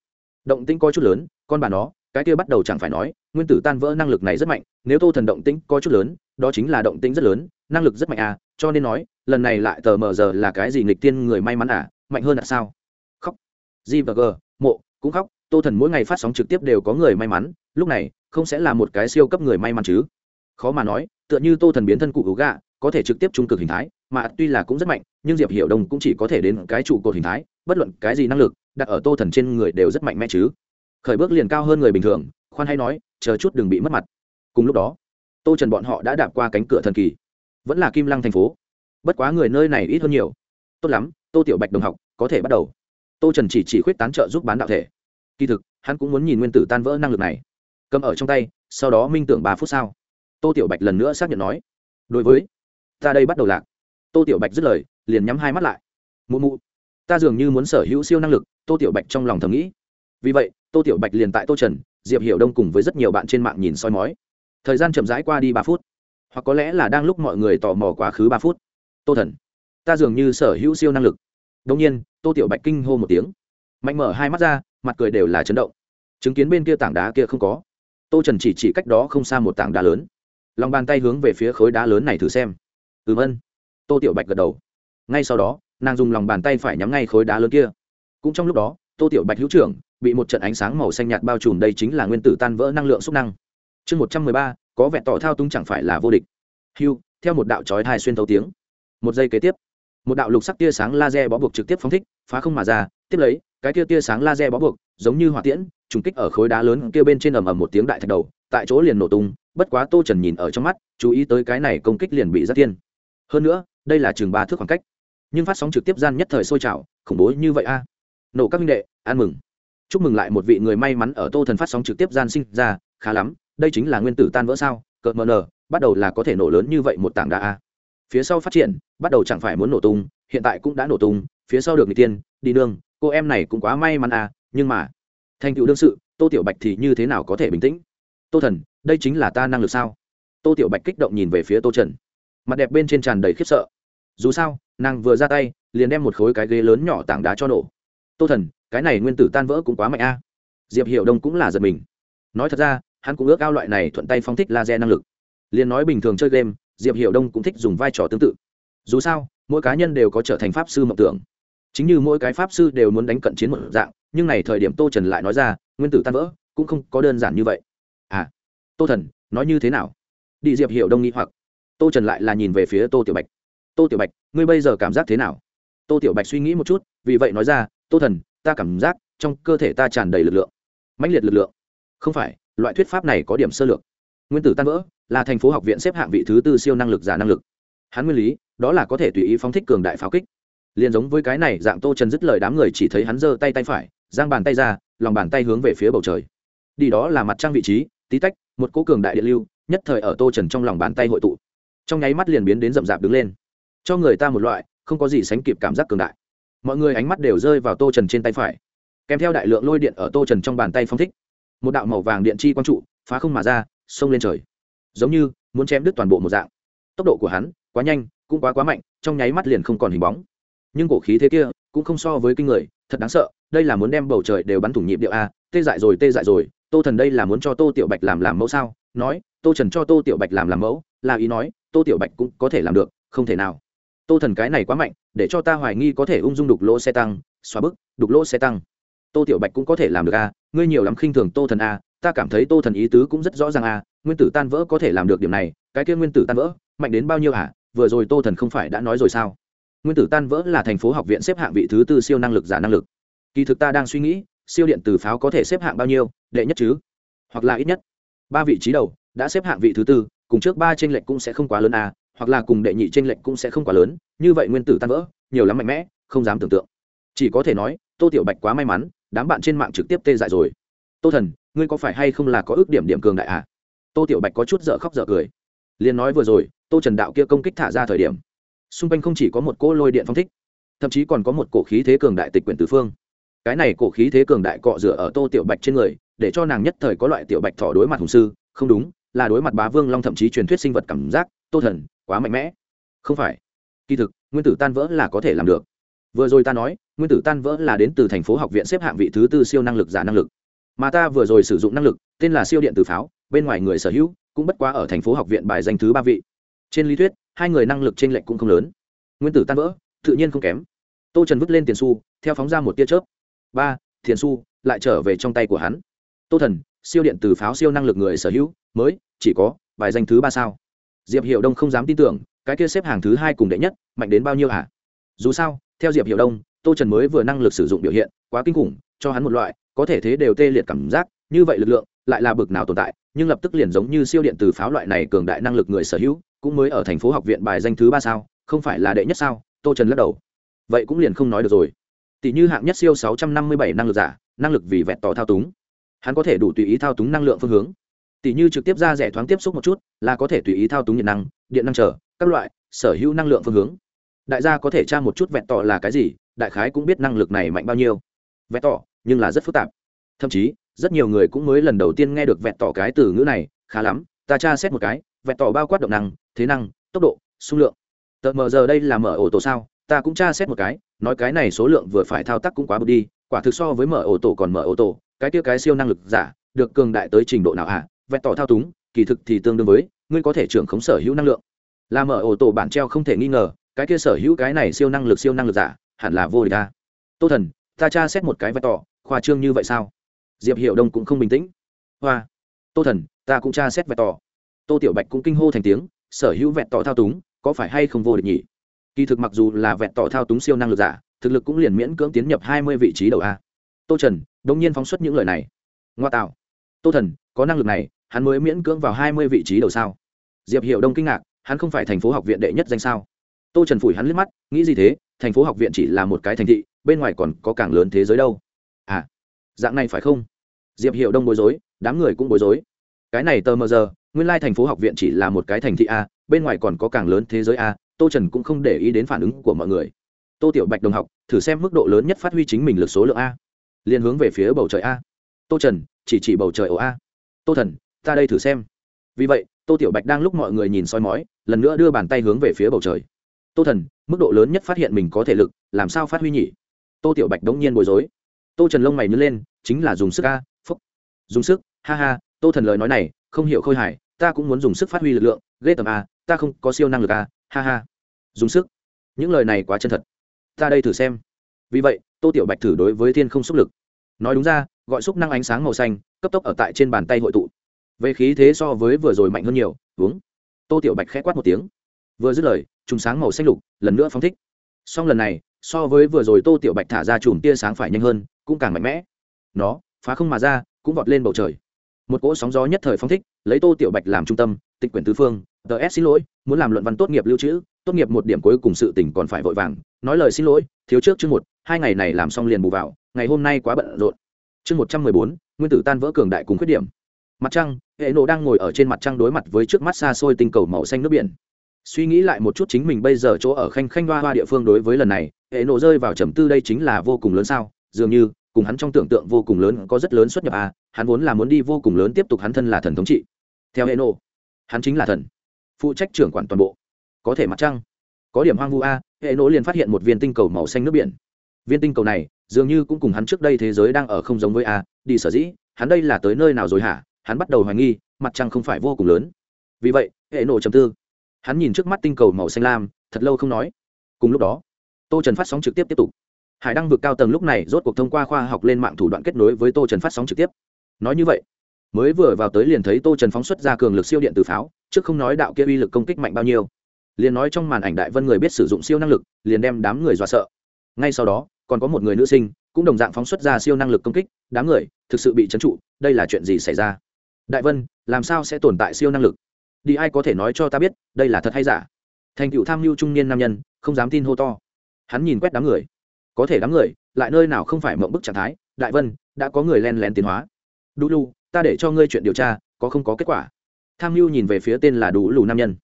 Động tĩnh có chút lớn, con bà nó, cái kia bắt đầu chẳng phải nói, nguyên tử tan vỡ năng lực này rất mạnh, nếu tô thần động tĩnh có chút lớn, đó chính là động tĩnh rất lớn, năng lực rất mạnh à cho nên nói, lần này lại tờ mờ giờ là cái gì nghịch tiên người may mắn à mạnh hơn là sao? G và g, mộ, cũng khóc, tô thần mỗi ngày phát sóng trực tiếp đều có người may mắn, lúc này, không sẽ là một cái siêu cấp người may mắn chứ. Khó mà nói, tựa như tô thần biến thân cụ ủ gạ có thể trực tiếp trung cực hình thái, mà tuy là cũng rất mạnh, nhưng diệp hiệu đông cũng chỉ có thể đến cái trụ cột hình thái, bất luận cái gì năng lực, đặt ở tô thần trên người đều rất mạnh mẽ chứ. Khởi bước liền cao hơn người bình thường, khoan hay nói, chờ chút đừng bị mất mặt. Cùng lúc đó, tô trần bọn họ đã đạp qua cánh cửa thần kỳ. Vẫn là kim lăng thành phố. Bất quá người nơi này ít hơn nhiều. Tốt lắm, tô tiểu bạch đồng học, có thể bắt đầu tô trần chỉ chỉ khuyết tán trợ giúp bán đạo thể. Kỳ thực, hắn cũng muốn nhìn nguyên tử tan vỡ năng lực này. Cầm ở trong tay, sau đó minh tưởng ba phút sau. Tô tiểu bạch lần nữa xác nhận nói, đối với, ta đây bắt đầu lạc. Tô tiểu bạch dứt lời, liền nhắm hai mắt lại. Mụ mụ, ta dường như muốn sở hữu siêu năng lực, tô tiểu bạch trong lòng thầm nghĩ. Vì vậy, tô tiểu bạch liền tại tô trần, diệp hiểu đông cùng với rất nhiều bạn trên mạng nhìn soi mói. Thời gian chậm rãi qua đi ba phút. Hoặc có lẽ là đang lúc mọi người tò mò quá khứ ba phút. Tô thần, ta dường như sở hữu siêu năng lực. Đông nhiên tô tiểu bạch kinh hô một tiếng. Mạnh mở hai mắt ra, mặt cười đều là chấn động. Chứng kiến bên kia tảng đá kia không có. Tô trần chỉ chỉ cách đó không xa một tảng đá lớn. Lòng bàn tay hướng về phía khối đá lớn này thử xem. Ừm ân. Tô tiểu bạch gật đầu. Ngay sau đó, nàng dùng lòng bàn tay phải nhắm ngay khối đá lớn kia. Cũng trong lúc đó, tô tiểu bạch hữu trưởng bị một trận ánh sáng màu xanh nhạt bao trùm đây chính là nguyên tử tan vỡ năng lượng xúc năng. Chương một trăm mười ba, có vẻ tỏ thao túng chẳng phải là vô địch. Hưu, theo một đạo trói thai xuyên thấu tiếng. Một giây kế tiếp một đạo lục sắc tia sáng laser bó buộc trực tiếp phóng thích, phá không mà ra, tiếp lấy, cái tia tia sáng laser bó buộc, giống như hỏa tiễn, trùng kích ở khối đá lớn kia bên trên ầm ầm một tiếng đại thạch đầu, tại chỗ liền nổ tung, bất quá tô trần nhìn ở trong mắt, chú ý tới cái này công kích liền bị rất tiên hơn nữa, đây là chừng ba thước khoảng cách, nhưng phát sóng trực tiếp gian nhất thời sôi trào, khủng bố như vậy a. Nổ các minh đệ, ăn mừng. Chúc mừng lại một vị người may mắn ở tô thần phát sóng trực tiếp gian sinh ra, khá lắm, đây chính là nguyên tử tan vỡ sao, cợt mờ nờ, bắt đầu là có thể nổ lớn như vậy một tảng đá a. Phía sau phát triển bắt đầu chẳng phải muốn nổ tung, hiện tại cũng đã nổ tung, phía sau được người tiên, đi nương cô em này cũng quá may mắn à nhưng mà, thành tựu đương sự, tô tiểu bạch thì như thế nào có thể bình tĩnh? Tô thần, đây chính là ta năng lực sao? Tô tiểu bạch kích động nhìn về phía tô trần. Mặt đẹp bên trên tràn đầy khiếp sợ. Dù sao, nàng vừa ra tay, liền đem một khối cái ghế lớn nhỏ tảng đá cho nổ. Tô thần, cái này nguyên tử tan vỡ cũng quá mạnh a diệp hiệu đông cũng là giật mình. Nói thật ra, hắn cũng ước ao loại này thuận tay phong thích laser năng lực. Liền nói bình thường chơi game, diệp hiệu đông cũng thích dùng vai trò tương tự dù sao, mỗi cá nhân đều có trở thành pháp sư mộng tưởng. Chính như mỗi cái pháp sư đều muốn đánh cận chiến một dạng, nhưng này thời điểm tô trần lại nói ra, nguyên tử tan vỡ, cũng không có đơn giản như vậy. À tô thần, nói như thế nào? Đi diệp hiệu đông nghĩ hoặc. Tô trần lại là nhìn về phía tô tiểu bạch. Tô tiểu bạch, ngươi bây giờ cảm giác thế nào? Tô tiểu bạch suy nghĩ một chút, vì vậy nói ra, tô thần, ta cảm giác trong cơ thể ta tràn đầy lực lượng, mãnh liệt lực lượng. Không phải, loại thuyết pháp này có điểm sơ lược. Nguyên tử tan vỡ là thành phố học viện xếp hạng vị thứ tư siêu năng lực giả năng lực. Hắn nguyên lý đó là có thể tùy ý phóng thích cường đại pháo kích. Liền giống với cái này, dạng tô trần dứt lời đám người chỉ thấy hắn giơ tay tay phải, giang bàn tay ra, lòng bàn tay hướng về phía bầu trời. Đi đó là mặt trăng vị trí, tí tách, một cỗ cường đại điện lưu, nhất thời ở tô trần trong lòng bàn tay hội tụ. Trong nháy mắt liền biến đến rậm rạp đứng lên. Cho người ta một loại, không có gì sánh kịp cảm giác cường đại. Mọi người ánh mắt đều rơi vào tô trần trên tay phải. Kèm theo đại lượng lôi điện ở tô trần trong bàn tay phong thích. Một đạo màu vàng điện chi quang trụ, phá không mà ra, xông lên trời. Giống như muốn chém đứt toàn bộ một dạng. Tốc độ của hắn quá nhanh cũng quá quá mạnh, trong nháy mắt liền không còn hình bóng. Nhưng cổ khí thế kia cũng không so với kinh người, thật đáng sợ, đây là muốn đem bầu trời đều bắn thủng nhịp điệu a, tê dại rồi, tê dại rồi, tô thần đây là muốn cho tô tiểu bạch làm làm mẫu sao? Nói, tô trần cho tô tiểu bạch làm làm mẫu, là ý nói, tô tiểu bạch cũng có thể làm được, không thể nào. Tô thần cái này quá mạnh, để cho ta hoài nghi có thể ung dung đục lỗ xe tăng, xóa bức, đục lỗ xe tăng. Tô tiểu bạch cũng có thể làm được a, ngươi nhiều lắm khinh thường tô thần a, ta cảm thấy tô thần ý tứ cũng rất rõ ràng a, nguyên tử tan vỡ có thể làm được điểm này, cái kia nguyên tử tan vỡ, mạnh đến bao nhiêu hả? Vừa rồi tô thần không phải đã nói rồi sao? Nguyên tử tan vỡ là thành phố học viện xếp hạng vị thứ tư siêu năng lực giả năng lực. Kỳ thực ta đang suy nghĩ, siêu điện từ pháo có thể xếp hạng bao nhiêu, đệ nhất chứ? Hoặc là ít nhất. Ba vị trí đầu đã xếp hạng vị thứ tư, cùng trước ba tranh lệch cũng sẽ không quá lớn à hoặc là cùng đệ nhị tranh lệch cũng sẽ không quá lớn, như vậy nguyên tử tan vỡ, nhiều lắm mạnh mẽ, không dám tưởng tượng. Chỉ có thể nói, tô tiểu bạch quá may mắn, đám bạn trên mạng trực tiếp tê dại rồi. Tô thần, ngươi có phải hay không là có ước điểm điểm cường đại à? Tô tiểu bạch có chút dở khóc dở cười liền nói vừa rồi, tô trần đạo kia công kích thả ra thời điểm, xung quanh không chỉ có một cỗ lôi điện phong thích, thậm chí còn có một cổ khí thế cường đại tịch quyển tứ phương. Cái này cổ khí thế cường đại cọ rửa ở tô tiểu bạch trên người, để cho nàng nhất thời có loại tiểu bạch thỏ đối mặt hùng sư, không đúng, là đối mặt bá vương long thậm chí truyền thuyết sinh vật cảm giác, tô thần, quá mạnh mẽ. Không phải. Kỳ thực, nguyên tử tan vỡ là có thể làm được. Vừa rồi ta nói, nguyên tử tan vỡ là đến từ thành phố học viện xếp hạng vị thứ tư siêu năng lực giả năng lực. Mà ta vừa rồi sử dụng năng lực, tên là siêu điện tử pháo, bên ngoài người sở hữu cũng bất quá ở thành phố học viện bài danh thứ ba vị. Trên lý thuyết, hai người năng lực t r ê n lệch cũng không lớn. Nguyên tử tan vỡ, tự nhiên không kém. Tô trần vứt lên tiền su theo phóng ra một tia chớp. Ba, tiền su lại trở về trong tay của hắn. Tô thần, siêu điện từ pháo siêu năng lực người sở hữu, mới, chỉ có, bài danh thứ ba sao? Diệp hiệu đông không dám tin tưởng, cái kia xếp hàng thứ hai cùng đệ nhất, mạnh đến bao nhiêu hả? Dù sao, theo diệp hiệu đông, tô trần mới vừa năng lực sử dụng biểu hiện, quá kinh khủng, cho hắn một loại, có thể thế đều tê liệt cảm giác như vậy lực lượng lại là bực nào tồn tại, nhưng lập tức liền giống như siêu điện từ pháo loại này cường đại năng lực người sở hữu, cũng mới ở thành phố học viện bài danh thứ ba sao, không phải là đệ nhất sao? Tô trần lắc đầu. Vậy cũng liền không nói được rồi. Tỷ như hạng nhất siêu sáu trăm năm mươi bảy năng lực giả, năng lực vì vẹn tỏ thao túng. Hắn có thể đủ tùy ý thao túng năng lượng phương hướng. Tỷ như trực tiếp ra rẻ thoáng tiếp xúc một chút, là có thể tùy ý thao túng nhiệt năng, điện năng trở, các loại, sở hữu năng lượng phương hướng. Đại gia có thể tra một chút vẹn tỏ là cái gì, đại khái cũng biết năng lực này mạnh bao nhiêu. Vẹn tỏ nhưng là rất phức tạp. Thậm chí rất nhiều người cũng mới lần đầu tiên nghe được vẹn tỏ cái từ ngữ này, khá lắm, ta tra xét một cái, vẹn tỏ bao quát động năng, thế năng, tốc độ số lượng. Tờ mờ giờ đây là mở ổ tổ sao? Ta cũng tra xét một cái, nói cái này số lượng vừa phải thao tác cũng quá bực đi, quả thực so với mở ổ tổ còn mở ổ tổ, cái kia cái siêu năng lực giả, được cường đại tới trình độ nào hả? À? vẹn tỏ thao túng, kỳ thực thì tương đương với, ngươi có thể trưởng khống sở hữu năng lượng. Là mở ổ tổ bản treo không thể nghi ngờ, cái kia sở hữu cái này siêu năng lực siêu năng lực giả, hẳn là vô địch ta. Tô thần, ta tra xét một cái vẹn tỏ, khoa trương như vậy sao? Diệp hiệu đông cũng không bình tĩnh. Hoa, tô thần, ta cũng tra xét vẹn tỏ. Tô tiểu bạch cũng kinh hô thành tiếng, sở hữu vẹn tỏ thao túng, có phải hay không vô địch nhỉ? Kỳ thực mặc dù là vẹn tỏ thao túng siêu năng lực giả, thực lực cũng liền miễn cưỡng tiến nhập hai mươi vị trí đầu a. Tô trần đông nhiên phóng xuất những lời này. Ngoa tạo. Tô thần, có năng lực này, hắn mới miễn cưỡng vào hai mươi vị trí đầu sao? Diệp hiệu đông kinh ngạc, hắn không phải thành phố học viện đệ nhất danh sao? Tô trần phủi hắn liếc mắt, nghĩ gì thế? Thành phố học viện chỉ là một cái thành thị, bên ngoài còn có càng lớn thế giới đâu. À dạng này phải không? Diệp hiệu đông bối rối, đám người cũng bối rối. Cái này tờ mờ giờ, nguyên lai thành phố học viện chỉ là một cái thành thị a, bên ngoài còn có càng lớn thế giới a, tô trần cũng không để ý đến phản ứng của mọi người. Tô tiểu bạch đồng học, thử xem mức độ lớn nhất phát huy chính mình lực số lượng a. Liền hướng về phía bầu trời a. Tô trần, chỉ chỉ bầu trời ổ a. Tô thần, ta đây thử xem. Vì vậy, tô tiểu bạch đang lúc mọi người nhìn soi mói, lần nữa đưa bàn tay hướng về phía bầu trời. Tô thần, mức độ lớn nhất phát hiện mình có thể lực, làm sao phát huy nhỉ? Tô tiểu bạch đống nhiên bối rối tô trần lông mày nhớ lên, chính là dùng sức a, phúc. Dùng sức, ha ha, tô thần lời nói này, không hiểu khôi hài, ta cũng muốn dùng sức phát huy lực lượng, ghê tầm a, ta không có siêu năng lực a, ha ha. Dùng sức. Những lời này quá chân thật. Ta đây thử xem. Vì vậy, tô tiểu bạch thử đối với thiên không xúc lực. Nói đúng ra, gọi xúc năng ánh sáng màu xanh, cấp tốc ở tại trên bàn tay hội tụ. Về khí thế so với vừa rồi mạnh hơn nhiều, uống. Tô tiểu bạch khẽ quát một tiếng. Vừa dứt lời trùng sáng màu xanh lục, lần nữa phóng thích. Song lần này, so với vừa rồi tô tiểu bạch thả ra chùm tia sáng phải nhanh hơn cũng càng mạnh mẽ. Nó, phá không mà ra, cũng vọt lên bầu trời. Một cỗ sóng gió nhất thời phóng thích, lấy tô tiểu bạch làm trung tâm, tịch quyển tứ phương, tờ s, xin lỗi, muốn làm luận văn tốt nghiệp lưu trữ, tốt nghiệp một điểm cuối cùng sự tỉnh còn phải vội vàng, nói lời xin lỗi, thiếu trước chương một, hai ngày này làm xong liền bù vào, ngày hôm nay quá bận rộn. Chương một trăm mười bốn, nguyên tử tan vỡ cường đại cùng khuyết điểm. Mặt trăng, hệ nộ đang ngồi ở trên mặt trăng đối mặt với trước mắt xa xôi tinh cầu màu xanh nước biển. Suy nghĩ lại một chút chính mình bây giờ chỗ ở khanh khanh hoa hoa địa phương đối với lần này, hệ nộ rơi vào trầm tư đây chính là vô cùng lớn sao dường như, cùng hắn trong tưởng tượng vô cùng lớn, có rất lớn xuất nhập a hắn vốn là muốn đi vô cùng lớn tiếp tục hắn thân là thần thống trị. Theo Eno hắn chính là thần, phụ trách trưởng quản toàn bộ. Có thể mặt trăng, có điểm hoang vu à, a Eno liền phát hiện một viên tinh cầu màu xanh nước biển. Viên tinh cầu này, dường như cũng cùng hắn trước đây thế giới đang ở không giống với a đi sở dĩ, hắn đây là tới nơi nào rồi hả? Hắn bắt đầu hoài nghi, mặt trăng không phải vô cùng lớn. Vì vậy hệ trầm tư. Hắn nhìn trước mắt tinh cầu màu xanh lam, thật lâu không nói. Cùng lúc đó, tô trần phát sóng trực tiếp tiếp tục hải đăng vực cao tầng lúc này rốt cuộc thông qua khoa học lên mạng thủ đoạn kết nối với tô trần phát sóng trực tiếp. Nói như vậy, mới vừa vào tới liền thấy tô trần phóng xuất ra cường lực siêu điện từ pháo trước không nói đạo kia uy lực công kích mạnh bao nhiêu. Liền nói trong màn ảnh đại vân người biết sử dụng siêu năng lực, liền đem đám người dọa sợ. Ngay sau đó, còn có một người nữ sinh, cũng đồng dạng phóng xuất ra siêu năng lực công kích, đám người thực sự bị trấn trụ, đây là chuyện gì xảy ra? Đại vân, làm sao sẽ tồn tại siêu năng lực? Đi ai có thể nói cho ta biết, đây là thật hay giả? Thành cựu tham mưu trung niên nam nhân, không dám tin hô to. Hắn nhìn quét đám người có thể đám người, lại nơi nào không phải mộng bức trạng thái, đại vân, đã có người len lén tiến hóa. Đu lu, ta để cho ngươi chuyện điều tra, có không có kết quả? Tham mưu nhìn về phía tên là đủ lù nam nhân.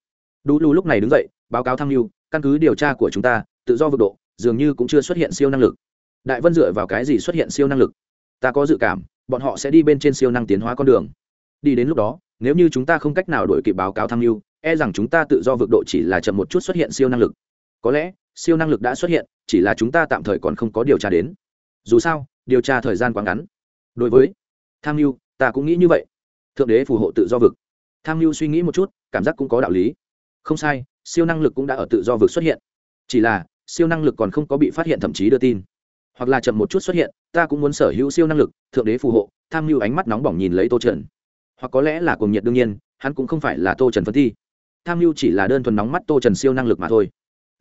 Đủ lù lúc này đứng dậy, báo cáo tham mưu căn cứ điều tra của chúng ta, tự do vực độ, dường như cũng chưa xuất hiện siêu năng lực. Đại vân dựa vào cái gì xuất hiện siêu năng lực? Ta có dự cảm, bọn họ sẽ đi bên trên siêu năng tiến hóa con đường. Đi đến lúc đó, nếu như chúng ta không cách nào đổi kịp báo cáo tham mưu e rằng chúng ta tự do vực độ chỉ là chậm một chút xuất hiện siêu năng lực. Có lẽ siêu năng lực đã xuất hiện, chỉ là chúng ta tạm thời còn không có điều tra đến. Dù sao, điều tra thời gian quá ngắn. Đối với tham mưu ta cũng nghĩ như vậy. Thượng đế phù hộ tự do vực. Tham mưu suy nghĩ một chút, cảm giác cũng có đạo lý. Không sai, siêu năng lực cũng đã ở tự do vực xuất hiện. Chỉ là, siêu năng lực còn không có bị phát hiện thậm chí đưa tin. Hoặc là chậm một chút xuất hiện, ta cũng muốn sở hữu siêu năng lực, thượng đế phù hộ, tham mưu ánh mắt nóng bỏng nhìn lấy tô trần. Hoặc có lẽ là cuồng nhiệt đương nhiên, hắn cũng không phải là tô trần phân thi. Tham mưu chỉ là đơn thuần nóng mắt tô trần siêu năng lực mà thôi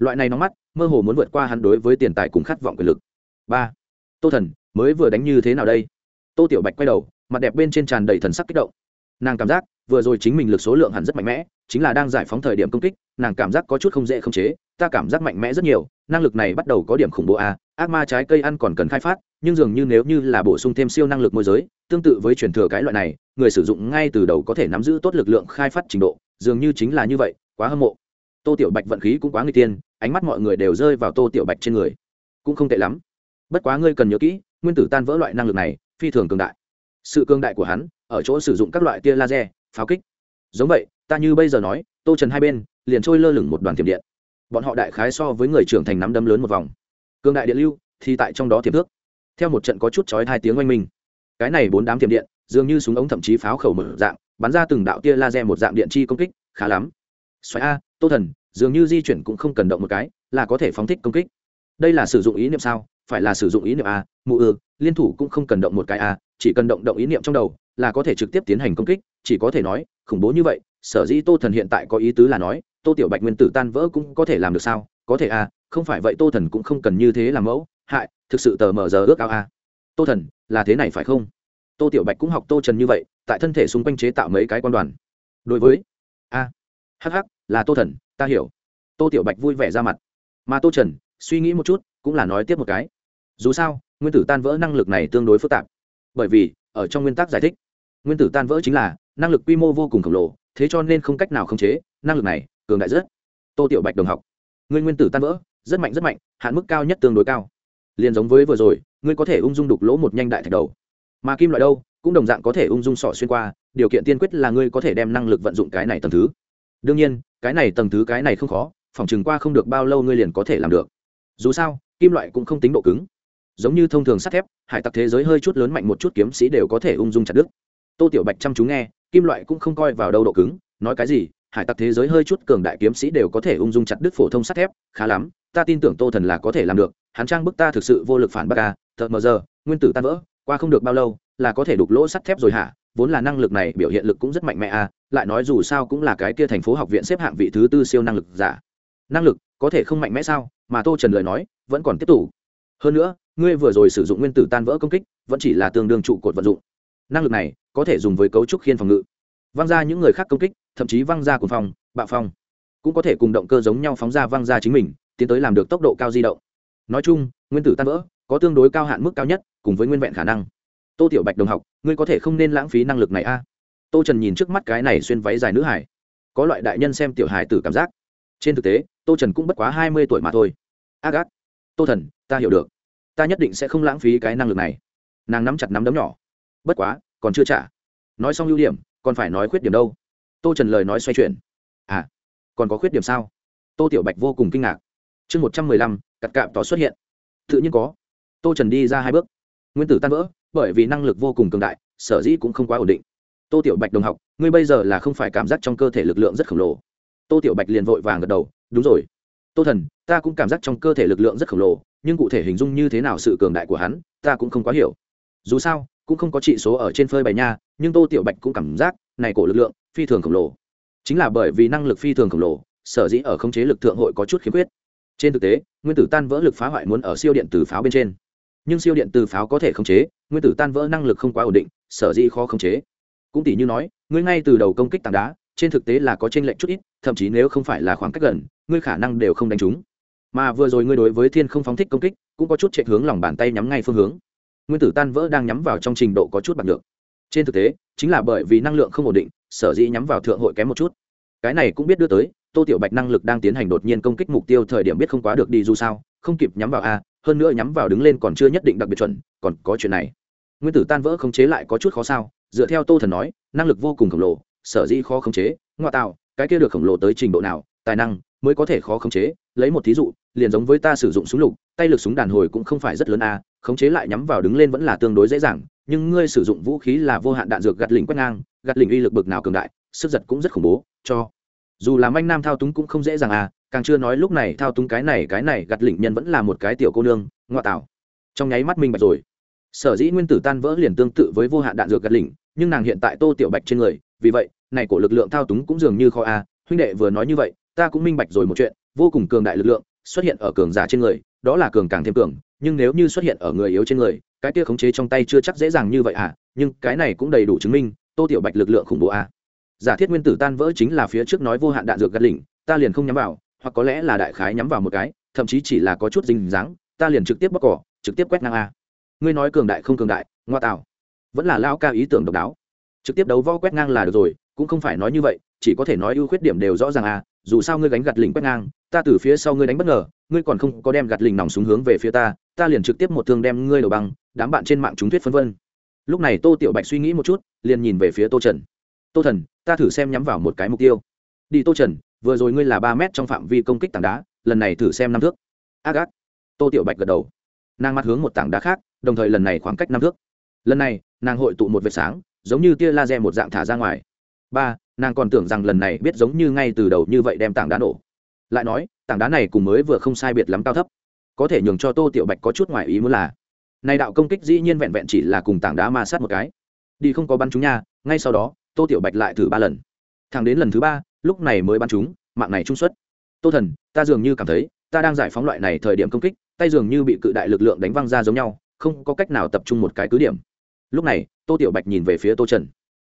loại này nóng mắt mơ hồ muốn vượt qua hắn đối với tiền tài cùng khát vọng quyền lực. Ba tô thần mới vừa đánh như thế nào đây? Tô tiểu bạch quay đầu mặt đẹp bên trên tràn đầy thần sắc kích động. Nàng cảm giác vừa rồi chính mình lực số lượng hẳn rất mạnh mẽ chính là đang giải phóng thời điểm công kích nàng cảm giác có chút không dễ khống chế ta cảm giác mạnh mẽ rất nhiều năng lực này bắt đầu có điểm khủng bố a à, ác ma trái cây ăn còn cần khai phát nhưng dường như nếu như là bổ sung thêm siêu năng lực môi giới tương tự với truyền thừa cái loại này người sử dụng ngay từ đầu có thể nắm giữ tốt lực lượng khai phát trình độ dường như chính là như vậy quá hâm mộ. Tô tiểu bạch vận khí cũng quá người tiên ánh mắt mọi người đều rơi vào tô tiểu bạch trên người. Cũng không tệ lắm. Bất quá ngươi cần nhớ kỹ, nguyên tử tan vỡ loại năng lực này, phi thường cường đại. Sự cường đại của hắn, ở chỗ sử dụng các loại tia laser, pháo kích. Giống vậy, ta như bây giờ nói, tô trần hai bên, liền trôi lơ lửng một đoàn thiểm điện. Bọn họ đại khái so với người trưởng thành nắm đấm lớn một vòng. Cường đại điện lưu, thì tại trong đó thiểm thước. Theo một trận có chút chói hai tiếng oanh minh. Cái này bốn đám thiểm điện, dường như súng ống thậm chí pháo khẩu mở dạng, bắn ra từng đạo tia laser một dạng điện chi công kích, khá lắm. Xoáy a, tô thần dường như di chuyển cũng không cần động một cái, là có thể phóng thích công kích. Đây là sử dụng ý niệm sao? Phải là sử dụng ý niệm a mụ ư, liên thủ cũng không cần động một cái a chỉ cần động động ý niệm trong đầu, là có thể trực tiếp tiến hành công kích. Chỉ có thể nói, khủng bố như vậy, sở dĩ tô thần hiện tại có ý tứ là nói, tô tiểu bạch nguyên tử tan vỡ cũng có thể làm được sao? Có thể a không phải vậy tô thần cũng không cần như thế làm mẫu. Hại, thực sự tờ mờ giờ ước ao a tô thần, là thế này phải không? Tô tiểu bạch cũng học tô trần như vậy, tại thân thể xung quanh chế tạo mấy cái quan đoàn. Đối với, a hh là tô thần ta hiểu. Tô tiểu bạch vui vẻ ra mặt. Mà tô trần, suy nghĩ một chút, cũng là nói tiếp một cái. Dù sao, nguyên tử tan vỡ năng lực này tương đối phức tạp. Bởi vì, ở trong nguyên tắc giải thích, nguyên tử tan vỡ chính là, năng lực quy mô vô cùng khổng lồ, thế cho nên không cách nào khống chế, năng lực này, cường đại rất. Tô tiểu bạch đồng học. Ngươi nguyên tử tan vỡ, rất mạnh rất mạnh, hạn mức cao nhất tương đối cao. Liền giống với vừa rồi, ngươi có thể ung dung đục lỗ một nhanh đại thạch đầu. Mà kim loại đâu, cũng đồng dạng có thể ung dung sỏ xuyên qua, điều kiện tiên quyết là ngươi có thể đem năng lực vận dụng cái này tầm thứ. Đương nhiên cái này tầng thứ cái này không khó phòng chừng qua không được bao lâu ngươi liền có thể làm được. Dù sao, kim loại cũng không tính độ cứng. Giống như thông thường sắt thép, hải tặc thế giới hơi chút lớn mạnh một chút kiếm sĩ đều có thể ung dung chặt đứt. Tô tiểu bạch chăm chú nghe, kim loại cũng không coi vào đâu độ cứng, nói cái gì, hải tặc thế giới hơi chút cường đại kiếm sĩ đều có thể ung dung chặt đứt phổ thông sắt thép, khá lắm, ta tin tưởng tô thần là có thể làm được, hắn trang bức ta thực sự vô lực phản bác ca thật mờ giờ, nguyên tử tan vỡ, qua không được bao lâu, là có thể đục lỗ sắt thép rồi hả? Vốn là năng lực này biểu hiện lực cũng rất mạnh mẽ à lại nói dù sao cũng là cái kia thành phố học viện xếp hạng vị thứ tư siêu năng lực giả. Năng lực, có thể không mạnh mẽ sao? Mà tô trần lời nói, vẫn còn tiếp tục. Hơn nữa, ngươi vừa rồi sử dụng nguyên tử tan vỡ công kích, vẫn chỉ là tương đương trụ cột vận dụng. Năng lực này, có thể dùng với cấu trúc khiên phòng ngự. Văng ra những người khác công kích, thậm chí văng ra cùng phòng bạo phong. Cũng có thể cùng động cơ giống nhau phóng ra văng ra chính mình, tiến tới làm được tốc độ cao di động. Nói chung, nguyên tử tan vỡ, có tương đối cao hạn mức cao nhất, cùng với nguyên vẹn khả năng. Tô tiểu bạch đồng học, ngươi có thể không nên lãng phí năng lực này a tô trần nhìn trước mắt cái này xuyên váy dài nữ hải có loại đại nhân xem tiểu hải tử cảm giác. Trên thực tế, tô trần cũng bất quá hai mươi tuổi mà thôi. Ác ác. Tô thần, ta hiểu được. Ta nhất định sẽ không lãng phí cái năng lực này. Nàng nắm chặt nắm đấm nhỏ. Bất quá, còn chưa trả. Nói xong ưu điểm, còn phải nói khuyết điểm đâu? Tô trần lời nói xoay chuyển. À còn có khuyết điểm sao? Tô tiểu bạch vô cùng kinh ngạc. Chương một trăm mười lăm cặt cạm tỏ xuất hiện. Tự nhiên có. Tô trần đi ra hai bước. Nguyên tử tan vỡ, bởi vì năng lực vô cùng cường đại, sở dĩ cũng không quá ổn định tô tiểu bạch đồng học, ngươi bây giờ là không phải cảm giác trong cơ thể lực lượng rất khổng lồ. Tô tiểu bạch liền vội vàng gật đầu, đúng rồi. Tô thần, ta cũng cảm giác trong cơ thể lực lượng rất khổng lồ, nhưng cụ thể hình dung như thế nào sự cường đại của hắn, ta cũng không quá hiểu. Dù sao, cũng không có trị số ở trên phơi bày nha, nhưng tô tiểu bạch cũng cảm giác, này cổ lực lượng, phi thường khổng lồ. Chính là bởi vì năng lực phi thường khổng lồ, sở dĩ ở khống chế lực thượng hội có chút khiếm khuyết. Trên thực tế, nguyên tử tan vỡ lực phá hoại muốn ở siêu điện từ pháo bên trên. Nhưng siêu điện từ pháo có thể khống chế, nguyên tử tan vỡ năng lực không quá ổn định, sở dĩ khó khống chế cũng tỷ như nói, ngươi ngay từ đầu công kích tảng đá, trên thực tế là có tranh lệch chút ít, thậm chí nếu không phải là khoảng cách gần, ngươi khả năng đều không đánh trúng. Mà vừa rồi ngươi đối với thiên không phóng thích công kích, cũng có chút chạy hướng lòng bàn tay nhắm ngay phương hướng. Nguyên tử tan vỡ đang nhắm vào trong trình độ có chút bằng được trên thực tế, chính là bởi vì năng lượng không ổn định, sở dĩ nhắm vào thượng hội kém một chút. Cái này cũng biết đưa tới, tô tiểu bạch năng lực đang tiến hành đột nhiên công kích mục tiêu thời điểm biết không quá được đi dù sao, không kịp nhắm vào a, hơn nữa nhắm vào đứng lên còn chưa nhất định đặc biệt chuẩn, còn có chuyện này. Nguyên tử tan vỡ không chế lại có chút khó sao dựa theo tô thần nói, năng lực vô cùng khổng lồ, sở dĩ khó khống chế, ngoại tạo, cái kia được khổng lồ tới trình độ nào, tài năng mới có thể khó khống chế. Lấy một thí dụ, liền giống với ta sử dụng súng lục, tay lực súng đàn hồi cũng không phải rất lớn a, khống chế lại nhắm vào đứng lên vẫn là tương đối dễ dàng, nhưng ngươi sử dụng vũ khí là vô hạn đạn dược gạt lỉnh quét ngang, gạt lỉnh uy lực bực nào cường đại, sức giật cũng rất khủng bố, cho dù làm anh nam thao túng cũng không dễ dàng à càng chưa nói lúc này thao túng cái này cái này gạt lỉnh nhân vẫn là một cái tiểu cô nương, ngoại tảo trong nháy mắt minh bạch rồi sở dĩ nguyên tử tan vỡ liền tương tự với vô hạn đạn dược gạt lỉnh, nhưng nàng hiện tại tô tiểu bạch trên người, vì vậy, này của lực lượng thao túng cũng dường như kho a huynh đệ vừa nói như vậy, ta cũng minh bạch rồi một chuyện, vô cùng cường đại lực lượng xuất hiện ở cường giả trên người, đó là cường càng thêm cường, nhưng nếu như xuất hiện ở người yếu trên người, cái kia khống chế trong tay chưa chắc dễ dàng như vậy à nhưng cái này cũng đầy đủ chứng minh, tô tiểu bạch lực lượng khủng bố à. giả thiết nguyên tử tan vỡ chính là phía trước nói vô hạn đạn dược gắt lỉnh, ta liền không nhắm vào, hoặc có lẽ là đại khái nhắm vào một cái, thậm chí chỉ là có chút dinh dáng, ta liền trực tiếp bóc cỏ, trực tiếp quét ngang a ngươi nói cường đại không cường đại, ngoa tạo vẫn là lao ca ý tưởng độc đáo. Trực tiếp đấu võ quét ngang là được rồi, cũng không phải nói như vậy, chỉ có thể nói ưu khuyết điểm đều rõ ràng à dù sao ngươi gánh gặt lình quét ngang, ta từ phía sau ngươi đánh bất ngờ, ngươi còn không có đem gặt lình nòng xuống hướng về phía ta ta liền trực tiếp một thương đem ngươi đầu băng, đám bạn trên mạng chúng thuyết phân vân. Lúc này tô tiểu bạch suy nghĩ một chút, liền nhìn về phía tô trần. Tô thần, ta thử xem nhắm vào một cái mục tiêu. Đi tô trần, vừa rồi ngươi là ba mét trong phạm vi công kích tảng đá, lần này thử xem năm thước. Ác ác. Tô tiểu bạch gật đầu. Nàng mặt hướng một tảng đá khác đồng thời lần này khoảng cách năm thước. Lần này, nàng hội tụ một vệt sáng, giống như tia laser một dạng thả ra ngoài. Ba, nàng còn tưởng rằng lần này biết giống như ngay từ đầu như vậy đem tảng đá nổ. Lại nói, tảng đá này cùng mới vừa không sai biệt lắm cao thấp. Có thể nhường cho tô tiểu bạch có chút ngoài ý muốn là, này đạo công kích dĩ nhiên vẹn vẹn chỉ là cùng tảng đá ma sát một cái. Đi không có bắn chúng nha, ngay sau đó, tô tiểu bạch lại thử ba lần. Thẳng đến lần thứ ba, lúc này mới bắn chúng, mạng này trung xuất. Tô thần, ta dường như cảm thấy, ta đang giải phóng loại này thời điểm công kích, tay dường như bị cự đại lực lượng đánh văng ra giống nhau không có cách nào tập trung một cái cứ điểm. Lúc này, tô tiểu bạch nhìn về phía tô trần.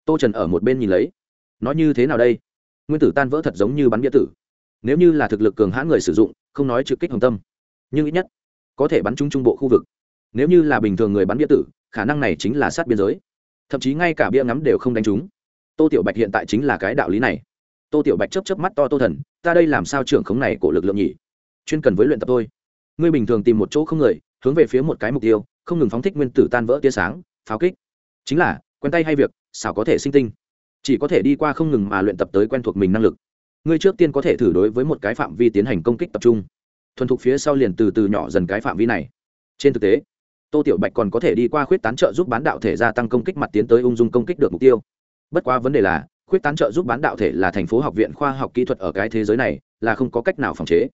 Tô trần ở một bên nhìn lấy. Nói như thế nào đây? Nguyên tử tan vỡ thật giống như bắn nghĩa tử. Nếu như là thực lực cường hãn người sử dụng, không nói trực kích hồng tâm. Nhưng ít nhất, có thể bắn trúng trung bộ khu vực. Nếu như là bình thường người bắn bia tử, khả năng này chính là sát biên giới. Thậm chí ngay cả bia ngắm đều không đánh trúng. Tô tiểu bạch hiện tại chính là cái đạo lý này. Tô tiểu bạch chấp chấp mắt to tô thần, ta đây làm sao trưởng khống này của lực lượng nhỉ? Chuyên cần với luyện tập tôi ngươi bình thường tìm một chỗ không người, hướng về phía một cái mục tiêu không ngừng phóng thích nguyên tử tan vỡ tia sáng, pháo kích. Chính là, quen tay hay việc, xảo có thể sinh tinh. Chỉ có thể đi qua không ngừng mà luyện tập tới quen thuộc mình năng lực. Ngươi trước tiên có thể thử đối với một cái phạm vi tiến hành công kích tập trung. Thuần thục phía sau liền từ từ nhỏ dần cái phạm vi này. Trên thực tế, tô tiểu bạch còn có thể đi qua khuyết tán trợ giúp bán đạo thể gia tăng công kích mặt tiến tới ung dung công kích được mục tiêu. Bất quá vấn đề là, khuyết tán trợ giúp bán đạo thể là thành phố học viện khoa học kỹ thuật ở cái thế giới này là không có cách nào phòng chế.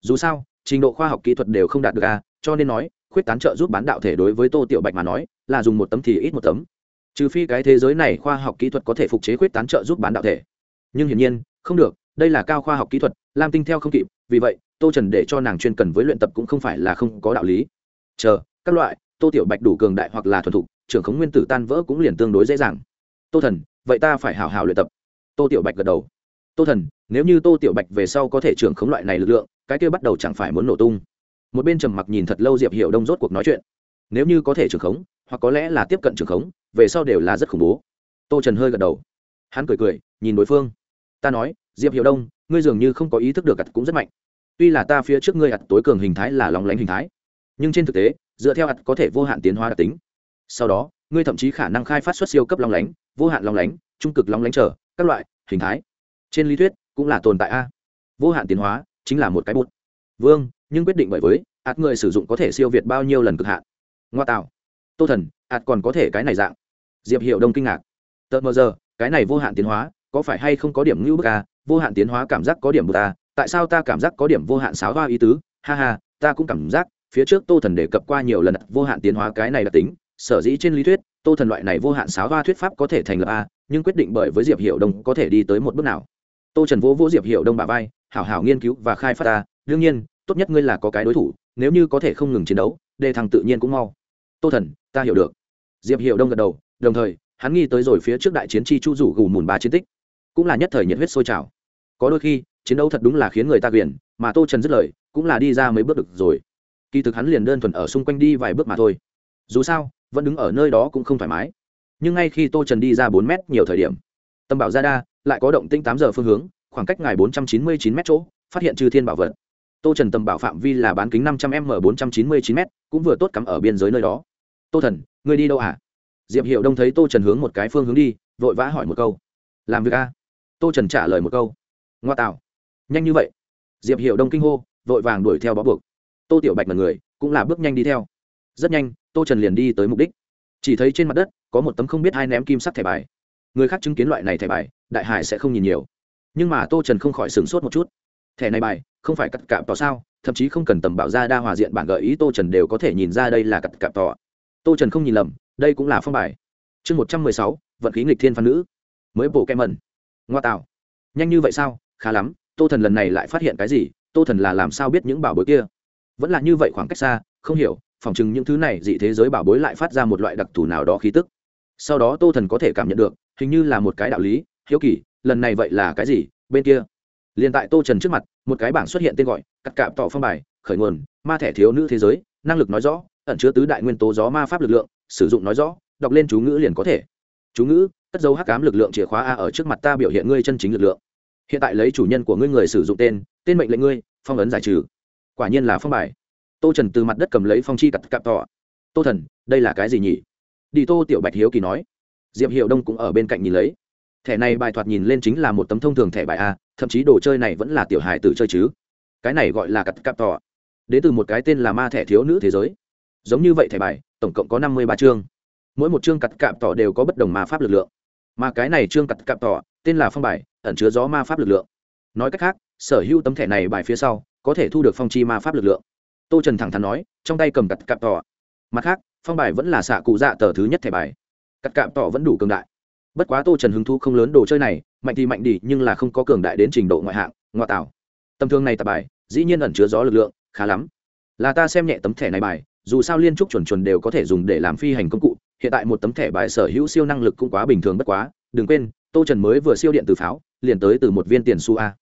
Dù sao, trình độ khoa học kỹ thuật đều không đạt được a, cho nên nói khuyết tán trợ giúp bán đạo thể đối với tô tiểu bạch mà nói, là dùng một tấm thì ít một tấm. Trừ phi cái thế giới này khoa học kỹ thuật có thể phục chế khuyết tán trợ giúp bán đạo thể. Nhưng hiển nhiên, không được, đây là cao khoa học kỹ thuật, lam tinh theo không kịp, vì vậy, tô trần để cho nàng chuyên cần với luyện tập cũng không phải là không có đạo lý. Chờ, các loại, tô tiểu bạch đủ cường đại hoặc là thuần thục, trưởng khống nguyên tử tan vỡ cũng liền tương đối dễ dàng. Tô thần, vậy ta phải hào hào luyện tập. Tô tiểu bạch gật đầu. Tô thần, nếu như tô tiểu bạch về sau có thể trưởng khống loại này lực lượng, cái kia bắt đầu chẳng phải muốn nổ tung một bên trầm mặc nhìn thật lâu diệp hiệu đông rốt cuộc nói chuyện nếu như có thể trưởng khống hoặc có lẽ là tiếp cận trưởng khống về sau đều là rất khủng bố tô trần hơi gật đầu hắn cười cười nhìn đối phương ta nói diệp hiệu đông ngươi dường như không có ý thức được ặt cũng rất mạnh tuy là ta phía trước ngươi ặt tối cường hình thái là lòng lánh hình thái nhưng trên thực tế dựa theo ặt có thể vô hạn tiến hóa đặc tính sau đó ngươi thậm chí khả năng khai phát xuất siêu cấp long lánh vô hạn long lánh trung cực long lánh trở các loại hình thái trên lý thuyết cũng là tồn tại a vô hạn tiến hóa chính là một cái bút vương nhưng quyết định bởi với, ạt người sử dụng có thể siêu việt bao nhiêu lần cực hạn. Ngoa tạo. Tô thần, ạt còn có thể cái này dạng. Diệp hiệu đông kinh ngạc. Tợt mờ giờ, cái này vô hạn tiến hóa, có phải hay không có điểm ngữ bức a vô hạn tiến hóa cảm giác có điểm bút a à? tại sao ta cảm giác có điểm vô hạn sáo hoa ý tứ? Ha ha, ta cũng cảm giác, phía trước tô thần đề cập qua nhiều lần, vô hạn tiến hóa cái này đặc tính, sở dĩ trên lý thuyết, tô thần loại này vô hạn sáo hoa thuyết pháp có thể thành lập a nhưng quyết định bởi với diệp hiệu đông có thể đi tới một bước nào. Tô trần vỗ vỗ diệp hiệu đông bà vai, hảo hảo nghiên cứu và khai phát ta đương nhiên tốt nhất ngươi là có cái đối thủ, nếu như có thể không ngừng chiến đấu, đề thằng tự nhiên cũng mau. Tô thần, ta hiểu được. Diệp hiệu đông gật đầu, đồng thời, hắn nghi tới rồi phía trước đại chiến chi chu rủ gù mùn ba chiến tích. Cũng là nhất thời nhiệt huyết sôi trào. Có đôi khi, chiến đấu thật đúng là khiến người ta quyền, mà tô trần dứt lời, cũng là đi ra mấy bước được rồi. Kỳ thực hắn liền đơn thuần ở xung quanh đi vài bước mà thôi. Dù sao, vẫn đứng ở nơi đó cũng không thoải mái. Nhưng ngay khi tô trần đi ra bốn mét nhiều thời điểm, tâm bảo ra đa, lại có động tinh tám giờ phương hướng, khoảng cách ngài bốn trăm chín mươi chín mét chỗ, phát hiện chư thiên bảo vật tô trần tầm bảo phạm vi là bán kính năm trăm m, bốn trăm chín mươi chín m, cũng vừa tốt cắm ở biên giới nơi đó. Tô thần, ngươi đi đâu à diệp hiệu đông thấy tô trần hướng một cái phương hướng đi, vội vã hỏi một câu. Làm việc a tô trần trả lời một câu. Ngoa tạo. Nhanh như vậy. Diệp hiệu đông kinh hô, vội vàng đuổi theo bó buộc. Tô tiểu bạch là người, cũng là bước nhanh đi theo. Rất nhanh, tô trần liền đi tới mục đích. Chỉ thấy trên mặt đất, có một tấm không biết hai ném kim sắc thẻ bài. Người khác chứng kiến loại này thẻ bài, đại hải sẽ không nhìn nhiều. Nhưng mà tô trần không khỏi sửng sốt một chút thẻ này bài, không phải cắt cạm tỏ sao? Thậm chí không cần tầm bảo ra đa hòa diện bản gợi ý tô trần đều có thể nhìn ra đây là cắt cạp tỏ. Tô trần không nhìn lầm, đây cũng là phong bài. Chương một trăm mười sáu, vận khí nghịch thiên phan nữ. Mới bộ kem mẩn. Ngoa tạo. Nhanh như vậy sao? Khá lắm, tô thần lần này lại phát hiện cái gì? Tô thần là làm sao biết những bảo bối kia? Vẫn là như vậy khoảng cách xa, không hiểu, phỏng chừng những thứ này dị thế giới bảo bối lại phát ra một loại đặc thù nào đó khí tức. Sau đó tô thần có thể cảm nhận được, hình như là một cái đạo lý, hiếu kỳ, lần này vậy là cái gì? Bên kia liền tại tô trần trước mặt, một cái bảng xuất hiện tên gọi, cắt cạm tỏ phong bài, khởi nguồn, ma thẻ thiếu nữ thế giới, năng lực nói rõ, ẩn chứa tứ đại nguyên tố gió ma pháp lực lượng, sử dụng nói rõ, đọc lên chú ngữ liền có thể. Chú ngữ, cất dấu hắc cám lực lượng chìa khóa a ở trước mặt ta biểu hiện ngươi chân chính lực lượng. Hiện tại lấy chủ nhân của ngươi người sử dụng tên tên mệnh lệnh ngươi, phong ấn giải trừ. Quả nhiên là phong bài. Tô trần từ mặt đất cầm lấy phong chi cặp cặp tỏ tô thần, đây là cái gì nhỉ? Đi tô tiểu bạch hiếu kỳ nói. Diệp hiệu đông cũng ở bên cạnh nhìn lấy. Thẻ này bài thoạt nhìn lên chính là một tấm thông thường thẻ bài a thậm chí đồ chơi này vẫn là tiểu hài tử chơi chứ. Cái này gọi là cặp cặp tỏ đến từ một cái tên là ma thẻ thiếu nữ thế giới. Giống như vậy thẻ bài, tổng cộng có năm mươi ba chương. Mỗi một chương cặp cặp tỏ đều có bất đồng ma pháp lực lượng. Mà cái này chương cặp cặp tỏ tên là phong bài, ẩn chứa gió ma pháp lực lượng. Nói cách khác, sở hữu tấm thẻ này bài phía sau, có thể thu được phong chi ma pháp lực lượng. Tô trần thẳng thắn nói, trong tay cầm cặp cặp tỏ mặt khác, phong bài vẫn là xạ cụ dạ tờ thứ nhất thẻ bài. Cặp cặp tỏ vẫn đủ cường đại bất quá tô trần hứng thú không lớn đồ chơi này, mạnh thì mạnh đi, nhưng là không có cường đại đến trình độ ngoại hạng ngoại tảo tầm thương này tạp bài, dĩ nhiên ẩn chứa gió lực lượng, khá lắm. Là ta xem nhẹ tấm thẻ này bài, dù sao liên trúc chuẩn chuẩn đều có thể dùng để làm phi hành công cụ, hiện tại một tấm thẻ bài sở hữu siêu năng lực cũng quá bình thường bất quá, đừng quên, tô trần mới vừa siêu điện từ pháo, liền tới từ một viên tiền su a.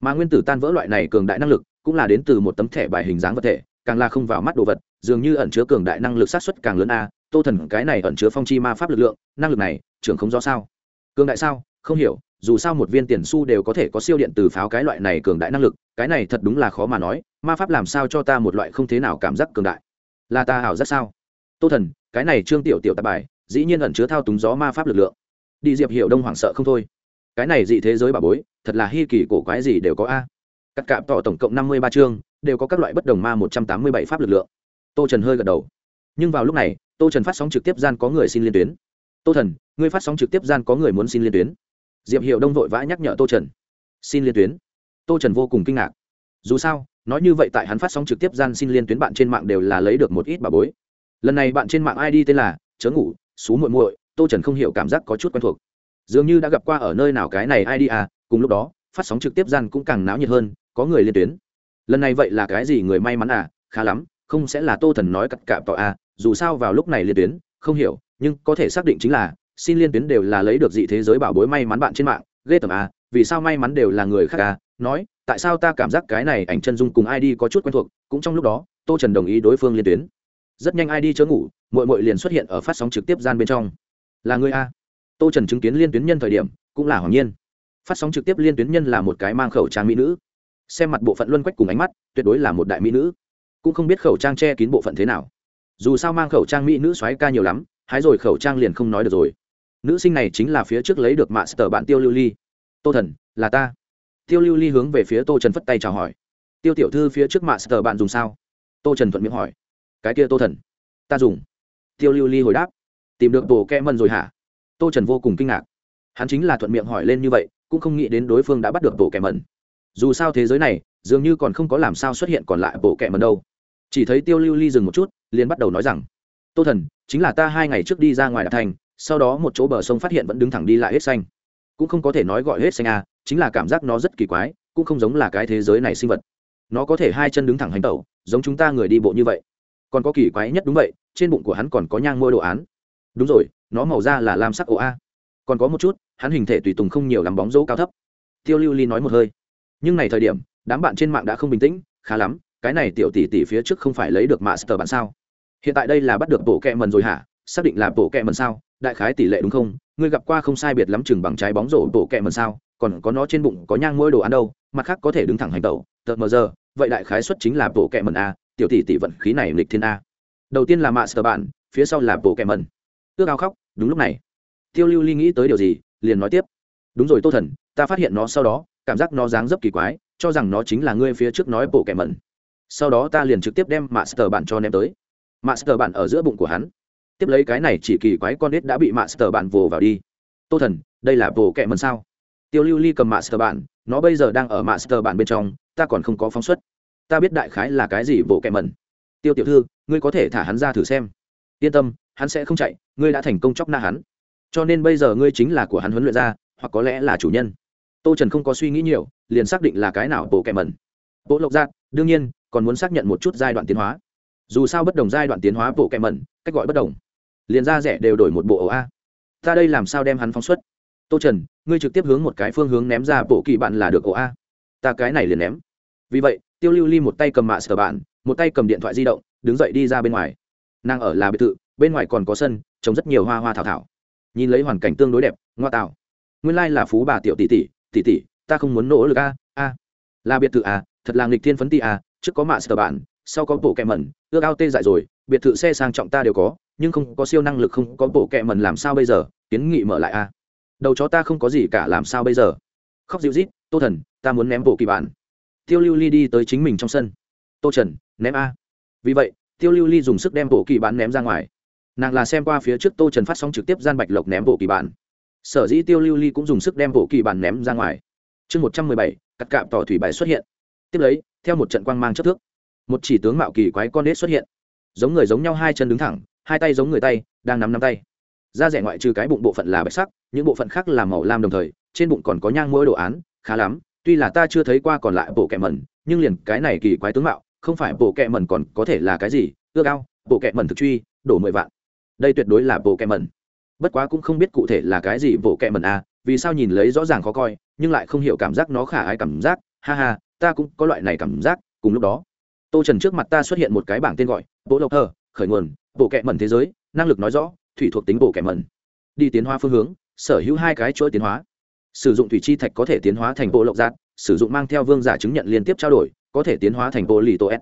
Mà nguyên tử tan vỡ loại này cường đại năng lực, cũng là đến từ một tấm thẻ bài hình dáng vật thể, càng là không vào mắt đồ vật, dường như ẩn chứa cường đại năng lực sát xuất càng lớn a. Tô thần, cái này ẩn chứa phong chi ma pháp lực lượng, năng lực này trưởng không rõ sao? Cường đại sao? Không hiểu, dù sao một viên tiền su đều có thể có siêu điện từ pháo cái loại này cường đại năng lực, cái này thật đúng là khó mà nói, ma pháp làm sao cho ta một loại không thế nào cảm giác cường đại? Là ta hảo rất sao? Tô thần, cái này trương tiểu tiểu tạp bài, dĩ nhiên ẩn chứa thao túng gió ma pháp lực lượng. Đi diệp hiệu đông hoảng sợ không thôi. Cái này dị thế giới bà bối, thật là hi kỳ cổ quái gì đều có a. Cắt cạm tỏ tổng cộng năm mươi ba chương, đều có các loại bất đồng ma một trăm tám mươi bảy pháp lực lượng. Tô trần hơi gật đầu. Nhưng vào lúc này, tô trần phát sóng trực tiếp gian có người xin liên tuyến. Tô thần ngươi phát sóng trực tiếp gian có người muốn xin liên tuyến. Diệp hiệu đông vội vã nhắc nhở tô trần. Xin liên tuyến. Tô trần vô cùng kinh ngạc. Dù sao, nói như vậy tại hắn phát sóng trực tiếp gian xin liên tuyến bạn trên mạng đều là lấy được một ít bà bối. Lần này bạn trên mạng id tên là chớ ngủ xú muội muội, tô trần không hiểu cảm giác có chút quen thuộc. Dường như đã gặp qua ở nơi nào cái này id à cùng lúc đó, phát sóng trực tiếp gian cũng càng náo nhiệt hơn, có người liên tuyến. Lần này vậy là cái gì người may mắn à khá lắm, không sẽ là tô thần nói cặp cạp tỏ à dù sao vào lúc này liên tuyến, không hiểu, nhưng có thể xác định chính là xin liên tuyến đều là lấy được dị thế giới bảo bối may mắn bạn trên mạng, ghê tởm à vì sao may mắn đều là người khác à? Nói, tại sao ta cảm giác cái này ảnh chân dung cùng id có chút quen thuộc, cũng trong lúc đó, tô trần đồng ý đối phương liên tuyến. Rất nhanh id chớ ngủ mội mội liền xuất hiện ở phát sóng trực tiếp gian bên trong. Là người a? Tô trần chứng kiến liên tuyến nhân thời điểm, cũng là hoàng nhiên. Phát sóng trực tiếp liên tuyến nhân là một cái mang khẩu trang mỹ nữ. Xem mặt bộ phận luân quách cùng ánh mắt, tuyệt đối là một đại mỹ nữ. Cũng không biết khẩu trang che kín bộ phận thế nào. Dù sao mang khẩu trang mỹ nữ xoáy ca nhiều lắm, hái rồi khẩu trang liền không nói được rồi nữ sinh này chính là phía trước lấy được mạ sở bạn tiêu lưu ly. Tô thần, là ta. Tiêu lưu ly hướng về phía tô trần phất tay chào hỏi. Tiêu tiểu thư phía trước mạ sở bạn dùng sao? Tô trần thuận miệng hỏi. Cái kia tô thần, ta dùng. Tiêu lưu ly hồi đáp. Tìm được tổ kẽ mần rồi hả? Tô trần vô cùng kinh ngạc. Hắn chính là thuận miệng hỏi lên như vậy, cũng không nghĩ đến đối phương đã bắt được tổ kẹ mần dù sao thế giới này, dường như còn không có làm sao xuất hiện còn lại bộ kẹ mần đâu. Chỉ thấy tiêu lưu ly dừng một chút, liền bắt đầu nói rằng, tô thần, chính là ta hai ngày trước đi ra ngoài đạp thành sau đó một chỗ bờ sông phát hiện vẫn đứng thẳng đi lại hết xanh. Cũng không có thể nói gọi hết xanh à chính là cảm giác nó rất kỳ quái, cũng không giống là cái thế giới này sinh vật. Nó có thể hai chân đứng thẳng hành tẩu, giống chúng ta người đi bộ như vậy. Còn có kỳ quái nhất đúng vậy, trên bụng của hắn còn có nhang môi đồ án. Đúng rồi, nó màu da là lam sắc ổ a. Còn có một chút, hắn hình thể tùy tùng không nhiều làm bóng dỗ cao thấp. Tiêu lưu ly nói một hơi. Nhưng này thời điểm, đám bạn trên mạng đã không bình tĩnh, khá lắm, cái này tiểu tỷ tỷ phía trước không phải lấy được mạ sờ bạn sao? Hiện tại đây là bắt được bộ kẹ mần rồi hả? Xác định là bộ kẹ mần sao? Đại khái tỷ lệ đúng không? Ngươi gặp qua không sai biệt lắm chừng bằng trái bóng rổ bộ kẹ mần sao? Còn có nó trên bụng có nhang môi đồ ăn đâu, mặt khác có thể đứng thẳng hành tẩu. Tợt mờ giờ, vậy đại khái xuất chính là bộ kẹ mần a, tiểu tỷ tỷ vận khí này lịch thiên a. Đầu tiên là mạ sờ bạn, phía sau là bộ kẹ mần. Ước ao khóc, đúng lúc này. Tiêu lưu ly nghĩ tới điều gì, liền nói tiếp. Đúng rồi tô thần, ta phát hiện nó sau đó, cảm giác nó dáng dấp kỳ quái, cho rằng nó chính là ngươi phía trước nói bộ kẹ mần. Sau đó ta liền trực tiếp đem mạ sờ bạn cho ném tới. Mạ sờ bạn ở giữa bụng của hắn tiếp lấy cái này chỉ kỳ quái con nết đã bị mạ sờ bạn vồ vào đi. Tô thần, đây là bộ kẹ mần sao? Tiêu lưu ly cầm mạ sờ bạn, nó bây giờ đang ở master bạn bên trong, ta còn không có phóng xuất. Ta biết đại khái là cái gì bộ kẹ mần. tiêu tiểu thư, ngươi có thể thả hắn ra thử xem. Yên tâm, hắn sẽ không chạy, ngươi đã thành công chóc na hắn. Cho nên bây giờ ngươi chính là của hắn huấn luyện ra hoặc có lẽ là chủ nhân. Tô trần không có suy nghĩ nhiều, liền xác định là cái nào bộ kẻ mẩn bộ lộc giác, đương nhiên, còn muốn xác nhận một chút giai đoạn tiến hóa. Dù sao bất đồng giai đoạn tiến hóa bộ kẻ mẩn cách gọi bất đồng liền ra rẻ đều đổi một bộ ổ a. Ta đây làm sao đem hắn phóng xuất? Tô trần, ngươi trực tiếp hướng một cái phương hướng ném ra bộ kỳ bạn là được ổ a. Ta cái này liền ném. Vì vậy, tiêu lưu ly một tay cầm mạ sở bạn, một tay cầm điện thoại di động, đứng dậy đi ra bên ngoài. Nàng ở là biệt thự, bên ngoài còn có sân trồng rất nhiều hoa hoa thảo thảo. Nhìn lấy hoàn cảnh tương đối đẹp, ngoa tạo. Nguyên lai là phú bà tiểu tỷ tỷ tỷ tỷ, ta không muốn nỗ lực a a. Là biệt thự à thật là nghịch thiên phấn tỷ à trước có mạ sở bạn, sau có bộ kẹ mẩn, ước ao tê dại rồi, biệt thự xe sang trọng ta đều có nhưng không có siêu năng lực không có bộ kẹ mần làm sao bây giờ, kiến nghị mở lại a. Đầu chó ta không có gì cả làm sao bây giờ? Khóc dịu rít tô thần, ta muốn ném bộ kỳ bản tiêu lưu ly đi tới chính mình trong sân. Tô trần, ném a. Vì vậy, tiêu lưu ly dùng sức đem bộ kỳ bản ném ra ngoài. Nàng là xem qua phía trước tô trần phát sóng trực tiếp gian bạch lộc ném bộ kỳ bản sở dĩ tiêu lưu ly cũng dùng sức đem bộ kỳ bản ném ra ngoài. Chương một trăm mười bảy, cắt cạm tỏ thủy bài xuất hiện. Tiếp lấy, theo một trận quang mang chất thước, một chỉ tướng mạo kỳ quái con nết xuất hiện. Giống người giống nhau hai chân đứng thẳng hai tay giống người tay, đang nắm nắm tay. Da rẻ ngoại trừ cái bụng bộ phận là bạch sắc, những bộ phận khác là màu lam đồng thời, trên bụng còn có nhang mỗi đồ án, khá lắm. Tuy là ta chưa thấy qua còn lại bộ kẹ mẩn, nhưng liền cái này kỳ quái tướng mạo, không phải bộ kẹ mẩn còn có thể là cái gì? Ước ao, bộ kẹ mẩn thực truy, đổ mười vạn. Đây tuyệt đối là bộ kẹ mẩn. Bất quá cũng không biết cụ thể là cái gì bộ kẹ mẩn à vì sao nhìn lấy rõ ràng khó coi, nhưng lại không hiểu cảm giác nó khả ai cảm giác. Ha ha, ta cũng có loại này cảm giác. Cùng lúc đó, tô trần trước mặt ta xuất hiện một cái bảng tên gọi, bộ lộc hờ, khởi nguồn bộ kệ mẩn thế giới, năng lực nói rõ, thủy thuộc tính bộ kệ mẩn. Đi tiến hóa phương hướng, sở hữu hai cái chuỗi tiến hóa. Sử dụng thủy chi thạch có thể tiến hóa thành bộ lộc giác sử dụng mang theo vương giả chứng nhận liên tiếp trao đổi, có thể tiến hóa thành bộ lì tô s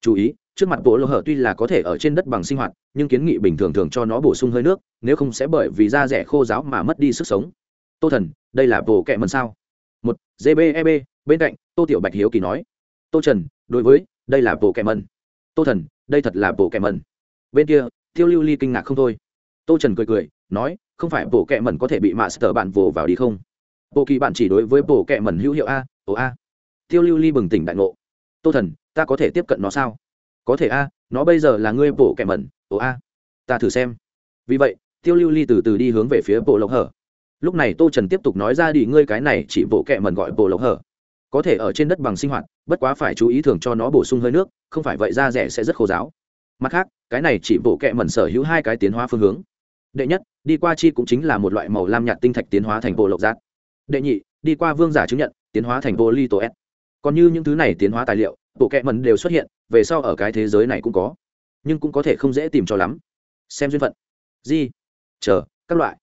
chú ý, trước mặt bộ lô hở tuy là có thể ở trên đất bằng sinh hoạt, nhưng kiến nghị bình thường thường cho nó bổ sung hơi nước, nếu không sẽ bởi vì da rẻ khô giáo mà mất đi sức sống. Tô thần, đây là bộ kệ mần sao? Một gbeb bên cạnh, tô tiểu bạch hiếu kỳ nói. Tô trần, đối với, đây là bộ kệ mần tô thần, đây thật là bộ kệ mần bên kia tiêu lưu ly kinh ngạc không thôi. Tô trần cười cười nói không phải bộ kẹ mẩn có thể bị mạ sờ bạn vồ vào đi không? Bộ kỳ bạn chỉ đối với bộ kẹ mẩn hữu hiệu a ồ a. Tiêu lưu ly bừng tỉnh đại ngộ. Tô thần ta có thể tiếp cận nó sao? Có thể a nó bây giờ là ngươi bộ kẹ mẩn, ồ a. Ta thử xem. Vì vậy tiêu lưu ly từ từ đi hướng về phía bộ lộc hở. Lúc này tô trần tiếp tục nói ra đi ngươi cái này chỉ bộ kẹ mẩn gọi bộ lộc hở. Có thể ở trên đất bằng sinh hoạt bất quá phải chú ý thường cho nó bổ sung hơi nước không phải vậy da rẻ sẽ rất khô giáo mặt khác, cái này chỉ bộ kệ mẩn sở hữu hai cái tiến hóa phương hướng. Đệ nhất, đi qua chi cũng chính là một loại màu lam nhạt tinh thạch tiến hóa thành bộ lộc giác. Đệ nhị, đi qua vương giả chứng nhận, tiến hóa thành bộ ly tổ s. Còn như những thứ này tiến hóa tài liệu, bộ kệ mẩn đều xuất hiện, về sau ở cái thế giới này cũng có. Nhưng cũng có thể không dễ tìm cho lắm. Xem duyên phận. Di, chờ, các loại.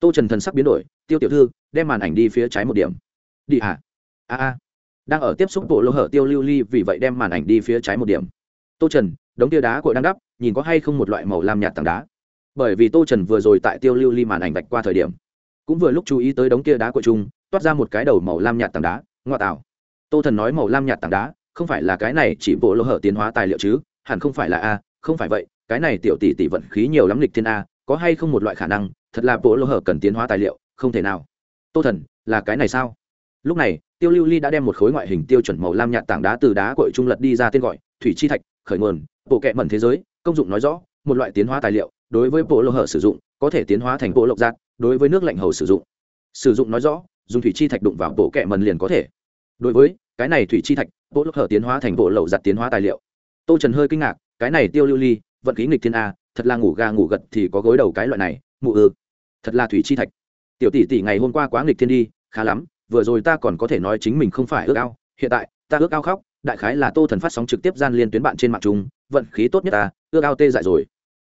Tô trần thần sắc biến đổi, tiêu tiểu thư, đem màn ảnh đi phía trái một điểm. Đi hả a a đang ở tiếp xúc bộ lô hở tiêu lưu ly, vì vậy đem màn ảnh đi phía trái một điểm. Tô trần đống tia đá cội đang đắp, nhìn có hay không một loại màu lam nhạt tảng đá. Bởi vì tô trần vừa rồi tại tiêu lưu ly màn ảnh vạch qua thời điểm, cũng vừa lúc chú ý tới đống tia đá cội chung, toát ra một cái đầu màu lam nhạt tảng đá ngoại tạo. Tô thần nói màu lam nhạt tảng đá, không phải là cái này chỉ bộ lỗ hở tiến hóa tài liệu chứ, hẳn không phải là a, không phải vậy, cái này tiểu tỷ tỷ vận khí nhiều lắm lịch thiên a, có hay không một loại khả năng, thật là bộ lỗ hở cần tiến hóa tài liệu, không thể nào. Tô thần, là cái này sao? Lúc này, tiêu lưu ly đã đem một khối ngoại hình tiêu chuẩn màu lam nhạt tảng đá từ đá cội trung lật đi ra tên gọi thủy chi thạch, khởi nguồn, bộ kệ mẩn thế giới, công dụng nói rõ, một loại tiến hóa tài liệu, đối với bộ lô hở sử dụng, có thể tiến hóa thành bộ lộc giác đối với nước lạnh hầu sử dụng. Sử dụng nói rõ, dùng thủy chi thạch đụng vào bộ kệ mẩn liền có thể. Đối với, cái này thủy chi thạch, bộ lộc hở tiến hóa thành bộ lậu giặt tiến hóa tài liệu. Tô trần hơi kinh ngạc, cái này tiêu lưu ly, vận khí nghịch thiên a, thật là ngủ gà ngủ gật thì có gối đầu cái loại này, mụ ư. Thật là thủy chi thạch. Tiểu tỷ tỷ ngày hôm qua quá nghịch thiên đi, khá lắm, vừa rồi ta còn có thể nói chính mình không phải ước ao, hiện tại, ta ước ao khóc đại khái là tô thần phát sóng trực tiếp gian liên tuyến bạn trên mạng chúng vận khí tốt nhất ta, ước ao tê dại rồi.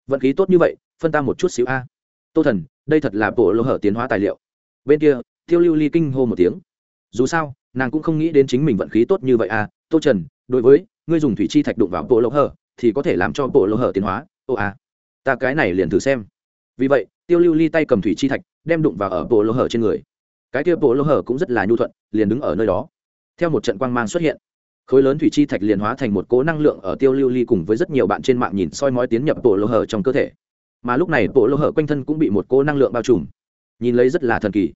Vận khí tốt như vậy, phân ta một chút xíu a. Tô thần, đây thật là bộ lô hở tiến hóa tài liệu. Bên kia tiêu lưu ly kinh hô một tiếng. Dù sao, nàng cũng không nghĩ đến chính mình vận khí tốt như vậy à tô trần, đối với, ngươi dùng thủy chi thạch đụng vào bộ lô hở, thì có thể làm cho bộ lô hở tiến hóa. Ô à ta cái này liền thử xem. Vì vậy tiêu lưu ly tay cầm thủy chi thạch, đem đụng vào ở bộ lô hở trên người. Cái kia bộ lô hở cũng rất là nhu thuận, liền đứng ở nơi đó. Theo một trận quang mang xuất hiện khối lớn thủy chi thạch liền hóa thành một cố năng lượng ở tiêu lưu ly cùng với rất nhiều bạn trên mạng nhìn soi mói tiến nhập bộ lô hở trong cơ thể. Mà lúc này bộ lô hở quanh thân cũng bị một cố năng lượng bao trùm. Nhìn lấy rất là thần kỳ.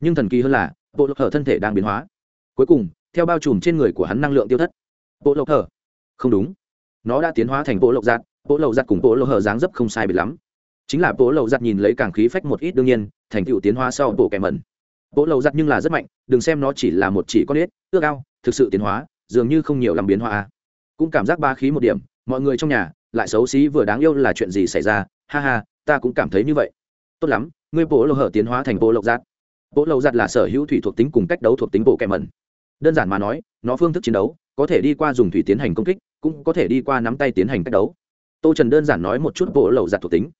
Nhưng thần kỳ hơn là, bộ lô hở thân thể đang biến hóa. Cuối cùng, theo bao trùm trên người của hắn năng lượng tiêu thất, bộ lô hở. Không đúng. Nó đã tiến hóa thành bộ lộc giạt, bộ lộc giạt cùng bộ lô hở dáng dấp không sai biệt lắm. Chính là bộ lộc giạt nhìn lấy càng khí phách một ít đương nhiên, thành tựu tiến hóa sau bộ kẻ mẩn. Bộ lộc giạt nhưng là rất mạnh, đừng xem nó chỉ là một chỉ con ếch, ước ao, thực sự tiến hóa dường như không nhiều làm biến hóa. Cũng cảm giác ba khí một điểm, mọi người trong nhà, lại xấu xí vừa đáng yêu là chuyện gì xảy ra? Ha ha, ta cũng cảm thấy như vậy. Tốt lắm, ngươi bộ lộc hở tiến hóa thành bộ lộc giác bộ lộc giác là sở hữu thủy thuộc tính cùng cách đấu thuộc tính bộ kẻ mẩn. Đơn giản mà nói, nó phương thức chiến đấu, có thể đi qua dùng thủy tiến hành công kích, cũng có thể đi qua nắm tay tiến hành cách đấu. Tô trần đơn giản nói một chút bộ lậu giặt thuộc tính.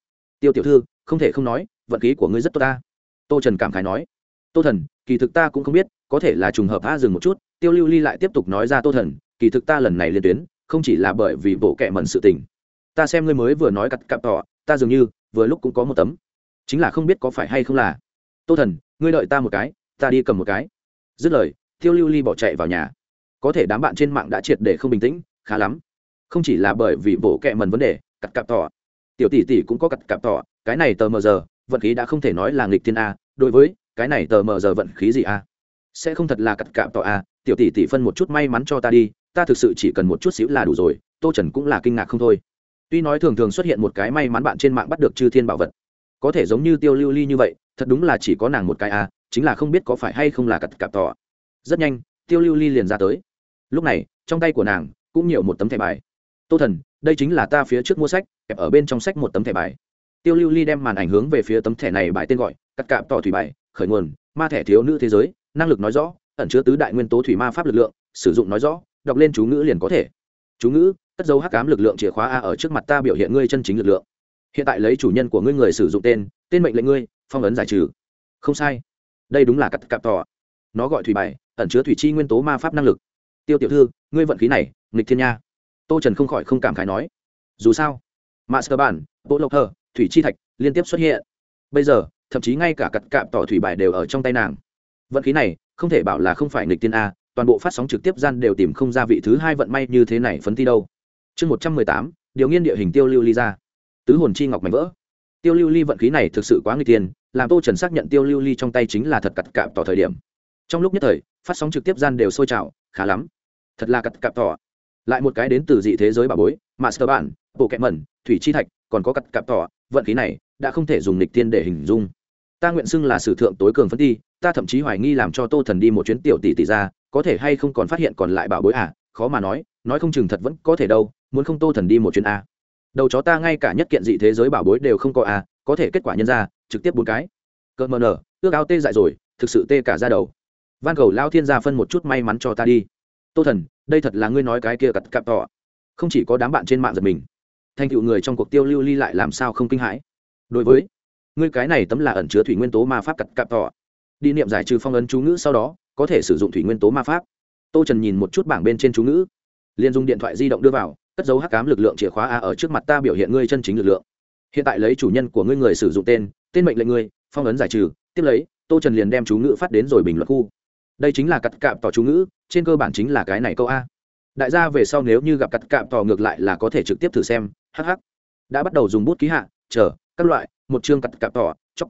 Tiêu tiểu thư, không thể không nói, vận khí của ngươi rất tốt ta. Tô trần cảm khái nói. Tô thần kỳ thực ta cũng không biết, có thể là trùng hợp a dừng một chút, tiêu lưu ly lại tiếp tục nói ra tô thần, kỳ thực ta lần này liên tuyến, không chỉ là bởi vì bộ kệ mẩn sự tình. Ta xem ngươi mới vừa nói cặt cặp tỏ, ta dường như, vừa lúc cũng có một tấm. Chính là không biết có phải hay không là. Tô thần, ngươi đợi ta một cái, ta đi cầm một cái. Dứt lời, tiêu lưu ly bỏ chạy vào nhà. Có thể đám bạn trên mạng đã triệt để không bình tĩnh, khá lắm. Không chỉ là bởi vì bộ kệ mẩn vấn đề cặt cặp tỏ. Tiểu tỷ tỷ cũng có cặt cặp tỏ, cái này tờ mờ giờ vận khí đã không thể nói là nghịch thiên a, đối với cái này tờ mờ giờ vận khí gì a sẽ không thật là cắt cạm tỏ a tiểu tỷ tỷ phân một chút may mắn cho ta đi, ta thực sự chỉ cần một chút xíu là đủ rồi, tô trần cũng là kinh ngạc không thôi. Tuy nói thường thường xuất hiện một cái may mắn bạn trên mạng bắt được chư thiên bảo vật, có thể giống như tiêu lưu ly như vậy, thật đúng là chỉ có nàng một cái a chính là không biết có phải hay không là cặp cặp tỏ. Rất nhanh, tiêu lưu ly liền ra tới. Lúc này, trong tay của nàng cũng nhiều một tấm thẻ bài. Tô thần, đây chính là ta phía trước mua sách, kẹp ở bên trong sách một tấm thẻ bài. Tiêu lưu ly đem màn ảnh hướng về phía tấm thẻ này bài tên gọi, cắt cạm tỏ thủy bài khởi nguồn, ma thẻ thiếu nữ thế giới, năng lực nói rõ, ẩn chứa tứ đại nguyên tố thủy ma pháp lực lượng, sử dụng nói rõ, đọc lên chú ngữ liền có thể. Chú ngữ, cất dấu hắc cám lực lượng chìa khóa a ở trước mặt ta biểu hiện ngươi chân chính lực lượng. Hiện tại lấy chủ nhân của ngươi người sử dụng tên tên mệnh lệnh ngươi, phong ấn giải trừ. Không sai. Đây đúng là cắt cặp tỏ. Nó gọi thủy bài, ẩn chứa thủy chi nguyên tố ma pháp năng lực. Tiêu tiểu thư, ngươi vận khí này, nghịch thiên nha. Tô trần không khỏi không cảm khái nói. Dù sao, master bản, bộ lộc hờ, thủy chi thạch, liên tiếp xuất hiện. Bây giờ thậm chí ngay cả cặt cạm tỏ thủy bài đều ở trong tay nàng. Vận khí này, không thể bảo là không phải nghịch tiên a, toàn bộ phát sóng trực tiếp gian đều tìm không ra vị thứ hai vận may như thế này phấn thi đâu. Chương một trăm mười tám, điều nghiên địa hình tiêu lưu ly ra. Tứ hồn chi ngọc mảnh vỡ. Tiêu lưu ly vận khí này thực sự quá nghịch tiên, làm tô trần xác nhận tiêu lưu ly trong tay chính là thật cặt cạm tỏ thời điểm. Trong lúc nhất thời, phát sóng trực tiếp gian đều sôi trào, khá lắm. Thật là cặt cạm tỏ. Lại một cái đến từ dị thế giới bà bối, master bản bộ kẹm mẩn thủy chi thạch, còn có cặt cạm tỏ, vận khí này đã không thể dùng lịch tiên để hình dung ta nguyện xưng là sử thượng tối cường phân thi ta thậm chí hoài nghi làm cho tô thần đi một chuyến tiểu tỷ tỷ ra, có thể hay không còn phát hiện còn lại bảo bối à khó mà nói nói không chừng thật vẫn có thể đâu, muốn không tô thần đi một chuyến a đầu chó ta ngay cả nhất kiện dị thế giới bảo bối đều không có a có thể kết quả nhân ra, trực tiếp bốn cái. Cỡ mờ nở, ước áo tê dại rồi, thực sự tê cả ra đầu. Van cầu lao thiên gia phân một chút may mắn cho ta đi. Tô thần, đây thật là ngươi nói cái kia cặt cặp tỏ. Không chỉ có đám bạn trên mạng giật mình, thành tựu người trong cuộc tiêu lưu ly lại làm sao không kinh hãi. Đối với ngươi cái này tấm là ẩn chứa thủy nguyên tố ma pháp cặt cặp tỏ đi niệm giải trừ phong ấn chú ngữ sau đó, có thể sử dụng thủy nguyên tố ma pháp. Tô trần nhìn một chút bảng bên trên chú ngữ. Liền dùng điện thoại di động đưa vào, cất dấu hắc cám lực lượng chìa khóa a ở trước mặt ta biểu hiện ngươi chân chính lực lượng. Hiện tại lấy chủ nhân của ngươi người sử dụng tên tên mệnh lệnh ngươi, phong ấn giải trừ. Tiếp lấy, tô trần liền đem chú ngữ phát đến rồi bình luận khu. Đây chính là cật cạm tỏ chú ngữ, trên cơ bản chính là cái này câu a. Đại gia về sau nếu như gặp cật cạm tỏ ngược lại là có thể trực tiếp thử xem. Hh đã bắt đầu dùng bút ký hạ, chờ, các loại một chương cặt cạm tỏ chóc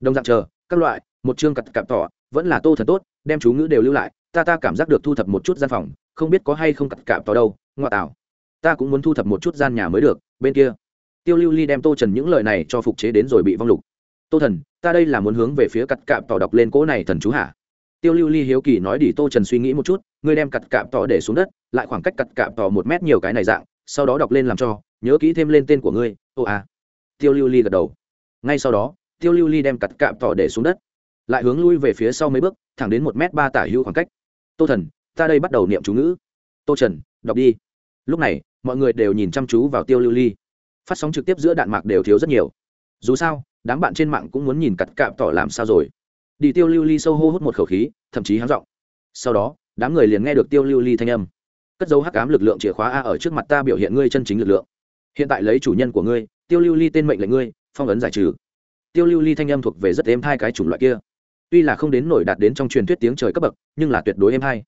đồng dạng chờ, các loại, một chương cặt cạm tỏ, vẫn là tô thần tốt, đem chú ngữ đều lưu lại, ta ta cảm giác được thu thập một chút gian phòng, không biết có hay không cặt cạm tỏ đâu ngoại tảo ta cũng muốn thu thập một chút gian nhà mới được, bên kia. Tiêu lưu ly đem tô trần những lời này cho phục chế đến rồi bị vong lục. Tô thần, ta đây là muốn hướng về phía cặt cạm tỏ đọc lên cỗ này thần chú hả? Tiêu lưu ly hiếu kỳ nói đi tô trần suy nghĩ một chút, ngươi đem cặt cạp tỏ để xuống đất, lại khoảng cách cặt cạp tỏ một mét nhiều cái này dạng, sau đó đọc lên làm cho, nhớ kỹ thêm lên tên của ngươi, ô à. Tiêu lưu ly gật đầu ngay sau đó, tiêu lưu ly đem cặt cạm tỏ để xuống đất. Lại hướng lui về phía sau mấy bước, thẳng đến một m ba tả hữu khoảng cách. Tô thần, ta đây bắt đầu niệm chú ngữ. Tô trần, đọc đi. Lúc này, mọi người đều nhìn chăm chú vào tiêu lưu ly. Phát sóng trực tiếp giữa đạn mạc đều thiếu rất nhiều. Dù sao, đám bạn trên mạng cũng muốn nhìn cặt cạm tỏ làm sao rồi. Đi tiêu lưu ly sâu hô hút một khẩu khí, thậm chí háng giọng. Sau đó, đám người liền nghe được tiêu lưu ly thanh âm. Cất dấu hắc cám lực lượng chìa khóa a ở trước mặt ta biểu hiện ngươi chân chính lực lượng. Hiện tại lấy chủ nhân của ngươi, tiêu lưu ly tên mệnh lệnh ngươi phong ấn giải trừ. Tiêu lưu ly thanh âm thuộc về rất êm hai cái chủng loại kia. Tuy là không đến nổi đạt đến trong truyền thuyết tiếng trời cấp bậc, nhưng là tuyệt đối êm hai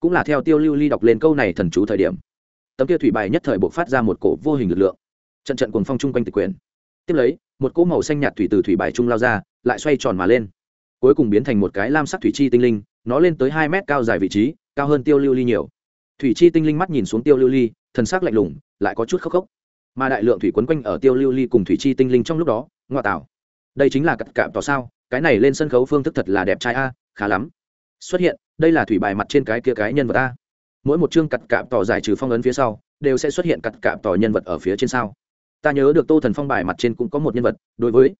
cũng là theo tiêu lưu ly đọc lên câu này thần chú thời điểm. Tấm kia thủy bài nhất thời buộc phát ra một cổ vô hình lực lượng. Trận trận cuồng phong chung quanh tịch quyền tiếp lấy, một cỗ màu xanh nhạt thủy từ thủy bài trung lao ra, lại xoay tròn mà lên. Cuối cùng biến thành một cái lam sắc thủy chi tinh linh, nó lên tới hai mét cao dài vị trí, cao hơn tiêu lưu ly nhiều. Thủy chi tinh linh mắt nhìn xuống tiêu lưu ly, thần sắc lạnh lùng, lại có chút khốc khóc mà đại lượng thủy quấn quanh ở tiêu lưu ly cùng thủy chi tinh linh trong lúc đó ngoại tảo đây chính là cặp cạm tỏ sao, cái này lên sân khấu phương thức thật là đẹp trai a, khá lắm. Xuất hiện, đây là thủy bài mặt trên cái kia cái nhân vật a. Mỗi một chương cặp cạm tỏ giải trừ phong ấn phía sau, đều sẽ xuất hiện cặp cạm tỏ nhân vật ở phía trên sao. Ta nhớ được tô thần phong bài mặt trên cũng có một nhân vật, đối với,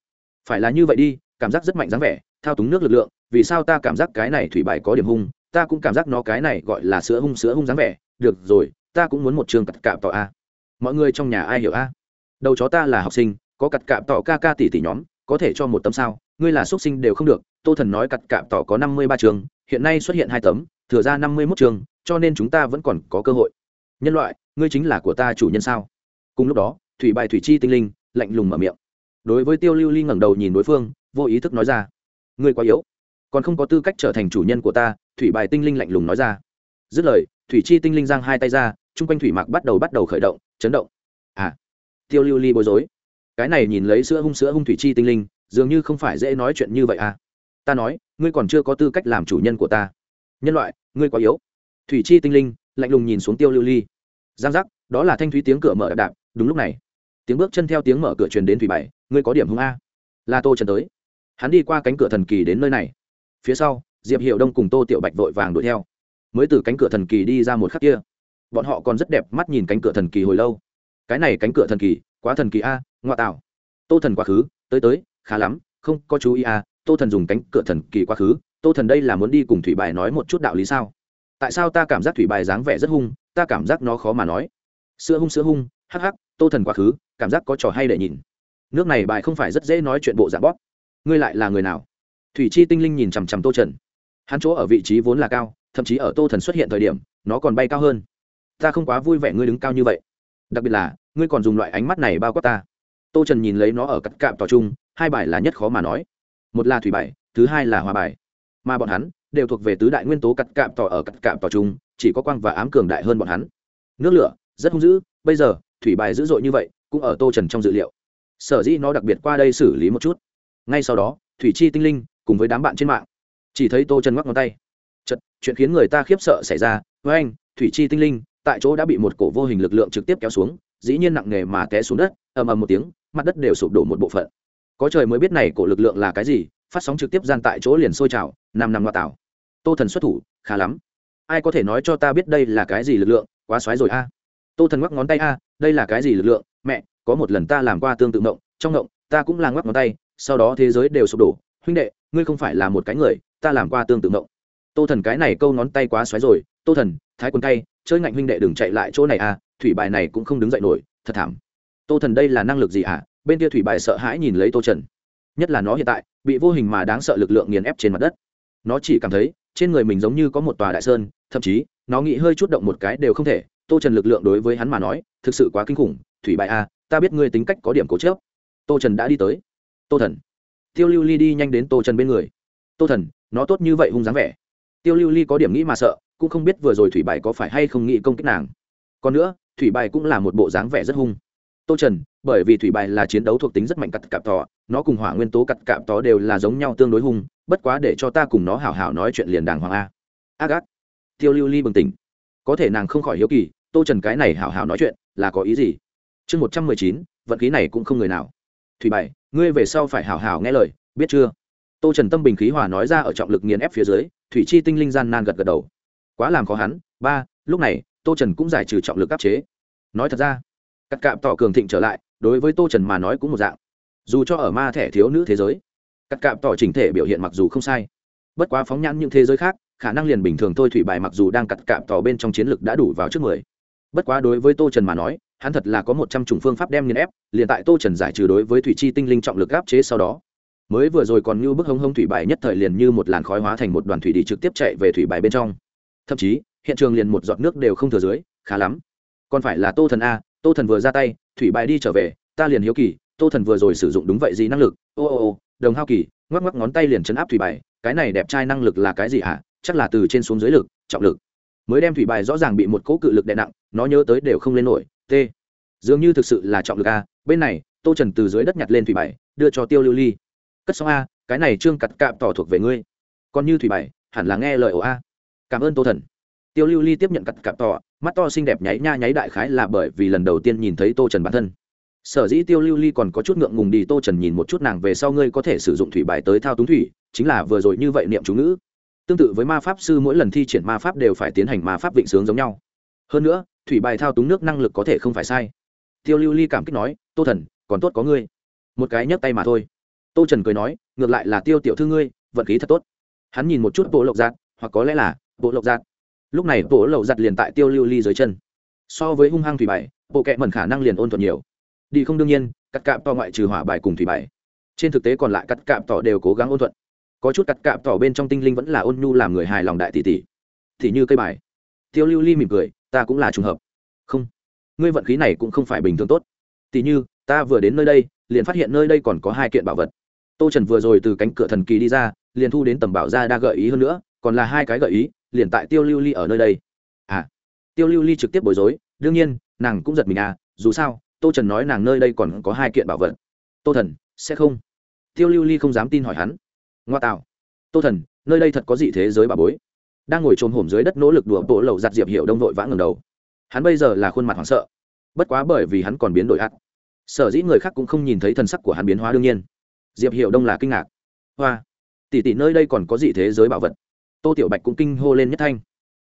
phải là như vậy đi, cảm giác rất mạnh dáng vẻ, thao túng nước lực lượng, vì sao ta cảm giác cái này thủy bài có điểm hung, ta cũng cảm giác nó cái này gọi là sữa hung sữa hung dáng vẻ, được rồi, ta cũng muốn một trường cặp cạm tỏ a mọi người trong nhà ai hiểu a? Đầu chó ta là học sinh, có cặt cạm tỏ ca ca tỷ tỷ nhóm, có thể cho một tấm sao? Ngươi là xuất sinh đều không được, tô thần nói cặt cạm tỏ có năm mươi ba trường, hiện nay xuất hiện hai tấm, thừa ra năm mươi mốt trường, cho nên chúng ta vẫn còn có cơ hội. Nhân loại, ngươi chính là của ta chủ nhân sao? Cùng lúc đó, thủy bài thủy chi tinh linh, lạnh lùng mở miệng. Đối với tiêu lưu ly ngẩng đầu nhìn đối phương, vô ý thức nói ra, ngươi quá yếu, còn không có tư cách trở thành chủ nhân của ta, thủy bài tinh linh lạnh lùng nói ra. Dứt lời, thủy chi tinh linh giang hai tay ra, chung quanh thủy mạc bắt đầu bắt đầu khởi động chấn động. À tiêu lưu ly bối rối. Cái này nhìn lấy sữa hung sữa hung thủy chi tinh linh, dường như không phải dễ nói chuyện như vậy à. Ta nói, ngươi còn chưa có tư cách làm chủ nhân của ta. Nhân loại, ngươi quá yếu. Thủy chi tinh linh, lạnh lùng nhìn xuống tiêu lưu ly. Giang giác, đó là thanh thúy tiếng cửa mở đạp đạp. Đúng lúc này, tiếng bước chân theo tiếng mở cửa truyền đến thủy bảy, ngươi có điểm hung a. Là tô trần tới. Hắn đi qua cánh cửa thần kỳ đến nơi này. Phía sau, diệp hiệu đông cùng tô tiểu bạch vội vàng đuổi theo. Mới từ cánh cửa thần kỳ đi ra một khắc kia bọn họ còn rất đẹp mắt nhìn cánh cửa thần kỳ hồi lâu. Cái này cánh cửa thần kỳ, quá thần kỳ a, ngoa tạo. Tô thần quá khứ, tới tới, khá lắm, không có chú ý a, tô thần dùng cánh cửa thần kỳ quá khứ. Tô thần đây là muốn đi cùng thủy bài nói một chút đạo lý sao? Tại sao ta cảm giác thủy bài dáng vẻ rất hung, ta cảm giác nó khó mà nói. Sữa hung sữa hung, hắc hắc, tô thần quá khứ, cảm giác có trò hay để nhìn. Nước này bài không phải rất dễ nói chuyện bộ dạng bóp. Ngươi lại là người nào? Thủy chi tinh linh nhìn chằm chằm tô trần. Hắn chỗ ở vị trí vốn là cao, thậm chí ở tô thần xuất hiện thời điểm, nó còn bay cao hơn ta không quá vui vẻ ngươi đứng cao như vậy. Đặc biệt là ngươi còn dùng loại ánh mắt này bao quát ta. Tô trần nhìn lấy nó ở cắt cạm tỏ chung hai bài là nhất khó mà nói. Một là thủy bài thứ hai là hòa bài. Mà bọn hắn đều thuộc về tứ đại nguyên tố cắt cạm tỏ ở cắt cạm tỏ chung chỉ có quang và ám cường đại hơn bọn hắn. Nước lửa rất hung dữ bây giờ thủy bài dữ dội như vậy cũng ở tô trần trong dự liệu. Sở dĩ nó đặc biệt qua đây xử lý một chút. Ngay sau đó thủy chi tinh linh cùng với đám bạn trên mạng. Chỉ thấy tô trần ngoắc ngón tay. Chật, chuyện khiến người ta khiếp sợ xảy ra. Với anh thủy chi tinh linh tại chỗ đã bị một cổ vô hình lực lượng trực tiếp kéo xuống, dĩ nhiên nặng nề mà té xuống đất, ầm ầm một tiếng, mặt đất đều sụp đổ một bộ phận. Có trời mới biết này cổ lực lượng là cái gì, phát sóng trực tiếp gian tại chỗ liền sôi trào nằm nằm loa tảo tô thần xuất thủ, khá lắm. Ai có thể nói cho ta biết đây là cái gì lực lượng, quá xoáy rồi a. Tô thần ngoắc ngón tay a, đây là cái gì lực lượng, mẹ, có một lần ta làm qua tương tự ngộng, trong ngộng, ta cũng là ngoắc ngón tay, sau đó thế giới đều sụp đổ. Huynh đệ, ngươi không phải là một cái người, ta làm qua tương tự ngộng. Tô thần cái này câu ngón tay quá xoáy rồi. Tô thần, thái quần tay chơi ngạnh huynh đệ đừng chạy lại chỗ này à thủy bài này cũng không đứng dậy nổi thật thảm. Tô thần đây là năng lực gì à? bên kia thủy bài sợ hãi nhìn lấy tô trần. Nhất là nó hiện tại bị vô hình mà đáng sợ lực lượng nghiền ép trên mặt đất. Nó chỉ cảm thấy trên người mình giống như có một tòa đại sơn thậm chí nó nghĩ hơi chút động một cái đều không thể. Tô trần lực lượng đối với hắn mà nói thực sự quá kinh khủng. Thủy bài a à, ta biết ngươi tính cách có điểm cố chớp tô trần đã đi tới. Tô thần. Tiêu lưu ly đi nhanh đến tô trần bên người. Tô thần nó tốt như vậy hung dáng vẻ. Tiêu lưu ly có điểm nghĩ mà sợ cũng không biết vừa rồi thủy bài có phải hay không nghĩ công kích nàng. Còn nữa, thủy bài cũng là một bộ dáng vẻ rất hung. Tô trần, bởi vì thủy bài là chiến đấu thuộc tính rất mạnh cặt cạp tỏ, nó cùng hỏa nguyên tố cặt cạp tỏ đều là giống nhau tương đối hung, bất quá để cho ta cùng nó hảo hảo nói chuyện liền đàng hoàng a. Ác ác. Tiêu lưu ly bừng tỉnh. Có thể nàng không khỏi hiếu kỳ, tô trần cái này hảo hảo nói chuyện, là có ý gì? Chương một trăm mười chín, vận khí này cũng không người nào. Thủy bảy ngươi về sau phải hảo hảo nghe lời, biết chưa? Tô trần tâm bình khí hòa nói ra ở trọng lực nghiền ép phía dưới, thủy chi tinh linh gian nan gật gật đầu quá làm khó hắn. Ba, lúc này, tô trần cũng giải trừ trọng lực áp chế. Nói thật ra, cắt cạm tỏ cường thịnh trở lại, đối với tô trần mà nói cũng một dạng. Dù cho ở ma thẻ thiếu nữ thế giới, cắt cạm tỏ chỉnh thể biểu hiện mặc dù không sai. Bất quá phóng nhãn những thế giới khác, khả năng liền bình thường thôi thủy bài mặc dù đang cắt cạm tỏ bên trong chiến lực đã đủ vào trước mười. Bất quá đối với tô trần mà nói, hắn thật là có một trăm chủng phương pháp đem nghiền ép, liền tại tô trần giải trừ đối với thủy chi tinh linh trọng lực áp chế sau đó. Mới vừa rồi còn như bức hông hông thủy bài nhất thời liền như một làn khói hóa thành một đoàn thủy đi trực tiếp chạy về thủy bài bên trong thậm chí, hiện trường liền một giọt nước đều không thừa dưới, khá lắm. Còn phải là tô thần a, tô thần vừa ra tay, thủy bài đi trở về, ta liền hiếu kỳ, tô thần vừa rồi sử dụng đúng vậy gì năng lực? Ô ô ô, đồng hao kỳ, ngoắc ngoắc ngón tay liền chấn áp thủy bài, cái này đẹp trai năng lực là cái gì hả? Chắc là từ trên xuống dưới lực, trọng lực. Mới đem thủy bài rõ ràng bị một cỗ cự lực đè nặng, nó nhớ tới đều không lên nổi, t. Dường như thực sự là trọng lực a, bên này, tô trần từ dưới đất nhặt lên thủy bài, đưa cho tiêu lưu ly. Cất xong a, cái này trương cặt cạm tỏ thuộc về ngươi. Còn như thủy bài, hẳn là nghe lời ổ a cảm ơn tô thần. Tiêu lưu ly tiếp nhận cặp cặp tỏ, mắt to xinh đẹp nháy nha nháy đại khái là bởi vì lần đầu tiên nhìn thấy tô trần bản thân. Sở dĩ tiêu lưu ly còn có chút ngượng ngùng đi tô trần nhìn một chút nàng về sau ngươi có thể sử dụng thủy bài tới thao túng thủy chính là vừa rồi như vậy niệm chú ngữ. Tương tự với ma pháp sư mỗi lần thi triển ma pháp đều phải tiến hành ma pháp vịnh sướng giống nhau. Hơn nữa thủy bài thao túng nước năng lực có thể không phải sai. Tiêu lưu ly cảm kích nói tô thần còn tốt có ngươi. Một cái nhấc tay mà thôi. Tô trần cười nói ngược lại là tiêu tiểu thư ngươi vận khí thật tốt. Hắn nhìn một chút bộ lộc giác hoặc có lẽ là bộ lộc giạt. Lúc này bộ lộc giặt liền tại tiêu lưu ly dưới chân. So với hung hăng thủy bài bộ kệ mẩn khả năng liền ôn thuận nhiều. Đi không đương nhiên, cắt cạm to ngoại trừ hỏa bài cùng thủy bài trên thực tế còn lại cắt cạm tỏ đều cố gắng ôn thuận. Có chút cắt cạm tỏ bên trong tinh linh vẫn là ôn nhu làm người hài lòng đại tỷ tỷ. Thì như cây bài. Tiêu lưu ly mỉm cười, ta cũng là trùng hợp. Không, ngươi vận khí này cũng không phải bình thường tốt. Tỷ như, ta vừa đến nơi đây, liền phát hiện nơi đây còn có hai kiện bảo vật. Tô trần vừa rồi từ cánh cửa thần kỳ đi ra, liền thu đến tầm bảo ra đa gợi ý hơn nữa, còn là hai cái gợi ý liền tại tiêu lưu ly ở nơi đây. À tiêu lưu ly trực tiếp bối rối, đương nhiên, nàng cũng giật mình à dù sao, tô trần nói nàng nơi đây còn có hai kiện bảo vật. Tô thần, sẽ không? Tiêu lưu ly không dám tin hỏi hắn. Ngoa tạo. Tô thần, nơi đây thật có gì thế giới bà bối. Đang ngồi trồm hổm dưới đất nỗ lực đùa bộ lầu giặt diệp hiệu đông vội vã ngầm đầu. Hắn bây giờ là khuôn mặt hoảng sợ. Bất quá bởi vì hắn còn biến đổi ắt sở dĩ người khác cũng không nhìn thấy thân sắc của hắn biến hóa đương nhiên. Diệp hiệu đông là kinh ngạc. Hoa, tỷ tỷ nơi đây còn có gì thế giới bảo vật tô tiểu bạch cũng kinh hô lên nhất thanh.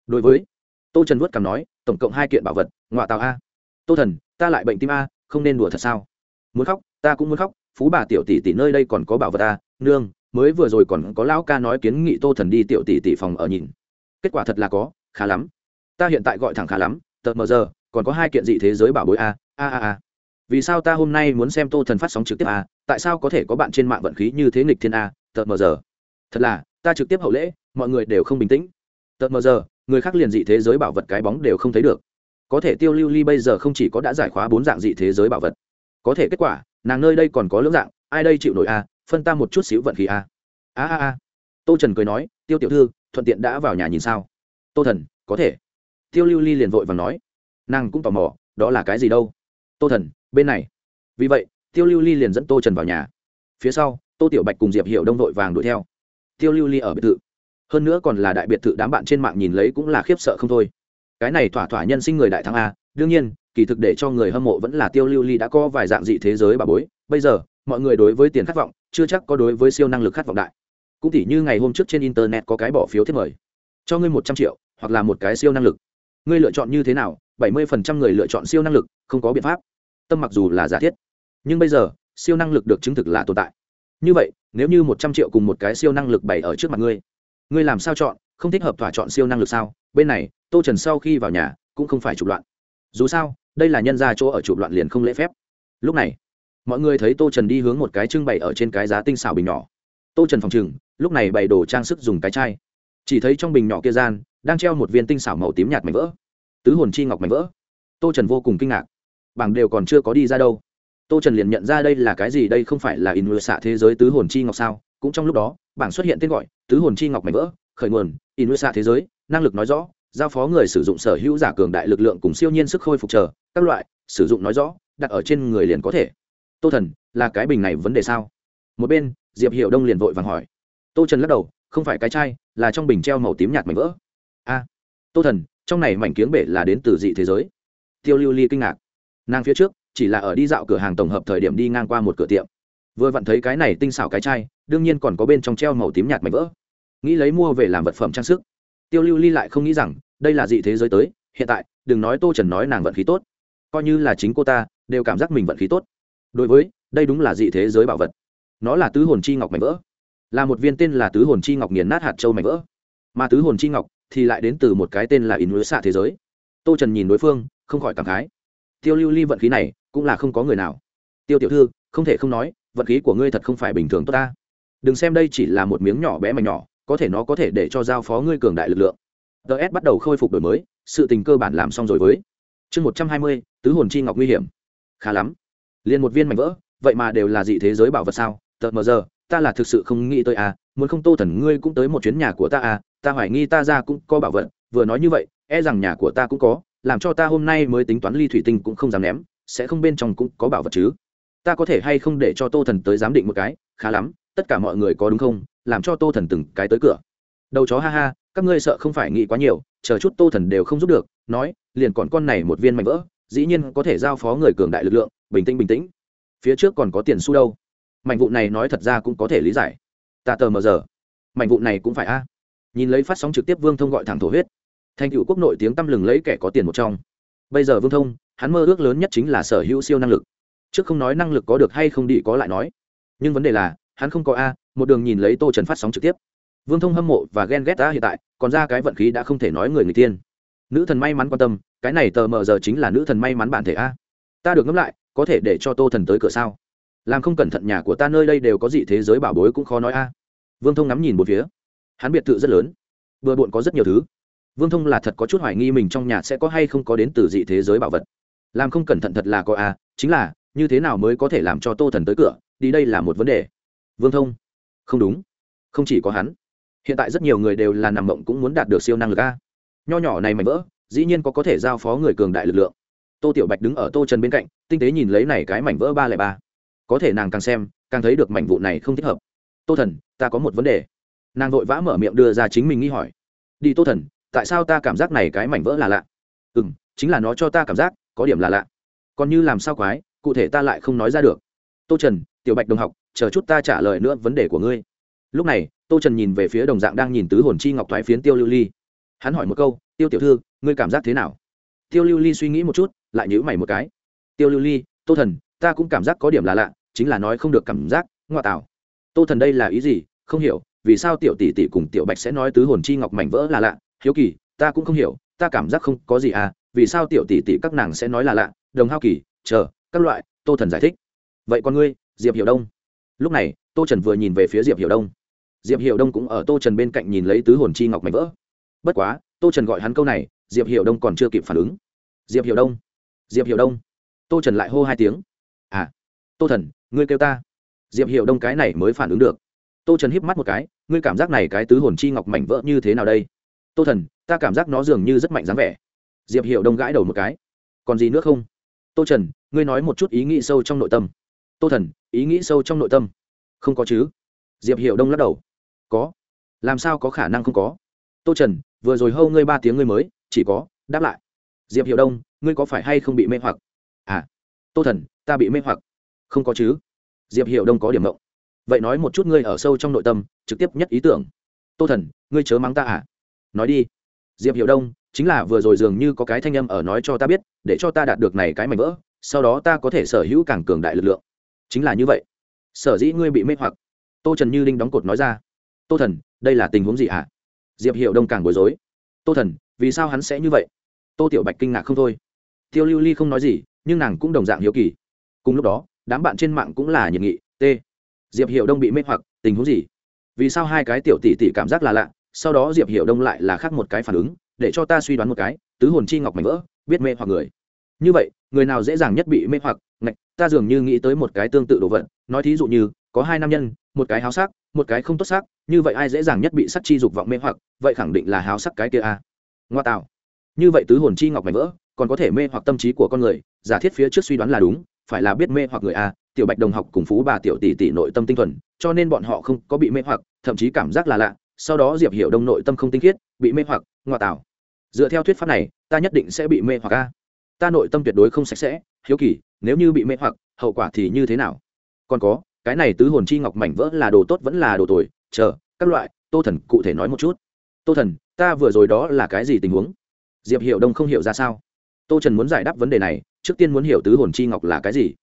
Đối với, tô trần vuốt cằm nói, tổng cộng hai kiện bảo vật ngoại tàu a. Tô thần, ta lại bệnh tim a, không nên đùa thật sao? Muốn khóc, ta cũng muốn khóc, phú bà tiểu tỷ tỷ nơi đây còn có bảo vật a, nương, mới vừa rồi còn có lão ca nói kiến nghị tô thần đi tiểu tỷ tỷ phòng ở nhìn. Kết quả thật là có, khá lắm. Ta hiện tại gọi thẳng khá lắm tợt mờ giờ, còn có hai kiện dị thế giới bảo bối a a a a. Vì sao ta hôm nay muốn xem tô thần phát sóng trực tiếp a, tại sao có thể có bạn trên mạng vận khí như thế nghịch thiên a tợt mờ giờ? Thật là, ta trực tiếp hậu lễ mọi người đều không bình tĩnh. Tợt mờ giờ, người khác liền dị thế giới bảo vật cái bóng đều không thấy được. Có thể tiêu lưu ly bây giờ không chỉ có đã giải khóa bốn dạng dị thế giới bảo vật. Có thể kết quả, nàng nơi đây còn có lưỡng dạng, ai đây chịu nổi a phân ta một chút xíu vận khí a a a a. Tô trần cười nói, tiêu tiểu thư, thuận tiện đã vào nhà nhìn sao? Tô thần, có thể. Tiêu lưu ly liền vội và nói. Nàng cũng tò mò, đó là cái gì đâu? Tô thần, bên này. Vì vậy, tiêu lưu ly liền dẫn tô trần vào nhà. Phía sau, tô tiểu bạch cùng diệp hiệu đông vội vàng đuổi theo. Tiêu lưu ly ở biệt thự hơn nữa còn là đại biệt thự đám bạn trên mạng nhìn lấy cũng là khiếp sợ không thôi. Cái này thỏa thỏa nhân sinh người đại thắng a, đương nhiên, kỳ thực để cho người hâm mộ vẫn là tiêu lưu ly đã có vài dạng dị thế giới bà bối. Bây giờ, mọi người đối với tiền khát vọng, chưa chắc có đối với siêu năng lực khát vọng đại. Cũng tỉ như ngày hôm trước trên internet có cái bỏ phiếu thiết mời. Cho ngươi một trăm triệu, hoặc là một cái siêu năng lực. Ngươi lựa chọn như thế nào, bảy mươi phần trăm người lựa chọn siêu năng lực, không có biện pháp. Tâm mặc dù là giả thiết, nhưng bây giờ, siêu năng lực được chứng thực là tồn tại. Như vậy, nếu như một trăm triệu cùng một cái siêu năng lực bày ở trước mặt ngươi ngươi làm sao chọn, không thích hợp thỏa chọn siêu năng lực sao? Bên này, tô trần sau khi vào nhà, cũng không phải chụp loạn. Dù sao, đây là nhân ra chỗ ở chụp loạn liền không lễ phép. Lúc này, mọi người thấy tô trần đi hướng một cái trưng bày ở trên cái giá tinh xảo bình nhỏ. Tô trần phòng trừng, lúc này bày đồ trang sức dùng cái chai. Chỉ thấy trong bình nhỏ kia gian, đang treo một viên tinh xảo màu tím nhạt mảnh vỡ. Tứ hồn chi ngọc mảnh vỡ. Tô trần vô cùng kinh ngạc. Bảng đều còn chưa có đi ra đâu. Tô trần liền nhận ra đây là cái gì, đây không phải là in ngựa xạ thế giới tứ hồn chi ngọc sao? Cũng trong lúc đó, bảng xuất hiện tên gọi, tứ hồn chi ngọc mảnh vỡ, khởi nguồn in ngựa thế giới, năng lực nói rõ, giao phó người sử dụng sở hữu giả cường đại lực lượng cùng siêu nhiên sức khôi phục chờ, các loại, sử dụng nói rõ, đặt ở trên người liền có thể. Tô thần, là cái bình này vấn đề sao? Một bên, diệp hiệu đông liền vội vàng hỏi. Tô trần lắc đầu, không phải cái chai, là trong bình treo màu tím nhạt mảnh vỡ. A. Tô thần, trong này mảnh kiếng bể là đến từ dị thế giới. Tiêu lưu ly kinh ngạc. Nàng phía trước, chỉ là ở đi dạo cửa hàng tổng hợp thời điểm đi ngang qua một cửa tiệm. Vừa vặn thấy cái này tinh xảo cái chai đương nhiên còn có bên trong treo màu tím nhạt mảnh vỡ. Nghĩ lấy mua về làm vật phẩm trang sức. Tiêu lưu ly lại không nghĩ rằng, đây là dị thế giới tới, hiện tại, đừng nói tô trần nói nàng vận khí tốt. Coi như là chính cô ta, đều cảm giác mình vận khí tốt. Đối với, đây đúng là dị thế giới bảo vật. Nó là tứ hồn chi ngọc mảnh vỡ. Là một viên tên là tứ hồn chi ngọc nghiền nát hạt châu mảnh vỡ. Mà tứ hồn chi ngọc thì lại đến từ một cái tên là in núi xạ thế giới. Tô trần nhìn đối phương, không khỏi cảm khái. Tiêu lưu ly vận khí này cũng là không có người nào. Tiêu tiểu thư, không thể không nói, vận khí của ngươi thật không phải bình thường tốt ta đừng xem đây chỉ là một miếng nhỏ bé mà nhỏ, có thể nó có thể để cho giao phó ngươi cường đại lực lượng. Ts bắt đầu khôi phục đổi mới, sự tình cơ bản làm xong rồi với. Chương một trăm hai mươi, tứ hồn chi ngọc nguy hiểm. Khá lắm. Liền một viên mảnh vỡ, vậy mà đều là dị thế giới bảo vật sao? Tờ mờ giờ, ta là thực sự không nghĩ tới à muốn không tô thần ngươi cũng tới một chuyến nhà của ta à ta hoài nghi ta ra cũng có bảo vật, vừa nói như vậy e rằng nhà của ta cũng có, làm cho ta hôm nay mới tính toán ly thủy tinh cũng không dám ném, sẽ không bên trong cũng có bảo vật chứ? Ta có thể hay không để cho tô thần tới giám định một cái, khá lắm tất cả mọi người có đúng không? Làm cho tô thần từng cái tới cửa. Đầu chó ha ha, các ngươi sợ không phải nghĩ quá nhiều, chờ chút tô thần đều không giúp được, nói, liền còn con này một viên mảnh vỡ, dĩ nhiên có thể giao phó người cường đại lực lượng, bình tĩnh bình tĩnh. Phía trước còn có tiền xu đâu? Mảnh vụ này nói thật ra cũng có thể lý giải. Ta tờ mờ giờ. Mảnh vụ này cũng phải a. Nhìn lấy phát sóng trực tiếp vương thông gọi thẳng thổ huyết. Thành cựu quốc nội tiếng tăm lừng lấy kẻ có tiền một trong. Bây giờ vương thông, hắn mơ ước lớn nhất chính là sở hữu siêu năng lực. Trước không nói năng lực có được hay không đi có lại nói. Nhưng vấn đề là hắn không có a, một đường nhìn lấy tô trần phát sóng trực tiếp. Vương thông hâm mộ và ghen ghét ta hiện tại, còn ra cái vận khí đã không thể nói người người tiên. Nữ thần may mắn quan tâm, cái này tờ mờ giờ chính là nữ thần may mắn bản thể a. Ta được ngẫm lại, có thể để cho tô thần tới cửa sao? Làm không cẩn thận nhà của ta nơi đây đều có gì thế giới bảo bối cũng khó nói a. Vương thông ngắm nhìn một phía. Hắn biệt thự rất lớn. Vừa bộn có rất nhiều thứ. Vương thông là thật có chút hoài nghi mình trong nhà sẽ có hay không có đến từ dị thế giới bảo vật. Làm không cẩn thận thật là có a, chính là, như thế nào mới có thể làm cho tô thần tới cửa, đi đây là một vấn đề vương thông. Không đúng. Không chỉ có hắn. Hiện tại rất nhiều người đều là nằm mộng cũng muốn đạt được siêu năng lực a. Nho nhỏ này mảnh vỡ, dĩ nhiên có có thể giao phó người cường đại lực lượng. Tô tiểu bạch đứng ở tô trần bên cạnh, tinh tế nhìn lấy này cái mảnh vỡ ba lẻ ba. Có thể nàng càng xem, càng thấy được mảnh vụ này không thích hợp. Tô thần, ta có một vấn đề. Nàng vội vã mở miệng đưa ra chính mình nghi hỏi. Đi tô thần, tại sao ta cảm giác này cái mảnh vỡ là lạ? Ừ m chính là nó cho ta cảm giác có điểm là lạ. Còn như làm sao quái, cụ thể ta lại không nói ra được. Tô trần, tiểu bạch đồng học chờ chút ta trả lời nữa vấn đề của ngươi. Lúc này, tô trần nhìn về phía đồng dạng đang nhìn tứ hồn chi ngọc thoái phiến tiêu lưu ly. Hắn hỏi một câu, tiêu tiểu thư, ngươi cảm giác thế nào? Tiêu lưu ly suy nghĩ một chút, lại nhữ mày một cái. Tiêu lưu ly, tô thần, ta cũng cảm giác có điểm là lạ, chính là nói không được cảm giác ngoại tảo tô thần đây là ý gì? Không hiểu, vì sao tiểu tỷ tỷ cùng tiểu bạch sẽ nói tứ hồn chi ngọc mảnh vỡ là lạ? Hiếu kỳ, ta cũng không hiểu, ta cảm giác không có gì à vì sao tiểu tỷ tỷ các nàng sẽ nói là lạ? Đồng hao kỳ, chờ, các loại, tô thần giải thích. Vậy con ngươi, diệp hiểu đông? Lúc này, tô trần vừa nhìn về phía diệp hiểu đông. Diệp hiểu đông cũng ở tô trần bên cạnh nhìn lấy tứ hồn chi ngọc mảnh vỡ. Bất quá, tô trần gọi hắn câu này, diệp hiểu đông còn chưa kịp phản ứng. Diệp hiểu đông, diệp hiểu đông. Tô trần lại hô hai tiếng. À tô thần, ngươi kêu ta. Diệp hiểu đông cái này mới phản ứng được. Tô trần híp mắt một cái, ngươi cảm giác này cái tứ hồn chi ngọc mảnh vỡ như thế nào đây? Tô thần, ta cảm giác nó dường như rất mạnh dáng vẻ. Diệp hiểu đông gãi đầu một cái. Còn gì nữa không? Tô trần, ngươi nói một chút ý nghĩ sâu trong nội tâm. Tô thần ý nghĩ sâu trong nội tâm. Không có chứ? Diệp hiểu đông lắc đầu. Có. Làm sao có khả năng không có? Tô trần, vừa rồi hâu ngươi ba tiếng ngươi mới, chỉ có, đáp lại. Diệp hiểu đông, ngươi có phải hay không bị mê hoặc? À. Tô thần, ta bị mê hoặc. Không có chứ. Diệp hiểu đông có điểm mộng vậy nói một chút ngươi ở sâu trong nội tâm, trực tiếp nhất ý tưởng. Tô thần, ngươi chớ mắng ta à? Nói đi. Diệp hiểu đông, chính là vừa rồi dường như có cái thanh âm ở nói cho ta biết, để cho ta đạt được này cái mảnh vỡ, sau đó ta có thể sở hữu càng cường đại lực lượng chính là như vậy. Sở dĩ ngươi bị mê hoặc. Tô trần như linh đóng cột nói ra. Tô thần, đây là tình huống gì hả? Diệp hiệu đông càng bối rối. Tô thần, vì sao hắn sẽ như vậy? Tô tiểu bạch kinh ngạc không thôi. Tiêu lưu ly không nói gì, nhưng nàng cũng đồng dạng hiếu kỳ. Cùng lúc đó, đám bạn trên mạng cũng là nhiệt nghị, t. Diệp hiệu đông bị mê hoặc, tình huống gì? Vì sao hai cái tiểu tỷ tỷ cảm giác là lạ, sau đó diệp hiệu đông lại là khác một cái phản ứng, để cho ta suy đoán một cái, tứ hồn chi ngọc mảnh vỡ, biết mê hoặc người. Như vậy, người nào dễ dàng nhất bị mê hoặc? Ngạch ta dường như nghĩ tới một cái tương tự đồ vật, nói thí dụ như, có hai nam nhân, một cái háo sắc, một cái không tốt sắc, như vậy ai dễ dàng nhất bị sắc chi dục vọng mê hoặc, vậy khẳng định là háo sắc cái kia a. À. ngoa tạo. Như vậy tứ hồn chi ngọc mảnh vỡ, còn có thể mê hoặc tâm trí của con người, giả thiết phía trước suy đoán là đúng, phải là biết mê hoặc người a, tiểu bạch đồng học cùng phú bà tiểu tỷ tỷ nội tâm tinh thuần, cho nên bọn họ không có bị mê hoặc, thậm chí cảm giác là lạ, sau đó diệp hiểu đông nội tâm không tinh khiết, bị mê hoặc, ngoa tạo. Dựa theo thuyết pháp này, ta nhất định sẽ bị mê hoặc a. Ta nội tâm tuyệt đối không sạch sẽ, hiếu kỳ nếu như bị mê hoặc, hậu quả thì như thế nào? Còn có, cái này tứ hồn chi ngọc mảnh vỡ là đồ tốt vẫn là đồ tồi. Chờ, các loại, tô thần, cụ thể nói một chút. Tô thần, ta vừa rồi đó là cái gì tình huống? Diệp hiệu đông không hiểu ra sao. Tô trần muốn giải đáp vấn đề này, trước tiên muốn hiểu tứ hồn chi ngọc là cái gì.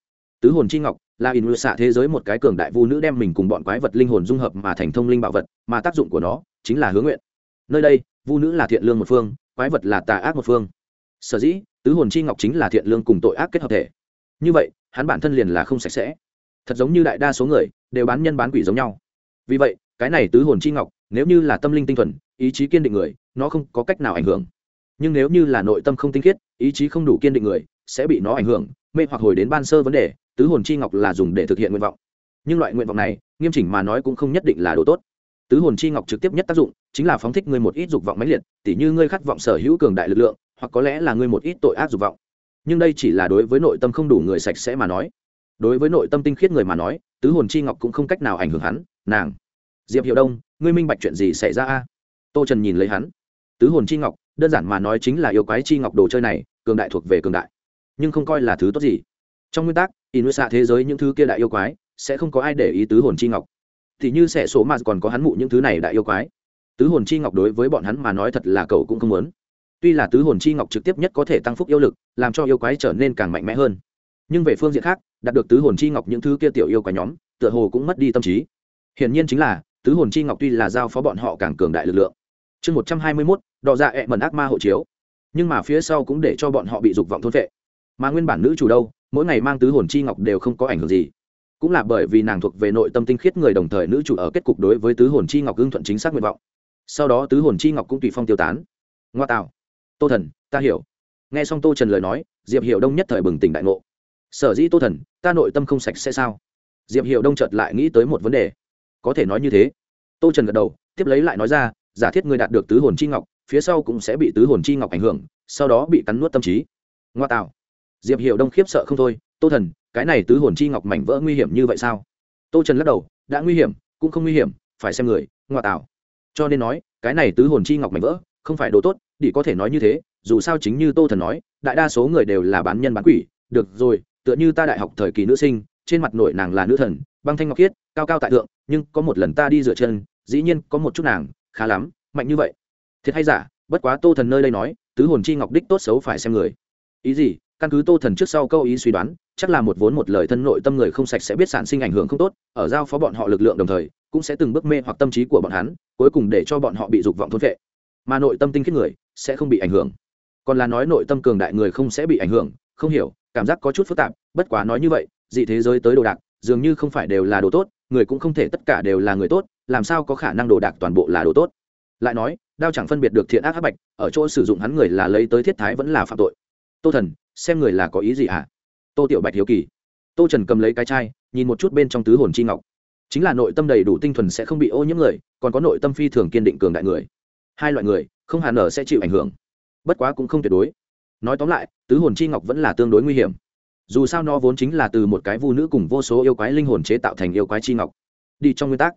Tứ hồn chi ngọc là in xạ thế giới một cái cường đại vu nữ đem mình cùng bọn quái vật linh hồn dung hợp mà thành thông linh bảo vật, mà tác dụng của nó chính là hướng nguyện. Nơi đây, vu nữ là thiện lương một phương, quái vật là tà ác một phương. Sở dĩ, tứ hồn chi ngọc chính là thiện lương cùng tội ác kết hợp thể như vậy, hắn bản thân liền là không sạch sẽ. Thật giống như đại đa số người, đều bán nhân bán quỷ giống nhau. Vì vậy, cái này tứ hồn chi ngọc, nếu như là tâm linh tinh thuần, ý chí kiên định người, nó không có cách nào ảnh hưởng. Nhưng nếu như là nội tâm không tinh khiết, ý chí không đủ kiên định người, sẽ bị nó ảnh hưởng, mê hoặc hồi đến ban sơ vấn đề, tứ hồn chi ngọc là dùng để thực hiện nguyện vọng. Nhưng loại nguyện vọng này, nghiêm chỉnh mà nói cũng không nhất định là đồ tốt. Tứ hồn chi ngọc trực tiếp nhất tác dụng chính là phóng thích ngươi một ít dục vọng mãnh liệt, tỉ như ngươi khát vọng sở hữu cường đại lực lượng, hoặc có lẽ là ngươi một ít tội ác dục vọng nhưng đây chỉ là đối với nội tâm không đủ người sạch sẽ mà nói. Đối với nội tâm tinh khiết người mà nói, tứ hồn chi ngọc cũng không cách nào ảnh hưởng hắn, nàng. Diệp hiệu đông, ngươi minh bạch chuyện gì xảy ra a? Tô trần nhìn lấy hắn. Tứ hồn chi ngọc, đơn giản mà nói chính là yêu quái chi ngọc đồ chơi này, cường đại thuộc về cường đại, nhưng không coi là thứ tốt gì. Trong nguyên tắc, in xạ thế giới những thứ kia đại yêu quái, sẽ không có ai để ý tứ hồn chi ngọc. Thì như sẽ số mà còn có hắn mụ những thứ này đại yêu quái. Tứ hồn chi ngọc đối với bọn hắn mà nói thật là cậu cũng không muốn tuy là tứ hồn chi ngọc trực tiếp nhất có thể tăng phúc yêu lực, làm cho yêu quái trở nên càng mạnh mẽ hơn. Nhưng về phương diện khác, đạt được tứ hồn chi ngọc những thứ kia tiểu yêu quái nhóm, tựa hồ cũng mất đi tâm trí. Hiển nhiên chính là, tứ hồn chi ngọc tuy là giao phó bọn họ càng cường đại lực lượng. Chương một trăm hai mươi mốt, đọ dạ ẹ mần ác ma hộ chiếu. Nhưng mà phía sau cũng để cho bọn họ bị dục vọng thôn vệ mà nguyên bản nữ chủ đâu, mỗi ngày mang tứ hồn chi ngọc đều không có ảnh hưởng gì. Cũng là bởi vì nàng thuộc về nội tâm tinh khiết người đồng thời nữ chủ ở kết cục đối với tứ hồn chi ngọc hưng thuận chính xác nguyện vọng. Sau đó tứ hồn chi ngọc cũng tùy phong tiêu tán. Ngoa tạo tô thần, ta hiểu. Nghe xong tô trần lời nói, diệp hiểu đông nhất thời bừng tỉnh đại ngộ. Sở dĩ tô thần, ta nội tâm không sạch sẽ sao? Diệp hiểu đông chợt lại nghĩ tới một vấn đề. Có thể nói như thế. Tô trần gật đầu, tiếp lấy lại nói ra, giả thiết ngươi đạt được tứ hồn chi ngọc, phía sau cũng sẽ bị tứ hồn chi ngọc ảnh hưởng, sau đó bị cắn nuốt tâm trí. Ngoa tạo. Diệp hiểu đông khiếp sợ không thôi, tô thần, cái này tứ hồn chi ngọc mảnh vỡ nguy hiểm như vậy sao? Tô trần lắc đầu, đã nguy hiểm, cũng không nguy hiểm, phải xem người, ngoa tạo. Cho nên nói, cái này tứ hồn chi ngọc mảnh vỡ, không phải đồ tốt đi có thể nói như thế, dù sao chính như tô thần nói, đại đa số người đều là bán nhân bán quỷ. Được rồi, tựa như ta đại học thời kỳ nữ sinh, trên mặt nội nàng là nữ thần, băng thanh ngọc khiết cao cao tại thượng, nhưng có một lần ta đi rửa chân, dĩ nhiên có một chút nàng, khá lắm, mạnh như vậy. Thiệt hay giả, bất quá tô thần nơi đây nói, tứ hồn chi ngọc đích tốt xấu phải xem người. Ý gì? Căn cứ tô thần trước sau câu ý suy đoán, chắc là một vốn một lời thân nội tâm người không sạch sẽ biết sản sinh ảnh hưởng không tốt, ở giao phó bọn họ lực lượng đồng thời, cũng sẽ từng bước mê hoặc tâm trí của bọn hắn, cuối cùng để cho bọn họ bị dục vọng thôn vệ mà nội tâm tinh khiết người sẽ không bị ảnh hưởng. Còn là nói nội tâm cường đại người không sẽ bị ảnh hưởng, không hiểu, cảm giác có chút phức tạp, bất quá nói như vậy, dị thế giới tới đồ đạc, dường như không phải đều là đồ tốt, người cũng không thể tất cả đều là người tốt, làm sao có khả năng đồ đạc toàn bộ là đồ tốt? Lại nói, đao chẳng phân biệt được thiện ác hắc bạch, ở chỗ sử dụng hắn người là lấy tới thiết thái vẫn là phạm tội. Tô thần, xem người là có ý gì à? tô tiểu bạch hiếu kỳ. Tô trần cầm lấy cái chai, nhìn một chút bên trong tứ hồn chi ngọc. Chính là nội tâm đầy đủ tinh thuần sẽ không bị ô nhiễm người, còn có nội tâm phi thường kiên định cường đại người hai loại người, không hẳn ở sẽ chịu ảnh hưởng. Bất quá cũng không tuyệt đối. Nói tóm lại, tứ hồn chi ngọc vẫn là tương đối nguy hiểm. Dù sao nó vốn chính là từ một cái vu nữ cùng vô số yêu quái linh hồn chế tạo thành yêu quái chi ngọc. Đi trong nguyên tắc,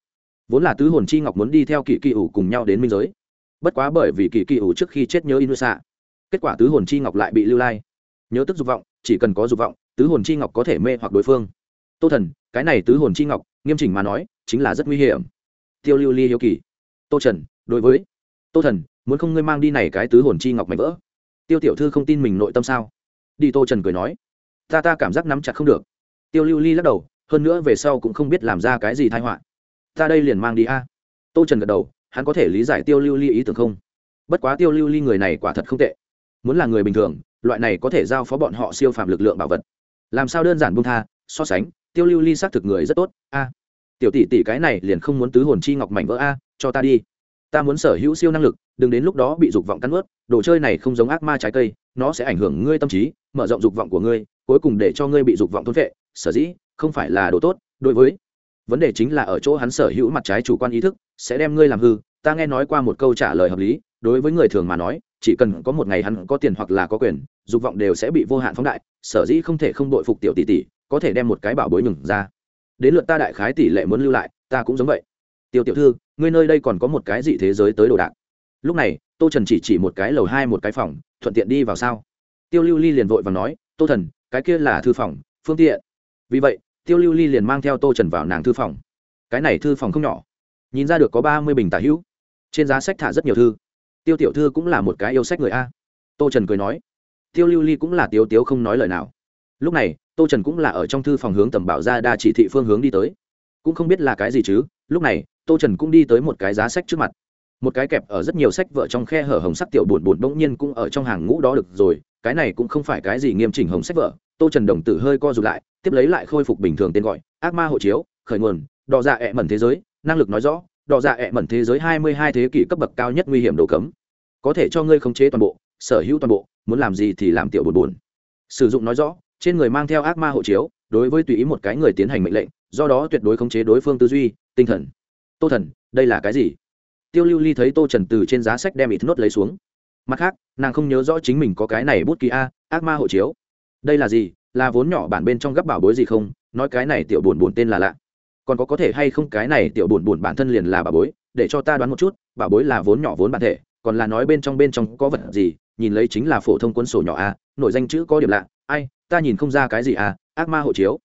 vốn là tứ hồn chi ngọc muốn đi theo kỳ kỳ ủ cùng nhau đến minh giới. Bất quá bởi vì kỳ kỳ ủ trước khi chết nhớ inusa, kết quả tứ hồn chi ngọc lại bị lưu lai. Nhớ tức dục vọng, chỉ cần có dục vọng, tứ hồn chi ngọc có thể mê hoặc đối phương. Tô thần, cái này tứ hồn chi ngọc, nghiêm chỉnh mà nói, chính là rất nguy hiểm. Tiêu lưu ly hiếu kỳ. Tô trần, đối với tô thần, muốn không ngươi mang đi này cái tứ hồn chi ngọc mảnh vỡ? Tiêu tiểu thư không tin mình nội tâm sao? Đi tô trần cười nói. Ta ta cảm giác nắm chặt không được. Tiêu lưu ly lắc đầu, hơn nữa về sau cũng không biết làm ra cái gì thai họa. Ta đây liền mang đi a. Tô trần gật đầu, hắn có thể lý giải tiêu lưu ly ý tưởng không? Bất quá tiêu lưu ly người này quả thật không tệ. Muốn là người bình thường, loại này có thể giao phó bọn họ siêu phạm lực lượng bảo vật. Làm sao đơn giản bung tha, so sánh, tiêu lưu ly xác thực người rất tốt, a. Tiểu tỷ tỷ cái này liền không muốn tứ hồn chi ngọc mảnh vỡ a, cho ta đi ta muốn sở hữu siêu năng lực, đừng đến lúc đó bị dục vọng cắn ướt đồ chơi này không giống ác ma trái cây, nó sẽ ảnh hưởng ngươi tâm trí, mở rộng dục vọng của ngươi, cuối cùng để cho ngươi bị dục vọng thôn vệ sở dĩ, không phải là đồ tốt, đối với, vấn đề chính là ở chỗ hắn sở hữu mặt trái chủ quan ý thức, sẽ đem ngươi làm hư. Ta nghe nói qua một câu trả lời hợp lý, đối với người thường mà nói, chỉ cần có một ngày hắn có tiền hoặc là có quyền, dục vọng đều sẽ bị vô hạn phóng đại. Sở dĩ không thể không đội phục tiểu tỷ tỷ, có thể đem một cái bảo bối nhừng ra. Đến lượt ta đại khái tỷ lệ muốn lưu lại, ta cũng giống vậy. Tiêu tiểu thư ngươi nơi đây còn có một cái dị thế giới tới đồ đạc. Lúc này, tô trần chỉ chỉ một cái lầu hai một cái phòng, thuận tiện đi vào sao? Tiêu lưu ly liền vội và nói, tô thần, cái kia là thư phòng, phương tiện. Vì vậy, tiêu lưu ly liền mang theo tô trần vào nàng thư phòng. Cái này thư phòng không nhỏ. Nhìn ra được có ba mươi bình tả hữu. Trên giá sách thả rất nhiều thư. Tiêu tiểu thư cũng là một cái yêu sách người a. Tô trần cười nói, tiêu lưu ly cũng là tiếu tiếu không nói lời nào. Lúc này, tô trần cũng là ở trong thư phòng hướng tầm bảo ra đa chỉ thị phương hướng đi tới. Cũng không biết là cái gì chứ. Lúc này tô trần cũng đi tới một cái giá sách trước mặt. Một cái kẹp ở rất nhiều sách vợ trong khe hở hồng sắc tiểu bùn bùn bỗng nhiên cũng ở trong hàng ngũ đó được rồi, cái này cũng không phải cái gì nghiêm chỉnh hồng sách vợ. Tô trần đồng tử hơi co r ụ t lại, tiếp lấy lại khôi phục bình thường tên gọi, ác ma hộ chiếu, khởi nguồn, đò dạ ẹ mẩn thế giới, năng lực nói rõ, đò dạ ẹ mẩn thế giới hai mươi hai thế kỷ cấp bậc cao nhất nguy hiểm đồ cấm. Có thể cho ngươi khống chế toàn bộ, sở hữu toàn bộ, muốn làm gì thì làm tiểu bùn bùn sử dụng nói rõ, trên người mang theo ác ma hộ chiếu, đối với tùy ý một cái người tiến hành mệnh lệnh, do đó tuyệt đối khống chế đối phương tư duy, tinh thần tô thần, đây là cái gì? Tiêu lưu ly thấy tô trần từ trên giá sách đem ít nốt lấy xuống. Mặt khác, nàng không nhớ rõ chính mình có cái này bút ký a, ác ma hộ chiếu. Đây là gì? Là vốn nhỏ bản bên trong gấp bảo bối gì không? Nói cái này tiểu buồn buồn tên là lạ. Còn có có thể hay không cái này tiểu buồn buồn bản thân liền là bà bối? Để cho ta đoán một chút, bảo bối là vốn nhỏ vốn bản thể, còn là nói bên trong bên trong có vật gì? Nhìn lấy chính là phổ thông quân sổ nhỏ a, nội danh chữ có điểm lạ. Ai, ta nhìn không ra cái gì à ác ma hộ chiếu.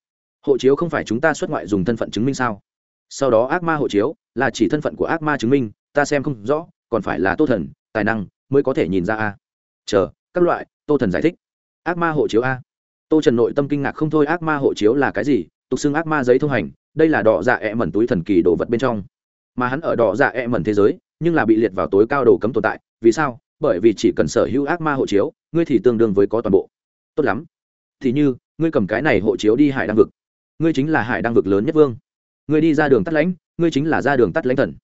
Hộ chiếu không phải chúng ta xuất ngoại dùng thân phận chứng minh sao? Sau đó ác ma hộ chiếu, là chỉ thân phận của ác ma chứng minh, ta xem không rõ, còn phải là tô thần, tài năng mới có thể nhìn ra a. Chờ, các loại, tô thần giải thích. Ác ma hộ chiếu a. Tô trần nội tâm kinh ngạc không thôi, ác ma hộ chiếu là cái gì? Tục xưng ác ma giấy thông hành, đây là đỏ dạ ẹ、e、mẩn mẩn túi thần kỳ đồ vật bên trong. Mà hắn ở đỏ dạ ẹ、e、mẩn mẩn thế giới, nhưng là bị liệt vào tối cao đồ cấm tồn tại. Vì sao? Bởi vì chỉ cần sở hữu ác ma hộ chiếu, ngươi thì tương đương với có toàn bộ. Tốt lắm. Thì như, ngươi cầm cái này hộ chiếu đi hải đăng vực. Ngươi chính là hải đăng vực lớn nhất vương ngươi đi ra đường tắt lãnh, ngươi chính là ra đường tắt lãnh thần.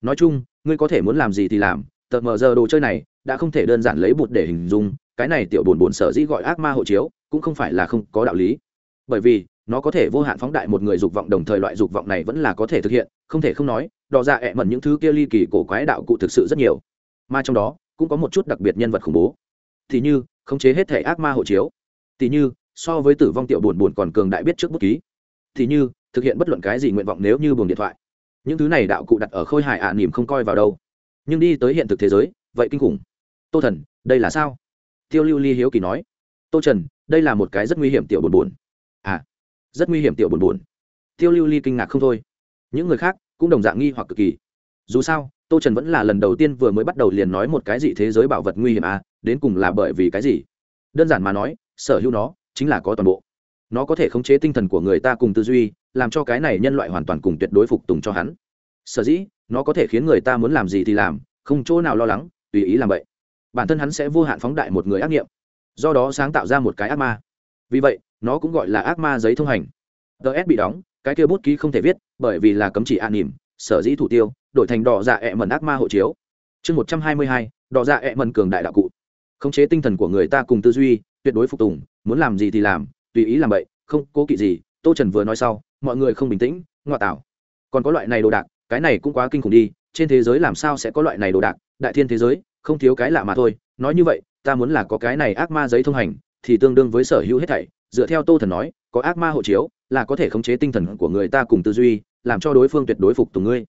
Nói chung, ngươi có thể muốn làm gì thì làm, tờ mờ giờ đồ chơi này đã không thể đơn giản lấy bụt để hình dung, cái này tiểu buồn buồn sở dĩ gọi ác ma hộ chiếu, cũng không phải là không có đạo lý. Bởi vì, nó có thể vô hạn phóng đại một người dục vọng đồng thời loại dục vọng này vẫn là có thể thực hiện, không thể không nói, đò ra ẹ mẩn những thứ kia ly kỳ cổ quái đạo cụ thực sự rất nhiều. Mà trong đó, cũng có một chút đặc biệt nhân vật khủng bố. Thì như, khống chế hết thể ác ma hộ chiếu. Thì như, so với tử vong tiểu buồn buồn còn cường đại biết trước bút ký. Thì như thực hiện bất luận cái gì nguyện vọng nếu như buồng điện thoại. Những thứ này đạo cụ đặt ở khôi hài ạ à, nỉm không coi vào đâu. Nhưng đi tới hiện thực thế giới vậy kinh khủng. Tô thần đây là sao? Tiêu lưu ly hiếu kỳ nói. Tô trần đây là một cái rất nguy hiểm tiểu buồn buồn. À rất nguy hiểm tiểu buồn buồn. Tiêu lưu ly kinh ngạc không thôi. Những người khác cũng đồng dạng nghi hoặc cực kỳ. Dù sao tô trần vẫn là lần đầu tiên vừa mới bắt đầu liền nói một cái gì thế giới bảo vật nguy hiểm à đến cùng là bởi vì cái gì? Đơn giản mà nói sở hữu nó chính là có toàn bộ. Nó có thể khống chế tinh thần của người ta cùng tư duy làm cho cái này nhân loại hoàn toàn cùng tuyệt đối phục tùng cho hắn. Sở dĩ, nó có thể khiến người ta muốn làm gì thì làm, không chỗ nào lo lắng, tùy ý làm vậy. Bản thân hắn sẽ vô hạn phóng đại một người ác nghiệm. Do đó sáng tạo ra một cái ác ma. Vì vậy, nó cũng gọi là ác ma giấy thông hành. Ts bị đóng, cái kia bút ký không thể viết, bởi vì là cấm chỉ an nỉm, sở dĩ thủ tiêu, đổi thành đỏ dạ ẹ mần ác ma hộ chiếu. Chương một trăm hai mươi hai, đỏ dạ ẹ mần cường đại đạo cụ. Khống chế tinh thần của người ta cùng tư duy, tuyệt đối phục tùng, muốn làm gì thì làm, tùy ý làm vậy, không cố kỵ gì, tô trần vừa nói sau mọi người không bình tĩnh, ngoa tảo còn có loại này đồ đạc, cái này cũng quá kinh khủng đi, trên thế giới làm sao sẽ có loại này đồ đạc, đại thiên thế giới, không thiếu cái lạ mà thôi. Nói như vậy, ta muốn là có cái này ác ma giấy thông hành, thì tương đương với sở hữu hết thảy. Dựa theo tô thần nói, có ác ma hộ chiếu, là có thể khống chế tinh thần của người ta cùng tư duy, làm cho đối phương tuyệt đối phục tùng ngươi.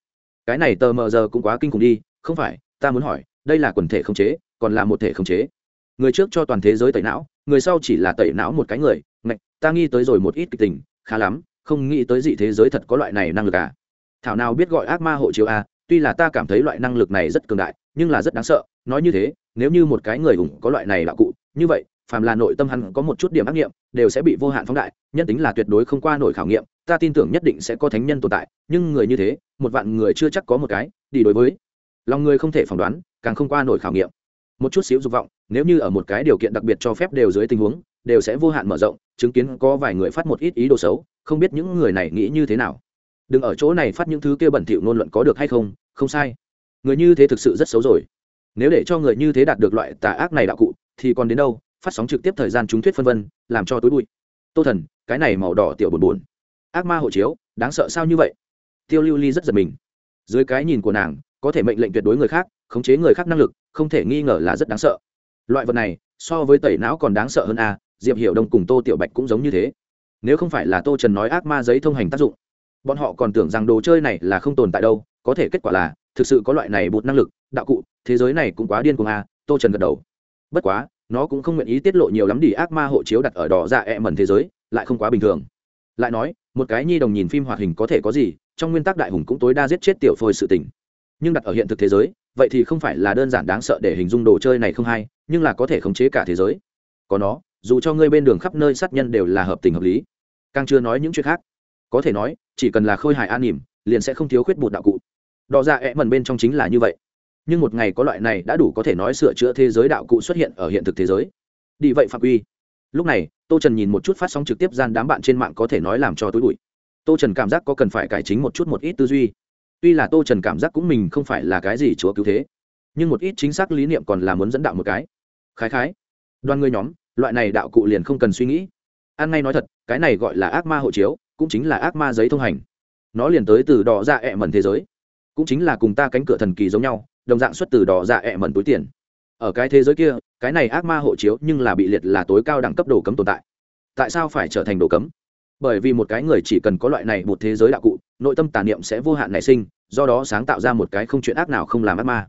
Cái này tờ mờ giờ cũng quá kinh khủng đi, không phải, ta muốn hỏi, đây là quần thể khống chế, còn là một thể khống chế? Người trước cho toàn thế giới tẩy não, người sau chỉ là tẩy não một cái người. Ngạch, ta nghi tới rồi một ít kịch tình, khá lắm không nghĩ tới dị thế giới thật có loại này năng lực à. Thảo nào biết gọi ác ma hộ chiếu à tuy là ta cảm thấy loại năng lực này rất cường đại, nhưng là rất đáng sợ, nói như thế, nếu như một cái người hùng có loại này đạo cụ, như vậy, phàm là nội tâm hắn có một chút điểm ác nghiệm, đều sẽ bị vô hạn phóng đại, nhân tính là tuyệt đối không qua nổi khảo nghiệm, ta tin tưởng nhất định sẽ có thánh nhân tồn tại, nhưng người như thế, một vạn người chưa chắc có một cái, đi đối với. Lòng người không thể phỏng đoán, càng không qua nổi khảo nghiệm. Một chút xíu dục vọng, nếu như ở một cái điều kiện đặc biệt cho phép đều dưới tình huống, đều sẽ vô hạn mở rộng chứng kiến có vài người phát một ít ý đồ xấu, không biết những người này nghĩ như thế nào. Đừng ở chỗ này phát những thứ kia bẩn thỉu ngôn luận có được hay không không sai. Người như thế thực sự rất xấu rồi. Nếu để cho người như thế đạt được loại tà ác này đạo cụ, thì còn đến đâu? Phát sóng trực tiếp thời gian chúng thuyết phân vân, làm cho tối bụi. Tô thần, cái này màu đỏ tiểu buồn buồn. Ác ma hộ chiếu, đáng sợ sao như vậy? Tiêu lưu ly rất giật mình. Dưới cái nhìn của nàng, có thể mệnh lệnh tuyệt đối người khác, khống chế người khác năng lực, không thể nghi ngờ là rất đáng sợ. Loại vật này, so với tẩy não còn đáng sợ hơn a diệp hiểu đông cùng tô tiểu bạch cũng giống như thế. Nếu không phải là tô trần nói ác ma giấy thông hành tác dụng, bọn họ còn tưởng rằng đồ chơi này là không tồn tại đâu, có thể kết quả là, thực sự có loại này bụt năng lực, đạo cụ, thế giới này cũng quá điên cuồng a tô trần gật đầu. Bất quá, nó cũng không nguyện ý tiết lộ nhiều lắm đi, ác ma hộ chiếu đặt ở đỏ dạ e mẩn thế giới, lại không quá bình thường. Lại nói, một cái nhi đồng nhìn phim hoạt hình có thể có gì, trong nguyên tắc đại hùng cũng tối đa giết chết tiểu phôi sự tình. Nhưng đặt ở hiện thực thế giới, vậy thì không phải là đơn giản đáng sợ để hình dung đồ chơi này không hay, nhưng là có thể khống chế cả thế giới. Có nó dù cho ngươi bên đường khắp nơi sát nhân đều là hợp tình hợp lý. Càng chưa nói những chuyện khác. Có thể nói, chỉ cần là khôi hài an nỉm, liền sẽ không thiếu khuyết bột đạo cụ. Đỏ ra dạ ẹ mần bên trong chính là như vậy. Nhưng một ngày có loại này đã đủ có thể nói sửa chữa thế giới đạo cụ xuất hiện ở hiện thực thế giới. Đi vậy phạm uy lúc này, tô trần nhìn một chút phát sóng trực tiếp gian đám bạn trên mạng có thể nói làm cho túi bụi. Tô trần cảm giác có cần phải cải chính một chút một ít tư duy. Tuy là tô trần cảm giác cũng mình không phải là cái gì chúa cứu thế, nhưng một ít chính xác lý niệm còn là muốn dẫn đạo một cái. Khái khái, đoàn người nhóm loại này đạo cụ liền không cần suy nghĩ. An ngay nói thật, cái này gọi là ác ma hộ chiếu, cũng chính là ác ma giấy thông hành. Nó liền tới từ đỏ ra ẹ mẩn thế giới. Cũng chính là cùng ta cánh cửa thần kỳ giống nhau, đồng dạng xuất từ đỏ dạ ẹ mẩn túi tiền. Ở cái thế giới kia, cái này ác ma hộ chiếu nhưng là bị liệt là tối cao đẳng cấp đồ cấm tồn tại. Tại sao phải trở thành đồ cấm? Bởi vì một cái người chỉ cần có loại này một thế giới đạo cụ, nội tâm tà niệm sẽ vô hạn nảy sinh, do đó sáng tạo ra một cái không chuyện ác nào không làm ác ma.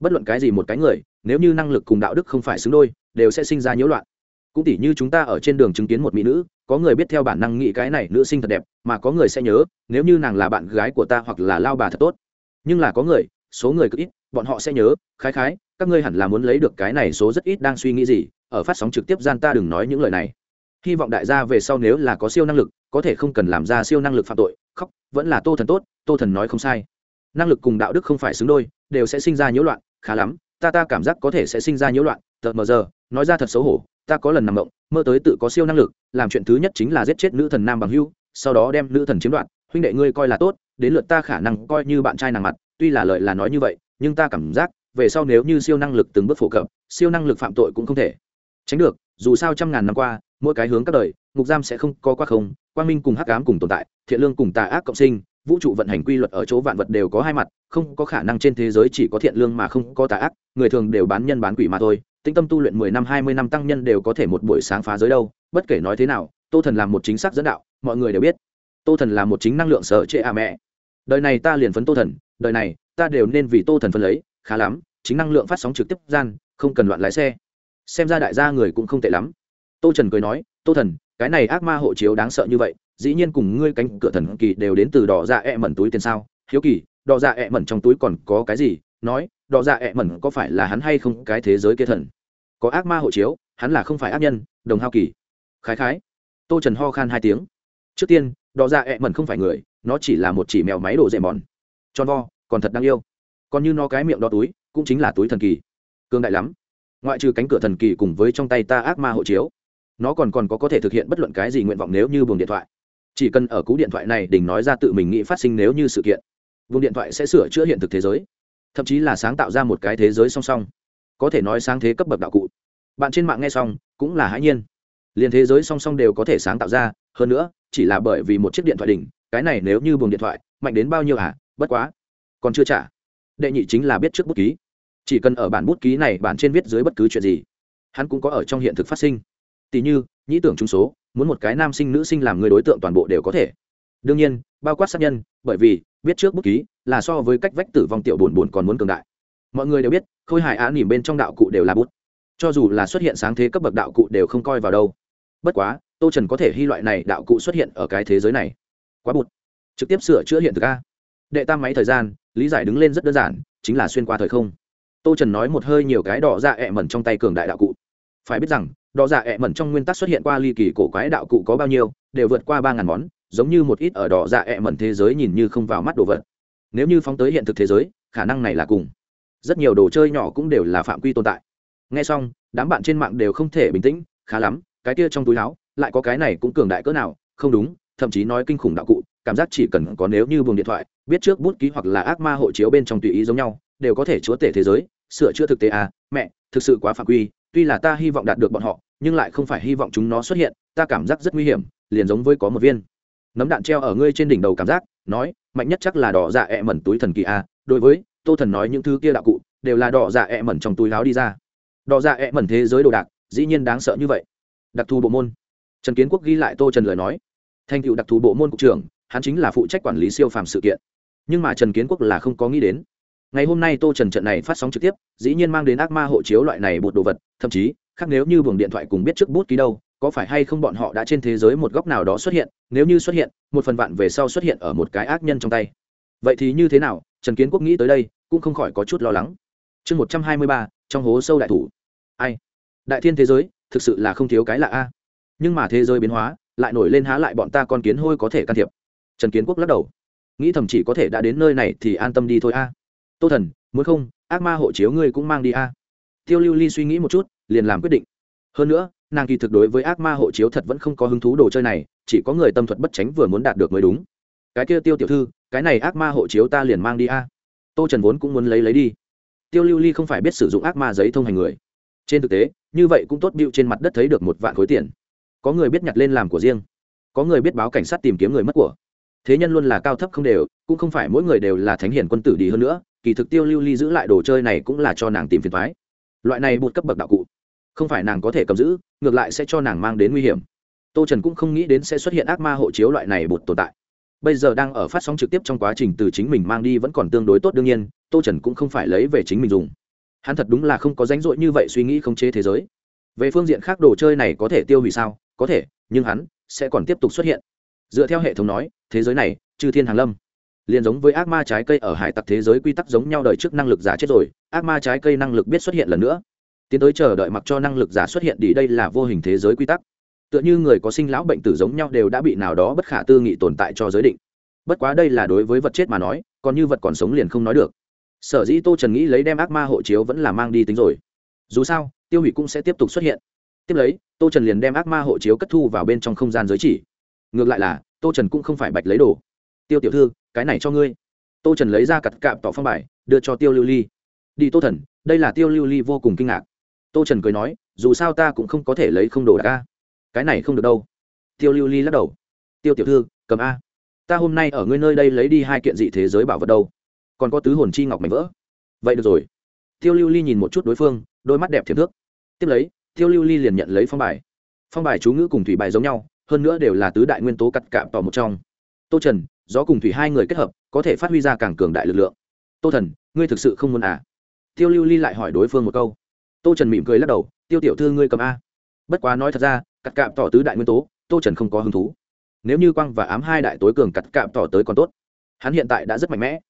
Bất luận cái gì một cái người, nếu như năng lực cùng đạo đức không phải xứng đôi, đều sẽ sinh ra nhiễu loạn cũng tỉ như chúng ta ở trên đường chứng kiến một mỹ nữ, có người biết theo bản năng nghĩ cái này nữ sinh thật đẹp, mà có người sẽ nhớ, nếu như nàng là bạn gái của ta hoặc là lao bà thật tốt. Nhưng là có người, số người cực ít, bọn họ sẽ nhớ, khái khái, các ngươi hẳn là muốn lấy được cái này số rất ít đang suy nghĩ gì, ở phát sóng trực tiếp gian ta đừng nói những lời này. Hy vọng đại gia về sau nếu là có siêu năng lực, có thể không cần làm ra siêu năng lực phạm tội, khóc, vẫn là tô thần tốt, tô thần nói không sai. Năng lực cùng đạo đức không phải xứng đôi, đều sẽ sinh ra nhiễu loạn, khá lắm, ta ta cảm giác có thể sẽ sinh ra nhiễu loạn, tờ mờ giờ, nói ra thật xấu hổ ta có lần nằm mộng, mơ tới tự có siêu năng lực, làm chuyện thứ nhất chính là giết chết nữ thần nam bằng hưu, sau đó đem nữ thần chiếm đoạt, huynh đệ ngươi coi là tốt, đến lượt ta khả năng coi như bạn trai nàng mặt, tuy là lợi là nói như vậy, nhưng ta cảm giác, về sau nếu như siêu năng lực từng bước phổ cập, siêu năng lực phạm tội cũng không thể tránh được, dù sao trăm ngàn năm qua, mỗi cái hướng các đời, ngục giam sẽ không có qua không, quang minh cùng hắc ám cùng tồn tại, thiện lương cùng tà ác cộng sinh, vũ trụ vận hành quy luật ở chỗ vạn vật đều có hai mặt, không có khả năng trên thế giới chỉ có thiện lương mà không có tà ác, người thường đều bán nhân bán quỷ mà thôi tĩnh tâm tu luyện mười năm, hai mươi năm tăng nhân đều có thể một buổi sáng phá giới đâu, bất kể nói thế nào, tô thần là một chính xác dẫn đạo, mọi người đều biết. Tô thần là một chính năng lượng sở trệ à mẹ. Đời này ta liền phấn tô thần, đời này ta đều nên vì tô thần phân lấy, khá lắm, chính năng lượng phát sóng trực tiếp gian, không cần loạn lái xe. Xem ra đại gia người cũng không tệ lắm. Tô trần cười nói, tô thần, cái này ác ma hộ chiếu đáng sợ như vậy, dĩ nhiên cùng ngươi cánh cửa thần kỳ đều đến từ đỏ dạ ẹ mẩn túi tiền sao? Hiếu kỳ, đỏ dạ ẹ mẩn trong túi còn có cái gì? Nói, đỏ dạ ẹ mẩn có phải là hắn hay không cái thế giới kia thần? Có ác ma hộ chiếu, hắn là không phải ác nhân, đồng hao kỳ. Khái khái. Tô trần ho khan hai tiếng. Trước tiên, đỏ ra ẹ mẩn không phải người, nó chỉ là một chỉ mèo máy đổ dẻ mòn. Tròn vo, còn thật đáng yêu. Còn như nó cái miệng đo túi, cũng chính là túi thần kỳ. Cương đại lắm. Ngoại trừ cánh cửa thần kỳ cùng với trong tay ta ác ma hộ chiếu, nó còn còn có có thể thực hiện bất luận cái gì nguyện vọng nếu như buồng điện thoại. Chỉ cần ở cú điện thoại này đình nói ra tự mình nghĩ phát sinh nếu như sự kiện vùng điện thoại sẽ sửa chữa hiện thực thế giới. Thậm chí là sáng tạo ra một cái thế giới song song. Có thể nói sáng thế cấp bậc đạo cụ bạn trên mạng nghe xong cũng là hãi nhiên. Liền thế giới song song đều có thể sáng tạo ra hơn nữa chỉ là bởi vì một chiếc điện thoại đỉnh cái này nếu như buồng điện thoại mạnh đến bao nhiêu à, bất quá. Còn chưa trả. Đệ nhị chính là biết trước bút ký. Chỉ cần ở bản bút ký này bản trên viết dưới bất cứ chuyện gì hắn cũng có ở trong hiện thực phát sinh. Tỷ như nhĩ tưởng trung số muốn một cái nam sinh nữ sinh làm người đối tượng toàn bộ đều có thể. Đương nhiên bao quát sát nhân bởi vì biết trước bút ký là so với cách vách tử vong tiểu buồn buồn còn muốn cường đại. Mọi người đều biết khôi hài á nỉm bên trong đạo cụ đều là bút cho dù là xuất hiện sáng thế cấp bậc đạo cụ đều không coi vào đâu. Bất quá, tô trần có thể hy loại này đạo cụ xuất hiện ở cái thế giới này. Quá bụt. Trực tiếp sửa chữa hiện thực a. Đệ tam máy thời gian, lý giải đứng lên rất đơn giản, chính là xuyên qua thời không. Tô trần nói một hơi nhiều cái đỏ dạ ẹ mẩn trong tay cường đại đạo cụ. Phải biết rằng, đỏ dạ ẹ mẩn trong nguyên tắc xuất hiện qua ly kỳ cổ quái đạo cụ có bao nhiêu, đều vượt qua ba ngàn món, giống như một ít ở đỏ dạ ẹ mẩn thế giới nhìn như không vào mắt đồ vật. Nếu như phóng tới hiện thực thế giới, khả năng này là cùng. Rất nhiều đồ chơi nhỏ cũng đều là phạm quy tồn tại n g h e xong, đám bạn trên mạng đều không thể bình tĩnh, khá lắm, cái kia trong túi áo, lại có cái này cũng cường đại cỡ nào, không đúng, thậm chí nói kinh khủng đạo cụ, cảm giác chỉ cần có nếu như buồng điện thoại, biết trước bút ký hoặc là ác ma hộ chiếu bên trong tùy ý giống nhau, đều có thể chúa tể thế giới, sửa chữa thực tế à mẹ, thực sự quá phạm quy, tuy là ta hy vọng đạt được bọn họ, nhưng lại không phải hy vọng chúng nó xuất hiện, ta cảm giác rất nguy hiểm, liền giống với có một viên. Nấm đạn treo ở ngươi trên đỉnh đầu cảm giác, nói, mạnh nhất chắc là đỏ dạ ẹ mẩn túi thần kỳ a đối với, tô thần nói những thứ kia đạo cụ, đều là đỏ dạ ẹ mẩn trong túi láo đi ra đo dạ ẹ mẩn thế giới đồ đạc, dĩ nhiên đáng sợ như vậy. Đặc thù bộ môn. Trần kiến quốc ghi lại tô trần lời nói. Thành tựu đặc thù bộ môn cục trưởng, hắn chính là phụ trách quản lý siêu phàm sự kiện. Nhưng mà trần kiến quốc là không có nghĩ đến. Ngày hôm nay tô trần trận này phát sóng trực tiếp, dĩ nhiên mang đến ác ma hộ chiếu loại này bột đồ vật, thậm chí, khác nếu như buồng điện thoại cùng biết trước bút ký đâu, có phải hay không bọn họ đã trên thế giới một góc nào đó xuất hiện, nếu như xuất hiện, một phần vạn về sau xuất hiện ở một cái ác nhân trong tay. Vậy thì như thế nào, trần kiến quốc nghĩ tới đây, cũng không khỏi có chút lo lắng. Chương một trăm hai mươi ba, trong hố sâu đại thủ ai? Đại thiên thế giới, thực sự là không thiếu cái lạ a. Nhưng mà thế giới biến hóa, lại nổi lên há lại bọn ta con kiến hôi có thể can thiệp. Trần kiến quốc lắc đầu. Nghĩ thầm chỉ có thể đã đến nơi này thì an tâm đi thôi a. Tô thần, muốn không, ác ma hộ chiếu ngươi cũng mang đi a. Tiêu lưu ly suy nghĩ một chút, liền làm quyết định. Hơn nữa, nàng kỳ thực đối với ác ma hộ chiếu thật vẫn không có hứng thú đồ chơi này, chỉ có người tâm thuật bất tránh vừa muốn đạt được mới đúng. Cái kia tiêu tiểu thư, cái này ác ma hộ chiếu ta liền mang đi a. Tô trần vốn cũng muốn lấy lấy đi. Tiêu lưu ly không phải biết sử dụng ác ma giấy thông hành người trên thực tế, như vậy cũng tốt bịu trên mặt đất thấy được một vạn khối tiền. Có người biết nhặt lên làm của riêng. Có người biết báo cảnh sát tìm kiếm người mất của. Thế nhân luôn là cao thấp không đều, cũng không phải mỗi người đều là thánh hiền quân tử đi hơn nữa, kỳ thực tiêu lưu ly giữ lại đồ chơi này cũng là cho nàng tìm phiền thoái loại này bột cấp bậc đạo cụ, không phải nàng có thể cầm giữ, ngược lại sẽ cho nàng mang đến nguy hiểm. Tô trần cũng không nghĩ đến sẽ xuất hiện ác ma hộ chiếu loại này bột tồn tại. Bây giờ đang ở phát sóng trực tiếp trong quá trình từ chính mình mang đi vẫn còn tương đối tốt đương nhiên, tô trần cũng không phải lấy về chính mình dùng hắn thật đúng là không có rãnh rỗi như vậy suy nghĩ khống chế thế giới. Về phương diện khác đồ chơi này có thể tiêu hủy sao? Có thể, nhưng hắn sẽ còn tiếp tục xuất hiện. Dựa theo hệ thống nói, thế giới này chư thiên hàng lâm, liền giống với ác ma trái cây ở hải tặc thế giới quy tắc giống nhau đời trước năng lực giả chết rồi, ác ma trái cây năng lực biết xuất hiện lần nữa. Tiến tới chờ đợi mặc cho năng lực giả xuất hiện đi đây là vô hình thế giới quy tắc. Tựa như người có sinh lão bệnh tử giống nhau đều đã bị nào đó bất khả tư nghị tồn tại cho giới định. Bất quá đây là đối với vật chết mà nói, còn như vật còn sống liền không nói được sở dĩ tô trần nghĩ lấy đem ác ma hộ chiếu vẫn là mang đi tính rồi. Dù sao, tiêu hủy cũng sẽ tiếp tục xuất hiện. Tiếp lấy, tô trần liền đem ác ma hộ chiếu cất thu vào bên trong không gian giới chỉ. Ngược lại là, tô trần cũng không phải bạch lấy đồ. Tiêu tiểu thư, cái này cho ngươi. Tô trần lấy ra cặt cạm tỏ phong bài, đưa cho tiêu lưu ly. Đi tô thần, đây là tiêu lưu ly vô cùng kinh ngạc. Tô trần cười nói, dù sao ta cũng không có thể lấy không đồ đạc a. Cái này không được đâu. Tiêu lưu ly lắc đầu. Tiêu tiểu thư, cầm a. Ta hôm nay ở ngươi nơi đây lấy đi hai kiện dị thế giới bảo vật đâu? Còn có tứ hồn chi ngọc mảnh vỡ. Vậy được rồi. Tiêu lưu ly nhìn một chút đối phương, đôi mắt đẹp thiệp thước. Tiếp lấy, tiêu lưu ly liền nhận lấy phong bài. Phong bài chú ngữ cùng thủy bài giống nhau, hơn nữa đều là tứ đại nguyên tố cắt cạm tỏ một trong. Tô trần, gió cùng thủy hai người kết hợp, có thể phát huy ra càng cường đại lực lượng. Tô thần, ngươi thực sự không muốn à? Tiêu lưu ly lại hỏi đối phương một câu. Tô trần mỉm cười lắc đầu, tiêu tiểu thư ngươi cầm a. Bất quá nói thật ra, cắt cạm tỏ tứ đại nguyên tố, tô trần không có hứng thú. Nếu như quang và ám hai đại tối cường cắt cạm tỏ tới còn tốt. Hắn hiện tại đã rất mạnh mẽ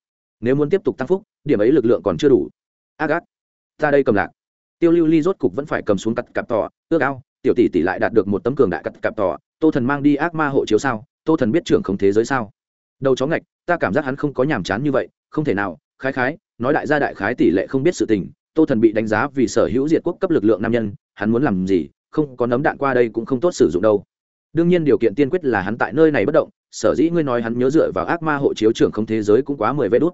nếu muốn tiếp tục tăng phúc, điểm ấy lực lượng còn chưa đủ. Ác ác ta đây cầm lạc. Tiêu lưu ly rốt cục vẫn phải cầm xuống cặt cặp tỏ, ước ao, tiểu tỷ tỷ lại đạt được một tấm cường đại cặt cặp tỏ, tô thần mang đi ác ma hộ chiếu sao, tô thần biết trưởng không thế giới sao. Đầu chó ngạch, ta cảm giác hắn không có nhàm chán như vậy, không thể nào, khái khái, nói đại gia đại khái tỷ lệ không biết sự tình, tô thần bị đánh giá vì sở hữu diệt quốc cấp lực lượng nam nhân, hắn muốn làm gì, không có nấm đạn qua đây cũng không tốt sử dụng đâu. Đương nhiên điều kiện tiên quyết là hắn tại nơi này bất động sở dĩ ngươi nói hắn nhớ dựa vào ác ma hộ chiếu trưởng không thế giới cũng quá mười vé đốt.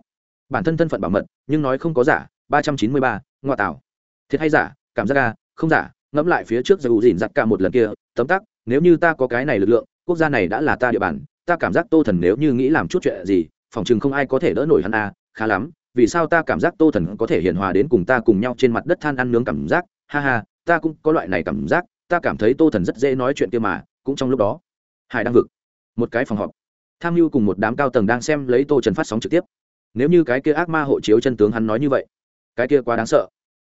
Bản thân thân phận bảo mật, nhưng nói không có giả, ba trăm chín mươi ba, ngoại tạo thiệt hay giả, cảm giác ga không giả, ngẫm lại phía trước dù dìn giặc cả một lần kia, tấm tắc, nếu như ta có cái này lực lượng, quốc gia này đã là ta địa bàn, ta cảm giác tô thần nếu như nghĩ làm chút chuyện gì, phòng chừng không ai có thể đỡ nổi hắn à khá lắm, vì sao ta cảm giác tô thần có thể hiền hòa đến cùng ta cùng nhau trên mặt đất than ăn nướng cảm giác, ha ha, ta cũng có loại này cảm giác, ta cảm thấy tô thần rất dễ nói chuyện kia mà, cũng trong lúc đó. Hải đang vực một cái phòng họp. Tham mưu cùng một đám cao tầng đang xem lấy tô trần phát sóng trực tiếp. Nếu như cái kia ác ma hộ chiếu chân tướng hắn nói như vậy, cái kia quá đáng sợ.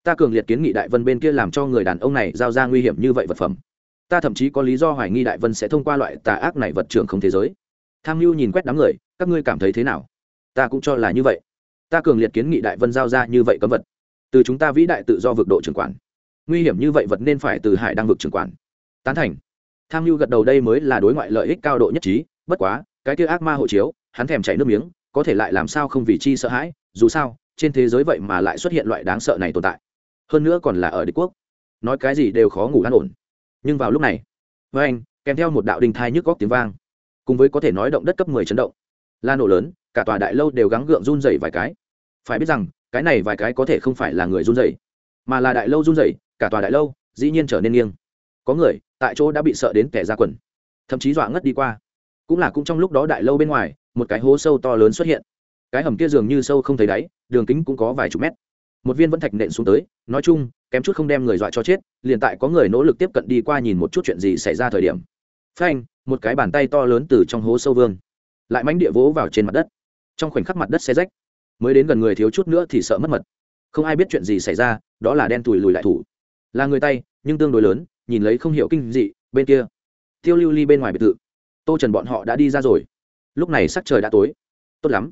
Ta cường liệt kiến nghị đại vân bên kia làm cho người đàn ông này giao ra nguy hiểm như vậy vật phẩm. Ta thậm chí có lý do hoài nghi đại vân sẽ thông qua loại tà ác này vật trưởng không thế giới. Tham mưu nhìn quét đám người, các ngươi cảm thấy thế nào? Ta cũng cho là như vậy. Ta cường liệt kiến nghị đại vân giao ra như vậy cấm vật. Từ chúng ta vĩ đại tự do vực độ trưởng quản. Nguy hiểm như vậy vật nên phải từ hải đăng vực trưởng quản. Tán thành tham mưu gật đầu đây mới là đối ngoại lợi ích cao độ nhất trí bất quá cái kia ác ma hộ chiếu hắn thèm chảy nước miếng có thể lại làm sao không vì chi sợ hãi dù sao trên thế giới vậy mà lại xuất hiện loại đáng sợ này tồn tại. Hơn nữa còn là ở đế quốc. Nói cái gì đều khó ngủ an ổn. Nhưng vào lúc này với anh kèm theo một đạo đình thai nhức góc tiếng vang cùng với có thể nói động đất cấp mười chấn động. La nổ lớn cả tòa đại lâu đều gắng gượng run rẩy vài cái. Phải biết rằng cái này vài cái có thể không phải là người run rẩy, mà là đại lâu run rẩy, cả tòa đại lâu dĩ nhiên trở nên nghiêng. Có người tại chỗ đã bị sợ đến kẻ ra quần. Thậm chí dọa ngất đi qua. Cũng là cũng trong lúc đó đại lâu bên ngoài, một cái hố sâu to lớn xuất hiện. Cái hầm kia dường như sâu không thấy đáy, đường kính cũng có vài chục mét. Một viên vẫn thạch nện xuống tới, nói chung, kém chút không đem người dọa cho chết, liền tại có người nỗ lực tiếp cận đi qua nhìn một chút chuyện gì xảy ra thời điểm. Phanh, một cái bàn tay to lớn từ trong hố sâu vương, lại mánh địa vỗ vào trên mặt đất. Trong khoảnh khắc mặt đất xe rách. Mới đến gần người thiếu chút nữa thì sợ mất mật. Không ai biết chuyện gì xảy ra, đó là đen tùi lùi lại thủ. Là người tay, nhưng tương đối lớn nhìn lấy không hiểu kinh dị, bên kia. Tiêu lưu ly bên ngoài biệt thự. Tô trần bọn họ đã đi ra rồi. Lúc này sắc trời đã tối. Tốt lắm.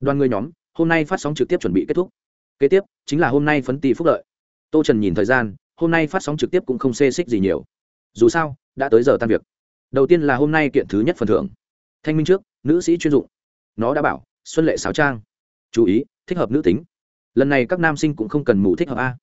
Đoàn người nhóm, hôm nay phát sóng trực tiếp chuẩn bị kết thúc. Kế tiếp, chính là hôm nay phấn tỷ phúc lợi. Tô trần nhìn thời gian, hôm nay phát sóng trực tiếp cũng không xê xích gì nhiều. Dù sao, đã tới giờ tan việc. Đầu tiên là hôm nay kiện thứ nhất phần thưởng. Thanh minh trước, nữ sĩ chuyên dụng. Nó đã bảo, xuân lệ sáo trang. Chú ý, thích hợp nữ tính. Lần này các nam sinh cũng không cần mù thích hợp a.